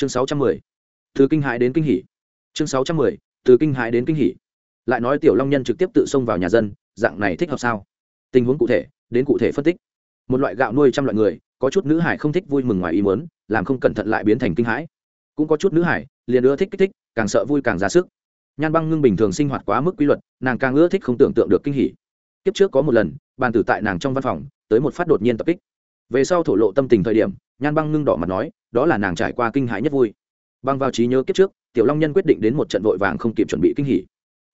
chương sáu trăm mười. Từ kinh hãi đến kinh hỉ. Chương sáu trăm mười, từ kinh hãi đến kinh hỉ. Lại nói tiểu long nhân trực tiếp tự xông vào nhà dân, dạng này thích hợp sao? Tình huống cụ thể, đến cụ thể phân tích. Một loại gạo nuôi trăm loại người, có chút nữ hải không thích vui mừng ngoài ý muốn, làm không cẩn thận lại biến thành kinh hãi. Cũng có chút nữ hải, liền ưa thích kích thích, càng sợ vui càng ra sức. Nhan băng ngưng bình thường sinh hoạt quá mức quy luật, nàng càng ưa thích không tưởng tượng được kinh hỉ. Kiếp trước có một lần, bàn tử tại nàng trong văn phòng, tới một phát đột nhiên tập kích. Về sau thổ lộ tâm tình thời điểm nhan băng ngưng đỏ mặt nói, đó là nàng trải qua kinh hãi nhất vui. Băng vào trí nhớ kiếp trước, tiểu long nhân quyết định đến một trận vội vàng không kịp chuẩn bị kinh hỉ.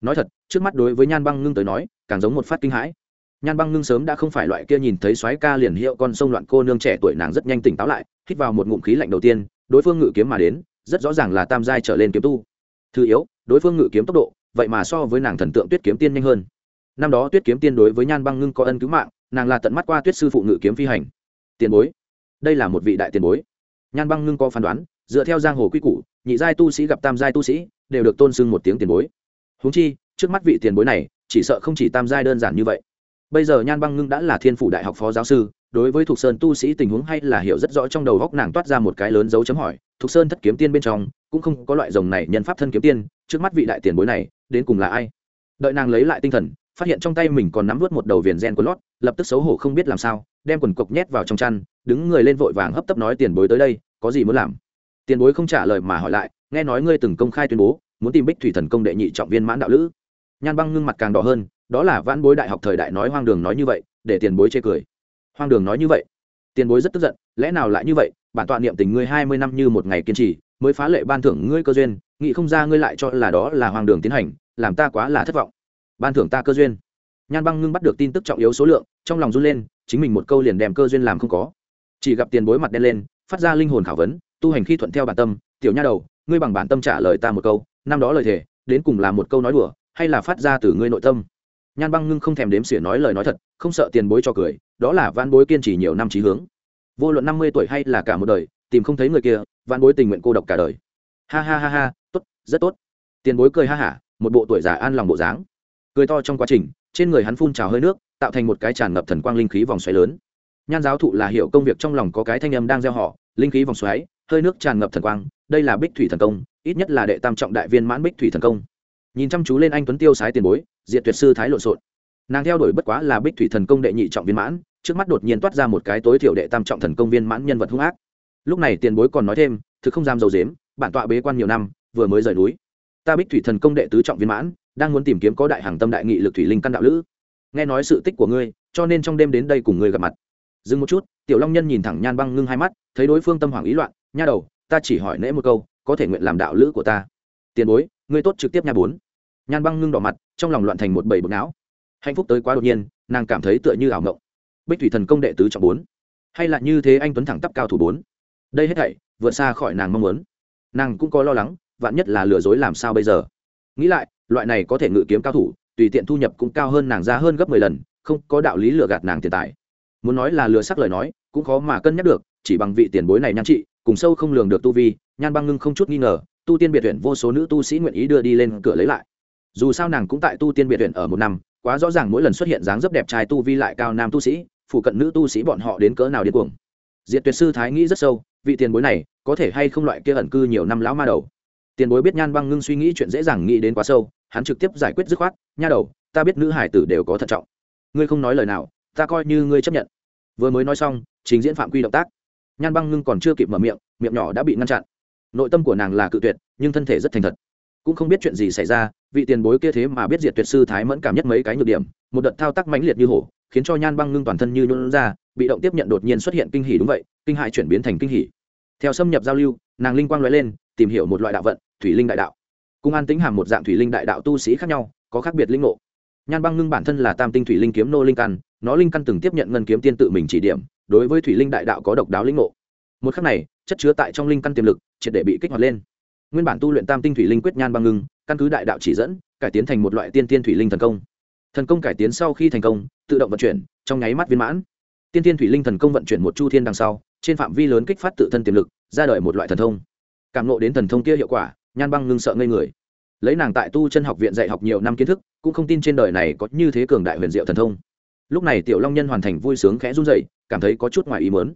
Nói thật, trước mắt đối với nhan băng ngưng tới nói, càng giống một phát kinh hãi. Nhan băng ngưng sớm đã không phải loại kia nhìn thấy soái ca liền hiệu con sông loạn cô nương trẻ tuổi nàng rất nhanh tỉnh táo lại, hít vào một ngụm khí lạnh đầu tiên, đối phương ngự kiếm mà đến, rất rõ ràng là tam giai trở lên kiếm tu. Thứ yếu, đối phương ngự kiếm tốc độ, vậy mà so với nàng thần tượng tuyết kiếm tiên nhanh hơn. Năm đó tuyết kiếm tiên đối với nhan băng ngưng có ân cứu mạng, nàng là tận mắt qua tuyết sư phụ ngự kiếm phi hành. Tiền bối đây là một vị đại tiền bối. Nhan băng ngưng có phán đoán, dựa theo giang hồ quy củ, nhị giai tu sĩ gặp tam giai tu sĩ đều được tôn sưng một tiếng tiền bối. Húng chi, trước mắt vị tiền bối này chỉ sợ không chỉ tam giai đơn giản như vậy. Bây giờ nhan băng ngưng đã là thiên phủ đại học phó giáo sư, đối với thục sơn tu sĩ tình huống hay là hiểu rất rõ trong đầu góc nàng toát ra một cái lớn dấu chấm hỏi, thục sơn thất kiếm tiên bên trong cũng không có loại rồng này nhân pháp thân kiếm tiên, trước mắt vị đại tiền bối này đến cùng là ai? Đợi nàng lấy lại tinh thần phát hiện trong tay mình còn nắm vớt một đầu viền gen của lót, lập tức xấu hổ không biết làm sao, đem quần cộc nhét vào trong chăn, đứng người lên vội vàng hấp tấp nói tiền bối tới đây, có gì muốn làm? Tiền bối không trả lời mà hỏi lại, nghe nói ngươi từng công khai tuyên bố, muốn tìm bích thủy thần công đệ nhị trọng viên mãn đạo lữ. Nhan băng ngưng mặt càng đỏ hơn, đó là vãn bối đại học thời đại nói hoang đường nói như vậy, để tiền bối chê cười. Hoang đường nói như vậy? Tiền bối rất tức giận, lẽ nào lại như vậy? Bản tọa niệm tình ngươi hai mươi năm như một ngày kiên trì, mới phá lệ ban thưởng ngươi cơ duyên, nghĩ không ra ngươi lại cho là đó là hoang đường tiến hành, làm ta quá là thất vọng ban thưởng ta cơ duyên. Nhan băng ngưng bắt được tin tức trọng yếu số lượng, trong lòng run lên, chính mình một câu liền đem cơ duyên làm không có. Chỉ gặp tiền bối mặt đen lên, phát ra linh hồn khảo vấn, tu hành khi thuận theo bản tâm, tiểu nha đầu, ngươi bằng bản tâm trả lời ta một câu, năm đó lời thề, đến cùng là một câu nói đùa, hay là phát ra từ ngươi nội tâm? Nhan băng ngưng không thèm đếm xỉa nói lời nói thật, không sợ tiền bối cho cười, đó là van bối kiên trì nhiều năm trí hướng. Vô luận năm mươi tuổi hay là cả một đời, tìm không thấy người kia van bối tình nguyện cô độc cả đời. Ha ha ha ha, tốt, rất tốt. Tiền bối cười ha hả, một bộ tuổi già an lòng bộ dáng cười to trong quá trình, trên người hắn phun trào hơi nước, tạo thành một cái tràn ngập thần quang linh khí vòng xoáy lớn. Nhan giáo thụ là hiểu công việc trong lòng có cái thanh âm đang gieo họ, linh khí vòng xoáy, hơi nước tràn ngập thần quang, đây là bích thủy thần công, ít nhất là đệ tam trọng đại viên mãn bích thủy thần công. Nhìn chăm chú lên anh tuấn tiêu sái tiền bối diện tuyệt sư thái lộn xộn. Nàng theo đuổi bất quá là bích thủy thần công đệ nhị trọng viên mãn, trước mắt đột nhiên toát ra một cái tối thiểu đệ tam trọng thần công viên mãn nhân vật hung ác. Lúc này tiền bối còn nói thêm, thực không dám dầu dếm, bản tọa bế quan nhiều năm, vừa mới rời núi ta bích thủy thần công đệ tứ trọng viên mãn, đang muốn tìm kiếm có đại hàng tâm đại nghị lực thủy linh căn đạo lữ. Nghe nói sự tích của ngươi, cho nên trong đêm đến đây cùng ngươi gặp mặt. Dừng một chút, tiểu long nhân nhìn thẳng nhan băng ngưng hai mắt, thấy đối phương tâm hoảng ý loạn, nha đầu, ta chỉ hỏi nễ một câu, có thể nguyện làm đạo lữ của ta? Tiền bối, ngươi tốt trực tiếp nha bốn. Nhan băng ngưng đỏ mặt, trong lòng loạn thành một bầy bực não. Hạnh phúc tới quá đột nhiên, nàng cảm thấy tựa như ảo mộng. Bích thủy thần công đệ tứ trọng bốn. Hay là như thế anh tuấn thẳng tắp cao thủ bốn. Đây hết thảy, vượt xa khỏi nàng mong muốn. Nàng cũng có lo lắng vạn nhất là lừa dối làm sao bây giờ? Nghĩ lại, loại này có thể ngự kiếm cao thủ, tùy tiện thu nhập cũng cao hơn nàng ra hơn gấp mười lần, không có đạo lý lừa gạt nàng tiền tài. Muốn nói là lừa sắc lời nói, cũng khó mà cân nhắc được, chỉ bằng vị tiền bối này nhan trị, cùng sâu không lường được tu vi, nhan băng ngưng không chút nghi ngờ, tu tiên biệt tuyển vô số nữ tu sĩ nguyện ý đưa đi lên cửa lấy lại. Dù sao nàng cũng tại tu tiên biệt tuyển ở một năm, quá rõ ràng mỗi lần xuất hiện dáng dấp đẹp trai tu vi lại cao nam tu sĩ, phụ cận nữ tu sĩ bọn họ đến cỡ nào điên cuồng. Diệt tuyệt sư thái nghĩ rất sâu, vị tiền bối này có thể hay không loại kia ẩn cư nhiều năm lão ma đầu? Tiền bối biết nhan băng ngưng suy nghĩ chuyện dễ dàng nghĩ đến quá sâu, hắn trực tiếp giải quyết dứt khoát, nha đầu, ta biết nữ hải tử đều có thận trọng. Ngươi không nói lời nào, ta coi như ngươi chấp nhận. Vừa mới nói xong, trình diễn phạm quy động tác, nhan băng ngưng còn chưa kịp mở miệng miệng nhỏ đã bị ngăn chặn. Nội tâm của nàng là cự tuyệt, nhưng thân thể rất thành thật. Cũng không biết chuyện gì xảy ra, vị tiền bối kia thế mà biết diệt tuyệt sư thái mẫn cảm nhất mấy cái nhược điểm, một đợt thao tác mãnh liệt như hổ, khiến cho nhan băng ngưng toàn thân như nhuận ra, bị động tiếp nhận đột nhiên xuất hiện kinh hỉ đúng vậy, kinh hại chuyển biến thành kinh hỉ. Theo xâm nhập giao lưu, nàng linh quang l lên tìm hiểu một loại đạo vận, thủy linh đại đạo. Cung an tính hàm một dạng thủy linh đại đạo tu sĩ khác nhau, có khác biệt linh ngộ. Nhan băng ngưng bản thân là tam tinh thủy linh kiếm nô linh căn, nó linh căn từng tiếp nhận ngân kiếm tiên tự mình chỉ điểm, đối với thủy linh đại đạo có độc đáo linh ngộ. Một khắc này, chất chứa tại trong linh căn tiềm lực, triệt để bị kích hoạt lên. Nguyên bản tu luyện tam tinh thủy linh quyết nhan băng ngưng, căn cứ đại đạo chỉ dẫn, cải tiến thành một loại tiên tiên thủy linh thần công. Thần công cải tiến sau khi thành công, tự động vận chuyển, trong nháy mắt viên mãn. Tiên tiên thủy linh thần công vận chuyển một chu thiên đằng sau, trên phạm vi lớn kích phát tự thân tiềm lực, ra đời một loại thần thông cảm nộ đến thần thông kia hiệu quả, nhan băng ngưng sợ ngây người. Lấy nàng tại tu chân học viện dạy học nhiều năm kiến thức, cũng không tin trên đời này có như thế cường đại huyền diệu thần thông. Lúc này tiểu long nhân hoàn thành vui sướng khẽ run dậy cảm thấy có chút ngoài ý mớn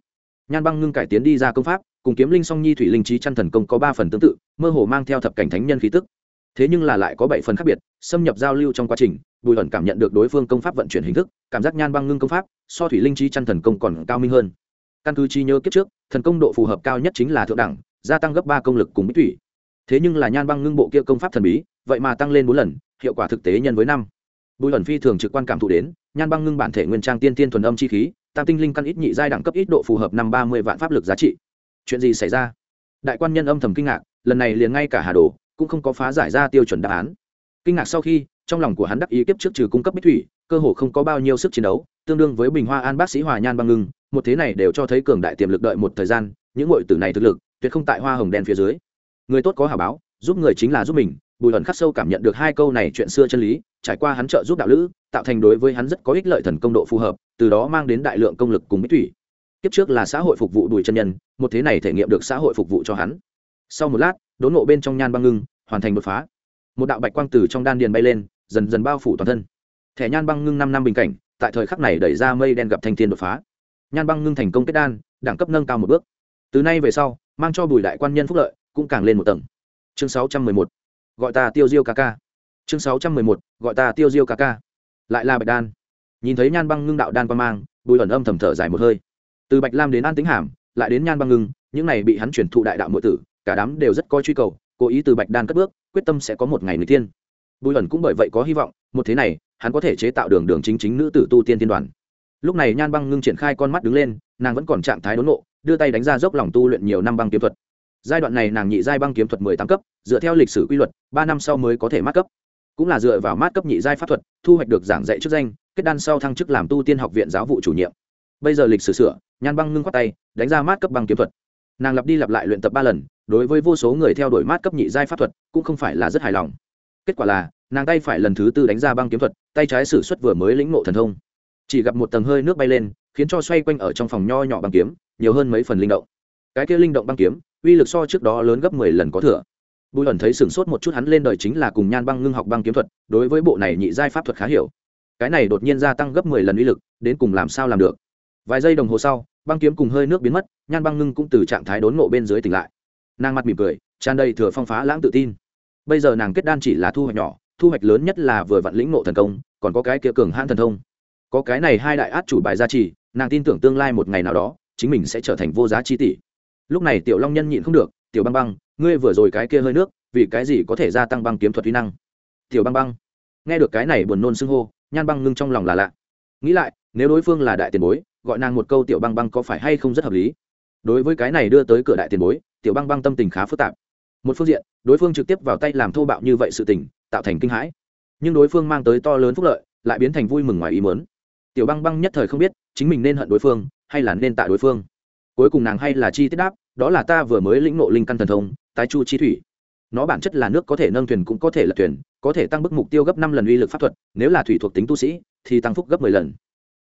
nhan băng ngưng cải tiến đi ra công pháp, cùng kiếm linh song nhi thủy linh trí chăn thần công có ba phần tương tự, mơ hồ mang theo thập cảnh thánh nhân khí tức. Thế nhưng là lại có bảy phần khác biệt, xâm nhập giao lưu trong quá trình, bùi hẩn cảm nhận được đối phương công pháp vận chuyển hình thức, cảm giác nhan băng ngưng công pháp so thủy linh trí chăn thần công còn cao minh hơn. Căn cứ chi nhớ kiếp trước, thần công độ phù hợp cao nhất chính là thượng đẳng gia tăng gấp ba công lực cùng bích thủy. Thế nhưng là nhan băng ngưng bộ kia công pháp thần bí, vậy mà tăng lên bốn lần, hiệu quả thực tế nhân với năm. Bùi ẩn phi thường trực quan cảm thụ đến, nhan băng ngưng bản thể nguyên trang tiên tiên thuần âm chi khí, tam tinh linh căn ít nhị giai đẳng cấp ít độ phù hợp năm ba mươi vạn pháp lực giá trị. Chuyện gì xảy ra? Đại quan nhân âm thầm kinh ngạc, lần này liền ngay cả hà đồ cũng không có phá giải ra tiêu chuẩn đáp án. Kinh ngạc sau khi, trong lòng của hắn đắc ý kiếp trước trừ cung cấp bích thủy, cơ hồ không có bao nhiêu sức chiến đấu, tương đương với bình hoa an bác sĩ hòa nhan băng ngưng, một thế này đều cho thấy cường đại tiềm lực đợi một thời gian, những ngội tử này thực lực tuyệt không tại hoa hồng đen phía dưới. Người tốt có hào báo, giúp người chính là giúp mình, bùi hận khắc sâu cảm nhận được hai câu này chuyện xưa chân lý, trải qua hắn trợ giúp đạo lữ, tạo thành đối với hắn rất có ích lợi thần công độ phù hợp, từ đó mang đến đại lượng công lực cùng bích thủy. Kiếp trước là xã hội phục vụ bùi chân nhân, một thế này thể nghiệm được xã hội phục vụ cho hắn. Sau một lát, đốn nộ bên trong nhan băng ngưng, hoàn thành đột phá. Một đạo bạch quang từ trong đan điền bay lên, dần dần bao phủ toàn thân. Thẻ nhan băng ngưng năm năm bình cảnh, tại thời khắc này đẩy ra mây đen gặp thanh thiên đột phá. Nhan băng ngưng thành công kết đan, đẳng cấp nâng cao một bước. Từ nay về sau mang cho bùi đại quan nhân phúc lợi, cũng càng lên một tầng. Chương sáu trăm mười một, gọi ta tiêu diêu ca ca. Chương sáu trăm mười một, gọi ta tiêu diêu ca ca. Lại là bạch đan. Nhìn thấy nhan băng ngưng đạo đan quan mang, bùi ẩn âm thầm thở dài một hơi. Từ bạch lam đến an tính hàm, lại đến nhan băng ngưng, những này bị hắn chuyển thụ đại đạo nội tử, cả đám đều rất có truy cầu, cố ý từ bạch đan cất bước, quyết tâm sẽ có một ngày người tiên bùi ẩn cũng bởi vậy có hy vọng, một thế này, hắn có thể chế tạo đường đường chính chính nữ tử tu tiên tiên đoàn. Lúc này nhan băng ngưng triển khai con mắt đứng lên, nàng vẫn còn trạng thái đốn nộ đưa tay đánh ra dốc lòng tu luyện nhiều năm băng kiếm thuật. Giai đoạn này nàng nhị giai băng kiếm thuật mười tám cấp, dựa theo lịch sử quy luật, ba năm sau mới có thể mát cấp. Cũng là dựa vào mát cấp nhị giai pháp thuật, thu hoạch được giảng dạy chức danh, kết đan sau thăng chức làm tu tiên học viện giáo vụ chủ nhiệm. Bây giờ lịch sử sửa, nhan băng ngưng khoát tay, đánh ra mát cấp băng kiếm thuật. Nàng lặp đi lặp lại luyện tập ba lần, đối với vô số người theo đuổi mát cấp nhị giai pháp thuật cũng không phải là rất hài lòng. Kết quả là, nàng tay phải lần thứ tư đánh ra băng kiếm thuật, tay trái sử xuất vừa mới lĩnh ngộ thần thông. Chỉ gặp một tầng hơi nước bay lên khiến cho xoay quanh ở trong phòng nho nhỏ băng kiếm, nhiều hơn mấy phần linh động. Cái kia linh động băng kiếm, uy lực so trước đó lớn gấp mười lần có thừa. Bùi ẩn thấy sửng sốt một chút hắn lên đời chính là cùng nhan băng ngưng học băng kiếm thuật, đối với bộ này nhị giai pháp thuật khá hiểu. Cái này đột nhiên gia tăng gấp mười lần uy lực, đến cùng làm sao làm được? Vài giây đồng hồ sau, băng kiếm cùng hơi nước biến mất, nhan băng ngưng cũng từ trạng thái đốn ngộ bên dưới tỉnh lại. Nàng mặt mỉm cười, tràn đầy thừa phong phá lãng tự tin. Bây giờ nàng kết đan chỉ là thu hoạch nhỏ, thu hoạch lớn nhất là vừa vặn lĩnh ngộ thần công, còn có cái kia cường hãn thần thông. Có cái này hai đại át chủ bài gia trì nàng tin tưởng tương lai một ngày nào đó, chính mình sẽ trở thành vô giá chi tỷ. Lúc này tiểu long nhân nhịn không được, tiểu băng băng, ngươi vừa rồi cái kia hơi nước, vì cái gì có thể gia tăng băng kiếm thuật uy năng? Tiểu băng băng. Nghe được cái này buồn nôn xưng hô, nhan băng ngưng trong lòng là lạ. Nghĩ lại, nếu đối phương là đại tiền bối, gọi nàng một câu tiểu băng băng có phải hay không rất hợp lý? Đối với cái này đưa tới cửa đại tiền bối, tiểu băng băng tâm tình khá phức tạp. Một phương diện, đối phương trực tiếp vào tay làm thô bạo như vậy sự tình, tạo thành kinh hãi. Nhưng đối phương mang tới to lớn phúc lợi, lại biến thành vui mừng ngoài ý mớn tiểu băng băng nhất thời không biết, chính mình nên hận đối phương, hay là nên tạ đối phương. Cuối cùng nàng hay là chi tiết đáp, đó là ta vừa mới lĩnh nộ linh căn thần thông, tái chu chi thủy. Nó bản chất là nước có thể nâng thuyền cũng có thể lật thuyền, có thể tăng bức mục tiêu gấp năm lần uy lực pháp thuật, nếu là thủy thuộc tính tu sĩ, thì tăng phúc gấp mười lần.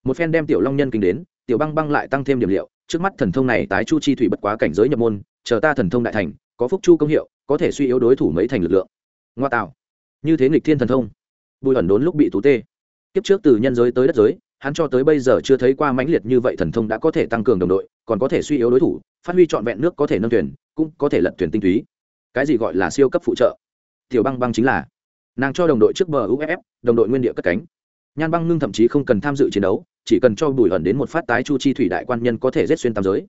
Một phen đem tiểu long nhân kinh đến, tiểu băng băng lại tăng thêm điểm liệu, trước mắt thần thông này tái chu chi thủy bất quá cảnh giới nhập môn, chờ ta thần thông đại thành, có phúc chu công hiệu, có thể suy yếu đối thủ mấy thành lực lượng. Ngoa tạo. Như thế nghịch thiên thần thông. Bùi ẩn đốn lúc bị tú tê. Kiếp trước từ nhân giới tới đất giới hắn cho tới bây giờ chưa thấy qua mãnh liệt như vậy thần thông đã có thể tăng cường đồng đội, còn có thể suy yếu đối thủ, phát huy trọn vẹn nước có thể nâng thuyền, cũng có thể lật thuyền tinh túy. Cái gì gọi là siêu cấp phụ trợ? Tiểu băng băng chính là nàng cho đồng đội trước bờ uff đồng đội nguyên địa cất cánh. Nhan băng ngưng thậm chí không cần tham dự chiến đấu, chỉ cần cho bùi ẩn đến một phát tái chu chi thủy đại quan nhân có thể giết xuyên tam giới.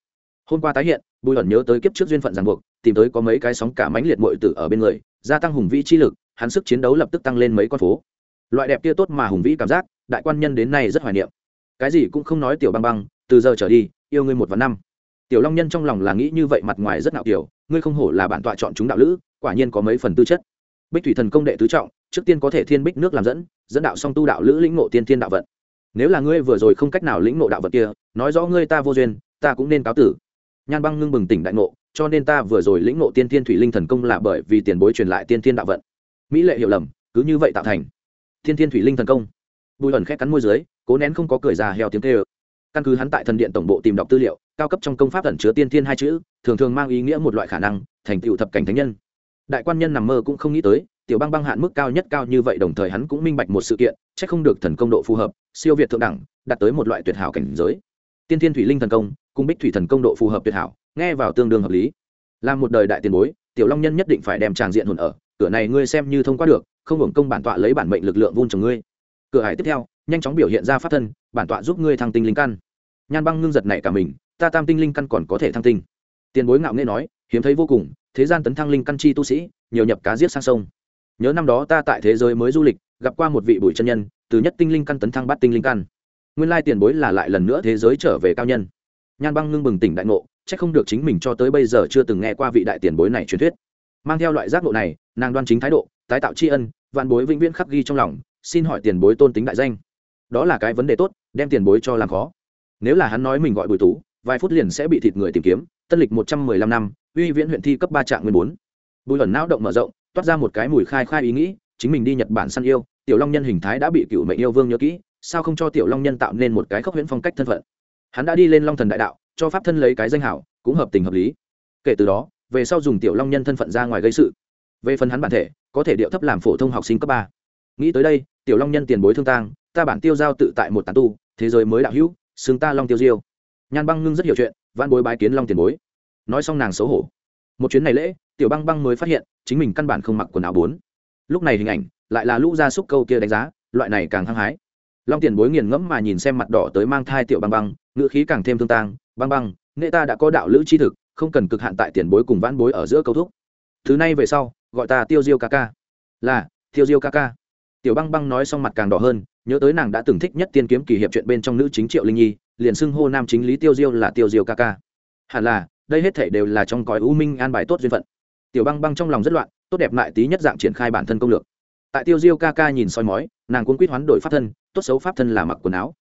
Hôm qua tái hiện, bùi ẩn nhớ tới kiếp trước duyên phận ràng buộc, tìm tới có mấy cái sóng cả mãnh liệt mội tử ở bên người, gia tăng hùng vĩ chi lực, hắn sức chiến đấu lập tức tăng lên mấy con phố loại đẹp kia tốt mà hùng vĩ cảm giác, đại quan nhân đến nay rất hoài niệm. Cái gì cũng không nói tiểu băng băng, từ giờ trở đi, yêu ngươi một và năm. Tiểu long nhân trong lòng là nghĩ như vậy mặt ngoài rất nạo kiểu, ngươi không hổ là bản tọa chọn chúng đạo lữ, quả nhiên có mấy phần tư chất. Bích thủy thần công đệ tứ trọng, trước tiên có thể thiên bích nước làm dẫn dẫn đạo song tu đạo lữ lĩnh ngộ tiên thiên đạo vận. Nếu là ngươi vừa rồi không cách nào lĩnh ngộ đạo vận kia, nói rõ ngươi ta vô duyên, ta cũng nên cáo tử. Nhan băng ngưng bừng tỉnh đại ngộ, cho nên ta vừa rồi lĩnh ngộ tiên thiên thủy linh thần công là bởi vì tiền bối truyền lại tiên thiên đạo vận. Mỹ lệ hiểu lầm, cứ như vậy tạo thành tiên thiên thủy linh thần công. Bùi ẩn khét cắn môi dưới, cố nén không có cười già heo tiếng tê ơ căn cứ hắn tại thần điện tổng bộ tìm đọc tư liệu, cao cấp trong công pháp ẩn chứa tiên thiên hai chữ, thường thường mang ý nghĩa một loại khả năng, thành tựu thập cảnh thánh nhân. Đại quan nhân nằm mơ cũng không nghĩ tới, tiểu băng băng hạn mức cao nhất cao như vậy đồng thời hắn cũng minh bạch một sự kiện c h ắ c không được thần công độ phù hợp, siêu việt thượng đẳng, đạt tới một loại tuyệt hảo cảnh giới. Tiên thiên thủy linh thần công cung bích thủy thần công độ phù hợp tuyệt hảo, nghe vào tương đương hợp lý. Là một đời đại tiền bối, tiểu long nhân nhất định phải đem tràng diện hồn ở, cửa này ngươi xem như thông qua được không hưởng công bản tọa lấy bản mệnh lực lượng vun trồng ngươi. Cửa hải tiếp theo, nhanh chóng biểu hiện ra pháp thân, bản tọa giúp ngươi thăng tinh linh căn. Nhan băng ngưng giật này cả mình, ta tam tinh linh căn còn có thể thăng tinh. Tiền bối ngạo nghệ nói, hiếm thấy vô cùng, thế gian tấn thăng linh căn chi tu sĩ, nhiều nhập cá giết sang sông. Nhớ năm đó ta tại thế giới mới du lịch, gặp qua một vị bụi chân nhân, từ nhất tinh linh căn tấn thăng bắt tinh linh căn. Nguyên lai tiền bối là lại lần nữa thế giới trở về cao nhân. Nhan băng ngưng bừng tỉnh đại ngộ c h ắ c không được chính mình cho tới bây giờ chưa từng nghe qua vị đại tiền bối này truyền thuyết. Mang theo loại giác ngộ này, nàng đoan chính thái độ tái tạo tri ân, vạn bối vĩnh viễn khắc ghi trong lòng, xin hỏi tiền bối tôn tính đại danh. Đó là cái vấn đề tốt, đem tiền bối cho làm khó. Nếu là hắn nói mình gọi bùi tú, vài phút liền sẽ bị thịt người tìm kiếm, tân lịch một trăm mười lăm năm, uy viễn huyện thi cấp ba trạng nguyên bốn. Bùi ẩn não động mở rộng, toát ra một cái mùi khai khai ý nghĩ, chính mình đi nhật bản săn yêu, tiểu long nhân hình thái đã bị cựu mệnh yêu vương nhớ kỹ, sao không cho tiểu long nhân tạo nên một cái khốc huyễn phong cách thân phận? Hắn đã đi lên long thần đại đạo, cho pháp thân lấy cái danh hảo, cũng hợp tình hợp lý. Kể từ đó, về sau dùng tiểu long nhân thân phận ra ngoài gây sự về phần hắn bản thể, có thể điệu thấp làm phổ thông học sinh cấp ba. Nghĩ tới đây, tiểu long nhân tiền bối thương tang, ta bản tiêu giao tự tại một tán tu, thế giới mới đạo hữu, xứng ta long tiêu diêu. Nhan băng ngưng rất hiểu chuyện văn bối bái kiến long tiền bối. Nói xong nàng xấu hổ. Một chuyến này lễ, tiểu băng băng mới phát hiện, chính mình căn bản không mặc quần áo bốn. Lúc này hình ảnh, lại là lũ gia súc câu kia đánh giá, loại này càng hăng hái. Long tiền bối nghiền ngẫm mà nhìn xem mặt đỏ tới mang thai tiểu băng băng, ngữ khí càng thêm thương tang, băng băng, nghệ ta đã có đạo lữ chi thực, không cần cực hạn tại tiền bối cùng vãn bối ở giữa câu thúc. Thứ này về sau gọi ta tiêu diêu ca ca. Là, tiêu diêu ca ca. Tiểu băng băng nói xong mặt càng đỏ hơn, nhớ tới nàng đã từng thích nhất tiên kiếm kỳ hiệp chuyện bên trong nữ chính triệu linh nhi, liền xưng hô nam chính lý tiêu diêu là tiêu diêu ca ca. Hẳn là, đây hết thể đều là trong cõi u minh an bài tốt duyên phận. Tiểu băng băng trong lòng rất loạn, tốt đẹp lại tí nhất dạng triển khai bản thân công lược. Tại tiêu diêu ca ca nhìn soi mói, nàng cuốn quýt hoán đổi pháp thân, tốt xấu pháp thân là mặc quần áo.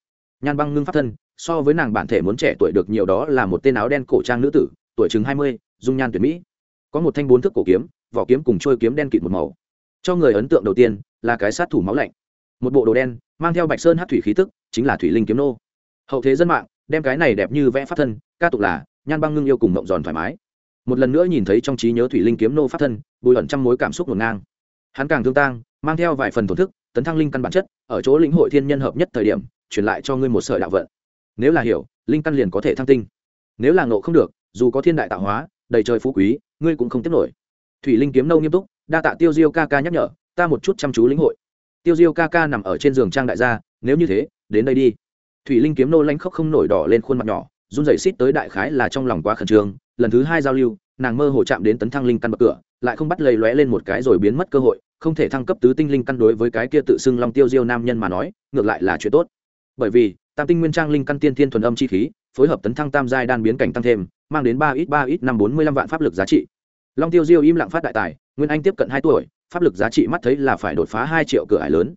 Nhan băng ngưng pháp thân, so với nàng bản thể muốn trẻ tuổi được nhiều đó là một tên áo đen cổ trang nữ tử, tuổi chừng hai mươi, dung nhan tuyệt mỹ. Có một thanh bốn thước cổ kiếm vỏ kiếm cùng trôi kiếm đen kịt một màu. Cho người ấn tượng đầu tiên là cái sát thủ máu lạnh. Một bộ đồ đen, mang theo bạch sơn hát thủy khí tức, chính là thủy linh kiếm nô. Hậu thế dân mạng, đem cái này đẹp như vẽ pháp thân, ca tục là nhan băng ngưng yêu cùng mộng giòn thoải mái. Một lần nữa nhìn thấy trong trí nhớ thủy linh kiếm nô pháp thân, bùi ẩn trăm mối cảm xúc ngổn ngang. Hắn càng thương tang, mang theo vài phần thổn thức, tấn thăng linh căn bản chất, ở chỗ lĩnh hội thiên nhân hợp nhất thời điểm, truyền lại cho ngươi một sợi đạo vận. Nếu là hiểu, linh căn liền có thể thăng tinh. Nếu là ngộ không được, dù có thiên đại tạo hóa, đầy trời phú quý, ngươi cũng không tiếp nổi thủy linh kiếm nâu nghiêm túc, đa tạ tiêu diêu ca ca nhắc nhở, ta một chút chăm chú lĩnh hội. Tiêu diêu ca ca nằm ở trên giường trang đại gia, nếu như thế, đến đây đi. Thủy linh kiếm nô lanh khóc không nổi đỏ lên khuôn mặt nhỏ, run rẩy xít tới đại khái là trong lòng quá khẩn trương. Lần thứ hai giao lưu, nàng mơ hồ chạm đến tấn thăng linh căn bậc cửa, lại không bắt lầy lóe lên một cái rồi biến mất cơ hội, không thể thăng cấp tứ tinh linh căn đối với cái kia tự xưng long tiêu diêu nam nhân mà nói, ngược lại là chuyện tốt. Bởi vì, tam tinh nguyên trang linh căn tiên thiên thuần âm chi khí, phối hợp tấn thăng tam giai đan biến cảnh tăng thêm, mang đến ba ít ba ít năm bốn mươi lăm vạn pháp lực giá trị long tiêu diêu im lặng phát đại tài, nguyên anh tiếp cận hai tuổi, pháp lực giá trị mắt thấy là phải đột phá hai triệu cửa ải lớn.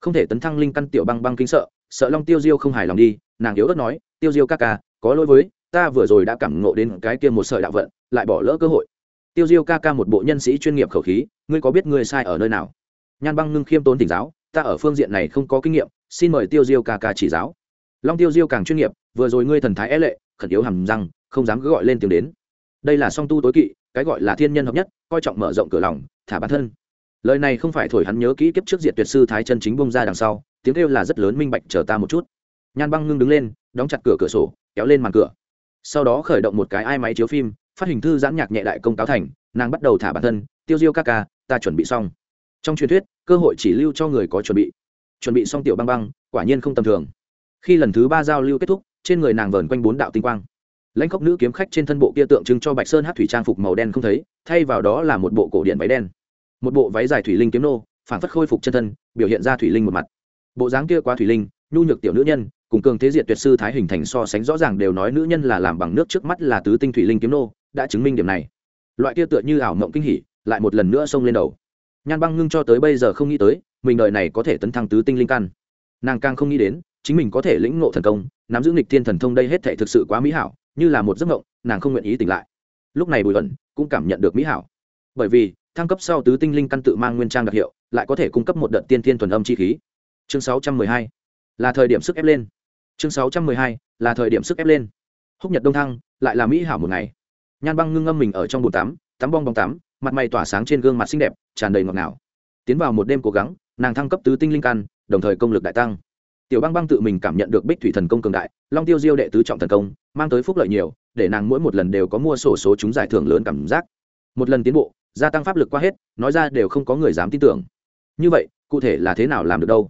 Không thể tấn thăng linh căn tiểu băng băng kinh sợ sợ long tiêu diêu không hài lòng đi, nàng yếu ớt nói, tiêu diêu ca ca, có lỗi với, ta vừa rồi đã cảm ngộ đến cái kia một sợi đạo vận, lại bỏ lỡ cơ hội. Tiêu diêu ca ca một bộ nhân sĩ chuyên nghiệp khẩu khí, ngươi có biết ngươi sai ở nơi nào? Nhan băng ngưng khiêm tốn tỉnh giáo, ta ở phương diện này không có kinh nghiệm, xin mời tiêu diêu ca ca chỉ giáo. Long tiêu diêu càng chuyên nghiệp, vừa rồi ngươi thần thái é e lệ, khẩn yếu hầm răng, không dám cứ gọi lên tiếng đến. Đây là song tu tối kỵ cái gọi là thiên nhân hợp nhất, coi trọng mở rộng cửa lòng, thả bản thân. Lời này không phải thổi hắn nhớ kỹ kiếp trước diệt tuyệt sư thái chân chính bông ra đằng sau, tiếng kêu là rất lớn minh bạch chờ ta một chút. Nhan băng ngưng đứng lên, đóng chặt cửa cửa sổ, kéo lên màn cửa. Sau đó khởi động một cái ai máy chiếu phim, phát hình thư giãn nhạc nhẹ đại công cáo thành, nàng bắt đầu thả bản thân, tiêu diêu ca ca, ta chuẩn bị xong. Trong truyền thuyết, cơ hội chỉ lưu cho người có chuẩn bị. Chuẩn bị xong tiểu băng băng, quả nhiên không tầm thường. Khi lần thứ ba giao lưu kết thúc, trên người nàng vờn quanh bốn đạo tinh quang lãnh khốc nữ kiếm khách trên thân bộ kia tượng trưng cho bạch sơn hát thủy trang phục màu đen không thấy, thay vào đó là một bộ cổ điện váy đen. Một bộ váy dài thủy linh kiếm nô phản phất khôi phục chân thân, biểu hiện ra thủy linh một mặt. Bộ dáng kia quá thủy linh, nhu nhược tiểu nữ nhân, cùng cường thế diệt tuyệt sư thái hình thành so sánh rõ ràng đều nói nữ nhân là làm bằng nước trước mắt là tứ tinh thủy linh kiếm nô, đã chứng minh điểm này. Loại kia tựa như ảo mộng kinh hỉ, lại một lần nữa xông lên đầu. Nhan băng ngưng cho tới bây giờ không nghĩ tới, mình đời này có thể tấn thăng tứ tinh linh căn. Nàng càng không nghĩ đến, chính mình có thể lĩnh ngộ thần công, nắm giữ nghịch thiên thần thông đây hết thể thực sự quá mỹ hảo như là một giấc mộng, nàng không nguyện ý tỉnh lại. Lúc này bùi ẩn cũng cảm nhận được mỹ hảo. Bởi vì, thăng cấp sau tứ tinh linh căn tự mang nguyên trang đặc hiệu, lại có thể cung cấp một đợt tiên thiên thuần âm chi khí. Chương 612 là thời điểm sức ép lên. Chương 612 là thời điểm sức ép lên. Húc nhật đông thăng lại là mỹ hảo một ngày. Nhan băng ngưng ngâm mình ở trong bồn tắm tắm bong bong tắm, mặt mày tỏa sáng trên gương mặt xinh đẹp, tràn đầy ngọt ngào. Tiến vào một đêm cố gắng, nàng thăng cấp tứ tinh linh căn, đồng thời công lực đại tăng tiểu băng băng tự mình cảm nhận được bích thủy thần công cường đại, long tiêu diêu đệ tứ trọng thần công, mang tới phúc lợi nhiều, để nàng mỗi một lần đều có mua sổ số chúng giải thưởng lớn cảm giác. Một lần tiến bộ, gia tăng pháp lực qua hết, nói ra đều không có người dám tin tưởng. Như vậy, cụ thể là thế nào làm được đâu?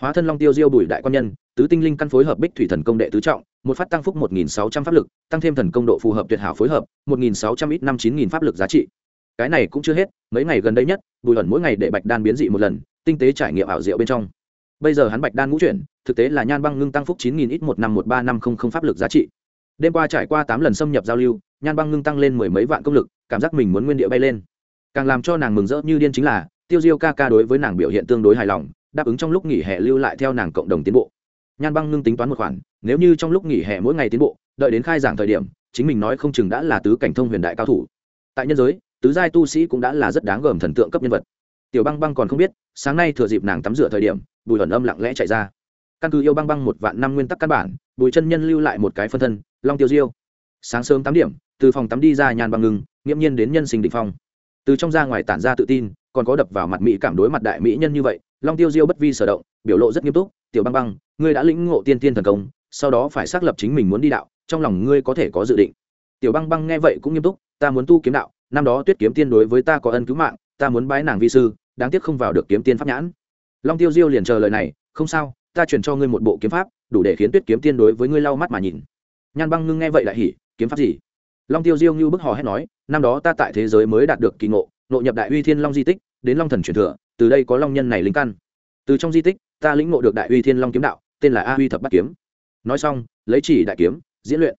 Hóa thân long tiêu diêu bùi đại quan nhân, tứ tinh linh căn phối hợp bích thủy thần công đệ tứ trọng, một phát tăng phúc một nghìn sáu trăm pháp lực, tăng thêm thần công độ phù hợp tuyệt hảo phối hợp, một nghìn sáu trăm ít năm chín nghìn pháp lực giá trị. Cái này cũng chưa hết, mấy ngày gần đây nhất, bùi ẩn mỗi ngày để bạch đan biến dị một lần, tinh tế trải nghiệm ảo diệu bên trong bây giờ hắn bạch đan ngũ chuyển, thực tế là nhan băng ngưng tăng phúc chín nghìn ít một năm một ba năm không không pháp lực giá trị. Đêm qua trải qua tám lần xâm nhập giao lưu, nhan băng ngưng tăng lên mười mấy vạn công lực, cảm giác mình muốn nguyên địa bay lên. Càng làm cho nàng mừng rỡ như điên chính là, tiêu diêu ca ca đối với nàng biểu hiện tương đối hài lòng, đáp ứng trong lúc nghỉ hè lưu lại theo nàng cộng đồng tiến bộ. Nhan băng ngưng tính toán một khoản, nếu như trong lúc nghỉ hè mỗi ngày tiến bộ, đợi đến khai giảng thời điểm, chính mình nói không chừng đã là tứ cảnh thông huyền đại cao thủ. Tại nhân giới, tứ giai tu sĩ cũng đã là rất đáng gờm thần tượng cấp nhân vật. Tiểu băng băng còn không biết, sáng nay thừa dịp nàng tắm rửa thời điểm bùi ẩn âm lặng lẽ chạy ra. Căn cứ yêu băng băng một vạn năm nguyên tắc căn bản, bùi chân nhân lưu lại một cái phân thân, long tiêu diêu. Sáng sớm tám điểm, từ phòng tắm đi ra nhàn băng ngưng nghiễm nhiên đến nhân sinh định phong. Từ trong ra ngoài tản ra tự tin, còn có đập vào mặt mỹ cảm đối mặt đại mỹ nhân như vậy, long tiêu diêu bất vi sở động, biểu lộ rất nghiêm túc, tiểu băng băng, ngươi đã lĩnh ngộ tiên tiên thần công, sau đó phải xác lập chính mình muốn đi đạo, trong lòng ngươi có thể có dự định. Tiểu băng băng nghe vậy cũng nghiêm túc, ta muốn tu kiếm đạo, năm đó tuyết kiếm tiên đối với ta có ân cứu mạng, ta muốn bái nàng vi sư, đáng tiếc không vào được kiếm tiên pháp nhãn long tiêu diêu liền chờ lời này, không sao, ta chuyển cho ngươi một bộ kiếm pháp, đủ để khiến tuyết kiếm tiên đối với ngươi lau mắt mà nhìn. Nhan băng ngưng nghe vậy lại hỉ, kiếm pháp gì? Long tiêu diêu như bức hò hét nói, năm đó ta tại thế giới mới đạt được kỳ ngộ nội nhập đại uy thiên long di tích, đến long thần truyền thừa, từ đây có long nhân này linh căn. Từ trong di tích, ta lĩnh ngộ được đại uy thiên long kiếm đạo, tên là a uy thập bát kiếm. Nói xong, lấy chỉ đại kiếm, diễn luyện.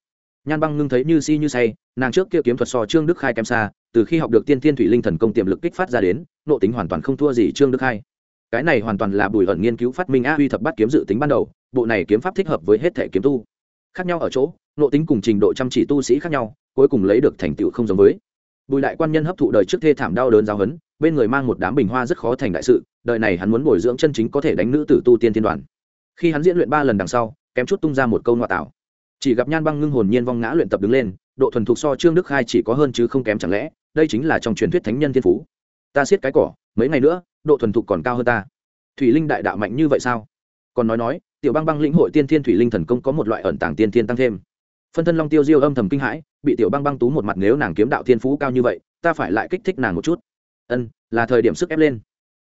Nhan băng ngưng thấy như si như say, nàng trước kia kiếm thuật so trương đức khai kém xa, từ khi học được tiên thiên thủy linh thần công tiềm lực kích phát ra đến, nộ tính hoàn toàn không thua gì trương đức khai cái này hoàn toàn là bùi ẩn nghiên cứu phát minh a huy thập bát kiếm dự tính ban đầu, bộ này kiếm pháp thích hợp với hết thể kiếm tu. Khác nhau ở chỗ nộ tính cùng trình độ chăm chỉ tu sĩ khác nhau, cuối cùng lấy được thành tựu không giống với. Bùi đại quan nhân hấp thụ đời trước thê thảm đau đớn giáo hấn bên người mang một đám bình hoa rất khó thành đại sự, đời này hắn muốn bồi dưỡng chân chính có thể đánh nữ tử tu tiên thiên đoàn. Khi hắn diễn luyện ba lần đằng sau, kém chút tung ra một câu ngoại tạo. Chỉ gặp nhan băng ngưng hồn nhiên vong ngã luyện tập đứng lên, độ thuần thục so trương đức khai chỉ có hơn chứ không kém chẳng lẽ, đây chính là trong truyền thuyết thánh nhân thiên phú. Ta siết cái cỏ mấy ngày nữa, độ thuần thục còn cao hơn ta. Thủy linh đại đạo mạnh như vậy sao? Còn nói nói, tiểu băng băng lĩnh hội tiên thiên thủy linh thần công có một loại ẩn tàng tiên thiên tăng thêm. Phân thân long tiêu diêu âm thầm kinh hãi, bị tiểu băng băng tú một mặt nếu nàng kiếm đạo thiên phú cao như vậy, ta phải lại kích thích nàng một chút. Ân, là thời điểm sức ép lên.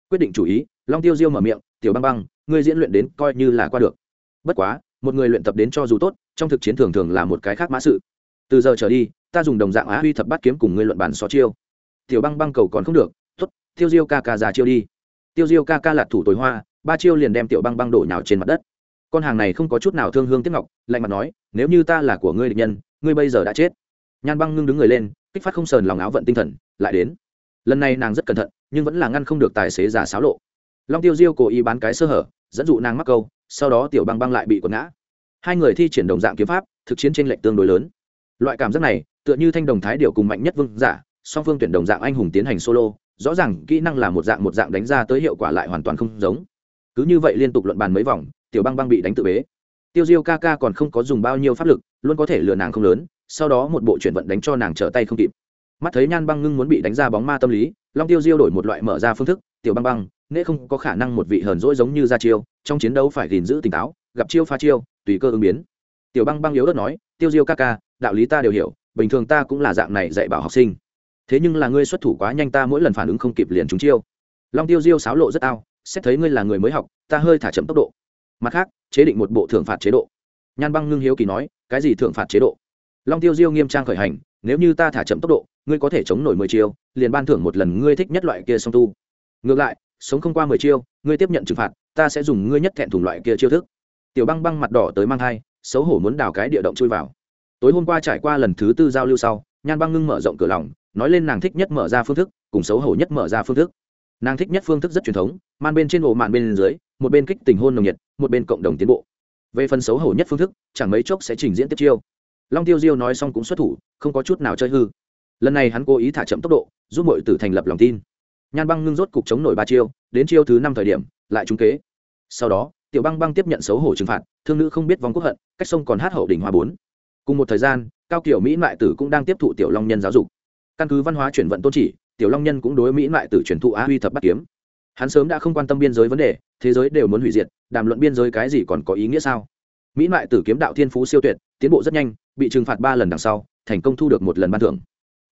Quyết định chủ ý, long tiêu diêu mở miệng, tiểu băng băng, ngươi diễn luyện đến coi như là qua được. Bất quá, một người luyện tập đến cho dù tốt, trong thực chiến thường thường là một cái khác mã sự. Từ giờ trở đi, ta dùng đồng dạng á huy thập bát kiếm cùng ngươi luận bàn xó chiêu. Tiểu băng băng cầu còn không được tiêu diêu ca ca ra chiêu đi. Tiêu diêu ca ca lạt thủ tối hoa, ba chiêu liền đem tiểu băng băng đổ nhào trên mặt đất. Con hàng này không có chút nào thương hương tiếc ngọc, lạnh mặt nói, nếu như ta là của ngươi địch nhân, ngươi bây giờ đã chết. Nhan băng ngưng đứng người lên, kích phát không sờn lòng áo vận tinh thần, lại đến. Lần này nàng rất cẩn thận, nhưng vẫn là ngăn không được tài xế giả xáo lộ. Long tiêu diêu cố ý bán cái sơ hở, dẫn dụ nàng mắc câu, sau đó tiểu băng băng lại bị quật ngã. Hai người thi triển đồng dạng kiếm pháp, thực chiến trên lệnh tương đối lớn. Loại cảm giác này, tựa như thanh đồng thái điệu cùng mạnh nhất vương giả, song phương tuyển đồng dạng anh hùng tiến hành solo rõ ràng kỹ năng là một dạng một dạng đánh ra tới hiệu quả lại hoàn toàn không giống. Cứ như vậy liên tục luận bàn mấy vòng, tiểu băng băng bị đánh tự bế. Tiêu diêu ca ca còn không có dùng bao nhiêu pháp lực, luôn có thể lừa nàng không lớn, sau đó một bộ chuyển vận đánh cho nàng trở tay không kịp. Mắt thấy nhan băng ngưng muốn bị đánh ra bóng ma tâm lý, long tiêu diêu đổi một loại mở ra phương thức, tiểu băng băng nễ không có khả năng một vị hờn dỗi giống như ra chiêu, trong chiến đấu phải gìn giữ tỉnh táo, gặp chiêu pha chiêu, tùy cơ ứng biến. Tiểu băng băng yếu đất nói, tiêu diêu ca ca, đạo lý ta đều hiểu, bình thường ta cũng là dạng này dạy bảo học sinh thế nhưng là ngươi xuất thủ quá nhanh ta mỗi lần phản ứng không kịp liền trúng chiêu. Long tiêu diêu sáo lộ rất ao, xét thấy ngươi là người mới học, ta hơi thả chậm tốc độ. Mặt khác, chế định một bộ thưởng phạt chế độ. Nhan băng ngưng hiếu kỳ nói, cái gì thưởng phạt chế độ? Long tiêu diêu nghiêm trang khởi hành, nếu như ta thả chậm tốc độ, ngươi có thể chống nổi mười chiêu, liền ban thưởng một lần ngươi thích nhất loại kia song tu. Ngược lại, sống không qua mười chiêu, ngươi tiếp nhận trừng phạt, ta sẽ dùng ngươi nhất thẹn thùng loại kia chiêu thức. Tiểu băng băng mặt đỏ tới mang hai xấu hổ muốn đào cái địa động chui vào. Tối hôm qua trải qua lần thứ tư giao lưu sau, nhan băng ngưng mở rộng cửa lòng nói lên nàng thích nhất mở ra phương thức, cùng xấu hổ nhất mở ra phương thức. Nàng thích nhất phương thức rất truyền thống, man bên trên bộ mạn bên dưới, một bên kích tình hôn nồng nhiệt, một bên cộng đồng tiến bộ. Về phần xấu hổ nhất phương thức, chẳng mấy chốc sẽ trình diễn tiếp chiêu. Long tiêu diêu nói xong cũng xuất thủ, không có chút nào chơi hư. Lần này hắn cố ý thả chậm tốc độ, giúp mọi tử thành lập lòng tin. Nhan băng ngưng rốt cục chống nổi ba chiêu, đến chiêu thứ năm thời điểm, lại trúng kế. Sau đó, tiểu băng băng tiếp nhận xấu hổ trừng phạt, thương nữ không biết vong quốc hận, cách sông còn hát hậu đỉnh hoa bốn. Cùng một thời gian, cao kiểu mỹ mại tử cũng đang tiếp thụ tiểu long nhân giáo dục căn cứ văn hóa chuyển vận tôn chỉ, tiểu long nhân cũng đối mỹ mại tử truyền thụ á huy thập bắt kiếm. Hắn sớm đã không quan tâm biên giới vấn đề, thế giới đều muốn hủy diệt, đàm luận biên giới cái gì còn có ý nghĩa sao? Mỹ mại tử kiếm đạo thiên phú siêu tuyệt, tiến bộ rất nhanh, bị trừng phạt ba lần đằng sau, thành công thu được một lần ban thưởng.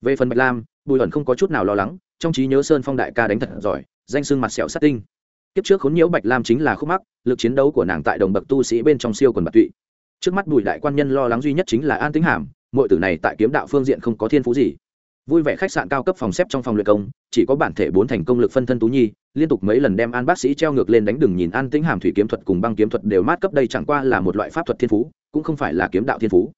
Về phần bạch lam, bùi ẩn không có chút nào lo lắng, trong trí nhớ sơn phong đại ca đánh thật giỏi, danh sưng mặt sẹo sát tinh. Kiếp trước khốn nhiễu bạch lam chính là khúc mắc, lực chiến đấu của nàng tại đồng bậc tu sĩ bên trong siêu quần bạc tụy. Trước mắt bùi đại quan nhân lo lắng duy nhất chính là an tính hàm mọi tử này tại kiếm đạo phương diện không có thiên phú gì vui vẻ khách sạn cao cấp phòng xếp trong phòng luyện công, chỉ có bản thể bốn thành công lực phân thân tú nhi, liên tục mấy lần đem an bác sĩ treo ngược lên đánh đừng nhìn an tĩnh hàm thủy kiếm thuật cùng băng kiếm thuật đều mát cấp đây chẳng qua là một loại pháp thuật thiên phú, cũng không phải là kiếm đạo thiên phú.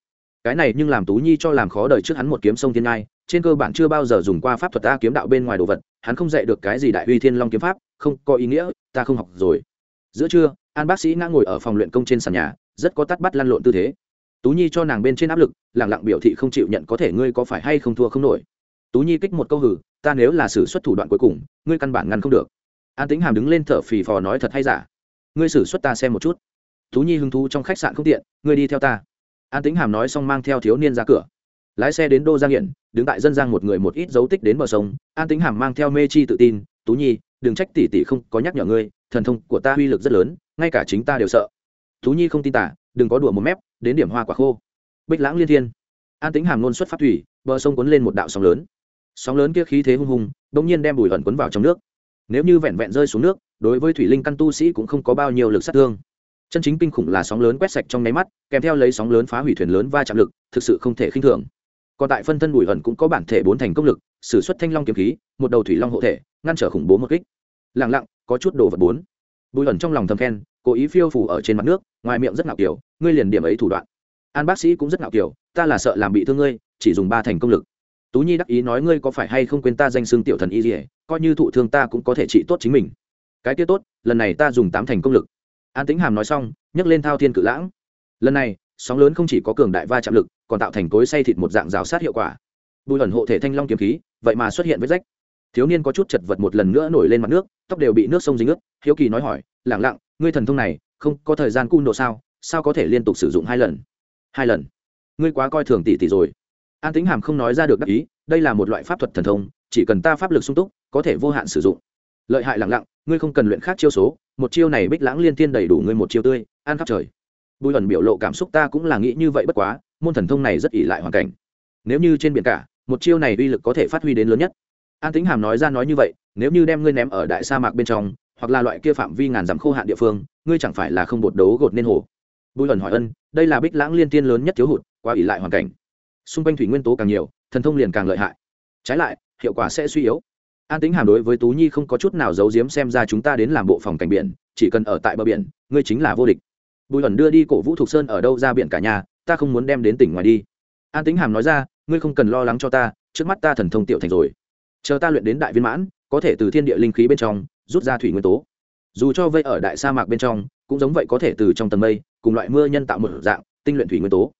Cái này nhưng làm tú nhi cho làm khó đời trước hắn một kiếm sông thiên ngai, trên cơ bản chưa bao giờ dùng qua pháp thuật ta kiếm đạo bên ngoài đồ vật, hắn không dạy được cái gì đại uy thiên long kiếm pháp, không có ý nghĩa, ta không học rồi. Giữa trưa, an bác sĩ ngã ngồi ở phòng luyện công trên sàn nhà, rất có tắt bắt lăn lộn tư thế. Tú nhi cho nàng bên trên áp lực lẳng lặng biểu thị không chịu nhận có thể ngươi có phải hay không thua không nổi tú nhi kích một câu hử, ta nếu là xử xuất thủ đoạn cuối cùng, ngươi căn bản ngăn không được. An tính hàm đứng lên thở phì phò nói thật hay giả? Ngươi xử xuất ta xem một chút. Tú nhi hứng thú trong khách sạn không tiện, ngươi đi theo ta. An tính hàm nói xong mang theo thiếu niên ra cửa. Lái xe đến đô giang hiển đứng tại dân giang một người một ít dấu tích đến bờ sông, an tính hàm mang theo mê chi tự tin, tú nhi, đừng trách tỷ tỷ không có nhắc nhở ngươi, thần thông của ta uy lực rất lớn, ngay cả chính ta đều sợ. Tú nhi không tin tả, đừng có đùa một mép, đến điểm hoa quả khô. Bích lãng liên thiên. An tính hàm nôn xuất phát thủy, bờ sông cuốn lên một đạo sóng lớn sóng lớn kia khí thế hung hùng đ ỗ n g nhiên đem bùi ẩn quấn vào trong nước. Nếu như vẹn vẹn rơi xuống nước, đối với thủy linh căn tu sĩ cũng không có bao nhiêu lực sát thương. Chân chính kinh khủng là sóng lớn quét sạch trong nháy mắt, kèm theo lấy sóng lớn phá hủy thuyền lớn va chạm lực, thực sự không thể khinh thường. Còn tại phân thân bùi ẩn cũng có bản thể bốn thành công lực s ử suất thanh long kiếm khí, một đầu thủy long hộ thể, ngăn trở khủng bố một kích. Lẳng lặng, có chút đồ vật bốn. Bùi ẩn trong lòng thầm khen, cố ý phiêu phủ ở trên mặt nước, ngoài miệng rất ngạo kiểu, ngươi liền điểm ấy thủ đoạn. An bác sĩ cũng rất ngạo kiểu, ta là sợ làm bị thương ngươi, chỉ dùng ba thành công lực tú nhi đắc ý nói ngươi có phải hay không quên ta danh xưng tiểu thần y dỉa coi như thụ thương ta cũng có thể trị tốt chính mình. Cái tiết tốt, lần này ta dùng tám thành công lực. An tính hàm nói xong, nhấc lên thao thiên cự lãng. Lần này, sóng lớn không chỉ có cường đại va chạm lực, còn tạo thành cối say thịt một dạng rào sát hiệu quả. Bùi ẩn hộ thể thanh long kiếm khí, vậy mà xuất hiện vết rách. Thiếu niên có chút chật vật một lần nữa nổi lên mặt nước, tóc đều bị nước sông dính ướt. Hiếu kỳ nói hỏi lẳng lặng, ngươi thần thông này, không có thời gian cung độ sao? Sao có thể liên tục sử dụng hai lần? Hai lần. Ngươi quá coi thường tỷ tỷ rồi an tính hàm không nói ra được đắc ý, đây là một loại pháp thuật thần thông, chỉ cần ta pháp lực sung túc, có thể vô hạn sử dụng. Lợi hại lặng lặng, ngươi không cần luyện khác chiêu số, một chiêu này bích lãng liên thiên đầy đủ ngươi một chiêu tươi an khắp trời. Bùi ẩn biểu lộ cảm xúc ta cũng là nghĩ như vậy bất quá, môn thần thông này rất ỉ lại hoàn cảnh. Nếu như trên biển cả, một chiêu này uy lực có thể phát huy đến lớn nhất. An tính hàm nói ra nói như vậy, nếu như đem ngươi ném ở đại sa mạc bên trong, hoặc là loại kia phạm vi ngàn dặm khô hạn địa phương, ngươi chẳng phải là không bột đấu gột nên hồ. Bùi ẩn hỏi ân, đây là bích lãng liên tiên lớn nhất thiếu hụt qua ỉ lại hoàn cảnh xung quanh thủy nguyên tố càng nhiều, thần thông liền càng lợi hại. Trái lại, hiệu quả sẽ suy yếu. An tính hàm đối với tú nhi không có chút nào giấu giếm xem ra chúng ta đến làm bộ phòng cảnh biển, chỉ cần ở tại bờ biển, ngươi chính là vô địch. Bùi ẩn đưa đi cổ vũ thục sơn ở đâu ra biển cả nhà, ta không muốn đem đến tỉnh ngoài đi. An tính hàm nói ra, ngươi không cần lo lắng cho ta, trước mắt ta thần thông tiểu thành rồi. Chờ ta luyện đến đại viên mãn, có thể từ thiên địa linh khí bên trong, rút ra thủy nguyên tố. Dù cho vây ở đại sa mạc bên trong, cũng giống vậy có thể từ trong tầng mây, cùng loại mưa nhân tạo một dạng, tinh luyện thủy nguyên tố.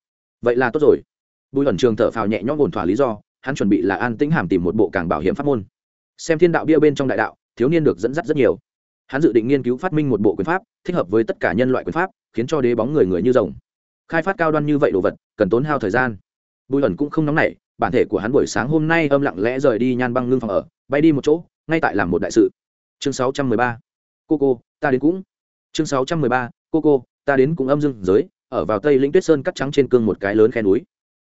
Vậy là tốt rồi bùi ẩn trường thở phào nhẹ nhõm ổn thỏa lý do, hắn chuẩn bị là an tĩnh hàm tìm một bộ càng bảo hiểm pháp môn. Xem thiên đạo bia bên trong đại đạo, thiếu niên được dẫn dắt rất nhiều. Hắn dự định nghiên cứu phát minh một bộ quyền pháp, thích hợp với tất cả nhân loại quyền pháp, khiến cho đế bóng người người như rồng. Khai phát cao đoan như vậy đồ vật, cần tốn hao thời gian. Bùi ẩn cũng không nóng nảy, bản thể của hắn buổi sáng hôm nay âm lặng lẽ rời đi nhan băng ngưng phòng ở, bay đi một chỗ, ngay tại làm một đại sự. Chương 613. cô cô, ta đến cũng. Chương 613. cô cô, ta đến cũng âm dương giới, ở vào tây lĩnh tuyết sơn cắt trắng trên cương một cái lớn khe núi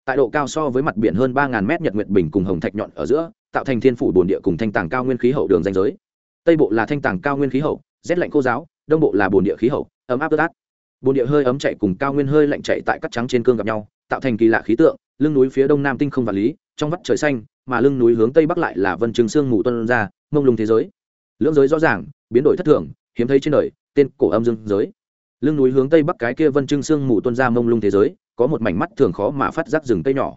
tại độ cao so với mặt biển hơn ba ngàn mét nhật nguyệt bình cùng hồng thạch nhọn ở giữa, tạo thành thiên phủ bồn địa cùng thanh tàng cao nguyên khí hậu đường danh giới. Tây bộ là thanh tàng cao nguyên khí hậu, rét lạnh khô giáo đông bộ là bồn địa khí hậu, ấm áp ướt át. Bồn địa hơi ấm chạy cùng cao nguyên hơi lạnh chạy tại cắt trắng trên cương gặp nhau, tạo thành kỳ lạ khí tượng, lưng núi phía đông nam tinh không vật lý, trong vắt trời xanh, mà lưng núi hướng tây bắc lại là vân trường sương mù tuân ra, mông lung thế giới. Lưỡng giới rõ ràng, biến đổi thất thường, hiếm thấy trên đời, tên cổ âm dương giới. Lưng núi hướng tây bắc cái kia vân trưng sương mù tuân ra mông lung thế giới có một mảnh mắt thường khó mà phát giác rừng cây nhỏ.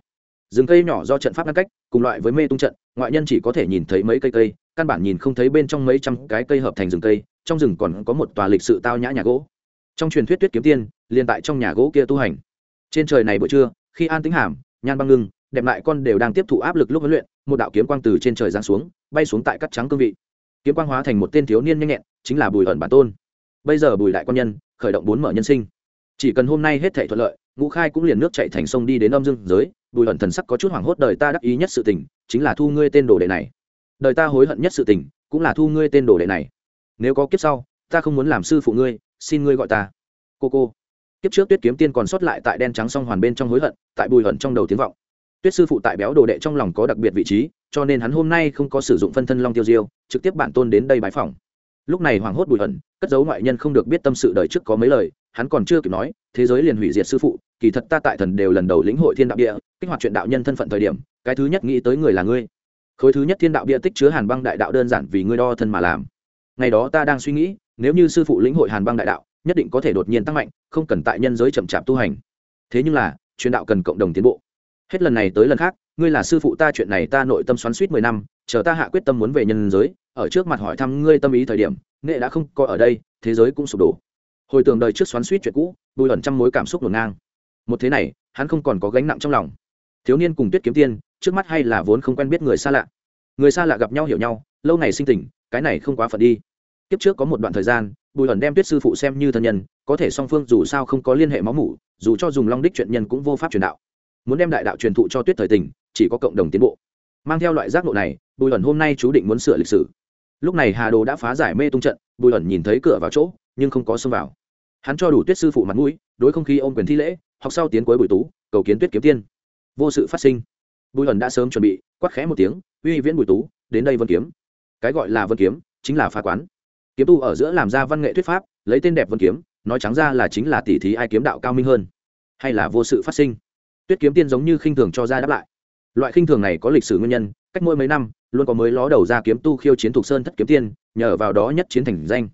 Rừng cây nhỏ do trận pháp ngăn cách, cùng loại với mê tung trận, ngoại nhân chỉ có thể nhìn thấy mấy cây cây, căn bản nhìn không thấy bên trong mấy trăm cái cây hợp thành rừng cây, trong rừng còn có một tòa lịch sự tao nhã nhà gỗ. Trong truyền thuyết tuyết kiếm tiên, liền tại trong nhà gỗ kia tu hành. Trên trời này buổi trưa, khi an tính hàm, nhan băng ngưng, đẹp lại con đều đang tiếp thụ áp lực lúc huấn luyện, một đạo kiếm quang từ trên trời giáng xuống, bay xuống tại cắt trắng cương vị. Kiếm quang hóa thành một tên thiếu niên nhanh nhẹn, chính là bùi ẩn bản tôn. Bây giờ bùi đại quan nhân, khởi động bốn mở nhân sinh chỉ cần hôm nay hết thảy thuận lợi, ngũ khai cũng liền nước chạy thành sông đi đến âm dương giới, bùi hận thần sắc có chút hoảng hốt đời ta đắc ý nhất sự tình, chính là thu ngươi tên đồ đệ này. Đời ta hối hận nhất sự tình, cũng là thu ngươi tên đồ đệ này. Nếu có kiếp sau, ta không muốn làm sư phụ ngươi, xin ngươi gọi ta. Cô cô. Kiếp trước tuyết kiếm tiên còn sót lại tại đen trắng song hoàn bên trong hối hận, tại bùi hận trong đầu tiếng vọng. Tuyết sư phụ tại béo đồ đệ trong lòng có đặc biệt vị trí, cho nên hắn hôm nay không có sử dụng phân thân long tiêu diêu, trực tiếp bản tôn đến đây bái phòng lúc này hoàng hốt bùi hận, cất giấu ngoại nhân không được biết tâm sự đời trước có mấy lời hắn còn chưa kịp nói, thế giới liền hủy diệt sư phụ, kỳ thật ta tại thần đều lần đầu lĩnh hội thiên đạo địa, kích hoạt chuyện đạo nhân thân phận thời điểm, cái thứ nhất nghĩ tới người là ngươi. Khối thứ nhất thiên đạo bia tích chứa hàn băng đại đạo đơn giản vì ngươi đo thân mà làm. Ngày đó ta đang suy nghĩ, nếu như sư phụ lĩnh hội hàn băng đại đạo, nhất định có thể đột nhiên tăng mạnh, không cần tại nhân giới chậm chạp tu hành. Thế nhưng là, truyền đạo cần cộng đồng tiến bộ. Hết lần này tới lần khác, ngươi là sư phụ ta chuyện này ta nội tâm xoắn suýt mười năm, chờ ta hạ quyết tâm muốn về nhân giới, ở trước mặt hỏi thăm ngươi tâm ý thời điểm, nghệ đã không có ở đây, thế giới cũng sụp đổ hồi tưởng đời trước xoắn suýt chuyện cũ, bùi ẩn trăm mối cảm xúc ngổn ngang. Một thế này, hắn không còn có gánh nặng trong lòng. Thiếu niên cùng tuyết kiếm tiên, trước mắt hay là vốn không quen biết người xa lạ. Người xa lạ gặp nhau hiểu nhau, lâu ngày sinh tình, cái này không quá phận đi. Kiếp trước có một đoạn thời gian, bùi ẩn đem tuyết sư phụ xem như thân nhân, có thể song phương dù sao không có liên hệ máu mủ, dù cho dùng long đích chuyện nhân cũng vô pháp truyền đạo. Muốn đem đại đạo truyền thụ cho tuyết thời tình, chỉ có cộng đồng tiến bộ. Mang theo loại giác ngộ này, bùi ẩn hôm nay chú định muốn sửa lịch sử. Lúc này hà đồ đã phá giải mê tung trận, bùi ẩn nhìn thấy cửa vào chỗ, nhưng không có xông vào hắn cho đủ tuyết sư phụ mặt mũi, đối không khí ôm quyền thi lễ, học sau tiến cuối bùi tú, cầu kiến tuyết kiếm tiên. Vô sự phát sinh. Bùi hẩn đã sớm chuẩn bị quắc khẽ một tiếng, uy viễn bùi tú, đến đây vân kiếm. Cái gọi là vân kiếm, chính là phá quán. Kiếm tu ở giữa làm ra văn nghệ thuyết pháp, lấy tên đẹp vân kiếm, nói trắng ra là chính là tỉ thí ai kiếm đạo cao minh hơn, hay là vô sự phát sinh. Tuyết kiếm tiên giống như khinh thường cho ra đáp lại. Loại khinh thường này có lịch sử nguyên nhân, cách mỗi mấy năm, luôn có mới ló đầu ra kiếm tu khiêu chiến thuộc sơn thất kiếm tiên, nhờ vào đó nhất chiến thành danh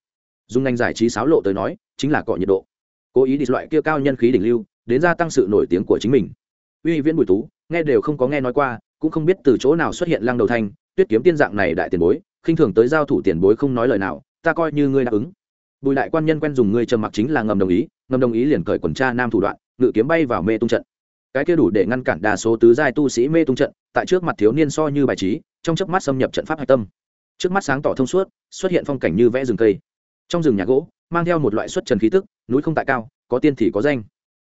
dùng ngành giải trí sáo lộ tới nói, chính là cọ nhiệt độ. Cố ý đi loại kia cao nhân khí đỉnh lưu, đến gia tăng sự nổi tiếng của chính mình. Uy viễn bùi tú, nghe đều không có nghe nói qua, cũng không biết từ chỗ nào xuất hiện lăng đầu thanh, tuyết kiếm tiên dạng này đại tiền bối, khinh thường tới giao thủ tiền bối không nói lời nào, ta coi như ngươi đáp ứng. Bùi đại quan nhân quen dùng ngươi trầm mặc chính là ngầm đồng ý, ngầm đồng ý liền cởi quần tra nam thủ đoạn, ngự kiếm bay vào mê tung trận. Cái kia đủ để ngăn cản đa số tứ giai tu sĩ mê tung trận, tại trước mặt thiếu niên so như bài trí, trong chớp mắt xâm nhập trận pháp hạch tâm. Trước mắt sáng tỏ thông suốt, xuất hiện phong cảnh như vẽ rừng cây trong rừng nhà gỗ, mang theo một loại xuất trần khí tức, núi không tại cao, có tiên thì có danh.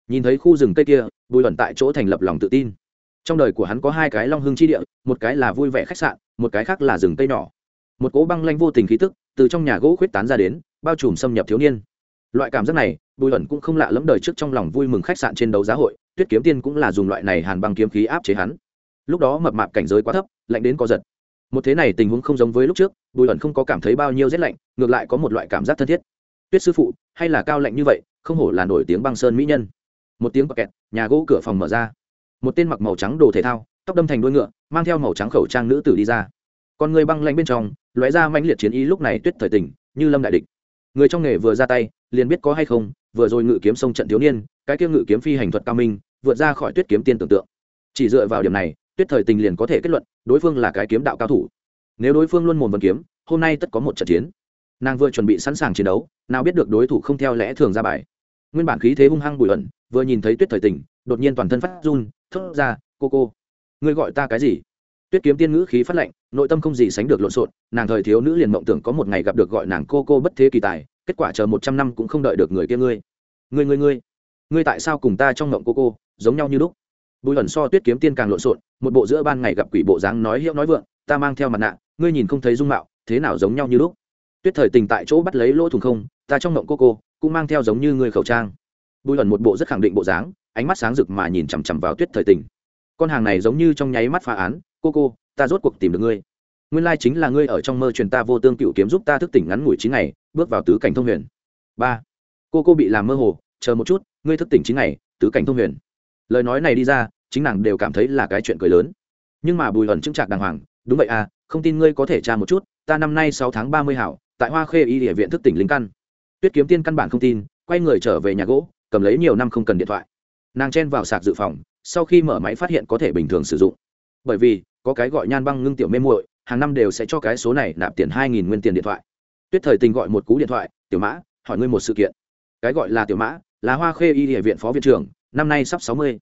Nhìn thấy khu rừng cây kia, bùi luận tại chỗ thành lập lòng tự tin. Trong đời của hắn có hai cái long hưng chi địa, một cái là vui vẻ khách sạn, một cái khác là rừng cây nhỏ. Một cỗ băng lanh vô tình khí tức từ trong nhà gỗ khuyết tán ra đến, bao trùm xâm nhập thiếu niên. Loại cảm giác này, bùi luận cũng không lạ lẫm đời trước trong lòng vui mừng khách sạn trên đấu giá hội, tuyết kiếm tiên cũng là dùng loại này hàn băng kiếm khí áp chế hắn. Lúc đó mập mạp cảnh giới quá thấp, lạnh đến có giật một thế này tình huống không giống với lúc trước, bùi ẩn không có cảm thấy bao nhiêu rét lạnh, ngược lại có một loại cảm giác thân thiết. Tuyết sư phụ, hay là cao lạnh như vậy, không hổ là nổi tiếng băng sơn mỹ nhân. Một tiếng bọc kẹt, nhà gỗ cửa phòng mở ra. Một tên mặc màu trắng đồ thể thao, tóc đâm thành đuôi ngựa, mang theo màu trắng khẩu trang nữ tử đi ra. Còn người băng lạnh bên trong, lóe ra mãnh liệt chiến ý lúc này tuyết thời tình như lâm đại địch. Người trong nghề vừa ra tay, liền biết có hay không, vừa rồi ngự kiếm sông trận thiếu niên, cái kia ngự kiếm phi hành thuật cao minh, vượt ra khỏi tuyết kiếm tiên tưởng tượng. Chỉ dựa vào điểm này tuyết thời tình liền có thể kết luận, đối phương là cái kiếm đạo cao thủ. Nếu đối phương luôn mồm vân kiếm, hôm nay tất có một trận chiến. Nàng vừa chuẩn bị sẵn sàng chiến đấu, nào biết được đối thủ không theo lẽ thường ra bài. Nguyên bản khí thế hung hăng bùi ẩn, vừa nhìn thấy tuyết thời tình, đột nhiên toàn thân phát run, thốt ra, cô cô, ngươi gọi ta cái gì? Tuyết kiếm tiên ngữ khí phát lệnh nội tâm không gì sánh được lộn xộn, nàng thời thiếu nữ liền mộng tưởng có một ngày gặp được gọi nàng cô cô bất thế kỳ tài, kết quả chờ một trăm năm cũng không đợi được người kia ngươi. Ngươi ngươi ngươi ngươi tại sao cùng ta trong mộng cô cô, giống nhau như lúc? Bùi ẩn so tuyết kiếm tiên càng lộn xộn, một bộ giữa ban ngày gặp quỷ bộ dáng nói hiệu nói vượng, ta mang theo mặt nạ, ngươi nhìn không thấy dung mạo, thế nào giống nhau như lúc? Tuyết thời tình tại chỗ bắt lấy lỗ thùng không, ta trong ngộng cô cô, cũng mang theo giống như người khẩu trang. Bùi ẩn một bộ rất khẳng định bộ dáng, ánh mắt sáng rực mà nhìn chằm chằm vào tuyết thời tình. Con hàng này giống như trong nháy mắt phá án, cô cô, ta rốt cuộc tìm được ngươi. Nguyên lai chính là ngươi ở trong mơ truyền ta vô tương cựu kiếm giúp ta thức tỉnh ngắn ngủi chín ngày, bước vào tứ cảnh thông huyền. Ba. Cô cô bị làm mơ hồ, chờ một chút, ngươi thức tỉnh chín ngày, tứ cảnh thông huyền lời nói này đi ra, chính nàng đều cảm thấy là cái chuyện cười lớn. Nhưng mà bùi ẩn chứng chạc đàng hoàng, đúng vậy à không tin ngươi có thể tra một chút, ta năm nay sáu tháng ba mươi hảo, tại hoa khê y địa viện thức tỉnh linh căn. Tuyết kiếm tiên căn bản không tin, quay người trở về nhà gỗ, cầm lấy nhiều năm không cần điện thoại. Nàng chen vào sạc dự phòng, sau khi mở máy phát hiện có thể bình thường sử dụng. Bởi vì, có cái gọi nhan băng ngưng tiểu mê muội, hàng năm đều sẽ cho cái số này nạp tiền hai nghìn nguyên tiền điện thoại. Tuyết thời tình gọi một cú điện thoại, tiểu mã, hỏi ngươi một sự kiện. Cái gọi là tiểu mã, là hoa khê y địa viện phó viện trưởng năm nay sắp sáu mươi.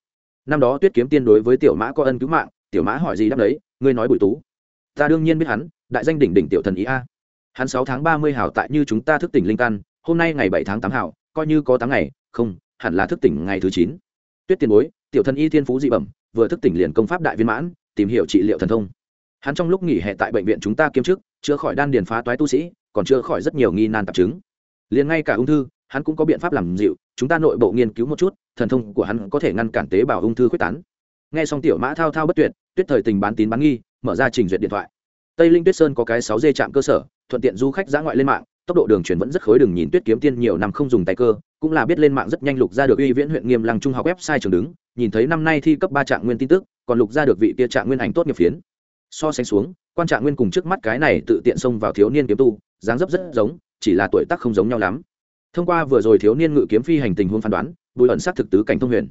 Năm đó tuyết kiếm tiên đối với tiểu mã có ân cứu mạng, tiểu mã hỏi gì đáp đấy, ngươi nói bùi tú. Ta đương nhiên biết hắn, đại danh đỉnh đỉnh tiểu thần ý a. Hắn sáu tháng ba mươi hảo tại như chúng ta thức tỉnh linh căn, hôm nay ngày bảy tháng tám hảo, coi như có tám ngày, không, hẳn là thức tỉnh ngày thứ chín. Tuyết tiền bối, tiểu thần y thiên phú dị bẩm, vừa thức tỉnh liền công pháp đại viên mãn, tìm hiểu trị liệu thần thông. Hắn trong lúc nghỉ hè tại bệnh viện chúng ta kiếm chức, chữa khỏi đan điền phá toái tu sĩ, còn chữa khỏi rất nhiều nghi nan tạp chứng. Liền ngay cả ung thư hắn cũng có biện pháp làm dịu, chúng ta nội bộ nghiên cứu một chút, thần thông của hắn có thể ngăn cản tế bào ung thư quyết tán. Nghe xong tiểu mã thao thao bất tuyệt, tuyết thời tình bán tín bán nghi, mở ra trình duyệt điện thoại. Tây linh tuyết sơn có cái sáu dây trạm cơ sở, thuận tiện du khách giã ngoại lên mạng, tốc độ đường truyền vẫn rất khối Đường nhìn tuyết kiếm tiên nhiều năm không dùng tay cơ, cũng là biết lên mạng rất nhanh lục ra được uy viễn huyện nghiêm lăng trung học website trường đứng, nhìn thấy năm nay thi cấp ba trạng nguyên tin tức, còn lục ra được vị tia trạng nguyên ảnh tốt nghiệp phiến. So sánh xuống, quan trạng nguyên cùng trước mắt cái này tự tiện xông vào thiếu niên kiếm tu, dáng dấp rất giống, chỉ là tuổi tác không giống nhau lắm thông qua vừa rồi thiếu niên ngự kiếm phi hành tình huống phán đoán, bùi ẩn xác thực tứ cảnh thông huyền.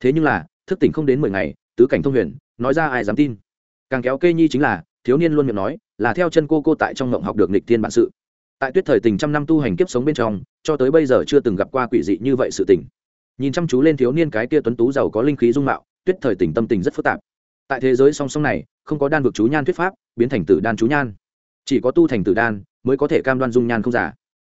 Thế nhưng là, thức tỉnh không đến mười ngày, tứ cảnh thông huyền, nói ra ai dám tin? Càng kéo kê nhi chính là, thiếu niên luôn miệng nói, là theo chân cô cô tại trong ngộng học được nịch thiên bản sự. Tại tuyết thời tình trăm năm tu hành kiếp sống bên trong, cho tới bây giờ chưa từng gặp qua quỷ dị như vậy sự tình. Nhìn chăm chú lên thiếu niên cái kia tuấn tú giàu có linh khí dung mạo, tuyết thời tình tâm tình rất phức tạp. Tại thế giới song song này, không có đan vực chú nhan thuyết pháp, biến thành tử đan chú nhan. Chỉ có tu thành tử đan, mới có thể cam đoan dung nhan không giả.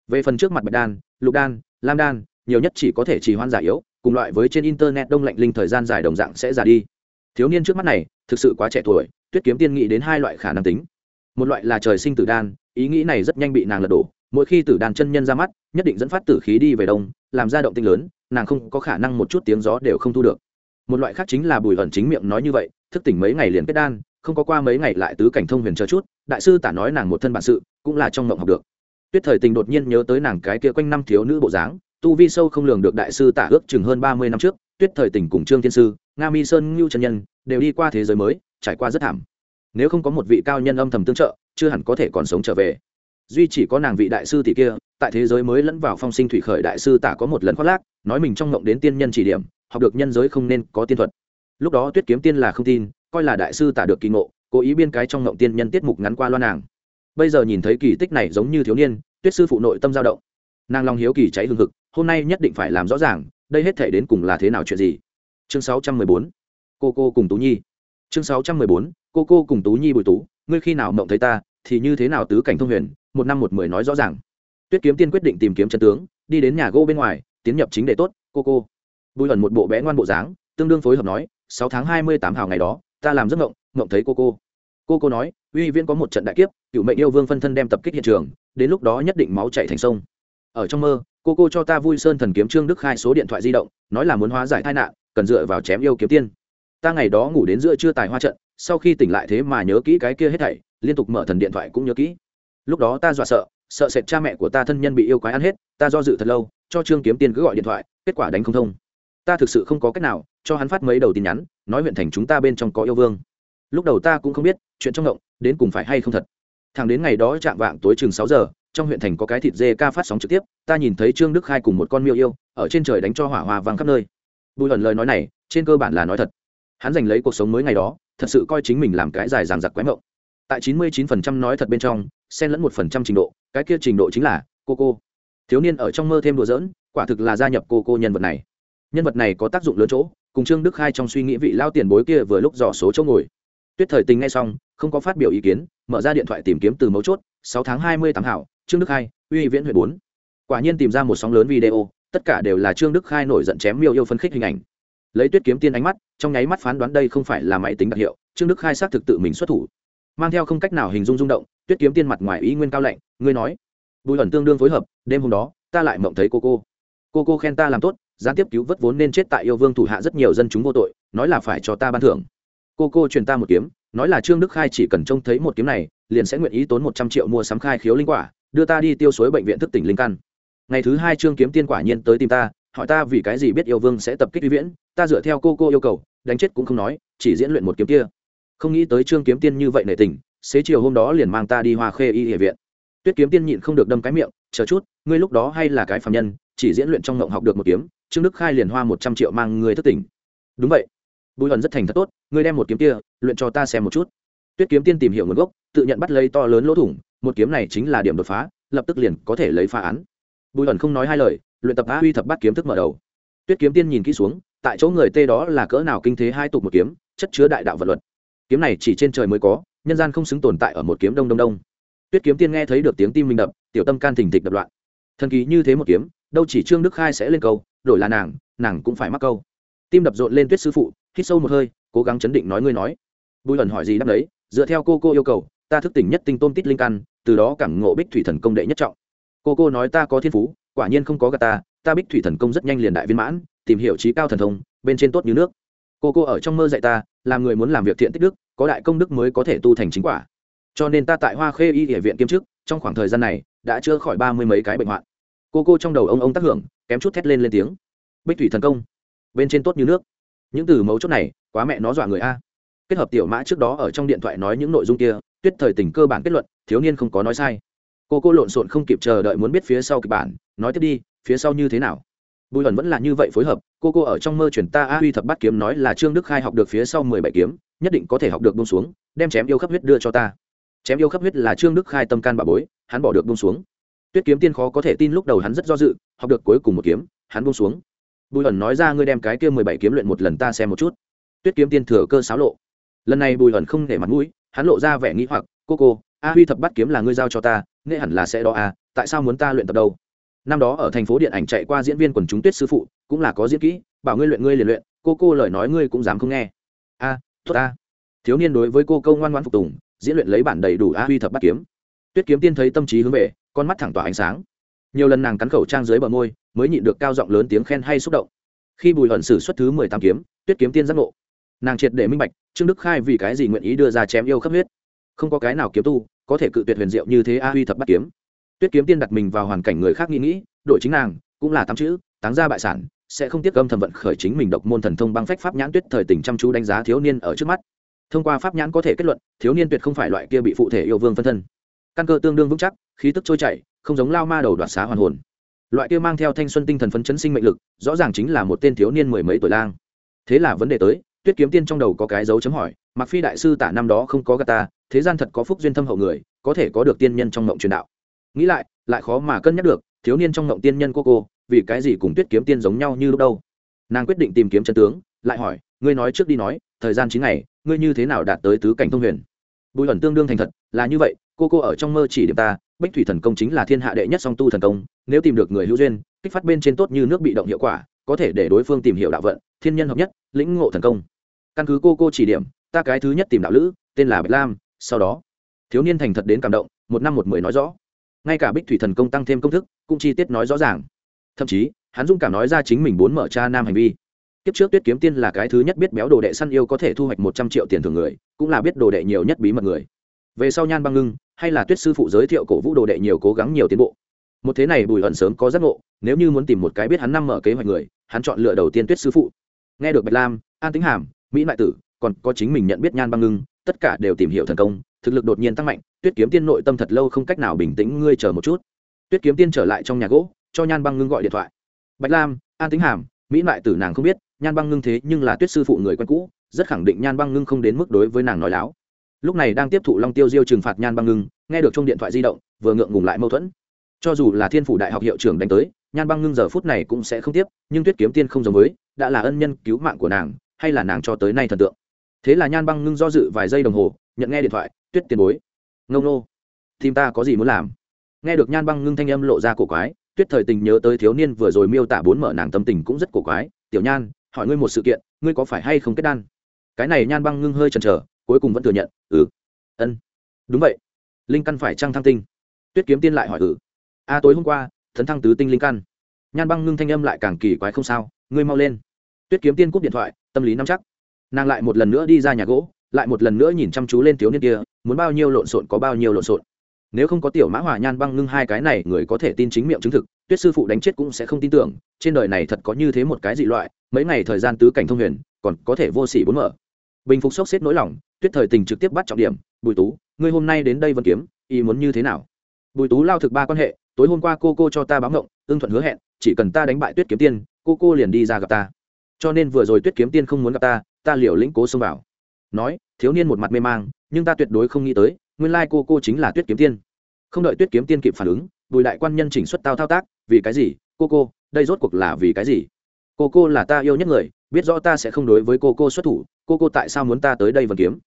Về phần trước mặt bạch đan lục đan, lam đan, nhiều nhất chỉ có thể chỉ hoan giả yếu, cùng loại với trên internet đông lạnh linh thời gian dài đồng dạng sẽ già đi. Thiếu niên trước mắt này, thực sự quá trẻ tuổi, tuyết kiếm tiên nghĩ đến hai loại khả năng tính. Một loại là trời sinh tử đan, ý nghĩ này rất nhanh bị nàng lật đổ, mỗi khi tử đan chân nhân ra mắt, nhất định dẫn phát tử khí đi về đông, làm ra động tinh lớn, nàng không có khả năng một chút tiếng gió đều không thu được. Một loại khác chính là bùi ẩn chính miệng nói như vậy, thức tỉnh mấy ngày liền kết đan, không có qua mấy ngày lại tứ cảnh thông huyền chờ chút, đại sư tả nói nàng một thân bản sự, cũng là trong mộng học được tuyết thời tình đột nhiên nhớ tới nàng cái kia quanh năm thiếu nữ bộ dáng, tu vi sâu không lường được đại sư tả ước chừng hơn ba mươi năm trước, tuyết thời tình cùng trương thiên sư, nga mi sơn, ngưu trần nhân, đều đi qua thế giới mới, trải qua rất thảm. Nếu không có một vị cao nhân âm thầm tương trợ, chưa hẳn có thể còn sống trở về. Duy chỉ có nàng vị đại sư tỷ kia, tại thế giới mới lẫn vào phong sinh thủy khởi đại sư tả có một lần khoác lác, nói mình trong ngộng đến tiên nhân chỉ điểm, học được nhân giới không nên có tiên thuật. Lúc đó tuyết kiếm tiên là không tin, coi là đại sư tả được kỳ ngộ, cố ý biên cái trong ngộng tiên nhân tiết mục ngắn qua loa nàng bây giờ nhìn thấy kỳ tích này giống như thiếu niên, tuyết sư phụ nội tâm dao động. Nàng long hiếu kỳ cháy hương thực hôm nay nhất định phải làm rõ ràng, đây hết thể đến cùng là thế nào chuyện gì? Chương 614 cô cô cùng tú nhi. Chương 614 cô cô cùng tú nhi bùi tú, ngươi khi nào mộng thấy ta, thì như thế nào tứ cảnh thông huyền, một năm một mười nói rõ ràng. Tuyết kiếm tiên quyết định tìm kiếm chân tướng, đi đến nhà gỗ bên ngoài, tiến nhập chính để tốt, cô cô. Bùi ẩn một bộ bé ngoan bộ dáng, tương đương phối hợp nói, sáu tháng hai mươi tám hào ngày đó, ta làm giấc mộng mộng thấy cô cô. Cô cô nói, uy viên có một trận đại kiếp cựu mệnh yêu vương phân thân đem tập kích hiện trường, đến lúc đó nhất định máu chạy thành sông. Ở trong mơ, cô cô cho ta vui sơn thần kiếm trương đức khai số điện thoại di động, nói là muốn hóa giải tai nạn, cần dựa vào chém yêu kiếm tiên. Ta ngày đó ngủ đến giữa trưa tài hoa trận, sau khi tỉnh lại thế mà nhớ kỹ cái kia hết thảy, liên tục mở thần điện thoại cũng nhớ kỹ. Lúc đó ta dọa sợ sợ sệt cha mẹ của ta thân nhân bị yêu quái ăn hết, ta do dự thật lâu, cho trương kiếm tiên cứ gọi điện thoại, kết quả đánh không thông. Ta thực sự không có cách nào, cho hắn phát mấy đầu tin nhắn, nói huyện thành chúng ta bên trong có yêu vương. Lúc đầu ta cũng không biết, chuyện trong động đến cùng phải hay không thật thằng đến ngày đó chạm vạng tối chừng sáu giờ, trong huyện thành có cái thịt dê ca phát sóng trực tiếp, ta nhìn thấy trương đức khai cùng một con miêu yêu, ở trên trời đánh cho hỏa hoa vang khắp nơi. Bùi ẩn lời nói này, trên cơ bản là nói thật. Hắn giành lấy cuộc sống mới ngày đó, thật sự coi chính mình làm cái dài dàng giặc quái mộng. Tại chín mươi chín phần trăm nói thật bên trong, xen lẫn một phần trăm trình độ, cái kia trình độ chính là cô cô. Thiếu niên ở trong mơ thêm đùa giỡn, quả thực là gia nhập cô cô nhân vật này. Nhân vật này có tác dụng lớn chỗ, cùng trương đức khai trong suy nghĩ vị lao tiền bối kia vừa lúc dò số chỗ ngồi. Tuyết thời tình ngay xong, không có phát biểu ý kiến mở ra điện thoại tìm kiếm từ mấu chốt, sáu tháng hai mươi tám hảo, trương đức khai, uy viễn huyện bốn. Quả nhiên tìm ra một sóng lớn video, tất cả đều là trương đức khai nổi giận chém miêu yêu phân khích hình ảnh. Lấy tuyết kiếm tiên ánh mắt, trong nháy mắt phán đoán đây không phải là máy tính đặc hiệu, trương đức khai xác thực tự mình xuất thủ. Mang theo không cách nào hình dung rung động, tuyết kiếm tiên mặt ngoài ý nguyên cao lạnh, ngươi nói, bùi ẩn tương đương phối hợp, đêm hôm đó, ta lại mộng thấy cô cô. Cô cô khen ta làm tốt, gián tiếp cứu vớt vốn nên chết tại yêu vương thủ hạ rất nhiều dân chúng vô tội, nói là phải cho ta ban thưởng. Cô cô truyền ta một kiếm nói là trương đức khai chỉ cần trông thấy một kiếm này, liền sẽ nguyện ý tốn một trăm triệu mua sắm khai khiếu linh quả, đưa ta đi tiêu suối bệnh viện thức tỉnh linh căn. Ngày thứ hai trương kiếm tiên quả nhiên tới tìm ta, hỏi ta vì cái gì biết yêu vương sẽ tập kích vi viễn, ta dựa theo cô cô yêu cầu, đánh chết cũng không nói, chỉ diễn luyện một kiếm kia. Không nghĩ tới trương kiếm tiên như vậy nể tình, xế chiều hôm đó liền mang ta đi hoa khê y địa viện. Tuyết kiếm tiên nhịn không được đâm cái miệng, chờ chút, ngươi lúc đó hay là cái phạm nhân, chỉ diễn luyện trong ngộng học được một kiếm, trương đức khai liền hoa một trăm triệu mang người thất tỉnh. Đúng vậy bùi hận rất thành thật tốt, ngươi đem một kiếm kia, luyện cho ta xem một chút. Tuyết kiếm tiên tìm hiểu nguồn gốc, tự nhận bắt lấy to lớn lỗ thủng, một kiếm này chính là điểm đột phá, lập tức liền có thể lấy phá án. Bùi hận không nói hai lời, luyện tập á huy thập bắt kiếm thức mở đầu. Tuyết kiếm tiên nhìn kỹ xuống, tại chỗ người tê đó là cỡ nào kinh thế hai tục một kiếm, chất chứa đại đạo vật luật. Kiếm này chỉ trên trời mới có, nhân gian không xứng tồn tại ở một kiếm đông đông đông. Tuyết kiếm tiên nghe thấy được tiếng tim mình đập, tiểu tâm can thình thịch đập loạn. Thần kỳ như thế một kiếm, đâu chỉ trương đức khai sẽ lên câu, đổi là nàng nàng cũng phải mắc câu tim đập rộn lên tuyết sư phụ, hít sâu một hơi, cố gắng chấn định nói ngươi nói. Bùi ẩn hỏi gì đáp đấy, dựa theo cô cô yêu cầu, ta thức tỉnh nhất tinh tôm tít linh căn, từ đó cảm ngộ bích thủy thần công đệ nhất trọng. Cô cô nói ta có thiên phú, quả nhiên không có gà ta ta bích thủy thần công rất nhanh liền đại viên mãn, tìm hiểu trí cao thần thông, bên trên tốt như nước. Cô cô ở trong mơ dạy ta, làm người muốn làm việc thiện tích đức, có đại công đức mới có thể tu thành chính quả. Cho nên ta tại hoa khê y địa viện kiêm chức, trong khoảng thời gian này, đã chữa khỏi ba mươi mấy cái bệnh hoạn. Cô cô trong đầu ông ông tác hưởng, kém chút thét lên lên tiếng. Bích thủy thần công bên trên tốt như nước. Những từ mấu chốt này, quá mẹ nó dọa người a. Kết hợp tiểu mã trước đó ở trong điện thoại nói những nội dung kia, tuyết thời tình cơ bản kết luận, thiếu niên không có nói sai. Cô cô lộn xộn không kịp chờ đợi muốn biết phía sau kịch bản, nói tiếp đi, phía sau như thế nào? Bùi ẩn vẫn là như vậy phối hợp, cô cô ở trong mơ chuyển ta a huy thập bát kiếm nói là trương đức khai học được phía sau mười bảy kiếm, nhất định có thể học được bông xuống, đem chém yêu khắp huyết đưa cho ta. Chém yêu khắp huyết là trương đức khai tâm can bà bối, hắn bỏ được bông xuống. Tuyết kiếm tiên khó có thể tin lúc đầu hắn rất do dự, học được cuối cùng một kiếm, hắn bông xuống bùi ẩn nói ra ngươi đem cái kia mười bảy kiếm luyện một lần ta xem một chút. Tuyết kiếm tiên thừa cơ xáo lộ. Lần này bùi ẩn không để mặt mũi hắn lộ ra vẻ nghĩ hoặc cô cô a huy thập bắt kiếm là ngươi giao cho ta nghệ hẳn là sẽ đó à tại sao muốn ta luyện tập đâu? Năm đó ở thành phố điện ảnh chạy qua diễn viên quần chúng tuyết sư phụ cũng là có diễn kỹ bảo ngươi luyện ngươi liền luyện cô cô lời nói ngươi cũng dám không nghe. A à, tốt a thiếu niên đối với cô câu ngoan ngoan phục tùng diễn luyện lấy bản đầy đủ a huy thập bắt kiếm. Tuyết kiếm tiên thấy tâm trí hướng về con mắt thẳng tỏa ánh sáng. Nhiều lần nàng cắn khẩu trang dưới bờ môi mới nhịn được cao giọng lớn tiếng khen hay xúc động. Khi bùi hận sử xuất thứ mười tám kiếm, tuyết kiếm tiên giác ngộ. Nàng triệt để minh bạch, trương đức khai vì cái gì nguyện ý đưa ra chém yêu khắp huyết. Không có cái nào kiếm tu có thể cự tuyệt huyền diệu như thế a huy thập bắt kiếm. Tuyết kiếm tiên đặt mình vào hoàn cảnh người khác nghĩ nghĩ đội chính nàng, cũng là tám chữ, táng ra bại sản, sẽ không tiếc âm thầm vận khởi chính mình độc môn thần thông băng phách pháp nhãn tuyết thời tình chăm chú đánh giá thiếu niên ở trước mắt. Thông qua pháp nhãn có thể kết luận, thiếu niên tuyệt không phải loại kia bị phụ thể yêu vương phân thân. Căn cơ tương đương vững chắc, khí tức trôi chảy, không giống lao ma đầu đoạt xá hoàn hồn loại kia mang theo thanh xuân tinh thần phấn chấn sinh mệnh lực, rõ ràng chính là một tên thiếu niên mười mấy tuổi lang. Thế là vấn đề tới, tuyết kiếm tiên trong đầu có cái dấu chấm hỏi mặc phi đại sư tả năm đó không có gà ta, thế gian thật có phúc duyên thâm hậu người, có thể có được tiên nhân trong mộng truyền đạo. Nghĩ lại lại khó mà cân nhắc được, thiếu niên trong mộng tiên nhân cô cô, vì cái gì cùng tuyết kiếm tiên giống nhau như lúc đâu? Nàng quyết định tìm kiếm chân tướng, lại hỏi, ngươi nói trước đi nói, thời gian chín ngày, ngươi như thế nào đạt tới tứ cảnh thông huyền? Bùi ẩn tương đương thành thật, là như vậy, cô cô ở trong mơ chỉ điểm ta bách thủy thần công chính là thiên hạ đệ nhất song tu thần công, nếu tìm được người hữu duyên, kích phát bên trên tốt như nước bị động hiệu quả, có thể để đối phương tìm hiểu đạo vận, thiên nhân hợp nhất, lĩnh ngộ thần công. Căn cứ cô cô chỉ điểm, ta cái thứ nhất tìm đạo lữ, tên là bạch lam, sau đó, thiếu niên thành thật đến cảm động, một năm một mười nói rõ. Ngay cả bích thủy thần công tăng thêm công thức, cũng chi tiết nói rõ ràng. Thậm chí, hắn dung cảm nói ra chính mình muốn mở cha nam hành vi. Kiếp trước tuyết kiếm tiên là cái thứ nhất biết béo đồ đệ săn yêu có thể thu hoạch một trăm triệu tiền thưởng người, cũng là biết đồ đệ nhiều nhất bí mật người. Về sau nhan băng ngưng hay là tuyết sư phụ giới thiệu cổ vũ đồ đệ nhiều cố gắng nhiều tiến bộ. Một thế này bùi ẩn sớm có giác ngộ, nếu như muốn tìm một cái biết hắn năm mở kế hoạch người, hắn chọn lựa đầu tiên tuyết sư phụ. Nghe được bạch lam, an tính hàm, mỹ đại tử, còn có chính mình nhận biết nhan băng ngưng, tất cả đều tìm hiểu thần công, thực lực đột nhiên tăng mạnh, tuyết kiếm tiên nội tâm thật lâu không cách nào bình tĩnh, ngươi chờ một chút. Tuyết kiếm tiên trở lại trong nhà gỗ, cho nhan băng ngưng gọi điện thoại. Bạch lam, an tính hàm, mỹ lại tử nàng không biết, nhan băng ngưng thế nhưng là tuyết sư phụ người quen cũ, rất khẳng định nhan băng ngưng không đến mức đối với nàng nói láo lúc này đang tiếp thụ long tiêu diêu trừng phạt nhan băng ngưng, nghe được chung điện thoại di động, vừa ngượng ngùng lại mâu thuẫn. Cho dù là thiên phủ đại học hiệu trưởng đánh tới, nhan băng ngưng giờ phút này cũng sẽ không tiếp, nhưng tuyết kiếm tiên không giống với, đã là ân nhân cứu mạng của nàng, hay là nàng cho tới nay thần tượng. Thế là nhan băng ngưng do dự vài giây đồng hồ, nhận nghe điện thoại, tuyết tiền bối. Ngông nô, tìm ta có gì muốn làm? Nghe được nhan băng ngưng thanh âm lộ ra cổ quái, tuyết thời tình nhớ tới thiếu niên vừa rồi miêu tả bốn mở nàng tâm tình cũng rất cổ quái, tiểu nhan, hỏi ngươi một sự kiện, ngươi có phải hay không kết đan? Cái này nhan băng ngưng hơi chần chờ cuối cùng vẫn thừa nhận ừ. Ân. Đúng vậy. Linh căn phải trăng thăng tinh. Tuyết kiếm tiên lại hỏi ừ. A, tối hôm qua thấn thăng tứ tinh linh căn. Nhan băng ngưng thanh âm lại càng kỳ quái không sao, ngươi mau lên. Tuyết kiếm tiên cúp điện thoại, tâm lý nắm chắc. Nàng lại một lần nữa đi ra nhà gỗ, lại một lần nữa nhìn chăm chú lên thiếu niên kia, muốn bao nhiêu lộn xộn có bao nhiêu lộn xộn. Nếu không có tiểu mã hòa nhan băng ngưng hai cái này, người có thể tin chính miệng chứng thực, tuyết sư phụ đánh chết cũng sẽ không tin tưởng, trên đời này thật có như thế một cái dị loại, mấy ngày thời gian tứ cảnh thông huyền, còn có thể vô sỉ bốn mở. Bình phục sốc xếp nỗi lòng tuyết thời tình trực tiếp bắt trọng điểm, bùi tú, ngươi hôm nay đến đây vẫn kiếm, ý muốn như thế nào? Bùi tú lao thực ba quan hệ, tối hôm qua cô cô cho ta báo ngộng, ưng thuận hứa hẹn, chỉ cần ta đánh bại tuyết kiếm tiên, cô cô liền đi ra gặp ta. Cho nên vừa rồi tuyết kiếm tiên không muốn gặp ta ta liều lĩnh cố xông vào. Nói, thiếu niên một mặt mê mang, nhưng ta tuyệt đối không nghĩ tới, nguyên lai cô cô chính là tuyết kiếm tiên. Không đợi tuyết kiếm tiên kịp phản ứng, bùi đại quan nhân chỉnh xuất tao thao tác, vì cái gì? Cô cô, đây rốt cuộc là vì cái gì? Cô cô là ta yêu nhất người, biết rõ ta sẽ không đối với cô cô xuất thủ, cô cô tại sao muốn ta tới đây vần kiếm?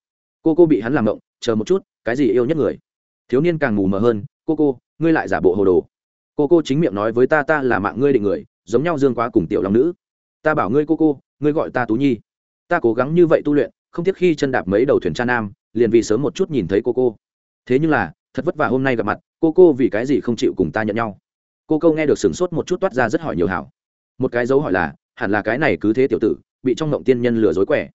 Cô cô bị hắn làm động, chờ một chút, cái gì yêu nhất người? Thiếu niên càng mù mờ hơn, cô cô, ngươi lại giả bộ hồ đồ. Cô cô chính miệng nói với ta ta là mạng ngươi định người, giống nhau dương quá cùng tiểu long nữ. Ta bảo ngươi cô cô, ngươi gọi ta tú nhi. Ta cố gắng như vậy tu luyện, không tiếc khi chân đạp mấy đầu thuyền cha nam, liền vì sớm một chút nhìn thấy cô cô. Thế nhưng là, thật vất vả hôm nay gặp mặt, cô cô vì cái gì không chịu cùng ta nhận nhau? Cô câu nghe được sửng sốt một chút toát ra rất hỏi nhiều hảo. Một cái dấu hỏi là, hẳn là cái này cứ thế tiểu tử, bị trong ngộng tiên nhân lừa dối quẻ.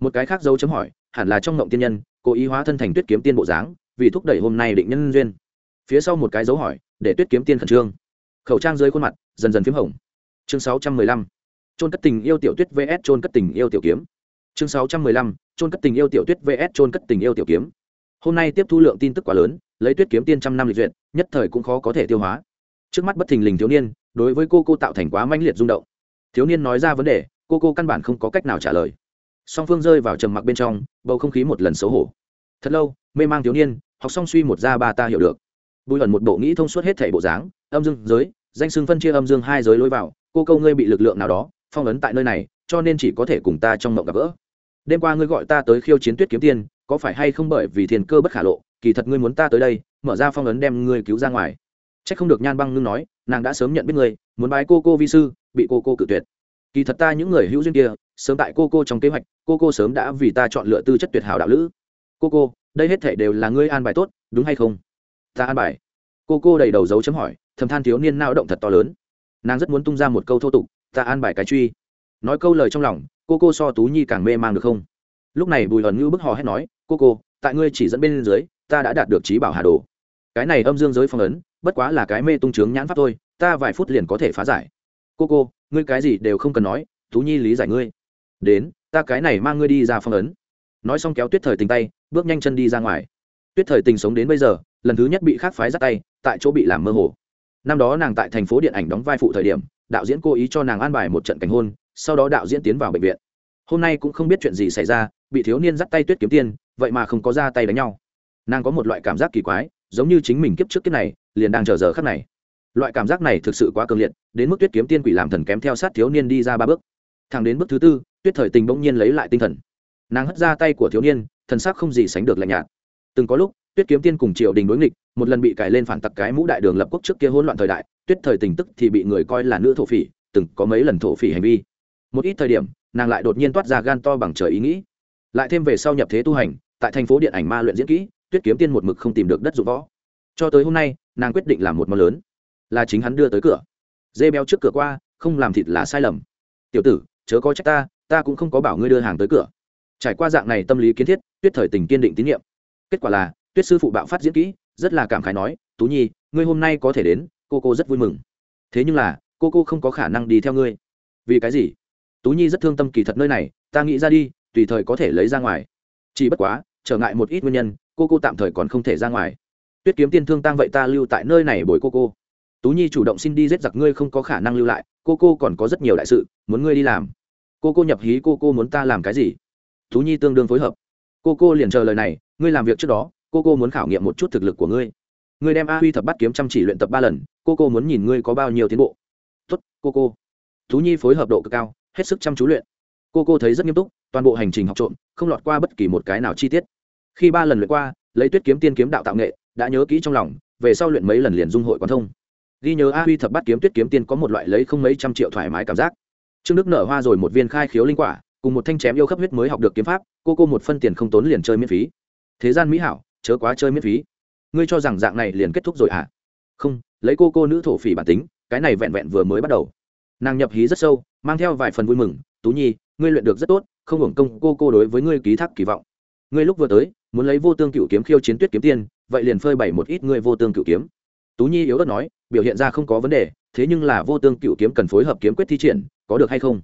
Một cái khác dấu chấm hỏi hẳn là trong ngộng tiên nhân, cố ý hóa thân thành tuyết kiếm tiên bộ dáng, vì thúc đẩy hôm nay định nhân duyên. Phía sau một cái dấu hỏi, để tuyết kiếm tiên khẩn trương. Khẩu trang dưới khuôn mặt, dần dần p h í m hồng. Chương sáu trăm mười lăm. Trôn cất tình yêu tiểu tuyết vs trôn cất tình yêu tiểu kiếm. Chương sáu trăm mười lăm. Trôn cất tình yêu tiểu tuyết vs trôn cất tình yêu tiểu kiếm. Hôm nay tiếp thu lượng tin tức quá lớn, lấy tuyết kiếm tiên trăm năm lịch duyệt, nhất thời cũng khó có thể tiêu hóa. Trước mắt bất thình lình thiếu niên, đối với cô cô tạo thành quá mãnh liệt rung động. Thiếu niên nói ra vấn đề, cô cô căn bản không có cách nào trả lời song phương rơi vào trầm mặc bên trong, bầu không khí một lần xấu hổ. Thật lâu, mê mang thiếu niên, học xong suy một ra ba ta hiểu được. Bùi ẩn một bộ nghĩ thông suốt hết thể bộ dáng, âm dương giới, danh xưng phân chia âm dương hai giới lối vào, cô câu ngươi bị lực lượng nào đó, phong ấn tại nơi này, cho nên chỉ có thể cùng ta trong mộng gặp gỡ. Đêm qua ngươi gọi ta tới khiêu chiến tuyết kiếm tiên, có phải hay không bởi vì thiền cơ bất khả lộ, kỳ thật ngươi muốn ta tới đây, mở ra phong ấn đem ngươi cứu ra ngoài. C h ắ c không được nhan băng ngưng nói, nàng đã sớm nhận biết ngươi, muốn bái cô cô vi sư, bị cô cô cự tuyệt kỳ thật ta những người hữu duyên kia, sớm tại cô cô trong kế hoạch cô cô sớm đã vì ta chọn lựa tư chất tuyệt hảo đạo lữ. Cô cô đây hết thể đều là ngươi an bài tốt, đúng hay không? Ta an bài. Cô cô đầy đầu dấu chấm hỏi, thầm than thiếu niên nao động thật to lớn. Nàng rất muốn tung ra một câu thô tục, ta an bài cái truy. Nói câu lời trong lòng cô cô so tú nhi càng mê mang được không? Lúc này bùi ẩn như bức hò hét nói cô cô tại ngươi chỉ dẫn bên dưới, ta đã đạt được trí bảo hà đồ. Cái này âm dương giới phong ấn, bất quá là cái mê tung trướng nhãn pháp thôi, ta vài phút liền có thể phá giải. Cô cô ngươi cái gì đều không cần nói tú nhi lý giải ngươi. Đến, ta cái này mang ngươi đi ra phong ấn. Nói xong kéo tuyết thời tình tay, bước nhanh chân đi ra ngoài. Tuyết thời tình sống đến bây giờ, lần thứ nhất bị khác phái dắt tay, tại chỗ bị làm mơ hồ. Năm đó nàng tại thành phố điện ảnh đóng vai phụ thời điểm, đạo diễn cố ý cho nàng an bài một trận cảnh hôn, sau đó đạo diễn tiến vào bệnh viện. Hôm nay cũng không biết chuyện gì xảy ra, bị thiếu niên dắt tay tuyết kiếm tiền vậy mà không có ra tay đánh nhau. Nàng có một loại cảm giác kỳ quái, giống như chính mình kiếp trước kiếp này, liền đang chờ giờ khắc này loại cảm giác này thực sự quá cường liệt, đến mức tuyết kiếm tiên quỷ làm thần kém theo sát thiếu niên đi ra ba bước. Thẳng đến bước thứ tư, tuyết thời tình bỗng nhiên lấy lại tinh thần. Nàng hất ra tay của thiếu niên, thần sắc không gì sánh được lạnh nhạt. Từng có lúc, tuyết kiếm tiên cùng triều đình đối nghịch, một lần bị cài lên phản tặc cái mũ đại đường lập quốc trước kia hỗn loạn thời đại, tuyết thời tình tức thì bị người coi là nữ thổ phỉ, từng có mấy lần thổ phỉ hành vi. Một ít thời điểm, nàng lại đột nhiên toát ra gan to bằng trời ý nghĩ. Lại thêm về sau nhập thế tu hành, tại thành phố điện ảnh ma luyện diễn kỹ, tuyết kiếm tiên một mực không tìm được đất dụng võ. Cho tới hôm nay, nàng quyết định làm một món lớn là chính hắn đưa tới cửa. Dê béo trước cửa qua, không làm thịt là sai lầm. Tiểu tử, chớ có trách ta ta cũng không có bảo ngươi đưa hàng tới cửa. Trải qua dạng này tâm lý kiến thiết, tuyết thời tình kiên định tín nhiệm. Kết quả là, tuyết sư phụ bạo phát diễn kỹ, rất là cảm khái nói, tú nhi, ngươi hôm nay có thể đến, cô cô rất vui mừng. Thế nhưng là, cô cô không có khả năng đi theo ngươi. Vì cái gì? Tú nhi rất thương tâm kỳ thật nơi này, ta nghĩ ra đi, tùy thời có thể lấy ra ngoài. Chỉ bất quá, trở ngại một ít nguyên nhân, cô cô tạm thời còn không thể ra ngoài. Tuyết kiếm tiên thương tăng vậy ta lưu tại nơi này bồi cô cô tú nhi chủ động xin đi giết giặc ngươi không có khả năng lưu lại, cô cô còn có rất nhiều đại sự, muốn ngươi đi làm. Cô cô nhập hí, cô cô muốn ta làm cái gì? Tú nhi tương đương phối hợp. Cô cô liền chờ lời này, ngươi làm việc trước đó, cô cô muốn khảo nghiệm một chút thực lực của ngươi. Ngươi đem a huy thập bắt kiếm chăm chỉ luyện tập ba lần, cô cô muốn nhìn ngươi có bao nhiêu tiến bộ. Tuất cô cô. Tú nhi phối hợp độ cực cao, hết sức chăm chú luyện. Cô cô thấy rất nghiêm túc, toàn bộ hành trình học trộm, không lọt qua bất kỳ một cái nào chi tiết. Khi ba lần luyện qua, lấy tuyết kiếm tiên kiếm đạo tạo nghệ, đã nhớ kỹ trong lòng, về sau luyện mấy lần liền dung hội quán thông ghi nhớ a huy thập bắt kiếm tuyết kiếm tiên có một loại lấy không mấy trăm triệu thoải mái cảm giác. Trương đức nở hoa rồi một viên khai khiếu linh quả, cùng một thanh chém yêu khắp huyết mới học được kiếm pháp, cô cô một phân tiền không tốn liền chơi miễn phí. Thế gian mỹ hảo, chớ quá chơi miễn phí. Ngươi cho rằng dạng này liền kết thúc rồi à không, lấy cô cô nữ thổ phỉ bản tính, cái này vẹn vẹn vừa mới bắt đầu. Nàng nhập hí rất sâu, mang theo vài phần vui mừng, tú nhi, ngươi luyện được rất tốt, không hưởng công cô cô đối với ngươi ký thác kỳ vọng. Ngươi lúc vừa tới, muốn lấy vô tương cựu kiếm khiêu chiến tuyết kiếm tiên vậy liền phơi bày một ít ngươi vô tương cựu kiếm. Tú nhi yếu ớt nói biểu hiện ra không có vấn đề, thế nhưng là vô tương cựu kiếm cần phối hợp kiếm quyết thi triển, có được hay không?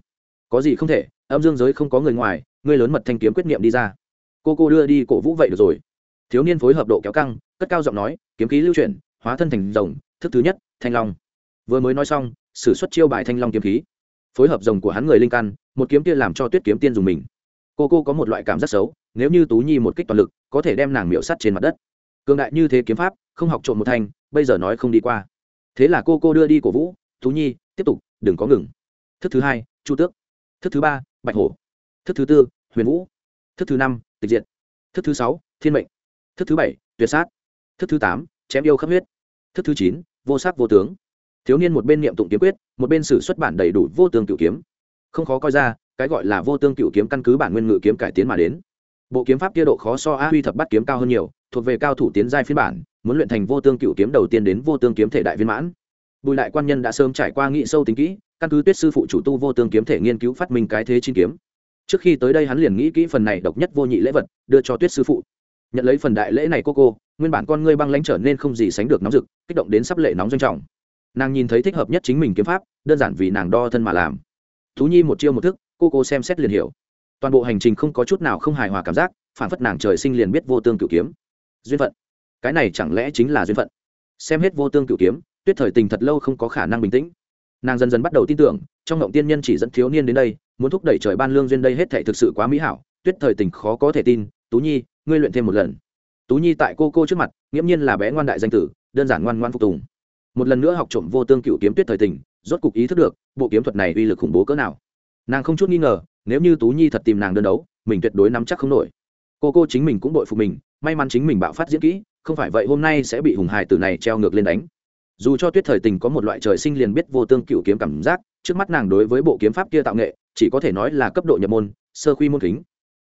Có gì không thể, âm dương giới không có người ngoài, ngươi lớn mật thanh kiếm quyết niệm đi ra. Cô cô đưa đi cổ vũ vậy được rồi. Thiếu niên phối hợp độ kéo căng, cất cao giọng nói, kiếm khí lưu chuyển, hóa thân thành rồng, thức thứ nhất, thanh long. Vừa mới nói xong, sử xuất chiêu bài thanh long kiếm khí. Phối hợp rồng của hắn người linh căn, một kiếm kia làm cho tuyết kiếm tiên dùng mình. Cô cô có một loại cảm giác xấu, nếu như tú nhi một kích toàn lực, có thể đem nàng miễu sắt trên mặt đất. Cường đại như thế kiếm pháp, không học trộm một thanh, bây giờ nói không đi qua thế là cô cô đưa đi cổ vũ, tú nhi, tiếp tục, đừng có ngừng. Thức thứ hai, chu tước. Thức thứ ba, bạch hổ. Thức thứ tư, huyền vũ. Thức thứ năm, tịch diệt. Thức thứ sáu, thiên mệnh. Thức thứ bảy, tuyệt sát. Thức thứ tám, chém yêu khắp huyết. Thức thứ chín, vô sắc vô tướng. Thiếu niên một bên niệm tụng kiếm quyết, một bên sử xuất bản đầy đủ vô tương cựu kiếm. Không khó coi ra, cái gọi là vô tương cựu kiếm căn cứ bản nguyên ngự kiếm cải tiến mà đến. Bộ kiếm pháp kia độ khó so a huy thập bắt kiếm cao hơn nhiều, thuộc về cao thủ tiến giai phiên bản muốn luyện thành vô tương cựu kiếm đầu tiên đến vô tương kiếm thể đại viên mãn. Bùi đại quan nhân đã sớm trải qua nghị sâu tính kỹ, căn cứ tuyết sư phụ chủ tu vô tương kiếm thể nghiên cứu phát minh cái thế chín kiếm. Trước khi tới đây hắn liền nghĩ kỹ phần này độc nhất vô nhị lễ vật, đưa cho tuyết sư phụ. Nhận lấy phần đại lễ này cô cô, nguyên bản con ngươi băng lãnh trở nên không gì sánh được nóng rực, kích động đến sắp lệ nóng doanh trọng. Nàng nhìn thấy thích hợp nhất chính mình kiếm pháp, đơn giản vì nàng đo thân mà làm. Thú nhi một chiêu một thức, cô cô xem xét liền hiểu. Toàn bộ hành trình không có chút nào không hài hòa cảm giác, phản phất nàng trời sinh liền biết vô tương cựu kiếm. Duyên phận cái này chẳng lẽ chính là duyên phận? Xem hết vô tương cựu kiếm, tuyết thời tình thật lâu không có khả năng bình tĩnh. Nàng dần dần bắt đầu tin tưởng, trong ngộng tiên nhân chỉ dẫn thiếu niên đến đây, muốn thúc đẩy trời ban lương duyên đây hết thể thực sự quá mỹ hảo, tuyết thời tình khó có thể tin. Tú nhi, ngươi luyện thêm một lần. Tú nhi tại cô cô trước mặt, nghiễm nhiên là bé ngoan đại danh tử, đơn giản ngoan ngoan phục tùng. Một lần nữa học trộm vô tương cựu kiếm tuyết thời tình, rốt cục ý thức được, bộ kiếm thuật này uy lực khủng bố cỡ nào. Nàng không chút nghi ngờ, nếu như tú nhi thật tìm nàng đơn đấu, mình tuyệt đối nắm chắc không nổi. Cô cô chính mình cũng bội phục mình, may mắn chính mình bạo phát diễn kỹ không phải vậy hôm nay sẽ bị hùng hải tử này treo ngược lên đánh. Dù cho tuyết thời tình có một loại trời sinh liền biết vô tương cựu kiếm cảm giác, trước mắt nàng đối với bộ kiếm pháp kia tạo nghệ, chỉ có thể nói là cấp độ nhập môn, sơ khuy môn kính.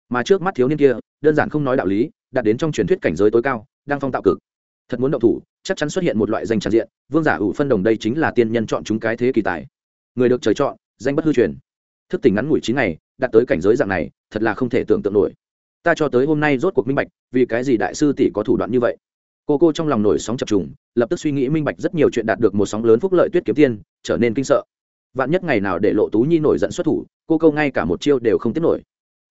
Mà trước mắt thiếu niên kia, đơn giản không nói đạo lý, đạt đến trong truyền thuyết cảnh giới tối cao, đang phong tạo cực. Thật muốn động thủ, chắc chắn xuất hiện một loại danh tràn diện, vương giả ủ phân đồng đây chính là tiên nhân chọn chúng cái thế kỳ tài. Người được trời chọn, danh bất hư truyền. Thức tỉnh ngắn ngủi chín ngày, đạt tới cảnh giới dạng này, thật là không thể tưởng tượng nổi. Ta cho tới hôm nay rốt cuộc minh bạch, vì cái gì đại sư tỷ có thủ đoạn như vậy cô cô trong lòng nổi sóng chập trùng, lập tức suy nghĩ minh bạch rất nhiều chuyện đạt được một sóng lớn phúc lợi tuyết kiếm tiên, trở nên kinh sợ. Vạn nhất ngày nào để lộ tú nhi nổi giận xuất thủ, cô câu ngay cả một chiêu đều không tiết nổi.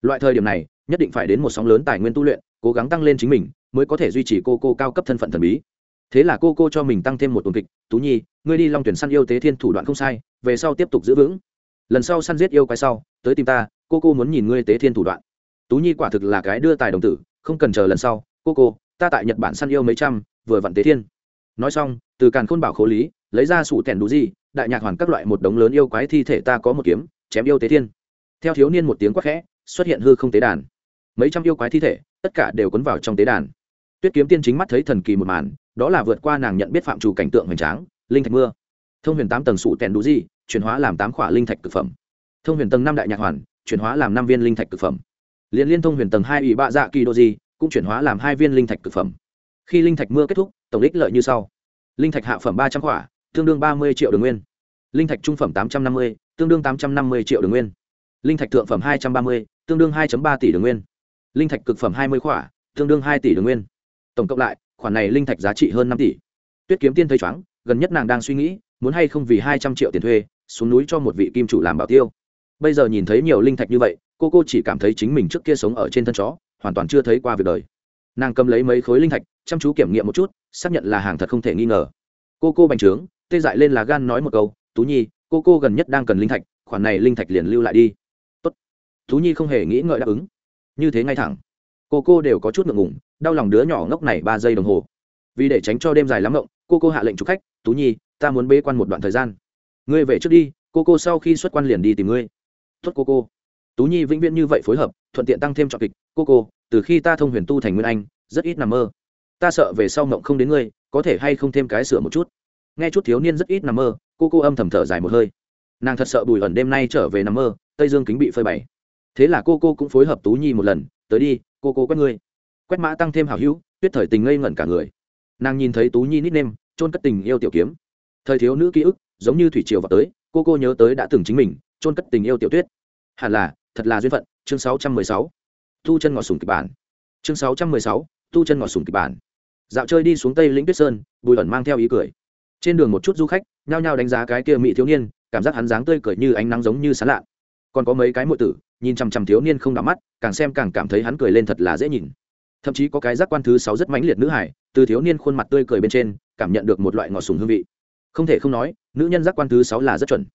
Loại thời điểm này, nhất định phải đến một sóng lớn tài nguyên tu luyện, cố gắng tăng lên chính mình, mới có thể duy trì cô cô cao cấp thân phận thần bí. Thế là cô cô cho mình tăng thêm một tuần kịch, tú nhi, ngươi đi long tuyển săn yêu tế thiên thủ đoạn không sai, về sau tiếp tục giữ vững. Lần sau săn giết yêu quái sau, tới tìm ta, cô cô muốn nhìn ngươi tế thiên thủ đoạn. Tú nhi quả thực là cái đưa tài đồng tử, không cần chờ lần sau, cô cô ta tại nhật bản săn yêu mấy trăm, vừa vặn tế thiên. Nói xong, từ càn khôn bảo khố lý, lấy ra sủ tẻn đủ gì, đại nhạc hoàn các loại một đống lớn yêu quái thi thể ta có một kiếm, chém yêu tế thiên. Theo thiếu niên một tiếng quát khẽ, xuất hiện hư không tế đàn. Mấy trăm yêu quái thi thể, tất cả đều cuốn vào trong tế đàn. Tuyết kiếm tiên chính mắt thấy thần kỳ một màn, đó là vượt qua nàng nhận biết phạm chủ cảnh tượng hoành tráng, linh thạch mưa. Thông huyền tám tầng sụ tèn đủ gì, chuyển hóa làm tám khỏa linh thạch cực phẩm. Thông huyền tầng năm đại nhạc hoàn, chuyển hóa làm năm viên linh thạch cực phẩm. Liên liên thông huyền tầng hai ủy bạ dạ kỳ đô di cũng chuyển hóa làm hai viên linh thạch cực phẩm. Khi linh thạch mưa kết thúc tổng ích lợi như sau. Linh thạch hạ phẩm ba trăm quả, tương đương ba mươi triệu đường nguyên. Linh thạch trung phẩm tám trăm năm mươi tương đương tám trăm năm mươi triệu đường nguyên. Linh thạch thượng phẩm hai trăm ba mươi tương đương hai ba tỷ đường nguyên. Linh thạch cực phẩm hai mươi quả, tương đương hai tỷ đường nguyên. Tổng cộng lại khoản này linh thạch giá trị hơn năm tỷ. Tuyết kiếm tiên thấy chóng gần nhất nàng đang suy nghĩ muốn hay không vì hai trăm triệu tiền thuê xuống núi cho một vị kim chủ làm bảo tiêu. Bây giờ nhìn thấy nhiều linh thạch như vậy cô cô chỉ cảm thấy chính mình trước kia sống ở trên thân chó, hoàn toàn chưa thấy qua việc đời. Nàng cầm lấy mấy khối linh thạch, chăm chú kiểm nghiệm một chút, xác nhận là hàng thật không thể nghi ngờ. Cô cô bành trướng, tê dại lên là gan nói một câu, tú nhi, cô cô gần nhất đang cần linh thạch, khoản này linh thạch liền lưu lại đi. Tốt. tú nhi không hề nghĩ ngợi đáp ứng. Như thế ngay thẳng, cô cô đều có chút ngượng ngủng đau lòng đứa nhỏ ngốc này ba giây đồng hồ. Vì để tránh cho đêm dài lắm ngộng, cô cô hạ lệnh chụp khách, tú nhi, ta muốn bế quan một đoạn thời gian. Ngươi về trước đi, cô cô sau khi xuất quan liền đi tìm ngươi. Tốt cô cô tú nhi vĩnh viễn như vậy phối hợp, thuận tiện tăng thêm trọn kịch. Cô cô, từ khi ta thông huyền tu thành nguyên anh, rất ít nằm mơ. Ta sợ về sau mộng không đến ngươi, có thể hay không thêm cái sửa một chút. Nghe chút thiếu niên rất ít nằm mơ, cô cô âm thầm thở dài một hơi. Nàng thật sợ bùi ẩn đêm nay trở về nằm mơ, tây dương kính bị phơi bày. Thế là cô cô cũng phối hợp tú nhi một lần, tới đi, cô cô quét ngươi. Quét mã tăng thêm hảo hữu, tuyết thời tình ngây ngẩn cả người. Nàng nhìn thấy tú nhi nít nêm trôn cất tình yêu tiểu kiếm. Thời thiếu nữ ký ức, giống như thủy triều vào tới, cô cô nhớ tới đã từng chính mình trôn cất tình yêu tiểu tuyết. Hẳn là thật là duyên phận, chương 616. tu chân ngọt sùng kịch bản. Chương 616. tu chân ngọt sùng kịch bản. Dạo chơi đi xuống tây lĩnh tuyết sơn, bùi ẩn mang theo ý cười. Trên đường một chút du khách, nhao nhao đánh giá cái kia mỹ thiếu niên, cảm giác hắn dáng tươi cười như ánh nắng giống như sán lạ. Còn có mấy cái mọi tử, nhìn chằm chằm thiếu niên không đắm mắt, càng xem càng cảm thấy hắn cười lên thật là dễ nhìn. Thậm chí có cái giác quan thứ sáu rất mãnh liệt nữ hải, từ thiếu niên khuôn mặt tươi cười bên trên, cảm nhận được một loại ngọt sùng hương vị. Không thể không nói, nữ nhân giác quan thứ sáu là rất chuẩn.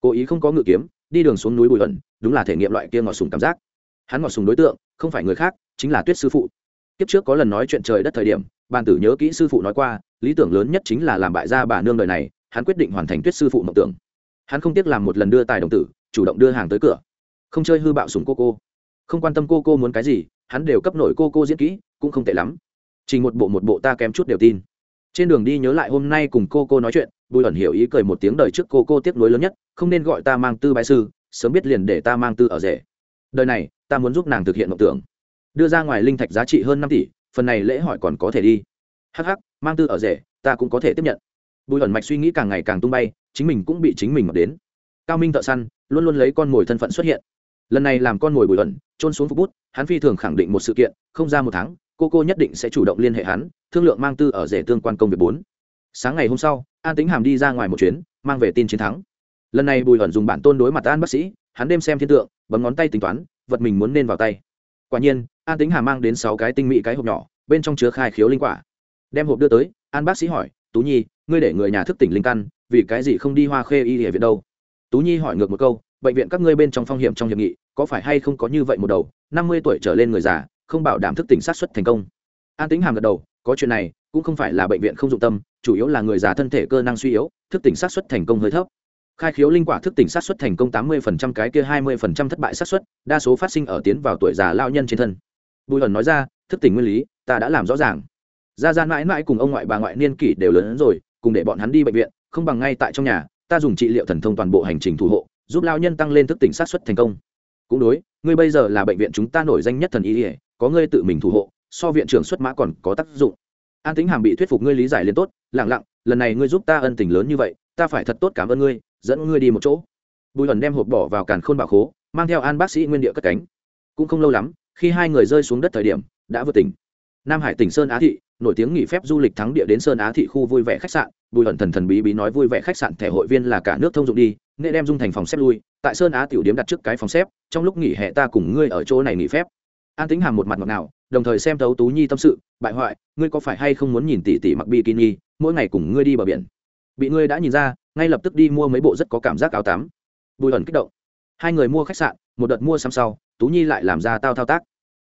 Cố ý không có ngự kiếm đi đường xuống núi bụi ẩn đúng là thể nghiệm loại kia ngọt sùng cảm giác. Hắn ngọt sùng đối tượng, không phải người khác, chính là tuyết sư phụ. Kiếp trước có lần nói chuyện trời đất thời điểm, bàn tử nhớ kỹ sư phụ nói qua, lý tưởng lớn nhất chính là làm bại gia bà nương đời này, hắn quyết định hoàn thành tuyết sư phụ mộng tưởng. Hắn không tiếc làm một lần đưa tài đồng tử, chủ động đưa hàng tới cửa. Không chơi hư bạo sùng cô cô. Không quan tâm cô cô muốn cái gì, hắn đều cấp nổi cô cô diễn kỹ, cũng không tệ lắm. Chỉ một bộ một bộ ta kém chút đều tin trên đường đi nhớ lại hôm nay cùng cô cô nói chuyện, bùi ẩn hiểu ý cười một tiếng đời trước cô cô tiếp nối lớn nhất, không nên gọi ta mang tư bái sư, sớm biết liền để ta mang tư ở rể. Đời này, ta muốn giúp nàng thực hiện mộng tưởng. Đưa ra ngoài linh thạch giá trị hơn năm tỷ, phần này lễ hỏi còn có thể đi. Hh mang tư ở rể, ta cũng có thể tiếp nhận. Bùi ẩn mạch suy nghĩ càng ngày càng tung bay, chính mình cũng bị chính mình mặc đến. Cao minh thợ săn, luôn luôn lấy con mồi thân phận xuất hiện. Lần này làm con mồi bùi ẩn trôn xuống phục bút, hắn phi thường khẳng định một sự kiện, không ra một tháng cô cô nhất định sẽ chủ động liên hệ hắn, thương lượng mang tư ở rể tương quan công việc bốn. Sáng ngày hôm sau, an tính hàm đi ra ngoài một chuyến, mang về tin chiến thắng. Lần này bùi ẩn dùng bản tôn đối mặt an bác sĩ, hắn đêm xem thiên tượng, bấm ngón tay tính toán, vật mình muốn nên vào tay. Quả nhiên, an tính hàm mang đến sáu cái tinh mỹ cái hộp nhỏ, bên trong chứa khai khiếu linh quả. Đem hộp đưa tới, an bác sĩ hỏi, tú nhi, ngươi để người nhà thức tỉnh linh căn, vì cái gì không đi hoa khê y hệ viện đâu? Tú nhi hỏi ngược một câu, bệnh viện các ngươi bên trong phong hiểm trong hiệp nghị, có phải hay không có như vậy một đầu? Năm mươi tuổi trở lên người già không bảo đảm thức tỉnh sát xuất thành công. An tính hàm gật đầu, có chuyện này, cũng không phải là bệnh viện không dụng tâm, chủ yếu là người già thân thể cơ năng suy yếu, thức tỉnh sát xuất thành công hơi thấp. Khai khiếu linh quả thức tỉnh sát xuất thành công tám mươi cái kia hai mươi thất bại sát xuất, đa số phát sinh ở tiến vào tuổi già lao nhân trên thân. Bùi ẩn nói ra, thức tỉnh nguyên lý, ta đã làm rõ ràng. Gia gia mãi mãi cùng ông ngoại bà ngoại niên kỷ đều lớn hơn rồi, cùng để bọn hắn đi bệnh viện, không bằng ngay tại trong nhà, ta dùng trị liệu thần thông toàn bộ hành trình thủ hộ, giúp lao nhân tăng lên thức tỉnh sát xuất thành công. Cũng đối, ngươi bây giờ là bệnh viện chúng ta nổi danh nhất thần y ỉa có ngươi tự mình thủ hộ, so viện trưởng xuất mã còn có tác dụng. An tính hàm bị thuyết phục ngươi lý giải liền tốt lẳng lặng, lần này ngươi giúp ta ân tình lớn như vậy, ta phải thật tốt cảm ơn ngươi, dẫn ngươi đi một chỗ. Bùi hẩn đem hộp bỏ vào càn khôn bảo khố, mang theo an bác sĩ nguyên địa cất cánh. Cũng không lâu lắm, khi hai người rơi xuống đất thời điểm, đã vượt tỉnh. Nam hải tỉnh sơn á thị, nổi tiếng nghỉ phép du lịch thắng địa đến sơn á thị khu vui vẻ khách sạn. Bùi hẩn thần thần bí bí nói vui vẻ khách sạn thẻ hội viên là cả nước thông dụng đi, nên đem dung thành phòng xếp lui, tại sơn á tiểu điếm đặt trước cái phòng xếp, trong lúc nghỉ hè ta cùng ngươi ở chỗ này nghỉ phép an tính hàm một mặt ngọt ngào, đồng thời xem thấu tú nhi tâm sự, bại hoại, ngươi có phải hay không muốn nhìn tỷ tỷ mặc bikini, mỗi ngày cùng ngươi đi bờ biển? Bị ngươi đã nhìn ra, ngay lập tức đi mua mấy bộ rất có cảm giác áo tắm. Bùi ẩn kích động. Hai người mua khách sạn, một đợt mua xăm sau, tú nhi lại làm ra tao thao tác.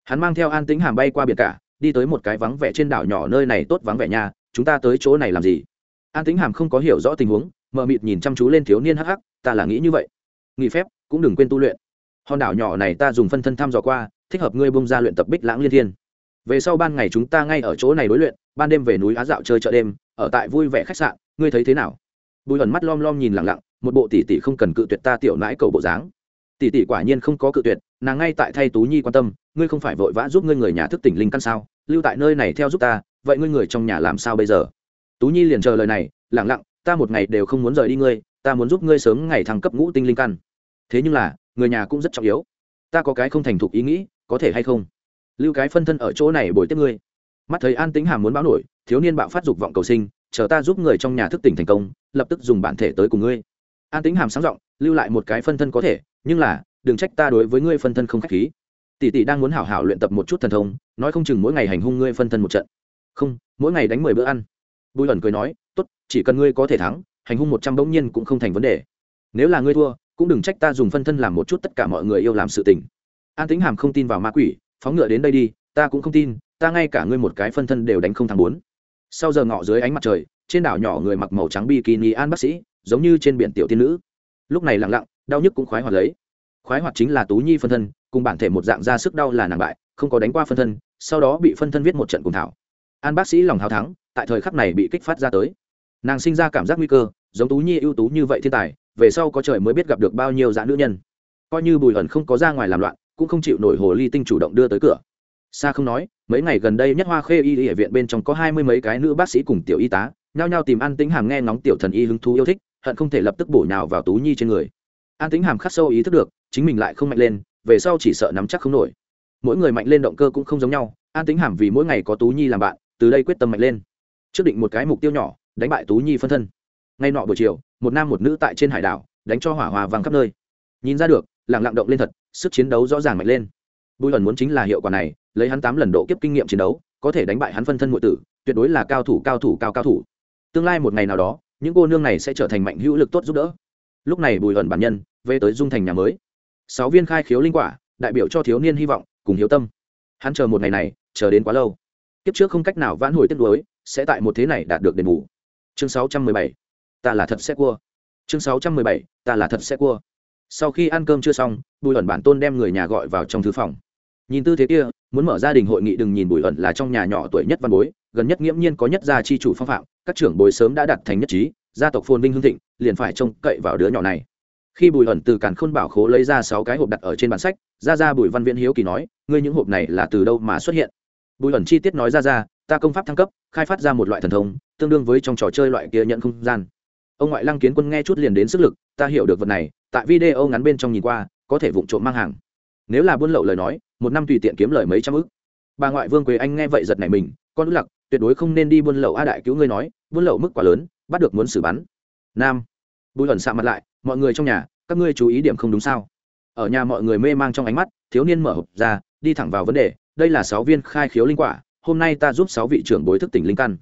Hắn mang theo an tính hàm bay qua biển cả, đi tới một cái vắng vẻ trên đảo nhỏ nơi này tốt vắng vẻ nhà, chúng ta tới chỗ này làm gì? An tính hàm không có hiểu rõ tình huống mờ mịt nhìn chăm chú lên thiếu niên hắc hắc, ta là nghĩ như vậy. Nghỉ phép, cũng đừng quên tu luyện. Hòn đảo nhỏ này ta dùng phân thân thăm dò qua thích hợp ngươi bông ra luyện tập bích lãng liên thiên. Về sau ban ngày chúng ta ngay ở chỗ này đối luyện, ban đêm về núi á dạo chơi chợ đêm, ở tại vui vẻ khách sạn, ngươi thấy thế nào? Bùi ẩn mắt lom lom nhìn lặng lặng, một bộ tỷ tỷ không cần cự tuyệt ta tiểu nãi cầu bộ dáng. Tỷ tỷ quả nhiên không có cự tuyệt, nàng ngay tại thay tú nhi quan tâm, ngươi không phải vội vã giúp ngươi người nhà thức tỉnh linh căn sao? Lưu tại nơi này theo giúp ta, vậy ngươi người trong nhà làm sao bây giờ? Tú nhi liền chờ lời này lẳng lặng, ta một ngày đều không muốn rời đi ngươi, ta muốn giúp ngươi sớm ngày thăng cấp ngũ tinh linh căn. Thế nhưng là, người nhà cũng rất trọng yếu. Ta có cái không thành thục ý nghĩ có thể hay không? Lưu cái phân thân ở chỗ này bồi tiếp ngươi. Mắt thấy an tính hàm muốn báo nổi, thiếu niên bạo phát dục vọng cầu sinh, chờ ta giúp người trong nhà thức tỉnh thành công, lập tức dùng bản thể tới cùng ngươi. An tính hàm sáng giọng, lưu lại một cái phân thân có thể, nhưng là, đừng trách ta đối với ngươi phân thân không k h á c h khí. Tỷ tỷ đang muốn hảo hảo luyện tập một chút thần thông, nói không chừng mỗi ngày hành hung ngươi phân thân một trận. Không, mỗi ngày đánh mười bữa ăn. Bùi ẩn cười nói, tốt, chỉ cần ngươi có thể thắng, hành hung một trăm bỗng nhiên cũng không thành vấn đề. Nếu là ngươi thua, cũng đừng trách ta dùng phân thân làm một chút tất cả mọi người yêu làm sự tình an tính hàm không tin vào ma quỷ, phóng ngựa đến đây đi, ta cũng không tin, ta ngay cả ngươi một cái phân thân đều đánh không thắng bốn. Sau giờ ngọ dưới ánh mặt trời, trên đảo nhỏ người mặc màu trắng bikini an bác sĩ, giống như trên biển tiểu tiên nữ. Lúc này lặng lặng, đau nhức cũng khoái hoạt lấy. Khoái hoạt chính là tú nhi phân thân, cùng bản thể một dạng ra sức đau là nàng bại, không có đánh qua phân thân, sau đó bị phân thân viết một trận cùng thảo. An bác sĩ lòng hào thắng, tại thời khắc này bị kích phát ra tới. Nàng sinh ra cảm giác nguy cơ, giống tú nhi ưu tú như vậy thiên tài, về sau có trời mới biết gặp được bao nhiêu dã nữ nhân. Coi như bùi ẩn không có ra ngoài làm loạn cũng không chịu nổi hồ ly tinh chủ động đưa tới cửa. Xa không nói, mấy ngày gần đây nhất hoa khê y y ở viện bên trong có hai mươi mấy cái nữ bác sĩ cùng tiểu y tá, nhao nhao tìm an tính hàm nghe ngóng tiểu thần y hứng thú yêu thích, hận không thể lập tức bổ nhào vào tú nhi trên người. An tính hàm khắc sâu ý thức được, chính mình lại không mạnh lên, về sau chỉ sợ nắm chắc không nổi. Mỗi người mạnh lên động cơ cũng không giống nhau, an tính hàm vì mỗi ngày có tú nhi làm bạn, từ đây quyết tâm mạnh lên. Trước định một cái mục tiêu nhỏ, đánh bại tú nhi phân thân. Ngay nọ buổi chiều, một nam một nữ tại trên hải đảo, đánh cho hỏa hòa vàng khắp nơi. Nhìn ra được lặng lặng động lên thật, sức chiến đấu rõ ràng mạnh lên. Bùi ẩn muốn chính là hiệu quả này, lấy hắn tám lần độ kiếp kinh nghiệm chiến đấu, có thể đánh bại hắn phân thân ngụy tử, tuyệt đối là cao thủ cao thủ, cao cao thủ. Tương lai một ngày nào đó, những cô nương này sẽ trở thành mạnh hữu lực tốt giúp đỡ. Lúc này bùi ẩn bản nhân, về tới dung thành nhà mới. Sáu viên khai khiếu linh quả, đại biểu cho thiếu niên hy vọng, cùng hiếu tâm. Hắn chờ một ngày này, chờ đến quá lâu. Kiếp trước không cách nào vãn hồi tiếc đối sẽ tại một thế này đạt được đền bù. Chương sáu trăm mười bảy, ta là thật sẽ cua. Chương sáu trăm mười bảy, ta là thật sẽ cua sau khi ăn cơm chưa xong, bùi ẩn bản tôn đem người nhà gọi vào trong thư phòng. Nhìn tư thế kia, muốn mở gia đình hội nghị đừng nhìn bùi ẩn là trong nhà nhỏ tuổi nhất văn bối, gần nhất nghiễm nhiên có nhất gia chi chủ phong phạm, các trưởng bồi sớm đã đặt thành nhất trí, gia tộc phồn vinh hương thịnh, liền phải trông cậy vào đứa nhỏ này. Khi bùi ẩn từ càn khôn bảo khố lấy ra sáu cái hộp đặt ở trên bản sách ra ra bùi văn viễn hiếu kỳ nói, ngươi những hộp này là từ đâu mà xuất hiện? Bùi ẩn chi tiết nói ra ra ta công pháp thăng cấp, khai phát ra một loại thần thông, tương đương với trong trò chơi loại kia nhận không gian. Ông ngoại lăng kiến quân nghe chút liền đến sức lực ta hiểu được vật này, tại video ngắn bên trong nhìn qua, có thể vụng trộm mang hàng. Nếu là buôn lậu lời nói, một năm tùy tiện kiếm lời mấy trăm ức. Bà ngoại vương quế anh nghe vậy giật này mình, con đút lặc, tuyệt đối không nên đi buôn lậu a đại cứu ngươi nói, buôn lậu mức quá lớn, bắt được muốn xử bắn. Nam. Bùi ẩn xạ mặt lại, mọi người trong nhà, các ngươi chú ý điểm không đúng sao? Ở nhà mọi người mê mang trong ánh mắt, thiếu niên mở hộp ra, đi thẳng vào vấn đề, đây là sáu viên khai khiếu linh quả, hôm nay ta giúp sáu vị trưởng bối thức tỉnh linh căn.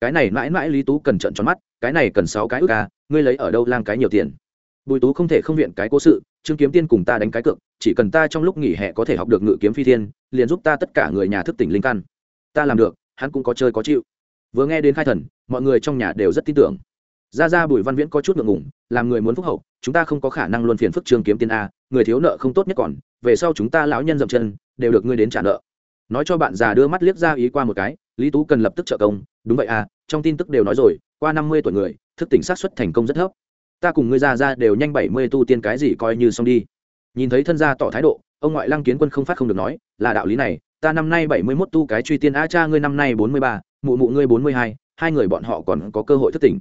Cái này mãi mãi lý tú cần trận tròn mắt, cái này cần sáu cái ước ca à, ngươi lấy ở đâu lang cái nhiều tiền? Bùi tú không thể không viện cái cố sự, trương kiếm tiên cùng ta đánh cái cược, chỉ cần ta trong lúc nghỉ hè có thể học được ngự kiếm phi thiên, liền giúp ta tất cả người nhà thức tỉnh linh căn. Ta làm được, hắn cũng có chơi có chịu. Vừa nghe đến khai thần, mọi người trong nhà đều rất tin tưởng. Ra ra bùi văn viễn có chút ngượng ngùng, làm người muốn phúc hậu, chúng ta không có khả năng luôn phiền phức trương kiếm tiên a, người thiếu nợ không tốt nhất còn, về sau chúng ta lão nhân dậm chân, đều được ngươi đến trả nợ. Nói cho bạn già đưa mắt liếc ra ý qua một cái, lý tú cần lập tức trợ công, đúng vậy à trong tin tức đều nói rồi, qua năm mươi tuổi người, thức tỉnh sát xuất thành công rất thấp ta cùng ngươi ra ra đều nhanh bảy mươi tu tiên cái gì coi như xong đi. Nhìn thấy thân gia tỏ thái độ, ông ngoại lăng kiến quân không phát không được nói, là đạo lý này, ta năm nay bảy mươi mốt tu cái truy tiên a cha ngươi năm nay bốn mươi ba, mụ mụ ngươi bốn mươi hai hai người bọn họ còn có cơ hội thất tỉnh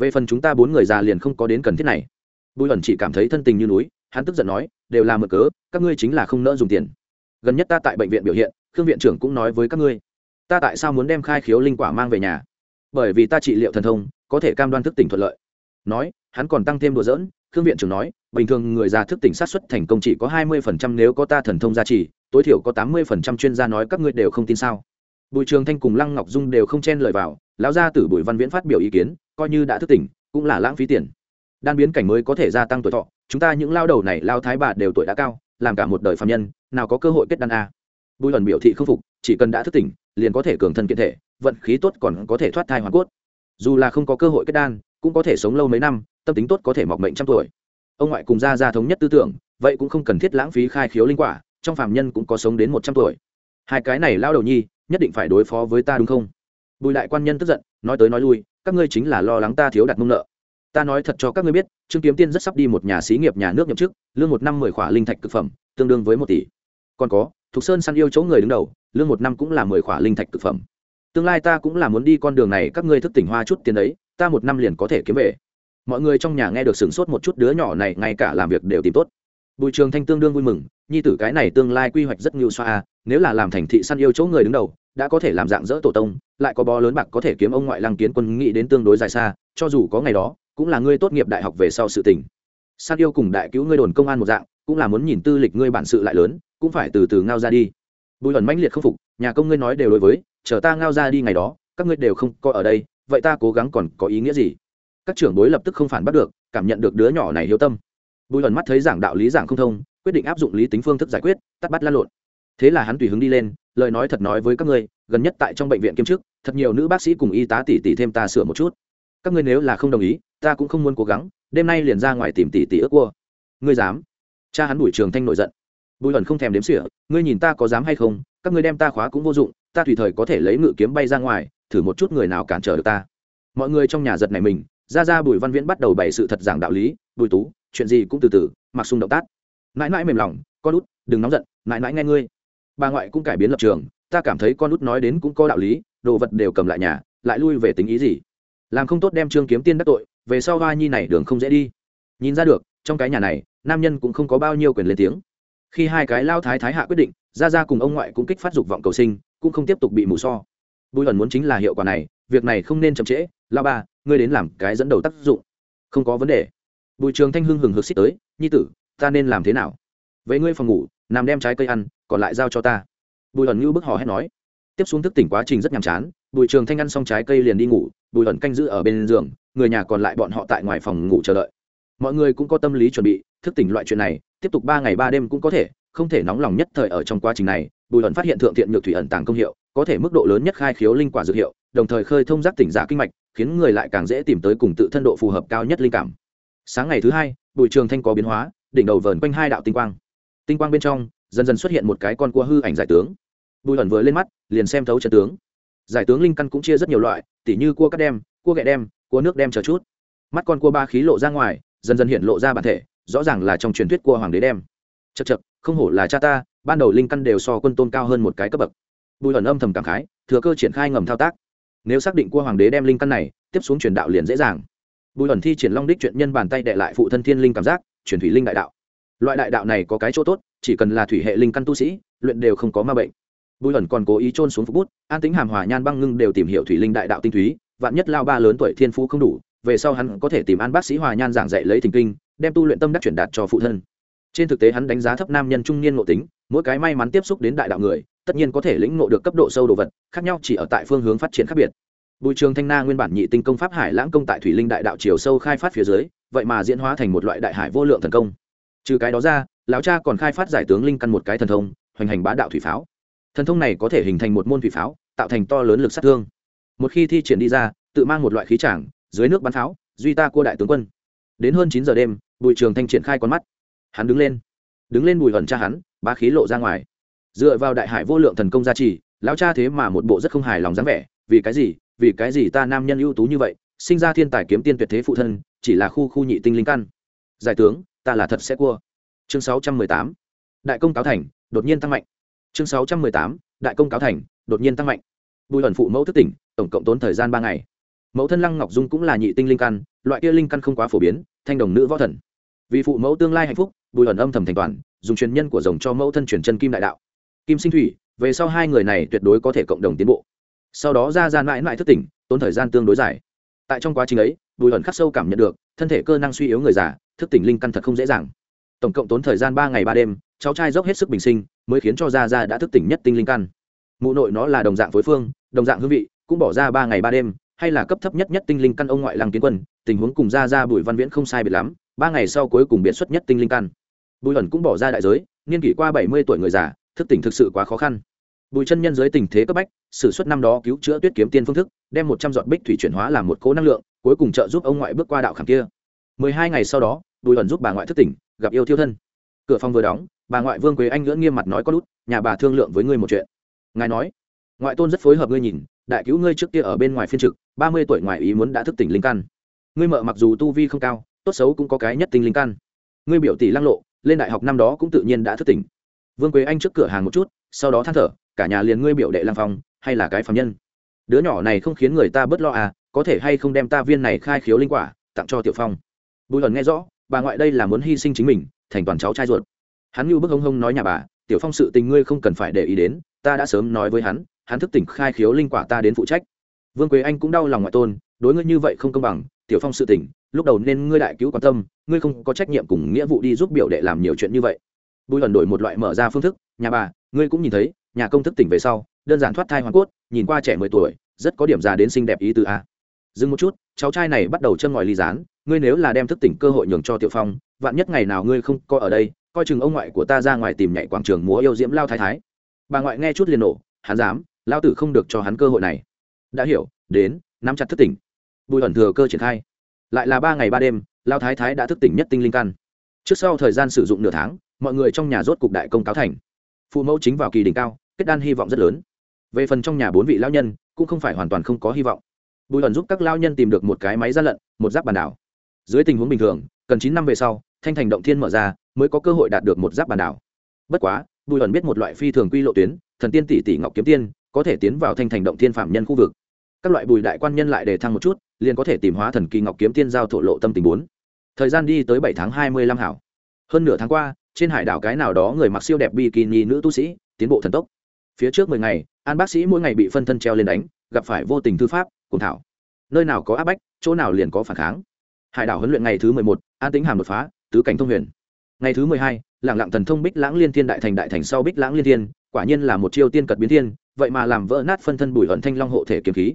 về phần chúng ta bốn người già liền không có đến cần thiết này. Bùi ẩn chỉ cảm thấy thân tình như núi, hắn tức giận nói, đều là mở cớ, các ngươi chính là không nỡ dùng tiền. Gần nhất ta tại bệnh viện biểu hiện, khương viện trưởng cũng nói với các ngươi, ta tại sao muốn đem khai khiếu linh quả mang về nhà? Bởi vì ta trị liệu thần thông, có thể cam đoan thức tỉnh thuận lợi nói, hắn còn tăng thêm đùa dỡn khương viện trưởng nói, bình thường người già thức tỉnh sát xuất thành công chỉ có hai mươi phần trăm nếu có ta thần thông gia trì, tối thiểu có tám mươi phần trăm chuyên gia nói các ngươi đều không tin sao. Bùi trường thanh cùng lăng ngọc dung đều không chen lời vào, lão gia tử bùi văn viễn phát biểu ý kiến, coi như đã thức tỉnh, cũng là lãng phí tiền. Đan biến cảnh mới có thể gia tăng tuổi thọ, chúng ta những lao đầu này, lao thái bà đều tuổi đã cao, làm cả một đời phạm nhân, nào có cơ hội kết đan a. Bùi ẩn biểu thị không phục, chỉ cần đã thức tỉnh, liền có thể cường thân kiện thể, vận khí tốt còn có thể thoát thai hoàn cốt. Dù là không có cơ hội kết đan cũng có thể sống lâu mấy năm, tâm tính tốt có thể mọc mệnh trăm tuổi. Ông ngoại cùng gia gia thống nhất tư tưởng, vậy cũng không cần thiết lãng phí khai khiếu linh quả, trong phàm nhân cũng có sống đến một trăm tuổi. Hai cái này lao đầu nhi, nhất định phải đối phó với ta đúng không? Bùi đại quan nhân tức giận, nói tới nói lui, các ngươi chính là lo lắng ta thiếu đặt mông nợ. Ta nói thật cho các ngươi biết, trương kiếm tiên rất sắp đi một nhà xí nghiệp nhà nước nhậm chức, lương một năm mười khỏa linh thạch c ự c phẩm, tương đương với một tỷ. Còn có, thục sơn săn yêu chỗ người đứng đầu, lương một năm cũng là mười khỏa linh thạch c ự c phẩm. Tương lai ta cũng là muốn đi con đường này, các ngươi thức tỉnh hoa chút tiền đấy ta một năm liền có thể kiếm về. Mọi người trong nhà nghe được sửng sốt một chút đứa nhỏ này, ngay cả làm việc đều tìm tốt. Bùi trường thanh tương đương vui mừng, nhi tử, cái này tương lai quy hoạch rất nhiều xoa, nếu là làm thành thị săn yêu chỗ người đứng đầu, đã có thể làm dạng dỡ tổ tông, lại có bó lớn bạc có thể kiếm ông ngoại lăng kiến quân nghĩ đến tương đối dài xa, cho dù có ngày đó, cũng là ngươi tốt nghiệp đại học về sau sự tình. San yêu cùng đại cứu ngươi đồn công an một dạng, cũng là muốn nhìn tư lịch ngươi bản sự lại lớn, cũng phải từ từ ngao ra đi. Bùi ẩn mãnh liệt không phục, nhà công ngươi nói đều đối với, chờ ta ngao ra đi ngày đó, các ngươi đều không có ở đây vậy ta cố gắng còn có ý nghĩa gì? Các trưởng bối lập tức không phản bắt được, cảm nhận được đứa nhỏ này hiếu tâm. Bùi lần mắt thấy giảng đạo lý giảng không thông, quyết định áp dụng lý tính phương thức giải quyết, tắt bắt lan lộn. Thế là hắn tùy hứng đi lên, lời nói thật nói với các ngươi, gần nhất tại trong bệnh viện kiêm chức, thật nhiều nữ bác sĩ cùng y tá tỷ tỷ thêm ta sửa một chút. Các ngươi nếu là không đồng ý, ta cũng không muốn cố gắng, đêm nay liền ra ngoài tìm tỷ tỷ ước cua ngươi dám? Cha hắn bùi trường thanh nổi giận. Bùi lần không thèm đếm xỉa, ngươi nhìn ta có dám hay không, các ngươi đem ta khóa cũng vô dụng, ta tùy thời có thể lấy ngự kiếm bay ra ngoài thử một chút người nào cản trở được ta. Mọi người trong nhà giật này mình ra ra bùi văn viễn bắt đầu bày sự thật giảng đạo lý, bùi tú, chuyện gì cũng từ từ, mặc sung động tác. Mãi mãi mềm lòng, con út, đừng nóng giận mãi mãi nghe ngươi. Bà ngoại cũng cải biến lập trường, ta cảm thấy con út nói đến cũng có đạo lý, đồ vật đều cầm lại nhà, lại lui về tính ý gì. Làm không tốt đem trương kiếm tiên đắc tội, về sau hoa nhi này đường không dễ đi. Nhìn ra được, trong cái nhà này, nam nhân cũng không có bao nhiêu quyền lên tiếng. Khi hai cái lao thái thái hạ quyết định ra ra cùng ông ngoại cũng kích phát dục vọng cầu sinh, cũng không tiếp tục bị mù so bùi ẩn muốn chính là hiệu quả này, việc này không nên chậm trễ lao ba ngươi đến làm cái dẫn đầu tác dụng. Không có vấn đề. Bùi trường thanh hưng hừng hực xích tới, nhi tử, ta nên làm thế nào? Vậy ngươi phòng ngủ, nằm đem trái cây ăn, còn lại giao cho ta. Bùi ẩn như bức hò hét nói. Tiếp xuống thức tỉnh quá trình rất nhàm chán, bùi trường thanh ăn xong trái cây liền đi ngủ, bùi ẩn canh giữ ở bên giường, người nhà còn lại bọn họ tại ngoài phòng ngủ chờ đợi. Mọi người cũng có tâm lý chuẩn bị, thức tỉnh loại chuyện này, tiếp tục ba ngày ba đêm cũng có thể, không thể nóng lòng nhất thời ở trong quá trình này, bùi ẩn phát hiện thượng thiện nhược thủy ẩn tàng công hiệu có thể mức độ lớn nhất khai khiếu linh quả dược hiệu, đồng thời khơi thông giác tỉnh giả kinh mạch, khiến người lại càng dễ tìm tới cùng tự thân độ phù hợp cao nhất linh cảm. Sáng ngày thứ hai bùi trường thanh có biến hóa, đỉnh đầu vờn quanh hai đạo tinh quang. Tinh quang bên trong, dần dần xuất hiện một cái con cua hư ảnh giải tướng. Bùi ẩn vừa lên mắt, liền xem thấu trận tướng. Giải tướng linh căn cũng chia rất nhiều loại, tỉ như cua cắt đem, cua ghẹ đem, cua nước đem chờ chút. Mắt con cua ba khí lộ ra ngoài, dần dần hiện lộ ra bản thể, rõ ràng là trong truyền thuyết cua hoàng đế đem. Chật chật không hổ là cha ta, ban đầu linh căn đều so quân tôn cao hơn một cái cấp bậc bùi ẩn âm thầm cảm khái, thừa cơ triển khai ngầm thao tác. Nếu xác định cua hoàng đế đem linh căn này tiếp xuống truyền đạo liền dễ dàng. Bùi ẩn thi triển long đích chuyện nhân bàn tay đệ lại phụ thân thiên linh cảm giác, truyền thủy linh đại đạo. Loại đại đạo này có cái chỗ tốt, chỉ cần là thủy hệ linh căn tu sĩ, luyện đều không có ma bệnh. Bùi ẩn còn cố ý trôn xuống phục bút, an tính hàm hòa nhan băng ngưng đều tìm hiểu thủy linh đại đạo tinh túy, vạn nhất lao ba lớn tuổi thiên phú không đủ, về sau hắn có thể tìm an bác sĩ hòa nhan giảng dạy lấy thình kinh, đem tu luyện tâm đắc truyền đạt cho phụ thân. Trên thực tế hắn đánh giá thấp nam nhân trung niên ngộ tính, mỗi cái may mắn tiếp xúc đến đại đạo người tất nhiên có thể lĩnh ngộ được cấp độ sâu đồ vật, khác nhau chỉ ở tại phương hướng phát triển khác biệt. Bùi trường thanh na nguyên bản nhị tinh công pháp hải lãng công tại thủy linh đại đạo chiều sâu khai phát phía dưới, vậy mà diễn hóa thành một loại đại hải vô lượng thần công. Trừ cái đó ra, lão cha còn khai phát giải tướng linh căn một cái thần thông, hoành hành bá đạo thủy pháo. Thần thông này có thể hình thành một môn thủy pháo, tạo thành to lớn lực sát thương. Một khi thi triển đi ra, tự mang một loại khí trảng dưới nước bắn pháo, duy ta cua đại tướng quân. Đến hơn chín giờ đêm, bùi trường thanh triển khai con mắt. Hắn đứng lên. Đứng lên bùi gần cha hắn ba khí lộ ra ngoài dựa vào đại hải vô lượng thần công gia trì, lão cha thế mà một bộ rất không hài lòng dáng vẻ, vì cái gì, vì cái gì ta nam nhân ưu tú như vậy, sinh ra thiên tài kiếm tiên tuyệt thế phụ thân, chỉ là khu khu nhị tinh linh căn. Giải tướng, ta là thật sẽ cua. Chương sáu trăm mười tám, đại công cáo thành, đột nhiên tăng mạnh. Chương sáu trăm mười tám, đại công cáo thành, đột nhiên tăng mạnh. Bùi ẩn phụ mẫu thức tỉnh, tổng cộng tốn thời gian ba ngày. Mẫu thân lăng ngọc dung cũng là nhị tinh linh căn, loại kia linh căn không quá phổ biến, thanh đồng nữ võ thần. Vì phụ mẫu tương lai hạnh phúc, bùi ẩn âm thầm thành toàn, dùng truyền nhân của rồng cho mẫu thân truyền chân kim đại đạo kim sinh thủy, về sau hai người này tuyệt đối có thể cộng đồng tiến bộ. Sau đó ra gian mãi mãi thức tỉnh, tốn thời gian tương đối dài. Tại trong quá trình ấy, bùi ẩn khắc sâu cảm nhận được, thân thể cơ năng suy yếu người già, thức tỉnh linh căn thật không dễ dàng. Tổng cộng tốn thời gian ba ngày ba đêm, cháu trai dốc hết sức bình sinh, mới khiến cho gia gia đã thức tỉnh nhất tinh linh căn. Mụ nội nó là đồng dạng phối phương, đồng dạng hương vị, cũng bỏ ra ba ngày ba đêm, hay là cấp thấp nhất nhất tinh linh căn ông ngoại làng kiến quân, tình huống cùng gia gia bùi văn viễn không sai biệt lắm, ba ngày sau cuối cùng biệt xuất nhất tinh linh căn. Bùi ẩn cũng bỏ ra đại giới, niên kỷ qua bảy mươi tuổi người già thức tỉnh thực sự quá khó khăn. Bùi chân nhân dưới tình thế cấp bách, s ử suất năm đó cứu chữa tuyết kiếm tiên phương thức, đem một trăm giọt bích thủy chuyển hóa làm một cố năng lượng, cuối cùng trợ giúp ông ngoại bước qua đạo khảm kia. Mười hai ngày sau đó, bùi ẩn giúp bà ngoại thức tỉnh, gặp yêu thiêu thân. Cửa phòng vừa đóng, bà ngoại vương quế anh ngưỡng nghiêm mặt nói có lút nhà bà thương lượng với ngươi một chuyện. Ngài nói, ngoại tôn rất phối hợp ngươi nhìn, đại cứu ngươi trước kia ở bên ngoài phiên trực, ba mươi tuổi ngoài ý muốn đã thức tỉnh linh căn. Ngươi mợ mặc dù tu vi không cao, tốt xấu cũng có cái nhất tinh linh căn. Ngươi biểu tỷ lăng lộ, lên đại học năm đó cũng tự nhiên đã thức tỉnh vương quế anh trước cửa hàng một chút, sau đó than thở, cả nhà liền ngươi biểu đệ lang phong, hay là cái phạm nhân? Đứa nhỏ này không khiến người ta bớt lo à có thể hay không đem ta viên này khai khiếu linh quả tặng cho tiểu phong? Bùi hận nghe rõ, bà ngoại đây là muốn hy sinh chính mình, thành toàn cháu trai ruột. Hắn như bức hông hông nói nhà bà, tiểu phong sự tình ngươi không cần phải để ý đến, ta đã sớm nói với hắn hắn thức tỉnh khai khiếu linh quả ta đến phụ trách. Vương quế anh cũng đau lòng ngoại tôn, đối ngươi như vậy không công bằng, tiểu phong sự tỉnh lúc đầu nên ngươi đại cứu quan tâm, ngươi không có trách nhiệm cùng nghĩa vụ đi giúp biểu đệ làm nhiều chuyện như vậy bùi ẩn đổi một loại mở ra phương thức, nhà bà, ngươi cũng nhìn thấy, nhà công thức tỉnh về sau, đơn giản thoát thai hoàn cốt, nhìn qua trẻ mười tuổi, rất có điểm già đến xinh đẹp ý từ a. Dừng một chút, cháu trai này bắt đầu chân ngòi ly dán ngươi nếu là đem thức tỉnh cơ hội nhường cho tiểu phong, vạn nhất ngày nào ngươi không có ở đây, coi chừng ông ngoại của ta ra ngoài tìm nhảy quảng trường múa yêu diễm lao thái thái. Bà ngoại nghe chút liền nổ, hắn dám, lao tử không được cho hắn cơ hội này. Đã hiểu, đến, nắm chặt thức tỉnh. Bùi ẩn thừa cơ triển khai. Lại là ba ngày ba đêm, lao thái thái đã thức tỉnh nhất tinh linh căn. Trước sau thời gian sử dụng nửa tháng mọi người trong nhà rốt cục đại công cáo thành. Phụ mẫu chính vào kỳ đỉnh cao, kết đan hy vọng rất lớn. Về phần trong nhà bốn vị lao nhân, cũng không phải hoàn toàn không có hy vọng. Bùi ẩn giúp các lao nhân tìm được một cái máy gian lận, một giáp bàn đảo. Dưới tình huống bình thường, cần chín năm về sau, thanh thành động thiên mở ra, mới có cơ hội đạt được một giáp bàn đảo. Bất quá, bùi ẩn biết một loại phi thường quy lộ tuyến, thần tiên tỷ tỷ ngọc kiếm tiên, có thể tiến vào thanh thành động thiên phạm nhân khu vực. Các loại bùi đại quan nhân lại đề thăng một chút, liền có thể tìm hóa thần kỳ ngọc kiếm tiên giao thổ lộ tâm tình bốn. Thời gian đi tới bảy tháng hai mươi lăm hảo. Hơn nửa tháng qua trên hải đảo cái nào đó người mặc siêu đẹp bikini nữ tu sĩ, tiến bộ thần tốc. Phía trước mười ngày, an bác sĩ mỗi ngày bị phân thân treo lên đánh, gặp phải vô tình thư pháp cùng thảo. Nơi nào có áp bách, chỗ nào liền có phản kháng. Hải đảo huấn luyện ngày thứ mười một, an tính hàm đột phá, tứ cảnh thông huyền. Ngày thứ mười hai lẳng lặng thần thông bích lãng liên thiên đại thành đại thành sau bích lãng liên thiên, quả nhiên là một chiêu tiên cật biến thiên, vậy mà làm vỡ nát phân thân bùi ẩn thanh long hộ thể kiếm khí.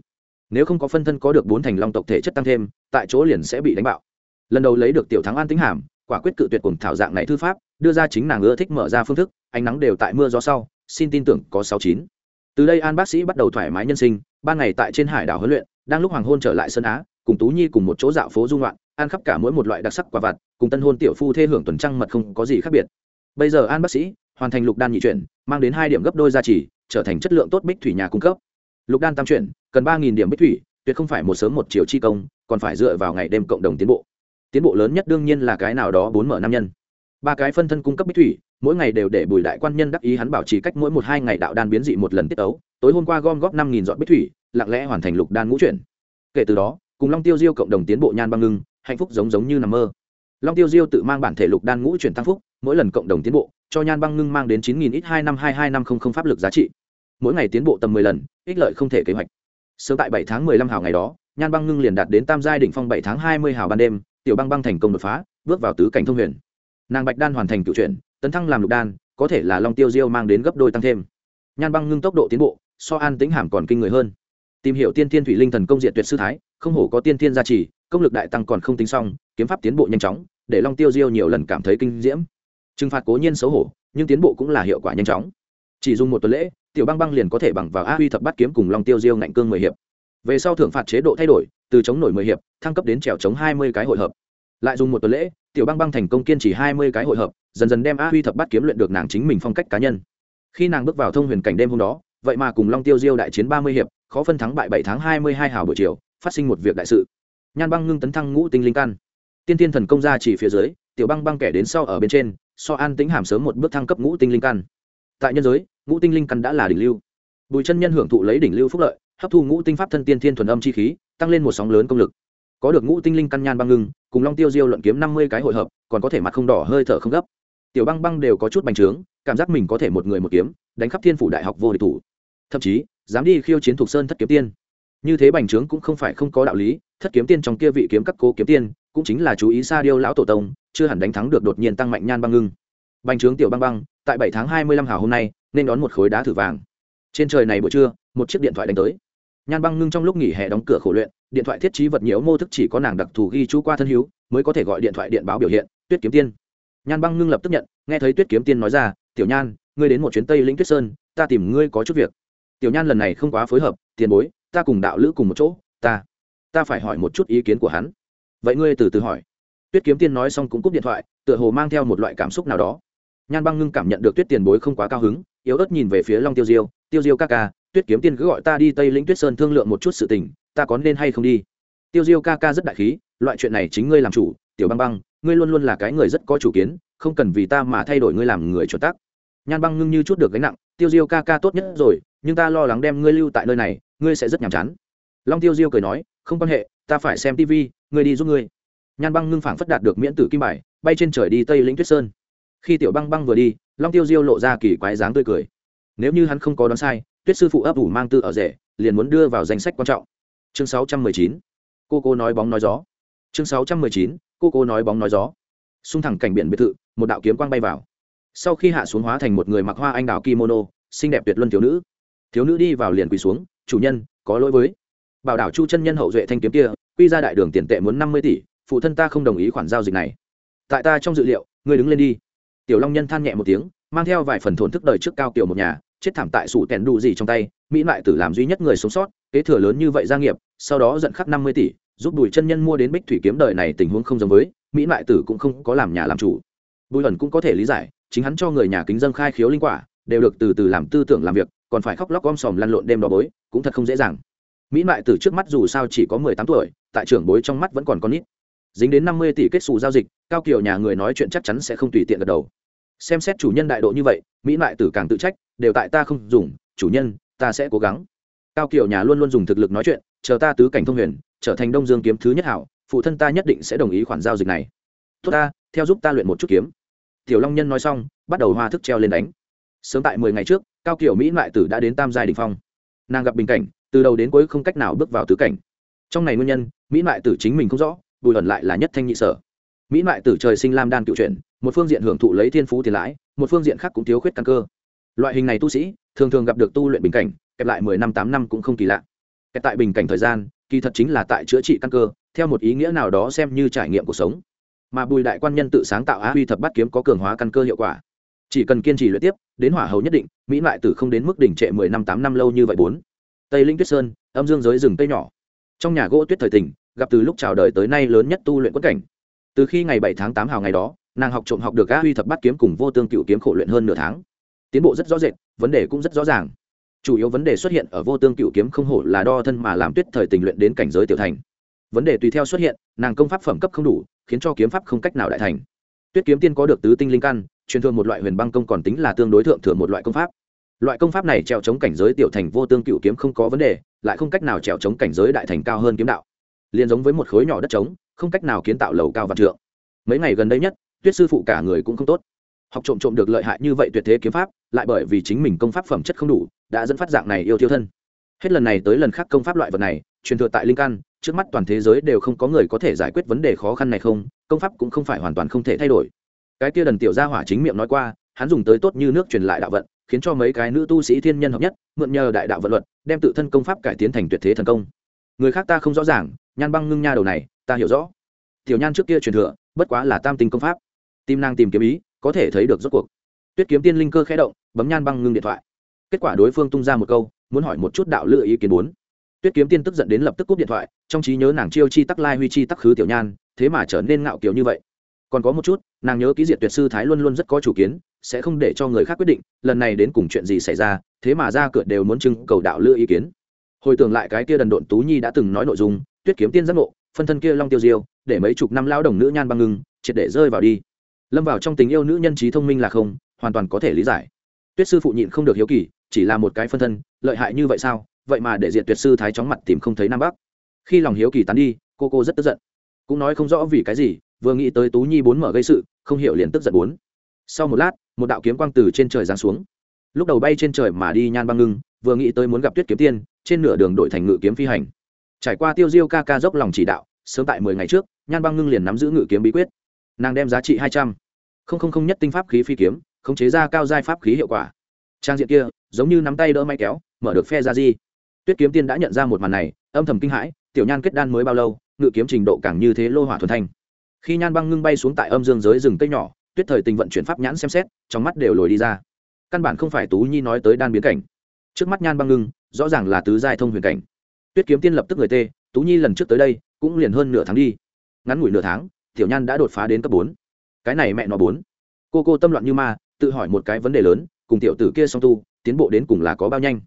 Nếu không có phân thân có được bốn thành long tộc thể chất tăng thêm, tại chỗ liền sẽ bị đánh bạo. Lần đầu lấy được tiểu thắng an tính hàm quả quyết cự tuyệt cùng thảo dạng này thư pháp, đưa ra chính nàng ưa thích mở ra phương thức, ánh nắng đều tại mưa gió sau, xin tin tưởng có sáu chín. Từ đây an bác sĩ bắt đầu thoải mái nhân sinh, ban ngày tại trên hải đảo huấn luyện, đang lúc hoàng hôn trở lại sơn á, cùng tú nhi cùng một chỗ dạo phố dung loạn ăn khắp cả mỗi một loại đặc sắc quả vặt, cùng tân hôn tiểu phu thê hưởng tuần trăng mật không có gì khác biệt. Bây giờ an bác sĩ hoàn thành lục đan nhị chuyển, mang đến hai điểm gấp đôi gia trì, trở thành chất lượng tốt bích thủy nhà cung cấp. Lục đan tam chuyển, cần ba điểm bích thủy, tuyệt không phải một sớm một chiều chi công, còn phải dựa vào ngày đêm cộng đồng tiến bộ tiến bộ lớn nhất đương nhiên là cái nào đó bốn mở nam nhân. Ba cái phân thân cung cấp bích thủy, mỗi ngày đều để bùi đại quan nhân đắc ý hắn bảo trì cách mỗi một hai ngày đạo đan biến dị một lần tiết ấu tối hôm qua gom góp năm nghìn dọn bích thủy, lặng lẽ hoàn thành lục đan ngũ chuyển. Kể từ đó, cùng long tiêu diêu cộng đồng tiến bộ nhan băng ngưng, hạnh phúc giống giống như nằm mơ. Long tiêu diêu tự mang bản thể lục đan ngũ chuyển tăng phúc, mỗi lần cộng đồng tiến bộ, cho nhan băng ngưng mang đến chín nghìn ít hai năm hai hai năm không không pháp lực giá trị. Mỗi ngày tiến bộ tầm mười lần, ích lợi không thể kế hoạch. Sớm tại bảy tháng mười lăm hào ngày đó, nhan băng ngưng liền đạt đến tam giai đỉnh phong bảy tháng hai mươi hào ban đêm tiểu băng băng thành công đột phá, bước vào tứ cảnh thông huyền. Nàng bạch đan hoàn thành cựu chuyển, tấn thăng làm lục đan, có thể là long tiêu diêu mang đến gấp đôi tăng thêm. Nhan băng ngưng tốc độ tiến bộ, so an tĩnh hàm còn kinh người hơn. Tìm hiểu tiên thiên thủy linh thần công diện tuyệt sư thái, không hổ có tiên thiên gia trì, công lực đại tăng còn không tính xong, kiếm pháp tiến bộ nhanh chóng, để long tiêu diêu nhiều lần cảm thấy kinh diễm. Trừng phạt cố nhiên xấu hổ, nhưng tiến bộ cũng là hiệu quả nhanh chóng. Chỉ dùng một tuần lễ, tiểu băng băng liền có thể bằng vào a huy thập bắt kiếm cùng long tiêu diêu ngạnh cương mười hiệp về sau thưởng phạt chế độ thay đổi, từ chống nổi mười hiệp, thăng cấp đến trèo chống hai mươi cái hội hợp. Lại dùng một tuần lễ, tiểu băng băng thành công kiên trì hai mươi cái hội hợp, dần dần đem a huy thập bắt kiếm luyện được nàng chính mình phong cách cá nhân. Khi nàng bước vào thông huyền cảnh đêm hôm đó, vậy mà cùng long tiêu diêu đại chiến ba mươi hiệp, khó phân thắng bại bảy tháng hai mươi hai hào buổi chiều, phát sinh một việc đại sự. Nhan băng ngưng tấn thăng ngũ tinh linh căn. Tiên tiên thần công ra chỉ phía dưới, tiểu băng băng kẻ đến sau ở bên trên, so an tính hàm sớm một bước thăng cấp ngũ tinh linh căn. Tại nhân giới, ngũ tinh linh căn đã là đỉnh lưu. Bùi chân nhân hưởng thụ lấy đỉnh lưu phúc lợi hấp thu ngũ tinh pháp thân tiên thiên thuần âm chi khí, tăng lên một sóng lớn công lực. Có được ngũ tinh linh căn nhan băng ngưng, cùng long tiêu diêu luận kiếm năm mươi cái hội hợp, còn có thể mặt không đỏ hơi thở không gấp. Tiểu băng băng đều có chút bành trướng, cảm giác mình có thể một người một kiếm, đánh khắp thiên phủ đại học vô địch thủ. Thậm chí, dám đi khiêu chiến thuộc sơn thất kiếm tiên. Như thế bành trướng cũng không phải không có đạo lý, thất kiếm tiên trong kia vị kiếm các cố kiếm tiên, cũng chính là chú ý xa điêu lão tổ tông, chưa hẳn đánh thắng được đột nhiên tăng mạnh nhan băng ngưng. Bành trướng tiểu băng băng, tại bảy tháng hai mươi lăm hào hôm nay, nên đón một khối đá thử vàng. Trên trời này buổi trưa, một chiếc điện thoại đánh tới nhan băng ngưng trong lúc nghỉ hè đóng cửa khổ luyện, điện thoại thiết trí vật nhiễu mô thức chỉ có nàng đặc thù ghi chú qua thân hữu mới có thể gọi điện thoại điện báo biểu hiện, tuyết kiếm tiên. Nhan băng ngưng lập tức nhận, nghe thấy tuyết kiếm tiên nói ra, tiểu nhan, ngươi đến một chuyến tây lĩnh tuyết sơn, ta tìm ngươi có chút việc. Tiểu nhan lần này không quá phối hợp, tiền bối, ta cùng đạo lữ cùng một chỗ, ta ta phải hỏi một chút ý kiến của hắn. Vậy ngươi từ từ hỏi. Tuyết kiếm tiên nói xong cũng cúp điện thoại, tựa hồ mang theo một loại cảm xúc nào đó. Nhan băng ngưng cảm nhận được tuyết tiền bối không quá cao hứng, yếu ớt nhìn về phía long tiêu diêu tiêu diêu ca ca tuyết kiếm tiên cứ gọi ta đi tây lĩnh tuyết sơn thương lượng một chút sự tình, ta có nên hay không đi? Tiêu diêu ca ca rất đại khí, loại chuyện này chính ngươi làm chủ, tiểu băng băng, ngươi luôn luôn là cái người rất có chủ kiến, không cần vì ta mà thay đổi ngươi làm người chuẩn tắc. Nhan băng ngưng như chút được gánh nặng, tiêu diêu ca ca tốt nhất rồi, nhưng ta lo lắng đem ngươi lưu tại nơi này, ngươi sẽ rất nhàm chán. Long tiêu diêu cười nói, không quan hệ, ta phải xem tv ngươi đi giúp ngươi. Nhan băng ngưng phảng phất đạt được miễn tử kim bài, bay trên trời đi tây lĩnh tuyết sơn. Khi tiểu băng băng vừa đi, long tiêu diêu lộ ra kỳ quái dáng tươi cười. Nếu như hắn không có đoán sai tuyết sư phụ ấp ủ mang tư ở rể, liền muốn đưa vào danh sách quan trọng. Chương 619. cô cô nói bóng nói gió. Chương 619. cô cô nói bóng nói gió. Xung thẳng cảnh biển biệt thự, một đạo kiếm quang bay vào. Sau khi hạ xuống hóa thành một người mặc hoa anh đào kimono, xinh đẹp tuyệt luân thiếu nữ. Thiếu nữ đi vào liền quỳ xuống, chủ nhân, có lỗi với bảo đảo chu chân nhân hậu duệ thanh kiếm kia, quy ra đại đường tiền tệ muốn năm mươi tỷ, phụ thân ta không đồng ý khoản giao dịch này. Tại ta trong dự liệu, ngươi đứng lên đi. Tiểu long nhân than nhẹ một tiếng, mang theo vài phần thổn thức đời trước cao kiểu một nhà chết thảm tại sủ tèn đủ gì trong tay, mỹ lại tử làm duy nhất người sống sót, kế thừa lớn như vậy gia nghiệp, sau đó giận khắc năm mươi tỷ, giúp bùi chân nhân mua đến bích thủy kiếm đời này tình huống không giống với, mỹ lại tử cũng không có làm nhà làm chủ. Bùi ẩn cũng có thể lý giải, chính hắn cho người nhà kính dân khai khiếu linh quả, đều được từ từ làm tư tưởng làm việc, còn phải khóc lóc gom sòm lăn lộn đêm đó bối, cũng thật không dễ dàng. Mỹ mại tử trước mắt dù sao chỉ có mười tám tuổi, tại trưởng bối trong mắt vẫn còn con nít. Dính đến năm mươi tỷ kết xù giao dịch, cao kiều nhà người nói chuyện chắc chắn sẽ không tùy tiện gật đầu xem xét chủ nhân đại độ như vậy, mỹ mại tử càng tự trách, đều tại ta không dùng, chủ nhân, ta sẽ cố gắng. Cao kiểu nhà luôn luôn dùng thực lực nói chuyện, chờ ta tứ cảnh thông huyền, trở thành đông dương kiếm thứ nhất hảo, phụ thân ta nhất định sẽ đồng ý khoản giao dịch này. Tốt ta, theo giúp ta luyện một chút kiếm. Tiểu long nhân nói xong, bắt đầu hoa thức treo lên đánh. Sớm tại mười ngày trước, cao kiểu mỹ lại tử đã đến tam giai đình phong. Nàng gặp bình cảnh, từ đầu đến cuối không cách nào bước vào tứ cảnh. Trong này nguyên nhân, mỹ lại tử chính mình không rõ, bùi ẩn lại là nhất thanh nhị sở. Mỹ lại tử trời sinh lam đan cựu chuyển một phương diện hưởng thụ lấy thiên phú tiền lãi, một phương diện khác cũng thiếu khuyết căn cơ. Loại hình này tu sĩ, thường thường gặp được tu luyện bình cảnh, kẹp lại mười năm, tám năm cũng không kỳ lạ. Kẹp tại bình cảnh thời gian, kỳ thật chính là tại chữa trị căn cơ, theo một ý nghĩa nào đó xem như trải nghiệm cuộc sống. Mà bùi đại quan nhân tự sáng tạo á huy thập bắt kiếm có cường hóa căn cơ hiệu quả. Chỉ cần kiên trì luyện tiếp, đến hỏa hầu nhất định, mỹ lại tử không đến mức đỉnh trệ mười năm, tám năm lâu như vậy bốn. Tây linh tuyết sơn, âm dương giới rừng tây nhỏ. Trong nhà gỗ tuyết thời tình, gặp từ lúc chào đời tới nay lớn nhất tu luyện quất cảnh. Từ khi ngày bảy tháng tám hào ngày đó nàng học trộm học được a huy thập bát kiếm cùng vô tương cựu kiếm khổ luyện hơn nửa tháng. Tiến bộ rất rõ rệt, vấn đề cũng rất rõ ràng. Chủ yếu vấn đề xuất hiện ở vô tương cựu kiếm không hổ là đo thân mà làm tuyết thời tình luyện đến cảnh giới tiểu thành. Vấn đề tùy theo xuất hiện, nàng công pháp phẩm cấp không đủ, khiến cho kiếm pháp không cách nào đại thành. Tuyết kiếm tiên có được tứ tinh linh căn, truyền thường một loại huyền băng công còn tính là tương đối thượng thừa một loại công pháp. Loại công pháp này trèo chống cảnh giới tiểu thành vô tương cựu kiếm không có vấn đề, lại không cách nào trèo chống cảnh giới đại thành cao hơn kiếm đạo. Liền giống với một khối nhỏ đất trống, không cách nào kiến tạo lầu cao vạn trượng. Mấy ngày gần đây nhất tuyết sư phụ cả người cũng không tốt. Học trộm trộm được lợi hại như vậy tuyệt thế kiếm pháp, lại bởi vì chính mình công pháp phẩm chất không đủ, đã dẫn phát dạng này yêu thiêu thân. Hết lần này tới lần khác công pháp loại vật này, truyền thừa tại linh căn, trước mắt toàn thế giới đều không có người có thể giải quyết vấn đề khó khăn này không, công pháp cũng không phải hoàn toàn không thể thay đổi. Cái kia đần tiểu gia hỏa chính miệng nói qua, hắn dùng tới tốt như nước truyền lại đạo vận, khiến cho mấy cái nữ tu sĩ thiên nhân hợp nhất, mượn nhờ đại đạo vận luật, đem tự thân công pháp cải tiến thành tuyệt thế thần công. Người khác ta không rõ ràng, nhan băng ngưng nha đầu này, ta hiểu rõ. Tiểu nhan trước kia truyền thừa, bất quá là tam tinh công pháp tim nàng tìm kiếm ý, có thể thấy được rốt cuộc. Tuyết kiếm tiên linh cơ khẽ động, bấm nhan băng ngưng điện thoại. Kết quả đối phương tung ra một câu, muốn hỏi một chút đạo lựa ý kiến bốn. Tuyết kiếm tiên tức giận đến lập tức cúp điện thoại, trong trí nhớ nàng chiêu chi tắc lai huy chi tắc khứ tiểu nhan, thế mà trở nên ngạo kiểu như vậy. Còn có một chút, nàng nhớ ký diệt tuyệt sư thái luôn luôn rất có chủ kiến, sẽ không để cho người khác quyết định, lần này đến cùng chuyện gì xảy ra, thế mà ra cửa đều muốn trưng cầu đạo lựa ý kiến. Hồi tưởng lại cái kia đần độn tú nhi đã từng nói nội dung, tuyết kiếm tiên giác ngộ, phân thân kia long tiêu diêu, để mấy chục năm lao đồng nữ nhan băng ngưng, triệt để rơi vào đi lâm vào trong tình yêu nữ nhân trí thông minh là không, hoàn toàn có thể lý giải. Tuyết sư phụ nhịn không được hiếu kỳ, chỉ là một cái phân thân, lợi hại như vậy sao? Vậy mà để diện tuyệt sư thái chóng mặt tìm không thấy nam bắc. Khi lòng hiếu kỳ tán đi, cô cô rất tức giận. Cũng nói không rõ vì cái gì, vừa nghĩ tới tú nhi bốn mở gây sự, không hiểu liền tức giận bốn. Sau một lát, một đạo kiếm quang từ trên trời giáng xuống. Lúc đầu bay trên trời mà đi nhan băng ngưng, vừa nghĩ tới muốn gặp tuyết kiếm tiên, trên nửa đường đổi thành ngự kiếm phi hành. Trải qua tiêu diêu ca ca dốc lòng chỉ đạo, sớm tại mười ngày trước, nhan băng ngưng liền nắm giữ ngự kiếm bí quyết nàng đem giá trị hai trăm. Linh nhất tinh pháp khí phi kiếm, khống chế ra cao giai pháp khí hiệu quả. Trang diện kia, giống như nắm tay đỡ may kéo, mở được phe ra di. Tuyết kiếm tiên đã nhận ra một màn này, âm thầm kinh hãi, tiểu nhan kết đan mới bao lâu, ngự kiếm trình độ càng như thế lô hỏa thuần thanh. Khi nhan băng ngưng bay xuống tại âm dương giới rừng cây nhỏ, tuyết thời tình vận chuyển pháp nhãn xem xét, trong mắt đều lồi đi ra. Căn bản không phải tú nhi nói tới đan biến cảnh. Trước mắt nhan băng ngưng, rõ ràng là tứ giai thông huyền cảnh. Tuyết kiếm tiên lập tức người tê, tú nhi lần trước tới đây, cũng liền hơn nửa tháng đi. Ngắn ngủi nửa tháng tiểu nhan đã đột phá đến cấp bốn. Cái này mẹ nó bốn. Cô cô tâm loạn như ma tự hỏi một cái vấn đề lớn cùng tiểu tử kia song tu tiến bộ đến cùng là có bao nhanh.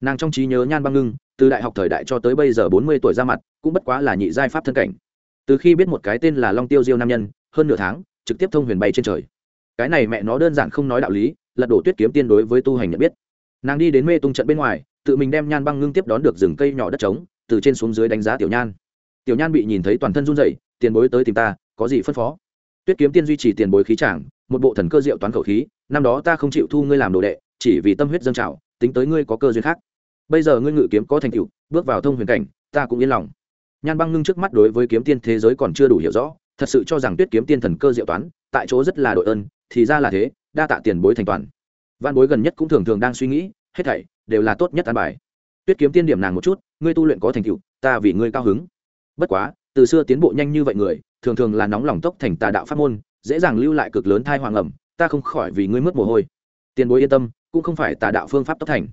Nàng trong trí nhớ nhan băng ngưng từ đại học thời đại cho tới bây giờ bốn mươi tuổi ra mặt cũng bất quá là nhị giai pháp thân cảnh. Từ khi biết một cái tên là long tiêu diêu nam nhân hơn nửa tháng trực tiếp thông huyền bay trên trời. Cái này mẹ nó đơn giản không nói đạo lý lật đổ tuyết kiếm tiên đối với tu hành nhận biết. Nàng đi đến mê tung trận bên ngoài tự mình đem nhan băng ngưng tiếp đón được rừng cây nhỏ đất trống từ trên xuống dưới đánh giá tiểu nhan. Tiểu nhan bị nhìn thấy toàn thân run rẩy, tiền bối tới tìm ta có gì phân phó? Tuyết kiếm tiên duy trì tiền bối khí trảng một bộ thần cơ diệu toán khẩu khí, năm đó ta không chịu thu ngươi làm đồ đệ, chỉ vì tâm huyết dâng trào, tính tới ngươi có cơ duyên khác. Bây giờ ngươi ngự kiếm có thành tựu, bước vào thông huyền cảnh, ta cũng yên lòng. Nhan băng ngưng trước mắt đối với kiếm tiên thế giới còn chưa đủ hiểu rõ, thật sự cho rằng tuyết kiếm tiên thần cơ diệu toán, tại chỗ rất là đội ơn, thì ra là thế, đa tạ tiền bối thành toàn. Văn bối gần nhất cũng thường thường đang suy nghĩ, hết thảy đều là tốt nhất an bài. Tuyết kiếm tiên điểm nàng một chút, ngươi tu luyện có thành tựu, ta vì ngươi cao hứng. Bất quá, từ xưa tiến bộ nhanh như vậy người thường thường là nóng lòng tốc thành tà đạo pháp môn, dễ dàng lưu lại cực lớn thai hoàng ẩm, ta không khỏi vì ngươi mất mồ hôi. Tiền bối yên tâm, cũng không phải tà đạo phương pháp tốc thành.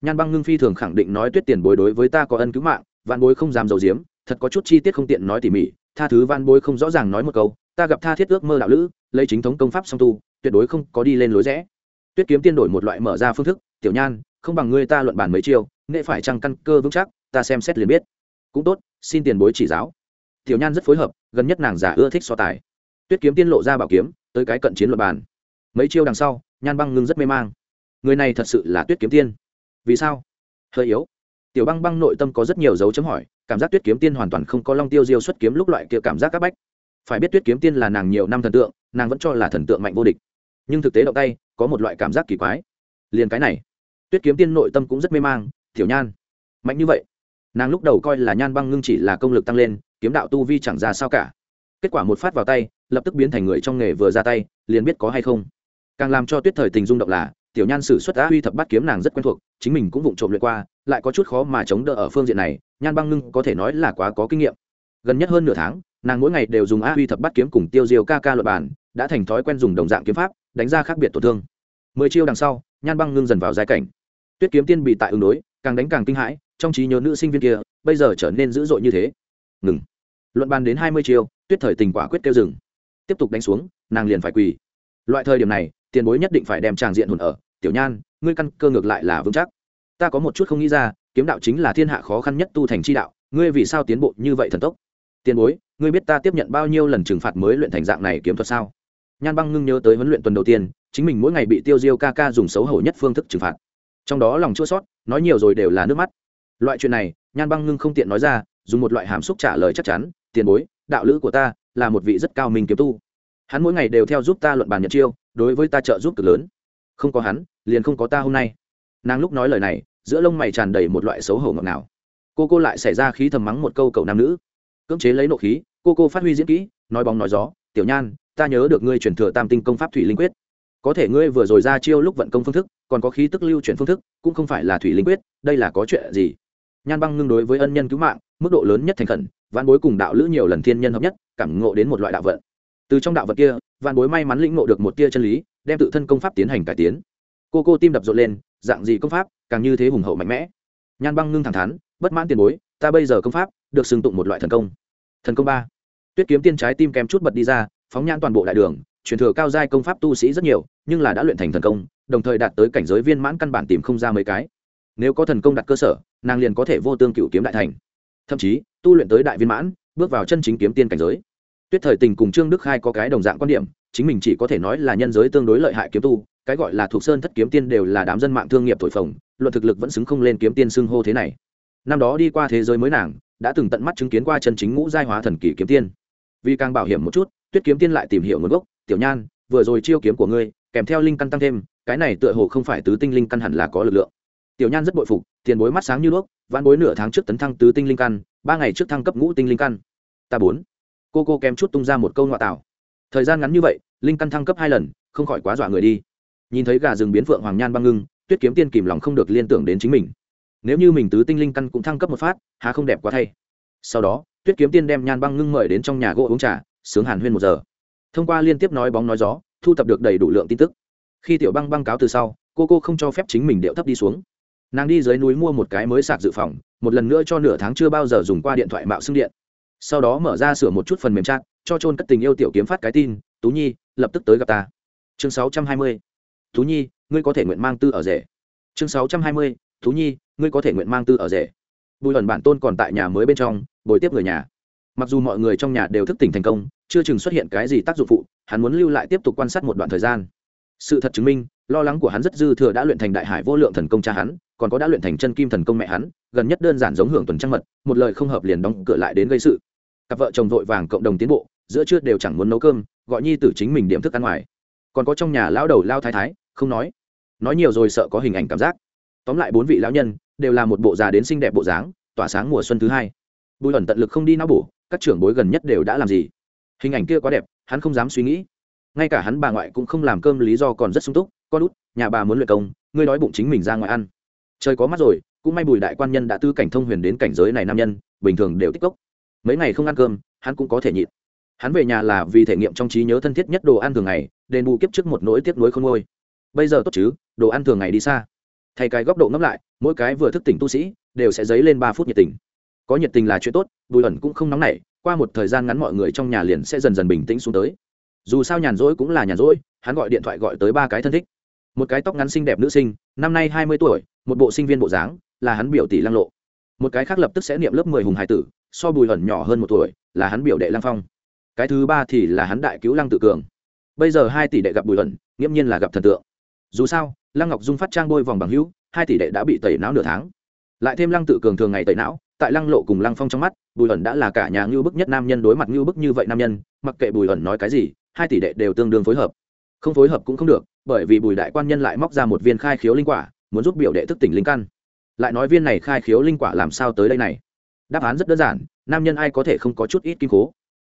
Nhan băng ngưng phi thường khẳng định nói tuyết tiền bối đối với ta có ân cứu mạng, vạn bối không dám dầu diếm thật có chút chi tiết không tiện nói tỉ mỉ, tha thứ vạn bối không rõ ràng nói một câu, ta gặp tha thiết ước mơ đạo lữ, lấy chính thống công pháp song tu, tuyệt đối không có đi lên lối rẽ. Tuyết kiếm tiên đổi một loại mở ra phương thức, tiểu nhan, không bằng ngươi ta luận bàn mấy chiêu, nghệ phải trăng căn cơ vững chắc, ta xem xét liền biết. Cũng tốt, xin tiền bối chỉ giáo. Tiểu nhan rất phối hợp gần nhất nàng giả ưa thích so tài. Tuyết kiếm tiên lộ ra bảo kiếm, tới cái cận chiến luật bàn. Mấy chiêu đằng sau, nhan băng ngưng rất mê mang. Người này thật sự là tuyết kiếm tiên. Vì sao? Hơi yếu. Tiểu băng băng nội tâm có rất nhiều dấu chấm hỏi, cảm giác tuyết kiếm tiên hoàn toàn không có long tiêu diêu xuất kiếm lúc loại kia cảm giác các bách. Phải biết tuyết kiếm tiên là nàng nhiều năm thần tượng, nàng vẫn cho là thần tượng mạnh vô địch. Nhưng thực tế động tay, có một loại cảm giác kỳ quái. Liền cái này, tuyết kiếm tiên nội tâm cũng rất mê mang thiểu nhan, mạnh như vậy. Nàng lúc đầu coi là nhan băng ngưng chỉ là công lực tăng lên kiếm đạo tu vi chẳng ra sao cả. Kết quả một phát vào tay, lập tức biến thành người trong nghề vừa ra tay, liền biết có hay không. Càng làm cho tuyết thời tình rung động là, tiểu nhan sử xuất á huy thập bắt kiếm nàng rất quen thuộc, chính mình cũng vụng trộm luyện qua, lại có chút khó mà chống đỡ ở phương diện này, nhan băng ngưng có thể nói là quá có kinh nghiệm. Gần nhất hơn nửa tháng, nàng mỗi ngày đều dùng á huy thập bắt kiếm cùng tiêu diêu ca ca luật bản đã thành thói quen dùng đồng dạng kiếm pháp, đánh ra khác biệt tổn thương. Mười chiêu đằng sau, nhan băng ngưng dần vào giai cảnh. Tuyết kiếm tiên bị tại ứng đối, càng đánh càng kinh hãi, trong trí nhớ nữ sinh viên kia, bây giờ trở nên dữ dội như thế. Ngừng luận bàn đến hai mươi chiêu, tuyết thời tình quả quyết kêu dừng. Tiếp tục đánh xuống, nàng liền phải quỳ. Loại thời điểm này, tiền bối nhất định phải đem tràng diện hồn ở. Tiểu nhan, ngươi căn cơ ngược lại là vững chắc. Ta có một chút không nghĩ ra, kiếm đạo chính là thiên hạ khó khăn nhất tu thành chi đạo, ngươi vì sao tiến bộ như vậy thần tốc? Tiền bối, ngươi biết ta tiếp nhận bao nhiêu lần trừng phạt mới luyện thành dạng này kiếm thuật sao? Nhan băng ngưng nhớ tới huấn luyện tuần đầu tiên, chính mình mỗi ngày bị tiêu diêu ca ca dùng xấu hổ nhất phương thức trừng phạt. Trong đó lòng chua sót nói nhiều rồi đều là nước mắt. Loại chuyện này, nhan băng ngưng không tiện nói ra dùng một loại hàm xúc trả lời chắc chắn, tiền bối, đạo lữ của ta là một vị rất cao minh kiếm tu. Hắn mỗi ngày đều theo giúp ta luận bàn nhận chiêu, đối với ta trợ giúp cực lớn. Không có hắn, liền không có ta hôm nay. Nàng lúc nói lời này, giữa lông mày tràn đầy một loại xấu hổ ngọt ngào. Cô cô lại xảy ra khí thầm mắng một câu cầu nam nữ. Cưỡng chế lấy nộ khí, cô cô phát huy diễn kỹ, nói bóng nói gió, tiểu nhan, ta nhớ được ngươi truyền thừa tam tinh công pháp thủy linh quyết. Có thể ngươi vừa rồi ra chiêu lúc vận công phương thức, còn có khí tức lưu chuyển phương thức, cũng không phải là thủy linh quyết, đây là có chuyện gì? Nhan băng ngưng đối với ân nhân cứu mạng, mức độ lớn nhất thành khẩn văn bối cùng đạo lữ nhiều lần thiên nhân hợp nhất, cảm ngộ đến một loại đạo vận. Từ trong đạo vận kia văn bối may mắn lĩnh ngộ được một tia chân lý, đem tự thân công pháp tiến hành cải tiến. Cô cô tim đập rộn lên, dạng gì công pháp, càng như thế hùng hậu mạnh mẽ. Nhan băng ngưng thẳng thắn, bất mãn tiền bối, ta bây giờ công pháp được xưng tụng một loại thần công. Thần công ba. Tuyết kiếm tiên trái tim kém chút bật đi ra, phóng nhan toàn bộ đại đường, truyền thừa cao giai công pháp tu sĩ rất nhiều, nhưng là đã luyện thành thần công, đồng thời đạt tới cảnh giới viên mãn căn bản tìm không ra mấy cái nếu có thần công đặt cơ sở, nàng liền có thể vô tương cựu kiếm đại thành. Thậm chí, tu luyện tới đại viên mãn, bước vào chân chính kiếm tiên cảnh giới. Tuyết thời tình cùng trương đức khai có cái đồng dạng quan điểm, chính mình chỉ có thể nói là nhân giới tương đối lợi hại kiếm tu, cái gọi là thuộc sơn thất kiếm tiên đều là đám dân mạng thương nghiệp thổi phồng, luận thực lực vẫn xứng không lên kiếm tiên xưng hô thế này. Năm đó đi qua thế giới mới nàng, đã từng tận mắt chứng kiến qua chân chính ngũ giai hóa thần kỳ kiếm tiên. Vì càng bảo hiểm một chút, tuyết kiếm tiên lại tìm hiểu nguồn gốc, tiểu nhan, vừa rồi chiêu kiếm của ngươi, kèm theo linh căn tăng thêm, cái này tựa hồ không phải tứ tinh linh căn hẳn là có lực lượng tiểu nhan rất bội phục, tiền bối mắt sáng như đuốc, vãn bối nửa tháng trước tấn thăng tứ tinh linh căn, ba ngày trước thăng cấp ngũ tinh linh căn. Ta bốn. Cô cô kém chút tung ra một câu ngoại tạo thời gian ngắn như vậy, linh căn thăng cấp hai lần, không khỏi quá dọa người đi. Nhìn thấy gà rừng biến phượng hoàng nhan băng ngưng, tuyết kiếm tiên kìm lòng không được liên tưởng đến chính mình. Nếu như mình tứ tinh linh căn cũng thăng cấp một phát, há không đẹp quá thay. Sau đó, tuyết kiếm tiên đem nhan băng ngưng mời đến trong nhà gỗ uống trà, sướng hàn huyên một giờ. Thông qua liên tiếp nói bóng nói gió, thu thập được đầy đủ lượng tin tức. Khi tiểu băng băng cáo từ sau, cô cô không cho phép chính mình điệu thấp đi xuống nàng đi dưới núi mua một cái mới sạc dự phòng, một lần nữa cho nửa tháng chưa bao giờ dùng qua điện thoại mạo xưng điện. Sau đó mở ra sửa một chút phần mềm chat, cho trôn cất tình yêu tiểu kiếm phát cái tin, tú nhi, lập tức tới gặp ta. Chương 620. tú nhi, ngươi có thể nguyện mang tư ở rể. Chương 620. tú nhi, ngươi có thể nguyện mang tư ở rể. Bùi lần bản tôn còn tại nhà mới bên trong, bồi tiếp người nhà. Mặc dù mọi người trong nhà đều thức tỉnh thành công, chưa chừng xuất hiện cái gì tác dụng phụ, hắn muốn lưu lại tiếp tục quan sát một đoạn thời gian sự thật chứng minh, lo lắng của hắn rất dư thừa đã luyện thành đại hải vô lượng thần công cha hắn, còn có đã luyện thành chân kim thần công mẹ hắn, gần nhất đơn giản giống hưởng tuần trăng mật, một lời không hợp liền đóng cửa lại đến gây sự. Cặp vợ chồng vội vàng cộng đồng tiến bộ, giữa trưa đều chẳng muốn nấu cơm, gọi nhi tử chính mình điểm thức ăn ngoài. Còn có trong nhà lão đầu lao thái thái, không nói. Nói nhiều rồi sợ có hình ảnh cảm giác. Tóm lại bốn vị lão nhân, đều là một bộ già đến xinh đẹp bộ dáng, tỏa sáng mùa xuân thứ hai. Bùi ẩn tận lực không đi não bổ, các trưởng bối gần nhất đều đã làm gì? Hình ảnh kia quá đẹp, hắn không dám suy nghĩ ngay cả hắn bà ngoại cũng không làm cơm lý do còn rất sung túc, con út, nhà bà muốn luyện công, ngươi nói bụng chính mình ra ngoài ăn. Trời có mắt rồi, cũng may bùi đại quan nhân đã tư cảnh thông huyền đến cảnh giới này nam nhân, bình thường đều tích cốc. Mấy ngày không ăn cơm, hắn cũng có thể nhịn. Hắn về nhà là vì thể nghiệm trong trí nhớ thân thiết nhất đồ ăn thường ngày, đền bù kiếp trước một nỗi tiếc nuối không ngôi bây giờ tốt chứ, đồ ăn thường ngày đi xa. Thay cái góc độ ngẫm lại, mỗi cái vừa thức tỉnh tu sĩ, đều sẽ dấy lên ba phút nhiệt tình. Có nhiệt tình là chuyện tốt, bùi ẩn cũng không nóng nảy, qua một thời gian ngắn mọi người trong nhà liền sẽ dần dần bình tĩnh xuống tới dù sao nhàn rỗi cũng là nhàn rỗi, hắn gọi điện thoại gọi tới ba cái thân thích. Một cái tóc ngắn xinh đẹp nữ sinh, năm nay hai mươi tuổi, một bộ sinh viên bộ dáng, là hắn biểu tỷ lăng lộ. Một cái khác lập tức sẽ niệm lớp mười hùng hải tử, so bùi hẩn nhỏ hơn một tuổi, là hắn biểu đệ lăng phong. Cái thứ ba thì là hắn đại cứu lăng tự cường. Bây giờ hai tỷ đệ gặp bùi hẩn nghiễm nhiên là gặp thần tượng. Dù sao, lăng ngọc dung phát trang bôi vòng bằng hữu, hai tỷ đệ đã bị tẩy não nửa tháng. Lại thêm lăng tự cường thường ngày tẩy não, tại lăng lộ cùng lăng phong trong mắt, bùi hẩn đã là cả nhà ngưu bức nhất nam nhân đối mặt ngưu bức như vậy nam nhân, mặc kệ bùi hẩn nói cái gì hai tỷ đệ đều tương đương phối hợp. Không phối hợp cũng không được, bởi vì bùi đại quan nhân lại móc ra một viên khai khiếu linh quả, muốn giúp biểu đệ thức tỉnh linh căn. Lại nói viên này khai khiếu linh quả làm sao tới đây này? Đáp án rất đơn giản, nam nhân ai có thể không có chút ít kim cố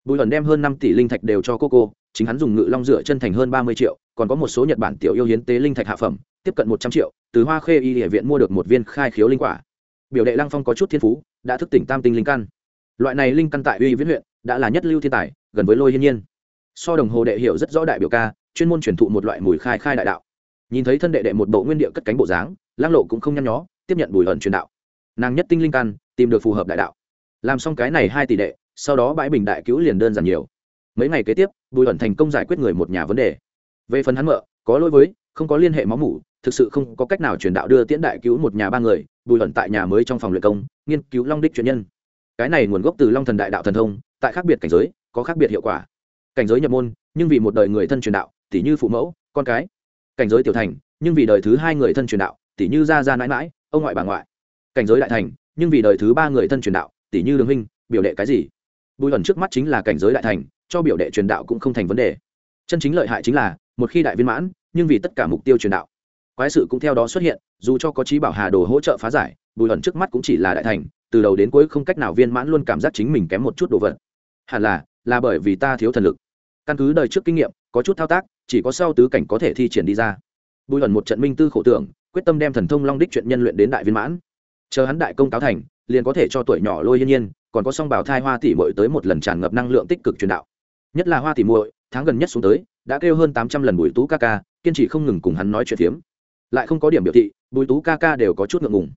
bùi ẩn đem hơn năm tỷ linh thạch đều cho cô cô chính hắn dùng ngự long dựa chân thành hơn ba mươi triệu, còn có một số nhật bản tiểu yêu hiến tế linh thạch hạ phẩm, tiếp cận một trăm triệu, từ hoa khê y địa viện mua được một viên khai khiếu linh quả. Biểu đệ lăng phong có chút thiên phú, đã thức tỉnh tam tinh linh căn. Loại này linh căn tại uy viễn huyện, đã là nhất lưu thiên tài, gần với lôi hiên nhiên so đồng hồ đệ hiểu rất rõ đại biểu ca, chuyên môn truyền thụ một loại mùi khai khai đại đạo. Nhìn thấy thân đệ đệ một bộ nguyên địa cất cánh bộ dáng lang lộ cũng không nhăn nhó, tiếp nhận bùi ẩn truyền đạo. Nàng nhất tinh linh căn, tìm được phù hợp đại đạo. Làm xong cái này hai tỷ đệ, sau đó bãi bình đại cứu liền đơn giản nhiều. Mấy ngày kế tiếp, bùi ẩn thành công giải quyết người một nhà vấn đề. Về phần hắn mợ, có lỗi với, không có liên hệ máu mủ, thực sự không có cách nào truyền đạo đưa tiễn đại cứu một nhà ba người, bùi ẩn tại nhà mới trong phòng luyện công, nghiên cứu long đích truyền nhân. Cái này nguồn gốc từ long thần đại đạo thần thông, tại khác biệt cảnh giới, có khác biệt hiệu quả cảnh giới nhập môn, nhưng vì một đời người thân truyền đạo tỷ như phụ mẫu, con cái. Cảnh giới tiểu thành, nhưng vì đời thứ hai người thân truyền đạo tỷ như gia gia nãi mãi ông ngoại bà ngoại. Cảnh giới đại thành, nhưng vì đời thứ ba người thân truyền đạo tỷ như đường huynh, biểu đệ cái gì. Bùi ẩn trước mắt chính là cảnh giới đại thành, cho biểu đệ truyền đạo cũng không thành vấn đề. Chân chính lợi hại chính là, một khi đại viên mãn, nhưng vì tất cả mục tiêu truyền đạo. Quái sự cũng theo đó xuất hiện, dù cho có trí bảo hà đồ hỗ trợ phá giải, bùi ẩn trước mắt cũng chỉ là đại thành, từ đầu đến cuối không cách nào viên mãn luôn cảm giác chính mình kém một chút đồ vật. Hẳn là là bởi vì ta thiếu thần lực căn cứ đời trước kinh nghiệm, có chút thao tác, chỉ có sau tứ cảnh có thể thi triển đi ra. Bùi ẩn một trận minh tư khổ tưởng, quyết tâm đem thần thông long đích chuyện nhân luyện đến đại viên mãn. Chờ hắn đại công cáo thành, liền có thể cho tuổi nhỏ lôi hiên nhiên, còn có song bảo thai hoa tỷ muội tới một lần tràn ngập năng lượng tích cực truyền đạo. Nhất là hoa tỷ muội, tháng gần nhất xuống tới, đã kêu hơn tám trăm lần bùi tú ca ca, kiên trì không ngừng cùng hắn nói chuyện phiếm. Lại không có điểm biểu thị, bùi tú ca ca đều có chút ngượng ngùng.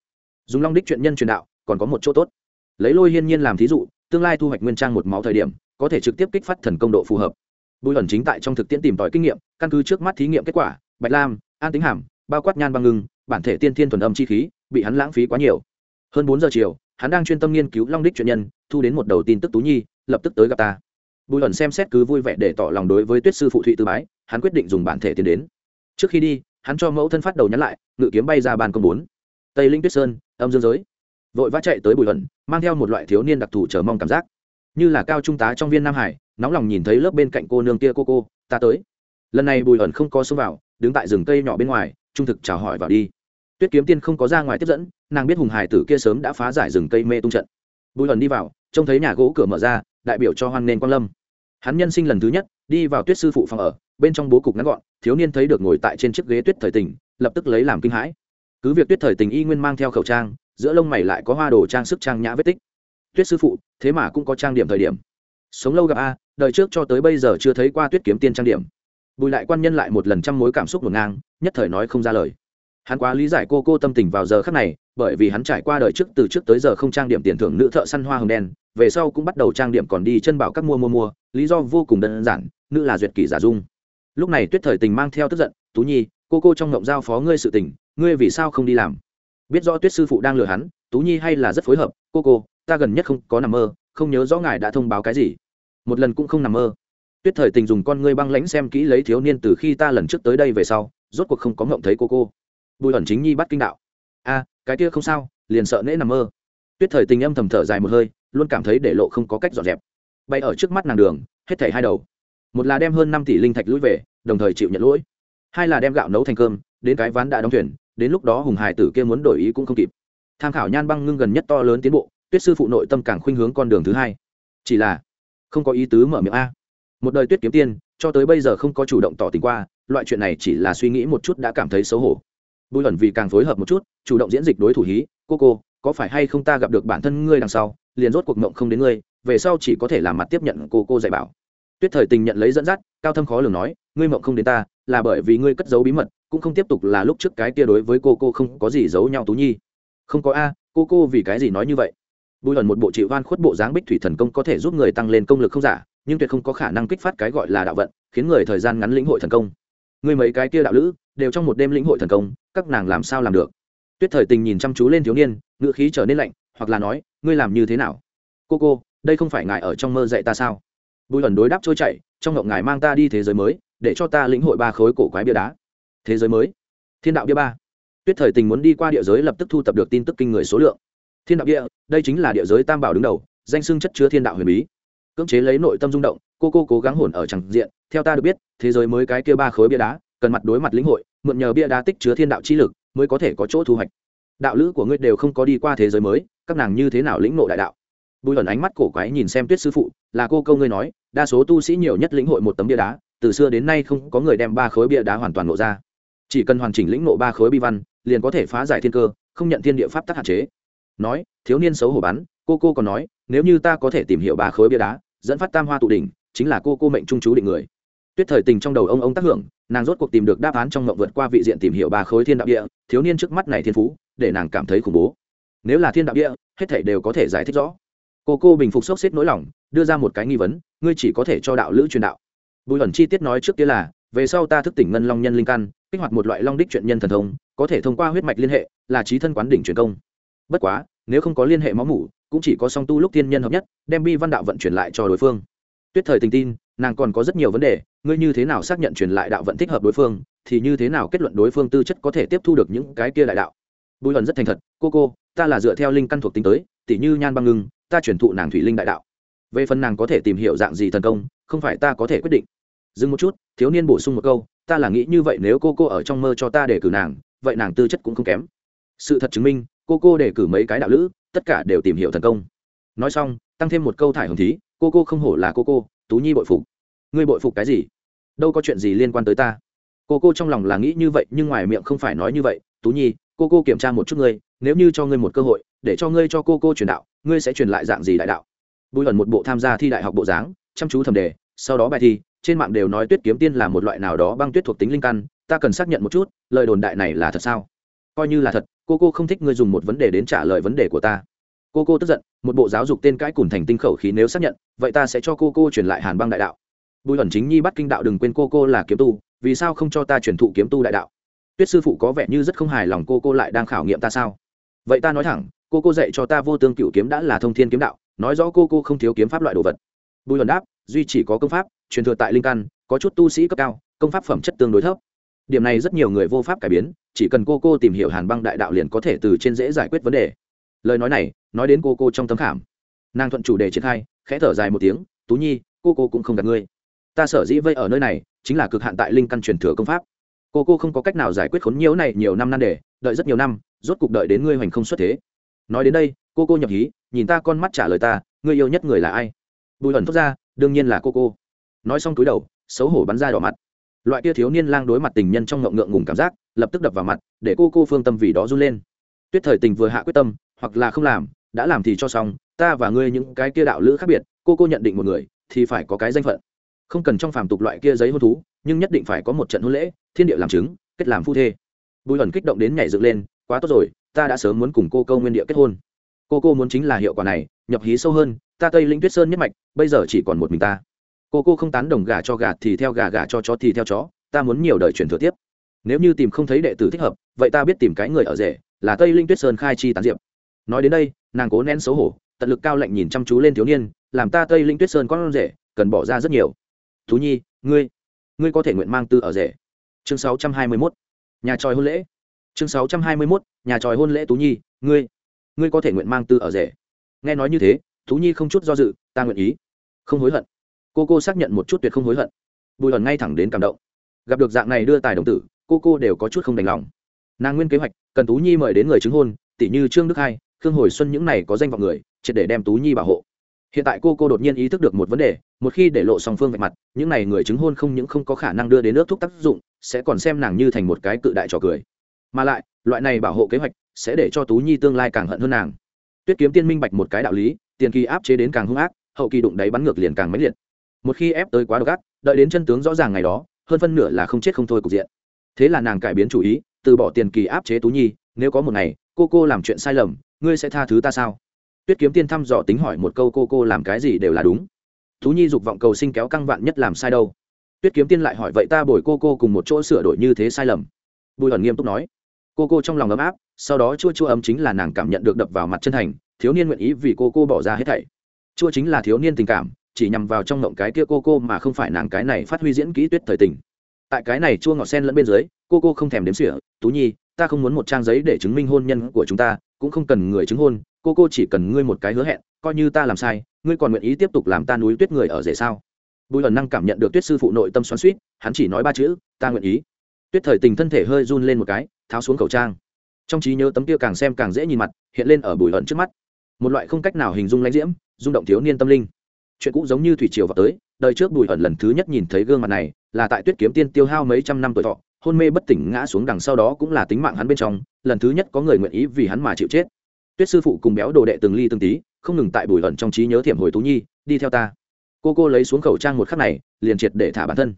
Dùng long đích chuyện nhân truyền đạo, còn có một chỗ tốt. Lấy lôi hiên nhiên làm thí dụ, tương lai thu hoạch nguyên trang một máu thời điểm, có thể trực tiếp kích phát thần công độ phù hợp bùi ẩn chính tại trong thực tiễn tìm tòi kinh nghiệm, căn cứ trước mắt thí nghiệm kết quả, bạch lam, an tính hàm, bao quát nhan băng ngưng, bản thể tiên thiên thuần âm chi khí, bị hắn lãng phí quá nhiều. Hơn bốn giờ chiều, hắn đang chuyên tâm nghiên cứu long đích chuyện nhân, thu đến một đầu tin tức tú nhi, lập tức tới gặp ta. Bùi ẩn xem xét cứ vui vẻ để tỏ lòng đối với tuyết sư phụ thụy tư bái, hắn quyết định dùng bản thể tiến đến. Trước khi đi, hắn cho mẫu thân phát đầu nhắn lại, ngự kiếm bay ra bàn công bốn. Tây linh tuyết sơn, âm dương giới. Vội vã chạy tới bùi ẩn, mang theo một loại thiếu niên đặc thù chờ mong cảm giác như là cao trung tá trong viên nam hải, nóng lòng nhìn thấy lớp bên cạnh cô nương kia cô cô, ta tới. Lần này bùi ẩn không có xông vào, đứng tại rừng cây nhỏ bên ngoài, trung thực chào hỏi vào đi. Tuyết kiếm tiên không có ra ngoài tiếp dẫn, nàng biết hùng hải tử kia sớm đã phá giải rừng cây mê tung trận. Bùi ẩn đi vào, trông thấy nhà gỗ cửa mở ra, đại biểu cho hoan nên quan lâm. Hắn nhân sinh lần thứ nhất, đi vào tuyết sư phụ phòng ở, bên trong bố cục ngắn gọn, thiếu niên thấy được ngồi tại trên chiếc ghế tuyết thời tình, lập tức lấy làm kinh hãi. Cứ việc tuyết thời tình y nguyên mang theo khẩu trang, giữa lông mày lại có hoa đồ trang sức trang nhã vết tích tuyết sư phụ, thế mà cũng có trang điểm thời điểm. Sống lâu gặp a, đời trước cho tới bây giờ chưa thấy qua tuyết kiếm tiên trang điểm. Bùi lại quan nhân lại một lần trăm mối cảm xúc ngổn ngang, nhất thời nói không ra lời. Hắn quá lý giải cô cô tâm tình vào giờ khắc này, bởi vì hắn trải qua đời trước từ trước tới giờ không trang điểm tiền thưởng nữ thợ săn hoa hồng đen, về sau cũng bắt đầu trang điểm còn đi chân bảo các mua mua mua, lý do vô cùng đơn giản, nữ là duyệt kỷ giả dung. Lúc này tuyết thời tình mang theo tức giận, tú nhi, cô cô trong ngộng giao phó ngươi sự tình, ngươi vì sao không đi làm? Biết rõ tuyết sư phụ đang lừa hắn, tú nhi hay là rất phối hợp, cô cô ta gần nhất không có nằm mơ, không nhớ rõ ngài đã thông báo cái gì. Một lần cũng không nằm mơ. Tuyết thời tình dùng con ngươi băng lãnh xem kỹ lấy thiếu niên từ khi ta lần trước tới đây về sau, rốt cuộc không có ngộng thấy cô cô. Bùi ẩn chính nhi bắt kinh đạo. A, cái kia không sao, liền sợ nễ nằm mơ. Tuyết thời tình âm thầm thở dài một hơi, luôn cảm thấy để lộ không có cách dọn dẹp. Bay ở trước mắt nàng đường, hết thảy hai đầu. Một là đem hơn năm tỷ linh thạch lũi về, đồng thời chịu nhận lỗi. Hai là đem gạo nấu thành cơm, đến cái ván đã đóng thuyền, đến lúc đó hùng hải tử kia muốn đổi ý cũng không kịp. Tham khảo nhan băng ngưng gần nhất to lớn tiến bộ tuyết sư phụ nội tâm càng khuynh hướng con đường thứ hai. Chỉ là, không có ý tứ mở miệng a. Một đời tuyết kiếm tiên, cho tới bây giờ không có chủ động tỏ tình qua, loại chuyện này chỉ là suy nghĩ một chút đã cảm thấy xấu hổ. Bùi ẩn vì càng phối hợp một chút, chủ động diễn dịch đối thủ hí, cô cô, có phải hay không ta gặp được bản thân ngươi đằng sau, liền rốt cuộc mộng không đến ngươi, về sau chỉ có thể làm mặt tiếp nhận cô cô dạy bảo. Tuyết thời tình nhận lấy dẫn dắt, cao thâm khó lường nói, ngươi mộng không đến ta, là bởi vì ngươi cất giấu bí mật, cũng không tiếp tục là lúc trước cái kia đối với cô cô không có gì giấu nhau tú nhi. Không có a, cô cô vì cái gì nói như vậy? Bùi ẩn một bộ chịu oan khuất bộ dáng bích thủy thần công có thể giúp người tăng lên công lực không giả, nhưng tuyệt không có khả năng kích phát cái gọi là đạo vận, khiến người thời gian ngắn lĩnh hội thần công. Người mấy cái kia đạo lữ, đều trong một đêm lĩnh hội thần công, các nàng làm sao làm được? Tuyết thời tình nhìn chăm chú lên thiếu niên, ngữ khí trở nên lạnh, hoặc là nói, ngươi làm như thế nào? Cô cô, đây không phải ngài ở trong mơ dạy ta sao? Bùi ẩn đối đáp trôi chảy, trong ngộng ngài mang ta đi thế giới mới, để cho ta lĩnh hội ba khối cổ quái bia đá. Thế giới mới? Thiên đạo bia ba? Tuyết thời tình muốn đi qua địa giới lập tức thu thập được tin tức kinh người số lượng thiên đạo địa, đây chính là địa giới tam bảo đứng đầu, danh xưng chất chứa thiên đạo huyền bí. Cưỡng chế lấy nội tâm rung động, cô cô cố gắng hồn ở chẳng diện, theo ta được biết, thế giới mới cái kia ba khối bia đá, cần mặt đối mặt lĩnh hội, mượn nhờ bia đá tích chứa thiên đạo chi lực, mới có thể có chỗ thu hoạch. Đạo lữ của ngươi đều không có đi qua thế giới mới, các nàng như thế nào lĩnh ngộ đại đạo? Bùi ẩn ánh mắt cổ quái nhìn xem tuyết sư phụ, là cô câu ngươi nói, đa số tu sĩ nhiều nhất lĩnh hội một tấm bia đá, từ xưa đến nay không có người đem ba khối bia đá hoàn toàn nộ ra. Chỉ cần hoàn chỉnh lĩnh nộ ba khối bi văn, liền có thể phá giải thiên cơ, không nhận thiên địa pháp tắc hạn chế nói, thiếu niên xấu hổ bắn, cô cô còn nói, nếu như ta có thể tìm hiểu ba khối bia đá, dẫn phát tam hoa tụ đỉnh, chính là cô cô mệnh trung chú định người. Tuyết thời tình trong đầu ông ông tác hưởng, nàng rốt cuộc tìm được đáp án trong mộng vượt qua vị diện tìm hiểu ba khối thiên đạo địa, thiếu niên trước mắt này thiên phú, để nàng cảm thấy khủng bố. Nếu là thiên đạo địa, hết thảy đều có thể giải thích rõ. Cô cô bình phục sốc xếp nỗi lòng, đưa ra một cái nghi vấn, ngươi chỉ có thể cho đạo lữ truyền đạo. Bùi ẩn chi tiết nói trước kia là, về sau ta thức tỉnh ngân long nhân linh căn, kích hoạt một loại long đích chuyện nhân thần thông, có thể thông qua huyết mạch liên hệ, là trí thân quán đỉnh truyền công bất quá, nếu không có liên hệ máu mủ, cũng chỉ có song tu lúc thiên nhân hợp nhất, đem bi văn đạo vận chuyển lại cho đối phương. Tuyết thời tình tin, nàng còn có rất nhiều vấn đề, ngươi như thế nào xác nhận truyền lại đạo vận thích hợp đối phương, thì như thế nào kết luận đối phương tư chất có thể tiếp thu được những cái kia đại đạo. Bùi ẩn rất thành thật, cô cô, ta là dựa theo linh căn thuộc tính tới tỉ như nhan băng ngưng, ta chuyển thụ nàng thủy linh đại đạo. Về phần nàng có thể tìm hiểu dạng gì thần công, không phải ta có thể quyết định. Dừng một chút, thiếu niên bổ sung một câu, ta là nghĩ như vậy nếu cô cô ở trong mơ cho ta để cử nàng, vậy nàng tư chất cũng không kém sự thật chứng minh, cô cô để cử mấy cái đạo lữ, tất cả đều tìm hiểu thần công. Nói xong, tăng thêm một câu thải hồng thí, cô cô không hổ là cô cô, tú nhi bội phục. Ngươi bội phục cái gì? Đâu có chuyện gì liên quan tới ta. Cô cô trong lòng là nghĩ như vậy, nhưng ngoài miệng không phải nói như vậy, tú nhi, cô cô kiểm tra một chút ngươi, nếu như cho ngươi một cơ hội, để cho ngươi cho cô cô truyền đạo, ngươi sẽ truyền lại dạng gì đại đạo? Bùi ẩn một bộ tham gia thi đại học bộ dáng, chăm chú thầm đề, sau đó bài thi, trên mạng đều nói tuyết kiếm tiên là một loại nào đó băng tuyết thuộc tính linh căn, ta cần xác nhận một chút, lời đồn đại này là thật sao? Coi như là thật cô cô không thích ngươi dùng một vấn đề đến trả lời vấn đề của ta. Cô cô tức giận, một bộ giáo dục tên cãi cùn thành tinh khẩu khí nếu xác nhận, vậy ta sẽ cho cô cô truyền lại hàn băng đại đạo. Bùi ẩn chính nhi bắt kinh đạo đừng quên cô cô là kiếm tu, vì sao không cho ta truyền thụ kiếm tu đại đạo? Tuyết sư phụ có vẻ như rất không hài lòng cô cô lại đang khảo nghiệm ta sao? Vậy ta nói thẳng, cô cô dạy cho ta vô tương cựu kiếm đã là thông thiên kiếm đạo, nói rõ cô cô không thiếu kiếm pháp loại đồ vật. Bùi ẩn đáp, duy chỉ có công pháp, truyền thừa tại linh căn, có chút tu sĩ cấp cao, công pháp phẩm chất tương đối thấp điểm này rất nhiều người vô pháp cải biến, chỉ cần cô cô tìm hiểu hàn băng đại đạo liền có thể từ trên dễ giải quyết vấn đề. Lời nói này, nói đến cô cô trong tấm khảm. Nàng thuận chủ đề triển khai, khẽ thở dài một tiếng, tú nhi, cô cô cũng không gặp ngươi. Ta sở dĩ vây ở nơi này, chính là cực hạn tại linh căn truyền thừa công pháp. Cô cô không có cách nào giải quyết khốn nhiễu này nhiều năm nan đề, đợi rất nhiều năm, rốt cục đợi đến ngươi hoành không xuất thế. Nói đến đây, cô cô nhập hí, nhìn ta con mắt trả lời ta, ngươi yêu nhất người là ai? Bùi ẩn thốt ra, đương nhiên là cô cô. Nói xong túi đầu, xấu hổ bắn ra đỏ mặt loại kia thiếu niên lang đối mặt tình nhân trong ngộng ngượng ngùng cảm giác, lập tức đập vào mặt, để cô cô phương tâm vì đó run lên. Tuyết thời tình vừa hạ quyết tâm, hoặc là không làm, đã làm thì cho xong, ta và ngươi những cái kia đạo lữ khác biệt, cô cô nhận định một người, thì phải có cái danh phận. Không cần trong phàm tục loại kia giấy hôn thú, nhưng nhất định phải có một trận hôn lễ, thiên địa làm chứng, kết làm phu thê. Bùi ẩn kích động đến nhảy dựng lên, quá tốt rồi, ta đã sớm muốn cùng cô câu nguyên địa kết hôn. Cô cô muốn chính là hiệu quả này, nhập hí sâu hơn, ta tây linh tuyết sơn nhất mạch, bây giờ chỉ còn một mình ta cô cô không tán đồng gà cho gà thì theo gà gà cho chó thì theo chó, ta muốn nhiều đời truyền thừa tiếp. Nếu như tìm không thấy đệ tử thích hợp, vậy ta biết tìm cái người ở rể, là tây linh tuyết sơn khai chi tán diệp. Nói đến đây, nàng cố nén xấu hổ, tận lực cao lạnh nhìn chăm chú lên thiếu niên, làm ta tây linh tuyết sơn con rể, cần bỏ ra rất nhiều. Thú nhi, ngươi ngươi có thể nguyện mang tư ở rể. Chương sáu trăm hai mươi 621. nhà tròi hôn lễ. Chương sáu trăm hai mươi 621. nhà tròi hôn lễ tú nhi, ngươi ngươi có thể nguyện mang tư ở rể. Nghe nói như thế tú nhi không chút do dự, ta nguyện ý. Không hối hận cô cô xác nhận một chút tuyệt không hối hận. Bùi hận ngay thẳng đến cảm động. Gặp được dạng này đưa tài đồng tử, cô cô đều có chút không đành lòng. Nàng nguyên kế hoạch, cần tú nhi mời đến người chứng hôn tỷ như trương đức hai, khương hồi xuân những này có danh vọng người, triệt để đem tú nhi bảo hộ. Hiện tại cô cô đột nhiên ý thức được một vấn đề, một khi để lộ song phương vạch mặt, những này người chứng hôn không những không có khả năng đưa đến nước thuốc tác dụng, sẽ còn xem nàng như thành một cái cự đại trò cười. Mà lại, loại này bảo hộ kế hoạch sẽ để cho tú nhi tương lai càng hận hơn nàng. Tuyết kiếm tiên minh bạch một cái đạo lý, tiền kỳ áp chế đến càng hung ác, hậu kỳ đụng đáy bắn ngược liền càng mãnh liệt một khi ép tới quá độc ác, đợi đến chân tướng rõ ràng ngày đó, hơn phân nửa là không chết không thôi cục diện. Thế là nàng cải biến chủ ý, từ bỏ tiền kỳ áp chế tú nhi, nếu có một ngày, cô cô làm chuyện sai lầm, ngươi sẽ tha thứ ta sao? Tuyết kiếm tiên thăm dò tính hỏi một câu cô cô làm cái gì đều là đúng. Tú nhi dục vọng cầu sinh kéo căng vạn nhất làm sai đâu. Tuyết kiếm tiên lại hỏi vậy ta bồi cô cô cùng một chỗ sửa đổi như thế sai lầm? Bùi ẩn nghiêm túc nói. Cô cô trong lòng ấm áp, sau đó chua chua ấm chính là nàng cảm nhận được đập vào mặt chân thành, thiếu niên nguyện ý vì cô cô bỏ ra hết thảy. Chua chính là thiếu niên tình cảm chỉ nhằm vào trong ngộng cái kia cô cô mà không phải nàng cái này phát huy diễn kỹ tuyết thời tình. Tại cái này chua ngọt sen lẫn bên dưới, cô cô không thèm đếm xỉa, tú nhi, ta không muốn một trang giấy để chứng minh hôn nhân của chúng ta, cũng không cần người chứng hôn, cô cô chỉ cần ngươi một cái hứa hẹn, coi như ta làm sai, ngươi còn nguyện ý tiếp tục làm ta núi tuyết người ở rể sao? Bùi ẩn năng cảm nhận được tuyết sư phụ nội tâm xoắn suýt hắn chỉ nói ba chữ, ta nguyện ý. Tuyết thời tình thân thể hơi run lên một cái, tháo xuống khẩu trang. Trong trí nhớ tấm kia càng xem càng dễ nhìn mặt, hiện lên ở bùi ẩn trước mắt. Một loại không cách nào hình dung lãnh diễm, rung động thiếu niên tâm linh chuyện cũ giống như thủy triều vào tới, đời trước bùi ẩn lần thứ nhất nhìn thấy gương mặt này, là tại tuyết kiếm tiên tiêu hao mấy trăm năm tuổi thọ, hôn mê bất tỉnh ngã xuống đằng sau đó cũng là tính mạng hắn bên trong, lần thứ nhất có người nguyện ý vì hắn mà chịu chết. Tuyết sư phụ cùng béo đồ đệ từng ly từng tí, không ngừng tại bùi ẩn trong trí nhớ thiểm hồi tú nhi, đi theo ta. Cô cô lấy xuống khẩu trang một khắc này, liền triệt để thả bản thân.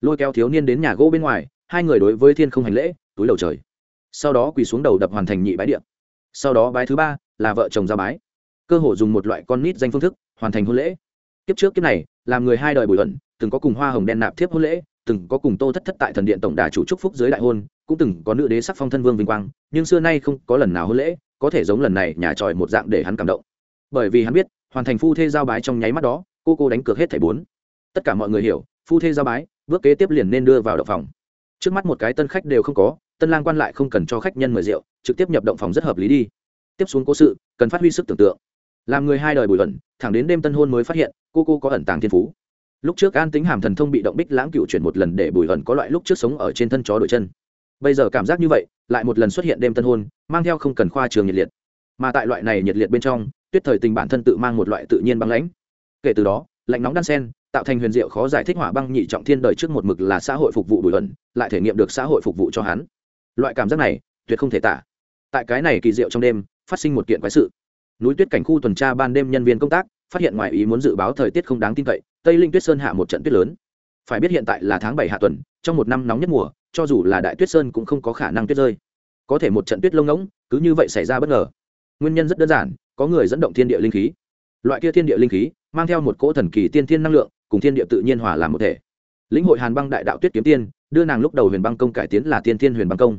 Lôi kéo thiếu niên đến nhà gỗ bên ngoài, hai người đối với thiên không hành lễ, túi đầu trời. Sau đó quỳ xuống đầu đập hoàn thành nhị bái điện. Sau đó bái thứ ba là vợ chồng ra bái. Cơ hội dùng một loại con nít danh phương thức, hoàn thành hôn lễ kiếp trước kiếp này, làm người hai đời bùi ẩn, từng có cùng hoa hồng đen nạp thiếp hôn lễ, từng có cùng tô thất thất tại thần điện tổng đà chủ trúc phúc dưới đại hôn, cũng từng có nữ đế sắc phong thân vương vinh quang, nhưng xưa nay không có lần nào hôn lễ, có thể giống lần này nhà tròi một dạng để hắn cảm động. Bởi vì hắn biết, hoàn thành phu thê giao bái trong nháy mắt đó, cô cô đánh cược hết thảy bốn. Tất cả mọi người hiểu, phu thê giao bái, bước kế tiếp liền nên đưa vào động phòng. Trước mắt một cái tân khách đều không có, tân lang quan lại không cần cho khách nhân mời rượu, trực tiếp nhập động phòng rất hợp lý đi. Tiếp xuống cố sự, cần phát huy sức tưởng tượng làm người hai đời bùi luận thẳng đến đêm tân hôn mới phát hiện, cô cô có ẩn tàng thiên phú. Lúc trước an tính hàm thần thông bị động bích lãng cựu chuyển một lần để bùi luận có loại lúc trước sống ở trên thân chó đổi chân. Bây giờ cảm giác như vậy, lại một lần xuất hiện đêm tân hôn, mang theo không cần khoa trường nhiệt liệt. Mà tại loại này nhiệt liệt bên trong, tuyết thời tình bản thân tự mang một loại tự nhiên băng lãnh. Kể từ đó, lạnh nóng đan sen, tạo thành huyền diệu khó giải thích hỏa băng nhị trọng thiên đời trước một mực là xã hội phục vụ bùi luận lại thể nghiệm được xã hội phục vụ cho hắn. Loại cảm giác này, tuyệt không thể tả. Tại cái này kỳ diệu trong đêm, phát sinh một kiện quái sự núi tuyết cảnh khu tuần tra ban đêm nhân viên công tác phát hiện ngoài ý muốn dự báo thời tiết không đáng tin cậy, tây linh tuyết sơn hạ một trận tuyết lớn. Phải biết hiện tại là tháng bảy hạ tuần, trong một năm nóng nhất mùa, cho dù là đại tuyết sơn cũng không có khả năng tuyết rơi. Có thể một trận tuyết lông ngỗng, cứ như vậy xảy ra bất ngờ. Nguyên nhân rất đơn giản, có người dẫn động thiên địa linh khí. Loại kia thiên địa linh khí, mang theo một cỗ thần kỳ tiên thiên năng lượng, cùng thiên địa tự nhiên hòa làm một thể. Lĩnh hội hàn băng đại đạo tuyết kiếm tiên, đưa nàng lúc đầu huyền băng công cải tiến là tiên thiên huyền băng công.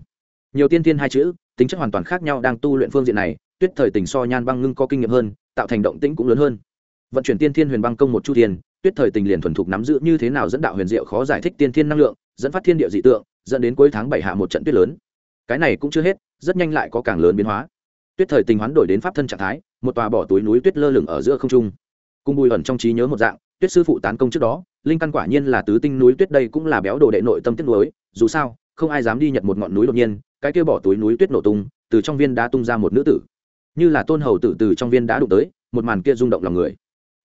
Nhiều tiên thiên hai chữ, tính chất hoàn toàn khác nhau đang tu luyện phương diện này tuyết thời tình so nhan băng ngưng có kinh nghiệm hơn, tạo thành động tĩnh cũng lớn hơn. Vận chuyển tiên thiên huyền băng công một chu thiên, tuyết thời tình liền thuần thục nắm giữ như thế nào dẫn đạo huyền diệu khó giải thích tiên thiên năng lượng, dẫn phát thiên địa dị tượng, dẫn đến cuối tháng bảy hạ một trận tuyết lớn. Cái này cũng chưa hết, rất nhanh lại có càng lớn biến hóa. Tuyết thời tình hoán đổi đến pháp thân trạng thái, một tòa bỏ túi núi tuyết lơ lửng ở giữa không trung. Cung bùi ẩn trong trí nhớ một dạng, tuyết sư phụ tán công trước đó, linh căn quả nhiên là tứ tinh núi tuyết đây cũng là béo đồ đệ nội tâm tiết núi dù sao, không ai dám đi nhặt một ngọn núi đột nhiên, cái kia bỏ túi núi tuyết nổ tung, từ trong viên đá tung ra một nữ tử như là tôn hầu tử từ trong viên đá đụng tới, một màn kia rung động lòng người.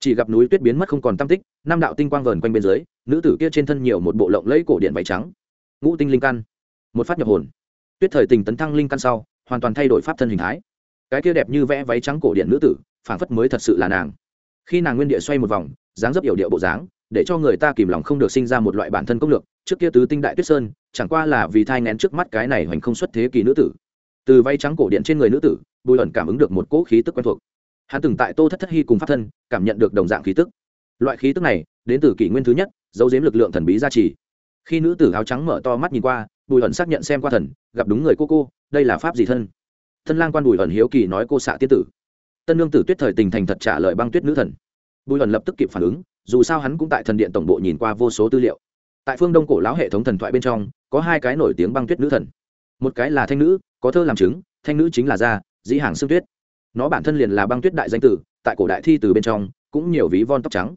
Chỉ gặp núi tuyết biến mất không còn tam tích, năm đạo tinh quang vờn quanh bên dưới, nữ tử kia trên thân nhiều một bộ lộng lẫy cổ điện váy trắng. Ngũ tinh linh căn, một phát nhập hồn. Tuyết thời tình tấn thăng linh căn sau, hoàn toàn thay đổi pháp thân hình thái. Cái kia đẹp như vẽ váy trắng cổ điện nữ tử phản phất mới thật sự là nàng. Khi nàng nguyên địa xoay một vòng, dáng dấp yểu điệu bộ dáng, để cho người ta kìm lòng không được sinh ra một loại bản thân công lược, trước kia tứ tinh đại tuyết sơn, chẳng qua là vì thai ngén trước mắt cái này hoành không xuất thế kỷ nữ tử. Từ váy trắng cổ điện trên người nữ tử bùi ẩn cảm ứng được một cỗ khí tức quen thuộc. Hắn từng tại tô thất thất hy cùng pháp thân, cảm nhận được đồng dạng khí tức. Loại khí tức này, đến từ kỷ nguyên thứ nhất, giấu giếm lực lượng thần bí gia trì. Khi nữ tử áo trắng mở to mắt nhìn qua, bùi ẩn xác nhận xem qua thần, gặp đúng người cô cô, đây là pháp gì thân. Thân lang quan bùi ẩn hiếu kỳ nói cô xạ tiên tử. Tân lương tử tuyết thời tình thành thật trả lời băng tuyết nữ thần. Bùi ẩn lập tức kịp phản ứng, dù sao hắn cũng tại thần điện tổng bộ nhìn qua vô số tư liệu. Tại phương đông cổ lão hệ thống thần thoại bên trong, có hai cái nổi tiếng băng tuyết nữ thần. Một cái là thanh nữ, có thơ làm chứng, thanh nữ chính là gia dĩ hàng xương tuyết. Nó bản thân liền là băng tuyết đại danh tử, tại cổ đại thi từ bên trong, cũng nhiều ví von tóc trắng.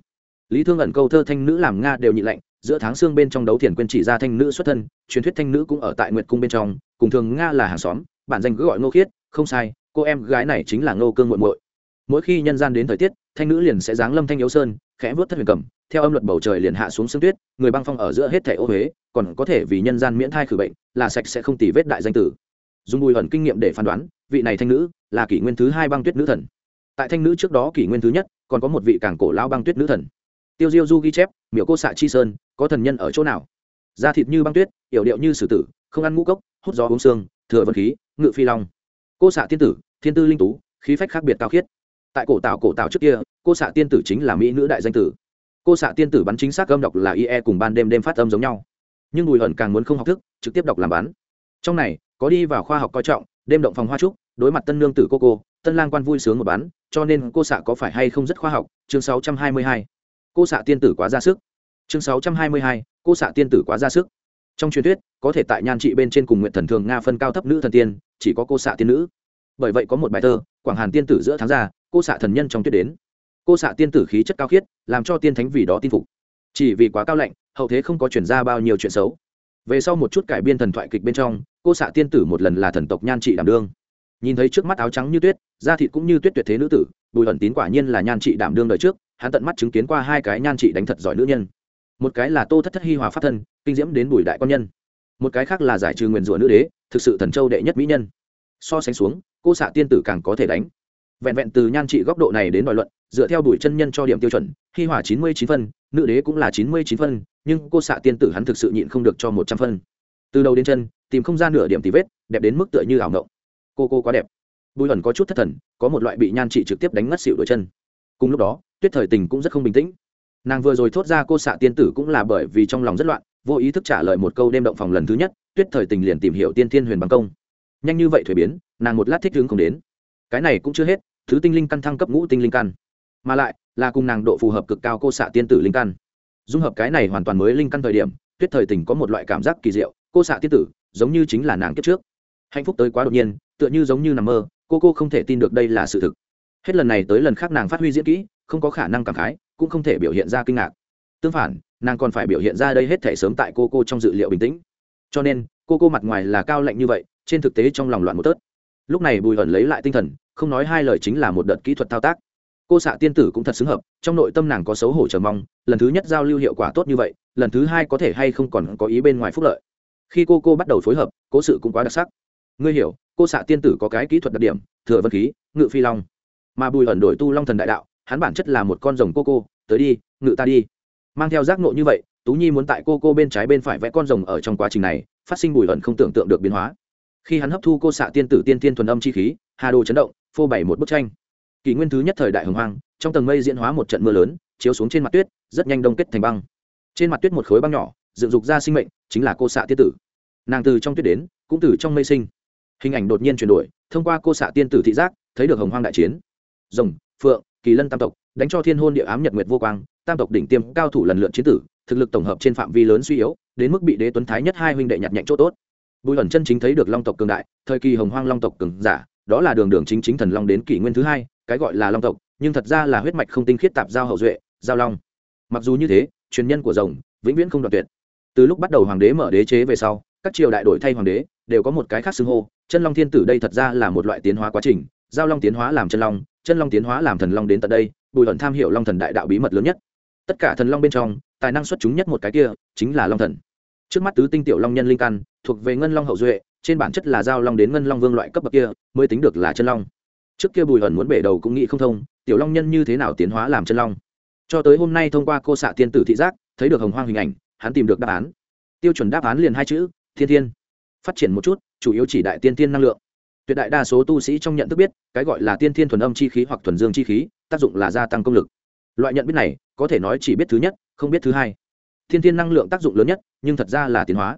Lý thương ẩn câu thơ thanh nữ làm nga đều nhị lạnh, giữa tháng xương bên trong đấu thiền quên chỉ ra thanh nữ xuất thân, truyền thuyết thanh nữ cũng ở tại nguyệt cung bên trong, cùng thường nga là hàng xóm, bản danh cứ gọi ngô khiết, không sai, cô em gái này chính là ngô cương muội muội. Mỗi khi nhân gian đến thời tiết, thanh nữ liền sẽ giáng lâm thanh yếu sơn, khẽ vớt thất huyền cầm, theo âm luật bầu trời liền hạ xuống sương tuyết, người băng phong ở giữa hết thẻ ô huế, còn có thể vì nhân gian miễn thai khử bệnh, là sạch sẽ không tì vết đại danh tử. Dùng bùi ẩn kinh nghiệm để phán đoán vị này thanh nữ là kỷ nguyên thứ hai băng tuyết nữ thần. Tại thanh nữ trước đó kỷ nguyên thứ nhất, còn có một vị cảng cổ lao băng tuyết nữ thần. Tiêu diêu du ghi chép, miểu cô xạ chi sơn, có thần nhân ở chỗ nào? Da thịt như băng tuyết, yểu điệu như sử tử, không ăn ngũ cốc, hút gió uống xương thừa vật khí, ngự phi long. Cô xạ tiên tử, thiên tư linh tú, khí phách khác biệt cao khiết. Tại cổ tạo cổ tạo trước kia, cô xạ tiên tử chính là mỹ nữ đại danh tử. Cô xạ tiên tử bắn chính xác âm đọc là ie cùng ban đêm đêm phát âm giống nhau. Nhưng bùi hận càng muốn không học thức, trực tiếp đọc làm bắn trong này, có đi vào khoa học coi trọng, đêm động phòng hoa trúc đối mặt tân nương tử cô cô tân lang quan vui sướng một bắn cho nên cô xạ có phải hay không rất khoa học chương 622. cô xạ tiên tử quá ra sức. Chương 622, cô xạ tiên tử quá ra sức. Trong truyền thuyết có thể tại nhan trị bên trên cùng nguyện thần thường nga phân cao thấp nữ thần tiên chỉ có cô xạ tiên nữ. Bởi vậy có một bài thơ quảng hàn tiên tử giữa tháng ra cô xạ thần nhân trong tuyết đến. Cô xạ tiên tử khí chất cao khiết làm cho tiên thánh vì đó tin phục. Chỉ vì quá cao lạnh hậu thế không có chuyển ra bao nhiêu chuyện xấu. Về sau một chút cải biên thần thoại kịch bên trong cô xạ tiên tử một lần là thần tộc nhan trị đảm đương nhìn thấy trước mắt áo trắng như tuyết, da thịt cũng như tuyết tuyệt thế nữ tử, bùi ẩn tín quả nhiên là nhan trị đảm đương đời trước, hắn tận mắt chứng kiến qua hai cái nhan trị đánh thật giỏi nữ nhân. Một cái là tô thất thất hi hòa pháp thân, kinh diễm đến bùi đại quan nhân. Một cái khác là giải trừ nguyền rủa nữ đế, thực sự thần châu đệ nhất mỹ nhân. So sánh xuống, cô xạ tiên tử càng có thể đánh. Vẹn vẹn từ nhan trị góc độ này đến đòi luận, dựa theo đuổi chân nhân cho điểm tiêu chuẩn, hi hỏa chín mươi chín phân, nữ đế cũng là chín mươi chín phân, nhưng cô xạ tiên tử hắn thực sự nhịn không được cho một trăm phân. Từ đầu đến chân, tìm không ra nửa điểm tì vết, đẹp đến mức tựa như ảo ngộng cô cô quá đẹp. Bùi ẩn có chút thất thần, có một loại bị nhan trị trực tiếp đánh ngất xịu đôi chân. Cùng lúc đó, tuyết thời tình cũng rất không bình tĩnh. Nàng vừa rồi thốt ra cô xạ tiên tử cũng là bởi vì trong lòng rất loạn, vô ý thức trả lời một câu đêm động phòng lần thứ nhất, tuyết thời tình liền tìm hiểu tiên thiên huyền bằng công. Nhanh như vậy thuế biến, nàng một lát thích hướng không đến. Cái này cũng chưa hết, thứ tinh linh căn thăng cấp ngũ tinh linh căn. Mà lại, là cùng nàng độ phù hợp cực cao cô xạ tiên tử linh căn. Dung hợp cái này hoàn toàn mới linh căn thời điểm, tuyết thời tình có một loại cảm giác kỳ diệu, cô xạ tiên tử, giống như chính là nàng kiếp trước hạnh phúc tới quá đột nhiên, tựa như giống như nằm mơ, cô cô không thể tin được đây là sự thực. Hết lần này tới lần khác nàng phát huy diễn kỹ, không có khả năng cảm khái, cũng không thể biểu hiện ra kinh ngạc. Tương phản, nàng còn phải biểu hiện ra đây hết thể sớm tại cô cô trong dự liệu bình tĩnh. Cho nên, cô cô mặt ngoài là cao lạnh như vậy, trên thực tế trong lòng loạn một tớt lúc này bùi ẩn lấy lại tinh thần, không nói hai lời chính là một đợt kỹ thuật thao tác. Cô xạ tiên tử cũng thật xứng hợp, trong nội tâm nàng có xấu hổ chờ mong, lần thứ nhất giao lưu hiệu quả tốt như vậy, lần thứ hai có thể hay không còn có ý bên ngoài phúc lợi. Khi cô cô bắt đầu phối hợp, cố sự cũng quá đặc sắc ngươi hiểu, cô xạ tiên tử có cái kỹ thuật đặc điểm, thừa vân khí, ngự phi long. Mà bùi ẩn đổi tu long thần đại đạo, hắn bản chất là một con rồng cô cô, tới đi, ngự ta đi. Mang theo giác nộ như vậy, tú nhi muốn tại cô cô bên trái bên phải vẽ con rồng ở trong quá trình này, phát sinh bùi ẩn không tưởng tượng được biến hóa. Khi hắn hấp thu cô xạ tiên tử tiên tiên thuần âm chi khí, hà đồ chấn động, phô bày một bức tranh. Kỷ nguyên thứ nhất thời đại hồng hoang, trong tầng mây diễn hóa một trận mưa lớn, chiếu xuống trên mặt tuyết, rất nhanh đông kết thành băng. Trên mặt tuyết một khối băng nhỏ, dựng dục ra sinh mệnh, chính là cô xạ tiên tử. Nàng từ trong tuyết đến, cũng từ trong mây sinh hình ảnh đột nhiên chuyển đổi, thông qua cô xạ tiên tử thị giác, thấy được hồng hoang đại chiến. Rồng, phượng, kỳ lân tam tộc, đánh cho thiên hôn địa ám nhật nguyệt vô quang, tam tộc đỉnh tiêm cao thủ lần lượt chiến tử, thực lực tổng hợp trên phạm vi lớn suy yếu, đến mức bị đế tuấn thái nhất hai huynh đệ nhặt nhạnh chỗ tốt. Bùi ẩn chân chính thấy được long tộc cường đại, thời kỳ hồng hoang long tộc cường giả, đó là đường đường chính chính thần long đến kỷ nguyên thứ hai, cái gọi là long tộc, nhưng thật ra là huyết mạch không tinh khiết tạp giao hậu duệ, giao long. Mặc dù như thế, truyền nhân của rồng, vĩnh viễn không đoạn tuyệt. Từ lúc bắt đầu hoàng đế mở đế chế về sau, các triều đại đổi thay hoàng đế, đều có một cái khác xưng hô chân long thiên tử đây thật ra là một loại tiến hóa quá trình, giao long tiến hóa làm chân long chân long tiến hóa làm thần long đến tận đây, bùi Hận tham hiểu long thần đại đạo bí mật lớn nhất. Tất cả thần long bên trong, tài năng xuất chúng nhất một cái kia, chính là long thần. Trước mắt tứ tinh tiểu long nhân linh căn, thuộc về ngân long hậu duệ, trên bản chất là giao long đến ngân long vương loại cấp bậc kia, mới tính được là chân long. Trước kia bùi Hận muốn bể đầu cũng nghĩ không thông, tiểu long nhân như thế nào tiến hóa làm chân long. Cho tới hôm nay thông qua cô xạ tiên tử thị giác, thấy được hồng hoang hình ảnh, hắn tìm được đáp án. Tiêu chuẩn đáp án liền hai chữ, thiên thiên phát triển một chút, chủ yếu chỉ đại tiên tiên năng lượng. Tuyệt đại đa số tu sĩ trong nhận thức biết, cái gọi là tiên thiên thuần âm chi khí hoặc thuần dương chi khí, tác dụng là gia tăng công lực. Loại nhận biết này, có thể nói chỉ biết thứ nhất, không biết thứ hai. Thiên thiên năng lượng tác dụng lớn nhất, nhưng thật ra là tiến hóa.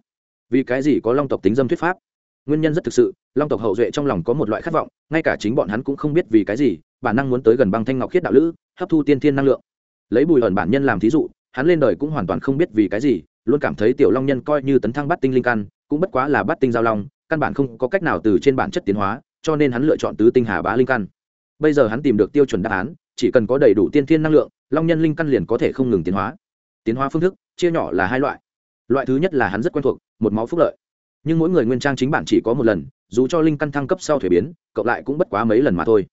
Vì cái gì có long tộc tính dâm thuyết pháp? Nguyên nhân rất thực sự, long tộc hậu duệ trong lòng có một loại khát vọng, ngay cả chính bọn hắn cũng không biết vì cái gì, bản năng muốn tới gần băng thanh ngọc khiết đạo lữ, hấp thu tiên thiên năng lượng. Lấy bùi ẩn bản nhân làm thí dụ, hắn lên đời cũng hoàn toàn không biết vì cái gì, luôn cảm thấy tiểu long nhân coi như tấn thăng bắt tinh linh căn cũng bất quá là bắt tinh giao long, căn bản không có cách nào từ trên bản chất tiến hóa, cho nên hắn lựa chọn tứ tinh hà bá linh căn. Bây giờ hắn tìm được tiêu chuẩn đáp án, chỉ cần có đầy đủ tiên thiên năng lượng, long nhân linh căn liền có thể không ngừng tiến hóa. Tiến hóa phương thức, chia nhỏ là hai loại. Loại thứ nhất là hắn rất quen thuộc, một máu phúc lợi. Nhưng mỗi người nguyên trang chính bản chỉ có một lần, dù cho linh căn thăng cấp sau thuế biến, cộng lại cũng bất quá mấy lần mà thôi.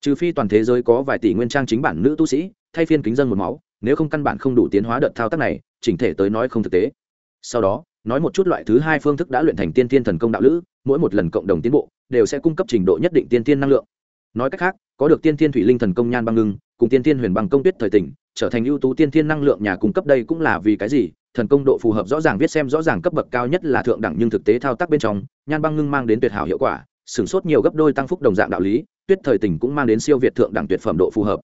Trừ phi toàn thế giới có vài tỷ nguyên trang chính bản nữ tu sĩ, thay phiên kính dân một máu, nếu không căn bản không đủ tiến hóa đợt thao tác này, chỉnh thể tới nói không thực tế. Sau đó nói một chút loại thứ hai phương thức đã luyện thành tiên tiên thần công đạo lữ, mỗi một lần cộng đồng tiến bộ đều sẽ cung cấp trình độ nhất định tiên tiên năng lượng. Nói cách khác, có được tiên tiên thủy linh thần công nhan băng ngưng, cùng tiên tiên huyền băng công tuyết thời tỉnh, trở thành ưu tú tiên tiên năng lượng nhà cung cấp đây cũng là vì cái gì? Thần công độ phù hợp rõ ràng viết xem rõ ràng cấp bậc cao nhất là thượng đẳng nhưng thực tế thao tác bên trong, nhan băng ngưng mang đến tuyệt hảo hiệu quả, sửng sốt nhiều gấp đôi tăng phúc đồng dạng đạo lý, tuyết thời tỉnh cũng mang đến siêu việt thượng đẳng tuyệt phẩm độ phù hợp.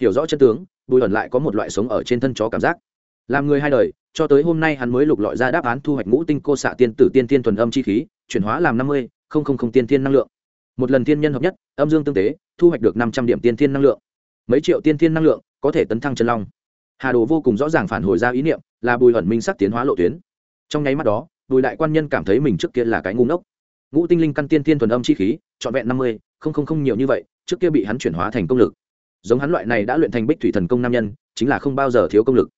Hiểu rõ chân tướng, bùi ẩn lại có một loại sống ở trên thân chó cảm giác làm người hai đời, cho tới hôm nay hắn mới lục lọi ra đáp án thu hoạch ngũ tinh cô xạ tiên tử tiên tiên thuần âm chi khí, chuyển hóa làm năm mươi, không không không tiên tiên năng lượng. Một lần tiên nhân hợp nhất, âm dương tương tế, thu hoạch được năm trăm điểm tiên tiên năng lượng. Mấy triệu tiên tiên năng lượng, có thể tấn thăng chân long. Hà đồ vô cùng rõ ràng phản hồi ra ý niệm, là bùi ẩn minh sắc tiến hóa lộ tuyến. Trong nháy mắt đó, bùi đại quan nhân cảm thấy mình trước kia là cái ngu ngốc. Ngũ tinh linh căn tiên tiên thuần âm chi khí, trọn vẹn năm mươi, không không không nhiều như vậy, trước kia bị hắn chuyển hóa thành công lực. Giống hắn loại này đã luyện thành bích thủy thần công nam nhân, chính là không bao giờ thiếu công lực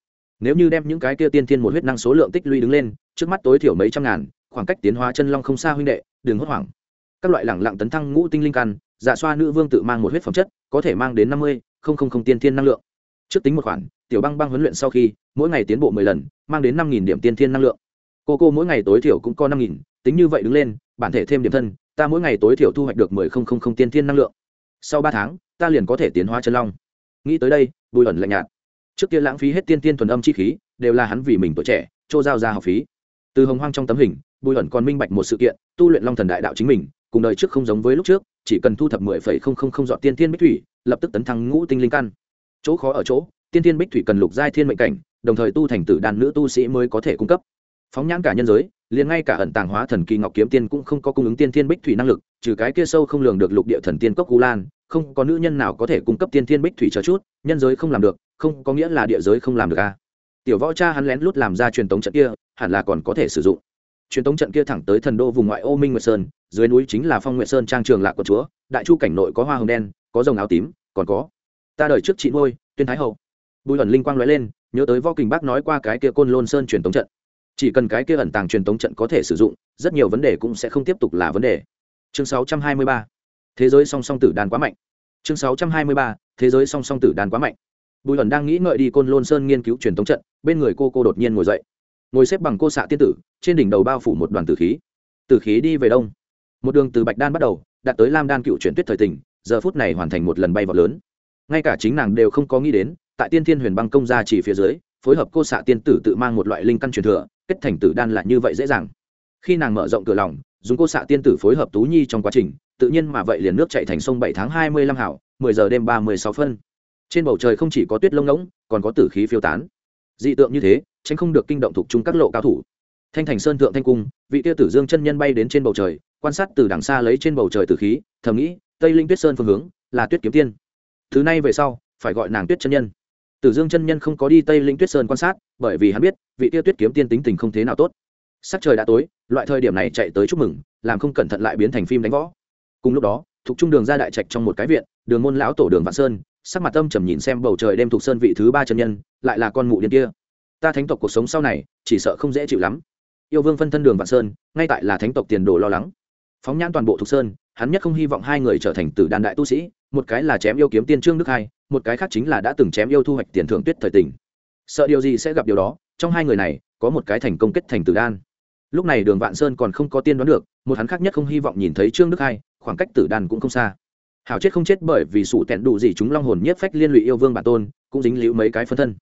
nếu như đem những cái kia tiên thiên một huyết năng số lượng tích lũy đứng lên, trước mắt tối thiểu mấy trăm ngàn, khoảng cách tiến hóa chân long không xa huynh đệ, đừng hốt hoảng. Các loại lẳng lặng tấn thăng ngũ tinh linh căn giả xoa nữ vương tự mang một huyết phẩm chất, có thể mang đến năm mươi, không không không tiên thiên năng lượng. Trước tính một khoản, tiểu băng băng huấn luyện sau khi, mỗi ngày tiến bộ mười lần, mang đến năm nghìn điểm tiên thiên năng lượng. Cô cô mỗi ngày tối thiểu cũng có năm nghìn, tính như vậy đứng lên, bản thể thêm điểm thân, ta mỗi ngày tối thiểu thu hoạch được mười không không không tiên thiên năng lượng. Sau ba tháng, ta liền có thể tiến hóa chân long. Nghĩ tới đây, bùi ẩn lạnh nhạt trước kia lãng phí hết tiên tiên thuần âm chi khí, đều là hắn vì mình tuổi trẻ trô giao ra học phí. Từ hồng hoang trong tấm hình, bùi ẩn còn minh bạch một sự kiện, tu luyện long thần đại đạo chính mình, cùng đời trước không giống với lúc trước, chỉ cần thu thập mười phẩy không không không dọn tiên tiên bích thủy, lập tức tấn thăng ngũ tinh linh căn. Chỗ khó ở chỗ, tiên tiên bích thủy cần lục giai thiên mệnh cảnh, đồng thời tu thành tử đàn nữ tu sĩ mới có thể cung cấp. Phóng nhãn cả nhân giới, liền ngay cả ẩn tàng hóa thần kỳ ngọc kiếm tiên cũng không có cung ứng tiên thiên bích thủy năng lực, trừ cái kia sâu không lường được lục địa thần tiên cốc gu lan không có nữ nhân nào có thể cung cấp tiên thiên bích thủy chờ chút, nhân giới không làm được, không có nghĩa là địa giới không làm được a à. tiểu võ cha hắn lén lút làm ra truyền tống trận kia, hẳn là còn có thể sử dụng. Truyền tống trận kia thẳng tới thần đô vùng ngoại ô minh nguyệt sơn, dưới núi chính là phong nguyệt sơn trang trường lạc của chúa, đại chu cảnh nội có hoa hồng đen, có rồng áo tím, còn có ta đợi trước chị ngôi tuyên thái hậu. Bùi ẩn linh quang lóe lên, nhớ tới võ kình bác nói qua cái kia côn lôn sơn truyền tống trận. Chỉ cần cái kia ẩn tàng truyền tống trận có thể sử dụng, rất nhiều vấn đề cũng sẽ không tiếp tục là vấn đề. Chương 623 thế giới song song tử đàn quá mạnh. Chương 623 thế giới song song tử đàn quá mạnh. Bùi ẩn đang nghĩ ngợi đi côn lôn sơn nghiên cứu truyền thống trận, bên người cô cô đột nhiên ngồi dậy. Ngồi xếp bằng cô xạ tiên tử, trên đỉnh đầu bao phủ một đoàn tử khí. Tử khí đi về đông. Một đường từ bạch đan bắt đầu, đạt tới lam đan cựu chuyển tuyết thời tình, giờ phút này hoàn thành một lần bay vọt lớn. Ngay cả chính nàng đều không có nghĩ đến, tại tiên thiên huyền băng công gia chỉ phía dưới, phối hợp cô xạ tiên tử tự mang một loại linh căn truyền thừa, kết thành tử đan lại như vậy dễ dàng. Khi nàng mở rộng cửa lòng, dùng cô xạ tiên tử phối hợp tú nhi trong quá trình tự nhiên mà vậy liền nước chạy thành sông bảy tháng hai mươi lăm hảo, mười giờ đêm ba mươi sáu phân. Trên bầu trời không chỉ có tuyết lông ngỗng, còn có tử khí phiêu tán. Dị tượng như thế, tránh không được kinh động thuộc chung các lộ cao thủ. Thanh thành sơn thượng thanh cung, vị tiêu tử dương chân nhân bay đến trên bầu trời, quan sát từ đằng xa lấy trên bầu trời tử khí, thầm nghĩ, tây linh tuyết sơn phương hướng là tuyết kiếm tiên. Thứ này về sau, phải gọi nàng tuyết chân nhân. Tử dương chân nhân không có đi tây linh tuyết sơn quan sát, bởi vì hắn biết, vị tiêu tuyết kiếm tiên tính tình không thế nào tốt. Sắc trời đã tối, loại thời điểm này chạy tới chúc mừng, làm không cẩn thận lại biến thành phim đánh võ cùng lúc đó, thuộc trung đường ra đại trạch trong một cái viện, đường môn lão tổ đường vạn sơn, sắc mặt tâm trầm nhìn xem bầu trời đêm thuộc sơn vị thứ ba chân nhân, lại là con mụ điên kia. Ta thánh tộc cuộc sống sau này, chỉ sợ không dễ chịu lắm. Yêu vương phân thân đường vạn sơn, ngay tại là thánh tộc tiền đồ lo lắng. Phóng nhãn toàn bộ thuộc sơn, hắn nhất không hy vọng hai người trở thành tử đàn đại tu sĩ, một cái là chém yêu kiếm tiên trương đức hai, một cái khác chính là đã từng chém yêu thu hoạch tiền thưởng tuyết thời tình. Sợ điều gì sẽ gặp điều đó, trong hai người này, có một cái thành công kết thành tử đan. Lúc này đường vạn sơn còn không có tiên đoán được, một hắn khác nhất không hy vọng nhìn thấy trương đức hai khoảng cách tử đàn cũng không xa. Hảo chết không chết bởi vì sủ tẹn đủ gì chúng long hồn nhất phách liên lụy yêu vương bản tôn, cũng dính liễu mấy cái phân thân.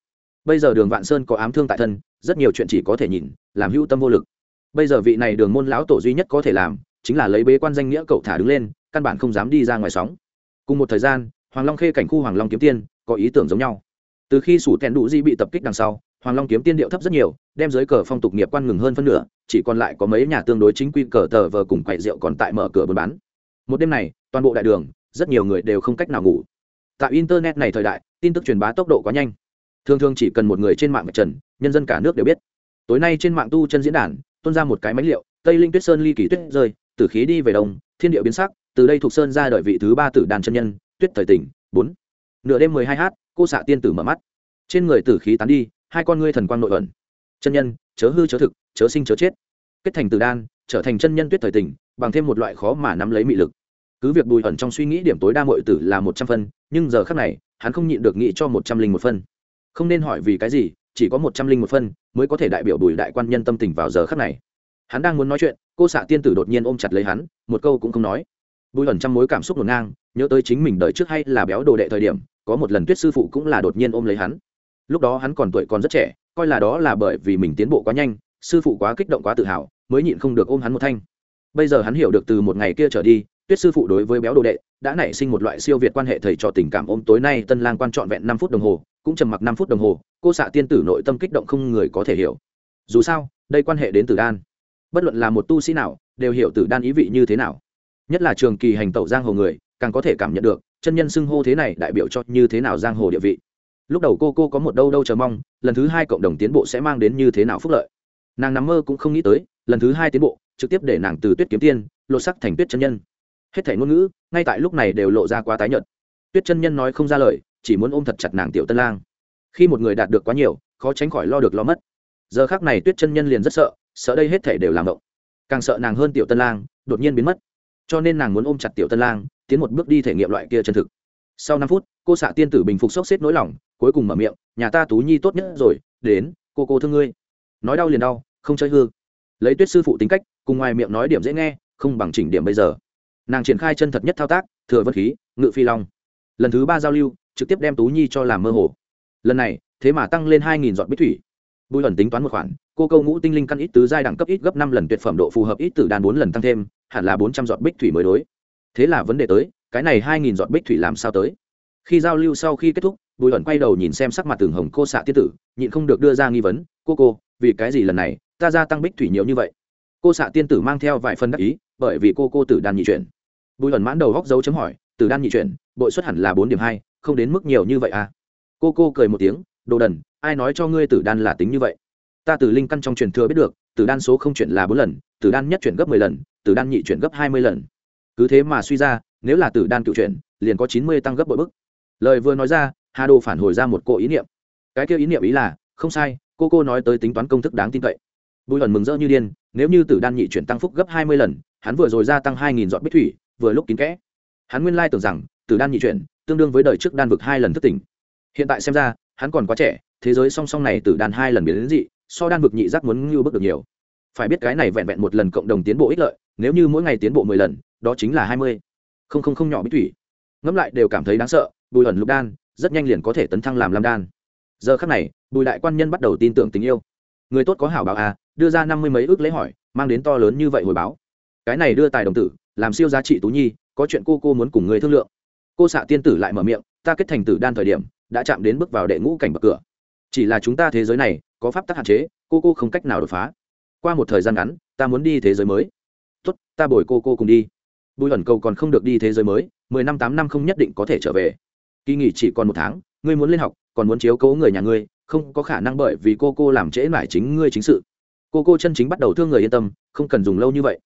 Bây giờ đường vạn sơn có ám thương tại thân, rất nhiều chuyện chỉ có thể nhìn, làm hữu tâm vô lực. Bây giờ vị này đường môn lão tổ duy nhất có thể làm, chính là lấy bế quan danh nghĩa cậu thả đứng lên, căn bản không dám đi ra ngoài sóng. Cùng một thời gian, hoàng long khê cảnh khu hoàng long kiếm tiên có ý tưởng giống nhau. Từ khi sủ tèn đủ di bị tập kích đằng sau, hoàng long kiếm tiên điệu thấp rất nhiều, đem giới cờ phong tục nghiệp quan ngừng hơn phân nửa, chỉ còn lại có mấy nhà tương đối chính quy cờ tờ vờ cùng quậy rượu còn tại mở cửa buôn bán một đêm này, toàn bộ đại đường, rất nhiều người đều không cách nào ngủ. Tại internet này thời đại, tin tức truyền bá tốc độ quá nhanh. Thường thường chỉ cần một người trên mạng trần, nhân dân cả nước đều biết. Tối nay trên mạng tu chân diễn đàn, tuôn ra một cái máy liệu, tây linh tuyết sơn ly kỳ tuyết rơi, tử khí đi về đông, thiên địa biến sắc, từ đây thuộc sơn ra đợi vị thứ ba tử đàn chân nhân, tuyết thời tỉnh, bốn. Nửa đêm mười hai h, cô xạ tiên tử mở mắt. Trên người tử khí tán đi, hai con ngươi thần quang nội ẩn. Chân nhân, chớ hư chớ thực, chớ sinh chớ chết. Kết thành tử đan, trở thành chân nhân tuyết thời tỉnh bằng thêm một loại khó mà nắm lấy mị lực. Cứ việc bùi ẩn trong suy nghĩ điểm tối đa mọi tử là một trăm phân, nhưng giờ khác này, hắn không nhịn được nghĩ cho một trăm linh một phân. Không nên hỏi vì cái gì, chỉ có một trăm linh một phân mới có thể đại biểu bùi đại quan nhân tâm tình vào giờ khắc này. Hắn đang muốn nói chuyện, cô xạ tiên tử đột nhiên ôm chặt lấy hắn, một câu cũng không nói. Bùi ẩn trong mối cảm xúc ngổn ngang, nhớ tới chính mình đời trước hay là béo đồ đệ thời điểm, có một lần tuyết sư phụ cũng là đột nhiên ôm lấy hắn. Lúc đó hắn còn tuổi còn rất trẻ, coi là đó là bởi vì mình tiến bộ quá nhanh, sư phụ quá kích động quá tự hào, mới nhịn không được ôm hắn một thanh bây giờ hắn hiểu được từ một ngày kia trở đi, tuyết sư phụ đối với béo đồ đệ đã nảy sinh một loại siêu việt quan hệ thầy trò tình cảm ôm tối nay tân lang quan trọn vẹn năm phút đồng hồ, cũng trầm mặc năm phút đồng hồ, cô xạ tiên tử nội tâm kích động không người có thể hiểu. Dù sao, đây quan hệ đến tử đan. Bất luận là một tu sĩ nào, đều hiểu tử đan ý vị như thế nào. Nhất là trường kỳ hành tẩu giang hồ người, càng có thể cảm nhận được, chân nhân xưng hô thế này đại biểu cho như thế nào giang hồ địa vị. Lúc đầu cô cô có một đâu đâu chờ mong, lần thứ hai cộng đồng tiến bộ sẽ mang đến như thế nào phúc lợi. Nàng nằm mơ cũng không nghĩ tới lần thứ hai tiến bộ, trực tiếp để nàng từ tuyết kiếm tiên lột sắc thành tuyết chân nhân. Hết thể ngôn ngữ, ngay tại lúc này đều lộ ra quá tái nhợt. Tuyết chân nhân nói không ra lời, chỉ muốn ôm thật chặt nàng tiểu tân lang. Khi một người đạt được quá nhiều, khó tránh khỏi lo được lo mất. Giờ khác này tuyết chân nhân liền rất sợ sợ đây hết thể đều làm động. Càng sợ nàng hơn tiểu tân lang, đột nhiên biến mất. Cho nên nàng muốn ôm chặt tiểu tân lang, tiến một bước đi thể nghiệm loại kia chân thực. Sau năm phút, cô xạ tiên tử bình phục sốc xếp nỗi lòng, cuối cùng mở miệng, nhà ta tú nhi tốt nhất rồi, đến, cô cô thương ngươi. Nói đau liền đau, không chơi hư lấy tuyết sư phụ tính cách, cùng ngoài miệng nói điểm dễ nghe, không bằng chỉnh điểm bây giờ. Nàng triển khai chân thật nhất thao tác, thừa vân khí, ngự phi long. Lần thứ ba giao lưu, trực tiếp đem tú nhi cho làm mơ hồ. Lần này, thế mà tăng lên hai nghìn dọn bích thủy. Bùi ẩn tính toán một khoản, cô câu ngũ tinh linh căn ít tứ giai đẳng cấp ít gấp năm lần tuyệt phẩm độ phù hợp ít từ đàn bốn lần tăng thêm, hẳn là bốn trăm dọn bích thủy mới đối. Thế là vấn đề tới, cái này hai nghìn dọn bích thủy làm sao tới? Khi giao lưu sau khi kết thúc, bùi ẩn quay đầu nhìn xem sắc mặt tường hồng cô xạ tiết tử, nhịn không được đưa ra nghi vấn, cô cô, vì cái gì lần này ta gia tăng bích thủy nhiều như vậy. Cô xạ tiên tử mang theo vài phần đắc ý, bởi vì cô cô tử đan nhị chuyển. Bùi ẩn mãn đầu góc dấu chấm hỏi, tử đan nhị chuyển, bội xuất hẳn là bốn điểm hai, không đến mức nhiều như vậy à? Cô cô cười một tiếng, đồ đần, ai nói cho ngươi tử đan là tính như vậy? Ta từ linh căn trong truyền thừa biết được, tử đan số không chuyển là bốn lần, tử đan nhất chuyển gấp mười lần, tử đan nhị chuyển gấp hai mươi lần. Cứ thế mà suy ra, nếu là tử đan cựu chuyển, liền có chín mươi tăng gấp bội bức. Lời vừa nói ra, hà đồ phản hồi ra một cô ý niệm. Cái kêu ý niệm ý là, không sai, cô cô nói tới tính toán công thức đáng tin cậy bùi ẩn mừng rỡ như điên, nếu như tử đan nhị chuyển tăng phúc gấp hai mươi lần, hắn vừa rồi gia tăng hai nghìn dọn bích thủy, vừa lúc kín kẽ. Hắn nguyên lai tưởng rằng, tử đan nhị chuyển tương đương với đời trước đan vực hai lần thức tỉnh. Hiện tại xem ra, hắn còn quá trẻ, thế giới song song này tử đan hai lần biến đến dị, so đan vực nhị giác muốn ngưu bước được nhiều. Phải biết cái này vẹn vẹn một lần cộng đồng tiến bộ ích lợi, nếu như mỗi ngày tiến bộ mười lần, đó chính là hai mươi. Không không không nhỏ bích thủy. Ngẫm lại đều cảm thấy đáng sợ, bùi ẩn lục đan, rất nhanh liền có thể tấn thăng làm lam đan. Giờ khắc này, bùi đại quan nhân bắt đầu tin tưởng tình yêu. Người tốt có hảo báo à đưa ra năm mươi mấy ước lễ hỏi, mang đến to lớn như vậy hồi báo. Cái này đưa tài đồng tử, làm siêu giá trị tú nhi, có chuyện cô cô muốn cùng người thương lượng. Cô xạ tiên tử lại mở miệng, ta kết thành tử đan thời điểm, đã chạm đến bước vào đệ ngũ cảnh bậc cửa. Chỉ là chúng ta thế giới này, có pháp tắc hạn chế, cô cô không cách nào đột phá. Qua một thời gian ngắn, ta muốn đi thế giới mới. Tốt, ta bồi cô cô cùng đi. Bùi ẩn cầu còn không được đi thế giới mới, mười năm tám năm không nhất định có thể trở về. Kỳ nghỉ chỉ còn một tháng, ngươi muốn lên học, còn muốn chiếu cố người nhà ngươi, không có khả năng bởi vì cô cô làm trễ mải chính ngươi chính sự cô cô chân chính bắt đầu thương người yên tâm, không cần dùng lâu như vậy.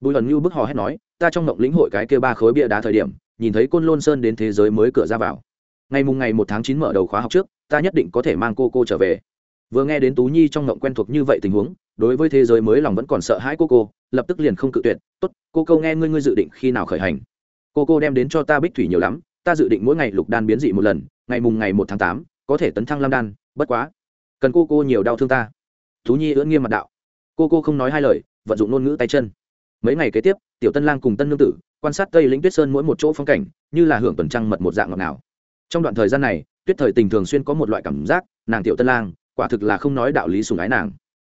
Bùi hận như bức hò hét nói, ta trong ngộng lĩnh hội cái kia ba khối bia đá thời điểm, nhìn thấy côn lôn sơn đến thế giới mới cửa ra vào. Ngày mùng ngày một tháng chín mở đầu khóa học trước, ta nhất định có thể mang cô cô trở về. Vừa nghe đến tú nhi trong ngộng quen thuộc như vậy tình huống, đối với thế giới mới lòng vẫn còn sợ hãi cô cô, lập tức liền không cự tuyệt, tốt, cô câu nghe ngươi ngươi dự định khi nào khởi hành? Cô cô đem đến cho ta bích thủy nhiều lắm, ta dự định mỗi ngày lục đan biến dị một lần, ngày mùng ngày một tháng tám, có thể tấn thăng lam đan, bất quá, cần cô cô nhiều đau thương ta tú nhi ưỡn nghiêm mặt đạo. Cô cô không nói hai lời, vận dụng ngôn ngữ tay chân. Mấy ngày kế tiếp, tiểu tân lang cùng tân nương tử quan sát tây lĩnh tuyết sơn mỗi một chỗ phong cảnh, như là hưởng tuần trăng mật một dạng ngọt nào trong đoạn thời gian này, tuyết thời tình thường xuyên có một loại cảm giác, nàng tiểu tân lang, quả thực là không nói đạo lý sùng ái nàng.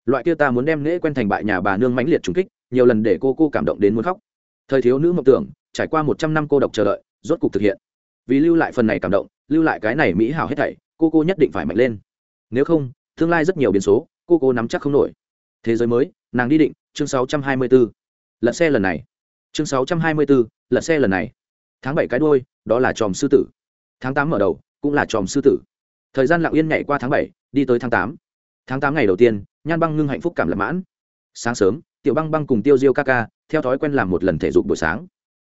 Loại kia ta muốn đem nễ quen thành bại nhà bà nương mãnh liệt trùng kích, nhiều lần để cô cô cảm động đến muốn khóc. Thời thiếu nữ mộng tưởng, trải qua một trăm năm cô độc chờ đợi, rốt cục thực hiện. Vì lưu lại phần này cảm động, lưu lại cái này mỹ hảo hết thảy, cô cô nhất định phải mạnh lên. Nếu không, tương lai rất nhiều biến số cô cô nắm chắc không nổi. Thế giới mới nàng đi định chương 624. lật xe lần này. Chương 624, lật xe lần này. Tháng bảy cái đôi đó là tròm sư tử. Tháng tám mở đầu cũng là tròm sư tử. Thời gian lặng yên nhảy qua tháng bảy đi tới tháng tám. Tháng tám ngày đầu tiên nhan băng ngưng hạnh phúc cảm lập mãn. Sáng sớm tiểu băng băng cùng tiêu diêu ca ca theo thói quen làm một lần thể dục buổi sáng.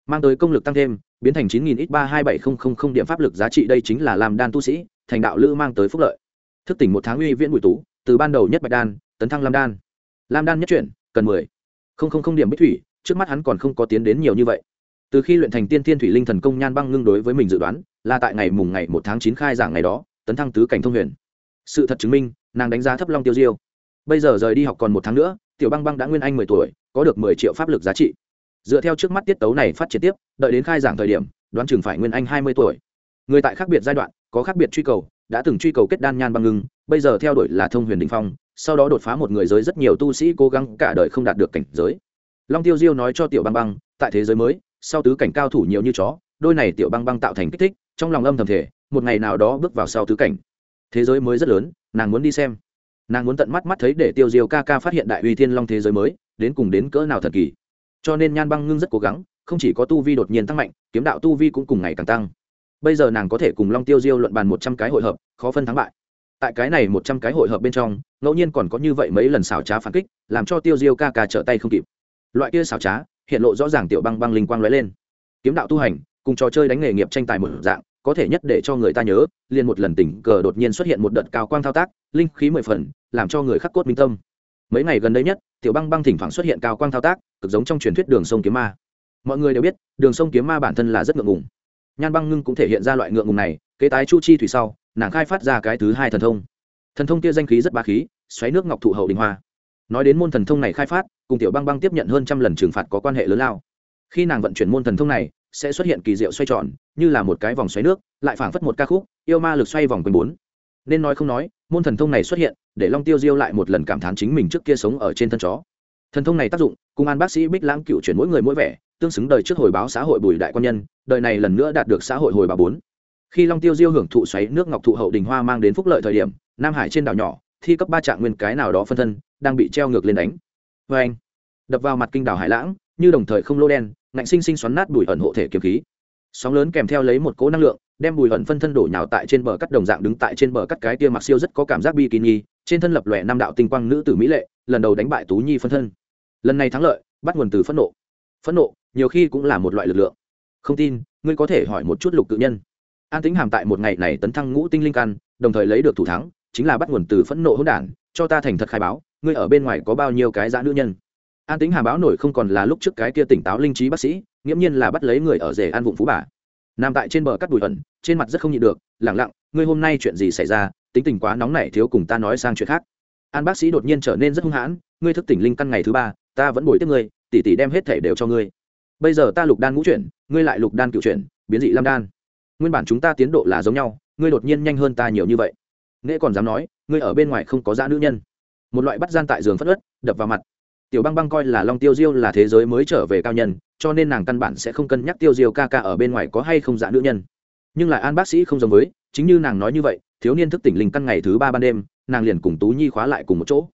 Mang tới công lực tăng thêm biến thành chín nghìn ít ba hai bảy không không không điểm pháp lực giá trị đây chính là làm đan tu sĩ thành đạo lữ mang tới phúc lợi. Thức tỉnh một tháng uy viễn bùi tú từ ban đầu nhất bạch đan, tấn thăng lam đan. Lam đan nhất chuyển, cần mười. Không không không điểm bích thủy, trước mắt hắn còn không có tiến đến nhiều như vậy. Từ khi luyện thành tiên thiên thủy linh thần công nhan băng ngưng đối với mình dự đoán, là tại ngày mùng ngày một tháng chín khai giảng ngày đó, tấn thăng tứ cảnh thông huyền. Sự thật chứng minh, nàng đánh giá thấp long tiêu diêu. Bây giờ rời đi học còn một tháng nữa, tiểu băng băng đã nguyên anh mười tuổi, có được mười triệu pháp lực giá trị. Dựa theo trước mắt tiết tấu này phát triển tiếp, đợi đến khai giảng thời điểm, đoán chừng phải nguyên anh hai mươi tuổi. Người tại khác biệt giai đoạn, có khác biệt truy cầu đã từng truy cầu kết đan nhan băng ngưng, bây giờ theo đuổi là thông huyền đình phong, sau đó đột phá một người giới rất nhiều tu sĩ cố gắng cả đời không đạt được cảnh giới. Long tiêu diêu nói cho tiểu băng băng, tại thế giới mới, sau tứ cảnh cao thủ nhiều như chó, đôi này tiểu băng băng tạo thành kích thích, trong lòng âm thầm thể một ngày nào đó bước vào sau tứ cảnh. Thế giới mới rất lớn, nàng muốn đi xem. Nàng muốn tận mắt mắt thấy để tiêu diêu ca ca phát hiện đại uy thiên long thế giới mới, đến cùng đến cỡ nào thần kỳ. Cho nên nhan băng ngưng rất cố gắng, không chỉ có tu vi đột nhiên tăng mạnh, kiếm đạo tu vi cũng cùng ngày càng tăng bây giờ nàng có thể cùng long tiêu diêu luận bàn một trăm cái hội hợp, khó phân thắng bại. Tại cái này một trăm cái hội hợp bên trong, ngẫu nhiên còn có như vậy mấy lần xảo trá phản kích, làm cho tiêu diêu ca ca trở tay không kịp. Loại kia xảo trá, hiện lộ rõ ràng tiểu băng băng linh quang lóe lên. Kiếm đạo tu hành, cùng trò chơi đánh nghề nghiệp tranh tài một dạng, có thể nhất để cho người ta nhớ, liền một lần tình cờ đột nhiên xuất hiện một đợt cao quang thao tác, linh khí mười phần, làm cho người khắc cốt minh tâm. Mấy ngày gần đây nhất, tiểu băng băng thỉnh thoảng xuất hiện cao quang thao tác, cực giống trong truyền thuyết đường sông kiếm ma. Mọi người đều biết, đường sông kiếm ma bản thân là rất ngượng ngùng nhan băng ngưng cũng thể hiện ra loại ngượng ngùng này, kế tái chu chi thủy sau, nàng khai phát ra cái thứ hai thần thông. Thần thông kia danh khí rất ba khí, xoáy nước ngọc thụ hậu đình hoa. Nói đến môn thần thông này khai phát, cùng tiểu băng băng tiếp nhận hơn trăm lần trừng phạt có quan hệ lớn lao. Khi nàng vận chuyển môn thần thông này, sẽ xuất hiện kỳ diệu xoay tròn, như là một cái vòng xoáy nước, lại phảng phất một ca khúc, yêu ma lực xoay vòng quanh bốn. Nên nói không nói, môn thần thông này xuất hiện, để long tiêu diêu lại một lần cảm thán chính mình trước kia sống ở trên thân chó. Thần thông này tác dụng, cùng an bác sĩ bích lãng cựu chuyển mỗi người mỗi vẻ tương xứng đời trước hồi báo xã hội bùi đại quan nhân, đời này lần nữa đạt được xã hội hồi báo bốn. Khi long tiêu diêu hưởng thụ xoáy nước ngọc thụ hậu đình hoa mang đến phúc lợi thời điểm, nam hải trên đảo nhỏ, thi cấp ba trạng nguyên cái nào đó phân thân, đang bị treo ngược lên đánh. Vê anh, đập vào mặt kinh đảo hải lãng, như đồng thời không lô đen, ngạnh sinh sinh xoắn nát bùi ẩn hộ thể kiếm khí. Sóng lớn kèm theo lấy một cỗ năng lượng, đem bùi ẩn phân thân đổ nhào tại trên bờ cắt đồng dạng đứng tại trên bờ cắt cái kia mặc siêu rất có cảm giác bikini trên thân lập lòe nam đạo tinh quang nữ tử mỹ lệ, lần đầu đánh bại tú nhi phân thân. Lần này thắng lợi, bắt nguồn từ phẫn nộ. Phẫn nộ nhiều khi cũng là một loại lực lượng. Không tin, ngươi có thể hỏi một chút lục tự nhân. An tính hàm tại một ngày này tấn thăng ngũ tinh linh căn, đồng thời lấy được thủ thắng, chính là bắt nguồn từ phẫn nộ hỗn đản, cho ta thành thật khai báo, ngươi ở bên ngoài có bao nhiêu cái dã nữ nhân. An tính hà báo nổi không còn là lúc trước cái kia tỉnh táo linh trí bác sĩ, nghiễm nhiên là bắt lấy người ở rể an vụng phú bà. Nằm tại trên bờ cắt bụi ẩn, trên mặt rất không nhịn được, lẳng lặng, ngươi hôm nay chuyện gì xảy ra, tính tình quá nóng nảy thiếu cùng ta nói sang chuyện khác. An bác sĩ đột nhiên trở nên rất hung hãn, ngươi thức tỉnh linh căn ngày thứ ba, ta vẫn bồi tiếp ngươi tỷ tỷ đem hết thể đều cho ngươi bây giờ ta lục đan ngũ chuyển, ngươi lại lục đan cựu chuyển, biến dị lam đan. Nguyên bản chúng ta tiến độ là giống nhau, ngươi đột nhiên nhanh hơn ta nhiều như vậy. Nghệ còn dám nói, ngươi ở bên ngoài không có dã nữ nhân. Một loại bắt gian tại giường phất ớt, đập vào mặt. Tiểu băng băng coi là long tiêu diêu là thế giới mới trở về cao nhân, cho nên nàng căn bản sẽ không cân nhắc tiêu diêu ca ca ở bên ngoài có hay không dã nữ nhân. Nhưng lại an bác sĩ không giống với, chính như nàng nói như vậy, thiếu niên thức tỉnh linh căn ngày thứ ba ban đêm, nàng liền cùng tú nhi khóa lại cùng một chỗ.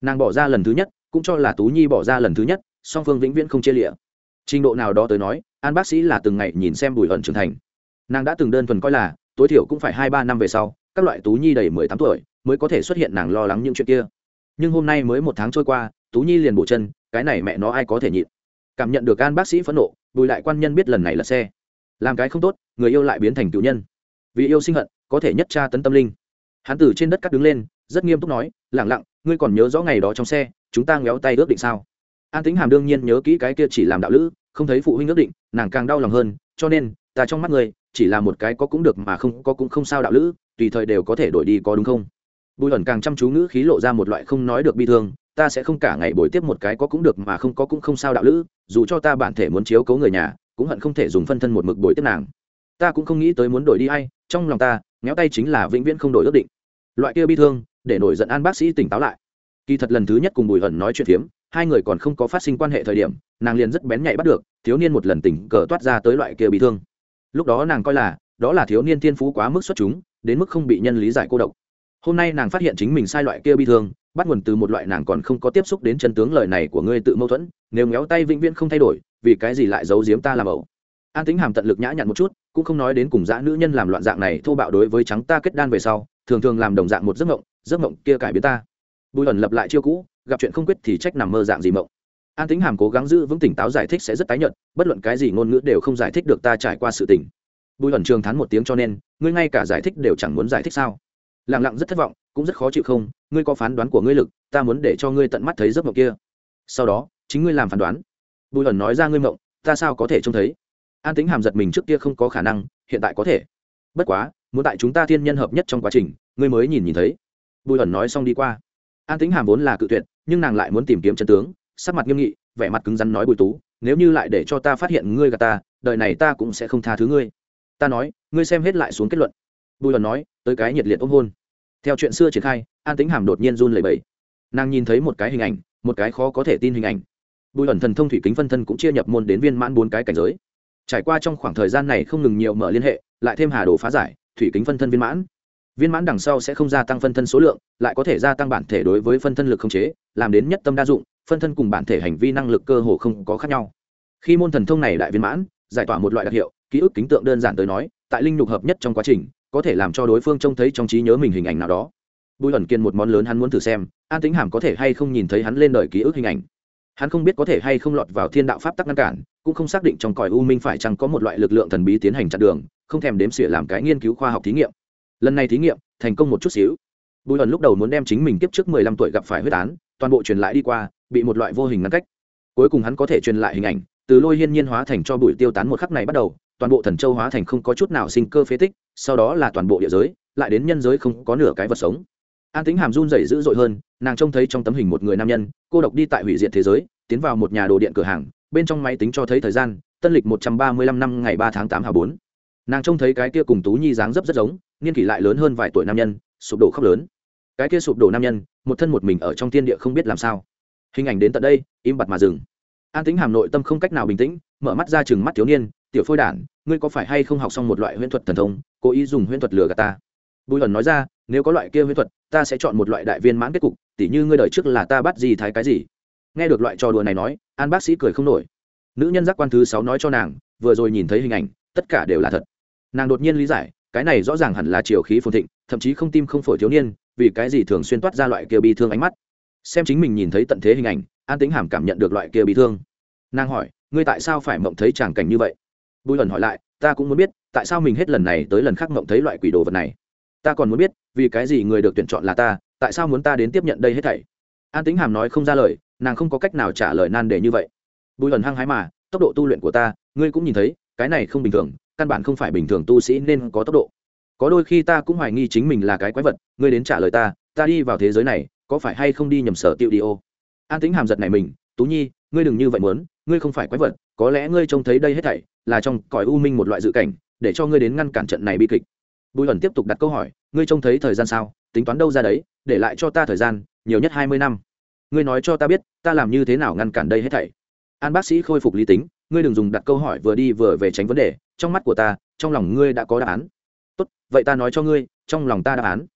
Nàng bỏ ra lần thứ nhất, cũng cho là tú nhi bỏ ra lần thứ nhất, song phương vĩnh viễn không chia lịa trình độ nào đó tới nói, an bác sĩ là từng ngày nhìn xem bùi ẩn trưởng thành. Nàng đã từng đơn thuần coi là, tối thiểu cũng phải hai ba năm về sau, các loại tú nhi đầy mười tám tuổi, mới có thể xuất hiện nàng lo lắng những chuyện kia. Nhưng hôm nay mới một tháng trôi qua, tú nhi liền bổ chân, cái này mẹ nó ai có thể nhịn. Cảm nhận được an bác sĩ phẫn nộ, bùi lại quan nhân biết lần này là xe. Làm cái không tốt, người yêu lại biến thành cựu nhân. Vì yêu sinh hận, có thể nhất tra tấn tâm linh. Hắn từ trên đất cắt đứng lên, rất nghiêm túc nói, lẳng lặng, ngươi còn nhớ rõ ngày đó trong xe, chúng ta ngéo tay ước định sao? An tính hàm đương nhiên nhớ kỹ cái kia chỉ làm đạo lữ không thấy phụ huynh ước định nàng càng đau lòng hơn cho nên ta trong mắt ngươi chỉ là một cái có cũng được mà không có cũng không sao đạo lữ tùy thời đều có thể đổi đi có đúng không? Bùi ẩn càng chăm chú ngữ khí lộ ra một loại không nói được bi thương ta sẽ không cả ngày bồi tiếp một cái có cũng được mà không có cũng không sao đạo lữ dù cho ta bản thể muốn chiếu cấu người nhà cũng hận không thể dùng phân thân một mực bồi tiếp nàng. Ta cũng không nghĩ tới muốn đổi đi ai, trong lòng ta ngéo tay chính là vĩnh viễn không đổi ước định. Loại kia bi thương để nổi giận an bác sĩ tỉnh táo lại. Kỳ thật lần thứ nhất cùng bùi ẩn nói chuyện phiếm hai người còn không có phát sinh quan hệ thời điểm, nàng liền rất bén nhạy bắt được, thiếu niên một lần tỉnh cờ toát ra tới loại kia bị thương. Lúc đó nàng coi là, đó là thiếu niên thiên phú quá mức xuất chúng, đến mức không bị nhân lý giải cô độc. Hôm nay nàng phát hiện chính mình sai loại kia bị thương, bắt nguồn từ một loại nàng còn không có tiếp xúc đến chân tướng lời này của ngươi tự mâu thuẫn, nếu ngéo tay vĩnh viễn không thay đổi, vì cái gì lại giấu giếm ta làm ẩu? An tính hàm tận lực nhã nhặn một chút, cũng không nói đến cùng dã nữ nhân làm loạn dạng này thô bạo đối với trắng ta kết đan về sau, thường thường làm đồng dạng một giấc mộng giấc mộng kia cải biến ta. Bùi ẩn lập lại chiêu cũ gặp chuyện không quyết thì trách nằm mơ dạng gì mộng. An tính hàm cố gắng giữ vững tỉnh táo giải thích sẽ rất tái nhận bất luận cái gì ngôn ngữ đều không giải thích được ta trải qua sự tình. Bùi ẩn trường thán một tiếng cho nên, ngươi ngay cả giải thích đều chẳng muốn giải thích sao? Lẳng lặng rất thất vọng, cũng rất khó chịu không, ngươi có phán đoán của ngươi lực, ta muốn để cho ngươi tận mắt thấy giấc mộng kia. Sau đó, chính ngươi làm phán đoán. Bùi ẩn nói ra ngươi mộng, ta sao có thể trông thấy? An tính hàm giật mình trước kia không có khả năng, hiện tại có thể. Bất quá, muốn tại chúng ta thiên nhân hợp nhất trong quá trình, ngươi mới nhìn nhìn thấy. Bùi ẩn nói xong đi qua an tính hàm vốn là cự tuyệt, nhưng nàng lại muốn tìm kiếm chân tướng, sắc mặt nghiêm nghị, vẻ mặt cứng rắn nói bùi tú, nếu như lại để cho ta phát hiện ngươi gà ta, đời này ta cũng sẽ không tha thứ ngươi. Ta nói, ngươi xem hết lại xuống kết luận. Bùi luận nói, tới cái nhiệt liệt ôm hôn. Theo chuyện xưa triển khai, an tính hàm đột nhiên run lẩy bẩy. Nàng nhìn thấy một cái hình ảnh, một cái khó có thể tin hình ảnh. Bùi ẩn thần thông thủy kính phân thân cũng chia nhập môn đến viên mãn bốn cái cảnh giới. Trải qua trong khoảng thời gian này không ngừng nhiều mở liên hệ, lại thêm hà đồ phá giải, thủy kính phân thân viên mãn viên mãn đằng sau sẽ không gia tăng phân thân số lượng, lại có thể gia tăng bản thể đối với phân thân lực không chế, làm đến nhất tâm đa dụng, phân thân cùng bản thể hành vi năng lực cơ hồ không có khác nhau. Khi môn thần thông này đại viên mãn, giải tỏa một loại đặc hiệu, ký ức kính tượng đơn giản tới nói, tại linh nhục hợp nhất trong quá trình, có thể làm cho đối phương trông thấy trong trí nhớ mình hình ảnh nào đó. Bùi ẩn kiên một món lớn hắn muốn thử xem, an tính hàm có thể hay không nhìn thấy hắn lên đời ký ức hình ảnh. Hắn không biết có thể hay không lọt vào thiên đạo pháp tắc ngăn cản, cũng không xác định trong cõi u minh phải chăng có một loại lực lượng thần bí tiến hành chặn đường, không thèm đếm xỉa làm cái nghiên cứu khoa học thí nghiệm lần này thí nghiệm, thành công một chút xíu. Bùi ẩn lúc đầu muốn đem chính mình tiếp trước mười lăm tuổi gặp phải huyết án, toàn bộ truyền lại đi qua, bị một loại vô hình ngăn cách. Cuối cùng hắn có thể truyền lại hình ảnh, từ lôi hiên nhiên hóa thành cho bụi tiêu tán một khắc này bắt đầu, toàn bộ thần châu hóa thành không có chút nào sinh cơ phế tích, sau đó là toàn bộ địa giới, lại đến nhân giới không có nửa cái vật sống. An tính hàm run rẩy dữ dội hơn, nàng trông thấy trong tấm hình một người nam nhân, cô độc đi tại hủy diệt thế giới, tiến vào một nhà đồ điện cửa hàng, bên trong máy tính cho thấy thời gian, tân lịch một trăm ba mươi lăm năm ngày ba tháng tám hà bốn nàng trông thấy cái kia cùng tú nhi dáng dấp rất giống, niên kỷ lại lớn hơn vài tuổi nam nhân, sụp đổ khóc lớn. Cái kia sụp đổ nam nhân, một thân một mình ở trong tiên địa không biết làm sao. Hình ảnh đến tận đây, im bặt mà dừng. An tính hàm nội tâm không cách nào bình tĩnh, mở mắt ra chừng mắt thiếu niên, tiểu phôi đản, ngươi có phải hay không học xong một loại huyễn thuật thần thông, cố ý dùng huyễn thuật lừa gạt ta? Bùi ẩn nói ra, nếu có loại kia huyễn thuật, ta sẽ chọn một loại đại viên mãn kết cục, tỉ như ngươi đời trước là ta bắt gì thái cái gì. Nghe được loại trò đùa này nói, an bác sĩ cười không nổi. Nữ nhân giác quan thứ sáu nói cho nàng, vừa rồi nhìn thấy hình ảnh, tất cả đều là thật nàng đột nhiên lý giải, cái này rõ ràng hẳn là chiều khí phồn thịnh, thậm chí không tim không phổi thiếu niên, vì cái gì thường xuyên toát ra loại kia bi thương ánh mắt. Xem chính mình nhìn thấy tận thế hình ảnh, an tính hàm cảm nhận được loại kia bi thương. Nàng hỏi, ngươi tại sao phải mộng thấy tràng cảnh như vậy? Bùi ẩn hỏi lại, ta cũng muốn biết, tại sao mình hết lần này tới lần khác mộng thấy loại quỷ đồ vật này? Ta còn muốn biết, vì cái gì người được tuyển chọn là ta, tại sao muốn ta đến tiếp nhận đây hết thảy? An tính hàm nói không ra lời, nàng không có cách nào trả lời nan đề như vậy. Bùi ẩn hăng hái mà, tốc độ tu luyện của ta, ngươi cũng nhìn thấy, cái này không bình thường căn bản không phải bình thường tu sĩ nên có tốc độ. Có đôi khi ta cũng hoài nghi chính mình là cái quái vật, ngươi đến trả lời ta ta đi vào thế giới này, có phải hay không đi nhầm sở tiệu đi ô? An tính hàm giật này mình, tú nhi, ngươi đừng như vậy muốn, ngươi không phải quái vật, có lẽ ngươi trông thấy đây hết thảy là trong cõi u minh một loại dự cảnh, để cho ngươi đến ngăn cản trận này bi kịch. Bùi ẩn tiếp tục đặt câu hỏi, ngươi trông thấy thời gian sao? Tính toán đâu ra đấy? Để lại cho ta thời gian, nhiều nhất hai mươi năm. Ngươi nói cho ta biết, ta làm như thế nào ngăn cản đây hết thảy? An bác sĩ khôi phục lý tính, ngươi đừng dùng đặt câu hỏi vừa đi vừa về tránh vấn đề trong mắt của ta, trong lòng ngươi đã có đáp án. Tốt, vậy ta nói cho ngươi, trong lòng ta đáp án.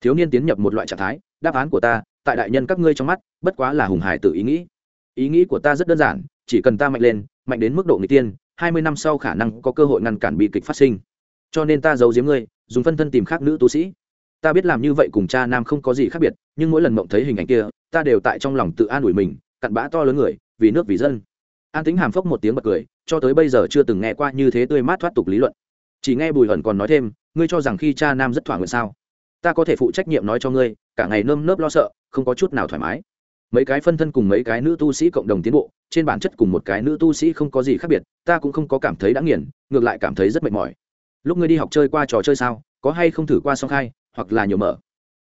Thiếu niên tiến nhập một loại trạng thái, đáp án của ta, tại đại nhân các ngươi trong mắt, bất quá là hùng hải tự ý nghĩ. Ý nghĩ của ta rất đơn giản, chỉ cần ta mạnh lên, mạnh đến mức độ người tiên, hai mươi năm sau khả năng có cơ hội ngăn cản bi kịch phát sinh. Cho nên ta giấu giếm ngươi, dùng phân thân tìm khác nữ tu sĩ. Ta biết làm như vậy cùng cha nam không có gì khác biệt, nhưng mỗi lần mộng thấy hình ảnh kia, ta đều tại trong lòng tự an ủi mình, cặn bã to lớn người, vì nước vì dân. An tính hàm phốc một tiếng bật cười cho tới bây giờ chưa từng nghe qua như thế tươi mát thoát tục lý luận. Chỉ nghe bùi hẩn còn nói thêm, ngươi cho rằng khi cha nam rất thỏa nguyện sao? Ta có thể phụ trách nhiệm nói cho ngươi, cả ngày nơm nớp lo sợ, không có chút nào thoải mái. Mấy cái phân thân cùng mấy cái nữ tu sĩ cộng đồng tiến bộ, trên bản chất cùng một cái nữ tu sĩ không có gì khác biệt, ta cũng không có cảm thấy đã nghiền, ngược lại cảm thấy rất mệt mỏi. Lúc ngươi đi học chơi qua trò chơi sao, có hay không thử qua song khai, hoặc là nhiều mở?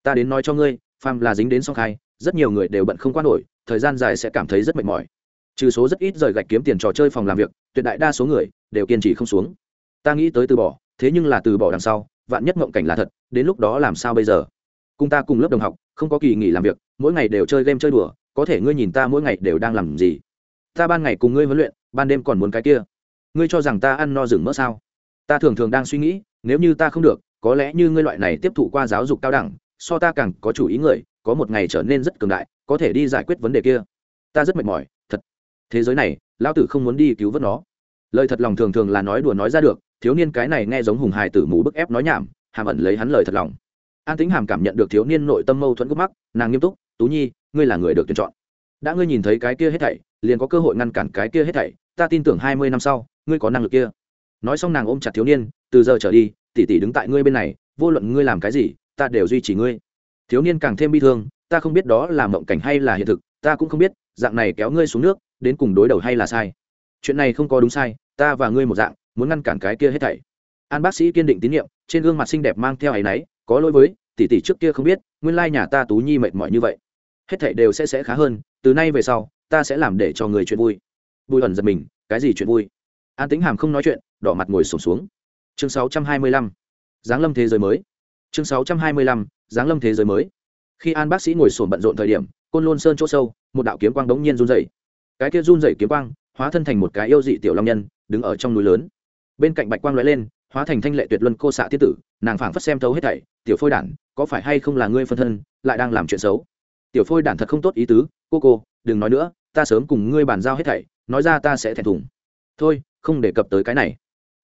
Ta đến nói cho ngươi, phàm là dính đến song khai, rất nhiều người đều bận không qua nổi, thời gian dài sẽ cảm thấy rất mệt mỏi trừ số rất ít rời gạch kiếm tiền trò chơi phòng làm việc, tuyệt đại đa số người đều kiên trì không xuống. Ta nghĩ tới từ bỏ, thế nhưng là từ bỏ đằng sau, vạn nhất mộng cảnh là thật, đến lúc đó làm sao bây giờ? Cùng ta cùng lớp đồng học, không có kỳ nghỉ làm việc, mỗi ngày đều chơi game chơi đùa, có thể ngươi nhìn ta mỗi ngày đều đang làm gì? Ta ban ngày cùng ngươi huấn luyện, ban đêm còn muốn cái kia. Ngươi cho rằng ta ăn no rừng mỡ sao? Ta thường thường đang suy nghĩ, nếu như ta không được, có lẽ như ngươi loại này tiếp thụ qua giáo dục cao đẳng, so ta càng có chủ ý người, có một ngày trở nên rất cường đại, có thể đi giải quyết vấn đề kia. Ta rất mệt mỏi, thật thế giới này, lão tử không muốn đi cứu vớt nó. Lời thật lòng thường thường là nói đùa nói ra được, thiếu niên cái này nghe giống hùng hài tử mù bức ép nói nhảm, hàm ẩn lấy hắn lời thật lòng. An tính hàm cảm nhận được thiếu niên nội tâm mâu thuẫn gốc mắc, nàng nghiêm túc, tú nhi, ngươi là người được tuyển chọn. Đã ngươi nhìn thấy cái kia hết thảy, liền có cơ hội ngăn cản cái kia hết thảy, ta tin tưởng hai mươi năm sau, ngươi có năng lực kia. Nói xong nàng ôm chặt thiếu niên, từ giờ trở đi, tỷ tỷ đứng tại ngươi bên này, vô luận ngươi làm cái gì, ta đều duy trì ngươi. Thiếu niên càng thêm bi thương, ta không biết đó là mộng cảnh hay là hiện thực, ta cũng không biết, dạng này kéo ngươi xuống nước đến cùng đối đầu hay là sai? Chuyện này không có đúng sai, ta và ngươi một dạng, muốn ngăn cản cái kia hết thảy. An bác sĩ kiên định tín nhiệm, trên gương mặt xinh đẹp mang theo áy náy, có lỗi với, tỷ tỷ trước kia không biết, nguyên lai nhà ta tú nhi mệt mỏi như vậy. Hết thảy đều sẽ sẽ khá hơn, từ nay về sau, ta sẽ làm để cho người chuyện vui. Bùi ẩn giật mình, cái gì chuyện vui? An tính hàm không nói chuyện, đỏ mặt ngồi sổm xuống. Chương 625. giáng lâm thế giới mới. Chương 625. giáng lâm thế giới mới. Khi an bác sĩ ngồi sổm bận rộn thời điểm, côn lôn sơn chỗ sâu, một đạo kiếm quang đống nhiên run rẩy cái kia run rẩy kiếm quang, hóa thân thành một cái yêu dị tiểu long nhân, đứng ở trong núi lớn. Bên cạnh bạch quang lóe lên, hóa thành thanh lệ tuyệt luân cô xạ tiết tử, nàng phảng phất xem thấu hết thảy, tiểu phôi đản, có phải hay không là ngươi phân thân, lại đang làm chuyện xấu? Tiểu phôi đản thật không tốt ý tứ, cô cô, đừng nói nữa, ta sớm cùng ngươi bàn giao hết thảy, nói ra ta sẽ thẹn thùng. Thôi, không đề cập tới cái này.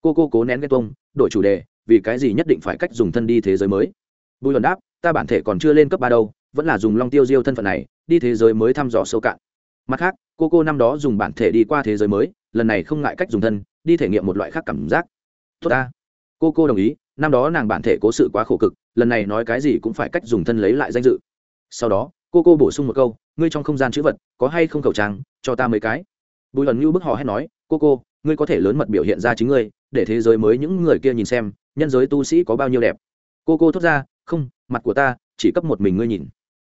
Cô cô cố nén cái tông đổi chủ đề, vì cái gì nhất định phải cách dùng thân đi thế giới mới? Bùi luận đáp, ta bản thể còn chưa lên cấp ba đâu, vẫn là dùng long tiêu diêu thân phận này, đi thế giới mới thăm dò sâu cạn mặt khác, cô cô năm đó dùng bản thể đi qua thế giới mới, lần này không ngại cách dùng thân, đi thể nghiệm một loại khác cảm giác. Tốt ta. Cô cô đồng ý, năm đó nàng bản thể cố sự quá khổ cực, lần này nói cái gì cũng phải cách dùng thân lấy lại danh dự. Sau đó, cô cô bổ sung một câu, ngươi trong không gian chữ vật, có hay không khẩu trang, cho ta mấy cái? Bùi lần như bức họ hét nói, cô cô, ngươi có thể lớn mật biểu hiện ra chính ngươi, để thế giới mới những người kia nhìn xem, nhân giới tu sĩ có bao nhiêu đẹp. Cô cô thốt ra, không, mặt của ta, chỉ cấp một mình ngươi nhìn.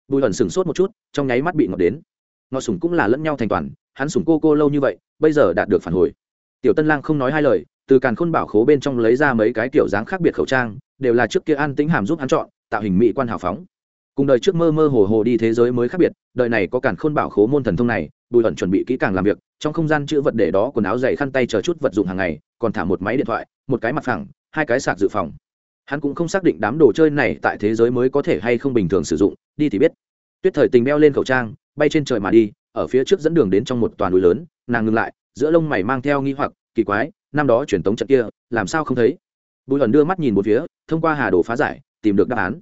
Bùi ẩn sửng sốt một chút, trong nháy mắt bị ngọt đến ngọ sủng cũng là lẫn nhau thành toàn, hắn sủng cô cô lâu như vậy, bây giờ đạt được phản hồi. Tiểu tân lang không nói hai lời, từ càn khôn bảo khố bên trong lấy ra mấy cái kiểu dáng khác biệt khẩu trang, đều là trước kia an tĩnh hàm giúp hắn chọn, tạo hình mỹ quan hào phóng. Cùng đời trước mơ mơ hồ hồ đi thế giới mới khác biệt, đời này có càn khôn bảo khố môn thần thông này, bùi ẩn chuẩn bị kỹ càng làm việc, trong không gian chữ vật để đó quần áo dày khăn tay chờ chút vật dụng hàng ngày, còn thả một máy điện thoại, một cái mặt phẳng, hai cái sạc dự phòng. Hắn cũng không xác định đám đồ chơi này tại thế giới mới có thể hay không bình thường sử dụng, đi thì biết. Tuyết thời tình beo lên khẩu trang bay trên trời mà đi, ở phía trước dẫn đường đến trong một toàn núi lớn, nàng ngừng lại, giữa lông mày mang theo nghi hoặc, kỳ quái, năm đó truyền tống trận kia, làm sao không thấy? Bùi ẩn đưa mắt nhìn một phía, thông qua hà đồ phá giải, tìm được đáp án.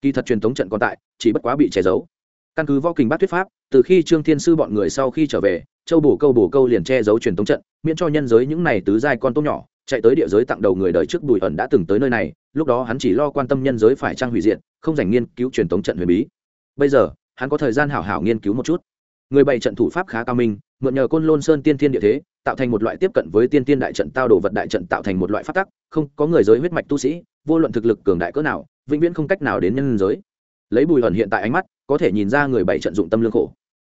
Kỳ thật truyền tống trận còn tại, chỉ bất quá bị che giấu. Căn cứ võ kình bát thuyết pháp, từ khi trương thiên sư bọn người sau khi trở về, châu bổ câu bổ câu liền che giấu truyền tống trận, miễn cho nhân giới những này tứ giai con tốt nhỏ, chạy tới địa giới tặng đầu người đời trước bùi ẩn đã từng tới nơi này, lúc đó hắn chỉ lo quan tâm nhân giới phải trang hủy diện, không dành nghiên cứu truyền tống trận huyền bí. Bây giờ hắn có thời gian hảo hảo nghiên cứu một chút. Người bày trận thủ pháp khá cao minh, mượn nhờ côn lôn sơn tiên thiên địa thế, tạo thành một loại tiếp cận với tiên tiên đại trận, tao đồ vật đại trận tạo thành một loại phát tắc, không có người giới huyết mạch tu sĩ, vô luận thực lực cường đại cỡ nào, vĩnh viễn không cách nào đến nhân giới. Lấy bùi hận hiện tại ánh mắt, có thể nhìn ra người bày trận dụng tâm lương khổ.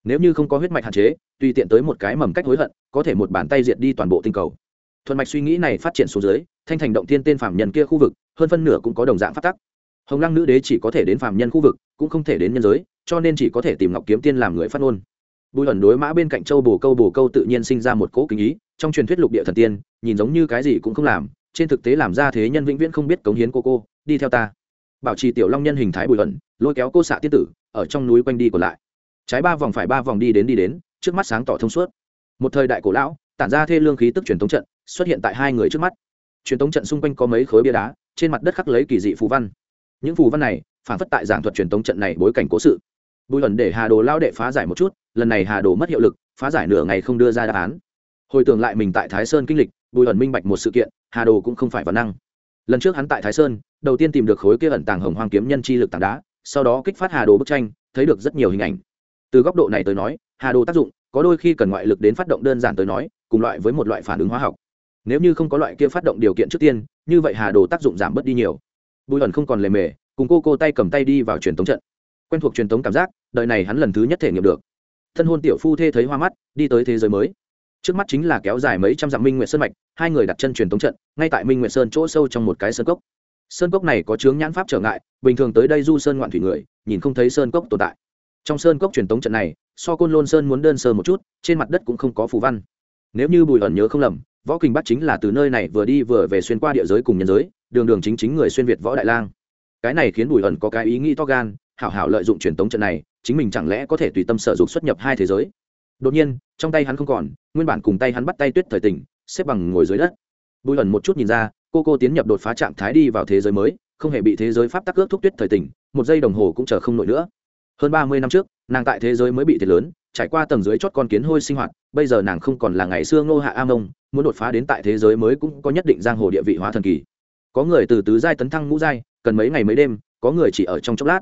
Nếu như không có huyết mạch hạn chế, tùy tiện tới một cái mầm cách hối hận, có thể một bàn tay diệt đi toàn bộ tinh cầu. Thuận mạch suy nghĩ này phát triển xuống dưới, thanh thành động tiên tên phạm nhân kia khu vực, hơn phân nửa cũng có đồng dạng phát tắc hồng lăng nữ đế chỉ có thể đến phạm nhân khu vực, cũng không thể đến nhân giới, cho nên chỉ có thể tìm ngọc kiếm tiên làm người phát ngôn. Bùi ẩn đối mã bên cạnh châu bồ câu bồ câu tự nhiên sinh ra một cỗ kính ý, trong truyền thuyết lục địa thần tiên, nhìn giống như cái gì cũng không làm, trên thực tế làm ra thế nhân vĩnh viễn không biết cống hiến cô cô, đi theo ta. Bảo trì tiểu long nhân hình thái bùi ẩn, lôi kéo cô xạ tiên tử, ở trong núi quanh đi còn lại. Trái ba vòng phải ba vòng đi đến đi đến, trước mắt sáng tỏ thông suốt. Một thời đại cổ lão, tản ra thê lương khí tức truyền thống trận, xuất hiện tại hai người trước mắt. Truyền thống trận xung quanh có mấy khối bia đá, trên mặt đất khắc lấy kỳ dị phù văn những phù văn này, phản phất tại giảng thuật truyền thống trận này bối cảnh cố sự. Bùi ẩn để hà đồ lao đệ phá giải một chút, lần này hà đồ mất hiệu lực, phá giải nửa ngày không đưa ra đáp án. Hồi tưởng lại mình tại thái sơn kinh lịch, bùi ẩn minh bạch một sự kiện, hà đồ cũng không phải văn năng. Lần trước hắn tại thái sơn, đầu tiên tìm được khối kia ẩn tàng hồng hoang kiếm nhân chi lực tảng đá, sau đó kích phát hà đồ bức tranh, thấy được rất nhiều hình ảnh. Từ góc độ này tới nói, hà đồ tác dụng, có đôi khi cần ngoại lực đến phát động đơn giản tới nói, cùng loại với một loại phản ứng hóa học. Nếu như không có loại kia phát động điều kiện trước tiên, như vậy hà đồ tác dụng giảm bớt đi nhiều bùi ẩn không còn lề mề, cùng cô cô tay cầm tay đi vào truyền tống trận. Quen thuộc truyền tống cảm giác, đời này hắn lần thứ nhất thể nghiệm được. Thân hôn tiểu phu thê thấy hoa mắt, đi tới thế giới mới. Trước mắt chính là kéo dài mấy trăm dặm minh nguyện sơn mạch, hai người đặt chân truyền tống trận, ngay tại minh nguyện sơn chỗ sâu trong một cái sơn cốc. Sơn cốc này có chướng nhãn pháp trở ngại, bình thường tới đây du sơn ngoạn thủy người, nhìn không thấy sơn cốc tồn tại. Trong sơn cốc truyền tống trận này, so côn lôn sơn muốn đơn sơ một chút, trên mặt đất cũng không có phù văn. Nếu như bùi ẩn nhớ không lầm, võ kinh bắt chính là từ nơi này vừa đi vừa về xuyên qua địa giới cùng nhân giới đường đường chính chính người xuyên việt võ đại lang. Cái này khiến bùi ẩn có cái ý nghĩ to gan, hảo hảo lợi dụng truyền tống trận này, chính mình chẳng lẽ có thể tùy tâm sở dục xuất nhập hai thế giới? Đột nhiên, trong tay hắn không còn, nguyên bản cùng tay hắn bắt tay tuyết thời tình, xếp bằng ngồi dưới đất. Bùi ẩn một chút nhìn ra, cô cô tiến nhập đột phá trạng thái đi vào thế giới mới, không hề bị thế giới pháp tắc ước thúc tuyết thời tình, một giây đồng hồ cũng chờ không nổi nữa. Hơn ba mươi năm trước, nàng tại thế giới mới bị thiệt lớn, trải qua tầng dưới chót con kiến hôi sinh hoạt, bây giờ nàng không còn là ngày xưa ngô hạ a mông muốn đột phá đến tại thế giới mới cũng có nhất định giang hồ địa vị hóa thần kỳ có người từ tứ giai tấn thăng ngũ giai, cần mấy ngày mấy đêm, có người chỉ ở trong chốc lát.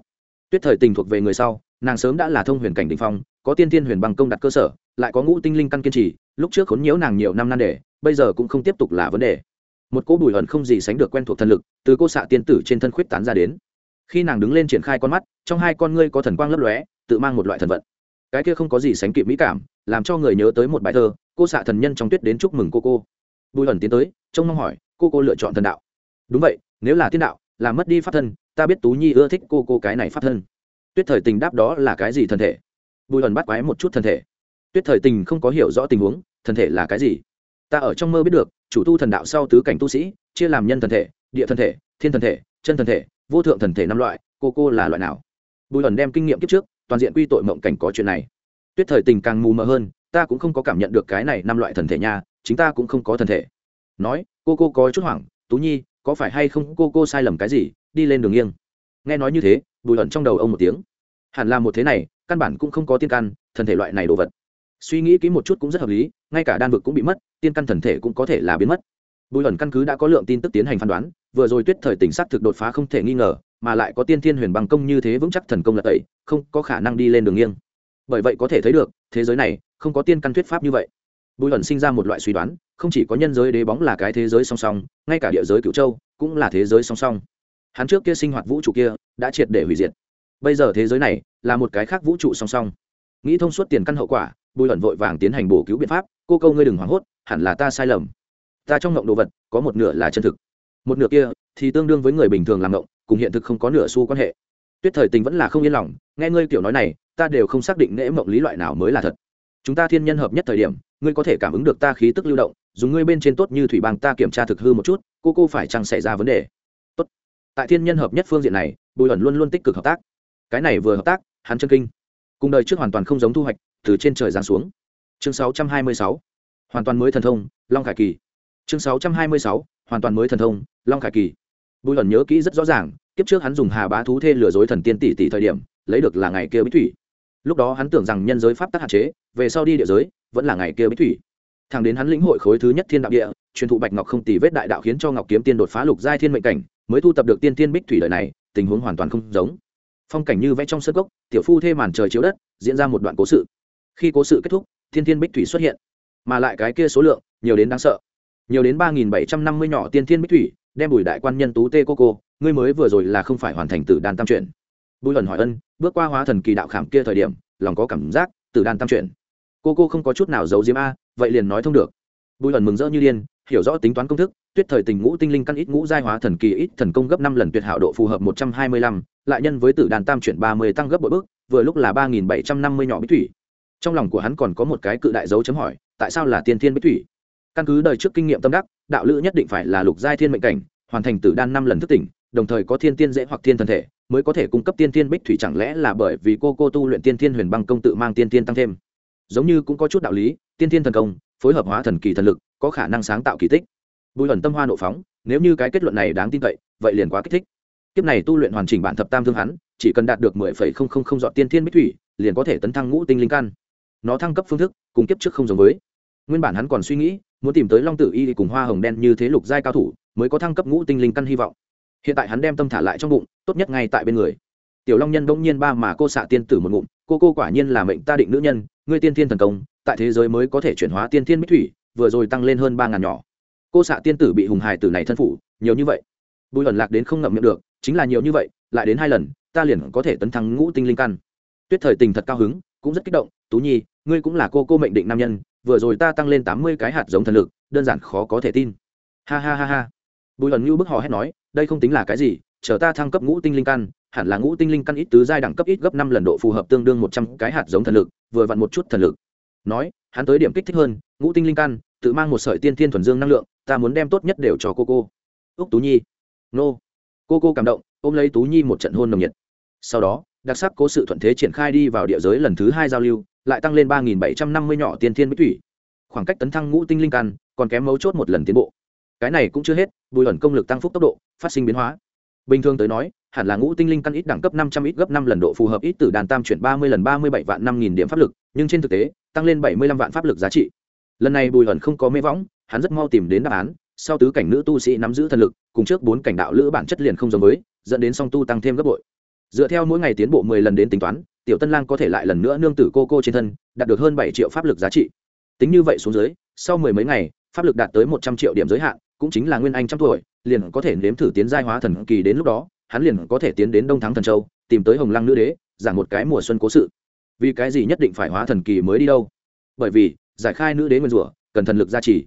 Tuyết thời tình thuộc về người sau, nàng sớm đã là thông huyền cảnh đình phong, có tiên tiên huyền bằng công đặt cơ sở, lại có ngũ tinh linh căn kiên trì, lúc trước khốn nhiễu nàng nhiều năm nan đề, bây giờ cũng không tiếp tục là vấn đề. Một cỗ bùi ẩn không gì sánh được quen thuộc thần lực, từ cô xạ tiên tử trên thân khuyết tán ra đến. Khi nàng đứng lên triển khai con mắt, trong hai con ngươi có thần quang lấp lóe, tự mang một loại thần vận. Cái kia không có gì sánh kịp mỹ cảm, làm cho người nhớ tới một bài thơ, cô xạ thần nhân trong tuyết đến chúc mừng cô cô. Bùi ẩn tiến tới, trông mong hỏi, cô cô lựa chọn thần đạo đúng vậy, nếu là tiên đạo, là mất đi pháp thân, ta biết tú nhi ưa thích cô cô cái này pháp thân. Tuyết thời tình đáp đó là cái gì thân thể? Bùi ẩn bắt quái một chút thân thể. Tuyết thời tình không có hiểu rõ tình huống thân thể là cái gì? Ta ở trong mơ biết được, chủ tu thần đạo sau tứ cảnh tu sĩ, chia làm nhân thần thể, địa thần thể, thiên thần thể, chân thần thể, vô thượng thần thể năm loại, cô cô là loại nào? Bùi ẩn đem kinh nghiệm kiếp trước, toàn diện quy tội mộng cảnh có chuyện này. Tuyết thời tình càng mù mờ hơn, ta cũng không có cảm nhận được cái này năm loại thần thể nha, chính ta cũng không có thần thể. Nói, cô cô có chút hoảng, tú nhi có phải hay không cô cô sai lầm cái gì, đi lên đường nghiêng. Nghe nói như thế, bùi ẩn trong đầu ông một tiếng. Hẳn là một thế này, căn bản cũng không có tiên căn, thần thể loại này đồ vật. Suy nghĩ kỹ một chút cũng rất hợp lý, ngay cả đan vực cũng bị mất, tiên căn thần thể cũng có thể là biến mất. Bùi ẩn căn cứ đã có lượng tin tức tiến hành phán đoán, vừa rồi tuyết thời tỉnh s thực đột phá không thể nghi ngờ, mà lại có tiên thiên huyền bằng công như thế vững chắc thần công lật tẩy, không có khả năng đi lên đường nghiêng. Bởi vậy có thể thấy được, thế giới này, không có tiên căn thuyết pháp như vậy bùi ẩn sinh ra một loại suy đoán, không chỉ có nhân giới đế bóng là cái thế giới song song, ngay cả địa giới cựu châu cũng là thế giới song song. Hắn trước kia sinh hoạt vũ trụ kia đã triệt để hủy diệt. Bây giờ thế giới này là một cái khác vũ trụ song song. Nghĩ thông suốt tiền căn hậu quả, bùi ẩn vội vàng tiến hành bổ cứu biện pháp, cô câu ngươi đừng hoảng hốt, hẳn là ta sai lầm. Ta trong ngộng đồ vật có một nửa là chân thực. Một nửa kia thì tương đương với người bình thường làm ngộng, cùng hiện thực không có nửa xu quan hệ. Tuyết thời tình vẫn là không yên lòng, nghe ngươi kiểu nói này, ta đều không xác định nễ mộng lý loại nào mới là thật. Chúng ta thiên nhân hợp nhất thời điểm ngươi có thể cảm ứng được ta khí tức lưu động, dùng ngươi bên trên tốt như thủy bằng ta kiểm tra thực hư một chút, cô cô phải chăng xảy ra vấn đề? Tốt. Tại thiên nhân hợp nhất phương diện này, bùi ẩn luôn luôn tích cực hợp tác. Cái này vừa hợp tác, hắn chân kinh. Cùng đời trước hoàn toàn không giống thu hoạch, từ trên trời giáng xuống. Chương 626. hoàn toàn mới thần thông, long khải kỳ. Chương 626. hoàn toàn mới thần thông, long khải kỳ. Bùi ẩn nhớ kỹ rất rõ ràng, kiếp trước hắn dùng hà bá thú thê lừa dối thần tiên tỷ tỷ thời điểm, lấy được là ngày kia bích thủy. Lúc đó hắn tưởng rằng nhân giới pháp tắc hạn chế, về sau đi địa giới vẫn là ngày kia bích thủy. Thằng đến hắn lĩnh hội khối thứ nhất thiên đạo địa, truyền thụ bạch ngọc không tì vết đại đạo khiến cho ngọc kiếm tiên đột phá lục giai thiên mệnh cảnh, mới thu tập được tiên tiên bích thủy đời này, tình huống hoàn toàn không giống. Phong cảnh như vẽ trong sân gốc, tiểu phu thê màn trời chiếu đất, diễn ra một đoạn cố sự. Khi cố sự kết thúc, thiên tiên bích thủy xuất hiện. Mà lại cái kia số lượng, nhiều đến đáng sợ. Nhiều đến ba nghìn bảy trăm năm mươi nhỏ tiên thiên bích thủy, đem bùi đại quan nhân tú tê cô cô, ngươi mới vừa rồi là không phải hoàn thành tử đàn tam chuyển bùi lần hỏi ân, bước qua hóa thần kỳ đạo khảm kia thời điểm, lòng có cảm giác, tử đàn tam chuyển cô cô không có chút nào giấu diếm a, vậy liền nói thông được. Bùi ẩn mừng rỡ như điên, hiểu rõ tính toán công thức, tuyết thời tình ngũ tinh linh căn ít ngũ giai hóa thần kỳ ít thần công gấp năm lần tuyệt hảo độ phù hợp một trăm hai mươi lăm, lại nhân với tử đàn tam chuyển ba mươi tăng gấp bội bước, vừa lúc là ba nghìn bảy trăm năm mươi nhỏ bích thủy. Trong lòng của hắn còn có một cái cự đại dấu chấm hỏi, tại sao là tiên thiên bích thủy? Căn cứ đời trước kinh nghiệm tâm đắc, đạo lữ nhất định phải là lục giai thiên mệnh cảnh, hoàn thành tử đan năm lần thức tỉnh, đồng thời có thiên tiên dễ hoặc thiên thần thể, mới có thể cung cấp tiên thiên bích thủy, chẳng lẽ là bởi vì cô cô tu luyện tiên thiên huyền băng công tự mang tiên thiên tăng thêm? Giống như cũng có chút đạo lý, tiên tiên thần công, phối hợp hóa thần kỳ thần lực, có khả năng sáng tạo kỳ tích. Bùi ẩn tâm hoa nộ phóng, nếu như cái kết luận này đáng tin cậy, vậy liền quá kích thích. Kiếp này tu luyện hoàn chỉnh bản thập tam thương hắn, chỉ cần đạt được mười phẩy không không không dọn tiên thiên bích thủy, liền có thể tấn thăng ngũ tinh linh căn. Nó thăng cấp phương thức, cùng kiếp trước không giống với. Nguyên bản hắn còn suy nghĩ, muốn tìm tới long tử y cùng hoa hồng đen như thế lục giai cao thủ, mới có thăng cấp ngũ tinh linh căn hy vọng. Hiện tại hắn đem tâm thả lại trong bụng, tốt nhất ngay tại bên người tiểu long nhân bỗng nhiên ba mà cô xạ tiên tử một ngụm, cô cô quả nhiên là mệnh ta định nữ nhân, ngươi tiên thiên thần công, tại thế giới mới có thể chuyển hóa tiên thiên bích thủy, vừa rồi tăng lên hơn ba ngàn nhỏ. Cô xạ tiên tử bị hùng hài tử này thân phủ nhiều như vậy. Bùi ẩn lạc đến không ngậm miệng được, chính là nhiều như vậy, lại đến hai lần, ta liền có thể tấn thắng ngũ tinh linh căn. Tuyết thời tình thật cao hứng, cũng rất kích động, tú nhi, ngươi cũng là cô cô mệnh định nam nhân, vừa rồi ta tăng lên tám mươi cái hạt giống thần lực, đơn giản khó có thể tin. Ha ha ha ha. Bùi ẩn như bức họ hét nói, đây không tính là cái gì chờ ta thăng cấp ngũ tinh linh căn, hẳn là ngũ tinh linh căn ít tứ giai đẳng cấp ít gấp năm lần độ phù hợp tương đương một trăm cái hạt giống thần lực, vừa vặn một chút thần lực. Nói, hắn tới điểm kích thích hơn, ngũ tinh linh căn, tự mang một sợi tiên thiên thuần dương năng lượng, ta muốn đem tốt nhất đều cho cô cô. Úc tú nhi. Nô. Cô cô cảm động, ôm lấy tú nhi một trận hôn nồng nhiệt. Sau đó, đặc sắc cố sự thuận thế triển khai đi vào địa giới lần thứ hai giao lưu, lại tăng lên ba nghìn bảy trăm năm mươi nhỏ tiên thiên bích thủy. Khoảng cách tấn thăng ngũ tinh linh căn còn kém mấu chốt một lần tiến bộ. Cái này cũng chưa hết, bùi ẩn công lực tăng phúc tốc độ, phát sinh biến hóa bình thường tới nói, hẳn là ngũ tinh linh căn ít đẳng cấp năm trăm ít gấp năm lần độ phù hợp ít từ đàn tam chuyển ba mươi lần ba mươi bảy vạn năm nghìn điểm pháp lực, nhưng trên thực tế, tăng lên bảy mươi lăm vạn pháp lực giá trị. Lần này bùi ẩn không có mê võng, hắn rất mau tìm đến đáp án, sau tứ cảnh nữ tu sĩ nắm giữ thần lực, cùng trước bốn cảnh đạo lữ bản chất liền không giống với, dẫn đến song tu tăng thêm gấp bội. Dựa theo mỗi ngày tiến bộ mười lần đến tính toán, tiểu tân lang có thể lại lần nữa nương tử cô cô trên thân, đạt được hơn bảy triệu pháp lực giá trị. Tính như vậy xuống dưới, sau mười mấy ngày, pháp lực đạt tới một trăm triệu điểm giới hạn, cũng chính là nguyên anh trăm tuổi liền có thể nếm thử tiến giai hóa thần kỳ đến lúc đó, hắn liền có thể tiến đến đông thắng thần châu, tìm tới hồng lăng nữ đế, giảng một cái mùa xuân cố sự. Vì cái gì nhất định phải hóa thần kỳ mới đi đâu? Bởi vì, giải khai nữ đế nguyên rủa, cần thần lực gia trì.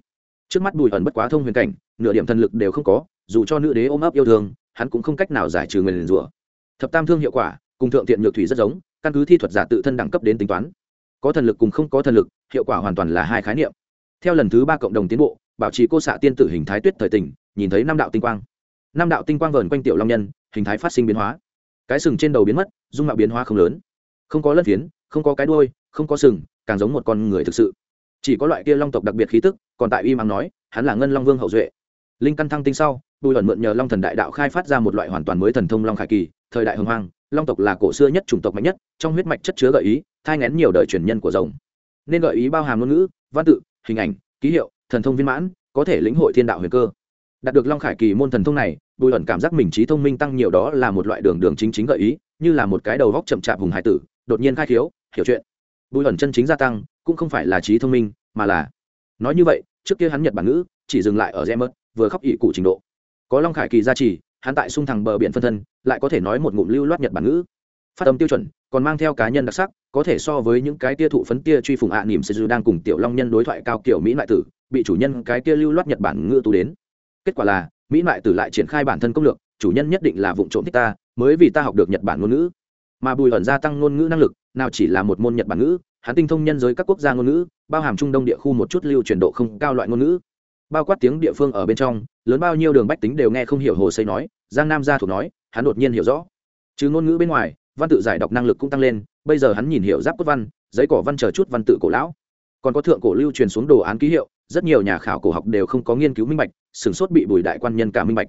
Trước mắt bùi ẩn bất quá thông huyền cảnh, nửa điểm thần lực đều không có, dù cho nữ đế ôm ấp yêu thương, hắn cũng không cách nào giải trừ nguyên rủa. Thập tam thương hiệu quả, cùng thượng thiện nhược thủy rất giống, căn cứ thi thuật giả tự thân đẳng cấp đến tính toán. Có thần lực cùng không có thần lực, hiệu quả hoàn toàn là hai khái niệm. Theo lần thứ ba cộng đồng tiến bộ, bảo trì cô xạ tiên tử hình thái tuyết thời tình nhìn thấy năm đạo tinh quang. Năm đạo tinh quang vờn quanh tiểu long nhân, hình thái phát sinh biến hóa. Cái sừng trên đầu biến mất, dung mạo biến hóa không lớn. Không có lân phiến, không có cái đuôi, không có sừng, càng giống một con người thực sự. Chỉ có loại kia long tộc đặc biệt khí tức, còn tại y mắng nói, hắn là ngân long vương hậu duệ. Linh căn thăng tinh sau, bùi luận mượn nhờ long thần đại đạo khai phát ra một loại hoàn toàn mới thần thông long khải kỳ, thời đại hồng hoang, long tộc là cổ xưa nhất chủng tộc mạnh nhất, trong huyết mạch chất chứa gợi ý, thai ngén nhiều đời truyền nhân của rồng. Nên gợi ý bao hàm ngôn ngữ, văn tự, hình ảnh, ký hiệu, thần thông viên mãn, có thể lĩnh hội thiên đạo huyền cơ đạt được long khải kỳ môn thần thông này bùi ẩn cảm giác mình trí thông minh tăng nhiều đó là một loại đường đường chính chính gợi ý như là một cái đầu góc chậm chạp hùng hải tử đột nhiên khai khiếu hiểu chuyện. Bùi ẩn chân chính gia tăng cũng không phải là trí thông minh mà là nói như vậy trước kia hắn nhật bản ngữ chỉ dừng lại ở rẽ mất vừa khóc ỵ cụ trình độ. Có long khải kỳ gia trì hắn tại sung thẳng bờ biển phân thân lại có thể nói một ngụm lưu loát nhật bản ngữ. Phát âm tiêu chuẩn còn mang theo cá nhân đặc sắc có thể so với những cái tia thụ phấn tia truy phùng ạ à, nỉm sư đang cùng tiểu long nhân đối thoại cao kiểu mỹ loại tử bị chủ nhân cái tia lưu loát nhật bản ngữ tú đến kết quả là, mỹ mại tử lại triển khai bản thân công lược, chủ nhân nhất định là vụ trộm thích ta, mới vì ta học được nhật bản ngôn ngữ. Mà bùi ẩn gia tăng ngôn ngữ năng lực, nào chỉ là một môn nhật bản ngữ, hắn tinh thông nhân giới các quốc gia ngôn ngữ, bao hàm trung đông địa khu một chút lưu truyền độ không cao loại ngôn ngữ. Bao quát tiếng địa phương ở bên trong, lớn bao nhiêu đường bách tính đều nghe không hiểu hồ xây nói, giang nam gia thuộc nói, hắn đột nhiên hiểu rõ. Chứ ngôn ngữ bên ngoài, văn tự giải đọc năng lực cũng tăng lên, bây giờ hắn nhìn hiểu giáp cốt văn, giấy cỏ văn chờ chút văn tự cổ lão. Còn có thượng cổ lưu truyền xuống đồ án ký hiệu rất nhiều nhà khảo cổ học đều không có nghiên cứu minh bạch, sửng sốt bị bùi đại quan nhân cả minh bạch.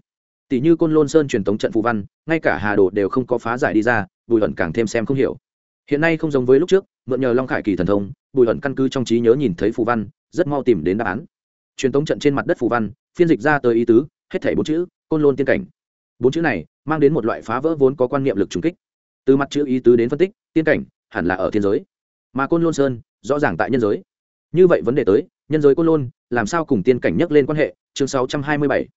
Tỷ như côn lôn sơn truyền thống trận phù văn, ngay cả hà đồ đều không có phá giải đi ra, bùi hận càng thêm xem không hiểu. Hiện nay không giống với lúc trước, mượn nhờ long khải kỳ thần thông, bùi hận căn cứ trong trí nhớ nhìn thấy phù văn, rất mau tìm đến đáp án. Truyền tống trận trên mặt đất phù văn, phiên dịch ra tới ý tứ, hết thảy bốn chữ, côn lôn tiên cảnh. Bốn chữ này mang đến một loại phá vỡ vốn có quan niệm lực trùng kích. Từ mặt chữ ý tứ đến phân tích, tiên cảnh hẳn là ở thiên giới, mà côn lôn sơn rõ ràng tại nhân giới. Như vậy vấn đề tới nhân giới côn lôn làm sao cùng tiên cảnh nhắc lên quan hệ? Chương 627.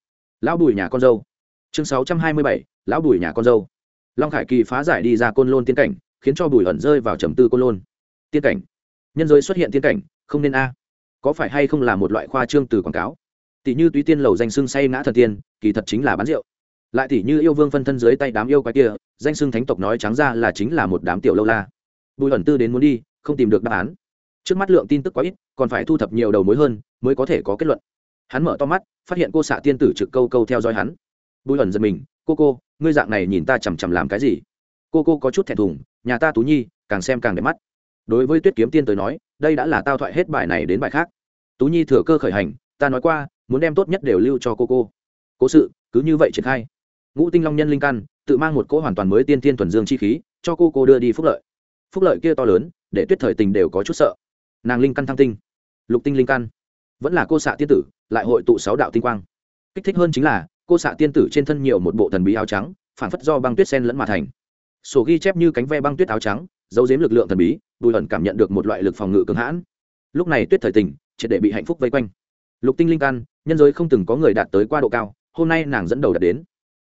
lão bùi nhà con dâu. Chương 627, lão bùi nhà con dâu. Long khải kỳ phá giải đi ra côn lôn tiên cảnh khiến cho bùi ẩn rơi vào trầm tư côn lôn. Tiên cảnh. Nhân giới xuất hiện tiên cảnh không nên a. Có phải hay không là một loại khoa trương từ quảng cáo? Tỷ như túy tiên lầu danh xưng say ngã thần tiên kỳ thật chính là bán rượu. Lại tỷ như yêu vương phân thân dưới tay đám yêu quái kia danh xưng thánh tộc nói trắng ra là chính là một đám tiểu lâu la. Bùi ẩn tư đến muốn đi không tìm được đáp án trước mắt lượng tin tức quá ít, còn phải thu thập nhiều đầu mối hơn, mới có thể có kết luận. Hắn mở to mắt, phát hiện cô xạ tiên tử trực câu câu theo dõi hắn. Bùi ẩn giật mình, cô cô, ngươi dạng này nhìn ta chằm chằm làm cái gì? Cô cô có chút thẹn thùng, nhà ta tú nhi, càng xem càng đẹp mắt. Đối với tuyết kiếm tiên tới nói, đây đã là tao thoại hết bài này đến bài khác. Tú nhi thừa cơ khởi hành, ta nói qua, muốn đem tốt nhất đều lưu cho cô cô. Cố sự, cứ như vậy triển khai. Ngũ tinh long nhân linh căn, tự mang một cỗ hoàn toàn mới tiên tiên thuần dương chi khí, cho cô cô đưa đi phúc lợi. Phúc lợi kia to lớn, để tuyết thời tình đều có chút sợ nàng linh căn thăng tinh, lục tinh linh căn, vẫn là cô xạ tiên tử, lại hội tụ sáu đạo tinh quang. Kích thích hơn chính là, cô xạ tiên tử trên thân nhiều một bộ thần bí áo trắng, phản phất do băng tuyết sen lẫn mà thành. Sổ ghi chép như cánh ve băng tuyết áo trắng, giấu giếm lực lượng thần bí bùi ẩn cảm nhận được một loại lực phòng ngự cường hãn. Lúc này tuyết thời tình, triệt để bị hạnh phúc vây quanh. Lục tinh linh căn, nhân giới không từng có người đạt tới qua độ cao, hôm nay nàng dẫn đầu đạt đến.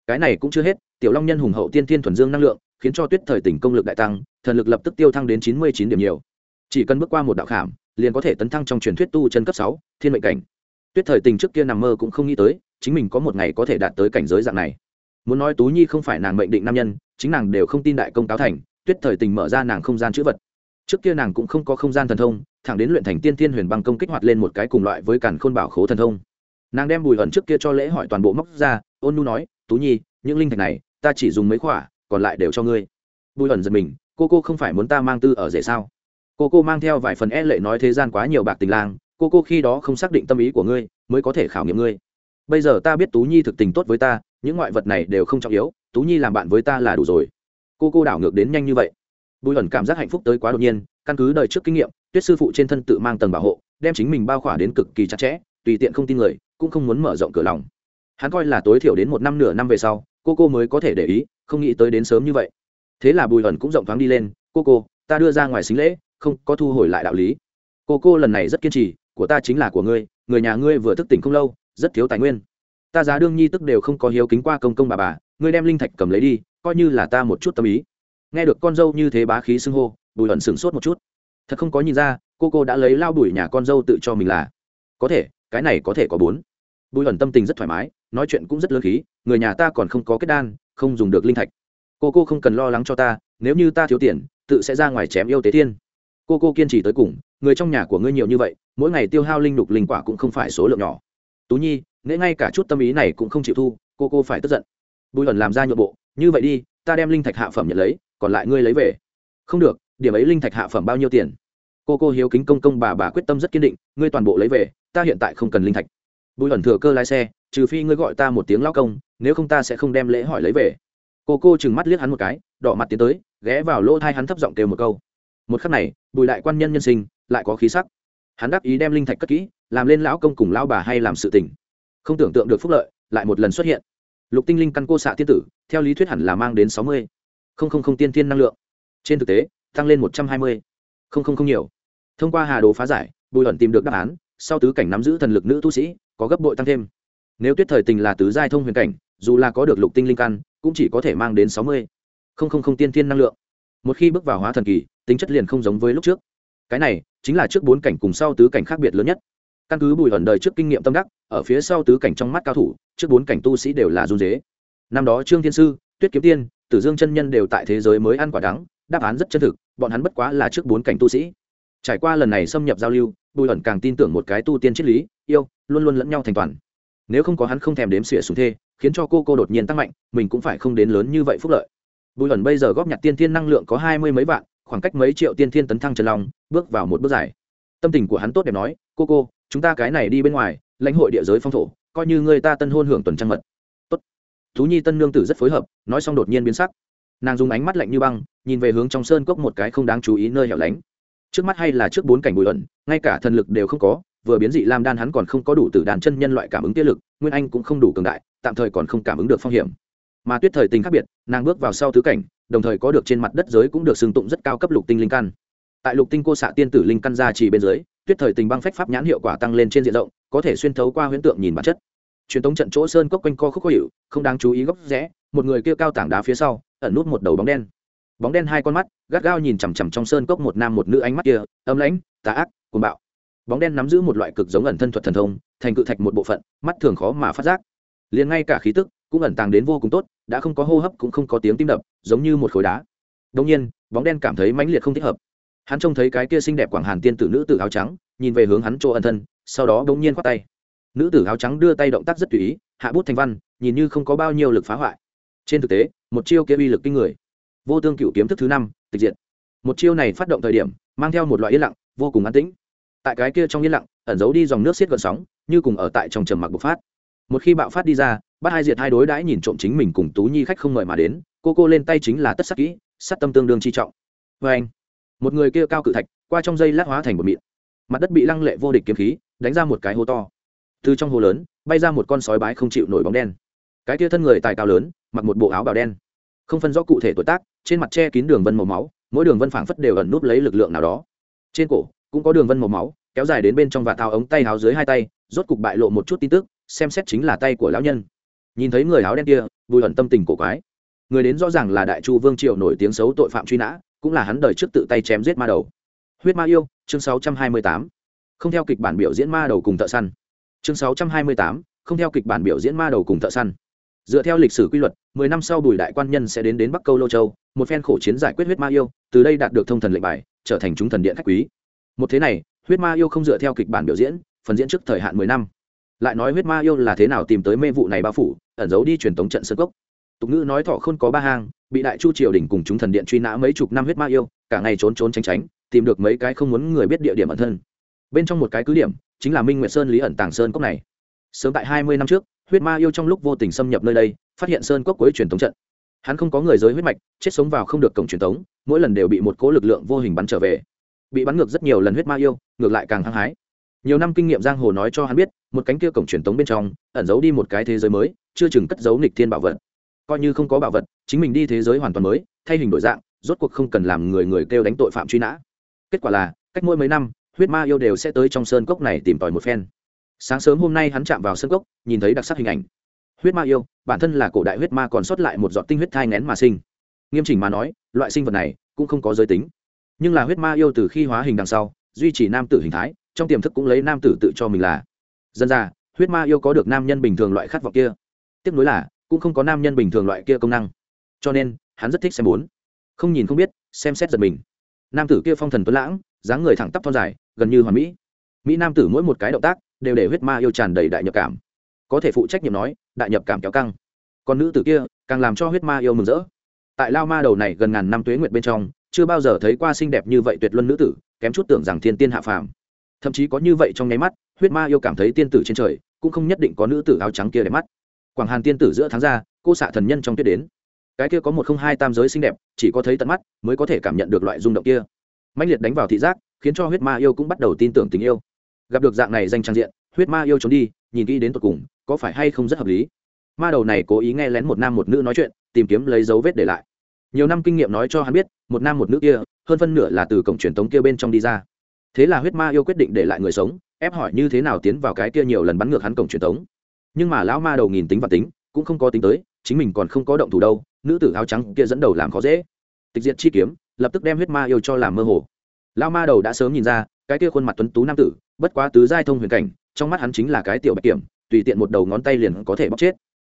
Cái này cũng chưa hết, tiểu long nhân hùng hậu tiên thiên thuần dương năng lượng, khiến cho tuyết thời tình công lực đại tăng, thần lực lập tức tiêu thăng đến chín mươi chín điểm nhiều chỉ cần bước qua một đạo khảm, liền có thể tấn thăng trong truyền thuyết tu chân cấp sáu, thiên mệnh cảnh. Tuyết thời tình trước kia nằm mơ cũng không nghĩ tới, chính mình có một ngày có thể đạt tới cảnh giới dạng này. Muốn nói tú nhi không phải nàng mệnh định nam nhân, chính nàng đều không tin đại công cáo thành, tuyết thời tình mở ra nàng không gian chữ vật. Trước kia nàng cũng không có không gian thần thông, thẳng đến luyện thành tiên tiên huyền băng công kích hoạt lên một cái cùng loại với càn khôn bảo khố thần thông. Nàng đem bùi ẩn trước kia cho lễ hỏi toàn bộ móc ra, ôn nu nói, tú nhi, những linh thạch này, ta chỉ dùng mấy khỏa, còn lại đều cho ngươi. Bùi ẩn giật mình, cô cô không phải muốn ta mang tư ở rể sao? Cô cô mang theo vài phần e lệ nói thế gian quá nhiều bạc tình lang, cô cô khi đó không xác định tâm ý của ngươi, mới có thể khảo nghiệm ngươi. Bây giờ ta biết tú nhi thực tình tốt với ta, những ngoại vật này đều không trọng yếu, tú nhi làm bạn với ta là đủ rồi. Cô cô đảo ngược đến nhanh như vậy. Bùi ẩn cảm giác hạnh phúc tới quá đột nhiên, căn cứ đời trước kinh nghiệm, tuyết sư phụ trên thân tự mang tầng bảo hộ, đem chính mình bao khỏa đến cực kỳ chặt chẽ, tùy tiện không tin người, cũng không muốn mở rộng cửa lòng. Hắn coi là tối thiểu đến một năm nửa năm về sau, cô cô mới có thể để ý, không nghĩ tới đến sớm như vậy. Thế là bùi ẩn cũng rộng thoáng đi lên, cô cô, ta đưa ra ngoài xính lễ không có thu hồi lại đạo lý. Cô cô lần này rất kiên trì, của ta chính là của ngươi, người nhà ngươi vừa thức tỉnh không lâu, rất thiếu tài nguyên. Ta giá đương nhi tức đều không có hiếu kính qua công công bà bà, ngươi đem linh thạch cầm lấy đi, coi như là ta một chút tâm ý. Nghe được con dâu như thế bá khí xưng hô, bùi ẩn sửng sốt một chút. Thật không có nhìn ra, cô cô đã lấy lao đuổi nhà con dâu tự cho mình là. Có thể, cái này có thể có bốn. Bùi ẩn tâm tình rất thoải mái, nói chuyện cũng rất lơ khí, người nhà ta còn không có kết đan, không dùng được linh thạch. Cô cô không cần lo lắng cho ta, nếu như ta thiếu tiền, tự sẽ ra ngoài chém yêu tế thiên cô cô kiên trì tới cùng, người trong nhà của ngươi nhiều như vậy, mỗi ngày tiêu hao linh đục linh quả cũng không phải số lượng nhỏ. Tú nhi nghĩa ngay cả chút tâm ý này cũng không chịu thu, cô cô phải tức giận. Bùi ẩn làm ra nhượng bộ, như vậy đi, ta đem linh thạch hạ phẩm nhận lấy, còn lại ngươi lấy về. Không được, điểm ấy linh thạch hạ phẩm bao nhiêu tiền? Cô cô hiếu kính công công bà bà quyết tâm rất kiên định, ngươi toàn bộ lấy về, ta hiện tại không cần linh thạch. Bùi ẩn thừa cơ lái xe, trừ phi ngươi gọi ta một tiếng lao công, nếu không ta sẽ không đem lễ hỏi lấy về. Cô cô chừng mắt liếc hắn một cái, đỏ mặt tiến tới, ghé vào lỗ thai hắn thấp giọng kêu một câu một khắc này, bùi đại quan nhân nhân sinh lại có khí sắc. Hắn đắc ý đem linh thạch cất kỹ, làm lên lão công cùng lao bà hay làm sự tình. Không tưởng tượng được phúc lợi lại một lần xuất hiện. Lục tinh linh căn cô xạ tiên tử, theo lý thuyết hẳn là mang đến sáu mươi. Không không không tiên thiên năng lượng. Trên thực tế, tăng lên một trăm hai mươi. Không không không nhiều. Thông qua hà đồ phá giải, bùi ẩn tìm được đáp án, sau tứ cảnh nắm giữ thần lực nữ tu sĩ, có gấp bội tăng thêm. Nếu tuyết thời tình là tứ giai thông huyền cảnh, dù là có được lục tinh linh căn, cũng chỉ có thể mang đến sáu mươi. Không không không tiên thiên năng lượng. Một khi bước vào hóa thần kỳ tính chất liền không giống với lúc trước. Cái này chính là trước bốn cảnh cùng sau tứ cảnh khác biệt lớn nhất. Căn cứ bùi ẩn đời trước kinh nghiệm tâm đắc, ở phía sau tứ cảnh trong mắt cao thủ, trước bốn cảnh tu sĩ đều là run dế. Năm đó trương thiên sư, tuyết kiếm tiên, tử dương chân nhân đều tại thế giới mới ăn quả đắng, đáp án rất chân thực, bọn hắn bất quá là trước bốn cảnh tu sĩ. Trải qua lần này xâm nhập giao lưu, bùi ẩn càng tin tưởng một cái tu tiên triết lý, yêu, luôn luôn lẫn nhau thành toàn. Nếu không có hắn không thèm đếm xỉa xuống thê, khiến cho cô cô đột nhiên tăng mạnh, mình cũng phải không đến lớn như vậy phúc lợi. Bùi ẩn bây giờ góp nhặt tiên thiên năng lượng có hai mươi mấy vạn khoảng cách mấy triệu tiên thiên tấn thăng trần long, bước vào một bước dài. Tâm tình của hắn tốt đẹp nói, cô cô, chúng ta cái này đi bên ngoài, lãnh hội địa giới phong thổ, coi như người ta tân hôn hưởng tuần trăng mật. Tốt. Thú nhi tân nương tử rất phối hợp, nói xong đột nhiên biến sắc. Nàng dùng ánh mắt lạnh như băng, nhìn về hướng trong sơn cốc một cái không đáng chú ý nơi hẻo lánh. Trước mắt hay là trước bốn cảnh bụi ẩn, ngay cả thần lực đều không có, vừa biến dị lam đan hắn còn không có đủ từ đàn chân nhân loại cảm ứng tiết lực, nguyên anh cũng không đủ cường đại, tạm thời còn không cảm ứng được phong hiểm mà tuyết thời tình khác biệt, nàng bước vào sau tứ cảnh, đồng thời có được trên mặt đất giới cũng được xưng tụng rất cao cấp lục tinh linh căn. Tại lục tinh cô xạ tiên tử linh căn ra chỉ bên dưới, tuyết thời tình băng phách pháp nhãn hiệu quả tăng lên trên diện rộng, có thể xuyên thấu qua huyễn tượng nhìn bản chất. Truyền thống trận chỗ sơn cốc quanh co khúc khó hiệu không đáng chú ý góc rẽ, một người kia cao tảng đá phía sau, ẩn nút một đầu bóng đen. Bóng đen hai con mắt, gắt gao nhìn chằm chằm trong sơn cốc một nam một nữ ánh mắt kia, âm lãnh, tà ác, cuồng bạo. Bóng đen nắm giữ một loại cực giống ẩn thân thuật thần thông, thành cự thạch một bộ phận, mắt thường khó mà phát giác. Liền ngay cả khí tức cũng ẩn tàng đến vô cùng tốt đã không có hô hấp cũng không có tiếng tim đập, giống như một khối đá. Đông nhiên, bóng đen cảm thấy mãnh liệt không thích hợp. Hắn trông thấy cái kia xinh đẹp quảng hàn tiên tử nữ tử áo trắng, nhìn về hướng hắn chỗ ẩn thân, sau đó bỗng nhiên khoát tay. Nữ tử áo trắng đưa tay động tác rất tùy ý, hạ bút thành văn, nhìn như không có bao nhiêu lực phá hoại. Trên thực tế, một chiêu kia uy lực kinh người. Vô tương cựu kiếm thức thứ năm, tịch diệt. Một chiêu này phát động thời điểm, mang theo một loại yên lặng, vô cùng an tĩnh. Tại cái kia trong yên lặng, ẩn giấu đi dòng nước xiết gợn sóng, như cùng ở tại trong trầm mặc bộc phát. Một khi bạo phát đi ra bắt hai diệt hai đối đãi nhìn trộm chính mình cùng tú nhi khách không mời mà đến, cô cô lên tay chính là tất sắc kỹ, sát tâm tương đương chi trọng. Vê anh, một người kia cao cự thạch, qua trong dây lát hóa thành một mịn mặt đất bị lăng lệ vô địch kiếm khí, đánh ra một cái hố to. Từ trong hố lớn, bay ra một con sói bái không chịu nổi bóng đen. Cái kia thân người tài cao lớn, mặc một bộ áo bào đen. Không phân rõ cụ thể tuổi tác, trên mặt che kín đường vân màu máu, mỗi đường vân phảng phất đều ẩn núp lấy lực lượng nào đó. Trên cổ, cũng có đường vân màu máu, kéo dài đến bên trong và thao ống tay áo dưới hai tay, rốt cục bại lộ một chút tin tức, xem xét chính là tay của lão nhân nhìn thấy người áo đen kia bùi hận tâm tình cổ quái. Người đến rõ ràng là đại chu vương triệu nổi tiếng xấu tội phạm truy nã cũng là hắn đời trước tự tay chém giết ma đầu. Huyết ma yêu chương 628. không theo kịch bản biểu diễn ma đầu cùng thợ săn. Chương 628, không theo kịch bản biểu diễn ma đầu cùng thợ săn. Dựa theo lịch sử quy luật mười năm sau bùi đại quan nhân sẽ đến đến bắc câu lô châu một phen khổ chiến giải quyết huyết ma yêu từ đây đạt được thông thần lệnh bài trở thành chúng thần điện khách quý. Một thế này huyết ma yêu không dựa theo kịch bản biểu diễn phần diễn trước thời hạn mười năm lại nói huyết ma yêu là thế nào tìm tới mê vụ này bao phủ, ẩn giấu đi truyền tống trận sơ cốc. Tục ngữ nói thọ không có ba hang, bị đại chu triều đình cùng chúng thần điện truy nã mấy chục năm huyết ma yêu, cả ngày trốn trốn tránh tránh, tìm được mấy cái không muốn người biết địa điểm ẩn thân. Bên trong một cái cứ điểm, chính là minh nguyệt sơn lý ẩn tàng sơn cốc này. Sớm tại hai mươi năm trước, huyết ma yêu trong lúc vô tình xâm nhập nơi đây, phát hiện sơn cốc cuối truyền thống trận. Hắn không có người giới huyết mạch, chết sống vào không được cổng truyền thống mỗi lần đều bị một cố lực lượng vô hình bắn trở về. Bị bắn ngược rất nhiều lần huyết ma yêu, ngược lại càng hăng hái nhiều năm kinh nghiệm giang hồ nói cho hắn biết, một cánh kia cổng truyền tống bên trong, ẩn giấu đi một cái thế giới mới, chưa chừng cất giấu nghịch thiên bảo vật. Coi như không có bảo vật, chính mình đi thế giới hoàn toàn mới, thay hình đổi dạng, rốt cuộc không cần làm người người kêu đánh tội phạm truy nã. Kết quả là, cách mỗi mấy năm, huyết ma yêu đều sẽ tới trong sơn cốc này tìm tòi một phen. Sáng sớm hôm nay hắn chạm vào sơn cốc, nhìn thấy đặc sắc hình ảnh. Huyết ma yêu, bản thân là cổ đại huyết ma còn sót lại một giọt tinh huyết thai ngén mà sinh. Nghiêm chỉnh mà nói, loại sinh vật này cũng không có giới tính. Nhưng là huyết ma yêu từ khi hóa hình đằng sau, duy trì nam tử hình thái trong tiềm thức cũng lấy nam tử tự cho mình là. Dân ra, huyết ma yêu có được nam nhân bình thường loại khát vọng kia. Tiếp nối là, cũng không có nam nhân bình thường loại kia công năng. Cho nên, hắn rất thích xem bốn. Không nhìn không biết, xem xét giật mình. Nam tử kia phong thần tuấn lãng, dáng người thẳng tắp thon dài, gần như hoàn mỹ. Mỹ nam tử mỗi một cái động tác đều để huyết ma yêu tràn đầy đại nhập cảm. Có thể phụ trách nhiệm nói, đại nhập cảm kéo căng. Còn nữ tử kia, càng làm cho huyết ma yêu mừng rỡ. Tại lao ma đầu này gần ngàn năm tuế nguyệt bên trong, chưa bao giờ thấy qua xinh đẹp như vậy tuyệt luân nữ tử, kém chút tưởng rằng thiên tiên hạ phàm thậm chí có như vậy trong nháy mắt, huyết ma yêu cảm thấy tiên tử trên trời, cũng không nhất định có nữ tử áo trắng kia để mắt. Quảng hàn tiên tử giữa tháng ra, cô xạ thần nhân trong tuyết đến. Cái kia có một không hai tam giới xinh đẹp, chỉ có thấy tận mắt, mới có thể cảm nhận được loại rung động kia. Mạnh liệt đánh vào thị giác, khiến cho huyết ma yêu cũng bắt đầu tin tưởng tình yêu. Gặp được dạng này danh trang diện, huyết ma yêu trốn đi, nhìn kỹ đến tột cùng, có phải hay không rất hợp lý. Ma đầu này cố ý nghe lén một nam một nữ nói chuyện, tìm kiếm lấy dấu vết để lại. Nhiều năm kinh nghiệm nói cho hắn biết, một nam một nữ kia, hơn phân nửa là từ cổng truyền tống kia bên trong đi ra thế là huyết ma yêu quyết định để lại người sống, ép hỏi như thế nào tiến vào cái kia nhiều lần bắn ngược hắn cổng truyền thống. nhưng mà lão ma đầu nghìn tính và tính, cũng không có tính tới, chính mình còn không có động thủ đâu, nữ tử áo trắng kia dẫn đầu làm khó dễ. Tịch diệt chi kiếm, lập tức đem huyết ma yêu cho làm mơ hồ. Lão ma đầu đã sớm nhìn ra, cái kia khuôn mặt tuấn tú nam tử, bất quá tứ giai thông huyền cảnh, trong mắt hắn chính là cái tiểu bạch kiểm, tùy tiện một đầu ngón tay liền có thể bóc chết.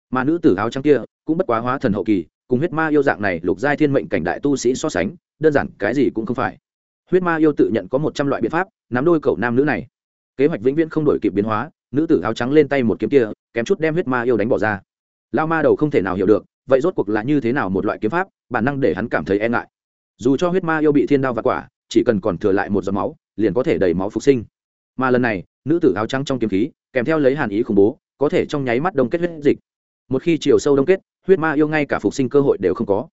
Mà nữ tử áo trắng kia, cũng bất quá hóa thần hậu kỳ, cùng huyết ma yêu dạng này lục giai thiên mệnh cảnh đại tu sĩ so sánh, đơn giản cái gì cũng không phải huyết ma yêu tự nhận có một trăm loại biện pháp, nắm đôi cậu nam nữ này. Kế hoạch vĩnh viễn không đổi kịp biến hóa, nữ tử áo trắng lên tay một kiếm kia, kém chút đem huyết ma yêu đánh bỏ ra. Lao ma đầu không thể nào hiểu được, vậy rốt cuộc là như thế nào một loại kiếm pháp, bản năng để hắn cảm thấy e ngại. Dù cho huyết ma yêu bị thiên đao và quả, chỉ cần còn thừa lại một giọt máu, liền có thể đầy máu phục sinh. Mà lần này, nữ tử áo trắng trong kiếm khí, kèm theo lấy hàn ý khủng bố, có thể trong nháy mắt đông kết huyết dịch. Một khi chiều sâu đông kết, huyết ma yêu ngay cả phục sinh cơ hội đều không có.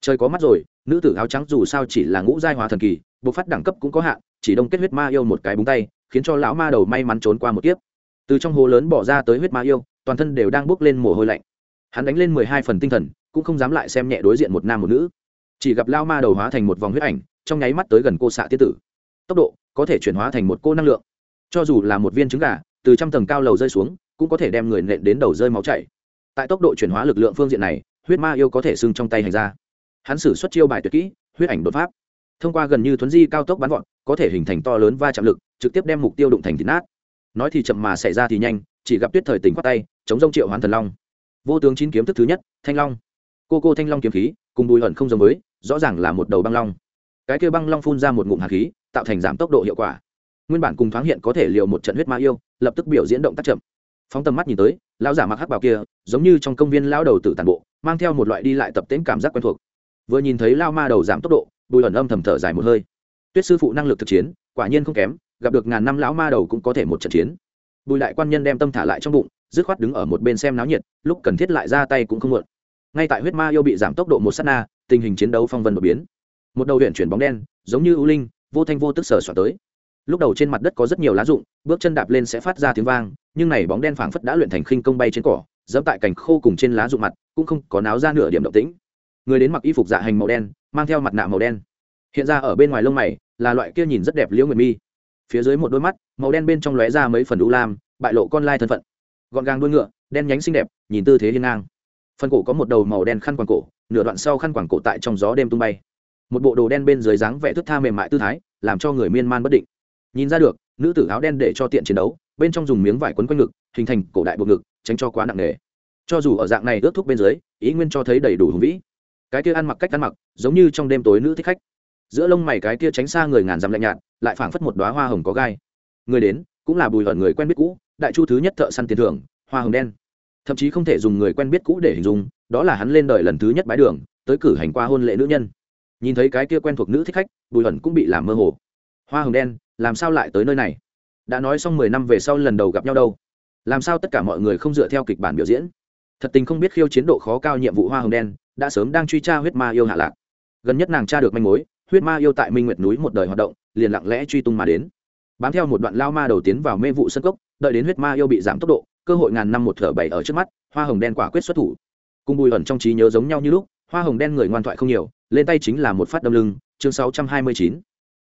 Trời có mắt rồi, nữ tử áo trắng dù sao chỉ là ngũ giai hóa thần kỳ Bộ phát đẳng cấp cũng có hạn, chỉ đông kết huyết ma yêu một cái búng tay, khiến cho lão ma đầu may mắn trốn qua một kiếp. Từ trong hồ lớn bỏ ra tới huyết ma yêu, toàn thân đều đang bốc lên mồ hôi lạnh. Hắn đánh lên mười hai phần tinh thần, cũng không dám lại xem nhẹ đối diện một nam một nữ. Chỉ gặp lao ma đầu hóa thành một vòng huyết ảnh, trong nháy mắt tới gần cô xạ tiết tử. Tốc độ có thể chuyển hóa thành một cô năng lượng. Cho dù là một viên trứng gà, từ trăm tầng cao lầu rơi xuống, cũng có thể đem người nện đến đầu rơi máu chảy. Tại tốc độ chuyển hóa lực lượng phương diện này, huyết ma yêu có thể xưng trong tay hành ra hắn xử xuất chiêu bài tuyệt kỹ, huyết ảnh đột pháp thông qua gần như thuấn di cao tốc bắn vọt, có thể hình thành to lớn va chạm lực, trực tiếp đem mục tiêu đụng thành thịt nát. Nói thì chậm mà xảy ra thì nhanh, chỉ gặp tuyết thời tình khoát tay, chống rông triệu hoán thần long. Vô tướng chín kiếm thức thứ nhất, thanh long. Cô cô thanh long kiếm khí, cùng bùi hận không giống với, rõ ràng là một đầu băng long. Cái kia băng long phun ra một ngụm hạt khí, tạo thành giảm tốc độ hiệu quả. Nguyên bản cùng thoáng hiện có thể liều một trận huyết ma yêu, lập tức biểu diễn động tác chậm. Phóng tầm mắt nhìn tới, lão giả mặc hắc bào kia, giống như trong công viên lão đầu tử tàn bộ, mang theo một loại đi lại tập tễnh cảm giác quen thuộc. Vừa nhìn thấy lao ma đầu giảm tốc độ bùi ẩn âm thầm thở dài một hơi. Tuyết sư phụ năng lực thực chiến, quả nhiên không kém, gặp được ngàn năm lão ma đầu cũng có thể một trận chiến. Bùi đại quan nhân đem tâm thả lại trong bụng, dứt khoát đứng ở một bên xem náo nhiệt, lúc cần thiết lại ra tay cũng không muộn. Ngay tại huyết ma yêu bị giảm tốc độ một s á t na, tình hình chiến đấu phong vân đột biến. Một đầu huyện chuyển bóng đen, giống như ưu linh, vô thanh vô tức sở xoạt tới. Lúc đầu trên mặt đất có rất nhiều lá rụng, bước chân đạp lên sẽ phát ra tiếng vang, nhưng này bóng đen phảng phất đã luyện thành khinh công bay trên cỏ, dẫm tại cành khô cùng trên lá rụng mặt, cũng không có náo ra nửa điểm động tĩnh người đến mặc y phục dạ hành màu đen, mang theo mặt nạ màu đen. Hiện ra ở bên ngoài lông mày, là loại kia nhìn rất đẹp liễu nguyệt mi. Phía dưới một đôi mắt, màu đen bên trong lóe ra mấy phần đũ lam, bại lộ con lai thân phận. Gọn gàng đuôi ngựa, đen nhánh xinh đẹp, nhìn tư thế hiên ngang. Phần cổ có một đầu màu đen khăn quàng cổ, nửa đoạn sau khăn quàng cổ tại trong gió đêm tung bay. Một bộ đồ đen bên dưới dáng vẻ thức tha mềm mại tư thái, làm cho người miên man bất định. Nhìn ra được, nữ tử áo đen để cho tiện chiến đấu, bên trong dùng miếng vải quấn quanh ngực, hình thành cổ đại bộ ngực, tránh cho quá nặng nề. Cho dù ở dạng này ướt thuốc bên dưới, ý nguyên cho thấy đầy đủ hùng vĩ cái kia ăn mặc cách ăn mặc, giống như trong đêm tối nữ thích khách. Giữa lông mày cái kia tránh xa người ngàn dặm lạnh nhạt, lại phảng phất một đoá hoa hồng có gai. Người đến, cũng là bùi hận người quen biết cũ, đại chu thứ nhất thợ săn tiền thưởng, hoa hồng đen. Thậm chí không thể dùng người quen biết cũ để hình dung, đó là hắn lên đời lần thứ nhất bái đường, tới cử hành qua hôn lễ nữ nhân. Nhìn thấy cái kia quen thuộc nữ thích khách, bùi hận cũng bị làm mơ hồ. Hoa hồng đen, làm sao lại tới nơi này? Đã nói xong mười năm về sau lần đầu gặp nhau đâu? Làm sao tất cả mọi người không dựa theo kịch bản biểu diễn? Thật tình không biết khiêu chiến độ khó cao nhiệm vụ hoa hồng đen đã sớm đang truy tra huyết ma yêu hạ lạc. Gần nhất nàng tra được manh mối, huyết ma yêu tại minh nguyệt núi một đời hoạt động, liền lặng lẽ truy tung mà đến. Bám theo một đoạn lao ma đầu tiến vào mê vụ sân cốc, đợi đến huyết ma yêu bị giảm tốc độ, cơ hội ngàn năm một thở bảy ở trước mắt, hoa hồng đen quả quyết xuất thủ. Cùng bùi ẩn trong trí nhớ giống nhau như lúc, hoa hồng đen người ngoan thoại không nhiều, lên tay chính là một phát đâm lưng, chương sáu trăm hai mươi chín.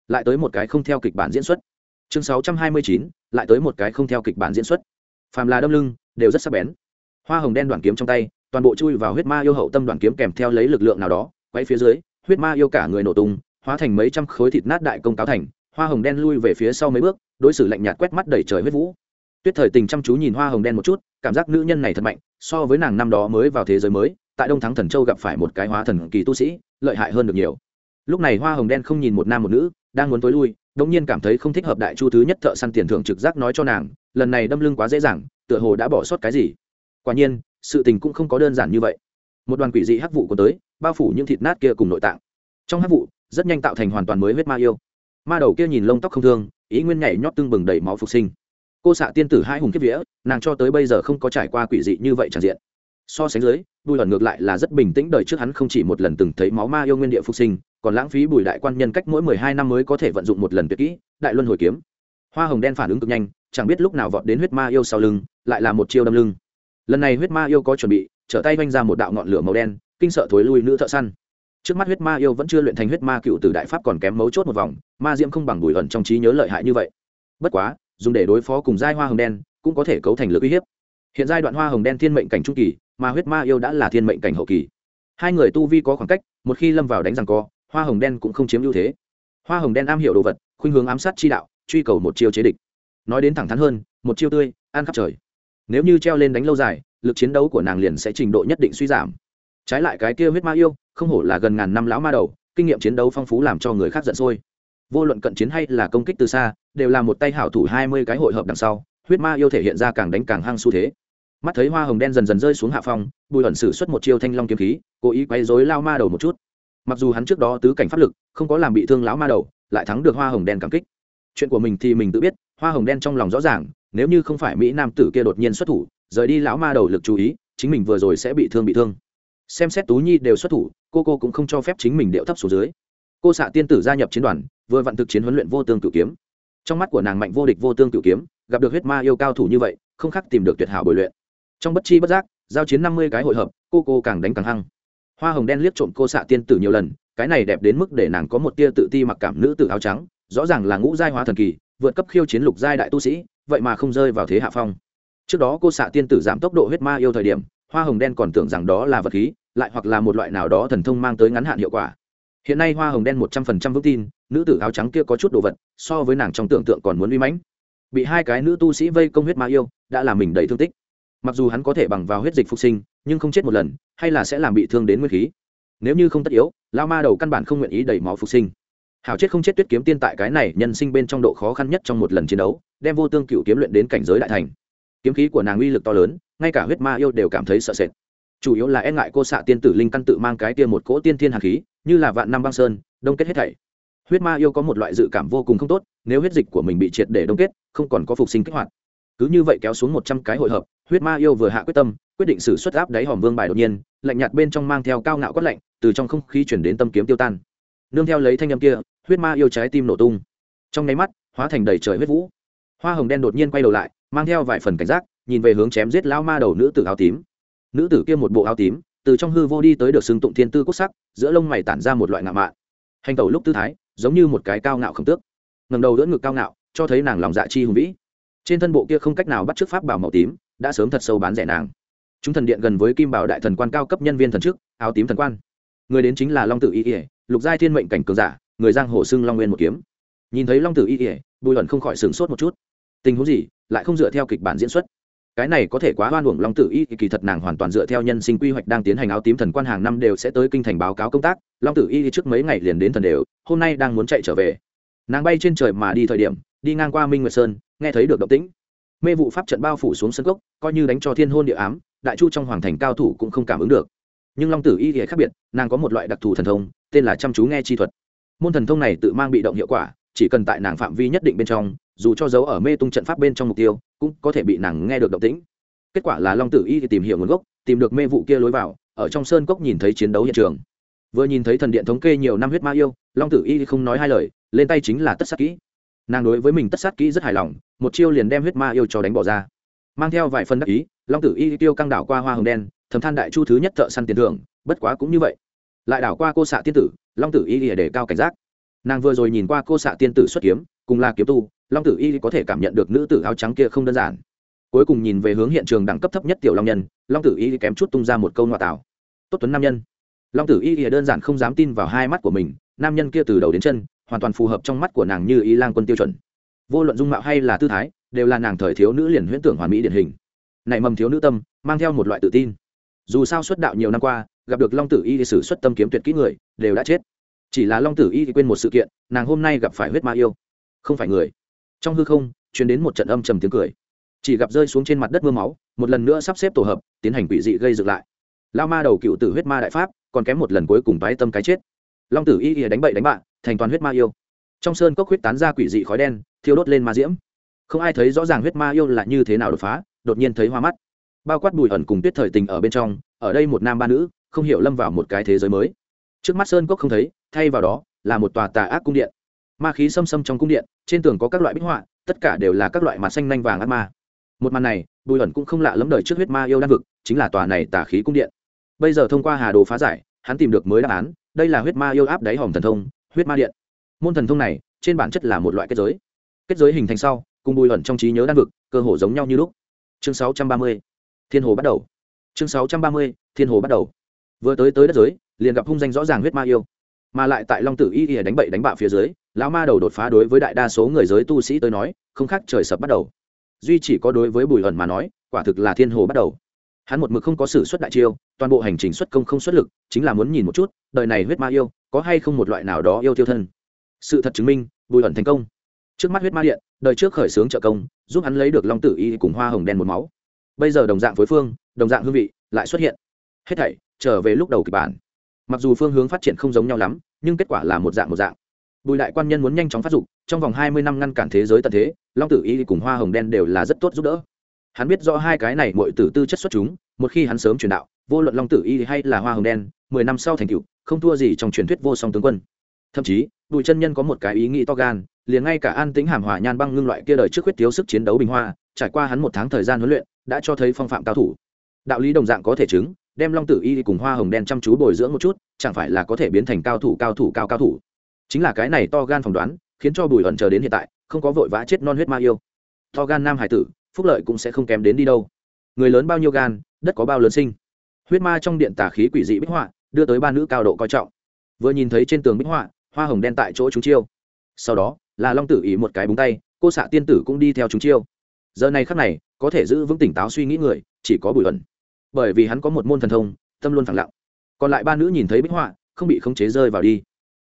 Lại tới một cái không theo kịch bản diễn xuất. Chương sáu trăm hai mươi chín, lại tới một cái không theo kịch bản diễn xuất. Phàm là đâm lưng, đều rất sắc bén. Hoa hồng đen đoàn kiếm trong tay toàn bộ chui vào huyết ma yêu hậu tâm đoàn kiếm kèm theo lấy lực lượng nào đó, quay phía dưới, huyết ma yêu cả người nổ tung, hóa thành mấy trăm khối thịt nát đại công cáo thành, hoa hồng đen lui về phía sau mấy bước, đối xử lạnh nhạt quét mắt đẩy trời huyết vũ. Tuyết thời tình chăm chú nhìn hoa hồng đen một chút, cảm giác nữ nhân này thật mạnh, so với nàng năm đó mới vào thế giới mới, tại đông thắng thần châu gặp phải một cái hóa thần kỳ tu sĩ, lợi hại hơn được nhiều. Lúc này hoa hồng đen không nhìn một nam một nữ, đang muốn tối lui, đống nhiên cảm thấy không thích hợp đại chu thứ nhất thợ săn tiền thưởng trực giác nói cho nàng, lần này đâm lưng quá dễ dàng, tựa hồ đã bỏ sót cái gì. Quả nhiên sự tình cũng không có đơn giản như vậy. Một đoàn quỷ dị hắc vụ có tới, bao phủ những thịt nát kia cùng nội tạng. Trong hắc vụ, rất nhanh tạo thành hoàn toàn mới huyết ma yêu. Ma đầu kia nhìn lông tóc không thương, ý nguyên nhảy nhót tưng bừng đầy máu phục sinh. Cô xạ tiên tử hai hùng kiếp vía, nàng cho tới bây giờ không có trải qua quỷ dị như vậy tràn diện. So sánh dưới, bùi ẩn ngược lại là rất bình tĩnh đời trước hắn không chỉ một lần từng thấy máu ma yêu nguyên địa phục sinh, còn lãng phí bùi đại quan nhân cách mỗi mười hai năm mới có thể vận dụng một lần tuyệt kỹ, đại luân hồi kiếm. Hoa hồng đen phản ứng cực nhanh, chẳng biết lúc nào vọt đến huyết ma yêu sau lưng, lại là một chiêu đâm lưng lần này huyết ma yêu có chuẩn bị, trở tay vanh ra một đạo ngọn lửa màu đen, kinh sợ thối lui nữ thợ săn. Trước mắt huyết ma yêu vẫn chưa luyện thành huyết ma cựu từ đại pháp còn kém mấu chốt một vòng, ma diễm không bằng bùi ẩn trong trí nhớ lợi hại như vậy. Bất quá, dùng để đối phó cùng giai hoa hồng đen, cũng có thể cấu thành lực uy hiếp. Hiện giai đoạn hoa hồng đen thiên mệnh cảnh trung kỳ, mà huyết ma yêu đã là thiên mệnh cảnh hậu kỳ. Hai người tu vi có khoảng cách, một khi lâm vào đánh rằng co, hoa hồng đen cũng không chiếm ưu thế. Hoa hồng đen am hiểu đồ vật, khuynh hướng ám sát chi đạo, truy cầu một chiêu chế địch. Nói đến thẳng thắn hơn, một chiêu tươi, ăn khắp trời nếu như treo lên đánh lâu dài, lực chiến đấu của nàng liền sẽ trình độ nhất định suy giảm. Trái lại cái kia huyết ma yêu, không hổ là gần ngàn năm lão ma đầu, kinh nghiệm chiến đấu phong phú làm cho người khác giận sôi. Vô luận cận chiến hay là công kích từ xa, đều là một tay hảo thủ hai mươi cái hội hợp đằng sau, huyết ma yêu thể hiện ra càng đánh càng hăng xu thế. Mắt thấy hoa hồng đen dần dần rơi xuống hạ phong, bùi ẩn sử xuất một chiêu thanh long kiếm khí, cố ý quay dối lao ma đầu một chút. Mặc dù hắn trước đó tứ cảnh pháp lực, không có làm bị thương lão ma đầu, lại thắng được hoa hồng đen cảm kích. Chuyện của mình thì mình tự biết, hoa hồng đen trong lòng rõ ràng nếu như không phải mỹ nam tử kia đột nhiên xuất thủ, rời đi lão ma đầu lực chú ý, chính mình vừa rồi sẽ bị thương bị thương. Xem xét tú nhi đều xuất thủ, cô cô cũng không cho phép chính mình điệu thấp xuống dưới. Cô xạ tiên tử gia nhập chiến đoàn, vừa vặn thực chiến huấn luyện vô tương cửu kiếm. Trong mắt của nàng mạnh vô địch vô tương cửu kiếm, gặp được huyết ma yêu cao thủ như vậy, không khác tìm được tuyệt hảo bồi luyện. Trong bất chi bất giác, giao chiến năm mươi cái hội hợp, cô cô càng đánh càng hăng. Hoa hồng đen liếc trộm cô xạ tiên tử nhiều lần, cái này đẹp đến mức để nàng có một tia tự ti mặc cảm nữ tử áo trắng, rõ ràng là ngũ giai hóa thần kỳ, vượt cấp khiêu chiến lục giai đại tu sĩ vậy mà không rơi vào thế hạ phong. Trước đó cô xạ tiên tử giảm tốc độ huyết ma yêu thời điểm, hoa hồng đen còn tưởng rằng đó là vật khí, lại hoặc là một loại nào đó thần thông mang tới ngắn hạn hiệu quả. Hiện nay hoa hồng đen một trăm phần trăm vững tin, nữ tử áo trắng kia có chút đồ vật, so với nàng trong tưởng tượng còn muốn uy mãnh. Bị hai cái nữ tu sĩ vây công huyết ma yêu, đã làm mình đầy thương tích. Mặc dù hắn có thể bằng vào huyết dịch phục sinh, nhưng không chết một lần, hay là sẽ làm bị thương đến nguyên khí. Nếu như không tất yếu lao ma đầu căn bản không nguyện ý đẩy máu phục sinh. Hảo chết không chết tuyết kiếm tiên tại cái này nhân sinh bên trong độ khó khăn nhất trong một lần chiến đấu đem vô tương cựu kiếm luyện đến cảnh giới đại thành. Kiếm khí của nàng uy lực to lớn, ngay cả huyết ma yêu đều cảm thấy sợ sệt. Chủ yếu là e ngại cô xạ tiên tử linh căn tự mang cái tiên một cỗ tiên thiên hạt khí, như là vạn năm băng sơn, đông kết hết thảy. Huyết ma yêu có một loại dự cảm vô cùng không tốt, nếu huyết dịch của mình bị triệt để đông kết, không còn có phục sinh kích hoạt. Cứ như vậy kéo xuống một trăm cái hội hợp, huyết ma yêu vừa hạ quyết tâm, quyết định xử xuất áp đáy hòm vương bài đột nhiên, lạnh nhạt bên trong mang theo cao ngạo quất lạnh, từ trong không khí chuyển đến tâm kiếm tiêu tan. Nương theo lấy thanh âm kia, huyết ma yêu trái tim nổ tung. Trong nháy mắt, hóa thành đầy trời huyết vũ hoa hồng đen đột nhiên quay đầu lại, mang theo vài phần cảnh giác, nhìn về hướng chém giết lao ma đầu nữ tử áo tím. Nữ tử kia một bộ áo tím, từ trong hư vô đi tới được xưng tụng thiên tư quốc sắc, giữa lông mày tản ra một loại ngạo mạn. Hành tẩu lúc tư thái, giống như một cái cao ngạo khổng tước. Ngầm đầu đỡ ngực cao ngạo, cho thấy nàng lòng dạ chi hùng vĩ. Trên thân bộ kia không cách nào bắt chước pháp bảo màu tím, đã sớm thật sâu bán rẻ nàng. Chúng thần điện gần với kim bảo đại thần quan cao cấp nhân viên thần chức áo tím thần quan. Người đến chính là long tử y ỉa lục giai thiên mệnh cảnh cường giả, người giang hồ xưng long nguyên một kiếm. Nhìn thấy long tử y ỉa bùi luận không khỏi sửng sốt một chút tình huống gì lại không dựa theo kịch bản diễn xuất? Cái này có thể quá hoan uổng long tử y, kỳ thật nàng hoàn toàn dựa theo nhân sinh quy hoạch đang tiến hành áo tím thần quan hàng năm đều sẽ tới kinh thành báo cáo công tác. Long tử y trước mấy ngày liền đến thần đều, hôm nay đang muốn chạy trở về. Nàng bay trên trời mà đi thời điểm, đi ngang qua minh nguyệt sơn, nghe thấy được động tĩnh. Mê vụ pháp trận bao phủ xuống sân cốc, coi như đánh cho thiên hôn địa ám, đại chu trong hoàng thành cao thủ cũng không cảm ứng được. Nhưng long tử y thì khác biệt, nàng có một loại đặc thù thần thông, tên là chăm chú nghe chi thuật. Môn thần thông này tự mang bị động hiệu quả chỉ cần tại nàng phạm vi nhất định bên trong, dù cho giấu ở mê tung trận pháp bên trong mục tiêu, cũng có thể bị nàng nghe được động tĩnh. Kết quả là long tử y thì tìm hiểu nguồn gốc, tìm được mê vụ kia lối vào, ở trong sơn cốc nhìn thấy chiến đấu hiện trường. Vừa nhìn thấy thần điện thống kê nhiều năm huyết ma yêu, long tử y không nói hai lời, lên tay chính là tất sát kỹ. Nàng đối với mình tất sát kỹ rất hài lòng, một chiêu liền đem huyết ma yêu cho đánh bỏ ra. Mang theo vài phân đắc ý, long tử y tiêu căng đảo qua hoa hồng đen, thầm than đại chu thứ nhất thợ săn tiền thưởng, bất quá cũng như vậy. Lại đảo qua cô xạ tiên tử, long tử y để cao cảnh giác nàng vừa rồi nhìn qua cô xạ tiên tử xuất kiếm, cùng là kiếm tu, long tử y có thể cảm nhận được nữ tử áo trắng kia không đơn giản. Cuối cùng nhìn về hướng hiện trường đẳng cấp thấp nhất tiểu long nhân, long tử y kém chút tung ra một câu ngoại tảo tốt tuấn nam nhân. Long tử y đơn giản không dám tin vào hai mắt của mình, nam nhân kia từ đầu đến chân, hoàn toàn phù hợp trong mắt của nàng như y lang quân tiêu chuẩn. Vô luận dung mạo hay là tư thái, đều là nàng thời thiếu nữ liền huyễn tưởng hoàn mỹ điển hình. Này mầm thiếu nữ tâm, mang theo một loại tự tin. Dù sao xuất đạo nhiều năm qua, gặp được long tử y sử xuất tâm kiếm tuyệt kỹ người, đều đã chết chỉ là long tử y thì quên một sự kiện, nàng hôm nay gặp phải huyết ma yêu. Không phải người. Trong hư không chuyển đến một trận âm trầm tiếng cười. Chỉ gặp rơi xuống trên mặt đất mưa máu, một lần nữa sắp xếp tổ hợp, tiến hành quỷ dị gây dựng lại. Lao ma đầu cựu tử huyết ma đại pháp, còn kém một lần cuối cùng tái tâm cái chết. Long tử y đánh bậy đánh bạn thành toàn huyết ma yêu. Trong sơn cốc huyết tán ra quỷ dị khói đen, thiêu đốt lên ma diễm. Không ai thấy rõ ràng huyết ma yêu là như thế nào đột phá, đột nhiên thấy hoa mắt. Bao quát bùi ẩn cùng tuyết thời tình ở bên trong, ở đây một nam ba nữ, không hiểu lâm vào một cái thế giới mới trước mắt sơn cốc không thấy, thay vào đó là một tòa tà ác cung điện. Ma khí xâm xâm trong cung điện, trên tường có các loại bích họa, tất cả đều là các loại mặt xanh nanh vàng ác ma. Một màn này, bùi ẩn cũng không lạ lẫm đời trước huyết ma yêu đan vực, chính là tòa này tà khí cung điện. Bây giờ thông qua hà đồ phá giải, hắn tìm được mới đáp án, đây là huyết ma yêu áp đáy hòm thần thông, huyết ma điện. Môn thần thông này, trên bản chất là một loại kết giới. Kết giới hình thành sau, cùng bùi ẩn trong trí nhớ đan vực, cơ hồ giống nhau như lúc. Chương 630. thiên hồ bắt đầu. Chương 630. thiên hồ bắt đầu vừa tới tới đất giới, liền gặp hung danh rõ ràng huyết ma yêu. Mà lại tại long tử y y đánh bậy đánh bạ phía dưới, lão ma đầu đột phá đối với đại đa số người giới tu sĩ tới nói, không khác trời sập bắt đầu. Duy chỉ có đối với bùi ẩn mà nói, quả thực là thiên hồ bắt đầu. Hắn một mực không có sự xuất đại chiêu, toàn bộ hành trình xuất công không xuất lực, chính là muốn nhìn một chút, đời này huyết ma yêu, có hay không một loại nào đó yêu tiêu thân. Sự thật chứng minh, bùi ẩn thành công. Trước mắt huyết ma điện, đời trước khởi xướng trợ công, giúp hắn lấy được long tử y cùng hoa hồng đen một máu. Bây giờ đồng dạng phối phương, đồng dạng hương vị, lại xuất hiện. Hết thảy trở về lúc đầu kịch bản. Mặc dù phương hướng phát triển không giống nhau lắm, nhưng kết quả là một dạng một dạng. Bùi đại quan nhân muốn nhanh chóng phát dục, trong vòng hai mươi năm ngăn cản thế giới tận thế, long tử y cùng hoa hồng đen đều là rất tốt giúp đỡ. Hắn biết rõ hai cái này mọi tử tư chất xuất chúng, một khi hắn sớm truyền đạo, vô luận long tử y hay là hoa hồng đen, mười năm sau thành cựu không thua gì trong truyền thuyết vô song tướng quân. Thậm chí, bùi chân nhân có một cái ý nghĩ to gan, liền ngay cả an tính hàm hòa nhan băng ngưng loại kia đời trước huyết thiếu sức chiến đấu bình hoa, trải qua hắn một tháng thời gian huấn luyện, đã cho thấy phong phạm cao thủ. Đạo lý đồng dạng có thể chứng đem long tử y cùng hoa hồng đen chăm chú bồi dưỡng một chút, chẳng phải là có thể biến thành cao thủ cao thủ, cao cao thủ. Chính là cái này to gan phỏng đoán, khiến cho bùi ẩn chờ đến hiện tại, không có vội vã chết non huyết ma yêu. To gan nam hải tử, phúc lợi cũng sẽ không kém đến đi đâu. Người lớn bao nhiêu gan, đất có bao lớn sinh. Huyết ma trong điện tả khí quỷ dị bích họa, đưa tới ba nữ cao độ coi trọng. Vừa nhìn thấy trên tường bích họa, hoa hồng đen tại chỗ chúng chiêu. Sau đó, là long tử ý một cái búng tay, cô xạ tiên tử cũng đi theo chúng chiêu. Giờ này khắc này, có thể giữ vững tỉnh táo suy nghĩ người, chỉ có bùi ẩn bởi vì hắn có một môn thần thông, tâm luôn phẳng lặng. Còn lại ba nữ nhìn thấy bích họa, không bị khống chế rơi vào đi.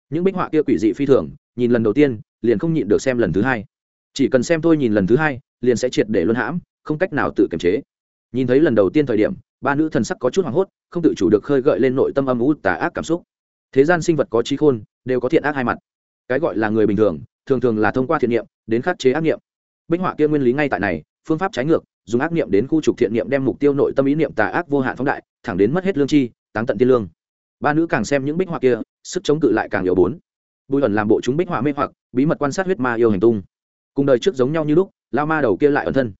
Những bích họa kia quỷ dị phi thường, nhìn lần đầu tiên, liền không nhịn được xem lần thứ hai. Chỉ cần xem tôi nhìn lần thứ hai, liền sẽ triệt để luân hãm, không cách nào tự kiềm chế. Nhìn thấy lần đầu tiên thời điểm, ba nữ thần sắc có chút hoảng hốt, không tự chủ được khơi gợi lên nội tâm âm u, tà ác cảm xúc. Thế gian sinh vật có trí khôn, đều có thiện ác hai mặt. Cái gọi là người bình thường thường thường là thông qua thiện niệm, đến khắc chế ác niệm. Bích họa kia nguyên lý ngay tại này, phương pháp trái ngược dùng ác niệm đến khu trục thiện niệm đem mục tiêu nội tâm ý niệm tà ác vô hạn phóng đại, thẳng đến mất hết lương chi, táng tận tiên lương. Ba nữ càng xem những bích họa kia, sức chống cự lại càng yếu bốn. Bùi ẩn làm bộ chúng bích họa mê hoặc, bí mật quan sát huyết ma yêu hành tung. Cùng đời trước giống nhau như lúc, lao ma đầu kia lại ẩn thân.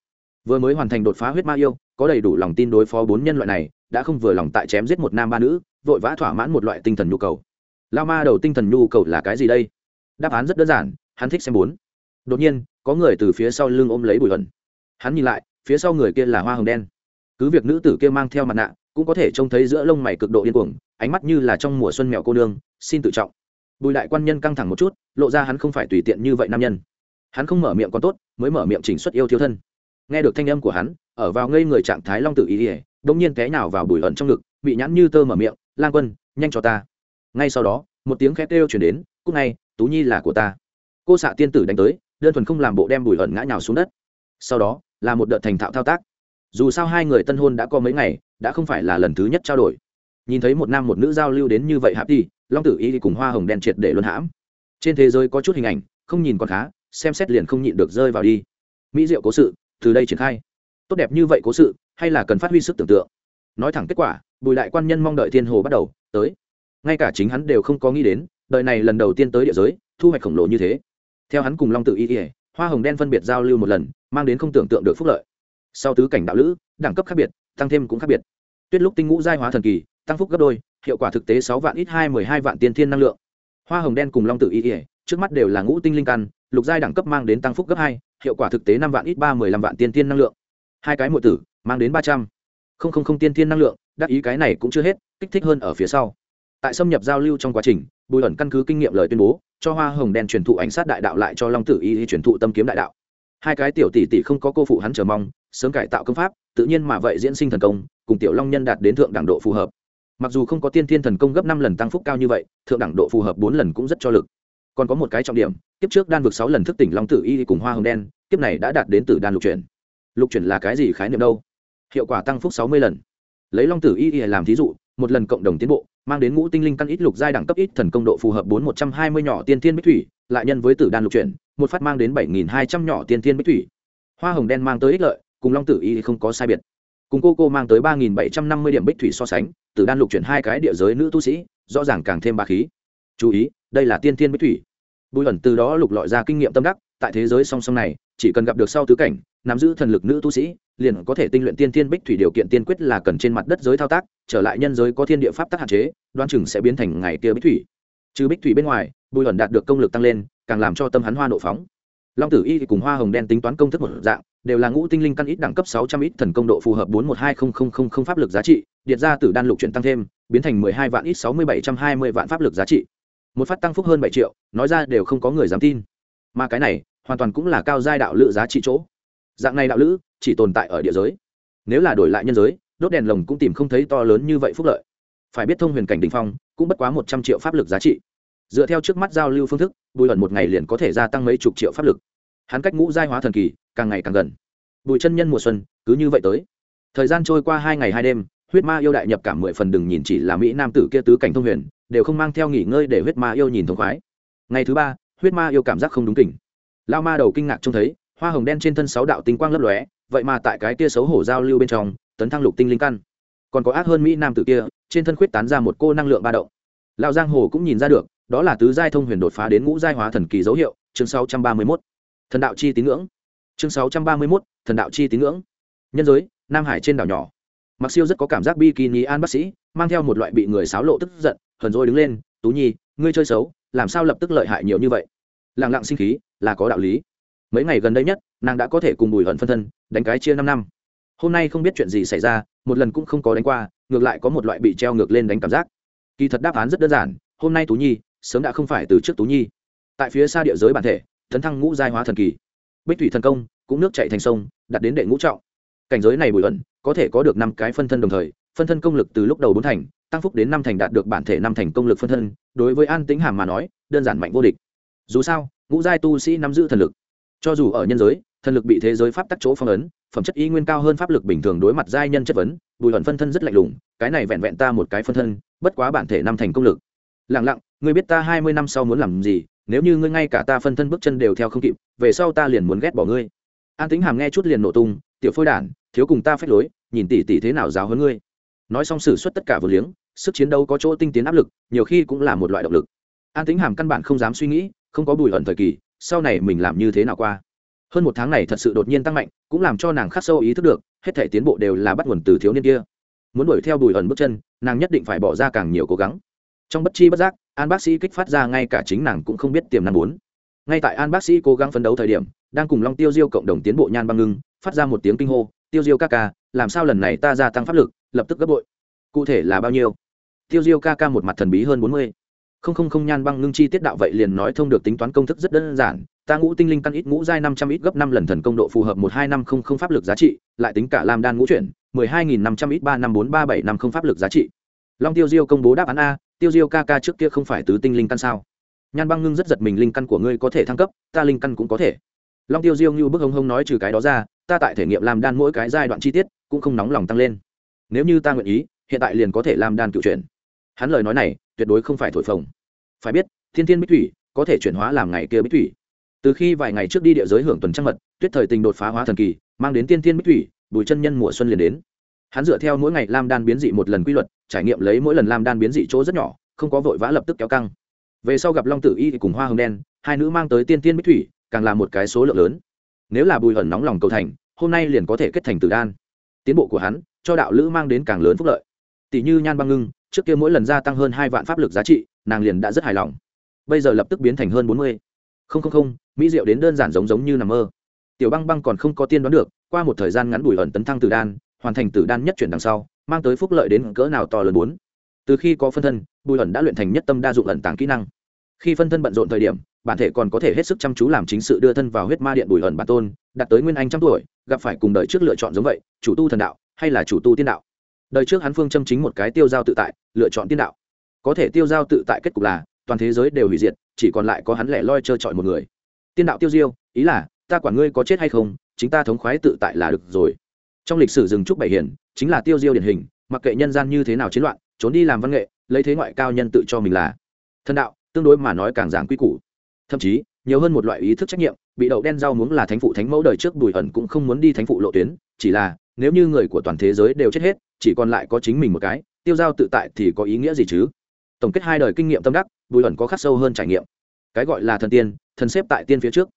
Vừa mới hoàn thành đột phá huyết ma yêu, có đầy đủ lòng tin đối phó bốn nhân loại này, đã không vừa lòng tại chém giết một nam ba nữ, vội vã thỏa mãn một loại tinh thần nhu cầu. Lao ma đầu tinh thần nhu cầu là cái gì đây? Đáp án rất đơn giản, hắn thích xem bốn. Đột nhiên, có người từ phía sau lưng ôm lấy bùi ẩn. Hắn nhìn lại phía sau người kia là hoa hồng đen. Cứ việc nữ tử kia mang theo mặt nạ, cũng có thể trông thấy giữa lông mày cực độ điên cuồng, ánh mắt như là trong mùa xuân mèo cô nương, xin tự trọng. Bùi đại quan nhân căng thẳng một chút, lộ ra hắn không phải tùy tiện như vậy nam nhân. Hắn không mở miệng còn tốt, mới mở miệng chỉnh xuất yêu thiếu thân. Nghe được thanh âm của hắn, ở vào ngây người trạng thái long tự ý ỉa đông nhiên té nào vào bùi ẩn trong ngực, bị nhãn như tơ mở miệng, lang quân, nhanh cho ta. Ngay sau đó, một tiếng khét kêu chuyển đến cúc này tú nhi là của ta. Cô xạ tiên tử đánh tới, đơn thuần không làm bộ đem bùi ẩn ngã nhào xuống đất. Sau đó là một đợt thành thạo thao tác. Dù sao hai người tân hôn đã có mấy ngày, đã không phải là lần thứ nhất trao đổi. Nhìn thấy một nam một nữ giao lưu đến như vậy hạp đi, long tử y cùng hoa hồng đen triệt để luân hãm. Trên thế giới có chút hình ảnh, không nhìn còn khá, xem xét liền không nhịn được rơi vào đi. Mỹ diệu cố sự, từ đây triển khai. Tốt đẹp như vậy cố sự, hay là cần phát huy sức tưởng tượng? Nói thẳng kết quả, bùi Lại quan nhân mong đợi thiên hồ bắt đầu, tới. Ngay cả chính hắn đều không có nghĩ đến đời này lần đầu tiên tới địa giới, thu hoạch khổng lồ như thế. Theo hắn cùng long tự y ỉa hoa hồng đen phân biệt giao lưu một lần mang đến không tưởng tượng được phúc lợi. Sau tứ cảnh đạo lữ, đẳng cấp khác biệt, tăng thêm cũng khác biệt. Tuyết lúc tinh ngũ giai hóa thần kỳ, tăng phúc gấp đôi, hiệu quả thực tế sáu vạn ít hai, mười hai vạn tiên thiên năng lượng. Hoa hồng đen cùng long tự y ỉa trước mắt đều là ngũ tinh linh căn, lục giai đẳng cấp mang đến tăng phúc gấp hai, hiệu quả thực tế năm vạn ít ba, mười lăm vạn tiên thiên năng lượng. Hai cái mộ tử, mang đến ba trăm. Không không không tiên thiên năng lượng, đắc ý cái này cũng chưa hết, kích thích hơn ở phía sau. Tại xâm nhập giao lưu trong quá trình, bùi ẩn căn cứ kinh nghiệm lời tuyên bố, cho hoa hồng đen truyền thụ ảnh sát đại đạo lại cho long tử y truyền thụ tâm kiếm đại đạo hai cái tiểu tỷ tỷ không có cô phụ hắn chờ mong, sớm cải tạo công pháp, tự nhiên mà vậy diễn sinh thần công, cùng tiểu long nhân đạt đến thượng đẳng độ phù hợp. Mặc dù không có tiên thiên thần công gấp năm lần tăng phúc cao như vậy, thượng đẳng độ phù hợp bốn lần cũng rất cho lực. Còn có một cái trọng điểm tiếp trước đan vực sáu lần thức tỉnh long tử y cùng hoa hồng đen tiếp này đã đạt đến từ đan lục chuyển. Lục chuyển là cái gì khái niệm đâu? Hiệu quả tăng phúc sáu mươi lần. Lấy long tử y làm thí dụ, một lần cộng đồng tiến bộ mang đến ngũ tinh linh căn ít lục giai đẳng cấp ít thần công độ phù hợp bốn một trăm hai mươi nhỏ tiên thiên bích thủy, lại nhân với tử đan lục chuyển, một phát mang đến bảy nghìn hai trăm nhỏ tiên thiên bích thủy. Hoa hồng đen mang tới ích lợi, cùng long tử y không có sai biệt. Cùng cô cô mang tới ba nghìn bảy trăm năm mươi điểm bích thủy so sánh, tử đan lục chuyển hai cái địa giới nữ tu sĩ, rõ ràng càng thêm ba khí. Chú ý, đây là tiên thiên bích thủy. Bùi ẩn từ đó lục lọi ra kinh nghiệm tâm đắc, tại thế giới song song này, chỉ cần gặp được sau tứ cảnh, nắm giữ thần lực nữ tu sĩ, liền có thể tinh luyện tiên thiên bích thủy điều kiện tiên quyết là cần trên mặt đất giới thao tác trở lại nhân giới có thiên địa pháp tắc hạn chế đoan chừng sẽ biến thành ngày kia bích thủy. Trừ bích thủy bên ngoài, bùi ẩn đạt được công lực tăng lên, càng làm cho tâm hắn hoa nộ phóng. Long tử y cùng hoa hồng đen tính toán công thức một dạng, đều là ngũ tinh linh căn ít đẳng cấp sáu trăm ít thần công độ phù hợp bốn một hai không không không không pháp lực giá trị, điện ra từ đan lục chuyển tăng thêm, biến thành mười hai vạn ít sáu mươi bảy trăm hai mươi vạn pháp lực giá trị. Một phát tăng phúc hơn bảy triệu, nói ra đều không có người dám tin. Mà cái này, hoàn toàn cũng là cao giai đạo lữ giá trị chỗ. Dạng này đạo lữ, chỉ tồn tại ở địa giới. Nếu là đổi lại nhân giới đốt đèn lồng cũng tìm không thấy to lớn như vậy phúc lợi. Phải biết thông huyền cảnh đình phong, cũng bất quá một trăm triệu pháp lực giá trị. Dựa theo trước mắt giao lưu phương thức, bùi ẩn một ngày liền có thể gia tăng mấy chục triệu pháp lực. Hắn cách ngũ giai hóa thần kỳ, càng ngày càng gần. Bùi chân nhân mùa xuân, cứ như vậy tới. Thời gian trôi qua hai ngày hai đêm, huyết ma yêu đại nhập cả mười phần đừng nhìn chỉ là mỹ nam tử kia tứ cảnh thông huyền, đều không mang theo nghỉ ngơi để huyết ma yêu nhìn thông khoái. Ngày thứ ba, huyết ma yêu cảm giác không đúng kỉnh. Lao ma đầu kinh ngạc trông thấy, hoa hồng đen trên thân sáu đạo tinh quang lấp lóe, vậy mà tại cái kia xấu hổ giao lưu bên trong tấn thăng lục tinh linh căn. Còn có ác hơn mỹ nam tử kia trên thân khuyết tán ra một cô năng lượng ba động. Lão giang hồ cũng nhìn ra được đó là tứ giai thông huyền đột phá đến ngũ giai hóa thần kỳ dấu hiệu chương 631. thần đạo chi tín ngưỡng. Chương 631, thần đạo chi tín ngưỡng. Nhân giới nam hải trên đảo nhỏ. Mặc siêu rất có cảm giác bikini an bác sĩ mang theo một loại bị người xáo lộ tức giận hờn rồi đứng lên tú nhi ngươi chơi xấu làm sao lập tức lợi hại nhiều như vậy? Lặng lặng sinh khí là có đạo lý. Mấy ngày gần đây nhất nàng đã có thể cùng bùi hận phân thân đánh cái chia năm năm hôm nay không biết chuyện gì xảy ra, một lần cũng không có đánh qua, ngược lại có một loại bị treo ngược lên đánh cảm giác. Kỳ thật đáp án rất đơn giản, hôm nay tú nhi, sớm đã không phải từ trước tú nhi. Tại phía xa địa giới bản thể, tấn thăng ngũ giai hóa thần kỳ. Bích thủy thần công, cũng nước chạy thành sông, đặt đến đệ ngũ trọng. Cảnh giới này bùi ẩn, có thể có được năm cái phân thân đồng thời, phân thân công lực từ lúc đầu bốn thành, tăng phúc đến năm thành đạt được bản thể năm thành công lực phân thân, đối với an tính hàm mà nói, đơn giản mạnh vô địch. Dù sao, ngũ giai tu sĩ nắm giữ thần lực. Cho dù ở nhân giới, thần lực bị thế giới pháp tắc chỗ phong ấn phẩm chất y nguyên cao hơn pháp lực bình thường đối mặt giai nhân chất vấn, bùi ẩn phân thân rất lạnh lùng, cái này vẹn vẹn ta một cái phân thân, bất quá bản thể năm thành công lực. Lẳng lặng, ngươi biết ta hai mươi năm sau muốn làm gì, nếu như ngươi ngay cả ta phân thân bước chân đều theo không kịp, về sau ta liền muốn ghét bỏ ngươi. An tính hàm nghe chút liền nổ tung, tiểu phôi đản, thiếu cùng ta phép lối, nhìn tỷ tỷ thế nào giáo hơn ngươi. Nói xong xử suất tất cả vừa liếng, sức chiến đấu có chỗ tinh tiến áp lực, nhiều khi cũng là một loại động lực. An tính hàm căn bản không dám suy nghĩ, không có bùi ẩn thời kỳ, sau này mình làm như thế nào qua? Hơn một tháng này thật sự đột nhiên tăng mạnh, cũng làm cho nàng khắc sâu ý thức được, hết thể tiến bộ đều là bắt nguồn từ thiếu niên kia. Muốn đuổi theo bùi ẩn bước chân, nàng nhất định phải bỏ ra càng nhiều cố gắng. Trong bất chi bất giác, an bác sĩ kích phát ra ngay cả chính nàng cũng không biết tiềm năng muốn. Ngay tại an bác sĩ cố gắng phấn đấu thời điểm, đang cùng long tiêu diêu cộng đồng tiến bộ nhan băng ngưng, phát ra một tiếng kinh hô, tiêu diêu ca ca, làm sao lần này ta gia tăng pháp lực, lập tức gấp bội? Cụ thể là bao nhiêu? Tiêu diêu ca ca một mặt thần bí hơn bốn mươi. Không không không nhan băng ngưng chi tiết đạo vậy liền nói thông được tính toán công thức rất đơn giản ta ngũ tinh linh căn ít ngũ giai năm trăm ít gấp năm lần thần công độ phù hợp một hai năm không không pháp lực giá trị, lại tính cả làm đan ngũ chuyển, mười hai nghìn năm trăm ít ba năm bốn ba bảy năm không pháp lực giá trị. Long tiêu diêu công bố đáp án a, tiêu diêu ca ca trước kia không phải tứ tinh linh căn sao? Nhan băng ngưng rất giật mình linh căn của ngươi có thể thăng cấp, ta linh căn cũng có thể. Long tiêu diêu như bức hông hông nói trừ cái đó ra, ta tại thể nghiệm làm đan mỗi cái giai đoạn chi tiết cũng không nóng lòng tăng lên. Nếu như ta nguyện ý, hiện tại liền có thể làm đan cựu chuyển. Hắn lời nói này tuyệt đối không phải thổi phồng. Phải biết, thiên thiên bích thủy có thể chuyển hóa làm ngày kia bích thủy từ khi vài ngày trước đi địa giới hưởng tuần trăng mật, tuyết thời tình đột phá hóa thần kỳ, mang đến tiên thiên bích thủy, bùi chân nhân mùa xuân liền đến. Hắn dựa theo mỗi ngày lam đan biến dị một lần quy luật, trải nghiệm lấy mỗi lần lam đan biến dị chỗ rất nhỏ, không có vội vã lập tức kéo căng. Về sau gặp long tử y thì cùng hoa hồng đen, hai nữ mang tới tiên tiên bích thủy, càng là một cái số lượng lớn. Nếu là bùi ẩn nóng lòng cầu thành, hôm nay liền có thể kết thành tử đan. Tiến bộ của hắn, cho đạo lữ mang đến càng lớn phúc lợi. Tỷ như nhan băng ngưng, trước kia mỗi lần gia tăng hơn hai vạn pháp lực giá trị, nàng liền đã rất hài lòng. Bây giờ lập tức biến thành hơn bốn mươi không không không, mỹ diệu đến đơn giản giống giống như nằm mơ. Tiểu băng băng còn không có tiên đoán được, qua một thời gian ngắn bùi ẩn tấn thăng tử đan, hoàn thành tử đan nhất chuyển đằng sau, mang tới phúc lợi đến cỡ nào to lớn bốn. Từ khi có phân thân, bùi ẩn đã luyện thành nhất tâm đa dụng ẩn tàng kỹ năng. Khi phân thân bận rộn thời điểm, bản thể còn có thể hết sức chăm chú làm chính sự đưa thân vào huyết ma điện bùi ẩn bản tôn, đạt tới nguyên anh trăm tuổi, gặp phải cùng đời trước lựa chọn giống vậy, chủ tu thần đạo, hay là chủ tu tiên đạo. Đời trước hắn phương châm chính một cái tiêu giao tự tại, lựa chọn tiên đạo. Có thể tiêu giao tự tại kết cục là toàn thế giới đều hủy diệt, chỉ còn lại có hắn lẻ loi trơ trọi một người. Tiên đạo tiêu diêu, ý là, ta quản ngươi có chết hay không, chính ta thống khoái tự tại là được rồi. Trong lịch sử rừng trúc bảy hiển chính là tiêu diêu điển hình, mặc kệ nhân gian như thế nào chiến loạn, trốn đi làm văn nghệ, lấy thế ngoại cao nhân tự cho mình là. Thân đạo, tương đối mà nói càng giảng quy củ. Thậm chí, nhiều hơn một loại ý thức trách nhiệm, bị đậu đen rau muống là thánh phụ thánh mẫu đời trước bùi ẩn cũng không muốn đi thánh phụ lộ tuyến, chỉ là, nếu như người của toàn thế giới đều chết hết, chỉ còn lại có chính mình một cái, tiêu giao tự tại thì có ý nghĩa gì chứ? Tổng kết hai đời kinh nghiệm tâm đắc, bùi ẩn có khắc sâu hơn trải nghiệm. Cái gọi là thần tiên, thần xếp tại tiên phía trước.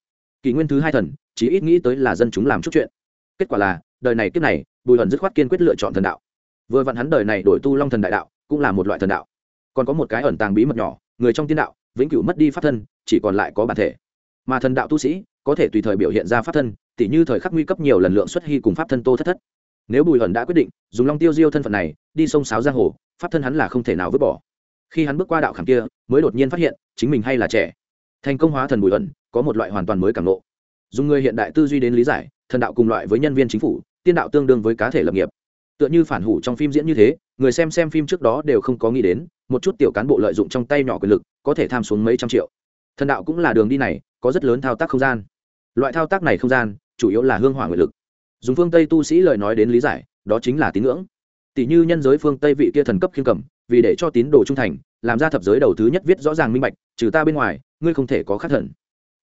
Kỷ nguyên thứ hai thần, chỉ ít nghĩ tới là dân chúng làm chút chuyện. Kết quả là, đời này kiếp này, bùi ẩn dứt khoát kiên quyết lựa chọn thần đạo. Vừa vặn hắn đời này đổi tu long thần đại đạo, cũng là một loại thần đạo. Còn có một cái ẩn tàng bí mật nhỏ, người trong tiên đạo, vĩnh cửu mất đi pháp thân, chỉ còn lại có bản thể. Mà thần đạo tu sĩ, có thể tùy thời biểu hiện ra pháp thân, tỉ như thời khắc nguy cấp nhiều lần lượng xuất hy cùng pháp thân tô thất thất. Nếu bùi ẩn đã quyết định, dùng long tiêu diêu thân phận này, đi sông sáo giang hồ, pháp thân hắn là không thể nào vứt bỏ khi hắn bước qua đạo khảm kia, mới đột nhiên phát hiện, chính mình hay là trẻ. Thành công hóa thần bùi ẩn, có một loại hoàn toàn mới cảm lộ dùng người hiện đại tư duy đến lý giải, thần đạo cùng loại với nhân viên chính phủ, tiên đạo tương đương với cá thể lập nghiệp. Tựa như phản hủ trong phim diễn như thế, người xem xem phim trước đó đều không có nghĩ đến, một chút tiểu cán bộ lợi dụng trong tay nhỏ quyền lực, có thể tham xuống mấy trăm triệu. Thần đạo cũng là đường đi này, có rất lớn thao tác không gian. Loại thao tác này không gian, chủ yếu là hương hỏa nguyện lực. Dùng phương tây tu sĩ lời nói đến lý giải, đó chính là tín ngưỡng. Tỷ như nhân giới phương tây vị kia thần cấp khiêm cầm vì để cho tín đồ trung thành, làm ra thập giới đầu thứ nhất viết rõ ràng minh bạch, trừ ta bên ngoài, ngươi không thể có khắc thần.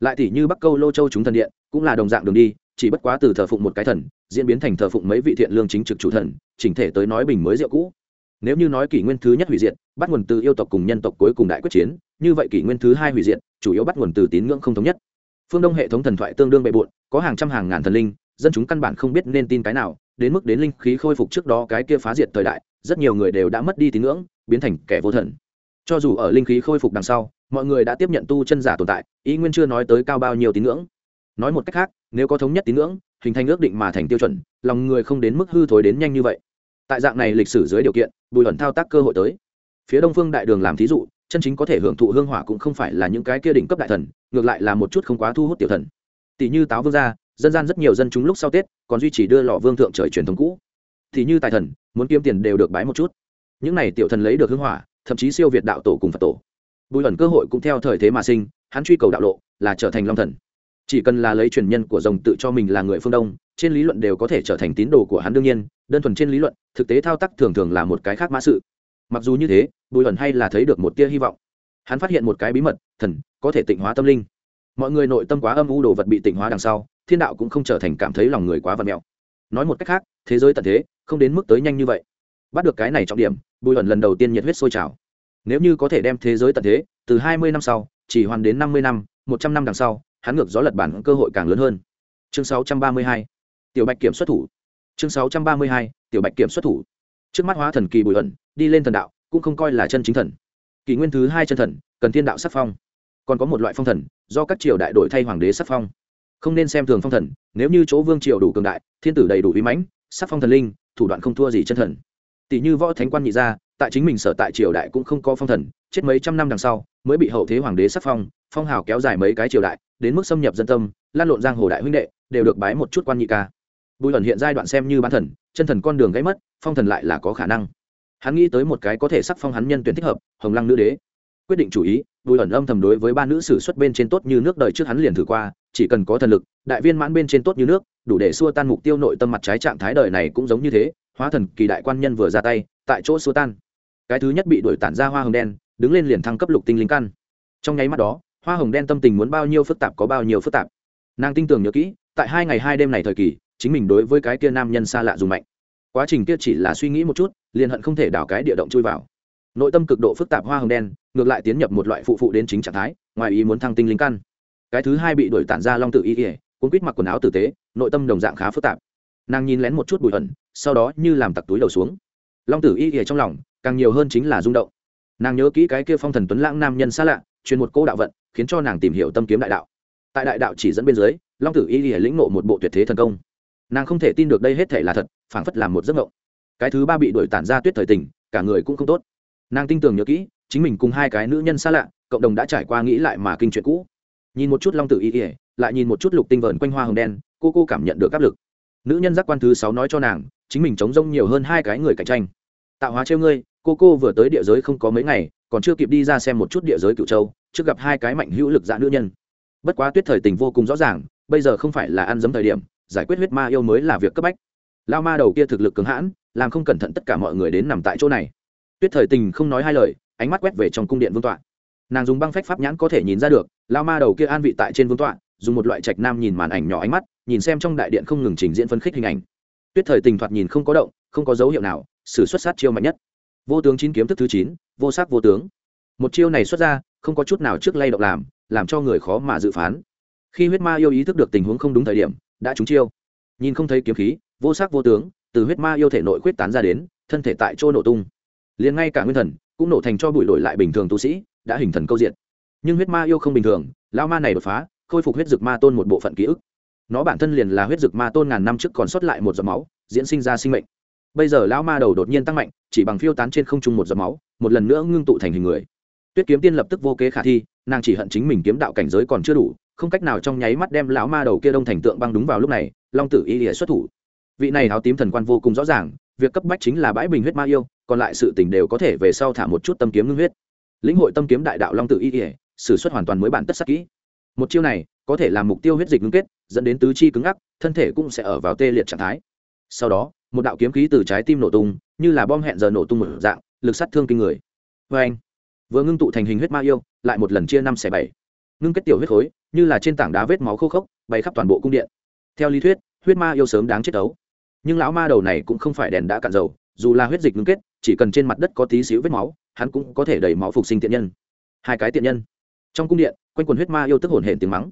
Lại tỷ như bắc câu lô châu chúng thần điện, cũng là đồng dạng đường đi, chỉ bất quá từ thờ phụng một cái thần, diễn biến thành thờ phụng mấy vị thiện lương chính trực chủ thần, chỉnh thể tới nói bình mới rượu cũ. Nếu như nói kỷ nguyên thứ nhất hủy diệt, bắt nguồn từ yêu tộc cùng nhân tộc cuối cùng đại quyết chiến, như vậy kỷ nguyên thứ hai hủy diệt, chủ yếu bắt nguồn từ tín ngưỡng không thống nhất. Phương đông hệ thống thần thoại tương đương bề bộn, có hàng trăm hàng ngàn thần linh, dân chúng căn bản không biết nên tin cái nào, đến mức đến linh khí khôi phục trước đó cái kia phá diệt thời đại rất nhiều người đều đã mất đi tín ngưỡng, biến thành kẻ vô thần. Cho dù ở linh khí khôi phục đằng sau, mọi người đã tiếp nhận tu chân giả tồn tại, ý nguyên chưa nói tới cao bao nhiêu tín ngưỡng. Nói một cách khác, nếu có thống nhất tín ngưỡng, hình thành ước định mà thành tiêu chuẩn, lòng người không đến mức hư thối đến nhanh như vậy. Tại dạng này lịch sử dưới điều kiện, bùi ẩn thao tác cơ hội tới. Phía đông phương đại đường làm thí dụ, chân chính có thể hưởng thụ hương hỏa cũng không phải là những cái kia đỉnh cấp đại thần, ngược lại là một chút không quá thu hút tiểu thần. Tỷ như táo vương gia, dân gian rất nhiều dân chúng lúc sau tết, còn duy trì đưa lò vương thượng trời truyền thống cũ. Thì như tài thần muốn kiếm tiền đều được bái một chút. Những này tiểu thần lấy được hưng hỏa, thậm chí siêu việt đạo tổ cùng phật tổ. Bùi ẩn cơ hội cũng theo thời thế mà sinh, hắn truy cầu đạo lộ, là trở thành long thần. Chỉ cần là lấy truyền nhân của rồng tự cho mình là người phương đông, trên lý luận đều có thể trở thành tín đồ của hắn đương nhiên, đơn thuần trên lý luận, thực tế thao tác thường thường là một cái khác mã sự. Mặc dù như thế, bùi ẩn hay là thấy được một tia hy vọng. Hắn phát hiện một cái bí mật, thần, có thể tịnh hóa tâm linh. Mọi người nội tâm quá âm u đồ vật bị tịnh hóa đằng sau, thiên đạo cũng không trở thành cảm thấy lòng người quá vật mẹo. Nói một cách khác, thế giới tận thế không đến mức tới nhanh như vậy. Bắt được cái này trọng điểm, bùi ẩn lần đầu tiên nhiệt huyết sôi trào. Nếu như có thể đem thế giới tận thế, từ hai mươi năm sau, chỉ hoàn đến năm mươi năm, một trăm năm đằng sau, hắn ngược gió lật bản cơ hội càng lớn hơn. Chương sáu trăm ba mươi hai, tiểu bạch kiểm xuất thủ. Chương sáu trăm ba mươi hai, tiểu bạch kiểm xuất thủ. Trước mắt hóa thần kỳ bùi ẩn đi lên thần đạo, cũng không coi là chân chính thần. Kỷ nguyên thứ hai chân thần, cần thiên đạo sắc phong. Còn có một loại phong thần, do các triều đại đổi thay hoàng đế sắc phong. Không nên xem thường phong thần, nếu như chỗ vương triều đủ cường đại, thiên tử đầy đủ uy mãnh, sắc phong thần linh thủ đoạn không thua gì chân thần. Tỷ như võ thánh quan nhị gia, tại chính mình sở tại triều đại cũng không có phong thần, chết mấy trăm năm đằng sau, mới bị hậu thế hoàng đế sắc phong phong hào kéo dài mấy cái triều đại, đến mức xâm nhập dân tâm, lan lộn giang hồ đại huynh đệ, đều được bái một chút quan nhị ca. Bùi ẩn hiện giai đoạn xem như bán thần, chân thần con đường gãy mất, phong thần lại là có khả năng. Hắn nghĩ tới một cái có thể sắc phong hắn nhân tuyển thích hợp, hồng lăng nữ đế. Quyết định chủ ý, bùi ẩn âm thầm đối với ba nữ sử xuất bên trên tốt như nước đời trước hắn liền thử qua, chỉ cần có thần lực, đại viên mãn bên trên tốt như nước đủ để xua tan mục tiêu nội tâm mặt trái trạng thái đời này cũng giống như thế, hóa thần kỳ đại quan nhân vừa ra tay, tại chỗ xua tan. Cái thứ nhất bị đuổi tản ra hoa hồng đen, đứng lên liền thăng cấp lục tinh linh căn. Trong nháy mắt đó, hoa hồng đen tâm tình muốn bao nhiêu phức tạp có bao nhiêu phức tạp. Nàng tin tưởng nhớ kỹ, tại hai ngày hai đêm này thời kỳ, chính mình đối với cái kia nam nhân xa lạ dùng mạnh. Quá trình kia chỉ là suy nghĩ một chút, liền hận không thể đảo cái địa động chui vào. Nội tâm cực độ phức tạp hoa hồng đen, ngược lại tiến nhập một loại phụ phụ đến chính trạng thái, ngoài ý muốn thăng tinh linh căn. Cái thứ hai bị đuổi tản ra long tự y ỉa cuốn quýt mặc quần áo tử tế nội tâm đồng dạng khá phức tạp. Nàng nhìn lén một chút bụi ẩn sau đó như làm tặc túi đầu xuống. Long tử y ỉa trong lòng, càng nhiều hơn chính là rung động. Nàng nhớ kỹ cái kia phong thần tuấn lãng nam nhân xa lạ truyền một cô đạo vận, khiến cho nàng tìm hiểu tâm kiếm đại đạo. Tại đại đạo chỉ dẫn bên dưới, long tử y ỉa lĩnh nộ một bộ tuyệt thế thần công. Nàng không thể tin được đây hết thể là thật, phảng phất làm một giấc mộng. Cái thứ ba bị đuổi tản ra tuyết thời tình, cả người cũng không tốt. Nàng tin tưởng nhớ kỹ, chính mình cùng hai cái nữ nhân xa lạ, cộng đồng đã trải qua nghĩ lại mà kinh chuyện cũ. Nhìn một chút long tử y ỉa lại nhìn một chút lục tinh vờn quanh hoa hồng đen cô cô cảm nhận được áp lực. Nữ nhân giác quan thứ sáu nói cho nàng, chính mình chống rông nhiều hơn hai cái người cạnh tranh. Tạo hóa trêu ngươi, cô cô vừa tới địa giới không có mấy ngày, còn chưa kịp đi ra xem một chút địa giới cựu châu, trước gặp hai cái mạnh hữu lực dạ nữ nhân. Bất quá tuyết thời tình vô cùng rõ ràng, bây giờ không phải là ăn dấm thời điểm, giải quyết huyết ma yêu mới là việc cấp bách. Lao ma đầu kia thực lực cứng hãn, làm không cẩn thận tất cả mọi người đến nằm tại chỗ này. Tuyết thời tình không nói hai lời, ánh mắt quét về trong cung điện vương tọa. Nàng dùng băng phách pháp nhãn có thể nhìn ra được, lao ma đầu kia an vị tại trên vương tọa dùng một loại trạch nam nhìn màn ảnh nhỏ ánh mắt, nhìn xem trong đại điện không ngừng trình diễn phân khích hình ảnh. Tuyết thời tình thoạt nhìn không có động, không có dấu hiệu nào xử xuất sát chiêu mạnh nhất. Vô tướng chín kiếm thức thứ chín, vô sắc vô tướng. Một chiêu này xuất ra, không có chút nào trước lay động làm làm cho người khó mà dự phán. Khi huyết ma yêu ý thức được tình huống không đúng thời điểm, đã trúng chiêu. Nhìn không thấy kiếm khí, vô sắc vô tướng, từ huyết ma yêu thể nội quyết tán ra đến, thân thể tại chỗ nổ tung. Liền ngay cả nguyên thần, cũng nổ thành cho bụi đổi lại bình thường tu sĩ, đã hình thần câu diện. Nhưng huyết ma yêu không bình thường lao ma này đột phá khôi phục huyết dực ma tôn một bộ phận ký ức. Nó bản thân liền là huyết dực ma tôn ngàn năm trước còn sót lại một giọt máu, diễn sinh ra sinh mệnh. Bây giờ lão ma đầu đột nhiên tăng mạnh, chỉ bằng phiêu tán trên không trung một giọt máu, một lần nữa ngưng tụ thành hình người. Tuyết kiếm tiên lập tức vô kế khả thi, nàng chỉ hận chính mình kiếm đạo cảnh giới còn chưa đủ, không cách nào trong nháy mắt đem lão ma đầu kia đông thành tượng băng đúng vào lúc này, long tử y lìa xuất thủ. Vị này áo tím thần quan vô cùng rõ ràng, việc cấp bách chính là bãi bình huyết ma yêu, còn lại sự tình đều có thể về sau thả một chút tâm kiếm ngưng huyết. Lĩnh hội tâm kiếm đại đạo long tự y ỉa s ử suất hoàn toàn mới bản tất sắc kỹ một chiêu này có thể làm mục tiêu huyết dịch ngưng kết, dẫn đến tứ chi cứng ngắc, thân thể cũng sẽ ở vào tê liệt trạng thái. Sau đó, một đạo kiếm khí từ trái tim nổ tung, như là bom hẹn giờ nổ tung một dạng, lực sát thương kinh người. Vê anh, vừa ngưng tụ thành hình huyết ma yêu, lại một lần chia năm xẻ bảy. Ngưng kết tiểu huyết khối, như là trên tảng đá vết máu khô khốc, bay khắp toàn bộ cung điện. Theo lý thuyết, huyết ma yêu sớm đáng chết ấu nhưng lão ma đầu này cũng không phải đèn đã cạn dầu, dù là huyết dịch ngưng kết, chỉ cần trên mặt đất có tí xíu vết máu, hắn cũng có thể đẩy máu phục sinh tiện nhân. Hai cái tiện nhân. Trong cung điện quanh quần huyết ma yêu tức hồn hển tiếng mắng.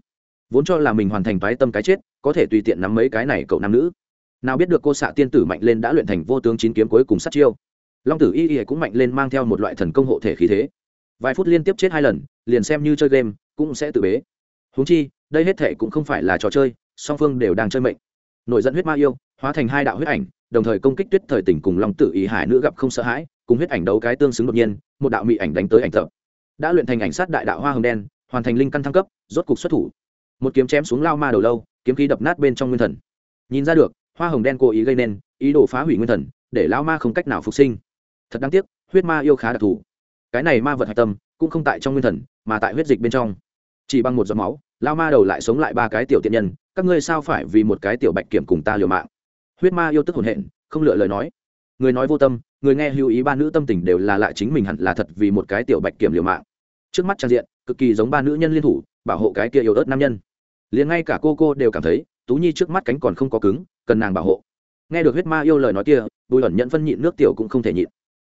Vốn cho là mình hoàn thành phái tâm cái chết, có thể tùy tiện nắm mấy cái này cậu nam nữ. Nào biết được cô xạ tiên tử mạnh lên đã luyện thành vô tướng chín kiếm cuối cùng sát chiêu. Long tử y y cũng mạnh lên mang theo một loại thần công hộ thể khí thế. Vài phút liên tiếp chết hai lần, liền xem như chơi game, cũng sẽ tự bế. Húng chi, đây hết thệ cũng không phải là trò chơi, song phương đều đang chơi mệnh. Nổi dẫn huyết ma yêu, hóa thành hai đạo huyết ảnh, đồng thời công kích tuyết thời tỉnh cùng long tử ý hải nữ gặp không sợ hãi, cùng huyết ảnh đấu cái tương xứng đột nhiên, một đạo mị ảnh đánh tới ảnh tập. Đã luyện thành ảnh sát đại đạo hoa hồng đen hoàn thành linh căn thăng cấp, rốt cục xuất thủ. Một kiếm chém xuống lao ma đầu lâu, kiếm khí đập nát bên trong nguyên thần. Nhìn ra được, hoa hồng đen cố ý gây nên, ý đồ phá hủy nguyên thần, để lao ma không cách nào phục sinh. Thật đáng tiếc, huyết ma yêu khá đặc thù. Cái này ma vật hạch tâm, cũng không tại trong nguyên thần, mà tại huyết dịch bên trong. Chỉ bằng một giọt máu, lao ma đầu lại sống lại ba cái tiểu tiện nhân, các ngươi sao phải vì một cái tiểu bạch kiểm cùng ta liều mạng? Huyết ma yêu tức hồn hện, không lựa lời nói. Người nói vô tâm, người nghe hữu ý ba nữ tâm tình đều là lại chính mình hẳn là thật vì một cái tiểu bạch kiểm liều mạng. Trước mắt trang diện cực kỳ giống ba nữ nhân liên thủ, bảo hộ cái kia yếu ớt nam nhân. Liền ngay cả cô cô đều cảm thấy, tú nhi trước mắt cánh còn không có cứng, cần nàng bảo hộ. Nghe được huyết ma yêu lời nói kia, bùi ẩn nhận phân nhịn nước tiểu cũng không thể nhịn.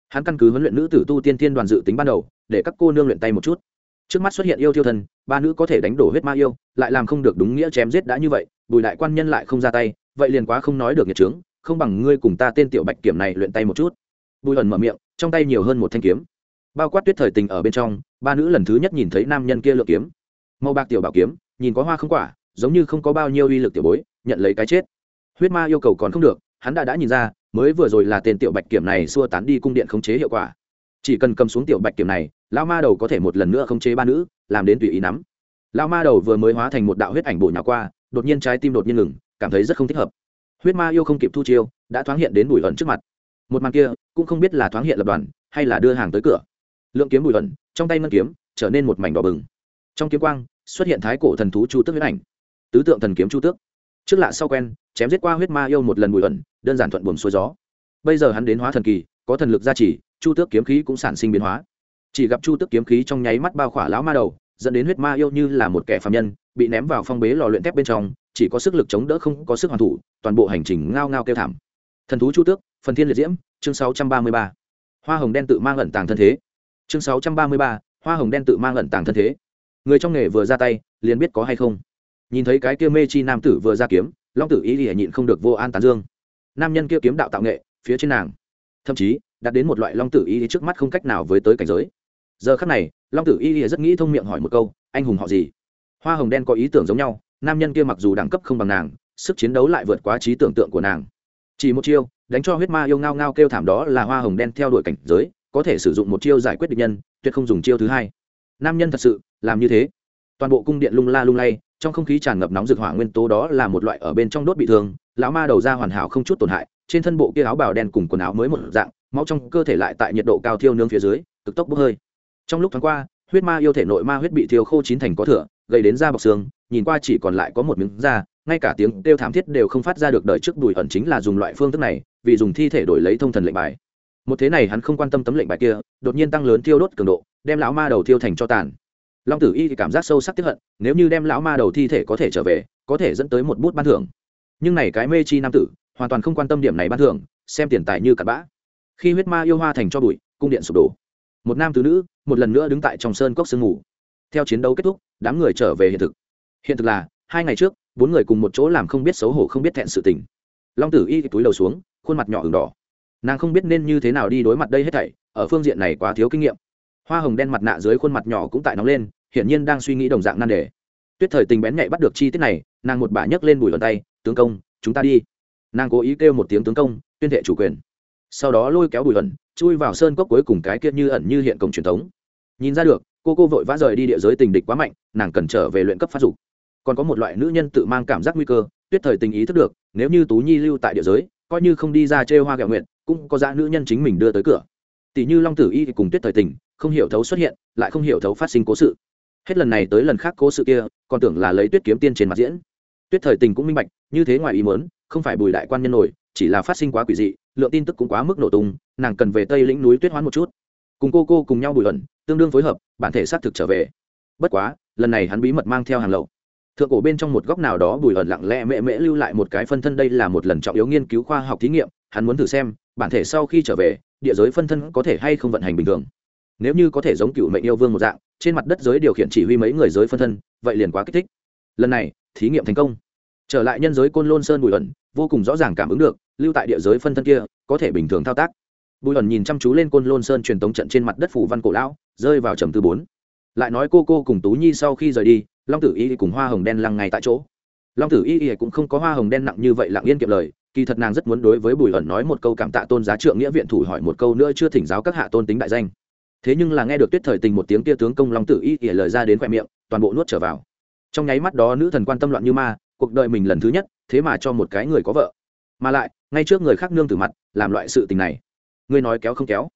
Hắn căn cứ huấn luyện nữ tử tu tiên thiên đoàn dự tính ban đầu, để các cô nương luyện tay một chút. Trước mắt xuất hiện yêu thiêu thân, ba nữ có thể đánh đổ huyết ma yêu, lại làm không được đúng nghĩa chém giết đã như vậy, bùi đại quan nhân lại không ra tay, vậy liền quá không nói được nhiệt trướng không bằng ngươi cùng ta tên tiểu bạch kiểm này luyện tay một chút. Bùi ẩn mở miệng, trong tay nhiều hơn một thanh kiếm. Bao quát tuyết thời tình ở bên trong ba nữ lần thứ nhất nhìn thấy nam nhân kia lựa kiếm. Màu bạc tiểu bảo kiếm, nhìn có hoa không quả, giống như không có bao nhiêu uy lực tiểu bối, nhận lấy cái chết. Huyết ma yêu cầu còn không được, hắn đã đã nhìn ra, mới vừa rồi là tên tiểu bạch kiểm này xua tán đi cung điện khống chế hiệu quả. Chỉ cần cầm xuống tiểu bạch kiểm này lao ma đầu có thể một lần nữa khống chế ba nữ, làm đến tùy ý nắm. Lao ma đầu vừa mới hóa thành một đạo huyết ảnh bổ nhỏ qua, đột nhiên trái tim đột nhiên ngừng, cảm thấy rất không thích hợp. Huyết ma yêu không kịp thu chiêu, đã thoáng hiện đến bùi ẩn trước mặt. Một màn kia, cũng không biết là thoáng hiện lập đoàn, hay là đưa hàng tới cửa lượng kiếm bùi ẩn, trong tay ngân kiếm trở nên một mảnh đỏ bừng. Trong kiếm quang xuất hiện thái cổ thần thú chu tước huyết ảnh. Tứ tượng thần kiếm chu tước. Trước lạ sau quen, chém giết qua huyết ma yêu một lần bùi ẩn, đơn giản thuận buồm xuôi gió. Bây giờ hắn đến hóa thần kỳ, có thần lực gia trì, chu tước kiếm khí cũng sản sinh biến hóa. Chỉ gặp chu tước kiếm khí trong nháy mắt bao khỏa lão ma đầu, dẫn đến huyết ma yêu như là một kẻ phạm nhân, bị ném vào phong bế lò luyện thép bên trong, chỉ có sức lực chống đỡ không có sức hoàn thủ, toàn bộ hành trình ngao ngao kêu thảm. Thần thú chu tước, phần thiên liệt diễm, chương 633. hoa hồng đen tự mang ẩn tàng thân thế chương 633, hoa hồng đen tự mang ẩn tàng thân thế. Người trong nghề vừa ra tay liền biết có hay không. Nhìn thấy cái kia mê chi nam tử vừa ra kiếm long tử ý lìa nhịn không được vô an tán dương. Nam nhân kia kiếm đạo tạo nghệ phía trên nàng. Thậm chí đạt đến một loại long tử y trước mắt không cách nào với tới cảnh giới. Giờ khắc này long tử y rất nghĩ thông miệng hỏi một câu anh hùng họ gì? Hoa hồng đen có ý tưởng giống nhau nam nhân kia mặc dù đẳng cấp không bằng nàng sức chiến đấu lại vượt quá trí tưởng tượng của nàng. Chỉ một chiêu đánh cho huyết ma yêu ngao ngao kêu thảm đó là hoa hồng đen theo đuổi cảnh giới có thể sử dụng một chiêu giải quyết địch nhân, tuyệt không dùng chiêu thứ hai. Nam nhân thật sự, làm như thế. Toàn bộ cung điện lung la lung lay, trong không khí tràn ngập nóng rực hỏa nguyên tố đó là một loại ở bên trong đốt bị thương, lão ma đầu ra hoàn hảo không chút tổn hại, trên thân bộ kia áo bào đen cùng quần áo mới một dạng, máu trong cơ thể lại tại nhiệt độ cao thiêu nướng phía dưới, cực tốc bốc hơi. Trong lúc thoáng qua, huyết ma yêu thể nội ma huyết bị thiêu khô chín thành có thửa gây đến da bọc xương, nhìn qua chỉ còn lại có một miếng da, ngay cả tiếng kêu thảm thiết đều không phát ra được đời trước đùi ẩn chính là dùng loại phương thức này, vì dùng thi thể đổi lấy thông thần lệnh bài một thế này hắn không quan tâm tấm lệnh bài kia, đột nhiên tăng lớn thiêu đốt cường độ, đem lão ma đầu thiêu thành cho tàn. Long tử y cảm giác sâu sắc tiếp hận, nếu như đem lão ma đầu thi thể có thể trở về, có thể dẫn tới một bút ban thưởng. Nhưng này cái mê chi nam tử, hoàn toàn không quan tâm điểm này ban thưởng, xem tiền tài như cặn bã. Khi huyết ma yêu hoa thành cho bụi, cung điện sụp đổ. Một nam tứ nữ, một lần nữa đứng tại trong sơn cốc sương ngủ theo chiến đấu kết thúc, đám người trở về hiện thực. Hiện thực là, hai ngày trước, bốn người cùng một chỗ làm không biết xấu hổ không biết thẹn sự tình. Long tử y túi đầu xuống, khuôn mặt nhỏ ửng đỏ nàng không biết nên như thế nào đi đối mặt đây hết thảy, ở phương diện này quá thiếu kinh nghiệm. Hoa hồng đen mặt nạ dưới khuôn mặt nhỏ cũng tại nóng lên, hiển nhiên đang suy nghĩ đồng dạng nan đề. Tuyết thời tình bén nhạy bắt được chi tiết này, nàng một bà nhấc lên bùi vần tay, tướng công, chúng ta đi. Nàng cố ý kêu một tiếng tướng công, tuyên thệ chủ quyền. Sau đó lôi kéo bùi vần chui vào sơn cốc cuối cùng cái kia như ẩn như hiện cổng truyền thống. Nhìn ra được, cô cô vội vã rời đi địa giới tình địch quá mạnh, nàng cần trở về luyện cấp phát dục. Còn có một loại nữ nhân tự mang cảm giác nguy cơ, tuyết thời tình ý thức được, nếu như tú nhi lưu tại địa giới, coi như không đi ra chơi hoa kẹo nguyện cũng có dã nữ nhân chính mình đưa tới cửa. Tỷ như long tử y thì cùng tuyết thời tình, không hiểu thấu xuất hiện, lại không hiểu thấu phát sinh cố sự. Hết lần này tới lần khác cố sự kia, còn tưởng là lấy tuyết kiếm tiên trên mặt diễn. Tuyết thời tình cũng minh bạch, như thế ngoài ý muốn, không phải bùi đại quan nhân nổi, chỉ là phát sinh quá quỷ dị, lượng tin tức cũng quá mức nổ tung, nàng cần về tây lĩnh núi tuyết hoán một chút. Cùng cô cô cùng nhau bùi ẩn, tương đương phối hợp, bản thể xác thực trở về. Bất quá, lần này hắn bí mật mang theo hàng lậu. Thượng cổ bên trong một góc nào đó bùi ẩn lặng lẽ mẹ mễ lưu lại một cái phân thân đây là một lần trọng yếu nghiên cứu khoa học thí nghiệm, hắn muốn thử xem bản thể sau khi trở về, địa giới phân thân có thể hay không vận hành bình thường. Nếu như có thể giống cựu mệnh yêu vương một dạng, trên mặt đất giới điều khiển chỉ huy mấy người giới phân thân, vậy liền quá kích thích. Lần này, thí nghiệm thành công. Trở lại nhân giới côn lôn sơn bùi ẩn vô cùng rõ ràng cảm ứng được, lưu tại địa giới phân thân kia, có thể bình thường thao tác. Bùi ẩn nhìn chăm chú lên côn lôn sơn truyền tống trận trên mặt đất phủ văn cổ lão, rơi vào trầm tư bốn. Lại nói cô cô cùng tú nhi sau khi rời đi, long tử y cùng hoa hồng đen lăng ngay tại chỗ. Long tử y cũng không có hoa hồng đen nặng như vậy lặng yên kiệm lời kỳ thật nàng rất muốn đối với bùi ẩn nói một câu cảm tạ tôn giá trượng nghĩa viện thủ hỏi một câu nữa chưa thỉnh giáo các hạ tôn tính đại danh. Thế nhưng là nghe được tuyết thời tình một tiếng kia tướng công long tử y ỉa lời ra đến khoe miệng, toàn bộ nuốt trở vào. Trong nháy mắt đó nữ thần quan tâm loạn như ma, cuộc đời mình lần thứ nhất, thế mà cho một cái người có vợ. Mà lại, ngay trước người khác nương tử mặt, làm loại sự tình này. Ngươi nói kéo không kéo.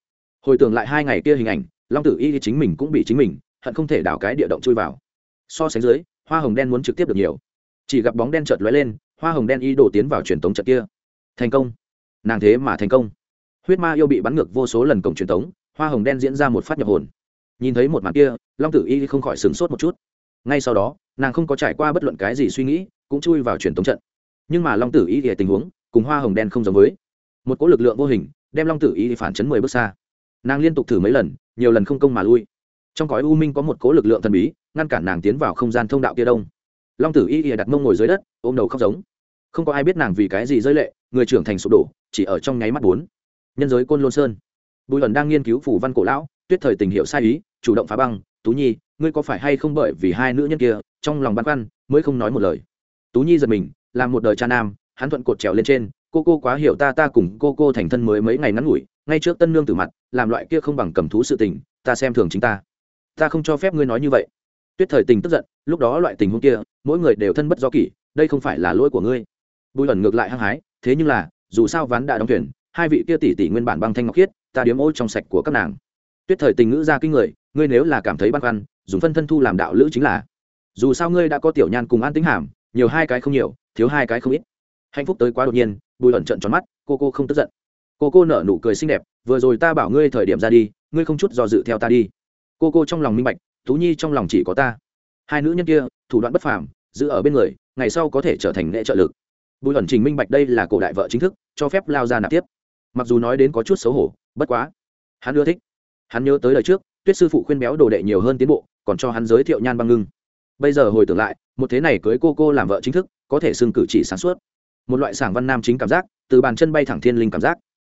Hồi tưởng lại hai ngày kia hình ảnh, long tử y chính mình cũng bị chính mình, hận không thể đảo cái địa động chui vào. So sánh dưới, hoa hồng đen muốn trực tiếp được nhiều. Chỉ gặp bóng đen chợt lóe lên hoa hồng đen y đổ tiến vào truyền tống trận kia. Thành công. Nàng thế mà thành công. Huyết ma yêu bị bắn ngược vô số lần cổng truyền tống, hoa hồng đen diễn ra một phát nhập hồn. Nhìn thấy một màn kia, long tử y không khỏi sửng sốt một chút. Ngay sau đó, nàng không có trải qua bất luận cái gì suy nghĩ, cũng chui vào truyền tống trận. Nhưng mà long tử y thì tình huống, cùng hoa hồng đen không giống với. Một cỗ lực lượng vô hình, đem long tử y phản chấn mười bước xa. Nàng liên tục thử mấy lần, nhiều lần không công mà lui. Trong cõi u minh có một cỗ lực lượng thần bí, ngăn cản nàng tiến vào không gian thông đạo kia đông. Long tử y đặt mông ngồi dưới đất, ôm đầu khóc giống không có ai biết nàng vì cái gì rơi lệ, người trưởng thành sụp đổ, chỉ ở trong nháy mắt bốn. Nhân giới côn lôn sơn. Bùi ẩn đang nghiên cứu phủ văn cổ lão, tuyết thời tình hiệu sai ý, chủ động phá băng, tú nhi, ngươi có phải hay không bởi vì hai nữ nhân kia, trong lòng băn khoăn, mới không nói một lời? Tú nhi giật mình làm một đời cha nam, hắn thuận cột trèo lên trên, cô cô quá hiểu ta ta cùng cô cô thành thân mới mấy ngày ngắn ngủi, ngay trước tân nương tử mặt, làm loại kia không bằng cầm thú sự tình, ta xem thường chính ta. Ta không cho phép ngươi nói như vậy. Tuyết thời tình tức giận, lúc đó loại tình huống kia, mỗi người đều thân bất do kỷ, đây không phải là lỗi của ngươi bùi ẩn ngược lại hăng hái, thế nhưng là, dù sao ván đã đóng thuyền, hai vị kia tỷ tỷ nguyên bản băng thanh ngọc khiết, ta điếm ô trong sạch của các nàng. Tuyết thời tình ngữ ra kinh người, ngươi nếu là cảm thấy băn khoăn, dùng phân thân thu làm đạo lữ chính là. Dù sao ngươi đã có tiểu nhan cùng an tính hàm, nhiều hai cái không nhiều, thiếu hai cái không ít. Hạnh phúc tới quá đột nhiên, bùi ẩn trận tròn mắt, cô cô không tức giận. Cô cô nở nụ cười xinh đẹp, vừa rồi ta bảo ngươi thời điểm ra đi, ngươi không chút do dự theo ta đi. Cô cô trong lòng minh bạch tú nhi trong lòng chỉ có ta. Hai nữ nhân kia, thủ đoạn bất phàm, giữ ở bên người, ngày sau có thể trở thành nghệ trợ lực bùi ẩn trình minh bạch đây là cổ đại vợ chính thức, cho phép lao ra nạp tiếp. Mặc dù nói đến có chút xấu hổ, bất quá, hắn ưa thích. Hắn nhớ tới lời trước, tuyết sư phụ khuyên béo đồ đệ nhiều hơn tiến bộ, còn cho hắn giới thiệu nhan băng ngưng. Bây giờ hồi tưởng lại, một thế này cưới cô cô làm vợ chính thức, có thể xưng cử chỉ sáng suốt. Một loại sảng văn nam chính cảm giác, từ bàn chân bay thẳng thiên linh cảm giác.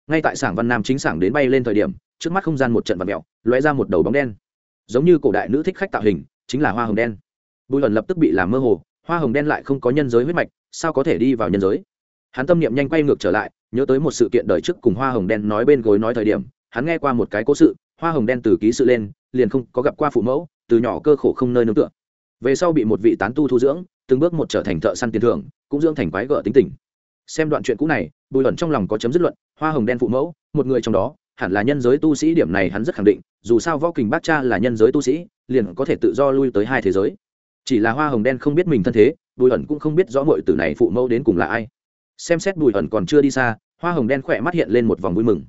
Ngay tại sảng văn nam chính sảng đến bay lên thời điểm, trước mắt không gian một trận vật mẹo lóe ra một đầu bóng đen. Giống như cổ đại nữ thích khách tạo hình, chính là hoa hồng đen. Bùi ẩn lập tức bị làm mơ hồ hoa hồng đen lại không có nhân giới huyết mạch, sao có thể đi vào nhân giới? Hắn tâm niệm nhanh quay ngược trở lại, nhớ tới một sự kiện đời trước cùng hoa hồng đen nói bên gối nói thời điểm, hắn nghe qua một cái cố sự, hoa hồng đen từ ký sự lên, liền không có gặp qua phụ mẫu, từ nhỏ cơ khổ không nơi nương tựa. Về sau bị một vị tán tu thu dưỡng, từng bước một trở thành thợ săn tiền thưởng, cũng dưỡng thành quái gở tính tình. Xem đoạn chuyện cũ này, bùi luận trong lòng có chấm dứt luận, hoa hồng đen phụ mẫu, một người trong đó, hẳn là nhân giới tu sĩ điểm này hắn rất khẳng định, dù sao võ kình bác cha là nhân giới tu sĩ, liền có thể tự do lui tới hai thế giới chỉ là hoa hồng đen không biết mình thân thế, bùi ẩn cũng không biết rõ mọi từ này phụ mẫu đến cùng là ai. Xem xét bùi ẩn còn chưa đi xa, hoa hồng đen khỏe mắt hiện lên một vòng vui mừng.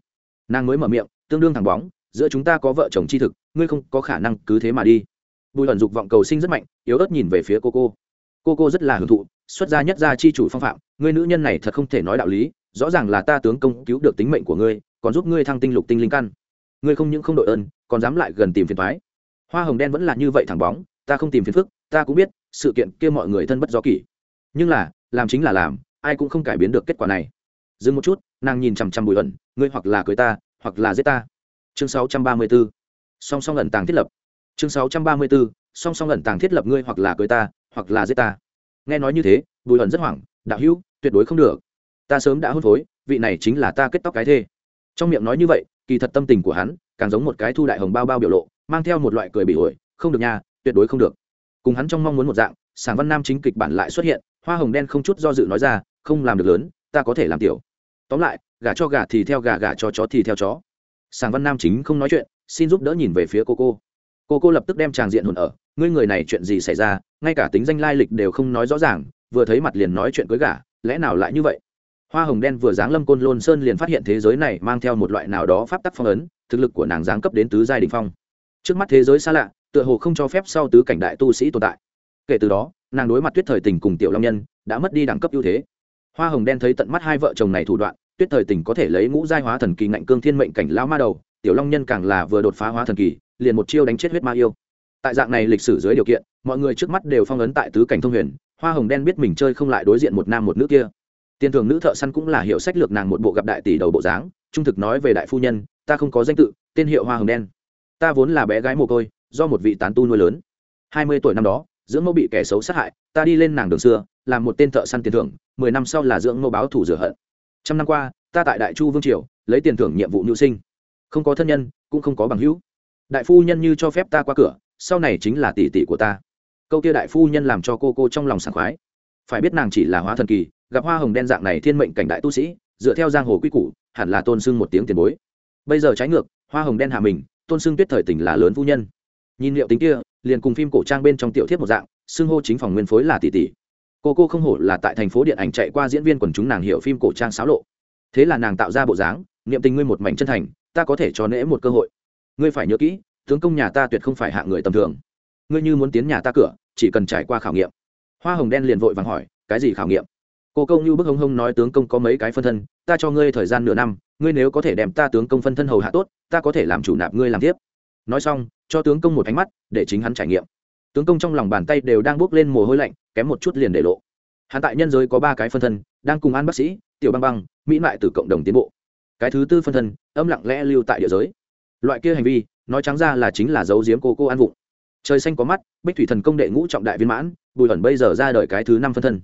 Nàng mới mở miệng, tương đương thẳng bóng, giữa chúng ta có vợ chồng chi thực, ngươi không có khả năng cứ thế mà đi. Bùi ẩn dục vọng cầu sinh rất mạnh, yếu ớt nhìn về phía cô cô. Cô cô rất là hưởng thụ, xuất gia nhất gia chi chủ phong phạm, ngươi nữ nhân này thật không thể nói đạo lý, rõ ràng là ta tướng công cứu được tính mệnh của ngươi, còn giúp ngươi thăng tinh lục tinh linh căn. Ngươi không những không đội ơn, còn dám lại gần tìm phiền thoái hoa hồng đen vẫn là như vậy thẳng bóng, ta không tìm phiền phức ta cũng biết, sự kiện kia mọi người thân bất do kỷ. Nhưng là, làm chính là làm, ai cũng không cải biến được kết quả này. Dừng một chút, nàng nhìn chằm chằm bùi ẩn, ngươi hoặc là cưới ta, hoặc là giết ta. Chương 634. song song ẩn tàng thiết lập. Chương 634. song song ẩn tàng thiết lập ngươi hoặc là cưới ta, hoặc là giết ta. Nghe nói như thế, bùi ẩn rất hoảng, đạo hữu, tuyệt đối không được. Ta sớm đã hôn phối, vị này chính là ta kết tóc cái thê. Trong miệng nói như vậy, kỳ thật tâm tình của hắn càng giống một cái thu đại hồng bao bao biểu lộ, mang theo một loại cười bị ổi, không được nha, tuyệt đối không được cùng hắn trong mong muốn một dạng, sảng văn nam chính kịch bản lại xuất hiện, hoa hồng đen không chút do dự nói ra, không làm được lớn, ta có thể làm tiểu. Tóm lại, gà cho gà thì theo gà gà cho chó thì theo chó. Sảng văn nam chính không nói chuyện, xin giúp đỡ nhìn về phía cô cô. Cô cô lập tức đem tràng diện hồn ở, ngươi người này chuyện gì xảy ra, ngay cả tính danh lai lịch đều không nói rõ ràng, vừa thấy mặt liền nói chuyện cưới gà, lẽ nào lại như vậy? Hoa hồng đen vừa giáng lâm côn lôn sơn liền phát hiện thế giới này mang theo một loại nào đó pháp tắc phong ấn, thực lực của nàng giáng cấp đến tứ giai đình phong. Trước mắt thế giới xa lạ tựa hồ không cho phép sau tứ cảnh đại tu sĩ tồn tại. Kể từ đó, nàng đối mặt tuyết thời tình cùng tiểu long nhân đã mất đi đẳng cấp ưu thế. Hoa hồng đen thấy tận mắt hai vợ chồng này thủ đoạn, tuyết thời tình có thể lấy ngũ giai hóa thần kỳ ngạnh cương thiên mệnh cảnh lao ma đầu, tiểu long nhân càng là vừa đột phá hóa thần kỳ, liền một chiêu đánh chết huyết ma yêu. Tại dạng này lịch sử dưới điều kiện, mọi người trước mắt đều phong ấn tại tứ cảnh thông huyền, hoa hồng đen biết mình chơi không lại đối diện một nam một nữ kia. Tiền thường nữ thợ săn cũng là hiệu sách lược nàng một bộ gặp đại tỷ đầu bộ dáng, trung thực nói về đại phu nhân, ta không có danh tự, tên hiệu hoa hồng đen. Ta vốn là bé gái mồ côi do một vị tán tu nuôi lớn. Hai mươi tuổi năm đó, dưỡng mẫu bị kẻ xấu sát hại, ta đi lên nàng đường xưa, làm một tên thợ săn tiền thưởng, mười năm sau là dưỡng mẫu báo thủ rửa hận. Trăm năm qua, ta tại đại chu vương triều, lấy tiền thưởng nhiệm vụ nhu sinh. Không có thân nhân, cũng không có bằng hữu. Đại phu nhân như cho phép ta qua cửa, sau này chính là tỷ tỷ của ta. Câu kia đại phu nhân làm cho cô cô trong lòng sảng khoái. Phải biết nàng chỉ là hóa thần kỳ, gặp hoa hồng đen dạng này thiên mệnh cảnh đại tu sĩ, dựa theo giang hồ quy củ, hẳn là tôn sưng một tiếng tiền bối. Bây giờ trái ngược, hoa hồng đen hạ mình, tôn sưng tuyết thời tỉnh là lớn phu nhân nhìn liệu tính kia, liền cùng phim cổ trang bên trong tiểu thiết một dạng, xưng hô chính phòng nguyên phối là tỷ tỷ. Cô cô không hổ là tại thành phố điện ảnh chạy qua diễn viên quần chúng nàng hiểu phim cổ trang xáo lộ. Thế là nàng tạo ra bộ dáng, niệm tình ngươi một mảnh chân thành, ta có thể cho nễ một cơ hội. Ngươi phải nhớ kỹ, tướng công nhà ta tuyệt không phải hạ người tầm thường. Ngươi như muốn tiến nhà ta cửa, chỉ cần trải qua khảo nghiệm. Hoa hồng đen liền vội vàng hỏi, cái gì khảo nghiệm? Cô công như bức hông hông nói tướng công có mấy cái phân thân, ta cho ngươi thời gian nửa năm, ngươi nếu có thể đem ta tướng công phân thân hầu hạ tốt, ta có thể làm chủ nạp ngươi làm tiếp nói xong, cho tướng công một ánh mắt, để chính hắn trải nghiệm. Tướng công trong lòng bàn tay đều đang bước lên mồ hôi lạnh, kém một chút liền để lộ. Hắn tại nhân giới có ba cái phân thân, đang cùng an bác sĩ, tiểu băng băng, mỹ mại từ cộng đồng tiến bộ. Cái thứ tư phân thân, âm lặng lẽ lưu tại địa giới. Loại kia hành vi, nói trắng ra là chính là giấu giếm cô cô an vụng. Trời xanh có mắt, bích thủy thần công đệ ngũ trọng đại viên mãn, bùi ẩn bây giờ ra đời cái thứ năm phân thân.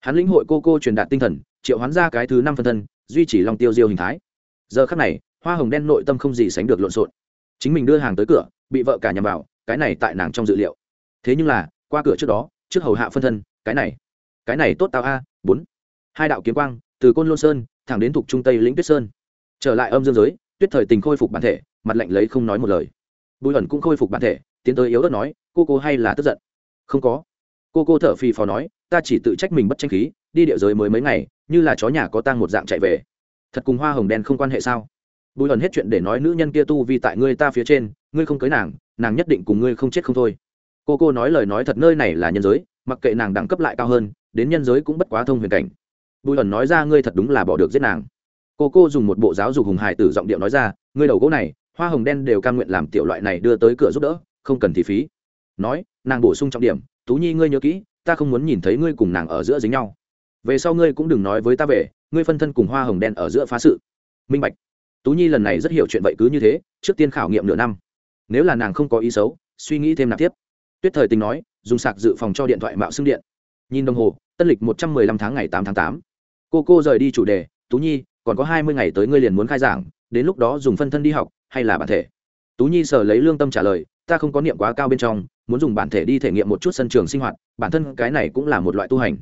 Hắn lĩnh hội cô cô truyền đạt tinh thần, triệu hoán ra cái thứ năm phân thân, duy trì lòng tiêu diêu hình thái. Giờ khắc này, hoa hồng đen nội tâm không gì sánh được lộn xộn chính mình đưa hàng tới cửa, bị vợ cả nhằm vào, cái này tại nàng trong dự liệu. Thế nhưng là, qua cửa trước đó, trước hầu hạ phân thân, cái này cái này tốt tao a, bốn. Hai đạo kiếm quang, từ côn lôn sơn, thẳng đến thuộc trung tây lĩnh tuyết sơn. Trở lại âm dương giới, tuyết thời tình khôi phục bản thể, mặt lạnh lấy không nói một lời. Bùi ẩn cũng khôi phục bản thể, tiến tới yếu đất nói, cô cô hay là tức giận? Không có. Cô cô thở phì phò nói, ta chỉ tự trách mình bất tranh khí, đi địa giới mới mấy ngày, như là chó nhà có tang một dạng chạy về. Thật cùng hoa hồng đen không quan hệ sao? Bùi ẩn hết chuyện để nói nữ nhân kia tu vi tại ngươi ta phía trên, ngươi không cưới nàng nàng nhất định cùng ngươi không chết không thôi. Cô cô nói lời nói thật nơi này là nhân giới, mặc kệ nàng đẳng cấp lại cao hơn, đến nhân giới cũng bất quá thông huyền cảnh. Bùi ẩn nói ra ngươi thật đúng là bỏ được giết nàng. Cô cô dùng một bộ giáo dục hùng hải tử giọng điệu nói ra, ngươi đầu gỗ này, hoa hồng đen đều cam nguyện làm tiểu loại này đưa tới cửa giúp đỡ, không cần thì phí. Nói, nàng bổ sung trọng điểm, tú nhi ngươi nhớ kỹ, ta không muốn nhìn thấy ngươi cùng nàng ở giữa dính nhau. Về sau ngươi cũng đừng nói với ta về, ngươi phân thân cùng hoa hồng đen ở giữa phá sự. Minh bạch tú nhi lần này rất hiểu chuyện vậy cứ như thế, trước tiên khảo nghiệm nửa năm. Nếu là nàng không có ý xấu, suy nghĩ thêm nạp tiếp. Tuyết thời tình nói, dùng sạc dự phòng cho điện thoại mạo xưng điện. Nhìn đồng hồ, tân lịch một trăm mười lăm tháng ngày tám tháng tám. Cô cô rời đi chủ đề, tú nhi, còn có hai mươi ngày tới ngươi liền muốn khai giảng, đến lúc đó dùng phân thân đi học, hay là bản thể? Tú nhi sở lấy lương tâm trả lời, ta không có niệm quá cao bên trong, muốn dùng bản thể đi thể nghiệm một chút sân trường sinh hoạt, bản thân cái này cũng là một loại tu hành.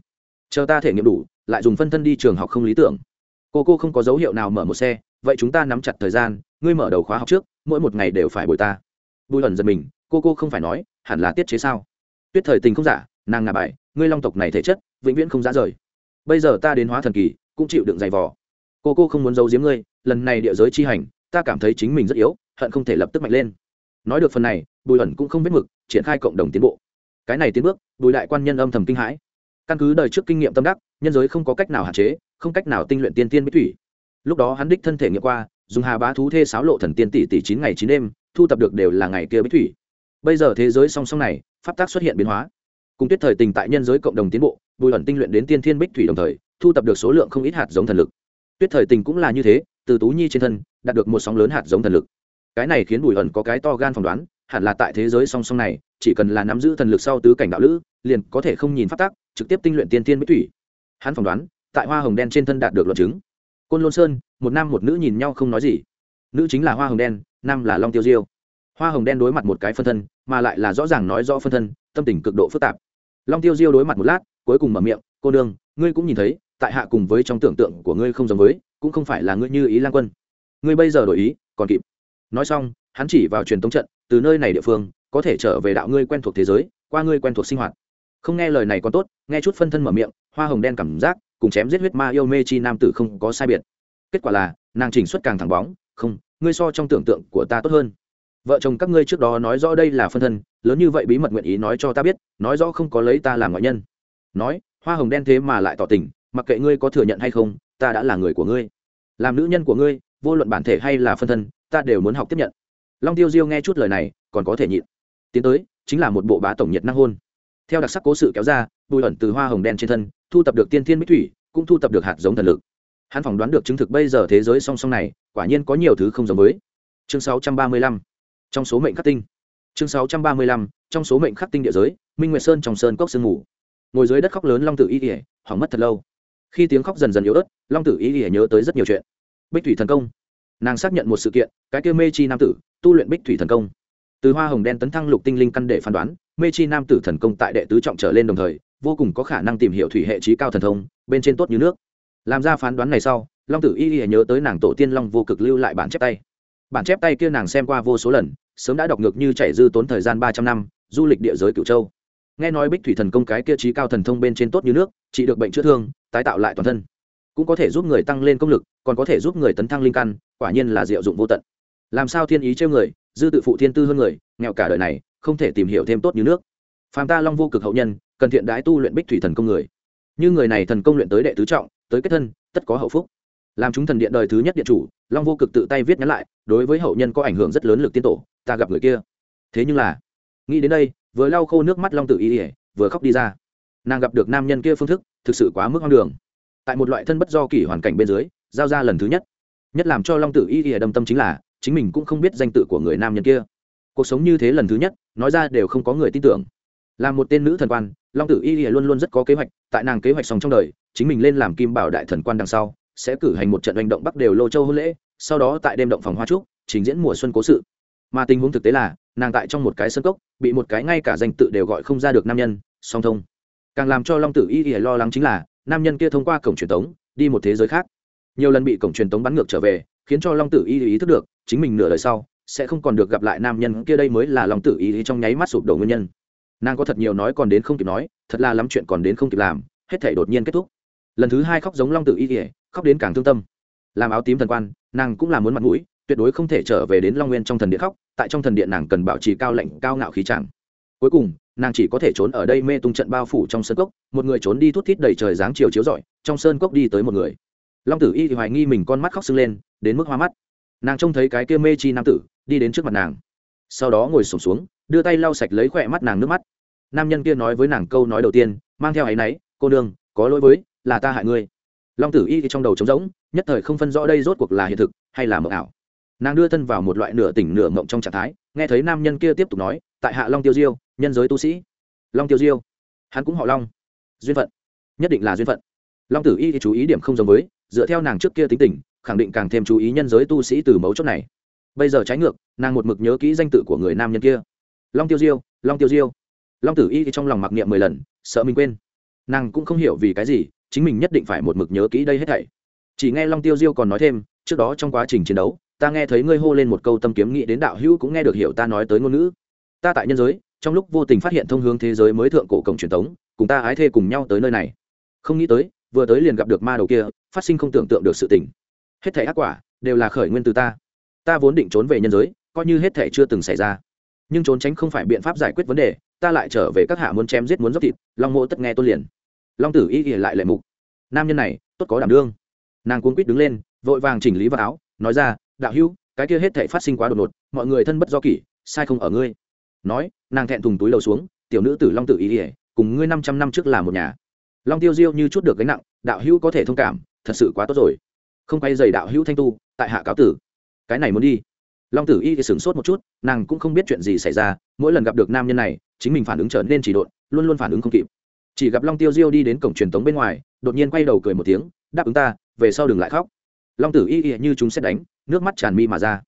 Chờ ta thể nghiệm đủ, lại dùng phân thân đi trường học không lý tưởng. Cô cô không có dấu hiệu nào mở một xe vậy chúng ta nắm chặt thời gian, ngươi mở đầu khóa học trước, mỗi một ngày đều phải bồi ta. Bùi ẩn giật mình, cô cô không phải nói, hẳn là tiết chế sao? Tuyết thời tình không giả, nàng ngà bài, ngươi long tộc này thể chất, vĩnh viễn không ra rời. Bây giờ ta đến hóa thần kỳ, cũng chịu đựng dày vò. Cô cô không muốn giấu giếm ngươi, lần này địa giới chi hành, ta cảm thấy chính mình rất yếu, hận không thể lập tức mạnh lên. Nói được phần này, bùi ẩn cũng không biết mực, triển khai cộng đồng tiến bộ. Cái này tiến bước, bùi đại quan nhân âm thầm kinh hãi. Căn cứ đời trước kinh nghiệm tâm đắc, nhân giới không có cách nào hạn chế, không cách nào tinh luyện tiên tiên bích thủy lúc đó hắn đích thân thể nghiệm qua, dùng hà bá thú thê sáo lộ thần tiên tỷ tỷ chín ngày chín đêm, thu tập được đều là ngày kia bích thủy. Bây giờ thế giới song song này, pháp tác xuất hiện biến hóa. Cùng tuyết thời tình tại nhân giới cộng đồng tiến bộ bùi ẩn tinh luyện đến tiên thiên bích thủy đồng thời, thu tập được số lượng không ít hạt giống thần lực. Tuyết thời tình cũng là như thế, từ tú nhi trên thân, đạt được một sóng lớn hạt giống thần lực. Cái này khiến bùi ẩn có cái to gan phỏng đoán, hẳn là tại thế giới song song này, chỉ cần là nắm giữ thần lực sau tứ cảnh đạo lữ, liền có thể không nhìn phát tác trực tiếp tinh luyện tiên tiên bích thủy. Hắn phỏng đoán, tại hoa hồng đen trên thân đạt được luận chứng côn lôn sơn, một nam một nữ nhìn nhau không nói gì. Nữ chính là hoa hồng đen, nam là long tiêu diêu. Hoa hồng đen đối mặt một cái phân thân, mà lại là rõ ràng nói rõ phân thân, tâm tình cực độ phức tạp. Long tiêu diêu đối mặt một lát, cuối cùng mở miệng, cô đương ngươi cũng nhìn thấy, tại hạ cùng với trong tưởng tượng của ngươi không giống với, cũng không phải là ngươi như ý lang quân. Ngươi bây giờ đổi ý, còn kịp. Nói xong, hắn chỉ vào truyền tống trận, từ nơi này địa phương, có thể trở về đạo ngươi quen thuộc thế giới, qua ngươi quen thuộc sinh hoạt. Không nghe lời này còn tốt, nghe chút phân thân mở miệng, hoa hồng đen cảm giác cùng chém giết huyết ma yêu mê chi nam tử không có sai biệt. Kết quả là, nàng chỉnh xuất càng thẳng bóng, không, ngươi so trong tưởng tượng của ta tốt hơn. Vợ chồng các ngươi trước đó nói rõ đây là phân thân, lớn như vậy bí mật nguyện ý nói cho ta biết, nói rõ không có lấy ta làm ngoại nhân. Nói, hoa hồng đen thế mà lại tỏ tình, mặc kệ ngươi có thừa nhận hay không, ta đã là người của ngươi. Làm nữ nhân của ngươi, vô luận bản thể hay là phân thân, ta đều muốn học tiếp nhận. Long tiêu diêu nghe chút lời này, còn có thể nhịn. Tiến tới, chính là một bộ bá tổng nhiệt năng hôn. Theo đặc sắc cố sự kéo ra, bùi ẩn từ hoa hồng đen trên thân thu tập được tiên thiên bích thủy, cũng thu tập được hạt giống thần lực. Hắn phỏng đoán được chứng thực bây giờ thế giới song song này, quả nhiên có nhiều thứ không giống với. Chương 635 trong số mệnh khắc tinh. Chương 635 trong số mệnh khắc tinh địa giới, minh nguyệt sơn trong sơn cốc sương ngủ ngồi dưới đất khóc lớn long tử y ỉa hỏng mất thật lâu. Khi tiếng khóc dần dần yếu ớt, long tử y ỉa nhớ tới rất nhiều chuyện. Bích thủy thần công. Nàng xác nhận một sự kiện, cái kia mê chi nam tử, tu luyện bích thủy thần công. Từ hoa hồng đen tấn thăng lục tinh linh căn để phán đoán, mê chi nam tử thần công tại đệ tứ trọng trở lên đồng thời vô cùng có khả năng tìm hiểu thủy hệ trí cao thần thông, bên trên tốt như nước. Làm ra phán đoán này sau, long tử y y nhớ tới nàng tổ tiên long vô cực lưu lại bản chép tay. Bản chép tay kia nàng xem qua vô số lần, sớm đã đọc ngược như chảy dư tốn thời gian ba trăm năm, du lịch địa giới cửu châu. Nghe nói bích thủy thần công cái kia trí cao thần thông bên trên tốt như nước, trị được bệnh chữa thương, tái tạo lại toàn thân. Cũng có thể giúp người tăng lên công lực, còn có thể giúp người tấn thăng linh căn, quả nhiên là diệu dụng vô tận. Làm sao thiên ý trêu người, dư tự phụ thiên tư hơn người, nghèo cả đời này, không thể tìm hiểu thêm tốt như nước. Phàm ta long vô cực hậu nhân cần thiện đái tu luyện bích thủy thần công người. Như người này thần công luyện tới đệ tứ trọng, tới kết thân, tất có hậu phúc. Làm chúng thần điện đời thứ nhất điện chủ, long vô cực tự tay viết nhắn lại, đối với hậu nhân có ảnh hưởng rất lớn lực tiên tổ, ta gặp người kia. Thế nhưng là, nghĩ đến đây, vừa lau khô nước mắt long tự ý ỉa vừa khóc đi ra. Nàng gặp được nam nhân kia phương thức, thực sự quá mức hoang đường. Tại một loại thân bất do kỷ hoàn cảnh bên dưới, giao ra lần thứ nhất. Nhất làm cho long tử y ỉa đâm tâm chính là, chính mình cũng không biết danh tự của người nam nhân kia. Cuộc sống như thế lần thứ nhất, nói ra đều không có người tin tưởng. Là một tên nữ thần quan long tử y lìa luôn luôn rất có kế hoạch, tại nàng kế hoạch xong trong đời, chính mình lên làm kim bảo đại thần quan đằng sau, sẽ cử hành một trận hành động bắc đều lô châu hôn lễ, sau đó tại đêm động phòng hoa trúc, trình diễn mùa xuân cố sự. Mà tình huống thực tế là, nàng tại trong một cái sân cốc, bị một cái ngay cả danh tự đều gọi không ra được nam nhân, song thông. Càng làm cho long tử y y lo lắng chính là, nam nhân kia thông qua cổng truyền tống, đi một thế giới khác. Nhiều lần bị cổng truyền tống bắn ngược trở về, khiến cho long tử y ý thức được, chính mình nửa đời sau, sẽ không còn được gặp lại nam nhân kia, đây mới là long tử y trong nháy mắt sụp đổ nguyên nhân nàng có thật nhiều nói còn đến không kịp nói, thật là lắm chuyện còn đến không kịp làm, hết thể đột nhiên kết thúc. Lần thứ hai khóc giống long tử y kỉa khóc đến càng thương tâm. Làm áo tím thần quan, nàng cũng là muốn mặt mũi, tuyệt đối không thể trở về đến long nguyên trong thần điện khóc, tại trong thần điện nàng cần bảo trì cao lệnh cao ngạo khí trạng. Cuối cùng, nàng chỉ có thể trốn ở đây mê tung trận bao phủ trong sơn cốc, một người trốn đi thút thít đầy trời dáng chiều chiếu rọi, trong sơn cốc đi tới một người. Long tử y thì hoài nghi mình con mắt khóc sưng lên, đến mức hoa mắt. Nàng trông thấy cái kia mê chi nam tử, đi đến trước mặt nàng. Sau đó ngồi sổm xuống, đưa tay lau sạch lấy khỏe mắt nàng nước mắt nam nhân kia nói với nàng câu nói đầu tiên, mang theo áy náy, cô nương, có lỗi với, là ta hại ngươi. Long tử y thì trong đầu trống rỗng, nhất thời không phân rõ đây rốt cuộc là hiện thực hay là mộng ảo. Nàng đưa thân vào một loại nửa tỉnh nửa mộng trong trạng thái, nghe thấy nam nhân kia tiếp tục nói, tại hạ long tiêu diêu, nhân giới tu sĩ. Long tiêu diêu, hắn cũng họ long. Duyên phận, nhất định là duyên phận. Long tử y thì chú ý điểm không giống với, dựa theo nàng trước kia tính tình, khẳng định càng thêm chú ý nhân giới tu sĩ từ mấu chốt này. Bây giờ trái ngược, nàng một mực nhớ kỹ danh tự của người nam nhân kia. Long tiêu diêu, long tiêu diêu long tử y thì trong lòng mặc niệm mười lần, sợ mình quên. Nàng cũng không hiểu vì cái gì, chính mình nhất định phải một mực nhớ kỹ đây hết thảy. Chỉ nghe long tiêu diêu còn nói thêm, trước đó trong quá trình chiến đấu, ta nghe thấy ngươi hô lên một câu tâm kiếm nghĩ đến đạo hữu cũng nghe được hiểu ta nói tới ngôn ngữ. Ta tại nhân giới, trong lúc vô tình phát hiện thông hướng thế giới mới thượng cổ cổng truyền thống cùng ta ái thê cùng nhau tới nơi này. Không nghĩ tới, vừa tới liền gặp được ma đầu kia, phát sinh không tưởng tượng được sự tình. Hết thảy ác quả, đều là khởi nguyên từ ta. Ta vốn định trốn về nhân giới, coi như hết thảy chưa từng xảy ra. Nhưng trốn tránh không phải biện pháp giải quyết vấn đề ta lại trở về các hạ muốn chém giết muốn dốc thịt, long mộ tất nghe tôi liền. Long tử y ỉa lại lệ mục. Nam nhân này, tốt có đảm đương. Nàng cuốn quýt đứng lên, vội vàng chỉnh lý vào áo, nói ra, đạo hữu, cái kia hết thể phát sinh quá đột ngột, mọi người thân bất do kỷ, sai không ở ngươi. Nói, nàng thẹn thùng túi đầu xuống, tiểu nữ tử long tử y ỉa cùng ngươi năm trăm năm trước là một nhà. Long tiêu diêu như chút được gánh nặng, đạo hữu có thể thông cảm, thật sự quá tốt rồi. Không quay dày đạo hữu thanh tu, tại hạ cáo tử. Cái này muốn đi long tử y thì sửng sốt một chút, nàng cũng không biết chuyện gì xảy ra, mỗi lần gặp được nam nhân này, chính mình phản ứng trở nên chỉ độn, luôn luôn phản ứng không kịp. Chỉ gặp long tiêu diêu đi đến cổng truyền tống bên ngoài, đột nhiên quay đầu cười một tiếng, đáp ứng ta, về sau đừng lại khóc. Long tử y y như chúng sẽ đánh, nước mắt tràn mi mà ra.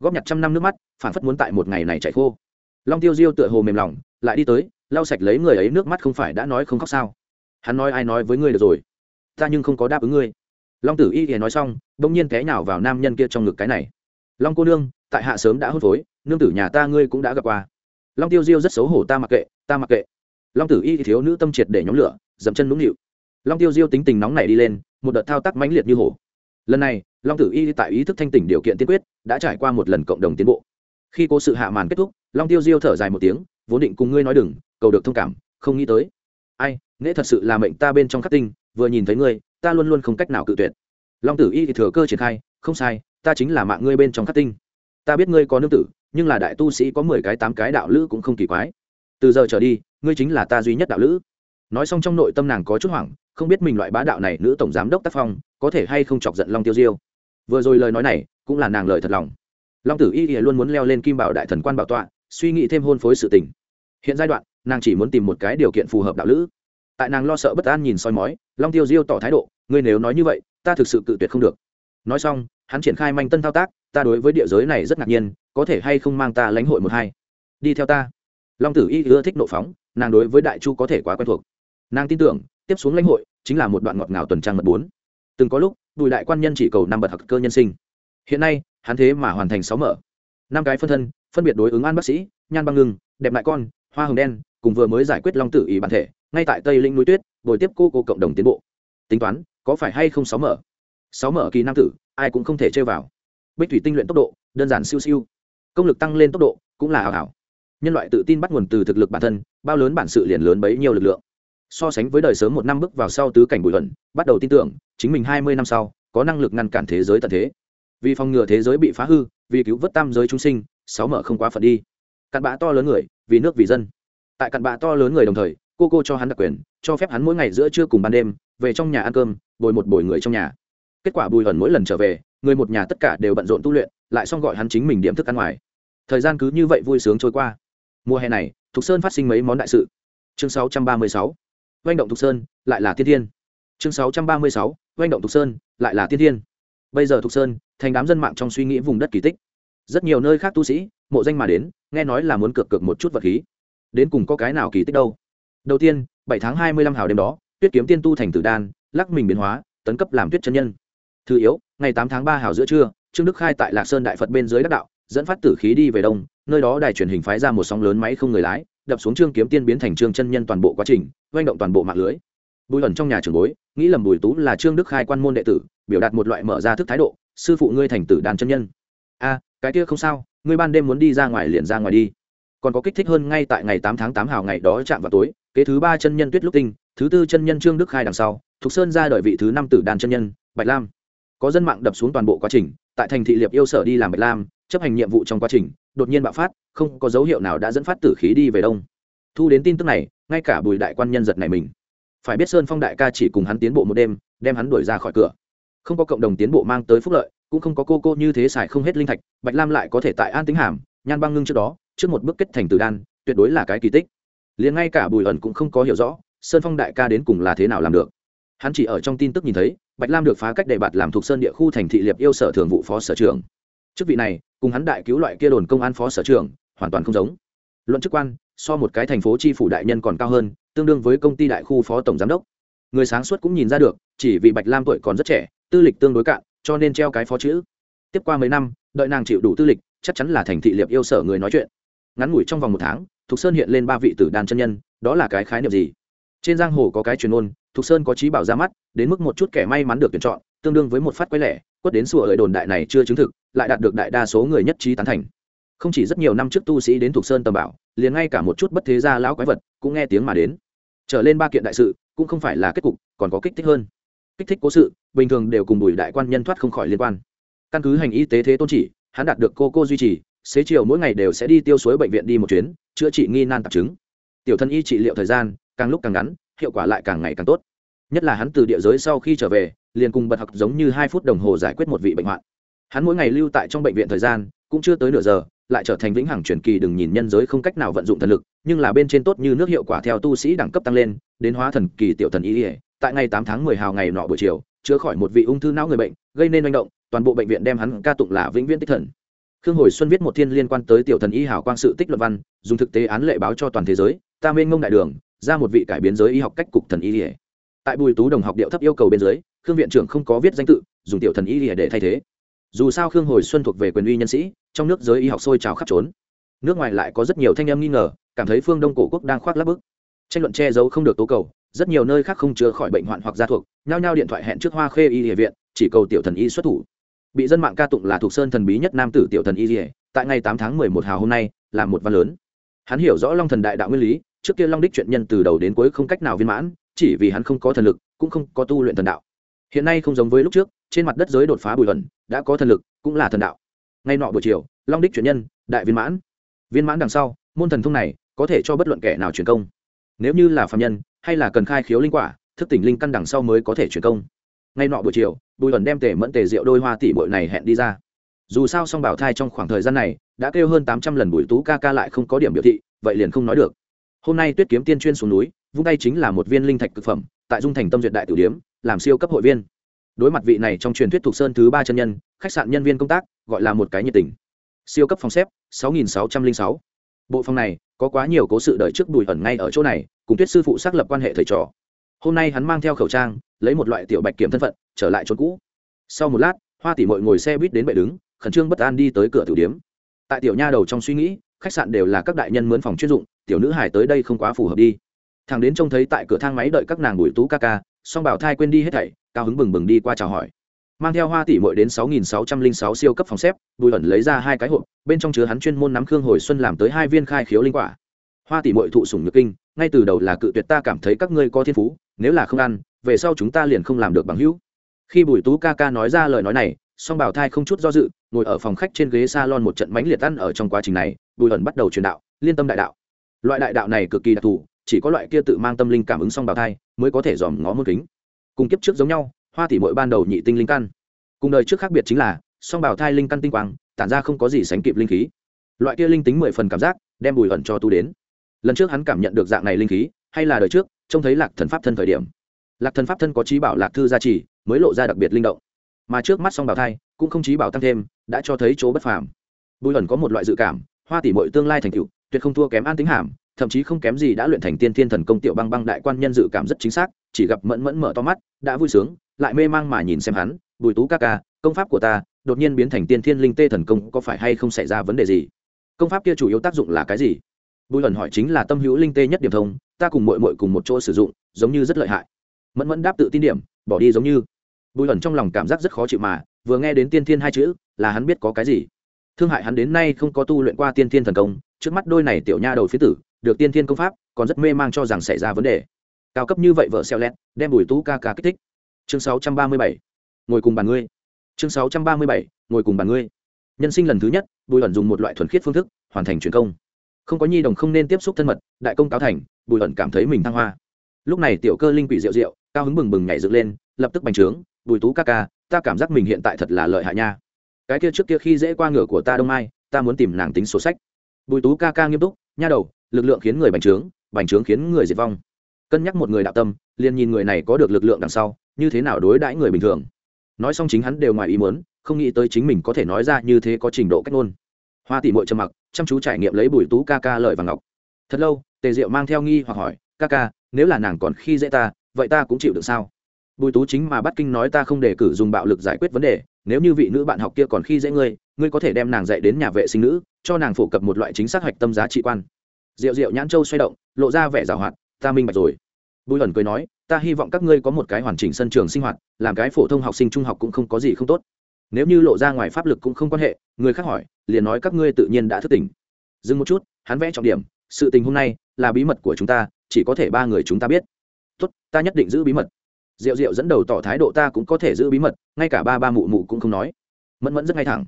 Góp nhặt trăm năm nước mắt, phản phất muốn tại một ngày này chảy khô. Long tiêu diêu tựa hồ mềm lòng, lại đi tới, lau sạch lấy người ấy nước mắt không phải đã nói không khóc sao? Hắn nói ai nói với ngươi được rồi? Ta nhưng không có đáp ứng ngươi. Long tử y y nói xong, bỗng nhiên té nhào vào nam nhân kia trong ngực cái này. Long cô nương tại hạ sớm đã hôn phối, nương tử nhà ta ngươi cũng đã gặp qua. Long tiêu diêu rất xấu hổ, ta mặc kệ, ta mặc kệ. Long tử y thiếu nữ tâm triệt để nhóm lửa, dậm chân nũng nịu. Long tiêu diêu tính tình nóng này đi lên, một đợt thao tác mãnh liệt như hổ. Lần này, long tử y tại ý thức thanh tỉnh điều kiện tiên quyết, đã trải qua một lần cộng đồng tiến bộ. Khi cố sự hạ màn kết thúc, long tiêu diêu thở dài một tiếng, vốn định cùng ngươi nói đừng, cầu được thông cảm, không nghĩ tới. Ai, nghệ thật sự là mệnh ta bên trong khắc tinh, vừa nhìn thấy ngươi, ta luôn luôn không cách nào cự tuyệt. Long tử y thì thừa cơ triển khai, không sai, ta chính là mạng ngươi bên trong khắc tinh ta biết ngươi có nương tử, nhưng là đại tu sĩ có mười cái tám cái đạo lữ cũng không kỳ quái. Từ giờ trở đi, ngươi chính là ta duy nhất đạo lữ. Nói xong trong nội tâm nàng có chút hoảng, không biết mình loại bá đạo này nữ tổng giám đốc tác phong, có thể hay không chọc giận long tiêu diêu. Vừa rồi lời nói này, cũng là nàng lời thật lòng. Long tử y y luôn muốn leo lên kim bảo đại thần quan bảo tọa, suy nghĩ thêm hôn phối sự tình. Hiện giai đoạn, nàng chỉ muốn tìm một cái điều kiện phù hợp đạo lữ. Tại nàng lo sợ bất an nhìn soi mói, long tiêu diêu tỏ thái độ, ngươi nếu nói như vậy, ta thực sự cự tuyệt không được. Nói xong, hắn triển khai manh tân thao tác ta đối với địa giới này rất ngạc nhiên, có thể hay không mang ta lãnh hội một hai? Đi theo ta. Long tử y ưa thích nộ phóng, nàng đối với đại chu có thể quá quen thuộc. Nàng tin tưởng, tiếp xuống lãnh hội chính là một đoạn ngọt ngào tuần trang mật bốn. Từng có lúc, bùi đại quan nhân chỉ cầu năm bậc học cơ nhân sinh. Hiện nay, hắn thế mà hoàn thành sáu mở. Năm cái phân thân, phân biệt đối ứng an bác sĩ, nhan băng ngưng, đẹp lại con, hoa hồng đen, cùng vừa mới giải quyết long tử ý bản thể, ngay tại tây linh núi tuyết, bồi tiếp cô cô cộng đồng tiến bộ. Tính toán, có phải hay không sáu mở? Sáu mở kỳ nam tử, ai cũng không thể chơi vào bích thủy tinh luyện tốc độ, đơn giản siêu siêu. Công lực tăng lên tốc độ, cũng là hào hảo. Nhân loại tự tin bắt nguồn từ thực lực bản thân, bao lớn bản sự liền lớn bấy nhiêu lực lượng. So sánh với đời sớm một năm bước vào sau tứ cảnh bụi luận, bắt đầu tin tưởng, chính mình hai mươi năm sau, có năng lực ngăn cản thế giới tận thế. Vì phòng ngừa thế giới bị phá hư, vì cứu vớt tam giới chúng sinh, sáu mở không quá phận đi. Cặn bã to lớn người, vì nước vì dân. Tại cặn bã to lớn người đồng thời, cô cô cho hắn đặc quyền, cho phép hắn mỗi ngày giữa trưa cùng ban đêm, về trong nhà ăn cơm, bồi một bồi người trong nhà kết quả bùi ẩn mỗi lần trở về, người một nhà tất cả đều bận rộn tu luyện, lại xong gọi hắn chính mình điểm thức ăn ngoài. Thời gian cứ như vậy vui sướng trôi qua. Mùa hè này, thục sơn phát sinh mấy món đại sự. Chương 636. oanh động thục sơn, lại là tiên thiên. Chương 636. oanh động thục sơn, lại là tiên thiên. Bây giờ thục sơn, thành đám dân mạng trong suy nghĩ vùng đất kỳ tích. Rất nhiều nơi khác tu sĩ, mộ danh mà đến, nghe nói là muốn cược cược một chút vật khí. Đến cùng có cái nào kỳ tích đâu? Đầu tiên, bảy tháng hai mươi lăm hào đêm đó, tuyết kiếm tiên tu thành tử đan, lắc mình biến hóa, tấn cấp làm tuyết chân nhân thứ yếu, ngày tám tháng ba hào giữa trưa, trương đức khai tại lạc sơn đại phật bên dưới đắc đạo, dẫn phát tử khí đi về đông, nơi đó đài truyền hình phái ra một sóng lớn máy không người lái, đập xuống trương kiếm tiên biến thành trương chân nhân toàn bộ quá trình doanh động toàn bộ mạng lưới. Bùi ẩn trong nhà trường bối, nghĩ lầm bùi tú là trương đức khai quan môn đệ tử, biểu đạt một loại mở ra thức thái độ, sư phụ ngươi thành tử đàn chân nhân. A, cái kia không sao, ngươi ban đêm muốn đi ra ngoài liền ra ngoài đi. Còn có kích thích hơn ngay tại ngày tám tháng tám hào ngày đó chạm vào tối, kế thứ ba chân nhân tuyết lúc tinh, thứ tư chân nhân trương đức khai đằng sau, thục sơn ra đợi vị thứ năm tử đàn chân nhân, bạch lam có dân mạng đập xuống toàn bộ quá trình, tại thành thị liệp yêu sở đi làm bạch lam, chấp hành nhiệm vụ trong quá trình, đột nhiên bạo phát, không có dấu hiệu nào đã dẫn phát tử khí đi về đông. Thu đến tin tức này, ngay cả bùi đại quan nhân giật này mình. Phải biết sơn phong đại ca chỉ cùng hắn tiến bộ một đêm, đem hắn đuổi ra khỏi cửa. Không có cộng đồng tiến bộ mang tới phúc lợi, cũng không có cô cô như thế xài không hết linh thạch, bạch lam lại có thể tại an tính hàm, nhan băng ngưng trước đó, trước một bước kết thành từ đan, tuyệt đối là cái kỳ tích. Liền ngay cả bùi ẩn cũng không có hiểu rõ, sơn phong đại ca đến cùng là thế nào làm được. Hắn chỉ ở trong tin tức nhìn thấy bạch lam được phá cách đề bạt làm thuộc sơn địa khu thành thị liệp yêu sở thường vụ phó sở trưởng. Chức vị này, cùng hắn đại cứu loại kia đồn công an phó sở trưởng, hoàn toàn không giống. Luận chức quan, so một cái thành phố tri phủ đại nhân còn cao hơn, tương đương với công ty đại khu phó tổng giám đốc. Người sáng suốt cũng nhìn ra được, chỉ vì bạch lam tuổi còn rất trẻ, tư lịch tương đối cạn, cho nên treo cái phó chữ. Tiếp qua mấy năm, đợi nàng chịu đủ tư lịch, chắc chắn là thành thị liệp yêu sở người nói chuyện. Ngắn ngủi trong vòng một tháng thục sơn hiện lên ba vị tử đàn chân nhân, đó là cái khái niệm gì? Trên giang hồ có cái truyền ôn thục sơn có trí bảo ra mắt, đến mức một chút kẻ may mắn được tuyển chọn, tương đương với một phát quay lẻ, quất đến sủa lợi đồn đại này chưa chứng thực, lại đạt được đại đa số người nhất trí tán thành. Không chỉ rất nhiều năm trước tu sĩ đến thục sơn tầm bảo, liền ngay cả một chút bất thế gia lão quái vật cũng nghe tiếng mà đến. Trở lên ba kiện đại sự, cũng không phải là kết cục, còn có kích thích hơn. Kích thích cố sự, bình thường đều cùng bùi đại quan nhân thoát không khỏi liên quan. Căn cứ hành y tế thế tôn chỉ, hắn đạt được cô cô duy trì, xế chiều mỗi ngày đều sẽ đi tiêu suối bệnh viện đi một chuyến, chữa trị nghi nan tạp chứng. Tiểu thân y trị liệu thời gian càng lúc càng ngắn, hiệu quả lại càng ngày càng tốt. Nhất là hắn từ địa giới sau khi trở về, liền cùng bật học giống như hai phút đồng hồ giải quyết một vị bệnh hoạn. Hắn mỗi ngày lưu tại trong bệnh viện thời gian, cũng chưa tới nửa giờ, lại trở thành vĩnh hằng truyền kỳ đừng nhìn nhân giới không cách nào vận dụng thần lực, nhưng là bên trên tốt như nước hiệu quả theo tu sĩ đẳng cấp tăng lên, đến hóa thần kỳ tiểu thần y ỉa tại ngày tám tháng mười hào ngày nọ buổi chiều, chữa khỏi một vị ung thư não người bệnh, gây nên manh động, toàn bộ bệnh viện đem hắn ca tụng là vĩnh viễn tích thần. Khương hồi xuân viết một thiên liên quan tới tiểu thần y hảo quang sự tích luận văn, dùng thực tế án lệ báo cho toàn thế giới, ta mênh ngông đại đường ra một vị cải biến giới y học cách cục thần y lìa. Tại bùi tú đồng học điệu thấp yêu cầu bên dưới, khương viện trưởng không có viết danh tự, dùng tiểu thần y lìa để thay thế. Dù sao khương hồi xuân thuộc về quyền uy nhân sĩ, trong nước giới y học sôi trào khắp trốn. Nước ngoài lại có rất nhiều thanh em nghi ngờ, cảm thấy phương đông cổ quốc đang khoác lắp bức. Tranh luận che giấu không được tố cầu, rất nhiều nơi khác không chữa khỏi bệnh hoạn hoặc gia thuộc, nhao nhao điện thoại hẹn trước hoa khê y địa viện, chỉ cầu tiểu thần y xuất thủ. Bị dân mạng ca tụng là thuộc sơn thần bí nhất nam tử tiểu thần y địa tại ngày tám tháng mười một hào hôm nay, là một văn lớn. Hắn hiểu rõ long thần đại đạo nguyên lý trước kia long đích chuyện nhân từ đầu đến cuối không cách nào viên mãn, chỉ vì hắn không có thần lực, cũng không có tu luyện thần đạo. Hiện nay không giống với lúc trước, trên mặt đất giới đột phá bùi ẩn, đã có thần lực, cũng là thần đạo. Ngay nọ buổi chiều, long đích chuyển nhân, đại viên mãn. Viên mãn đằng sau, môn thần thông này, có thể cho bất luận kẻ nào truyền công. Nếu như là phạm nhân, hay là cần khai khiếu linh quả, thức tỉnh linh căn đằng sau mới có thể truyền công. Ngay nọ buổi chiều, bùi ẩn đem tề mẫn tề rượu đôi hoa tỷ bội này hẹn đi ra. Dù sao song bảo thai trong khoảng thời gian này, đã kêu hơn tám trăm lần bùi tú ca ca lại không có điểm biểu thị, vậy liền không nói được hôm nay tuyết kiếm tiên chuyên xuống núi, vung tay chính là một viên linh thạch cực phẩm, tại dung thành tâm duyệt đại tử điếm, làm siêu cấp hội viên. Đối mặt vị này trong truyền thuyết thuộc sơn thứ ba chân nhân, khách sạn nhân viên công tác, gọi là một cái nhiệt tình. Siêu cấp phòng xếp, sáu nghìn sáu trăm linh sáu. Bộ phòng này, có quá nhiều cố sự đợi trước bùi ẩn ngay ở chỗ này, cùng tuyết sư phụ xác lập quan hệ thầy trò. Hôm nay hắn mang theo khẩu trang, lấy một loại tiểu bạch kiểm thân phận, trở lại chỗ cũ. Sau một lát, hoa tỷ mội ngồi xe buýt đến bệ đứng, khẩn trương bất an đi tới cửa tử điếm. Tại tiểu nha đầu trong suy nghĩ khách sạn đều là các đại nhân mướn phòng chuyên dụng, tiểu nữ hải tới đây không quá phù hợp đi. Thằng đến trông thấy tại cửa thang máy đợi các nàng bùi tú ca ca, song bảo thai quên đi hết thảy, cao hứng bừng bừng đi qua chào hỏi. Mang theo hoa tỷ mội đến sáu nghìn sáu trăm linh sáu siêu cấp phòng xếp, bùi ẩn lấy ra hai cái hộp, bên trong chứa hắn chuyên môn nắm khương hồi xuân làm tới hai viên khai khiếu linh quả. Hoa tỷ mội thụ sủng nhược kinh, ngay từ đầu là cự tuyệt ta cảm thấy các ngươi có thiên phú, nếu là không ăn, về sau chúng ta liền không làm được bằng hữu. Khi bùi tú ca ca nói ra lời nói này song bảo thai không chút do dự, ngồi ở phòng khách trên ghế s a lon một trận mánh liệt ăn ở trong quá trình này, bùi ẩn bắt đầu truyền đạo, liên tâm đại đạo. Loại đại đạo này cực kỳ đặc thù, chỉ có loại kia tự mang tâm linh cảm ứng song bảo thai mới có thể dòm ngó môn kính. Cùng kiếp trước giống nhau, hoa Thì mỗi ban đầu nhị tinh linh căn. Cùng đời trước khác biệt chính là, song bảo thai linh căn tinh quang, tản ra không có gì sánh kịp linh khí. Loại kia linh tính mười phần cảm giác, đem bùi ẩn cho tu đến. Lần trước hắn cảm nhận được dạng này linh khí, hay là đời trước, trông thấy lạc thần pháp thân thời điểm. Lạc thần pháp thân có trí bảo lạc thư gia trì, mới lộ ra đặc biệt linh động mà trước mắt song bảo thai cũng không chí bảo tăng thêm, đã cho thấy chỗ bất phàm. Bùi ẩn có một loại dự cảm, hoa tỷ mội tương lai thành cựu tuyệt không thua kém an tính hàm, thậm chí không kém gì đã luyện thành tiên thiên thần công tiểu băng băng đại quan nhân dự cảm rất chính xác, chỉ gặp mẫn mẫn mở to mắt, đã vui sướng, lại mê mang mà nhìn xem hắn, bùi tú ca ca, công pháp của ta đột nhiên biến thành tiên thiên linh tê thần công, có phải hay không xảy ra vấn đề gì? Công pháp kia chủ yếu tác dụng là cái gì? Bùi ẩn hỏi chính là tâm hữu linh tê nhất điểm thông, ta cùng mội mội cùng một chỗ sử dụng, giống như rất lợi hại. Mẫn mẫn đáp tự tin điểm, bỏ đi giống như bùi ẩn trong lòng cảm giác rất khó chịu mà, vừa nghe đến tiên thiên hai chữ, là hắn biết có cái gì. Thương hại hắn đến nay không có tu luyện qua tiên thiên thần công, trước mắt đôi này tiểu nha đầu phía tử, được tiên thiên công pháp, còn rất mê mang cho rằng xảy ra vấn đề. Cao cấp như vậy vợ xeo lét đem bùi tú ca ca kích thích. Chương 637. ngồi cùng bàn ngươi. Chương 637. ngồi cùng bàn ngươi. Nhân sinh lần thứ nhất, bùi ẩn dùng một loại thuần khiết phương thức, hoàn thành truyền công. Không có nhi đồng không nên tiếp xúc thân mật, đại công cáo thành, bùi ẩn cảm thấy mình thăng hoa. Lúc này tiểu cơ linh quỷ rượu rượu, cao hứng bừng bừng nhảy dựng lên, lập tức bành trướng bùi tú ca ca, ta cảm giác mình hiện tại thật là lợi hại nha. Cái kia trước kia khi dễ qua ngửa của ta đông mai, ta muốn tìm nàng tính sổ sách. Bùi tú ca ca nghiêm túc, nha đầu, lực lượng khiến người bành trướng bành trướng khiến người diệt vong. Cân nhắc một người đạo tâm, liền nhìn người này có được lực lượng đằng sau, như thế nào đối đãi người bình thường. Nói xong chính hắn đều ngoài ý muốn, không nghĩ tới chính mình có thể nói ra như thế có trình độ cách ngôn. Hoa tỷ mội trầm mặc, chăm chú trải nghiệm lấy bùi tú ca ca lợi và ngọc. Thật lâu, tề diệu mang theo nghi hoặc hỏi, ca ca, nếu là nàng còn khi dễ ta, vậy ta cũng chịu được sao? Bùi tú chính mà bắt kinh nói ta không đề cử dùng bạo lực giải quyết vấn đề, nếu như vị nữ bạn học kia còn khi dễ ngươi ngươi có thể đem nàng dạy đến nhà vệ sinh nữ, cho nàng phổ cập một loại chính xác hạch tâm giá trị quan. Rượu rượu nhãn châu xoay động, lộ ra vẻ giảo hoạt, ta minh bạch rồi. Bùi ẩn cười nói, ta hy vọng các ngươi có một cái hoàn chỉnh sân trường sinh hoạt, làm cái phổ thông học sinh trung học cũng không có gì không tốt. Nếu như lộ ra ngoài pháp lực cũng không quan hệ, người khác hỏi, liền nói các ngươi tự nhiên đã thức tỉnh. Dừng một chút, hắn vẽ trọng điểm, sự tình hôm nay là bí mật của chúng ta, chỉ có thể ba người chúng ta biết. Tốt, ta nhất định giữ bí mật diệu diệu dẫn đầu tỏ thái độ ta cũng có thể giữ bí mật ngay cả ba ba mụ mụ cũng không nói. Mẫn mẫn rất ngay thẳng.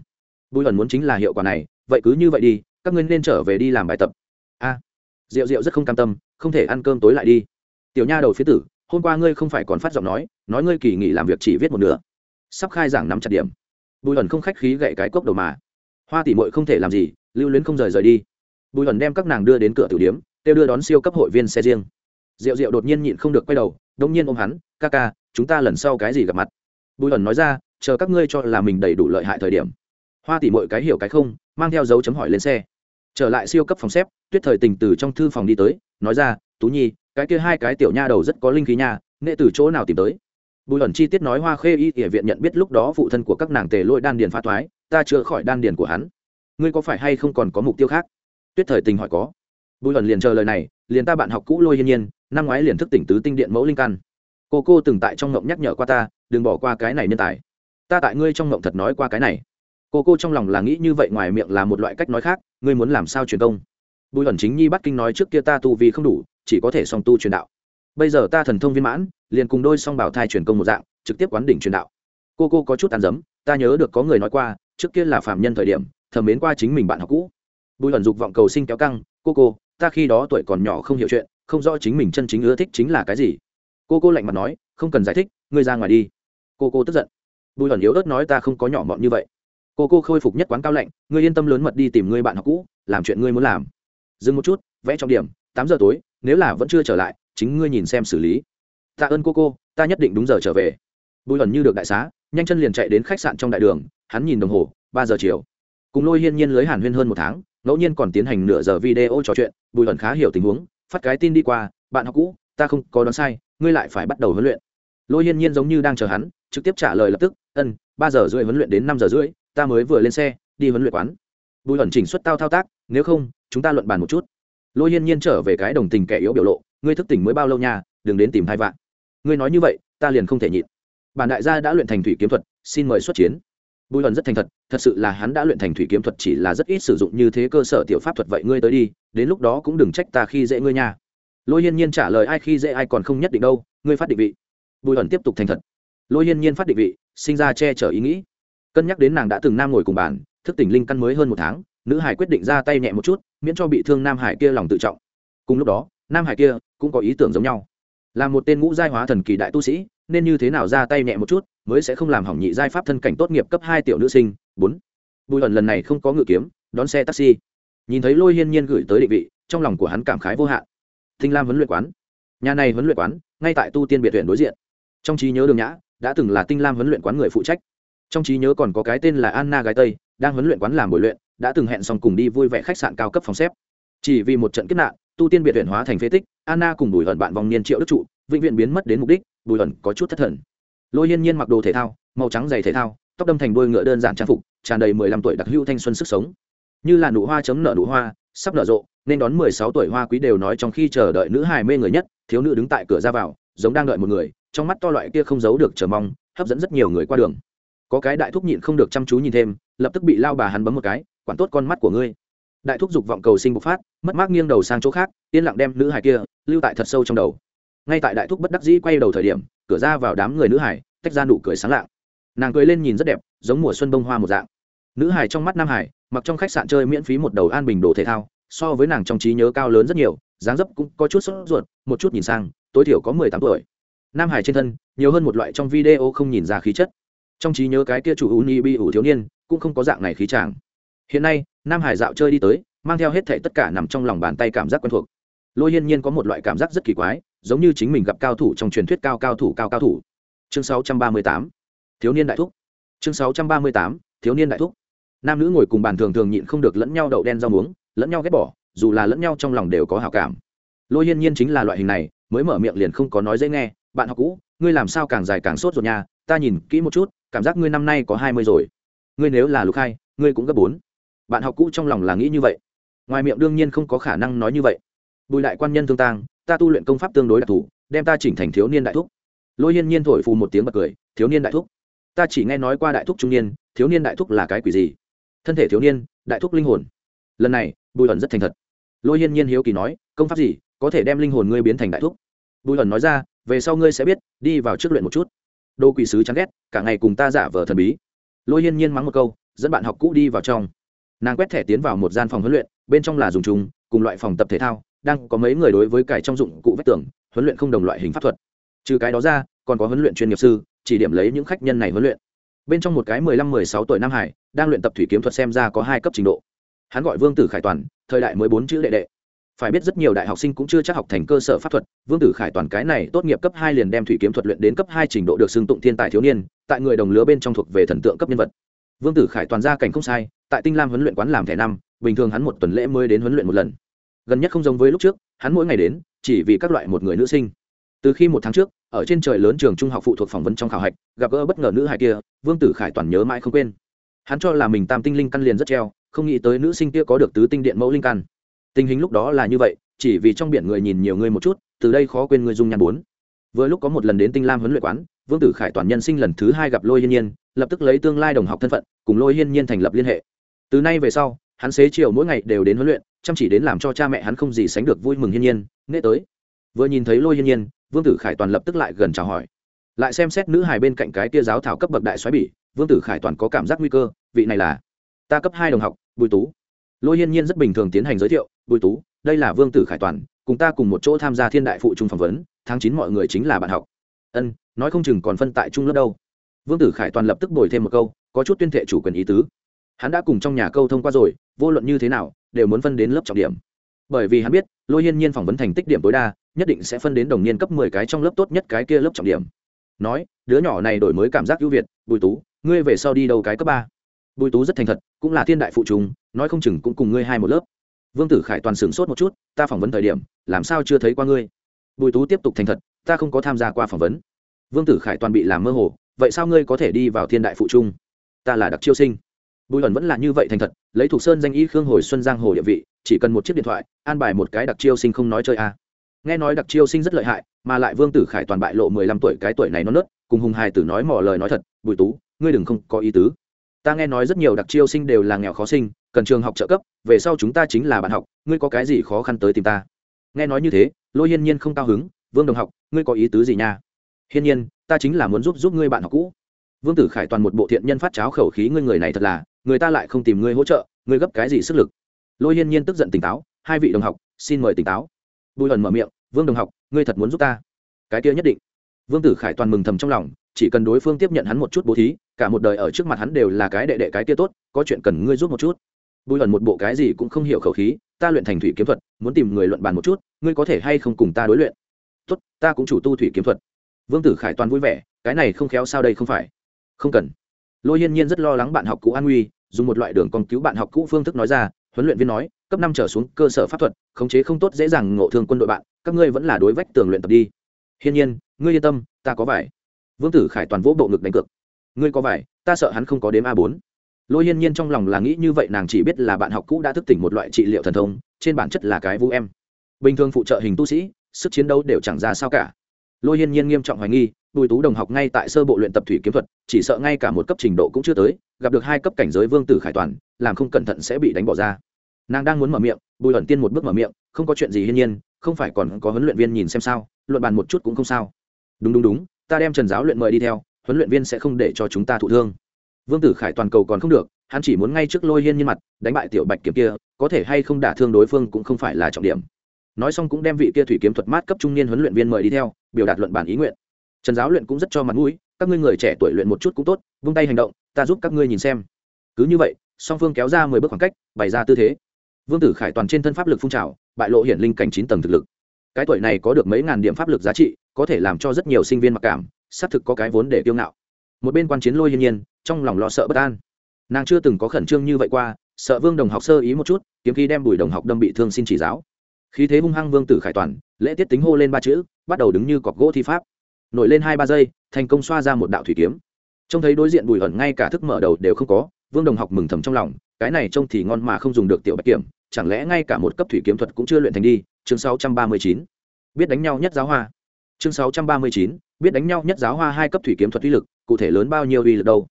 Bùi ẩn muốn chính là hiệu quả này vậy cứ như vậy đi các ngươi nên trở về đi làm bài tập. A. À, diệu diệu rất không cam tâm không thể ăn cơm tối lại đi. Tiểu nha đầu phía tử hôm qua ngươi không phải còn phát giọng nói nói ngươi kỳ nghỉ làm việc chỉ viết một nửa. Sắp khai giảng nắm chặt điểm. Bùi ẩn không khách khí gậy cái cốc đầu mà. Hoa tỷ mội không thể làm gì lưu luyến không rời rời đi. Bùi ẩn đem các nàng đưa đến cửa tử điếm kêu đưa đón siêu cấp hội viên xe riêng. Diệu Diệu đột nhiên nhịn không được quay đầu, đông nhiên ôm hắn, "Ca ca, chúng ta lần sau cái gì gặp mặt?" Bùi ẩn nói ra, "Chờ các ngươi cho là mình đầy đủ lợi hại thời điểm." Hoa tỷ mọi cái hiểu cái không, mang theo dấu chấm hỏi lên xe. Trở lại siêu cấp phòng xếp, Tuyết Thời Tình từ trong thư phòng đi tới, nói ra, "Tú Nhi, cái kia hai cái tiểu nha đầu rất có linh khí nha, nghệ từ chỗ nào tìm tới?" Bùi ẩn chi tiết nói Hoa Khê Y y viện nhận biết lúc đó phụ thân của các nàng tề lôi đan điền phá thoái, ta chữa khỏi đan điền của hắn. Ngươi có phải hay không còn có mục tiêu khác? Tuyết Thời Tình hỏi có. Bùi ẩn liền chờ lời này, liền ta bạn học cũ lôi hiên nhiên năm ngoái liền thức tỉnh tứ tinh điện mẫu linh căn cô cô từng tại trong ngộng nhắc nhở qua ta, đừng bỏ qua cái này nhân tài. Ta tại ngươi trong ngộng thật nói qua cái này. Cô cô trong lòng là nghĩ như vậy ngoài miệng là một loại cách nói khác, ngươi muốn làm sao truyền công? Bùi ẩn chính nhi bắt kinh nói trước kia ta tu vì không đủ, chỉ có thể song tu truyền đạo. Bây giờ ta thần thông viên mãn, liền cùng đôi song bảo thai truyền công một dạng, trực tiếp quán đỉnh truyền đạo. Cô cô có chút tàn dấm ta nhớ được có người nói qua, trước kia là phạm nhân thời điểm, thầm mến qua chính mình bạn học cũ. Bùi ẩn dục vọng cầu sinh kéo căng, cô cô, ta khi đó tuổi còn nhỏ không hiểu chuyện, không rõ chính mình chân chính ưa thích chính là cái gì cô cô lạnh mặt nói, không cần giải thích, ngươi ra ngoài đi. Cô cô tức giận. Bùi ẩn yếu ớt nói, ta không có nhỏ mọn như vậy. Cô cô khôi phục nhất quán cao lạnh, ngươi yên tâm lớn mật đi tìm ngươi bạn học cũ, làm chuyện ngươi muốn làm. Dừng một chút, vẽ trọng điểm, tám giờ tối, nếu là vẫn chưa trở lại, chính ngươi nhìn xem xử lý. Tạ ơn cô cô, ta nhất định đúng giờ trở về. Bùi ẩn như được đại xá, nhanh chân liền chạy đến khách sạn trong đại đường, hắn nhìn đồng hồ, ba giờ chiều. Cùng lôi hiên nhiên lưới hàn huyên hơn một tháng, ngẫu nhiên còn tiến hành nửa giờ video trò chuyện, bùi ẩn khá hiểu tình huống, phát cái tin đi qua, bạn học cũ, ta không có đoán sai ngươi lại phải bắt đầu huấn luyện. Lôi hiên nhiên giống như đang chờ hắn, trực tiếp trả lời lập tức, ân, ba giờ rưỡi huấn luyện đến năm giờ rưỡi, ta mới vừa lên xe, đi huấn luyện quán. Bùi ẩn chỉnh xuất tao thao tác, nếu không, chúng ta luận bàn một chút. Lôi hiên nhiên trở về cái đồng tình kẻ yếu biểu lộ, ngươi thức tỉnh mới bao lâu nha, đừng đến tìm hai vạn. Ngươi nói như vậy, ta liền không thể nhịn. Bản đại gia đã luyện thành thủy kiếm thuật, xin mời xuất chiến. Bùi ẩn rất thành thật thật sự là hắn đã luyện thành thủy kiếm thuật chỉ là rất ít sử dụng như thế cơ sở tiểu pháp thuật vậy ngươi tới đi, đến lúc đó cũng đừng trách ta khi dễ ngươi nha lôi hiên nhiên trả lời ai khi dễ ai còn không nhất định đâu ngươi phát định vị bùi ẩn tiếp tục thành thật lôi hiên nhiên phát định vị sinh ra che chở ý nghĩ cân nhắc đến nàng đã từng nam ngồi cùng bàn thức tỉnh linh căn mới hơn một tháng nữ hải quyết định ra tay nhẹ một chút miễn cho bị thương nam hải kia lòng tự trọng cùng lúc đó nam hải kia cũng có ý tưởng giống nhau là một tên ngũ giai hóa thần kỳ đại tu sĩ nên như thế nào ra tay nhẹ một chút mới sẽ không làm hỏng nhị giai pháp thân cảnh tốt nghiệp cấp hai tiểu nữ sinh bốn bùi ẩn lần này không có ngự kiếm đón xe taxi nhìn thấy lôi hiên nhiên gửi tới định vị trong lòng của hắn cảm khái vô hạn thinh lam huấn luyện quán. Nhà này huấn luyện quán, ngay tại tu tiên biệt huyện đối diện. Trong trí nhớ đường nhã, đã từng là tinh lam huấn luyện quán người phụ trách. Trong trí nhớ còn có cái tên là anna gái tây, đang huấn luyện quán làm buổi luyện, đã từng hẹn xong cùng đi vui vẻ khách sạn cao cấp phòng xếp. Chỉ vì một trận kết nạn, tu tiên biệt huyện hóa thành phế tích, anna cùng bùi hận bạn vòng niên triệu đức trụ, vĩnh viễn biến mất đến mục đích, bùi hận có chút thất thần. Lôi hiên nhiên mặc đồ thể thao, màu trắng dày thể thao, tóc đâm thành đôi ngựa đơn giản trang phục, tràn đầy mười lăm tuổi đặc hữu thanh xuân sức sống. Như là nụ hoa chấm nở nụ hoa sắp nở rộ, nên đón mười sáu tuổi hoa quý đều nói trong khi chờ đợi nữ hài mê người nhất, thiếu nữ đứng tại cửa ra vào, giống đang đợi một người, trong mắt to loại kia không giấu được chờ mong, hấp dẫn rất nhiều người qua đường. Có cái đại thúc nhịn không được chăm chú nhìn thêm, lập tức bị lao bà hắn bấm một cái, quản tốt con mắt của ngươi. Đại thúc dục vọng cầu sinh bộc phát, mất mát nghiêng đầu sang chỗ khác, yên lặng đem nữ hài kia, lưu tại thật sâu trong đầu. Ngay tại đại thúc bất đắc dĩ quay đầu thời điểm, cửa ra vào đám người nữ hải tách ra nụ cười sáng lạng. Nàng cười lên nhìn rất đẹp, giống mùa xuân bông hoa một dạng. Nữ hải trong mắt nam hải mặc trong khách sạn chơi miễn phí một đầu an bình đồ thể thao, so với nàng trong trí nhớ cao lớn rất nhiều, dáng dấp cũng có chút sốt ruột, một chút nhìn sang, tối thiểu có mười tám tuổi. Nam hải trên thân, nhiều hơn một loại trong video không nhìn ra khí chất. Trong trí nhớ cái kia chủ uni bi ủ thiếu niên, cũng không có dạng này khí tràng hiện nay, nam hải dạo chơi đi tới, mang theo hết thệ tất cả nằm trong lòng bàn tay cảm giác quen thuộc. Lôi hiên nhiên có một loại cảm giác rất kỳ quái, giống như chính mình gặp cao thủ trong truyền thuyết cao cao thủ cao cao thủ. Chương 638 thiếu niên đại thúc. Chương 638 thiếu niên đại thúc nam nữ ngồi cùng bàn thường thường nhịn không được lẫn nhau đậu đen rau muống, lẫn nhau ghét bỏ, dù là lẫn nhau trong lòng đều có hảo cảm. Lôi hiên nhiên chính là loại hình này, mới mở miệng liền không có nói dễ nghe, bạn học cũ, ngươi làm sao càng dài càng sốt rồi nha, ta nhìn kỹ một chút, cảm giác ngươi năm nay có hai mươi rồi. Ngươi nếu là lục hai, ngươi cũng gấp bốn. Bạn học cũ trong lòng là nghĩ như vậy. Ngoài miệng đương nhiên không có khả năng nói như vậy. Bùi đại quan nhân thương tang, ta tu luyện công pháp tương đối đặc thù, đem ta chỉnh thành thiếu niên đại thúc. Lôi hiên nhiên thổi phù một tiếng bật cười, thiếu niên đại thúc, ta chỉ nghe nói qua đại thúc trung niên, thiếu niên đại thúc là cái quỷ gì? Thân thể thiếu niên, đại thúc linh hồn. Lần này, bùi ẩn rất thành thật. Lôi hiên nhiên hiếu kỳ nói, công pháp gì có thể đem linh hồn ngươi biến thành đại thúc? Bùi ẩn nói ra, về sau ngươi sẽ biết, đi vào trước luyện một chút. Đô quỷ sứ chán ghét, cả ngày cùng ta giả vờ thần bí. Lôi hiên nhiên mắng một câu, dẫn bạn học cũ đi vào trong. Nàng quét thẻ tiến vào một gian phòng huấn luyện, bên trong là dùng chung, cùng loại phòng tập thể thao, đang có mấy người đối với cải trong dụng cụ vách tường, huấn luyện không đồng loại hình pháp thuật. Trừ cái đó ra, còn có huấn luyện chuyên nghiệp sư, chỉ điểm lấy những khách nhân này huấn luyện bên trong một cái mười lăm, mười sáu tuổi nam hải, đang luyện tập thủy kiếm thuật xem ra có hai cấp trình độ. Hắn gọi vương tử khải toàn, thời đại mới bốn chữ đệ đệ. Phải biết rất nhiều đại học sinh cũng chưa chắc học thành cơ sở pháp thuật, vương tử khải toàn cái này tốt nghiệp cấp hai liền đem thủy kiếm thuật luyện đến cấp hai trình độ được xưng tụng thiên tài thiếu niên, tại người đồng lứa bên trong thuộc về thần tượng cấp nhân vật. Vương tử khải toàn gia cảnh không sai, tại tinh lam huấn luyện quán làm thẻ năm, bình thường hắn một tuần lễ mới đến huấn luyện một lần. Gần nhất không giống với lúc trước, hắn mỗi ngày đến, chỉ vì các loại một người nữ sinh. Từ khi một tháng trước ở trên trời lớn trường trung học phụ thuộc phỏng vấn trong khảo hạch, gặp gỡ bất ngờ nữ hài kia, vương tử khải toàn nhớ mãi không quên. Hắn cho là mình tam tinh linh căn liền rất treo, không nghĩ tới nữ sinh kia có được tứ tinh điện mẫu linh căn. Tình hình lúc đó là như vậy, chỉ vì trong biển người nhìn nhiều người một chút, từ đây khó quên người dung nhan bốn. Vừa lúc có một lần đến tinh lam huấn luyện quán, vương tử khải toàn nhân sinh lần thứ hai gặp lôi hiên nhiên, lập tức lấy tương lai đồng học thân phận, cùng lôi hiên nhiên thành lập liên hệ. Từ nay về sau, hắn xế chiều mỗi ngày đều đến huấn luyện, chăm chỉ đến làm cho cha mẹ hắn không gì sánh được vui mừng hiên nhiên, nghe tới. Vừa nhìn thấy lôi hiên nhiên vương tử khải toàn lập tức lại gần chào hỏi. Lại xem xét nữ hài bên cạnh cái tia giáo thảo cấp bậc đại xoáy bỉ, vương tử khải toàn có cảm giác nguy cơ, vị này là ta cấp hai đồng học, bùi tú. Lôi hiên nhiên rất bình thường tiến hành giới thiệu, bùi tú, đây là vương tử khải toàn, cùng ta cùng một chỗ tham gia thiên đại phụ trung phỏng vấn, tháng chín mọi người chính là bạn học. Ân, nói không chừng còn phân tại trung lớp đâu. Vương tử khải toàn lập tức bồi thêm một câu, có chút tuyên thệ chủ quyền ý tứ. Hắn đã cùng trong nhà câu thông qua rồi, vô luận như thế nào, đều muốn phân đến lớp trọng điểm. Bởi vì hắn biết, lôi hiên nhiên phỏng vấn thành tích điểm tối đa nhất định sẽ phân đến đồng niên cấp mười cái trong lớp tốt nhất cái kia lớp trọng điểm. Nói, đứa nhỏ này đổi mới cảm giác ưu việt, bùi tú, ngươi về sau đi đâu cái cấp ba? Bùi tú rất thành thật, cũng là thiên đại phụ trùng nói không chừng cũng cùng ngươi hai một lớp. Vương tử khải toàn sửng sốt một chút, ta phỏng vấn thời điểm, làm sao chưa thấy qua ngươi? Bùi tú tiếp tục thành thật, ta không có tham gia qua phỏng vấn. Vương tử khải toàn bị làm mơ hồ, vậy sao ngươi có thể đi vào thiên đại phụ trung? Ta là đặc chiêu sinh. Bùi ẩn vẫn là như vậy thành thật, lấy thủ sơn danh y khương hồi xuân giang hồ địa vị, chỉ cần một chiếc điện thoại, an bài một cái đặc chiêu sinh không nói chơi a. à nghe nói đặc chiêu sinh rất lợi hại, mà lại vương tử khải toàn bại lộ mười lăm tuổi cái tuổi này nó nớt, cùng hùng hài tử nói mỏ lời nói thật, bùi tú, ngươi đừng không có ý tứ. Ta nghe nói rất nhiều đặc chiêu sinh đều là nghèo khó sinh, cần trường học trợ cấp, về sau chúng ta chính là bạn học, ngươi có cái gì khó khăn tới tìm ta? Nghe nói như thế, lôi hiên nhiên không cao hứng, vương đồng học, ngươi có ý tứ gì nha? Hiên nhiên, ta chính là muốn giúp giúp ngươi bạn học cũ. Vương tử khải toàn một bộ thiện nhân phát cháo khẩu khí ngươi người này thật là, người ta lại không tìm ngươi hỗ trợ, ngươi gấp cái gì sức lực? Lôi hiên nhiên tức giận tỉnh táo, hai vị đồng học, xin mời tỉnh táo bùi ẩn mở miệng, vương đồng học, ngươi thật muốn giúp ta? Cái kia nhất định. Vương tử khải toàn mừng thầm trong lòng, chỉ cần đối phương tiếp nhận hắn một chút bố thí, cả một đời ở trước mặt hắn đều là cái đệ đệ cái kia tốt, có chuyện cần ngươi giúp một chút. Bùi ẩn một bộ cái gì cũng không hiểu khẩu khí, ta luyện thành thủy kiếm thuật, muốn tìm người luận bàn một chút, ngươi có thể hay không cùng ta đối luyện? Tốt, ta cũng chủ tu thủy kiếm thuật. Vương tử khải toàn vui vẻ, cái này không khéo sao đây không phải? Không cần. Lôi hiên nhiên rất lo lắng bạn học cũ an nguy dùng một loại đường còn cứu bạn học cũ phương thức nói ra huấn luyện viên nói, cấp năm trở xuống cơ sở pháp thuật, khống chế không tốt dễ dàng ngộ thương quân đội bạn, các ngươi vẫn là đối vách tường luyện tập đi. Hiên nhiên, ngươi yên tâm, ta có vải. Vương tử khải toàn vỗ bộ ngực đánh cược. Ngươi có vải, ta sợ hắn không có đếm a bốn. Lôi hiên nhiên trong lòng là nghĩ như vậy, nàng chỉ biết là bạn học cũ đã thức tỉnh một loại trị liệu thần thông, trên bản chất là cái vũ em. Bình thường phụ trợ hình tu sĩ, sức chiến đấu đều chẳng ra sao cả. Lôi hiên nhiên nghiêm trọng hoài nghi, bùi tú đồng học ngay tại sơ bộ luyện tập thủy kiếm thuật, chỉ sợ ngay cả một cấp trình độ cũng chưa tới, gặp được hai cấp cảnh giới vương tử khải toàn, làm không cẩn thận sẽ bị đánh bỏ ra nàng đang muốn mở miệng, bùi ẩn tiên một bước mở miệng, không có chuyện gì hiên nhiên, không phải còn có huấn luyện viên nhìn xem sao, luận bàn một chút cũng không sao. Đúng đúng đúng, ta đem trần giáo luyện mời đi theo, huấn luyện viên sẽ không để cho chúng ta thụ thương. Vương tử khải toàn cầu còn không được, hắn chỉ muốn ngay trước lôi hiên nhiên mặt, đánh bại tiểu bạch kiếm kia, có thể hay không đả thương đối phương cũng không phải là trọng điểm. Nói xong cũng đem vị kia thủy kiếm thuật mát cấp trung niên huấn luyện viên mời đi theo, biểu đạt luận bản ý nguyện. Trần giáo luyện cũng rất cho mặt mũi, các ngươi người trẻ tuổi luyện một chút cũng tốt, vung tay hành động, ta giúp các ngươi nhìn xem. Cứ như vậy, song phương kéo ra mười bước khoảng cách, bày ra tư thế vương tử khải toàn trên thân pháp lực phun trào, bại lộ hiển linh cảnh chín tầng thực lực. Cái tuổi này có được mấy ngàn điểm pháp lực giá trị, có thể làm cho rất nhiều sinh viên mặc cảm, xác thực có cái vốn để kiêu ngạo. Một bên quan chiến lôi hiên nhiên, trong lòng lo sợ bất an. Nàng chưa từng có khẩn trương như vậy qua, sợ vương đồng học sơ ý một chút, kiếm khi đem bùi đồng học đâm bị thương xin chỉ giáo. Khí thế hung hăng vương tử khải toàn, lễ tiết tính hô lên ba chữ, bắt đầu đứng như cọc gỗ thi pháp. Nổi lên hai ba giây, thành công xoa ra một đạo thủy kiếm. Trông thấy đối diện bùi ẩn ngay cả thức mở đầu đều không có, vương đồng học mừng thầm trong lòng, cái này trông thì ngon mà không dùng được tiểu bạch kiểm chẳng lẽ ngay cả một cấp thủy kiếm thuật cũng chưa luyện thành đi? Chương 639. biết đánh nhau nhất giáo hoa. Chương 639, biết đánh nhau nhất giáo hoa hai cấp thủy kiếm thuật uy lực cụ thể lớn bao nhiêu uy lực đâu?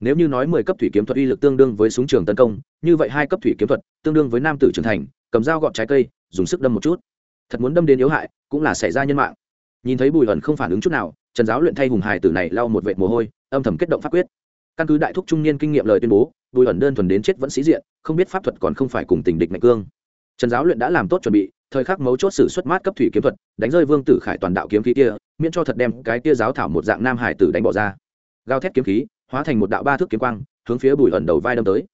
Nếu như nói mười cấp thủy kiếm thuật uy lực tương đương với súng trường tấn công như vậy hai cấp thủy kiếm thuật tương đương với nam tử trưởng thành cầm dao gọt trái cây dùng sức đâm một chút. Thật muốn đâm đến yếu hại cũng là xảy ra nhân mạng. Nhìn thấy bùi ẩn không phản ứng chút nào trần giáo luyện thay hùng hài tử này lau một vệt mồ hôi âm thầm kết động pháp quyết căn cứ đại thúc trung niên kinh nghiệm lời tuyên bố, bùi ẩn đơn thuần đến chết vẫn sĩ diện, không biết pháp thuật còn không phải cùng tình địch mạnh cương. Trần giáo luyện đã làm tốt chuẩn bị, thời khắc mấu chốt sử xuất mát cấp thủy kiếm thuật, đánh rơi vương tử khải toàn đạo kiếm khí kia, miễn cho thật đem cái kia giáo thảo một dạng nam hải tử đánh bỏ ra. Gao thét kiếm khí, hóa thành một đạo ba thước kiếm quang, hướng phía bùi ẩn đầu vai đâm tới.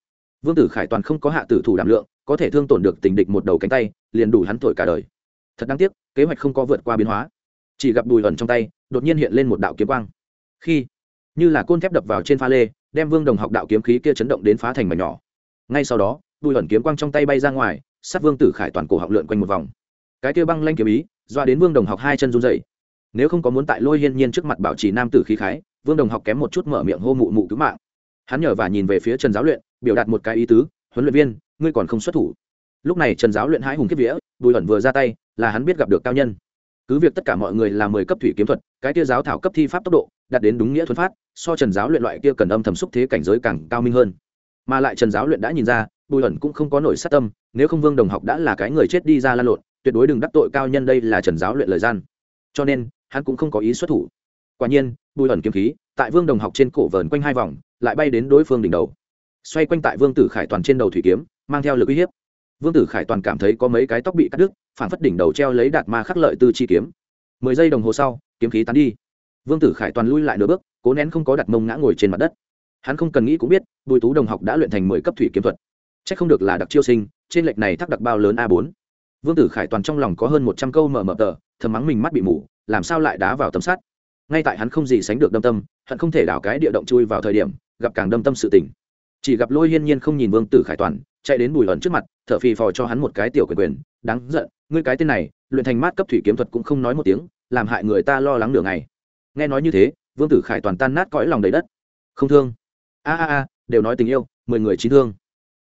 Vương tử khải toàn không có hạ tử thủ đảm lượng, có thể thương tổn được tình địch một đầu cánh tay, liền đủ hắn thổi cả đời. Thật đáng tiếc, kế hoạch không có vượt qua biến hóa. Chỉ gặp bùi ẩn trong tay, đột nhiên hiện lên một đạo kiếm quang. Khi như là côn thép đập vào trên pha lê, đem vương đồng học đạo kiếm khí kia chấn động đến phá thành mảnh nhỏ. Ngay sau đó, bùi ẩn kiếm quang trong tay bay ra ngoài, sát vương tử khải toàn cổ học lượn quanh một vòng. Cái kia băng lanh kiếm ý, doa đến vương đồng học hai chân run dậy nếu không có muốn tại lôi hiên nhiên trước mặt bảo trì nam tử khí khái, vương đồng học kém một chút mở miệng hô mụ mụ cứu mạng. Hắn nhờ và nhìn về phía trần giáo luyện, biểu đạt một cái ý tứ, huấn luyện viên, ngươi còn không xuất thủ. Lúc này trần giáo luyện hãi hùng kiếp vía, bùi ẩn vừa ra tay, là hắn biết gặp được cao nhân cứ việc tất cả mọi người là mười cấp thủy kiếm thuật, cái tia giáo thảo cấp thi pháp tốc độ, đạt đến đúng nghĩa thuấn phát so trần giáo luyện loại kia cần âm thầm xúc thế cảnh giới càng cao minh hơn. Mà lại trần giáo luyện đã nhìn ra, bùi ẩn cũng không có nổi sát tâm, nếu không vương đồng học đã là cái người chết đi ra lan lộn, tuyệt đối đừng đắc tội cao nhân đây là trần giáo luyện lời gian. Cho nên, hắn cũng không có ý xuất thủ. Quả nhiên, bùi ẩn kiếm khí tại vương đồng học trên cổ vờn quanh hai vòng, lại bay đến đối phương đỉnh đầu. Xoay quanh tại vương tử khải toàn trên đầu thủy kiếm, mang theo lực uy hiếp. Vương tử khải toàn cảm thấy có mấy cái tóc bị cắt đứt phản phất đỉnh đầu treo lấy đạt ma khắc lợi tư chi kiếm. Mười giây đồng hồ sau, kiếm khí tán đi. Vương tử khải toàn lui lại nửa bước, cố nén không có đặt mông ngã ngồi trên mặt đất. Hắn không cần nghĩ cũng biết, bùi tú đồng học đã luyện thành mười cấp thủy kiếm thuật. C h ắ c không được là đặc chiêu sinh, trên lệch này thắc đặc bao lớn a bốn. Vương tử khải toàn trong lòng có hơn một trăm câu mở mở tờ, thầm mắng mình mắt bị mù, làm sao lại đá vào tấm sắt ngay tại hắn không gì sánh được đâm tâm hận không thể đảo cái địa động chui vào thời điểm, gặp càng đâm tâm sự tỉnh. chỉ gặp lôi hiên nhiên không nhìn vương tử khải toàn, chạy đến bùi ẩn trước mặt thợ phì phò cho hắn một cái tiểu quyền quyền đáng giận, ngươi cái tên này, luyện thành mát cấp thủy kiếm thuật cũng không nói một tiếng, làm hại người ta lo lắng nửa ngày. Nghe nói như thế, vương tử khải toàn tan nát cõi lòng đầy đất. Không thương. A a a, đều nói tình yêu, mười người chín thương.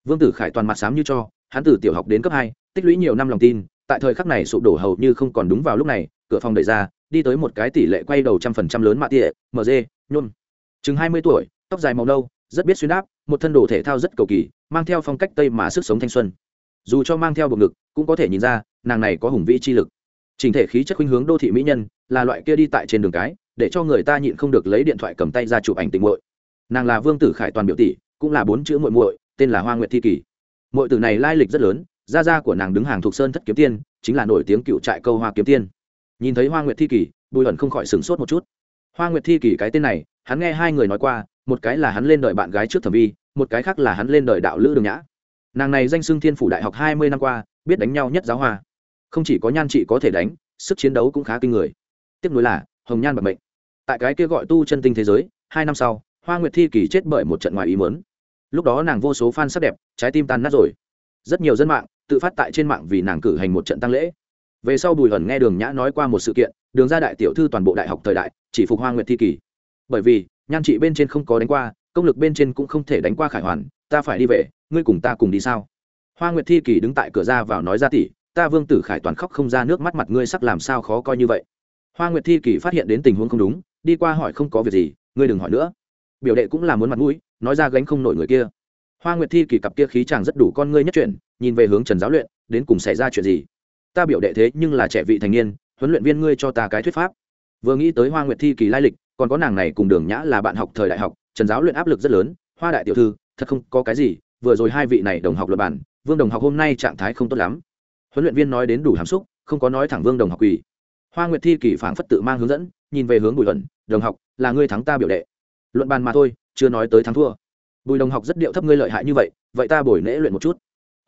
Vương tử khải toàn mặt sám như cho, hắn từ tiểu học đến cấp hai, tích lũy nhiều năm lòng tin, tại thời khắc này sụp đổ hầu như không còn đúng vào lúc này, cửa phòng đẩy ra, đi tới một cái tỷ lệ quay đầu trăm phần trăm lớn mạ tỉa mg nhôn chừng hai mươi tuổi, tóc dài màu nâu, rất biết xuyên đáp một thân đồ thể thao rất cầu kỳ, mang theo phong cách tây mà sức sống thanh xuân dù cho mang theo bộ ngực, cũng có thể nhìn ra, nàng này có hùng vĩ chi lực. Trình thể khí chất khuynh hướng đô thị mỹ nhân, là loại kia đi tại trên đường cái, để cho người ta nhịn không được lấy điện thoại cầm tay ra chụp ảnh tình muội. Nàng là vương tử khải toàn biểu tỷ, cũng là bốn chữ muội muội, tên là hoa nguyệt thi kỳ. Muội tử này lai lịch rất lớn, gia gia của nàng đứng hàng thuộc sơn thất kiếm tiên, chính là nổi tiếng cựu trại câu hoa kiếm tiên. Nhìn thấy hoa nguyệt thi kỳ, bùi ẩn không khỏi sửng sốt một chút. Hoa nguyệt thi kỳ cái tên này, hắn nghe hai người nói qua, một cái là hắn lên đời bạn gái trước thẩm vi, một cái khác là hắn lên đời đạo lữ đường nhã nàng này danh xưng thiên phủ đại học hai mươi năm qua, biết đánh nhau nhất giáo hoa. Không chỉ có nhan trị có thể đánh, sức chiến đấu cũng khá kinh người. Tiếp nối là, hồng nhan bạc mệnh. Tại cái kia gọi tu chân tinh thế giới, hai năm sau, hoa nguyệt thi kỳ chết bởi một trận ngoài ý mớn lúc đó nàng vô số fan sắc đẹp, trái tim tan nát rồi. Rất nhiều dân mạng tự phát tại trên mạng vì nàng cử hành một trận tăng lễ. Về sau bùi hẩn nghe đường nhã nói qua một sự kiện, đường ra đại tiểu thư toàn bộ đại học thời đại, chỉ phục hoa nguyệt thi kỳ. Bởi vì, nhan trị bên trên không có đánh qua, công lực bên trên cũng không thể đánh qua khải hoàn ta phải đi về, ngươi cùng ta cùng đi sao? Hoa nguyệt thi kỳ đứng tại cửa ra vào nói ra tỷ ta vương tử khải toàn khóc không ra nước mắt mặt ngươi sắc làm sao khó coi như vậy. Hoa nguyệt thi kỳ phát hiện đến tình huống không đúng, đi qua hỏi không có việc gì, ngươi đừng hỏi nữa. Biểu đệ cũng là muốn mặt mũi, nói ra gánh không nổi người kia. Hoa nguyệt thi kỳ cặp kia khí chàng rất đủ con ngươi nhất chuyện nhìn về hướng trần giáo luyện, đến cùng xảy ra chuyện gì? Ta biểu đệ thế nhưng là trẻ vị thành niên, huấn luyện viên ngươi cho ta cái thuyết pháp. Vừa nghĩ tới hoa nguyệt thi kỳ lai lịch, còn có nàng này cùng đường nhã là bạn học thời đại học, trần giáo luyện áp lực rất lớn, hoa đại tiểu thư thật không có cái gì, vừa rồi hai vị này đồng học luật bản, vương đồng học hôm nay trạng thái không tốt lắm. Huấn luyện viên nói đến đủ hàm xúc, không có nói thẳng vương đồng học quỳ. Hoa nguyệt thi kỳ phảng phất tự mang hướng dẫn, nhìn về hướng bùi luận, đồng học, là ngươi thắng ta biểu đệ. Luận bàn mà thôi, chưa nói tới thắng thua. Bùi đồng học rất điệu thấp ngươi lợi hại như vậy vậy ta bồi nễ luyện một chút.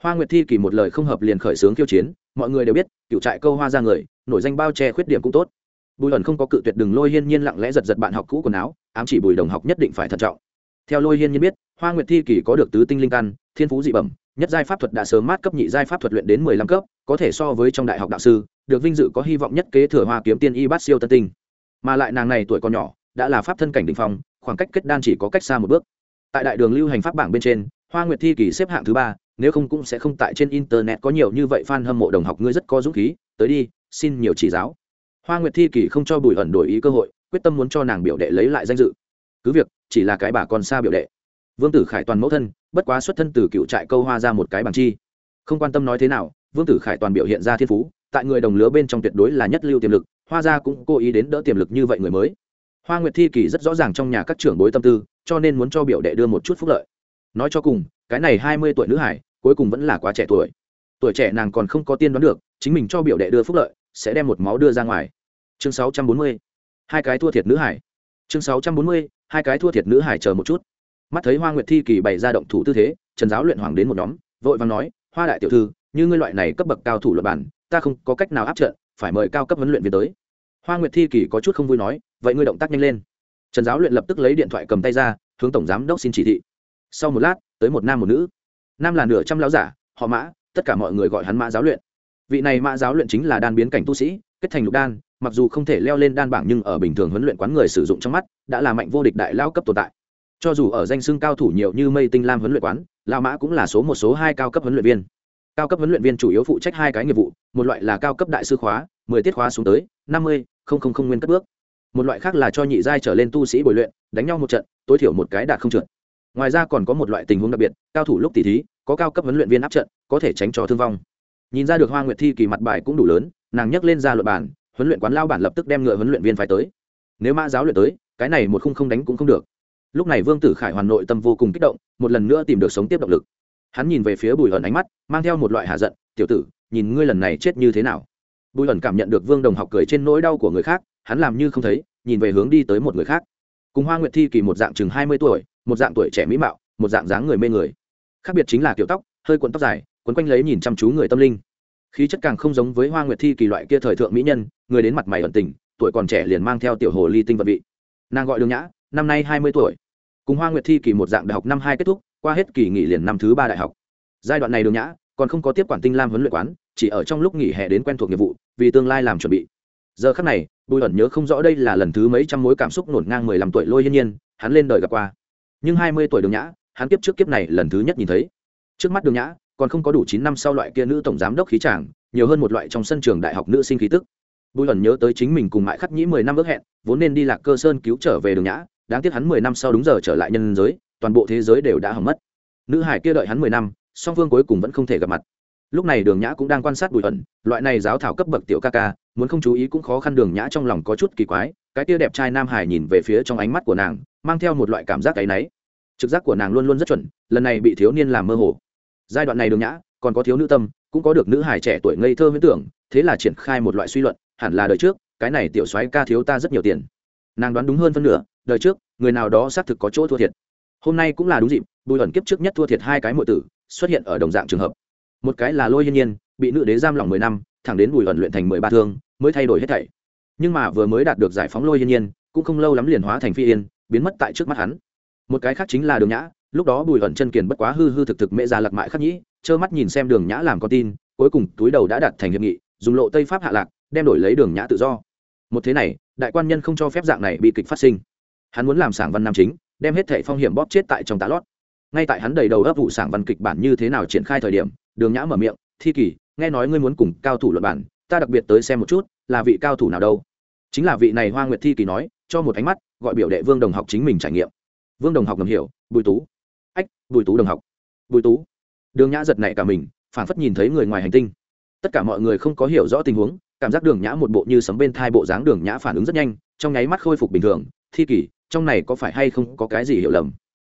Hoa nguyệt thi kỳ một lời không hợp liền khởi xướng khiêu chiến, mọi người đều biết, cựu trại câu hoa ra người, nổi danh bao che khuyết điểm cũng tốt. Bùi luận không có cự tuyệt đừng lôi hiên nhiên lặng lẽ giật giật bạn học cũ quần áo, ám chỉ bùi đồng học nhất định phải thận trọng. Theo lôi hiên nhiên biết hoa nguyệt thi kỳ có được tứ tinh linh căn, thiên phú dị bẩm, nhất giai pháp thuật đã sớm mát cấp nhị giai pháp thuật luyện đến mười lăm cấp, có thể so với trong đại học đạo sư, được vinh dự có hy vọng nhất kế thừa hoa kiếm tiên y bát siêu tân tinh. Mà lại nàng này tuổi còn nhỏ, đã là pháp thân cảnh đ ỉ n h phong, khoảng cách kết đan chỉ có cách xa một bước. Tại đại đường lưu hành pháp bảng bên trên, hoa nguyệt thi kỳ xếp hạng thứ ba, nếu không cũng sẽ không tại trên internet có nhiều như vậy f a n hâm mộ đồng học, ngươi rất có dũng khí, tới đi, xin nhiều chỉ giáo. Hoa nguyệt thi kỳ không cho bùi ẩn đổi ý cơ hội, quyết tâm muốn cho nàng biểu đệ lấy lại danh dự. Cứ việc, chỉ là cái bà con xa biểu đệ vương tử khải toàn mẫu thân, bất quá xuất thân từ cựu trại câu hoa ra một cái bằng chi. Không quan tâm nói thế nào, vương tử khải toàn biểu hiện ra thiên phú, tại người đồng lứa bên trong tuyệt đối là nhất lưu tiềm lực, hoa gia cũng cố ý đến đỡ tiềm lực như vậy người mới. Hoa nguyệt thi kỳ rất rõ ràng trong nhà các trưởng bối tâm tư, cho nên muốn cho biểu đệ đưa một chút phúc lợi. Nói cho cùng, cái này hai mươi tuổi nữ hải, cuối cùng vẫn là quá trẻ tuổi. Tuổi trẻ nàng còn không có tiên đoán được, chính mình cho biểu đệ đưa phúc lợi, sẽ đem một máu đưa ra ngoài. Chương sáu trăm bốn mươi, hai cái thua thiệt nữ hải. Chương sáu trăm bốn mươi, hai cái thua thiệt nữ hải chờ một chút mắt thấy hoa nguyệt thi kỳ bày ra động thủ tư thế, trần giáo luyện hoàng đến một nhóm, vội vàng nói, hoa đại tiểu thư, như ngươi loại này cấp bậc cao thủ luật bản, ta không có cách nào áp trận, phải mời cao cấp huấn luyện viên tới. Hoa nguyệt thi kỳ có chút không vui nói, vậy ngươi động tác nhanh lên. Trần giáo luyện lập tức lấy điện thoại cầm tay ra, hướng tổng giám đốc xin chỉ thị. Sau một lát, tới một nam một nữ. Nam là nửa trăm lão giả, họ mã, tất cả mọi người gọi hắn mã giáo luyện. Vị này mã giáo luyện chính là đan biến cảnh tu sĩ, kết thành lục đan, mặc dù không thể leo lên đan bảng nhưng ở bình thường huấn luyện quán người sử dụng trong mắt, đã là mạnh vô địch đại lao cấp tồn tại cho dù ở danh xưng cao thủ nhiều như mây tinh lam huấn luyện quán lao mã cũng là số một số hai cao cấp huấn luyện viên. Cao cấp huấn luyện viên chủ yếu phụ trách hai cái nghiệp vụ, một loại là cao cấp đại sư khóa, mười tiết khóa xuống tới, năm mươi, không không không nguyên cất bước. Một loại khác là cho nhị giai trở lên tu sĩ bồi luyện, đánh nhau một trận, tối thiểu một cái đạt không trượt. Ngoài ra còn có một loại tình huống đặc biệt, cao thủ lúc tỉ thí, có cao cấp huấn luyện viên áp trận, có thể tránh cho thương vong. Nhìn ra được hoa nguyệt thi kỳ mặt bài cũng đủ lớn, nàng nhấc lên ra luật bản, huấn luyện quán lao bản lập tức đem ngựa huấn luyện viên phải tới. Nếu mã giáo luyện tới, cái này một khung không đánh cũng không được lúc này vương tử khải hoàn nội tâm vô cùng kích động, một lần nữa tìm được sống tiếp động lực. Hắn nhìn về phía bùi ẩn ánh mắt, mang theo một loại hạ giận, tiểu tử, nhìn ngươi lần này chết như thế nào? Bùi ẩn cảm nhận được vương đồng học cười trên nỗi đau của người khác, hắn làm như không thấy, nhìn về hướng đi tới một người khác. Cùng hoa nguyệt thi kỳ một dạng chừng hai mươi tuổi, một dạng tuổi trẻ mỹ mạo, một dạng dáng người mê người. Khác biệt chính là kiểu tóc, hơi cuộn tóc dài, quấn quanh lấy nhìn chăm chú người tâm linh. Khí chất càng không giống với hoa nguyệt thi kỳ loại kia thời thượng mỹ nhân, người đến mặt mày ẩn tình, tuổi còn trẻ liền mang theo tiểu hồ ly tinh vật vị. Nàng gọi đường nhã năm nay hai mươi tuổi. Cùng hoa nguyệt thi kỳ một dạng đại học năm hai kết thúc, qua hết kỳ nghỉ liền năm thứ ba đại học. Giai đoạn này đường nhã, còn không có tiếp quản tinh lam huấn luyện quán, chỉ ở trong lúc nghỉ hè đến quen thuộc nghiệp vụ, vì tương lai làm chuẩn bị. Giờ khắc này, bùi ẩn nhớ không rõ đây là lần thứ mấy trăm mối cảm xúc nổn ngang mười lăm tuổi lôi hiên nhiên, hắn lên đời gặp qua. Nhưng hai mươi tuổi đường nhã, hắn kiếp trước kiếp này lần thứ nhất nhìn thấy. Trước mắt đường nhã, còn không có đủ chín năm sau loại kia nữ tổng giám đốc khí tràng nhiều hơn một loại trong sân trường đại học nữ sinh khí tức. Bùi ẩn nhớ tới chính mình cùng mãi khắc nhĩ mười năm ước hẹn, vốn nên đi lạc cơ sơn cứu trở về đường nhã đáng tiếc hắn mười năm sau đúng giờ trở lại nhân giới, toàn bộ thế giới đều đã hỏng mất. Nữ hải kia đợi hắn mười năm, song phương cuối cùng vẫn không thể gặp mặt. Lúc này đường nhã cũng đang quan sát bùi ẩn, loại này giáo thảo cấp bậc tiểu ca ca, muốn không chú ý cũng khó khăn đường nhã trong lòng có chút kỳ quái, cái kia đẹp trai nam hải nhìn về phía trong ánh mắt của nàng, mang theo một loại cảm giác áy náy. Trực giác của nàng luôn luôn rất chuẩn, lần này bị thiếu niên làm mơ hồ. Giai đoạn này đường nhã, còn có thiếu nữ tâm, cũng có được nữ hải trẻ tuổi ngây thơ huyễn tưởng, thế là triển khai một loại suy luận, hẳn là đời trước, cái này tiểu soái ca thiếu ta rất nhiều tiền nàng đoán đúng hơn phân nửa, đời trước, người nào đó xác thực có chỗ thua thiệt. Hôm nay cũng là đúng dịp, bùi ẩn kiếp trước nhất thua thiệt hai cái mọi tử, xuất hiện ở đồng dạng trường hợp. Một cái là lôi hiên nhiên, bị nữ đế giam lỏng mười năm, thẳng đến bùi ẩn luyện thành mười ba thương, mới thay đổi hết thảy. Nhưng mà vừa mới đạt được giải phóng lôi hiên nhiên, cũng không lâu lắm liền hóa thành phi yên, biến mất tại trước mắt hắn. Một cái khác chính là đường nhã, lúc đó bùi ẩn chân kiền bất quá hư hư thực thực mẹ già lặc mại khắc nhĩ, trơ mắt nhìn xem đường nhã làm con tin, cuối cùng túi đầu đã đặt thành hiệp nghị, dùng lộ tây pháp hạ lạc, đem đổi lấy đường nhã tự do. Một thế này đại quan nhân không cho phép dạng này bị kịch phát sinh. Hắn muốn làm sảng văn nam chính, đem hết thệ phong hiểm bóp chết tại trong tá lót. Ngay tại hắn đầy đầu ấp vụ sảng văn kịch bản như thế nào triển khai thời điểm, đường nhã mở miệng, thi kỳ, nghe nói ngươi muốn cùng cao thủ luận bản ta đặc biệt tới xem một chút, là vị cao thủ nào đâu? Chính là vị này hoa nguyệt thi kỳ nói, cho một ánh mắt, gọi biểu đệ vương đồng học chính mình trải nghiệm. Vương đồng học ngầm hiểu, bùi tú. Ách, bùi tú đồng học. Bùi tú. Đường nhã giật nảy cả mình phản phất nhìn thấy người ngoài hành tinh. Tất cả mọi người không có hiểu rõ tình huống cảm giác đường nhã một bộ như sấm bên thai bộ dáng đường nhã phản ứng rất nhanh, trong nháy mắt khôi phục bình thường. Thi kỷ trong này có phải hay không có cái gì hiểu lầm?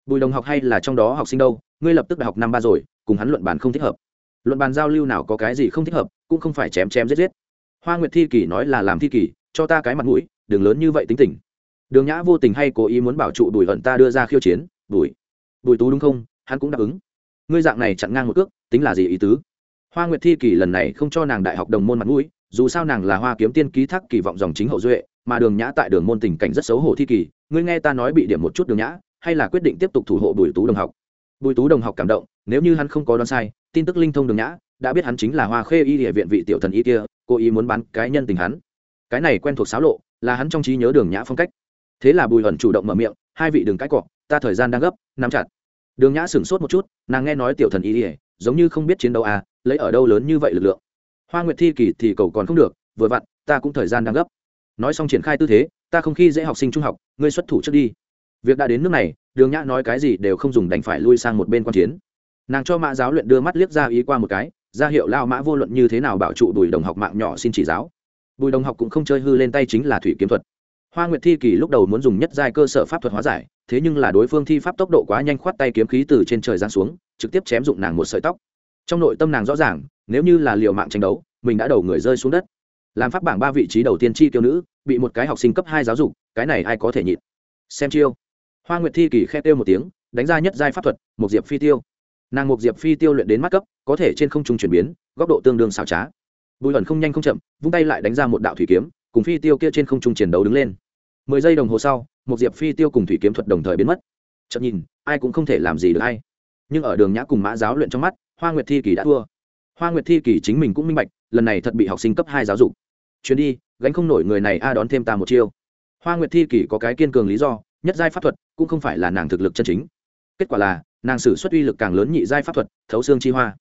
Bùi đồng học hay là trong đó học sinh đâu? Ngươi lập tức đại học năm ba rồi, cùng hắn luận bàn không thích hợp. Luận bàn giao lưu nào có cái gì không thích hợp, cũng không phải chém chém giết giết. Hoa nguyệt thi kỷ nói là làm thi kỷ cho ta cái mặt mũi đường lớn như vậy tính tình. Đường nhã vô tình hay cố ý muốn bảo trụ bùi hận ta đưa ra khiêu chiến, bùi. Bùi tú đúng không? Hắn cũng đáp ứng. Ngươi dạng này chặn ngang một cước, tính là gì ý tứ? Hoa nguyệt thi kỷ lần này không cho nàng đại học đồng môn mặt mũi dù sao nàng là hoa kiếm tiên ký thác kỳ vọng dòng chính hậu duệ, mà đường nhã tại đường môn tình cảnh rất xấu hổ thi kỳ, ngươi nghe ta nói bị điểm một chút đường nhã, hay là quyết định tiếp tục thủ hộ bùi tú đồng học? Bùi tú đồng học cảm động, nếu như hắn không có đoán sai, tin tức linh thông đường nhã, đã biết hắn chính là hoa khê y địa viện vị tiểu thần y kia, cố ý muốn bán cái nhân tình hắn. Cái này quen thuộc xáo lộ, là hắn trong trí nhớ đường nhã phong cách. Thế là bùi ẩn chủ động mở miệng, hai vị đừng cãi cọ, ta thời gian đang gấp, nắm chặt. Đường nhã sửng sốt một chút, nàng nghe nói tiểu thần y ỉa giống như không biết chiến đấu à lấy ở đâu lớn như vậy lực lượng hoa nguyệt thi kỳ thì cầu còn không được, vừa vặn, ta cũng thời gian đang gấp. Nói xong triển khai tư thế, ta không khi dễ học sinh trung học, ngươi xuất thủ trước đi. Việc đã đến nước này, đường nhã nói cái gì đều không dùng đành phải lui sang một bên quan chiến. Nàng cho mã giáo luyện đưa mắt liếc ra ý qua một cái, ra hiệu lao mã vô luận như thế nào bảo trụ bùi đồng học mạng nhỏ xin chỉ giáo. Bùi đồng học cũng không chơi hư lên tay chính là thủy kiếm thuật. Hoa nguyệt thi kỳ lúc đầu muốn dùng nhất giai cơ sở pháp thuật hóa giải, thế nhưng là đối phương thi pháp tốc độ quá nhanh khoát tay kiếm khí từ trên trời giáng xuống, trực tiếp chém dụng nàng một sợi tóc. Trong nội tâm nàng rõ ràng nếu như là liều mạng tranh đấu, mình đã đầu người rơi xuống đất. Làm pháp bảng ba vị trí đầu tiên chi tiêu nữ, bị một cái học sinh cấp hai giáo dục, cái này ai có thể nhịn? Xem chiêu. Hoa nguyệt thi kỳ khe tiêu một tiếng, đánh ra nhất giai pháp thuật một diệp phi tiêu. Nàng một diệp phi tiêu luyện đến mắt cấp, có thể trên không trung chuyển biến, góc độ tương đương xảo trá. Bùi ẩn không nhanh không chậm, vung tay lại đánh ra một đạo thủy kiếm, cùng phi tiêu kia trên không trung chiến đấu đứng lên. Mười giây đồng hồ sau một diệp phi tiêu cùng thủy kiếm thuật đồng thời biến mất. Chậm nhìn, ai cũng không thể làm gì được hay. Nhưng ở đường nhã cùng mã giáo luyện trong mắt, hoa nguyệt thi kỳ đã thua hoa nguyệt thi kỳ chính mình cũng minh bạch, lần này thật bị học sinh cấp hai giáo dục. Chuyến đi, gánh không nổi người này a à đón thêm ta một chiêu. Hoa nguyệt thi kỳ có cái kiên cường lý do, nhất giai pháp thuật cũng không phải là nàng thực lực chân chính. Kết quả là, nàng sử xuất uy lực càng lớn nhị giai pháp thuật, thấu xương chi hoa.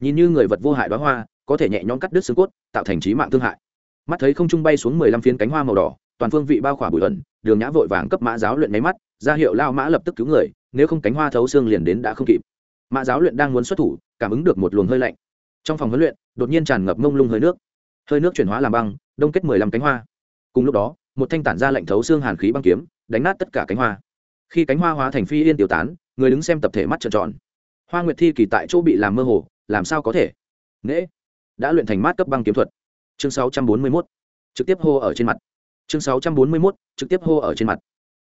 Nhìn như người vật vô hại đoá hoa, có thể nhẹ nhõm cắt đứt xương cốt, tạo thành trí mạng thương hại. Mắt thấy không trung bay xuống mười lăm phiến cánh hoa màu đỏ, toàn phương vị bao khỏa bụi ẩn, đường nhã vội vàng cấp mã giáo luyện máy mắt, ra hiệu lao mã lập tức cứu người, nếu không cánh hoa thấu xương liền đến đã không kịp. Mã giáo luyện đang muốn xuất thủ, cảm ứng được một luồng hơi lạnh trong phòng huấn luyện đột nhiên tràn ngập mông lung hơi nước. Hơi nước chuyển hóa làm băng đông kết mười lăm cánh hoa. Cùng lúc đó một thanh tản ra lạnh thấu xương hàn khí băng kiếm đánh nát tất cả cánh hoa. Khi cánh hoa hóa thành phi yên tiêu tán người đứng xem tập thể mắt trợn tròn. Hoa nguyệt thi kỳ tại chỗ bị làm mơ hồ làm sao có thể? Nễ. Đã luyện thành mát cấp băng kiếm thuật. Chương 641. trực tiếp hô ở trên mặt. Chương 641, trực tiếp hô ở trên mặt.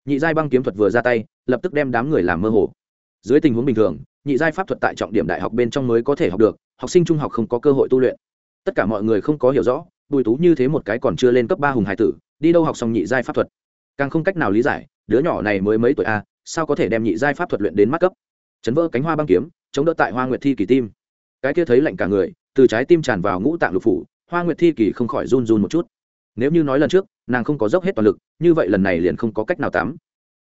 Nhị giai băng kiếm thuật vừa ra tay lập tức đem đám người làm mơ hồ. Dưới tình huống bình thường nhị giai pháp thuật tại trọng điểm đại học bên trong mới có thể học được học sinh trung học không có cơ hội tu luyện. Tất cả mọi người không có hiểu rõ, bùi tú như thế một cái còn chưa lên cấp ba hùng hải tử, đi đâu học xong nhị giai pháp thuật? Càng không cách nào lý giải, đứa nhỏ này mới mấy tuổi a sao có thể đem nhị giai pháp thuật luyện đến mắt cấp? Chấn vỡ cánh hoa băng kiếm, chống đỡ tại hoa nguyệt thi kỳ tim. Cái kia thấy lạnh cả người, từ trái tim tràn vào ngũ tạng lục phủ, hoa nguyệt thi kỳ không khỏi run run một chút. Nếu như nói lần trước, nàng không có dốc hết toàn lực, như vậy lần này liền không có cách nào tắm.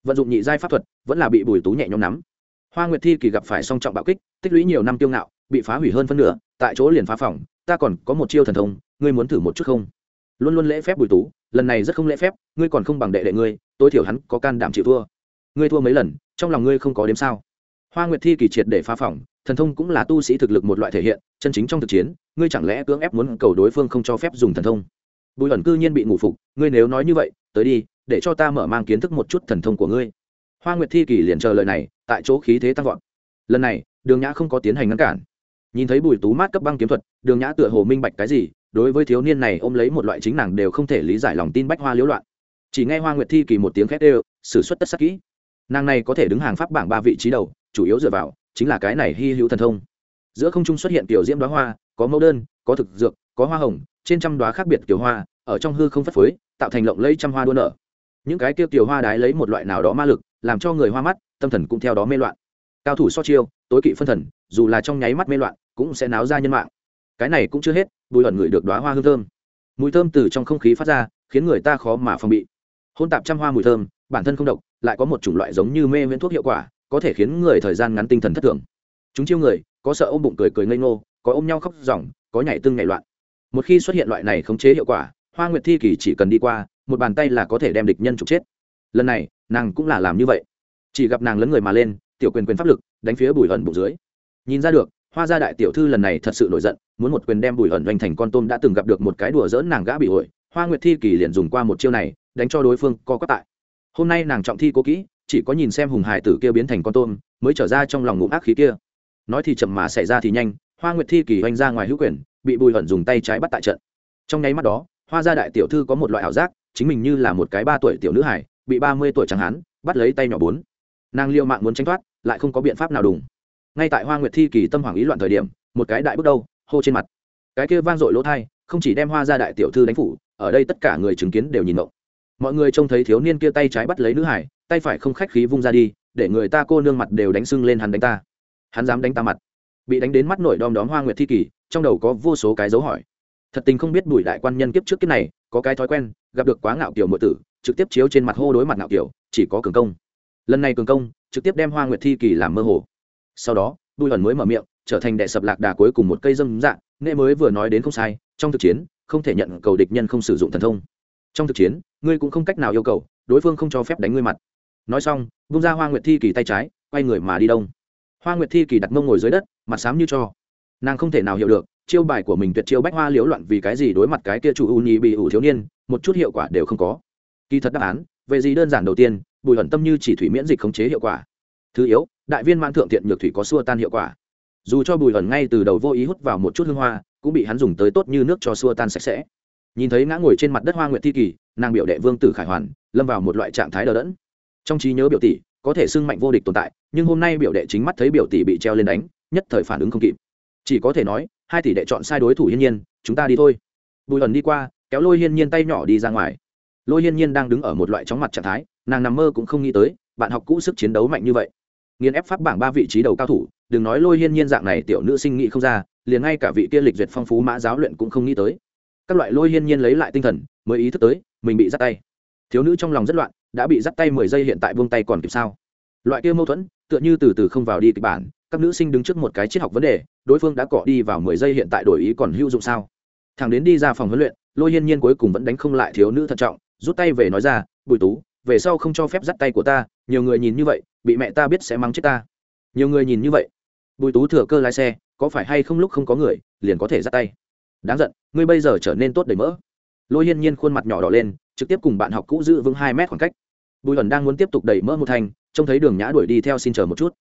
Vận dụng nhị giai pháp thuật, vẫn là bị bùi tú nhẹ nhõm nắm hoa nguyệt thi kỳ gặp phải song trọng bạo kích tích lũy nhiều năm tiêu ngạo bị phá hủy hơn phân nửa tại chỗ liền phá phòng ta còn có một chiêu thần thông ngươi muốn thử một chút không? Luôn luôn lễ phép bùi tú lần này rất không lễ phép ngươi còn không bằng đệ đệ ngươi tối thiểu hắn có can đảm chịu thua. Ngươi thua mấy lần trong lòng ngươi không có đếm sao? Hoa nguyệt thi kỳ triệt để phá phòng, thần thông cũng là tu sĩ thực lực một loại thể hiện chân chính trong thực chiến ngươi chẳng lẽ cưỡng ép muốn cầu đối phương không cho phép dùng thần thông? Bùi ẩn cư nhiên bị ngủ phục ngươi nếu nói như vậy tới đi để cho ta mở mang kiến thức một chút thần thông của ngươi hoa nguyệt thi kỳ liền chờ lời này, tại chỗ khí thế tăng vọt. Lần này, đường nhã không có tiến hành ngăn cản. Nhìn thấy bùi tú mát cấp băng kiếm thuật, đường nhã tựa hồ minh bạch cái gì, đối với thiếu niên này ôm lấy một loại chính nàng đều không thể lý giải lòng tin bách hoa liễu loạn. Chỉ nghe hoa nguyệt thi kỳ một tiếng khét đều xử suất tất sắc kỹ. Nàng này có thể đứng hàng pháp bảng ba vị trí đầu, chủ yếu dựa vào, chính là cái này hy hữu thần thông. Giữa không trung xuất hiện kiểu diễm đoá hoa, có mẫu đơn, có thực dược, có hoa hồng, trên trăm đoá khác biệt kiểu hoa, ở trong hư không phất phới, tạo thành lộng lấy trăm hoa đua nở. Những cái kia tiểu hoa đái lấy một loại nào đó ma lực làm cho người hoa mắt, tâm thần cũng theo đó mê loạn. Cao thủ so chiêu, tối kỵ phân thần, dù là trong nháy mắt mê loạn, cũng sẽ náo ra nhân mạng. Cái này cũng chưa hết, bùi ẩn ngửi được đoá hoa hương thơm. Mùi thơm từ trong không khí phát ra, khiến người ta khó mà phòng bị. Hôn tạp trăm hoa mùi thơm, bản thân không độc, lại có một chủng loại giống như mê miễn thuốc hiệu quả, có thể khiến người thời gian ngắn tinh thần thất thường. Chúng chiêu người, có sợ ôm bụng cười cười ngây ngô, có ôm nhau khóc ròng, có nhảy tương nhảy loạn. Một khi xuất hiện loại này khống chế hiệu quả, hoa nguyệt thi kỳ chỉ cần đi qua, một bàn tay là có thể đem địch nhân trục chết lần này nàng cũng là làm như vậy. Chỉ gặp nàng lấn người mà lên, tiểu quyền quyền pháp lực đánh phía bùi ẩn bụng dưới. Nhìn ra được, hoa gia đại tiểu thư lần này thật sự nổi giận, muốn một quyền đem bùi ẩn doanh thành con tôm đã từng gặp được một cái đùa dỡn nàng gã bị hội, hoa nguyệt thi kỳ liền dùng qua một chiêu này, đánh cho đối phương co quắp tại. Hôm nay nàng trọng thi cố kỹ, chỉ có nhìn xem hùng hải tử kia biến thành con tôm, mới trở ra trong lòng ngụm ác khí kia. Nói thì chậm mà xảy ra thì nhanh, hoa nguyệt thi kỳ hoành ra ngoài hữu quyền, bị bùi hận dùng tay trái bắt tại trận. Trong nháy mắt đó, hoa gia đại tiểu thư có một loại ảo giác, chính mình như là một cái ba tuổi tiểu nữ hải bị ba mươi tuổi chẳng hán bắt lấy tay nhỏ bốn. Nàng liệu mạng muốn tranh thoát, lại không có biện pháp nào đùng. Ngay tại hoa nguyệt thi kỳ tâm hoàng ý loạn thời điểm, một cái đại bước đầu hô trên mặt. Cái kia vang dội lỗ thai, không chỉ đem hoa gia đại tiểu thư đánh phủ, ở đây tất cả người chứng kiến đều nhìn động mọi người trông thấy thiếu niên kia tay trái bắt lấy nữ hải, tay phải không khách khí vung ra đi, để người ta cô nương mặt đều đánh sưng lên hắn đánh ta. Hắn dám đánh ta mặt. Bị đánh đến mắt nổi đom đóm hoa nguyệt thi kỳ, trong đầu có vô số cái dấu hỏi. Thật tình không biết bùi đại quan nhân kiếp trước kiếp này, có cái thói quen gặp được quá ngạo kiểu mượn tử, trực tiếp chiếu trên mặt hô đối mặt ngạo kiểu chỉ có cường công. Lần này cường công, trực tiếp đem hoa nguyệt thi kỳ làm mơ hồ. Sau đó, bùi ẩn mới mở miệng, trở thành đệ sập lạc đà cuối cùng một cây dâm dạng nghệ mới vừa nói đến không sai, trong thực chiến, không thể nhận cầu địch nhân không sử dụng thần thông. Trong thực chiến, ngươi cũng không cách nào yêu cầu, đối phương không cho phép đánh ngươi mặt. Nói xong bung ra hoa nguyệt thi kỳ tay trái, quay người mà đi đông. Hoa nguyệt thi kỳ đặt mông ngồi dưới đất, mặt xám như cho. Nàng không thể nào hiểu được chiêu bài của mình tuyệt chiêu bách hoa liễu loạn vì cái gì đối mặt cái kia chủ u nhi bị ủ thiếu niên, một chút hiệu quả đều không có. Kỳ thật đáp án, về gì đơn giản đầu tiên, bùi ẩn tâm như chỉ thủy miễn dịch khống chế hiệu quả. Thứ yếu, đại viên mãn thượng thiện nhược thủy có xua tan hiệu quả. Dù cho bùi ẩn ngay từ đầu vô ý hút vào một chút hương hoa, cũng bị hắn dùng tới tốt như nước cho xua tan sạch sẽ. Nhìn thấy ngã ngồi trên mặt đất hoa nguyệt thi kỳ, nàng biểu đệ vương tử khải hoàn, lâm vào một loại trạng thái đờ đẫn. Trong trí nhớ biểu tỷ, có thể xưng mạnh vô địch tồn tại, nhưng hôm nay biểu đệ chính mắt thấy biểu tỷ bị treo lên đánh, nhất thời phản ứng không kịp. Chỉ có thể nói hai tỷ đệ chọn sai đối thủ hiên nhiên, chúng ta đi thôi. Bùi ẩn đi qua, kéo lôi hiên nhiên tay nhỏ đi ra ngoài. Lôi hiên nhiên đang đứng ở một loại chóng mặt trạng thái, nàng nằm mơ cũng không nghĩ tới, bạn học cũ sức chiến đấu mạnh như vậy. Nghiên ép pháp bảng ba vị trí đầu cao thủ, đừng nói lôi hiên nhiên dạng này tiểu nữ sinh nghĩ không ra, liền ngay cả vị kia lịch duyệt phong phú mã giáo luyện cũng không nghĩ tới. Các loại lôi hiên nhiên lấy lại tinh thần, mới ý thức tới, mình bị dắt tay. Thiếu nữ trong lòng rất loạn, đã bị dắt tay mười giây hiện tại buông tay còn kịp sao? Loại kia mâu thuẫn, tựa như từ từ không vào đi kịch bản các nữ sinh đứng trước một cái triết học vấn đề, đối phương đã cọ đi vào mười giây hiện tại đổi ý còn hữu dụng sao? Thằng đến đi ra phòng huấn luyện, lôi hiên nhiên cuối cùng vẫn đánh không lại thiếu nữ thận trọng, rút tay về nói ra, bùi tú, về sau không cho phép dắt tay của ta, nhiều người nhìn như vậy, bị mẹ ta biết sẽ mắng chết ta. Nhiều người nhìn như vậy? Bùi tú thừa cơ lái xe, có phải hay không lúc không có người, liền có thể dắt tay. Đáng giận, ngươi bây giờ trở nên tốt đầy mỡ. Lôi hiên nhiên khuôn mặt nhỏ đỏ lên, trực tiếp cùng bạn học cũ giữ vững hai mét khoảng cách. Bùi ẩn đang muốn tiếp tục đẩy mỡ một thành, trông thấy đường nhã đuổi đi theo xin chờ một chút.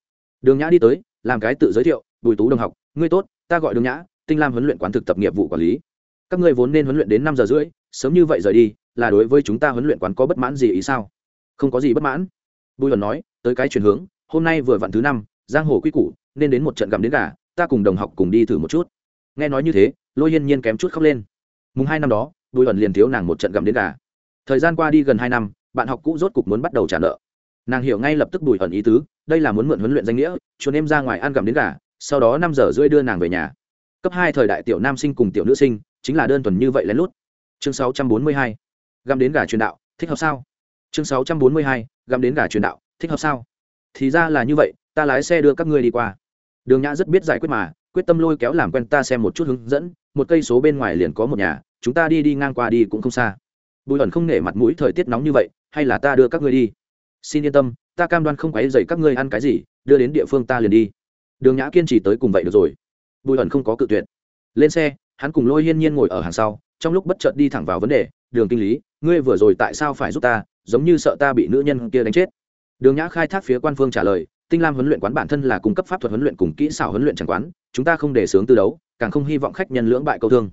Đường nhã đi tới làm cái tự giới thiệu, bùi tú đồng học, ngươi tốt, ta gọi đường nhã, tinh lam huấn luyện quán thực tập nghiệp vụ quản lý. Các ngươi vốn nên huấn luyện đến năm giờ rưỡi, sớm như vậy rời đi, là đối với chúng ta huấn luyện quán có bất mãn gì ý sao? Không có gì bất mãn. Bùi luận nói, tới cái chuyển hướng, hôm nay vừa vặn thứ năm, giang hồ quy củ, nên đến một trận gặm đến gà, ta cùng đồng học cùng đi thử một chút. Nghe nói như thế, lôi hiên nhiên kém chút khóc lên. Mùng hai năm đó, bùi luận liền thiếu nàng một trận gặm đến gà. Thời gian qua đi gần hai năm, bạn học cũ rốt cục muốn bắt đầu trả nợ nàng hiểu ngay lập tức bùi ẩn ý tứ, đây là muốn mượn huấn luyện danh nghĩa, chuồn em ra ngoài ăn gặm đến gà, sau đó năm giờ rưỡi đưa nàng về nhà. Cấp hai thời đại tiểu nam sinh cùng tiểu nữ sinh, chính là đơn thuần như vậy lén lút. Chương sáu trăm bốn mươi hai, gặm đến gà truyền đạo, thích hợp sao? Chương sáu trăm bốn mươi hai, gặm đến gà truyền đạo, thích hợp sao? Thì ra là như vậy, ta lái xe đưa các ngươi đi qua. Đường nhã rất biết giải quyết mà, quyết tâm lôi kéo làm quen ta xem một chút hướng dẫn, một cây số bên ngoài liền có một nhà, chúng ta đi đi ngang qua đi cũng không xa. Bùi ẩn không nể mặt mũi thời tiết nóng như vậy, hay là ta đưa các ngươi đi? Xin yên tâm, ta cam đoan không quấy dậy các ngươi ăn cái gì, đưa đến địa phương ta liền đi. Đường nhã kiên trì tới cùng vậy được rồi. Bùi ẩn không có cự tuyệt. Lên xe, hắn cùng lôi hiên nhiên ngồi ở hàng sau, trong lúc bất chợt đi thẳng vào vấn đề, đường kinh lý, ngươi vừa rồi tại sao phải giúp ta, giống như sợ ta bị nữ nhân kia đánh chết? Đường nhã khai thác phía quan phương trả lời, tinh lam huấn luyện quán bản thân là cung cấp pháp thuật huấn luyện cùng kỹ xảo huấn luyện chẳng quán, chúng ta không để sướng tư đấu, càng không hy vọng khách nhân lưỡng bại câu thương.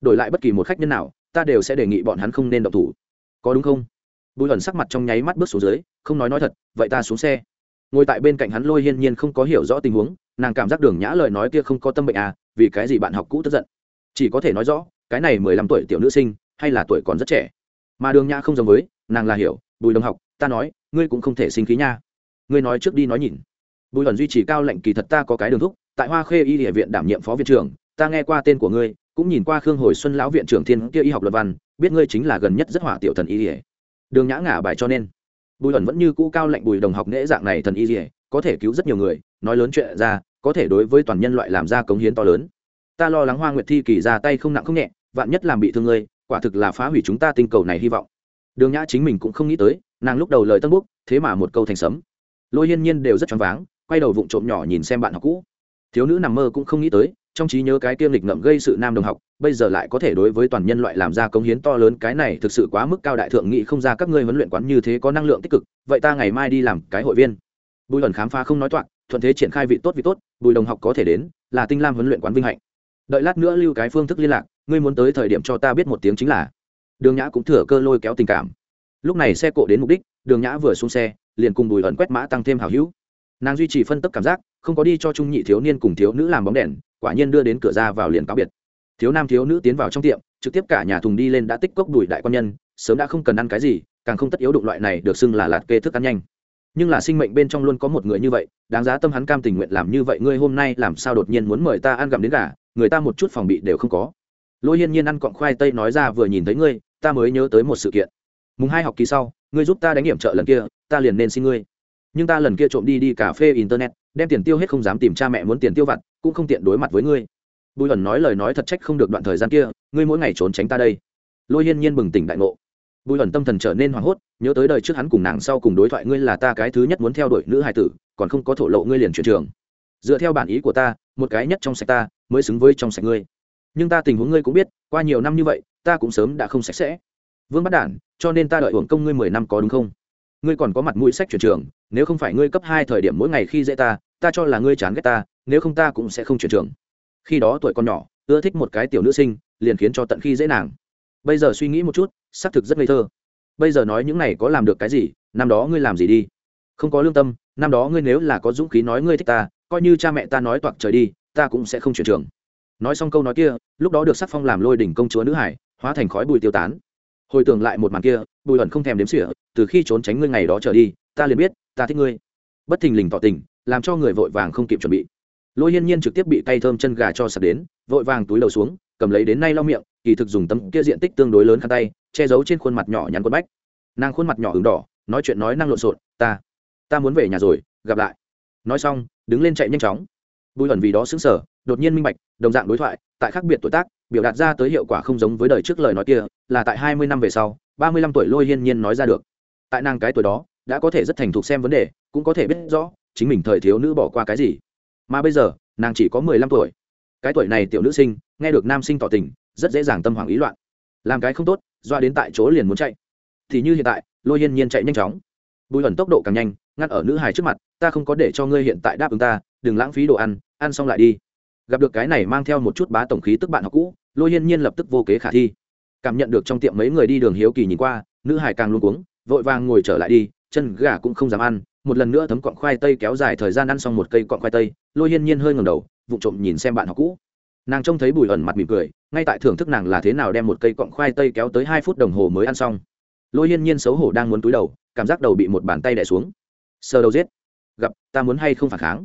Đổi lại bất kỳ một khách nhân nào, ta đều sẽ đề nghị bọn hắn không nên độc thủ. Có đúng không? Bùi ẩn sắc mặt trong nháy mắt bước xuống dưới, không nói nói thật, vậy ta xuống xe. Ngồi tại bên cạnh hắn lôi hiên nhiên không có hiểu rõ tình huống, nàng cảm giác đường nhã lời nói kia không có tâm bệnh à vì cái gì bạn học cũ tức giận? Chỉ có thể nói rõ, cái này mười lăm tuổi tiểu nữ sinh, hay là tuổi còn rất trẻ. Mà đường nhã không giống với, nàng là hiểu, bùi đồng học, ta nói, ngươi cũng không thể sinh khí nha. Ngươi nói trước đi nói nhìn. Bùi ẩn duy trì cao lệnh, kỳ thật ta có cái đường thúc, tại hoa khê y địa viện đảm nhiệm phó viện trưởng, ta nghe qua tên của ngươi, cũng nhìn qua khương hồi xuân lão viện trưởng thiên kia y học luật văn, biết ngươi chính là gần nhất rất hỏa tiểu thần y địa đường nhã ngả bài cho nên. Bùi ẩn vẫn như cũ cao lệnh bùi đồng học nghệ dạng này thần y dỉa có thể cứu rất nhiều người, nói lớn chuyện ra, có thể đối với toàn nhân loại làm ra cống hiến to lớn. Ta lo lắng hoa nguyệt thi kỳ ra tay không nặng không nhẹ, vạn nhất làm bị thương ngươi, quả thực là phá hủy chúng ta tinh cầu này hy vọng. Đường nhã chính mình cũng không nghĩ tới, nàng lúc đầu lời tân búc, thế mà một câu thành sấm. Lôi hiên nhiên đều rất choáng váng, quay đầu vụng trộm nhỏ nhìn xem bạn học cũ. Thiếu nữ nằm mơ cũng không nghĩ tới trong trí nhớ cái tiêm lịch ngậm gây sự nam đồng học, bây giờ lại có thể đối với toàn nhân loại làm ra công hiến to lớn cái này thực sự quá mức cao đại thượng nghị không ra các ngươi huấn luyện quán như thế có năng lượng tích cực, vậy ta ngày mai đi làm cái hội viên. Bùi ẩn khám phá không nói toạc, thuận thế triển khai vị tốt vị tốt, bùi đồng học có thể đến, là tinh lam huấn luyện quán vinh hạnh. Đợi lát nữa lưu cái phương thức liên lạc, ngươi muốn tới thời điểm cho ta biết một tiếng chính là. Đường nhã cũng thừa cơ lôi kéo tình cảm. Lúc này xe cộ đến mục đích, đường nhã vừa xuống xe, liền cùng bùi ẩn quét mã tăng thêm hào hữu. Nàng duy trì phân tích cảm giác, không có đi cho trung nhị thiếu niên cùng thiếu nữ làm bóng đèn quả nhiên đưa đến cửa ra vào liền cáo biệt. Thiếu nam thiếu nữ tiến vào trong tiệm, trực tiếp cả nhà thùng đi lên đã tích cốc đùi đại quan nhân, sớm đã không cần ăn cái gì, càng không tất yếu đụng loại này được xưng là lạt kê thức ăn nhanh. Nhưng là sinh mệnh bên trong luôn có một người như vậy, đáng giá tâm hắn cam tình nguyện làm như vậy, ngươi hôm nay làm sao đột nhiên muốn mời ta ăn gặm đến gà, người ta một chút phòng bị đều không có. Lôi hiên nhiên ăn cọng khoai tây nói ra vừa nhìn thấy ngươi, ta mới nhớ tới một sự kiện. Mùng hai học kỳ sau, ngươi giúp ta đánh nghiệm trợ lần kia, ta liền nên xin ngươi. Nhưng ta lần kia trộm đi đi cà phê internet đem tiền tiêu hết không dám tìm cha mẹ muốn tiền tiêu vặt, cũng không tiện đối mặt với ngươi. Bùi ẩn nói lời nói thật trách không được đoạn thời gian kia, ngươi mỗi ngày trốn tránh ta đây. Lôi hiên nhiên bừng tỉnh đại ngộ. Bùi ẩn tâm thần trở nên hoảng hốt, nhớ tới đời trước hắn cùng nàng sau cùng đối thoại ngươi là ta cái thứ nhất muốn theo đuổi nữ hài tử, còn không có thổ lộ ngươi liền chuyển trường. Dựa theo bản ý của ta, một cái nhất trong sạch ta, mới xứng với trong sạch ngươi. Nhưng ta tình huống ngươi cũng biết, qua nhiều năm như vậy, ta cũng sớm đã không sạch sẽ. Vương bắt đản, cho nên ta đợi hưởng công ngươi mười năm có đúng không? Ngươi còn có mặt mũi sách chuyển trường, nếu không phải ngươi cấp hai thời điểm mỗi ngày khi dễ ta ta cho là ngươi chán ghét ta, nếu không ta cũng sẽ không chuyển trường. Khi đó tuổi con nhỏ, ưa thích một cái tiểu nữ sinh, liền khiến cho tận khi dễ nàng. Bây giờ suy nghĩ một chút, xác thực rất ngây thơ. Bây giờ nói những này có làm được cái gì, năm đó ngươi làm gì đi? Không có lương tâm, năm đó ngươi nếu là có dũng khí nói ngươi thích ta, coi như cha mẹ ta nói toạc trời đi, ta cũng sẽ không chuyển trường. Nói xong câu nói kia, lúc đó được sắc phong làm lôi đỉnh công chúa nữ hải, hóa thành khói bụi tiêu tán hồi tưởng lại một màn kia, bùi ẩn không thèm đếm xỉa, từ khi trốn tránh ngươi ngày đó trở đi, ta liền biết, ta thích ngươi. Bất thình lình tỏ tình, làm cho người vội vàng không kịp chuẩn bị. Lôi hiên nhiên trực tiếp bị tay thơm chân gà cho sập đến, vội vàng túi đầu xuống, cầm lấy đến nay lau miệng, kỳ thực dùng tấm kia diện tích tương đối lớn khăn tay, che giấu trên khuôn mặt nhỏ nhắn quần bách. Nàng khuôn mặt nhỏ ửng đỏ, nói chuyện nói năng lộn xộn, ta ta muốn về nhà rồi, gặp lại. Nói xong, đứng lên chạy nhanh chóng. Bùi ẩn vì đó xứng sở đột nhiên minh bạch, đồng dạng đối thoại, tại khác biệt tuổi tác, biểu đạt ra tới hiệu quả không giống với đời trước lời nói kia, là tại hai mươi năm về sau, ba mươi lăm tuổi lôi hiên nhiên nói ra được. Tại nàng cái tuổi đó, đã có thể rất thành thục xem vấn đề, cũng có thể biết rõ, chính mình thời thiếu nữ bỏ qua cái gì. Mà bây giờ, nàng chỉ có mười lăm tuổi. Cái tuổi này tiểu nữ sinh, nghe được nam sinh tỏ tình, rất dễ dàng tâm hoảng ý loạn. Làm cái không tốt, doa đến tại chỗ liền muốn chạy. Thì như hiện tại, lôi hiên nhiên chạy nhanh chóng. Bùi ẩn tốc độ càng nhanh, ngăn ở nữ hài trước mặt, ta không có để cho ngươi hiện tại đáp ứng ta, đừng lãng phí đồ ăn ăn xong lại đi gặp được cái này mang theo một chút bá tổng khí tức bạn học cũ, lôi hiên nhiên lập tức vô kế khả thi. Cảm nhận được trong tiệm mấy người đi đường hiếu kỳ nhìn qua, nữ hải càng luôn cuống, vội vàng ngồi trở lại đi, chân gà cũng không dám ăn. Một lần nữa thấm cọn khoai tây kéo dài thời gian ăn xong một cây cọn khoai tây, lôi hiên nhiên hơi ngầm đầu, vụ trộm nhìn xem bạn học cũ. Nàng trông thấy bùi ẩn mặt mỉm cười, ngay tại thưởng thức nàng là thế nào đem một cây cọn khoai tây kéo tới hai phút đồng hồ mới ăn xong. Lôi hiên nhiên xấu hổ đang muốn túi đầu, cảm giác đầu bị một bàn tay đẻ xuống. Sờ đầu giết. Gặp, ta muốn hay không phản kháng?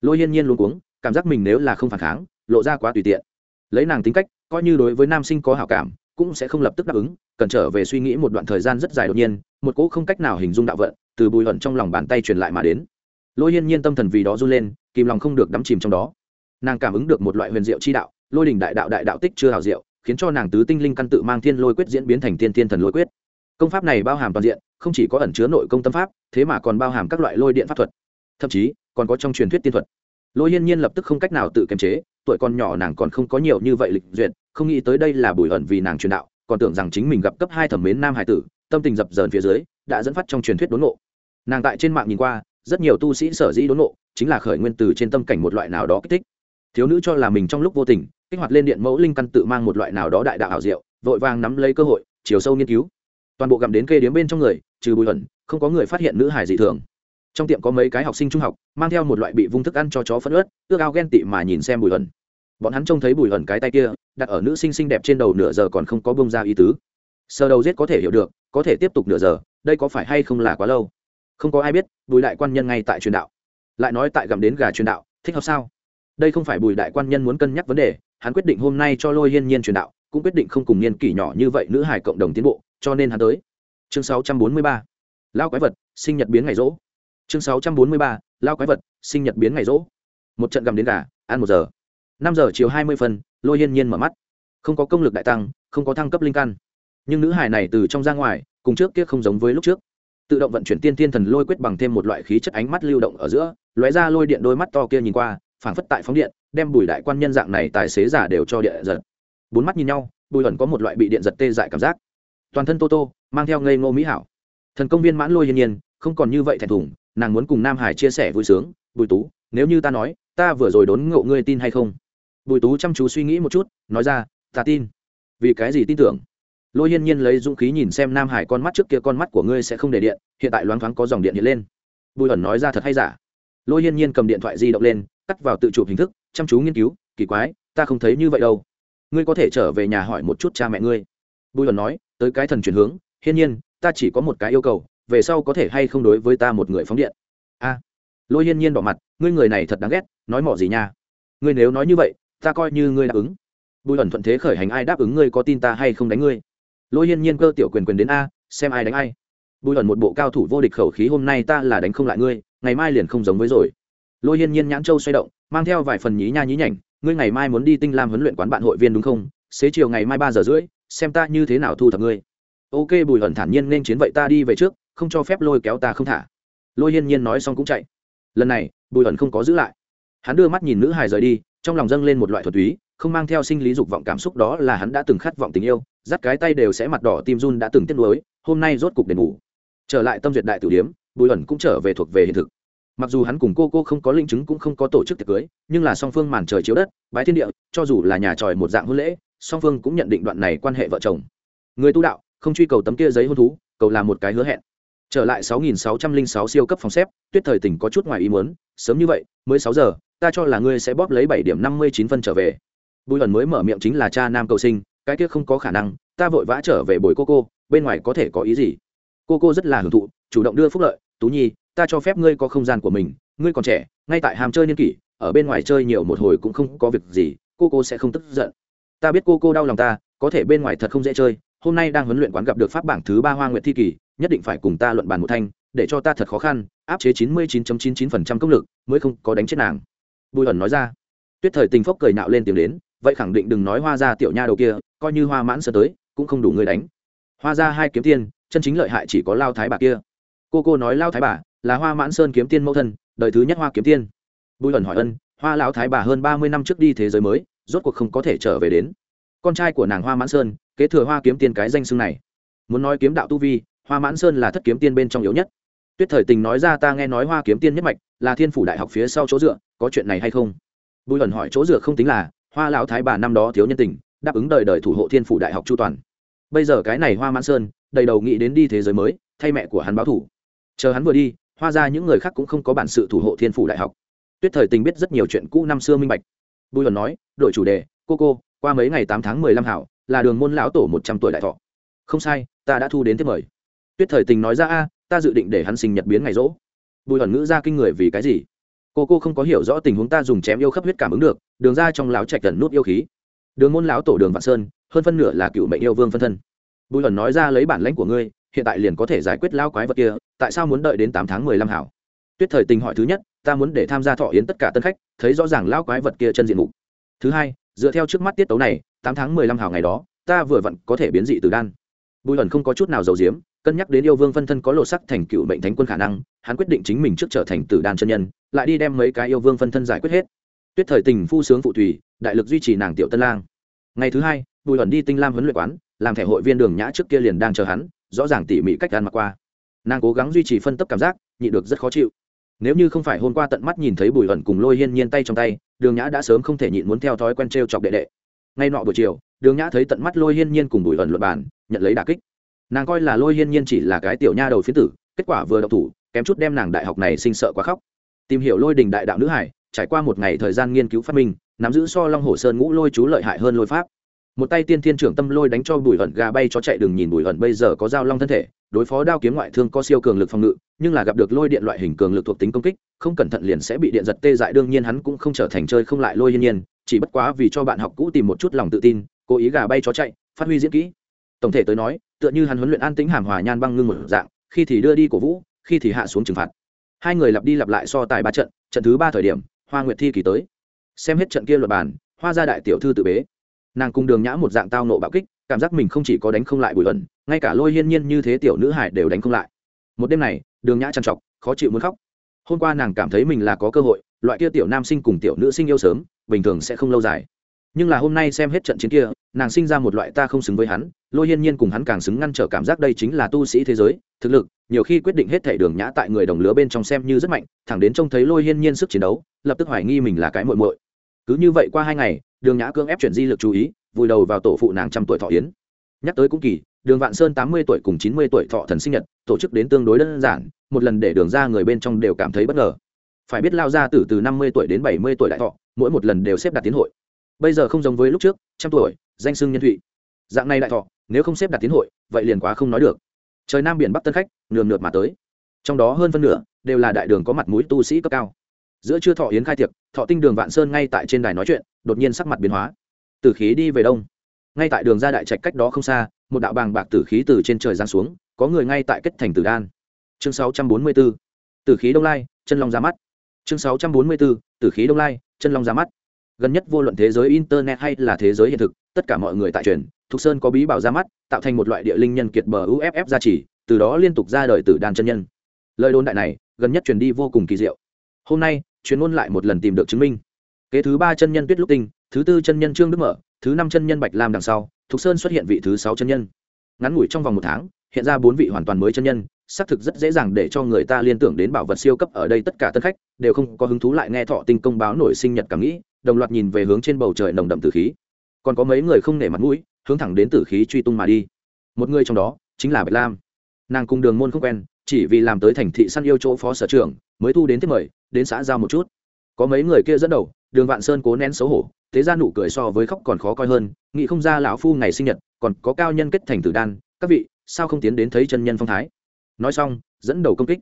Lôi hiên nhiên luôn cuống cảm giác mình nếu là không phản kháng, lộ ra quá tùy tiện. Lấy nàng tính cách, coi như đối với nam sinh có hảo cảm, cũng sẽ không lập tức đáp ứng, cần trở về suy nghĩ một đoạn thời gian rất dài đột nhiên, một cỗ không cách nào hình dung đạo vận từ bùi hận trong lòng bàn tay truyền lại mà đến. Lôi hiên nhiên tâm thần vì đó run lên, kìm lòng không được đắm chìm trong đó. Nàng cảm ứng được một loại huyền diệu chi đạo, lôi đình đại đạo đại đạo tích chưa hào diệu, khiến cho nàng tứ tinh linh căn tự mang thiên lôi quyết diễn biến thành tiên thiên thần lôi quyết. Công pháp này bao hàm toàn diện, không chỉ có ẩn chứa nội công tâm pháp, thế mà còn bao hàm các loại lôi điện pháp thuật. Thậm chí, còn có trong truyền thuyết tiên thuật lôi hiên nhiên lập tức không cách nào tự kiềm chế, tuổi con nhỏ nàng còn không có nhiều như vậy lịch duyệt, không nghĩ tới đây là bùi ẩn vì nàng truyền đạo, còn tưởng rằng chính mình gặp cấp hai thẩm mến nam hải tử, tâm tình dập dờn phía dưới, đã dẫn phát trong truyền thuyết đốn ngộ. Nàng tại trên mạng nhìn qua, rất nhiều tu sĩ sở dĩ đốn ngộ, chính là khởi nguyên từ trên tâm cảnh một loại nào đó kích thích. Thiếu nữ cho là mình trong lúc vô tình, kích hoạt lên điện mẫu linh căn tự mang một loại nào đó đại đạo ảo diệu, vội vàng nắm lấy cơ hội, chiều sâu nghiên cứu. Toàn bộ gặm đến kê điếm bên trong người, trừ bùi ẩn, không có người phát hiện nữ hải dị thường trong tiệm có mấy cái học sinh trung học, mang theo một loại bị vung thức ăn cho chó phẫn ớt ước ao ghen tị mà nhìn xem bùi ẩn bọn hắn trông thấy bùi ẩn cái tay kia, đặt ở nữ sinh xinh đẹp trên đầu nửa giờ còn không có bông ra ý tứ. Sơ đầu giết có thể hiểu được, có thể tiếp tục nửa giờ, đây có phải hay không là quá lâu? Không có ai biết, bùi đại quan nhân ngay tại truyền đạo. Lại nói tại gặm đến gà truyền đạo, thích hợp sao? Đây không phải bùi đại quan nhân muốn cân nhắc vấn đề, hắn quyết định hôm nay cho lôi hiên nhiên truyền đạo, cũng quyết định không cùng niên kỷ nhỏ như vậy nữ hải cộng đồng tiến bộ, cho nên hắn tới. Chương 643. lao quái vật, sinh nhật biến ngày rỗ chương 643. lao quái vật, sinh nhật biến ngày rỗ. Một trận gầm đến gà, ăn một giờ. Năm giờ chiều hai mươi phân, lôi hiên nhiên mở mắt. Không có công lực đại tăng, không có thăng cấp linh căn. Nhưng nữ hải này từ trong ra ngoài, cùng trước kia không giống với lúc trước. Tự động vận chuyển tiên tiên thần lôi quyết bằng thêm một loại khí chất ánh mắt lưu động ở giữa, lóe ra lôi điện đôi mắt to kia nhìn qua, phảng phất tại phóng điện, đem bùi đại quan nhân dạng này tài xế giả đều cho điện giật. Bốn mắt nhìn nhau, bùi ẩn có một loại bị điện giật tê dại cảm giác. Toàn thân tô tô, mang theo ngây ngô mỹ hảo. Thần công viên mãn lôi hiên nhiên, không còn như vậy thẹn thùng nàng muốn cùng nam hải chia sẻ vui sướng. Bùi tú, nếu như ta nói, ta vừa rồi đốn ngộ ngươi tin hay không? Bùi tú chăm chú suy nghĩ một chút, nói ra, ta tin. Vì cái gì tin tưởng? Lôi hiên nhiên lấy dũng khí nhìn xem nam hải con mắt trước kia con mắt của ngươi sẽ không để điện, hiện tại loáng thoáng có dòng điện hiện lên. Bùi ẩn nói ra thật hay giả? Lôi hiên nhiên cầm điện thoại di động lên, cắt vào tự chụp hình thức, chăm chú nghiên cứu, kỳ quái, ta không thấy như vậy đâu. Ngươi có thể trở về nhà hỏi một chút cha mẹ ngươi. Bùi ẩn nói, tới cái thần chuyển hướng, hiên nhiên, ta chỉ có một cái yêu cầu về sau có thể hay không đối với ta một người phóng điện? A. Lôi hiên nhiên bỏ mặt, ngươi người này thật đáng ghét, nói mỏ gì nha? Ngươi nếu nói như vậy, ta coi như ngươi đáp ứng. Bùi ẩn thuận thế khởi hành ai đáp ứng ngươi có tin ta hay không đánh ngươi? Lôi hiên nhiên cơ tiểu quyền quyền đến a, xem ai đánh ai. Bùi ẩn một bộ cao thủ vô địch khẩu khí, hôm nay ta là đánh không lại ngươi, ngày mai liền không giống với rồi. Lôi hiên nhiên nhãn châu xoay động, mang theo vài phần nhí nha nhí nhảnh, ngươi ngày mai muốn đi tinh lam huấn luyện quán bạn hội viên đúng không? Xế chiều ngày mai ba giờ rưỡi, xem ta như thế nào thu thập ngươi. Ok, bùi ẩn thản nhiên nên chiến vậy ta đi về trước không cho phép lôi kéo ta không thả. Lôi hiên nhiên nói xong cũng chạy. Lần này, bùi ẩn không có giữ lại. Hắn đưa mắt nhìn nữ hài rời đi, trong lòng dâng lên một loại thuật túy không mang theo sinh lý dục vọng cảm xúc đó là hắn đã từng khát vọng tình yêu, dắt cái tay đều sẽ mặt đỏ tim run đã từng tiếc nuối, hôm nay rốt cục đền ngủ trở lại tâm duyệt đại tử điếm, bùi ẩn cũng trở về thuộc về hiện thực. Mặc dù hắn cùng cô cô không có linh chứng cũng không có tổ chức tiệc cưới, nhưng là song phương màn trời chiếu đất, bái thiên địa, cho dù là nhà tròi một dạng hôn lễ, song phương cũng nhận định đoạn này quan hệ vợ chồng. Người tu đạo, không truy cầu tấm kia giấy hôn thú, cầu là một cái hứa hẹn trở lại 6.606 siêu cấp phòng xếp, tuyết thời tỉnh có chút ngoài ý muốn, sớm như vậy, mới sáu giờ, ta cho là ngươi sẽ bóp lấy bảy điểm năm mươi chín phân trở về. Bùi ẩn mới mở miệng chính là cha nam cầu sinh, cái kia không có khả năng, ta vội vã trở về bồi cô cô, bên ngoài có thể có ý gì? Cô cô rất là hưởng thụ, chủ động đưa phúc lợi, tú nhi, ta cho phép ngươi có không gian của mình, ngươi còn trẻ, ngay tại hàm chơi niên kỷ, ở bên ngoài chơi nhiều một hồi cũng không có việc gì, cô cô sẽ không tức giận. Ta biết cô cô đau lòng ta, có thể bên ngoài thật không dễ chơi, hôm nay đang huấn luyện quán gặp được pháp bảng thứ ba hoa nguyện thi kỳ nhất định phải cùng ta luận bàn một thanh, để cho ta thật khó khăn, áp chế chín mươi chín chín chín phần trăm công lực, mới không có đánh chết nàng. Bùi ẩn nói ra. Tuyết thời tình phốc cười nạo lên tiếng đến, vậy khẳng định đừng nói hoa ra tiểu nha đầu kia, coi như hoa mãn sơ tới, cũng không đủ người đánh. Hoa ra hai kiếm tiên, chân chính lợi hại chỉ có lao thái bà kia. Cô cô nói lao thái bà là hoa mãn sơn kiếm tiên mẫu thân, đời thứ nhất hoa kiếm tiên. Bùi ẩn hỏi ân, hoa lão thái bà hơn ba mươi năm trước đi thế giới mới, rốt cuộc không có thể trở về đến. Con trai của nàng hoa mãn sơn, kế thừa hoa kiếm tiên cái danh xưng này. Muốn nói kiếm đạo tu vi hoa mãn sơn là thất kiếm tiên bên trong yếu nhất. Tuyết thời tình nói ra ta nghe nói hoa kiếm tiên nhất mạch là thiên phủ đại học phía sau chỗ dựa, có chuyện này hay không? Bùi ẩn hỏi chỗ dựa không tính là, hoa lão thái bà năm đó thiếu nhân tình, đáp ứng đời đời thủ hộ thiên phủ đại học chu toàn. Bây giờ cái này hoa mãn sơn, đầy đầu nghĩ đến đi thế giới mới, thay mẹ của hắn báo thủ. Chờ hắn vừa đi, hoa ra những người khác cũng không có bản sự thủ hộ thiên phủ đại học. Tuyết thời tình biết rất nhiều chuyện cũ năm xưa minh bạch. Bùi ẩn nói, đổi chủ đề, cô cô, qua mấy ngày tám tháng mười lăm hảo, là đường môn lão tổ một trăm tuổi đại thọ. Không sai, ta đã thu đến tiếp mời tuyết thời tình nói ra, a, ta dự định để hắn sinh nhật biến ngày rỗ. Bùi ẩn ngữ ra kinh người vì cái gì? Cô cô không có hiểu rõ tình huống ta dùng chém yêu khắp huyết cảm ứng được, đường ra trong láo trạch gần nút yêu khí. Đường môn láo tổ đường vạn sơn, hơn phân nửa là cựu mệnh yêu vương phân thân. Bùi ẩn nói ra lấy bản lãnh của ngươi, hiện tại liền có thể giải quyết lao quái vật kia, tại sao muốn đợi đến tám tháng mười lăm hảo? Tuyết thời tình hỏi thứ nhất, ta muốn để tham gia thọ yến tất cả tân khách, thấy rõ ràng lao quái vật kia chân diện mục. Thứ hai, dựa theo trước mắt tiết tấu này, tám tháng mười lăm hảo ngày đó, ta vừa vặn có thể biến dị từ đan bùi ẩn không có chút nào giàu diếm cân nhắc đến yêu vương phân thân có lộ sắc thành cựu mệnh thánh quân khả năng, hắn quyết định chính mình trước trở thành tử đan chân nhân, lại đi đem mấy cái yêu vương phân thân giải quyết hết. Tuyết thời tình phu sướng phụ thủy, đại lực duy trì nàng tiểu tân lang. Ngày thứ hai, bùi ẩn đi tinh lam huấn luyện quán, làm thẻ hội viên đường nhã trước kia liền đang chờ hắn, rõ ràng tỉ mỉ cách ăn mặc qua. Nàng cố gắng duy trì phân tấp cảm giác, nhị được rất khó chịu. Nếu như không phải hôm qua tận mắt nhìn thấy bùi ẩn cùng lôi hiên nhiên tay trong tay, đường nhã đã sớm không thể nhịn muốn theo thói quen t r e o chọc đệ đệ. Ngay nọ buổi chiều, đường nhã thấy tận mắt lôi hiên nhiên cùng bùi ẩn luật bản nhận lấy đà kích. Nàng coi là lôi hiên nhiên chỉ là cái tiểu nha đầu phiến tử, kết quả vừa độc thủ, kém chút đem nàng đại học này sinh sợ quá khóc. Tìm hiểu lôi đình đại đạo nữ hải, trải qua một ngày thời gian nghiên cứu phát minh, nắm giữ so long hồ sơn ngũ lôi chú lợi hại hơn lôi pháp. Một tay tiên thiên trưởng tâm lôi đánh cho bùi ẩn gà bay cho chạy đường nhìn bùi ẩn bây giờ có dao long thân thể, đối phó đao kiếm ngoại thương có siêu cường lực phòng ngự, nhưng là gặp được lôi điện loại hình cường lực thuộc tính công kích, không cẩn thận liền sẽ bị điện giật tê dại, đương nhiên hắn cũng không trở thành chơi không lại lôi hiên nhiên, chỉ bất quá vì cho bạn học cũ tìm một chút lòng tự tin, cố ý gà bay chó chạy, phát huy diễn kỹ tổng thể tới nói, tựa như hắn huấn luyện an tĩnh hàm hòa nhan băng ngưng một dạng, khi thì đưa đi cổ vũ, khi thì hạ xuống trừng phạt. Hai người lặp đi lặp lại so tài ba trận trận thứ ba thời điểm, hoa nguyệt thi kỳ tới. Xem hết trận kia luật bàn, hoa gia đại tiểu thư tự bế. Nàng cùng đường nhã một dạng tao nộ bạo kích, cảm giác mình không chỉ có đánh không lại bùi ẩn, ngay cả lôi hiên nhiên như thế tiểu nữ hải đều đánh không lại. Một đêm này, đường nhã trằn trọc, khó chịu muốn khóc. Hôm qua nàng cảm thấy mình là có cơ hội, loại kia tiểu nam sinh cùng tiểu nữ sinh yêu sớm, bình thường sẽ không lâu dài nhưng là hôm nay xem hết trận chiến kia, nàng sinh ra một loại ta không xứng với hắn, lôi hiên nhiên cùng hắn càng xứng ngăn trở cảm giác đây chính là tu sĩ thế giới, thực lực, nhiều khi quyết định hết thể đường nhã tại người đồng lứa bên trong xem như rất mạnh, thẳng đến trông thấy lôi hiên nhiên sức chiến đấu, lập tức hoài nghi mình là cái muội muội. Cứ như vậy qua hai ngày, đường nhã cương ép chuyển di lực chú ý, vùi đầu vào tổ phụ nàng trăm tuổi thọ yến. Nhắc tới cũng kỳ, đường vạn sơn tám mươi tuổi cùng chín mươi tuổi thọ thần sinh nhật, tổ chức đến tương đối đơn giản, một lần để đường ra người bên trong đều cảm thấy bất ngờ. Phải biết lao ra từ từ năm mươi tuổi đến bảy mươi tuổi đại thọ, mỗi một lần đều xếp đặt tiến hội bây giờ không giống với lúc trước, trăm tuổi, danh sưng nhân thụy. Dạng này đại thọ, nếu không xếp đặt tiến hội, vậy liền quá không nói được. Trời nam biển bắc tân khách nườm nượp mà tới. Trong đó hơn phân nửa đều là đại đường có mặt mũi tu sĩ cấp cao. Giữa trưa thọ yến khai tiệc, thọ tinh đường vạn sơn ngay tại trên đài nói chuyện, đột nhiên sắc mặt biến hóa. Tử khí đi về đông. Ngay tại đường ra đại trạch cách đó không xa, một đạo bàng bạc tử khí từ trên trời giáng xuống, có người ngay tại kết thành tử đan. Chương 644. tử khí đông lai, chân long ra mắt. Chương 644. tử khí đông lai, chân long ra mắt gần nhất vô luận thế giới internet hay là thế giới hiện thực, tất cả mọi người tại truyền, thục sơn có bí bảo ra mắt, tạo thành một loại địa linh nhân kiệt bờ uff gia trì, từ đó liên tục ra đời tử đàn chân nhân. Lời đồn đại này, gần nhất truyền đi vô cùng kỳ diệu. Hôm nay, truyền ngôn lại một lần tìm được chứng minh. Kế thứ ba chân nhân tuyết lúc tinh, thứ tư chân nhân trương đức mở, thứ năm chân nhân bạch lam đằng sau, thục sơn xuất hiện vị thứ sáu chân nhân. Ngắn ngủi trong vòng một tháng, hiện ra bốn vị hoàn toàn mới chân nhân, xác thực rất dễ dàng để cho người ta liên tưởng đến bảo vật siêu cấp ở đây tất cả tân khách, đều không có hứng thú lại nghe thọ tinh công báo nổi sinh nhật cảm nghĩ đồng loạt nhìn về hướng trên bầu trời nồng đậm tử khí. Còn có mấy người không nể mặt mũi, hướng thẳng đến tử khí truy tung mà đi. Một người trong đó chính là bạch lam. Nàng cùng đường môn không quen, chỉ vì làm tới thành thị săn yêu chỗ phó sở trưởng, mới thu đến tiếp mời, đến xã giao một chút. Có mấy người kia dẫn đầu, đường vạn sơn cố nén xấu hổ, thế ra nụ cười so với khóc còn khó coi hơn, nghĩ không ra lão phu ngày sinh nhật, còn có cao nhân kết thành tử đan, các vị, sao không tiến đến thấy chân nhân phong thái? Nói xong, dẫn đầu công kích.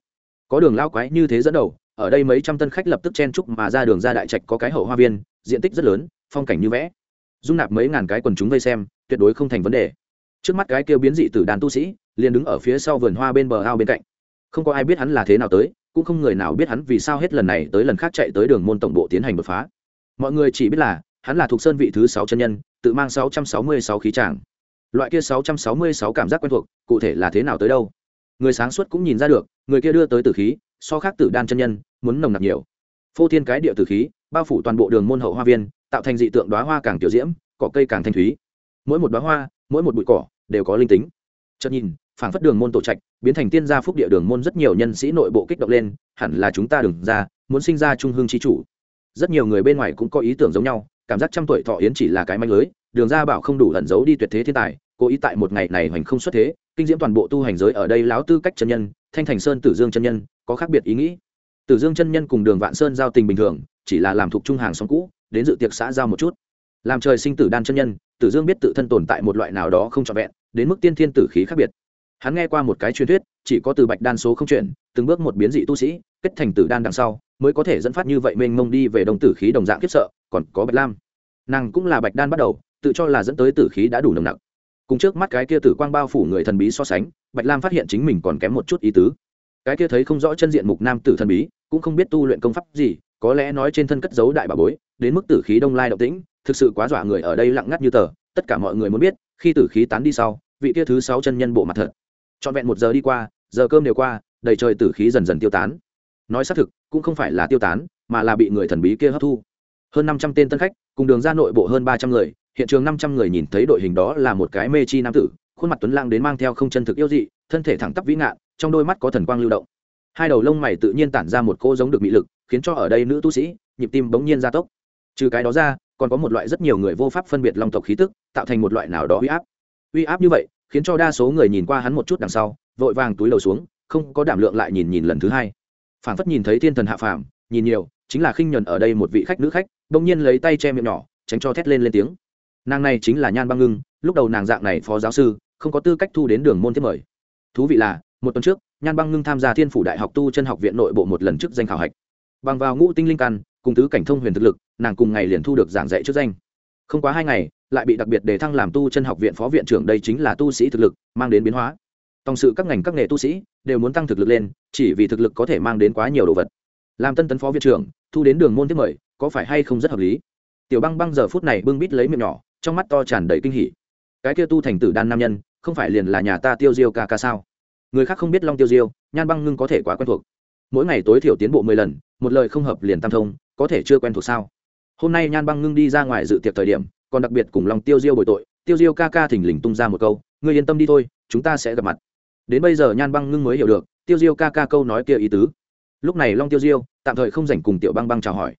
Có đường lao quái như thế dẫn đầu ở đây mấy trăm tân khách lập tức chen trúc mà ra đường ra đại trạch có cái hậu hoa viên, diện tích rất lớn, phong cảnh như vẽ. Dung nạp mấy ngàn cái quần chúng vây xem, tuyệt đối không thành vấn đề. Trước mắt cái kêu biến dị từ đàn tu sĩ, liền đứng ở phía sau vườn hoa bên bờ ao bên cạnh. Không có ai biết hắn là thế nào tới, cũng không người nào biết hắn vì sao hết lần này tới lần khác chạy tới đường môn tổng bộ tiến hành đột phá. Mọi người chỉ biết là, hắn là thuộc sơn vị thứ sáu chân nhân, tự mang sáu trăm sáu mươi sáu khí tràng loại kia sáu trăm sáu mươi sáu cảm giác quen thuộc, cụ thể là thế nào tới đâu? Người sáng suốt cũng nhìn ra được, người kia đưa tới tử khí, so khác tử đan chân nhân muốn nồng nặc nhiều. Phô thiên cái địa tử khí, bao phủ toàn bộ đường môn hậu hoa viên, tạo thành dị tượng đoá hoa càng tiểu diễm, cỏ cây càng thanh thúy. Mỗi một đoá hoa, mỗi một bụi cỏ đều có linh tính. Chợt nhìn, phảng phất đường môn tổ trạch, biến thành tiên gia phúc địa đường môn rất nhiều nhân sĩ nội bộ kích động lên, hẳn là chúng ta đừng ra, muốn sinh ra trung hương chi chủ. Rất nhiều người bên ngoài cũng có ý tưởng giống nhau, cảm giác trăm tuổi thọ yến chỉ là cái manh lưới, đường ra bảo không đủ lẩn giấu đi tuyệt thế thiên tài, cố ý tại một ngày này hoành không xuất thế, kinh diễm toàn bộ tu hành giới ở đây láo tư cách chân nhân, thanh thành sơn tử dương chân nhân, có khác biệt ý nghĩ tử dương chân nhân cùng đường vạn sơn giao tình bình thường, chỉ là làm thuộc trung hàng xóm cũ, đến dự tiệc xã giao một chút. Làm trời sinh tử đan chân nhân, tử dương biết tự thân tồn tại một loại nào đó không trọn vẹn, đến mức tiên thiên tử khí khác biệt. Hắn nghe qua một cái truyền thuyết, chỉ có từ bạch đan số không chuyển, từng bước một biến dị tu sĩ, kết thành tử đan đằng sau, mới có thể dẫn phát như vậy mênh mông đi về đồng tử khí đồng dạng kiếp sợ, còn có bạch lam. Nàng cũng là bạch đan bắt đầu, tự cho là dẫn tới tử khí đã đủ nồng nặc. Cùng trước mắt cái kia tử quang bao phủ người thần bí so sánh, bạch lam phát hiện chính mình còn kém một chút ý tứ. Cái kia thấy không rõ chân diện mục nam tử thần bí cũng không biết tu luyện công pháp gì, có lẽ nói trên thân cất giấu đại bà bối, đến mức tử khí đông lai động tĩnh, thực sự quá dọa người ở đây lặng ngắt như tờ, tất cả mọi người muốn biết, khi tử khí tán đi sau, vị kia thứ sáu chân nhân bộ mặt thật. Trọn vẹn một giờ đi qua, giờ cơm đều qua, đầy trời tử khí dần dần tiêu tán. Nói xác thực, cũng không phải là tiêu tán, mà là bị người thần bí kia hấp thu. Hơn năm trăm tên tân khách, cùng đường ra nội bộ hơn ba trăm người, hiện trường năm trăm người nhìn thấy đội hình đó là một cái mê chi nam tử, khuôn mặt tuấn lang đến mang theo không chân thực yêu dị, thân thể thẳng tắp vĩ ngạn, trong đôi mắt có thần quang lưu động hai đầu lông mày tự nhiên tản ra một cô giống được mị lực, khiến cho ở đây nữ tu sĩ, nhịp tim bỗng nhiên gia tốc. Trừ cái đó ra, còn có một loại rất nhiều người vô pháp phân biệt long tộc khí tức, tạo thành một loại nào đó uy áp. Uy áp như vậy, khiến cho đa số người nhìn qua hắn một chút đằng sau, vội vàng túi đầu xuống, không có đảm lượng lại nhìn nhìn lần thứ hai. Phảng phất nhìn thấy thiên thần hạ phàm, nhìn nhiều, chính là khinh nhuần ở đây một vị khách nữ khách, bỗng nhiên lấy tay che miệng nhỏ, tránh cho thét lên lên tiếng. Nàng này chính là nhan băng ngưng, lúc đầu nàng dạng này phó giáo sư, không có tư cách thu đến đường môn thiết mời. Thú vị là một tuần trước, nhan băng ngưng tham gia thiên phủ đại học tu chân học viện nội bộ một lần trước danh khảo hạch. Bằng vào ngũ tinh linh căn, cùng tứ cảnh thông huyền thực lực, nàng cùng ngày liền thu được giảng dạy trước danh. Không quá hai ngày, lại bị đặc biệt đề thăng làm tu chân học viện phó viện trưởng, đây chính là tu sĩ thực lực, mang đến biến hóa. Tòng sự các ngành các nghề tu sĩ đều muốn tăng thực lực lên, chỉ vì thực lực có thể mang đến quá nhiều đồ vật. Làm tân tấn phó viện trưởng, thu đến đường môn tiếp mời, có phải hay không rất hợp lý? Tiểu băng băng giờ phút này bưng bít lấy miệng nhỏ, trong mắt to tràn đầy kinh hỉ. Cái kia tu thành tử đan nam nhân, không phải liền là nhà ta tiêu diêu ca ca sao? Người khác không biết long tiêu diêu, nhan băng ngưng có thể quá quen thuộc. mỗi ngày tối thiểu tiến bộ mười lần, một lời không hợp liền tam thông, có thể chưa quen thuộc sao? hôm nay nhan băng ngưng đi ra ngoài dự tiệc thời điểm, còn đặc biệt cùng long tiêu diêu bồi tội, tiêu diêu ca ca thỉnh lình tung ra một câu, ngươi yên tâm đi thôi, chúng ta sẽ gặp mặt. đến bây giờ nhan băng ngưng mới hiểu được, tiêu diêu ca ca câu nói kia ý tứ. lúc này long tiêu diêu, tạm thời không dành cùng tiểu băng băng chào hỏi.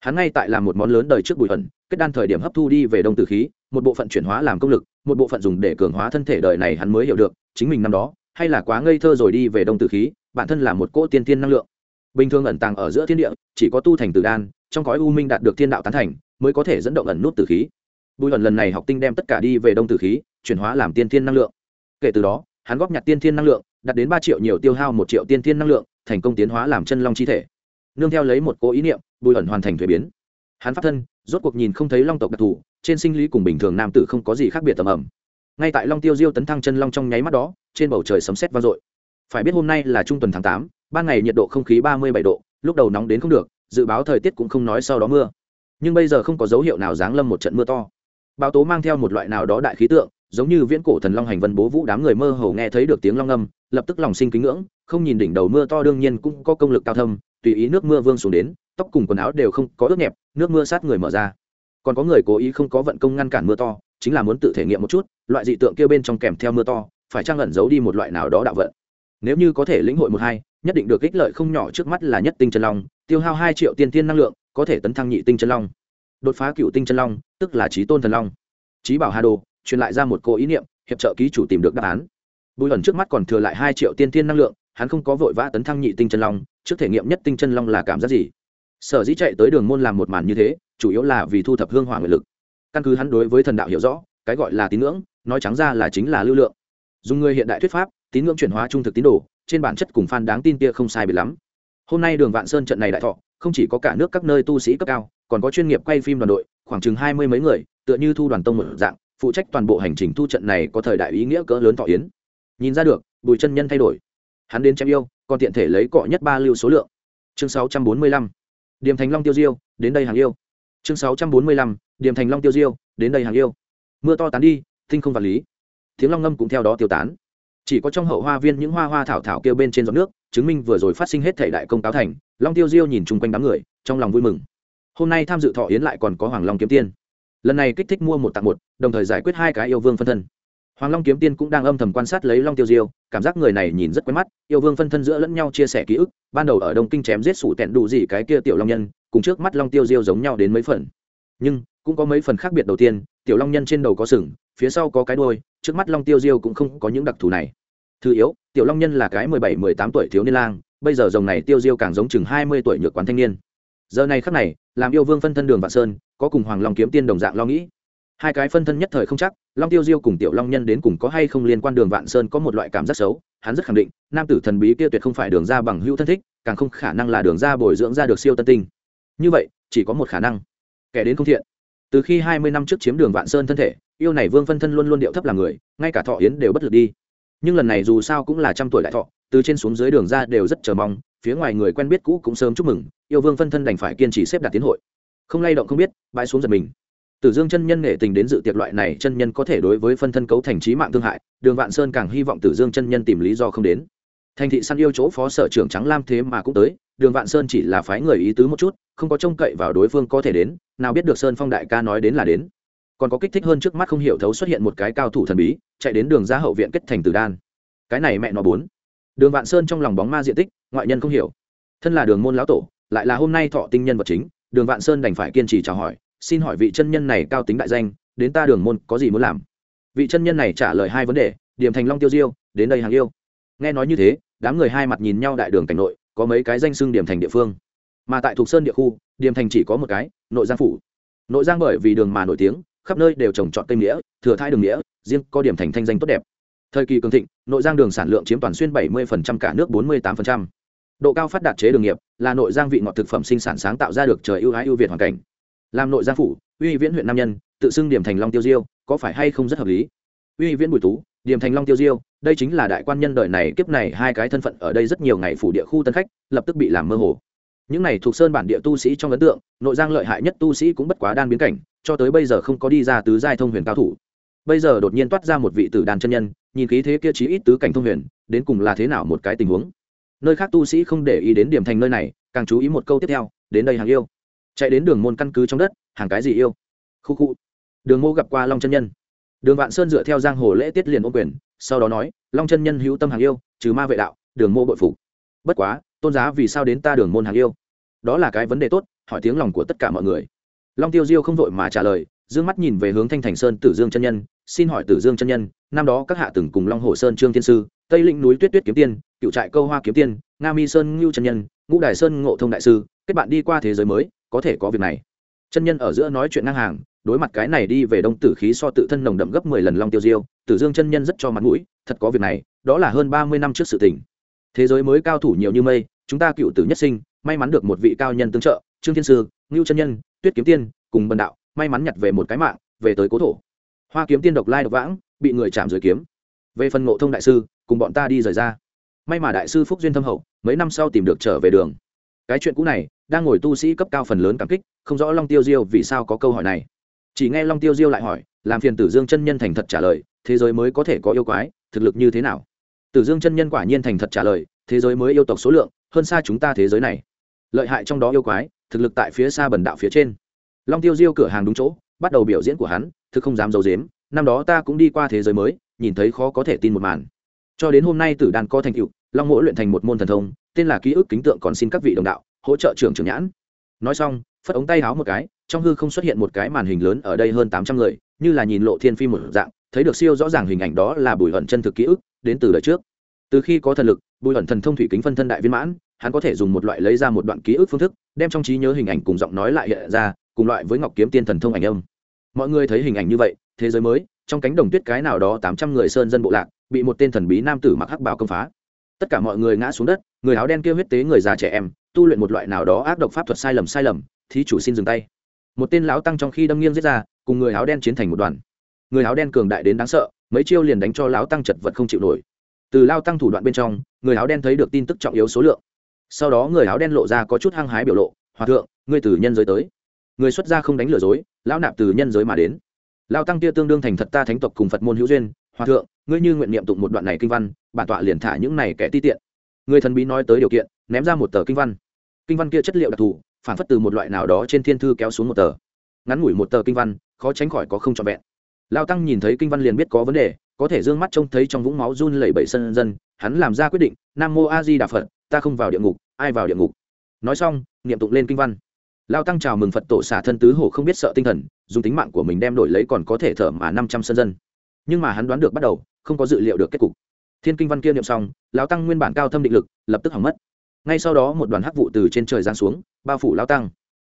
hắn ngay tại làm một món lớn đời trước bụi ẩn kết đan thời điểm hấp thu đi về đông tử khí, một bộ phận chuyển hóa làm công lực, một bộ phận dùng để cường hóa thân thể đời này hắn mới hiểu được, chính mình năm đó hay là quá ngây thơ rồi đi về đông tử khí, bản thân là một cỗ tiên tiên năng lượng. Bình thường ẩn tàng ở giữa thiên địa, chỉ có tu thành tử đan, trong cõi u minh đạt được thiên đạo tán thành, mới có thể dẫn động ẩn nút tử khí. Bùi ẩn lần này học tinh đem tất cả đi về đông tử khí, chuyển hóa làm tiên thiên năng lượng. Kể từ đó, hắn góp nhặt tiên thiên năng lượng, đạt đến ba triệu nhiều tiêu hao một triệu tiên thiên năng lượng, thành công tiến hóa làm chân long chi thể. Nương theo lấy một cố ý niệm, bùi ẩn hoàn thành thuế biến. Hắn phát thân, rốt cuộc nhìn không thấy long tộc đặc thù, trên sinh lý cùng bình thường nam tử không có gì khác biệt tầm ẩm ngay tại long tiêu diêu tấn thăng chân long trong nháy mắt đó, trên bầu trời sấm sét vang dội. Phải biết hôm nay là trung tuần tháng tám, ban ngày nhiệt độ không khí ba mươi bảy độ, lúc đầu nóng đến không được, dự báo thời tiết cũng không nói sau đó mưa. Nhưng bây giờ không có dấu hiệu nào giáng lâm một trận mưa to. Báo tố mang theo một loại nào đó đại khí tượng, giống như viễn cổ thần long hành vân bố vũ đám người mơ hồ nghe thấy được tiếng long âm, lập tức lòng sinh kính ngưỡng, không nhìn đỉnh đầu mưa to đương nhiên cũng có công lực cao thâm, tùy ý nước mưa vương xuống đến, tóc cùng quần áo đều không có ướt nhẹp, nước mưa sát người mở ra. Còn có người cố ý không có vận công ngăn cản mưa to chính là muốn tự thể nghiệm một chút, loại dị tượng kia bên trong kèm theo mưa to, phải trang ẩn giấu đi một loại nào đó đạo vận. Nếu như có thể lĩnh hội một hai, nhất định được ích lợi không nhỏ trước mắt là nhất tinh chân long, tiêu hao hai triệu tiên tiên năng lượng, có thể tấn thăng nhị tinh chân long. Đột phá cựu tinh chân long, tức là trí tôn thần long. Trí bảo hà đồ, truyền lại ra một cô ý niệm, hiệp trợ ký chủ tìm được đáp án. Bùi ẩn trước mắt còn thừa lại hai triệu tiên tiên năng lượng, hắn không có vội vã tấn thăng nhị tinh chân long, trước thể nghiệm nhất tinh chân long là cảm giác gì? Sở dĩ chạy tới đường môn làm một màn như thế, chủ yếu là vì thu thập hương hỏa nguyện lực căn cứ hắn đối với thần đạo hiểu rõ, cái gọi là tín ngưỡng, nói trắng ra là chính là lưu lượng. Dùng người hiện đại thuyết pháp, tín ngưỡng chuyển hóa trung thực tín đồ, trên bản chất cùng phan đáng tin kia không sai biệt lắm. Hôm nay đường vạn sơn trận này đại thọ, không chỉ có cả nước các nơi tu sĩ cấp cao, còn có chuyên nghiệp quay phim đoàn đội, khoảng chừng hai mươi mấy người, tựa như thu đoàn tông một dạng, phụ trách toàn bộ hành trình thu trận này có thời đại ý nghĩa cỡ lớn thọ yến. Nhìn ra được, bùi chân nhân thay đổi. Hắn đến chém yêu, còn tiện thể lấy cọ nhất ba lưu số lượng. Chương sáu trăm bốn mươi lăm. Điểm thành long tiêu diêu, đến đây hàng yêu chương sáu trăm bốn mươi lăm điểm thành long tiêu diêu, đến đây hàng yêu. Mưa to tán đi tinh không vật lý. Tiếng long ngâm cũng theo đó tiêu tán. Chỉ có trong hậu hoa viên những hoa hoa thảo thảo kêu bên trên giọt nước, chứng minh vừa rồi phát sinh hết thể đại công cáo thành, long tiêu diêu nhìn chung quanh đám người, trong lòng vui mừng. Hôm nay tham dự thọ yến lại còn có hoàng long kiếm tiên. Lần này kích thích mua một tặng một, đồng thời giải quyết hai cái yêu vương phân thân. Hoàng long kiếm tiên cũng đang âm thầm quan sát lấy long tiêu diêu, cảm giác người này nhìn rất quen mắt, yêu vương phân thân giữa lẫn nhau chia sẻ ký ức, ban đầu ở đông kinh chém giết sủ tẹn đủ gì cái kia tiểu long nhân cùng trước mắt long tiêu diêu giống nhau đến mấy phần. Nhưng, cũng có mấy phần khác biệt đầu tiên, tiểu long nhân trên đầu có sừng, phía sau có cái đôi trước mắt long tiêu diêu cũng không có những đặc thù này. Thứ yếu, tiểu long nhân là cái mười bảy, mười tám tuổi thiếu niên lang, bây giờ dòng này tiêu diêu càng giống chừng hai mươi tuổi nhược quán thanh niên. Giờ này khắc này, làm yêu vương phân thân đường vạn sơn, có cùng hoàng long kiếm tiên đồng dạng lo nghĩ. Hai cái phân thân nhất thời không chắc, long tiêu diêu cùng tiểu long nhân đến cùng có hay không liên quan đường vạn sơn có một loại cảm giác xấu, hắn rất khẳng định, nam tử thần bí kia tuyệt không phải đường ra bằng hữu thân thích, càng không khả năng là đường ra bồi dưỡng ra được siêu tân tinh như vậy chỉ có một khả năng. Kẻ đến không thiện. Từ khi hai mươi năm trước chiếm đường vạn sơn thân thể yêu này vương phân thân luôn luôn điệu thấp làm người ngay cả thọ yến đều bất lực đi. Nhưng lần này dù sao cũng là trăm tuổi đại thọ từ trên xuống dưới đường ra đều rất chờ mong phía ngoài người quen biết cũ cũng sớm chúc mừng yêu vương phân thân đành phải kiên trì xếp đặt tiến hội. Không lay động không biết bãi xuống giật mình. Tử Dương chân nhân nghệ tình đến dự tiệc loại này chân nhân có thể đối với phân thân cấu thành trí mạng thương hại, Đường Vạn Sơn càng hy vọng Tử Dương chân nhân tìm lý do không đến. Thành thị săn yêu chỗ phó sở trưởng Trắng Lam thế mà cũng tới, Đường Vạn Sơn chỉ là phái người ý tứ một chút, không có trông cậy vào đối phương có thể đến, nào biết được Sơn Phong đại ca nói đến là đến. Còn có kích thích hơn trước mắt không hiểu thấu xuất hiện một cái cao thủ thần bí, chạy đến đường ra hậu viện kết thành tử đan. Cái này mẹ nó bốn. Đường Vạn Sơn trong lòng bóng ma diện tích, ngoại nhân không hiểu. Thân là đường môn lão tổ, lại là hôm nay thọ tinh nhân vật chính, Đường Vạn Sơn đành phải kiên trì chào hỏi, xin hỏi vị chân nhân này cao tính đại danh đến ta đường môn có gì muốn làm vị chân nhân này trả lời hai vấn đề điểm thành long tiêu diêu đến đây hàng yêu nghe nói như thế đám người hai mặt nhìn nhau đại đường cảnh nội có mấy cái danh xưng điểm thành địa phương. Mà tại thuộc sơn địa khu điểm thành chỉ có một cái, nội giang phủ. Nội giang bởi vì đường mà nổi tiếng, khắp nơi đều trồng trọt cây nghĩa thừa thai đường nghĩa riêng có điểm thành thanh danh tốt đẹp. Thời kỳ cường thịnh, nội giang đường sản lượng chiếm toàn xuyên 70% cả nước 48%. độ cao phát đạt chế đường nghiệp, là nội giang vị ngọt thực phẩm sinh sản sáng tạo ra được trời ưu ái ưu việt hoàn cảnh. Làm nội giang phủ, uy viễn huyện nam nhân, tự xưng điểm thành long tiêu diêu, có phải hay không rất hợp lý? Uy viễn bùi tú điểm thành long tiêu diêu, đây chính là đại quan nhân đời này, kiếp này hai cái thân phận ở đây rất nhiều ngày phủ địa khu tân khách, lập tức bị làm mơ hồ. Những này thuộc sơn bản địa tu sĩ trong ấn tượng, nội giang lợi hại nhất tu sĩ cũng bất quá đan biến cảnh, cho tới bây giờ không có đi ra tứ giai thông huyền cao thủ. Bây giờ đột nhiên toát ra một vị tử đàn chân nhân, nhìn khí thế kia chí ít tứ cảnh thông huyền, đến cùng là thế nào một cái tình huống? Nơi khác tu sĩ không để ý đến điểm thành nơi này, càng chú ý một câu tiếp theo, đến đây hàng yêu. Chạy đến đường môn căn cứ trong đất, hàng cái gì yêu? Khu khu. Đường mô gặp qua long chân nhân đường vạn sơn dựa theo giang hồ lễ tiết liền ô quyền, sau đó nói, long chân nhân hữu tâm hàng yêu, trừ ma vệ đạo, đường mô bội phục. Bất quá, tôn giá vì sao đến ta đường môn hàng yêu? Đó là cái vấn đề tốt, hỏi tiếng lòng của tất cả mọi người. Long tiêu diêu không vội mà trả lời, dương mắt nhìn về hướng thanh thành sơn tử dương chân nhân, xin hỏi tử dương chân nhân, năm đó các hạ từng cùng long hồ sơn trương thiên sư, tây lĩnh núi tuyết tuyết kiếm tiên, cựu trại câu hoa kiếm tiên, nga mi sơn ngưu chân nhân, ngũ đài sơn ngộ thông đại sư, kết bạn đi qua thế giới mới, có thể có việc này. Chân nhân ở giữa nói chuyện ngang hàng đối mặt cái này đi về đông tử khí so tự thân nồng đậm gấp mười lần long tiêu diêu, tử dương chân nhân rất cho mặt mũi, thật có việc này, đó là hơn ba mươi năm trước sự tình. Thế giới mới cao thủ nhiều như mây, chúng ta cựu tử nhất sinh, may mắn được một vị cao nhân tương trợ, trương thiên sư, ngưu chân nhân, tuyết kiếm tiên, cùng bần đạo, may mắn nhặt về một cái mạng, về tới cố thổ. Hoa kiếm tiên độc lai độc vãng, bị người chạm dưới kiếm. Về phần ngộ thông đại sư, cùng bọn ta đi rời ra. May mà đại sư phúc duyên thâm hậu, mấy năm sau tìm được trở về đường. Cái chuyện cũ này, đang ngồi tu sĩ cấp cao phần lớn cảm kích, không rõ long tiêu diêu vì sao có câu hỏi này chỉ nghe long tiêu diêu lại hỏi, làm phiền tử dương chân nhân thành thật trả lời, thế giới mới có thể có yêu quái, thực lực như thế nào? Tử dương chân nhân quả nhiên thành thật trả lời, thế giới mới yêu tộc số lượng, hơn xa chúng ta thế giới này. Lợi hại trong đó yêu quái, thực lực tại phía xa bần đạo phía trên. Long tiêu diêu cửa hàng đúng chỗ, bắt đầu biểu diễn của hắn, thực không dám d i ấ u dếm năm đó ta cũng đi qua thế giới mới, nhìn thấy khó có thể tin một màn. Cho đến hôm nay tử đàn co thành cựu long mỗi luyện thành một môn thần thông, tên là ký ức kính tượng còn xin các vị đồng đạo, hỗ trợ trưởng trưởng nhãn. Nói xong, phất ống tay háo một cái trong hư không xuất hiện một cái màn hình lớn ở đây hơn tám trăm người, như là nhìn lộ thiên phim một dạng, thấy được siêu rõ ràng hình ảnh đó là bùi ẩn chân thực ký ức, đến từ đời trước. Từ khi có thần lực, bùi ẩn thần thông thủy kính phân thân đại viên mãn, hắn có thể dùng một loại lấy ra một đoạn ký ức phương thức, đem trong trí nhớ hình ảnh cùng giọng nói lại hiện ra, cùng loại với ngọc kiếm tiên thần thông ảnh âm. Mọi người thấy hình ảnh như vậy, thế giới mới, trong cánh đồng tuyết cái nào đó tám trăm người sơn dân bộ lạc, bị một tên thần bí nam tử mặc hắc bào công phá. Tất cả mọi người ngã xuống đất, người áo đen kia huyết tế người già trẻ em, tu luyện một loại nào đó ác độc pháp thuật sai lầm sai lầm, thí chủ xin dừng tay một tên lão tăng trong khi đâm nghiêng giết ra, cùng người áo đen chiến thành một đoàn. Người áo đen cường đại đến đáng sợ, mấy chiêu liền đánh cho lão tăng chật vật không chịu nổi. Từ lao tăng thủ đoạn bên trong, người áo đen thấy được tin tức trọng yếu số lượng. Sau đó người áo đen lộ ra có chút hăng hái biểu lộ, hòa thượng, ngươi từ nhân giới tới. Người xuất gia không đánh lừa dối, lão nạp từ nhân giới mà đến. Lao tăng kia tương đương thành thật ta thánh tộc cùng phật môn hữu duyên, hòa thượng, ngươi như nguyện niệm tụng một đoạn này kinh văn, bản tọa liền thả những này kẻ ti tiện. Người thần bí nói tới điều kiện, ném ra một tờ kinh văn. Kinh văn kia chất liệu đặc thù phản phất từ một loại nào đó trên thiên thư kéo xuống một tờ. Ngắn ngủi một tờ kinh văn, khó tránh khỏi có không trọn vẹn. Lao tăng nhìn thấy kinh văn liền biết có vấn đề, có thể d ư ơ n g mắt trông thấy trong vũng máu run lẩy bẩy sân dân, hắn làm ra quyết định, nam mô a di đà phật, ta không vào địa ngục, ai vào địa ngục? Nói xong, niệm tụng lên kinh văn. Lao tăng chào mừng phật tổ xả thân tứ hổ không biết sợ tinh thần, dùng tính mạng của mình đem đổi lấy còn có thể thở mà năm trăm sân dân. Nhưng mà hắn đoán được bắt đầu, không có dự liệu được kết cục. Thiên kinh văn kia niệm xong, lao tăng nguyên bản cao thâm định lực, lập tức hỏng mất. Ngay sau đó một đoàn hắc vụ từ trên trời giáng xuống bao phủ lao tăng.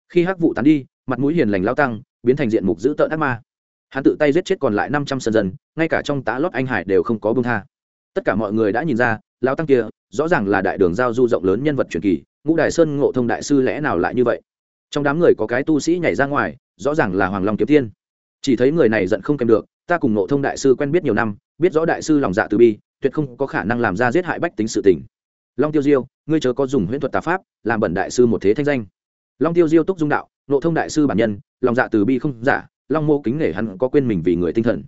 Khi hắc vụ tán đi, mặt mũi hiền lành lao tăng, biến thành diện mục dữ tợn ác ma. Hắn tự tay giết chết còn lại năm trăm sân dân, ngay cả trong tá lót anh hải đều không có bưng tha. Tất cả mọi người đã nhìn ra, lao tăng kia, rõ ràng là đại đường giao du rộng lớn nhân vật truyền kỳ, ngũ đại sơn ngộ thông đại sư lẽ nào lại như vậy? Trong đám người có cái tu sĩ nhảy ra ngoài, rõ ràng là hoàng long kiếm tiên. Chỉ thấy người này giận không kèm được, ta cùng ngộ thông đại sư quen biết nhiều năm, biết rõ đại sư lòng dạ từ bi, tuyệt không có khả năng làm ra giết hại bách tính sự tình long tiêu diêu, ngươi chớ có dùng huyễn thuật tà pháp, làm bẩn đại sư một thế thanh danh. Long tiêu diêu túc dung đạo, nộ thông đại sư bản nhân, lòng dạ từ bi không giả, long mô kính nể hắn có quên mình vì người tinh thần.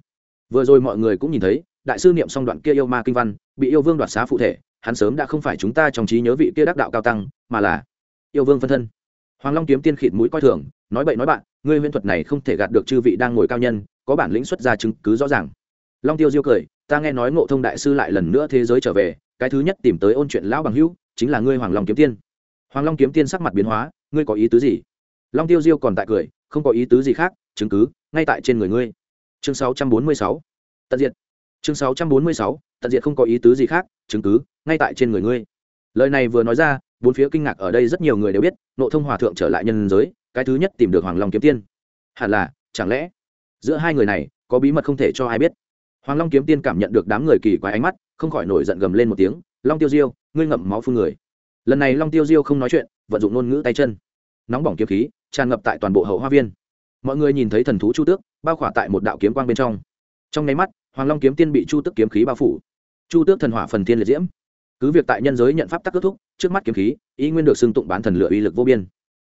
Vừa rồi mọi người cũng nhìn thấy, đại sư niệm xong đoạn kia yêu ma kinh văn, bị yêu vương đoạt xá phụ thể, hắn sớm đã không phải chúng ta trong trí nhớ vị kia đắc đạo cao tăng, mà là yêu vương phân thân. Hoàng long kiếm tiên khịt mũi coi thường, nói bậy nói bạn, ngươi huyễn thuật này không thể gạt được chư vị đang ngồi cao nhân, có bản lĩnh xuất ra chứng cứ rõ ràng. Long tiêu diêu cười, ta nghe nói ngộ thông đại sư lại lần nữa thế giới trở về cái thứ nhất tìm tới ôn chuyện lão bằng hữu, chính là ngươi hoàng long kiếm tiên. Hoàng long kiếm tiên sắc mặt biến hóa, ngươi có ý tứ gì? Long tiêu diêu còn tại cười, không có ý tứ gì khác, chứng cứ, ngay tại trên người ngươi. Chương 646. tận diệt. Chương 646. tận diệt không có ý tứ gì khác, chứng cứ, ngay tại trên người ngươi. Lời này vừa nói ra, bốn phía kinh ngạc ở đây rất nhiều người đều biết, nộ thông hòa thượng trở lại nhân giới, cái thứ nhất tìm được hoàng long kiếm tiên. Hẳn là, chẳng lẽ, giữa hai người này, có bí mật không thể cho ai biết? Hoàng long kiếm tiên cảm nhận được đám người kỳ quái ánh mắt không khỏi nổi giận gầm lên một tiếng, long tiêu diêu, ngươi ngậm máu phun người. Lần này long tiêu diêu không nói chuyện, vận dụng ngôn ngữ tay chân. Nóng bỏng kiếm khí, tràn ngập tại toàn bộ hậu hoa viên. Mọi người nhìn thấy thần thú chu tước, bao khỏa tại một đạo kiếm quang bên trong. Trong nháy mắt, hoàng long kiếm tiên bị chu tước kiếm khí bao phủ. Chu tước thần hỏa phần tiên liệt diễm. Cứ việc tại nhân giới nhận pháp tắc kết thúc, trước mắt kiếm khí ý nguyên được xưng tụng bán thần lửa uy lực vô biên.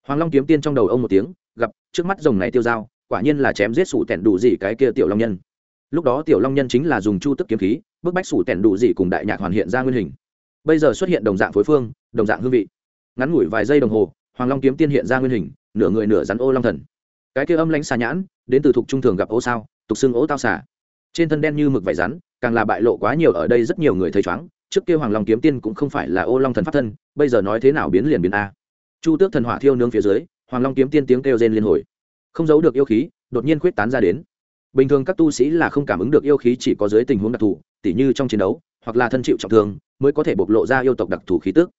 Hoàng long kiếm tiên trong đầu ông một tiếng, gặp, trước mắt rồng này tiêu dao, quả nhiên là chém giết sụ tẻn đủ gì cái kia tiểu long nhân lúc đó tiểu long nhân chính là dùng chu tức kiếm khí, bức bách sủ tẻn đủ gì cùng đại nhạc hoàn hiện ra nguyên hình. Bây giờ xuất hiện đồng dạng phối phương, đồng dạng hương vị. Ngắn ngủi vài giây đồng hồ, hoàng long kiếm tiên hiện ra nguyên hình, nửa người nửa rắn ô long thần. Cái kia âm lãnh xà nhãn, đến từ thục trung thường gặp ô sao, tục xưng ố tao xà. Trên thân đen như mực vải rắn, càng là bại lộ quá nhiều ở đây rất nhiều người thấy chóng, trước kia hoàng long kiếm tiên cũng không phải là ô long thần pháp thân, bây giờ nói thế nào biến liền biến a. Chu tước thần hỏa thiêu nướng phía dưới, hoàng long kiếm tiên tiếng kêu rên liên hồi. Không giấu được yêu khí, đột nhiên khuyết tán ra đến bình thường các tu sĩ là không cảm ứng được yêu khí chỉ có dưới tình huống đặc thù, tỉ như trong chiến đấu, hoặc là thân chịu trọng thương, mới có thể bộc lộ ra yêu tộc đặc thù khí tức.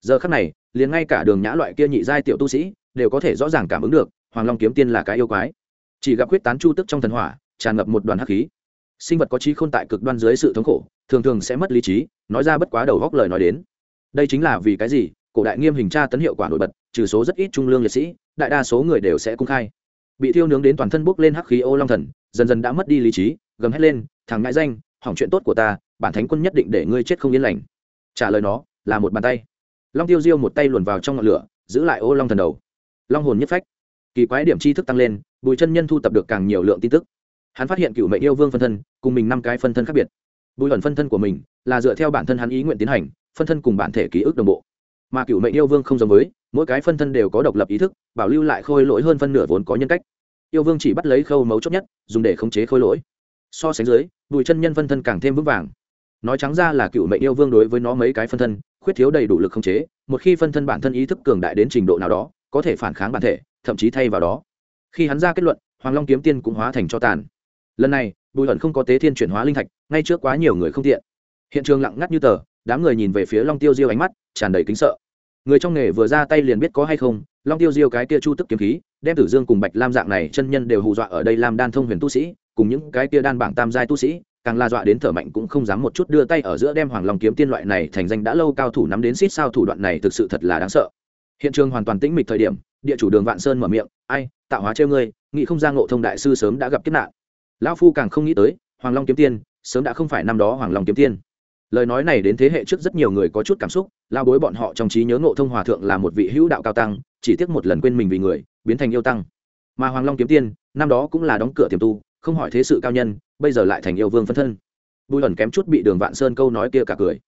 Giờ khắc này, liền ngay cả đường nhã loại kia nhị giai tiểu tu sĩ, đều có thể rõ ràng cảm ứng được, hoàng long kiếm tiên là cái yêu quái. Chỉ gặp huyết tán chu tức trong thần hỏa, tràn ngập một đoàn hắc khí. Sinh vật có trí khôn tại cực đoan dưới sự thống khổ, thường thường sẽ mất lý trí, nói ra bất quá đầu góc lời nói đến. Đây chính là vì cái gì? Cổ đại nghiêm hình tra tấn hiệu quả nổi bật, trừ số rất ít trung lương liệt sĩ, đại đa số người đều sẽ cung khai. Bị thiêu nướng đến toàn thân bốc lên hắc khí ô long thần dần dần đã mất đi lý trí, gầm hét lên, thằng ngại danh, hỏng chuyện tốt của ta, bản thánh quân nhất định để ngươi chết không yên lành. Trả lời nó, là một bàn tay. Long tiêu diêu một tay luồn vào trong ngọn lửa, giữ lại ô long thần đầu. Long hồn nhất phách. Kỳ quái điểm tri thức tăng lên, bùi chân nhân thu tập được càng nhiều lượng tin tức. Hắn phát hiện cựu mệnh yêu vương phân thân, cùng mình năm cái phân thân khác biệt. Bùi ẩn phân thân của mình, là dựa theo bản thân hắn ý nguyện tiến hành, phân thân cùng bản thể ký ức đồng bộ. Mà cựu mệnh yêu vương không giống với, mỗi cái phân thân đều có độc lập ý thức, bảo lưu lại khôi lỗi hơn phân nửa vốn có nhân cách yêu vương chỉ bắt lấy khâu mấu chốt nhất, dùng để khống chế khôi lỗi. So sánh dưới, bùi chân nhân phân thân càng thêm vững vàng. Nói trắng ra là cựu mệnh yêu vương đối với nó mấy cái phân thân, khuyết thiếu đầy đủ lực khống chế, một khi phân thân bản thân ý thức cường đại đến trình độ nào đó, có thể phản kháng bản thể, thậm chí thay vào đó. Khi hắn ra kết luận, hoàng long kiếm tiên cũng hóa thành cho tàn. Lần này, bùi ẩn không có tế thiên chuyển hóa linh thạch, ngay trước quá nhiều người không tiện. Hiện trường lặng ngắt như tờ, đám người nhìn về phía long tiêu diêu ánh mắt tràn đầy kính sợ người trong nghề vừa ra tay liền biết có hay không, long tiêu diêu cái kia chu tức kiếm khí, đem tử dương cùng bạch lam dạng này chân nhân đều hù dọa ở đây làm đan thông huyền tu sĩ, cùng những cái kia đan bảng tam giai tu sĩ, càng la dọa đến thở mạnh cũng không dám một chút đưa tay ở giữa đem hoàng long kiếm tiên loại này thành danh đã lâu cao thủ nắm đến xít sao thủ đoạn này thực sự thật là đáng sợ. Hiện trường hoàn toàn tĩnh mịch thời điểm, địa chủ đường vạn sơn mở miệng, ai, tạo hóa treo ngươi, nghĩ không ra ngộ thông đại sư sớm đã gặp kiếp nạn. Lão phu càng không nghĩ tới, hoàng long kiếm tiên, sớm đã không phải năm đó hoàng long kiếm tiên lời nói này đến thế hệ trước rất nhiều người có chút cảm xúc, lao bối bọn họ trong trí nhớ ngộ thông hòa thượng là một vị hữu đạo cao tăng, chỉ tiếc một lần quên mình vì người, biến thành yêu tăng. Mà hoàng long kiếm tiên, năm đó cũng là đóng cửa tiềm tu, không hỏi thế sự cao nhân, bây giờ lại thành yêu vương phân thân. Bùi ẩn kém chút bị đường vạn sơn câu nói kia cả cười.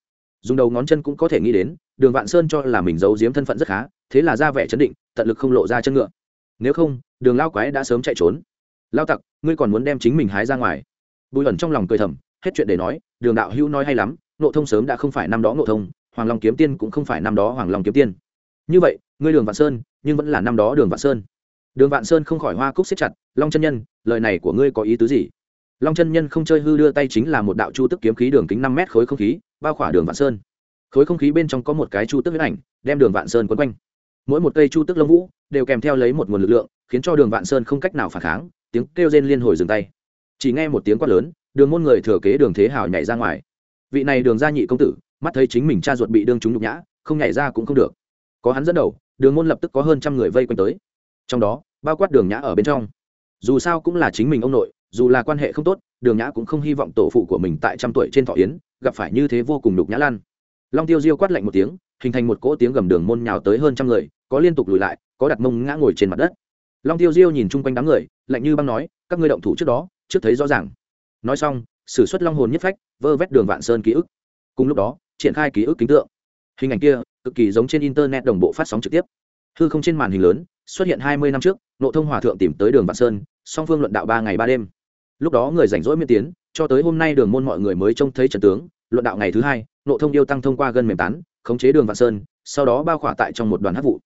Dùng đầu ngón chân cũng có thể nghĩ đến, đường vạn sơn cho là mình giấu giếm thân phận rất khá, thế là ra vẻ chấn định, tận lực không lộ ra chân ngựa. Nếu không, đường lao quái đã sớm chạy trốn. Lao tặc, ngươi còn muốn đem chính mình hái ra ngoài? Bùi ẩn trong lòng cười thầm, hết chuyện để nói, đường đạo hữu nói hay lắm nộ thông sớm đã không phải năm đó nộ thông, hoàng long kiếm tiên cũng không phải năm đó hoàng long kiếm tiên. Như vậy, ngươi đường vạn sơn, nhưng vẫn là năm đó đường vạn sơn. Đường vạn sơn không khỏi hoa cúc xếp chặt, long chân nhân, lời này của ngươi có ý tứ gì? Long chân nhân không chơi hư đưa tay chính là một đạo chu tức kiếm khí đường kính năm mét khối không khí, bao khỏa đường vạn sơn. Khối không khí bên trong có một cái chu tức huyết ảnh, đem đường vạn sơn quấn quanh. Mỗi một cây chu tức lông vũ đều kèm theo lấy một nguồn lực lượng, khiến cho đường vạn sơn không cách nào phản kháng, tiếng kêu rên liên hồi dừng tay. Chỉ nghe một tiếng quát lớn, đường môn người thừa kế đường thế hào nhảy ra ngoài vị này đường gia nhị công tử, mắt thấy chính mình cha ruột bị đương chúng nhục nhã, không nhảy ra cũng không được. Có hắn dẫn đầu, đường môn lập tức có hơn trăm người vây quanh tới. Trong đó, bao quát đường nhã ở bên trong. Dù sao cũng là chính mình ông nội, dù là quan hệ không tốt, đường nhã cũng không hy vọng tổ phụ của mình tại trăm tuổi trên thọ yến, gặp phải như thế vô cùng nhục nhã lan. Long tiêu diêu quát lạnh một tiếng, hình thành một cỗ tiếng gầm đường môn nhào tới hơn trăm người, có liên tục lùi lại, có đặt mông ngã ngồi trên mặt đất. Long tiêu diêu nhìn chung quanh đám người, lạnh như băng nói, các ngươi động thủ trước đó, trước thấy rõ ràng. Nói xong s ử suất long hồn nhất phách, vơ vét đường vạn sơn ký ức. Cùng lúc đó, triển khai ký ức kính tượng. Hình ảnh kia, cực kỳ giống trên internet đồng bộ phát sóng trực tiếp. Hư không trên màn hình lớn, xuất hiện hai mươi năm trước nộ thông hòa thượng tìm tới đường vạn sơn, song phương luận đạo ba ngày ba đêm. Lúc đó người rảnh rỗi miễn tiến, cho tới hôm nay đường môn mọi người mới trông thấy trần tướng, luận đạo ngày thứ hai nộ thông yêu tăng thông qua gân mềm tán, khống chế đường vạn sơn, sau đó bao khỏa tại trong một đoàn hắc vụ.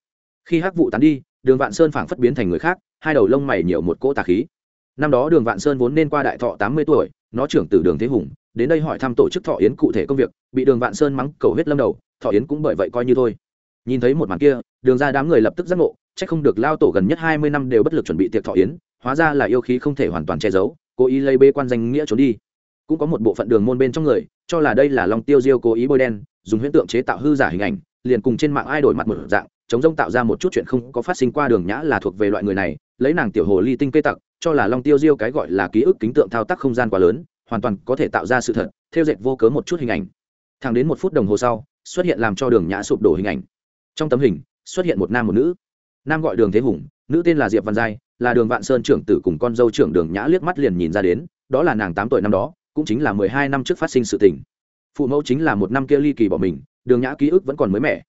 Khi hắc vụ tán đi, đường vạn sơn phảng phất biến thành người khác, hai đầu lông mày nhiều một cỗ tà khí. Năm đó đường vạn sơn vốn nên qua đại thọ tám mươi tuổi nó trưởng từ đường thế hùng, đến đây hỏi thăm tổ chức thọ yến cụ thể công việc, bị đường vạn sơn mắng cầu huyết lâm đầu, thọ yến cũng bởi vậy coi như thôi. Nhìn thấy một màn kia, đường ra đám người lập tức giác ngộ c h ắ c không được lao tổ gần nhất hai mươi năm đều bất lực chuẩn bị tiệc thọ yến, hóa ra là yêu khí không thể hoàn toàn che giấu, cố ý lấy bê quan danh nghĩa trốn đi. Cũng có một bộ phận đường môn bên trong người, cho là đây là long tiêu diêu cố ý bôi đen, dùng huyễn tượng chế tạo hư giả hình ảnh, liền cùng trên mạng ai đổi mặt một dạng, chống rông tạo ra một chút chuyện không có phát sinh qua đường nhã là thuộc về loại người này, lấy nàng tiểu hồ ly tinh cây tặc cho là long tiêu diêu cái gọi là ký ức kính tượng thao tác không gian quá lớn, hoàn toàn có thể tạo ra sự thật, theo dệt vô cớ một chút hình ảnh. Thẳng đến một phút đồng hồ sau, xuất hiện làm cho đường nhã sụp đổ hình ảnh. Trong tấm hình, xuất hiện một nam một nữ. Nam gọi đường thế hùng, nữ tên là diệp văn giai, là đường vạn sơn trưởng tử cùng con dâu trưởng đường nhã liếc mắt liền nhìn ra đến, đó là nàng tám tuổi năm đó, cũng chính là mười hai năm trước phát sinh sự tình. Phụ mẫu chính là một năm kia ly kỳ bỏ mình, đường nhã ký ức vẫn còn mới mẻ.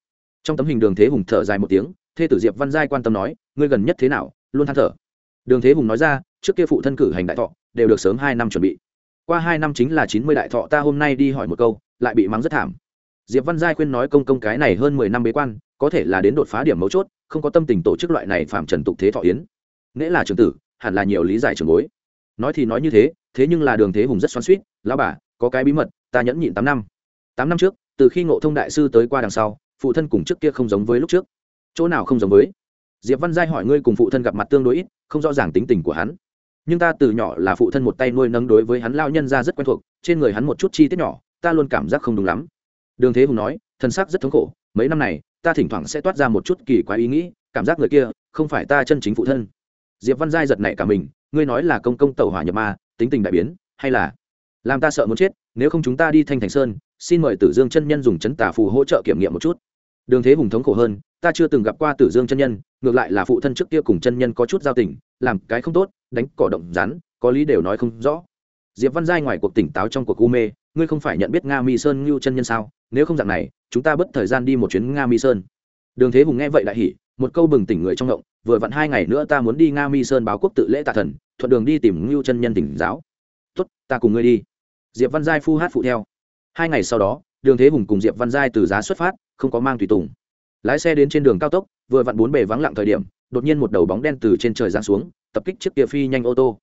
Trong tấm hình đường thế hùng thở dài một tiếng, thê tử diệp văn giai quan tâm nói, ngươi gần nhất thế nào? Luôn than thở đường thế hùng nói ra, trước kia phụ thân cử hành đại thọ, đều được sớm hai năm chuẩn bị. Qua hai năm chính là chín mươi đại thọ, ta hôm nay đi hỏi một câu, lại bị mắng rất thảm. Diệp văn giai khuyên nói công công cái này hơn mười năm bế quan, có thể là đến đột phá điểm mấu chốt, không có tâm tình tổ chức loại này phạm trần tục thế thọ yến. Nghĩa là trường tử, hẳn là nhiều lý giải trường bối. Nói thì nói như thế thế nhưng là đường thế hùng rất xoắn suýt lão bà, có cái bí mật, ta nhẫn nhịn tám năm. Tám năm trước, từ khi ngộ thông đại sư tới qua đằng sau, phụ thân cùng trước kia không giống với lúc trước. Chỗ nào không giống với? Diệp văn giai hỏi ngươi cùng phụ thân gặp mặt tương đối ít, không rõ ràng tính tình của hắn. Nhưng ta từ nhỏ là phụ thân một tay nuôi nâng đối với hắn lao nhân ra rất quen thuộc, trên người hắn một chút chi tiết nhỏ, ta luôn cảm giác không đúng lắm. Đường thế hùng nói, thân xác rất thống khổ, mấy năm này, ta thỉnh thoảng sẽ toát ra một chút kỳ quái ý nghĩ, cảm giác người kia không phải ta chân chính phụ thân. Diệp văn giai giật nảy cả mình, ngươi nói là công công tẩu hỏa nhập ma, tính tình đại biến, hay là làm ta sợ muốn chết, nếu không chúng ta đi thanh thành sơn, xin mời tử dương chân nhân dùng chấn tà phù hỗ trợ kiểm nghiệm một chút đường thế hùng thống khổ hơn, ta chưa từng gặp qua tử dương chân nhân, ngược lại là phụ thân trước kia cùng chân nhân có chút giao tình, làm cái không tốt, đánh cỏ động rắn, có lý đều nói không rõ. Diệp văn giai ngoài cuộc tỉnh táo trong cuộc u mê, ngươi không phải nhận biết nga mi sơn ngưu chân nhân sao? Nếu không dạng này, chúng ta bất thời gian đi một chuyến nga mi sơn. Đường thế hùng nghe vậy đại hỉ, một câu bừng tỉnh người trong động vừa vặn hai ngày nữa ta muốn đi nga mi sơn báo quốc tự lễ tạ thần, thuận đường đi tìm ngưu chân nhân tỉnh giáo. Tốt, ta cùng ngươi đi. Diệp văn giai phu hát phụ theo. Hai ngày sau đó, đường thế hùng cùng diệp văn giai từ giá xuất phát không có mang tùy tùng. Lái xe đến trên đường cao tốc, vừa vặn bốn bề vắng lặng thời điểm, đột nhiên một đầu bóng đen từ trên trời giáng xuống, tập kích chiếc kia phi nhanh ô tô.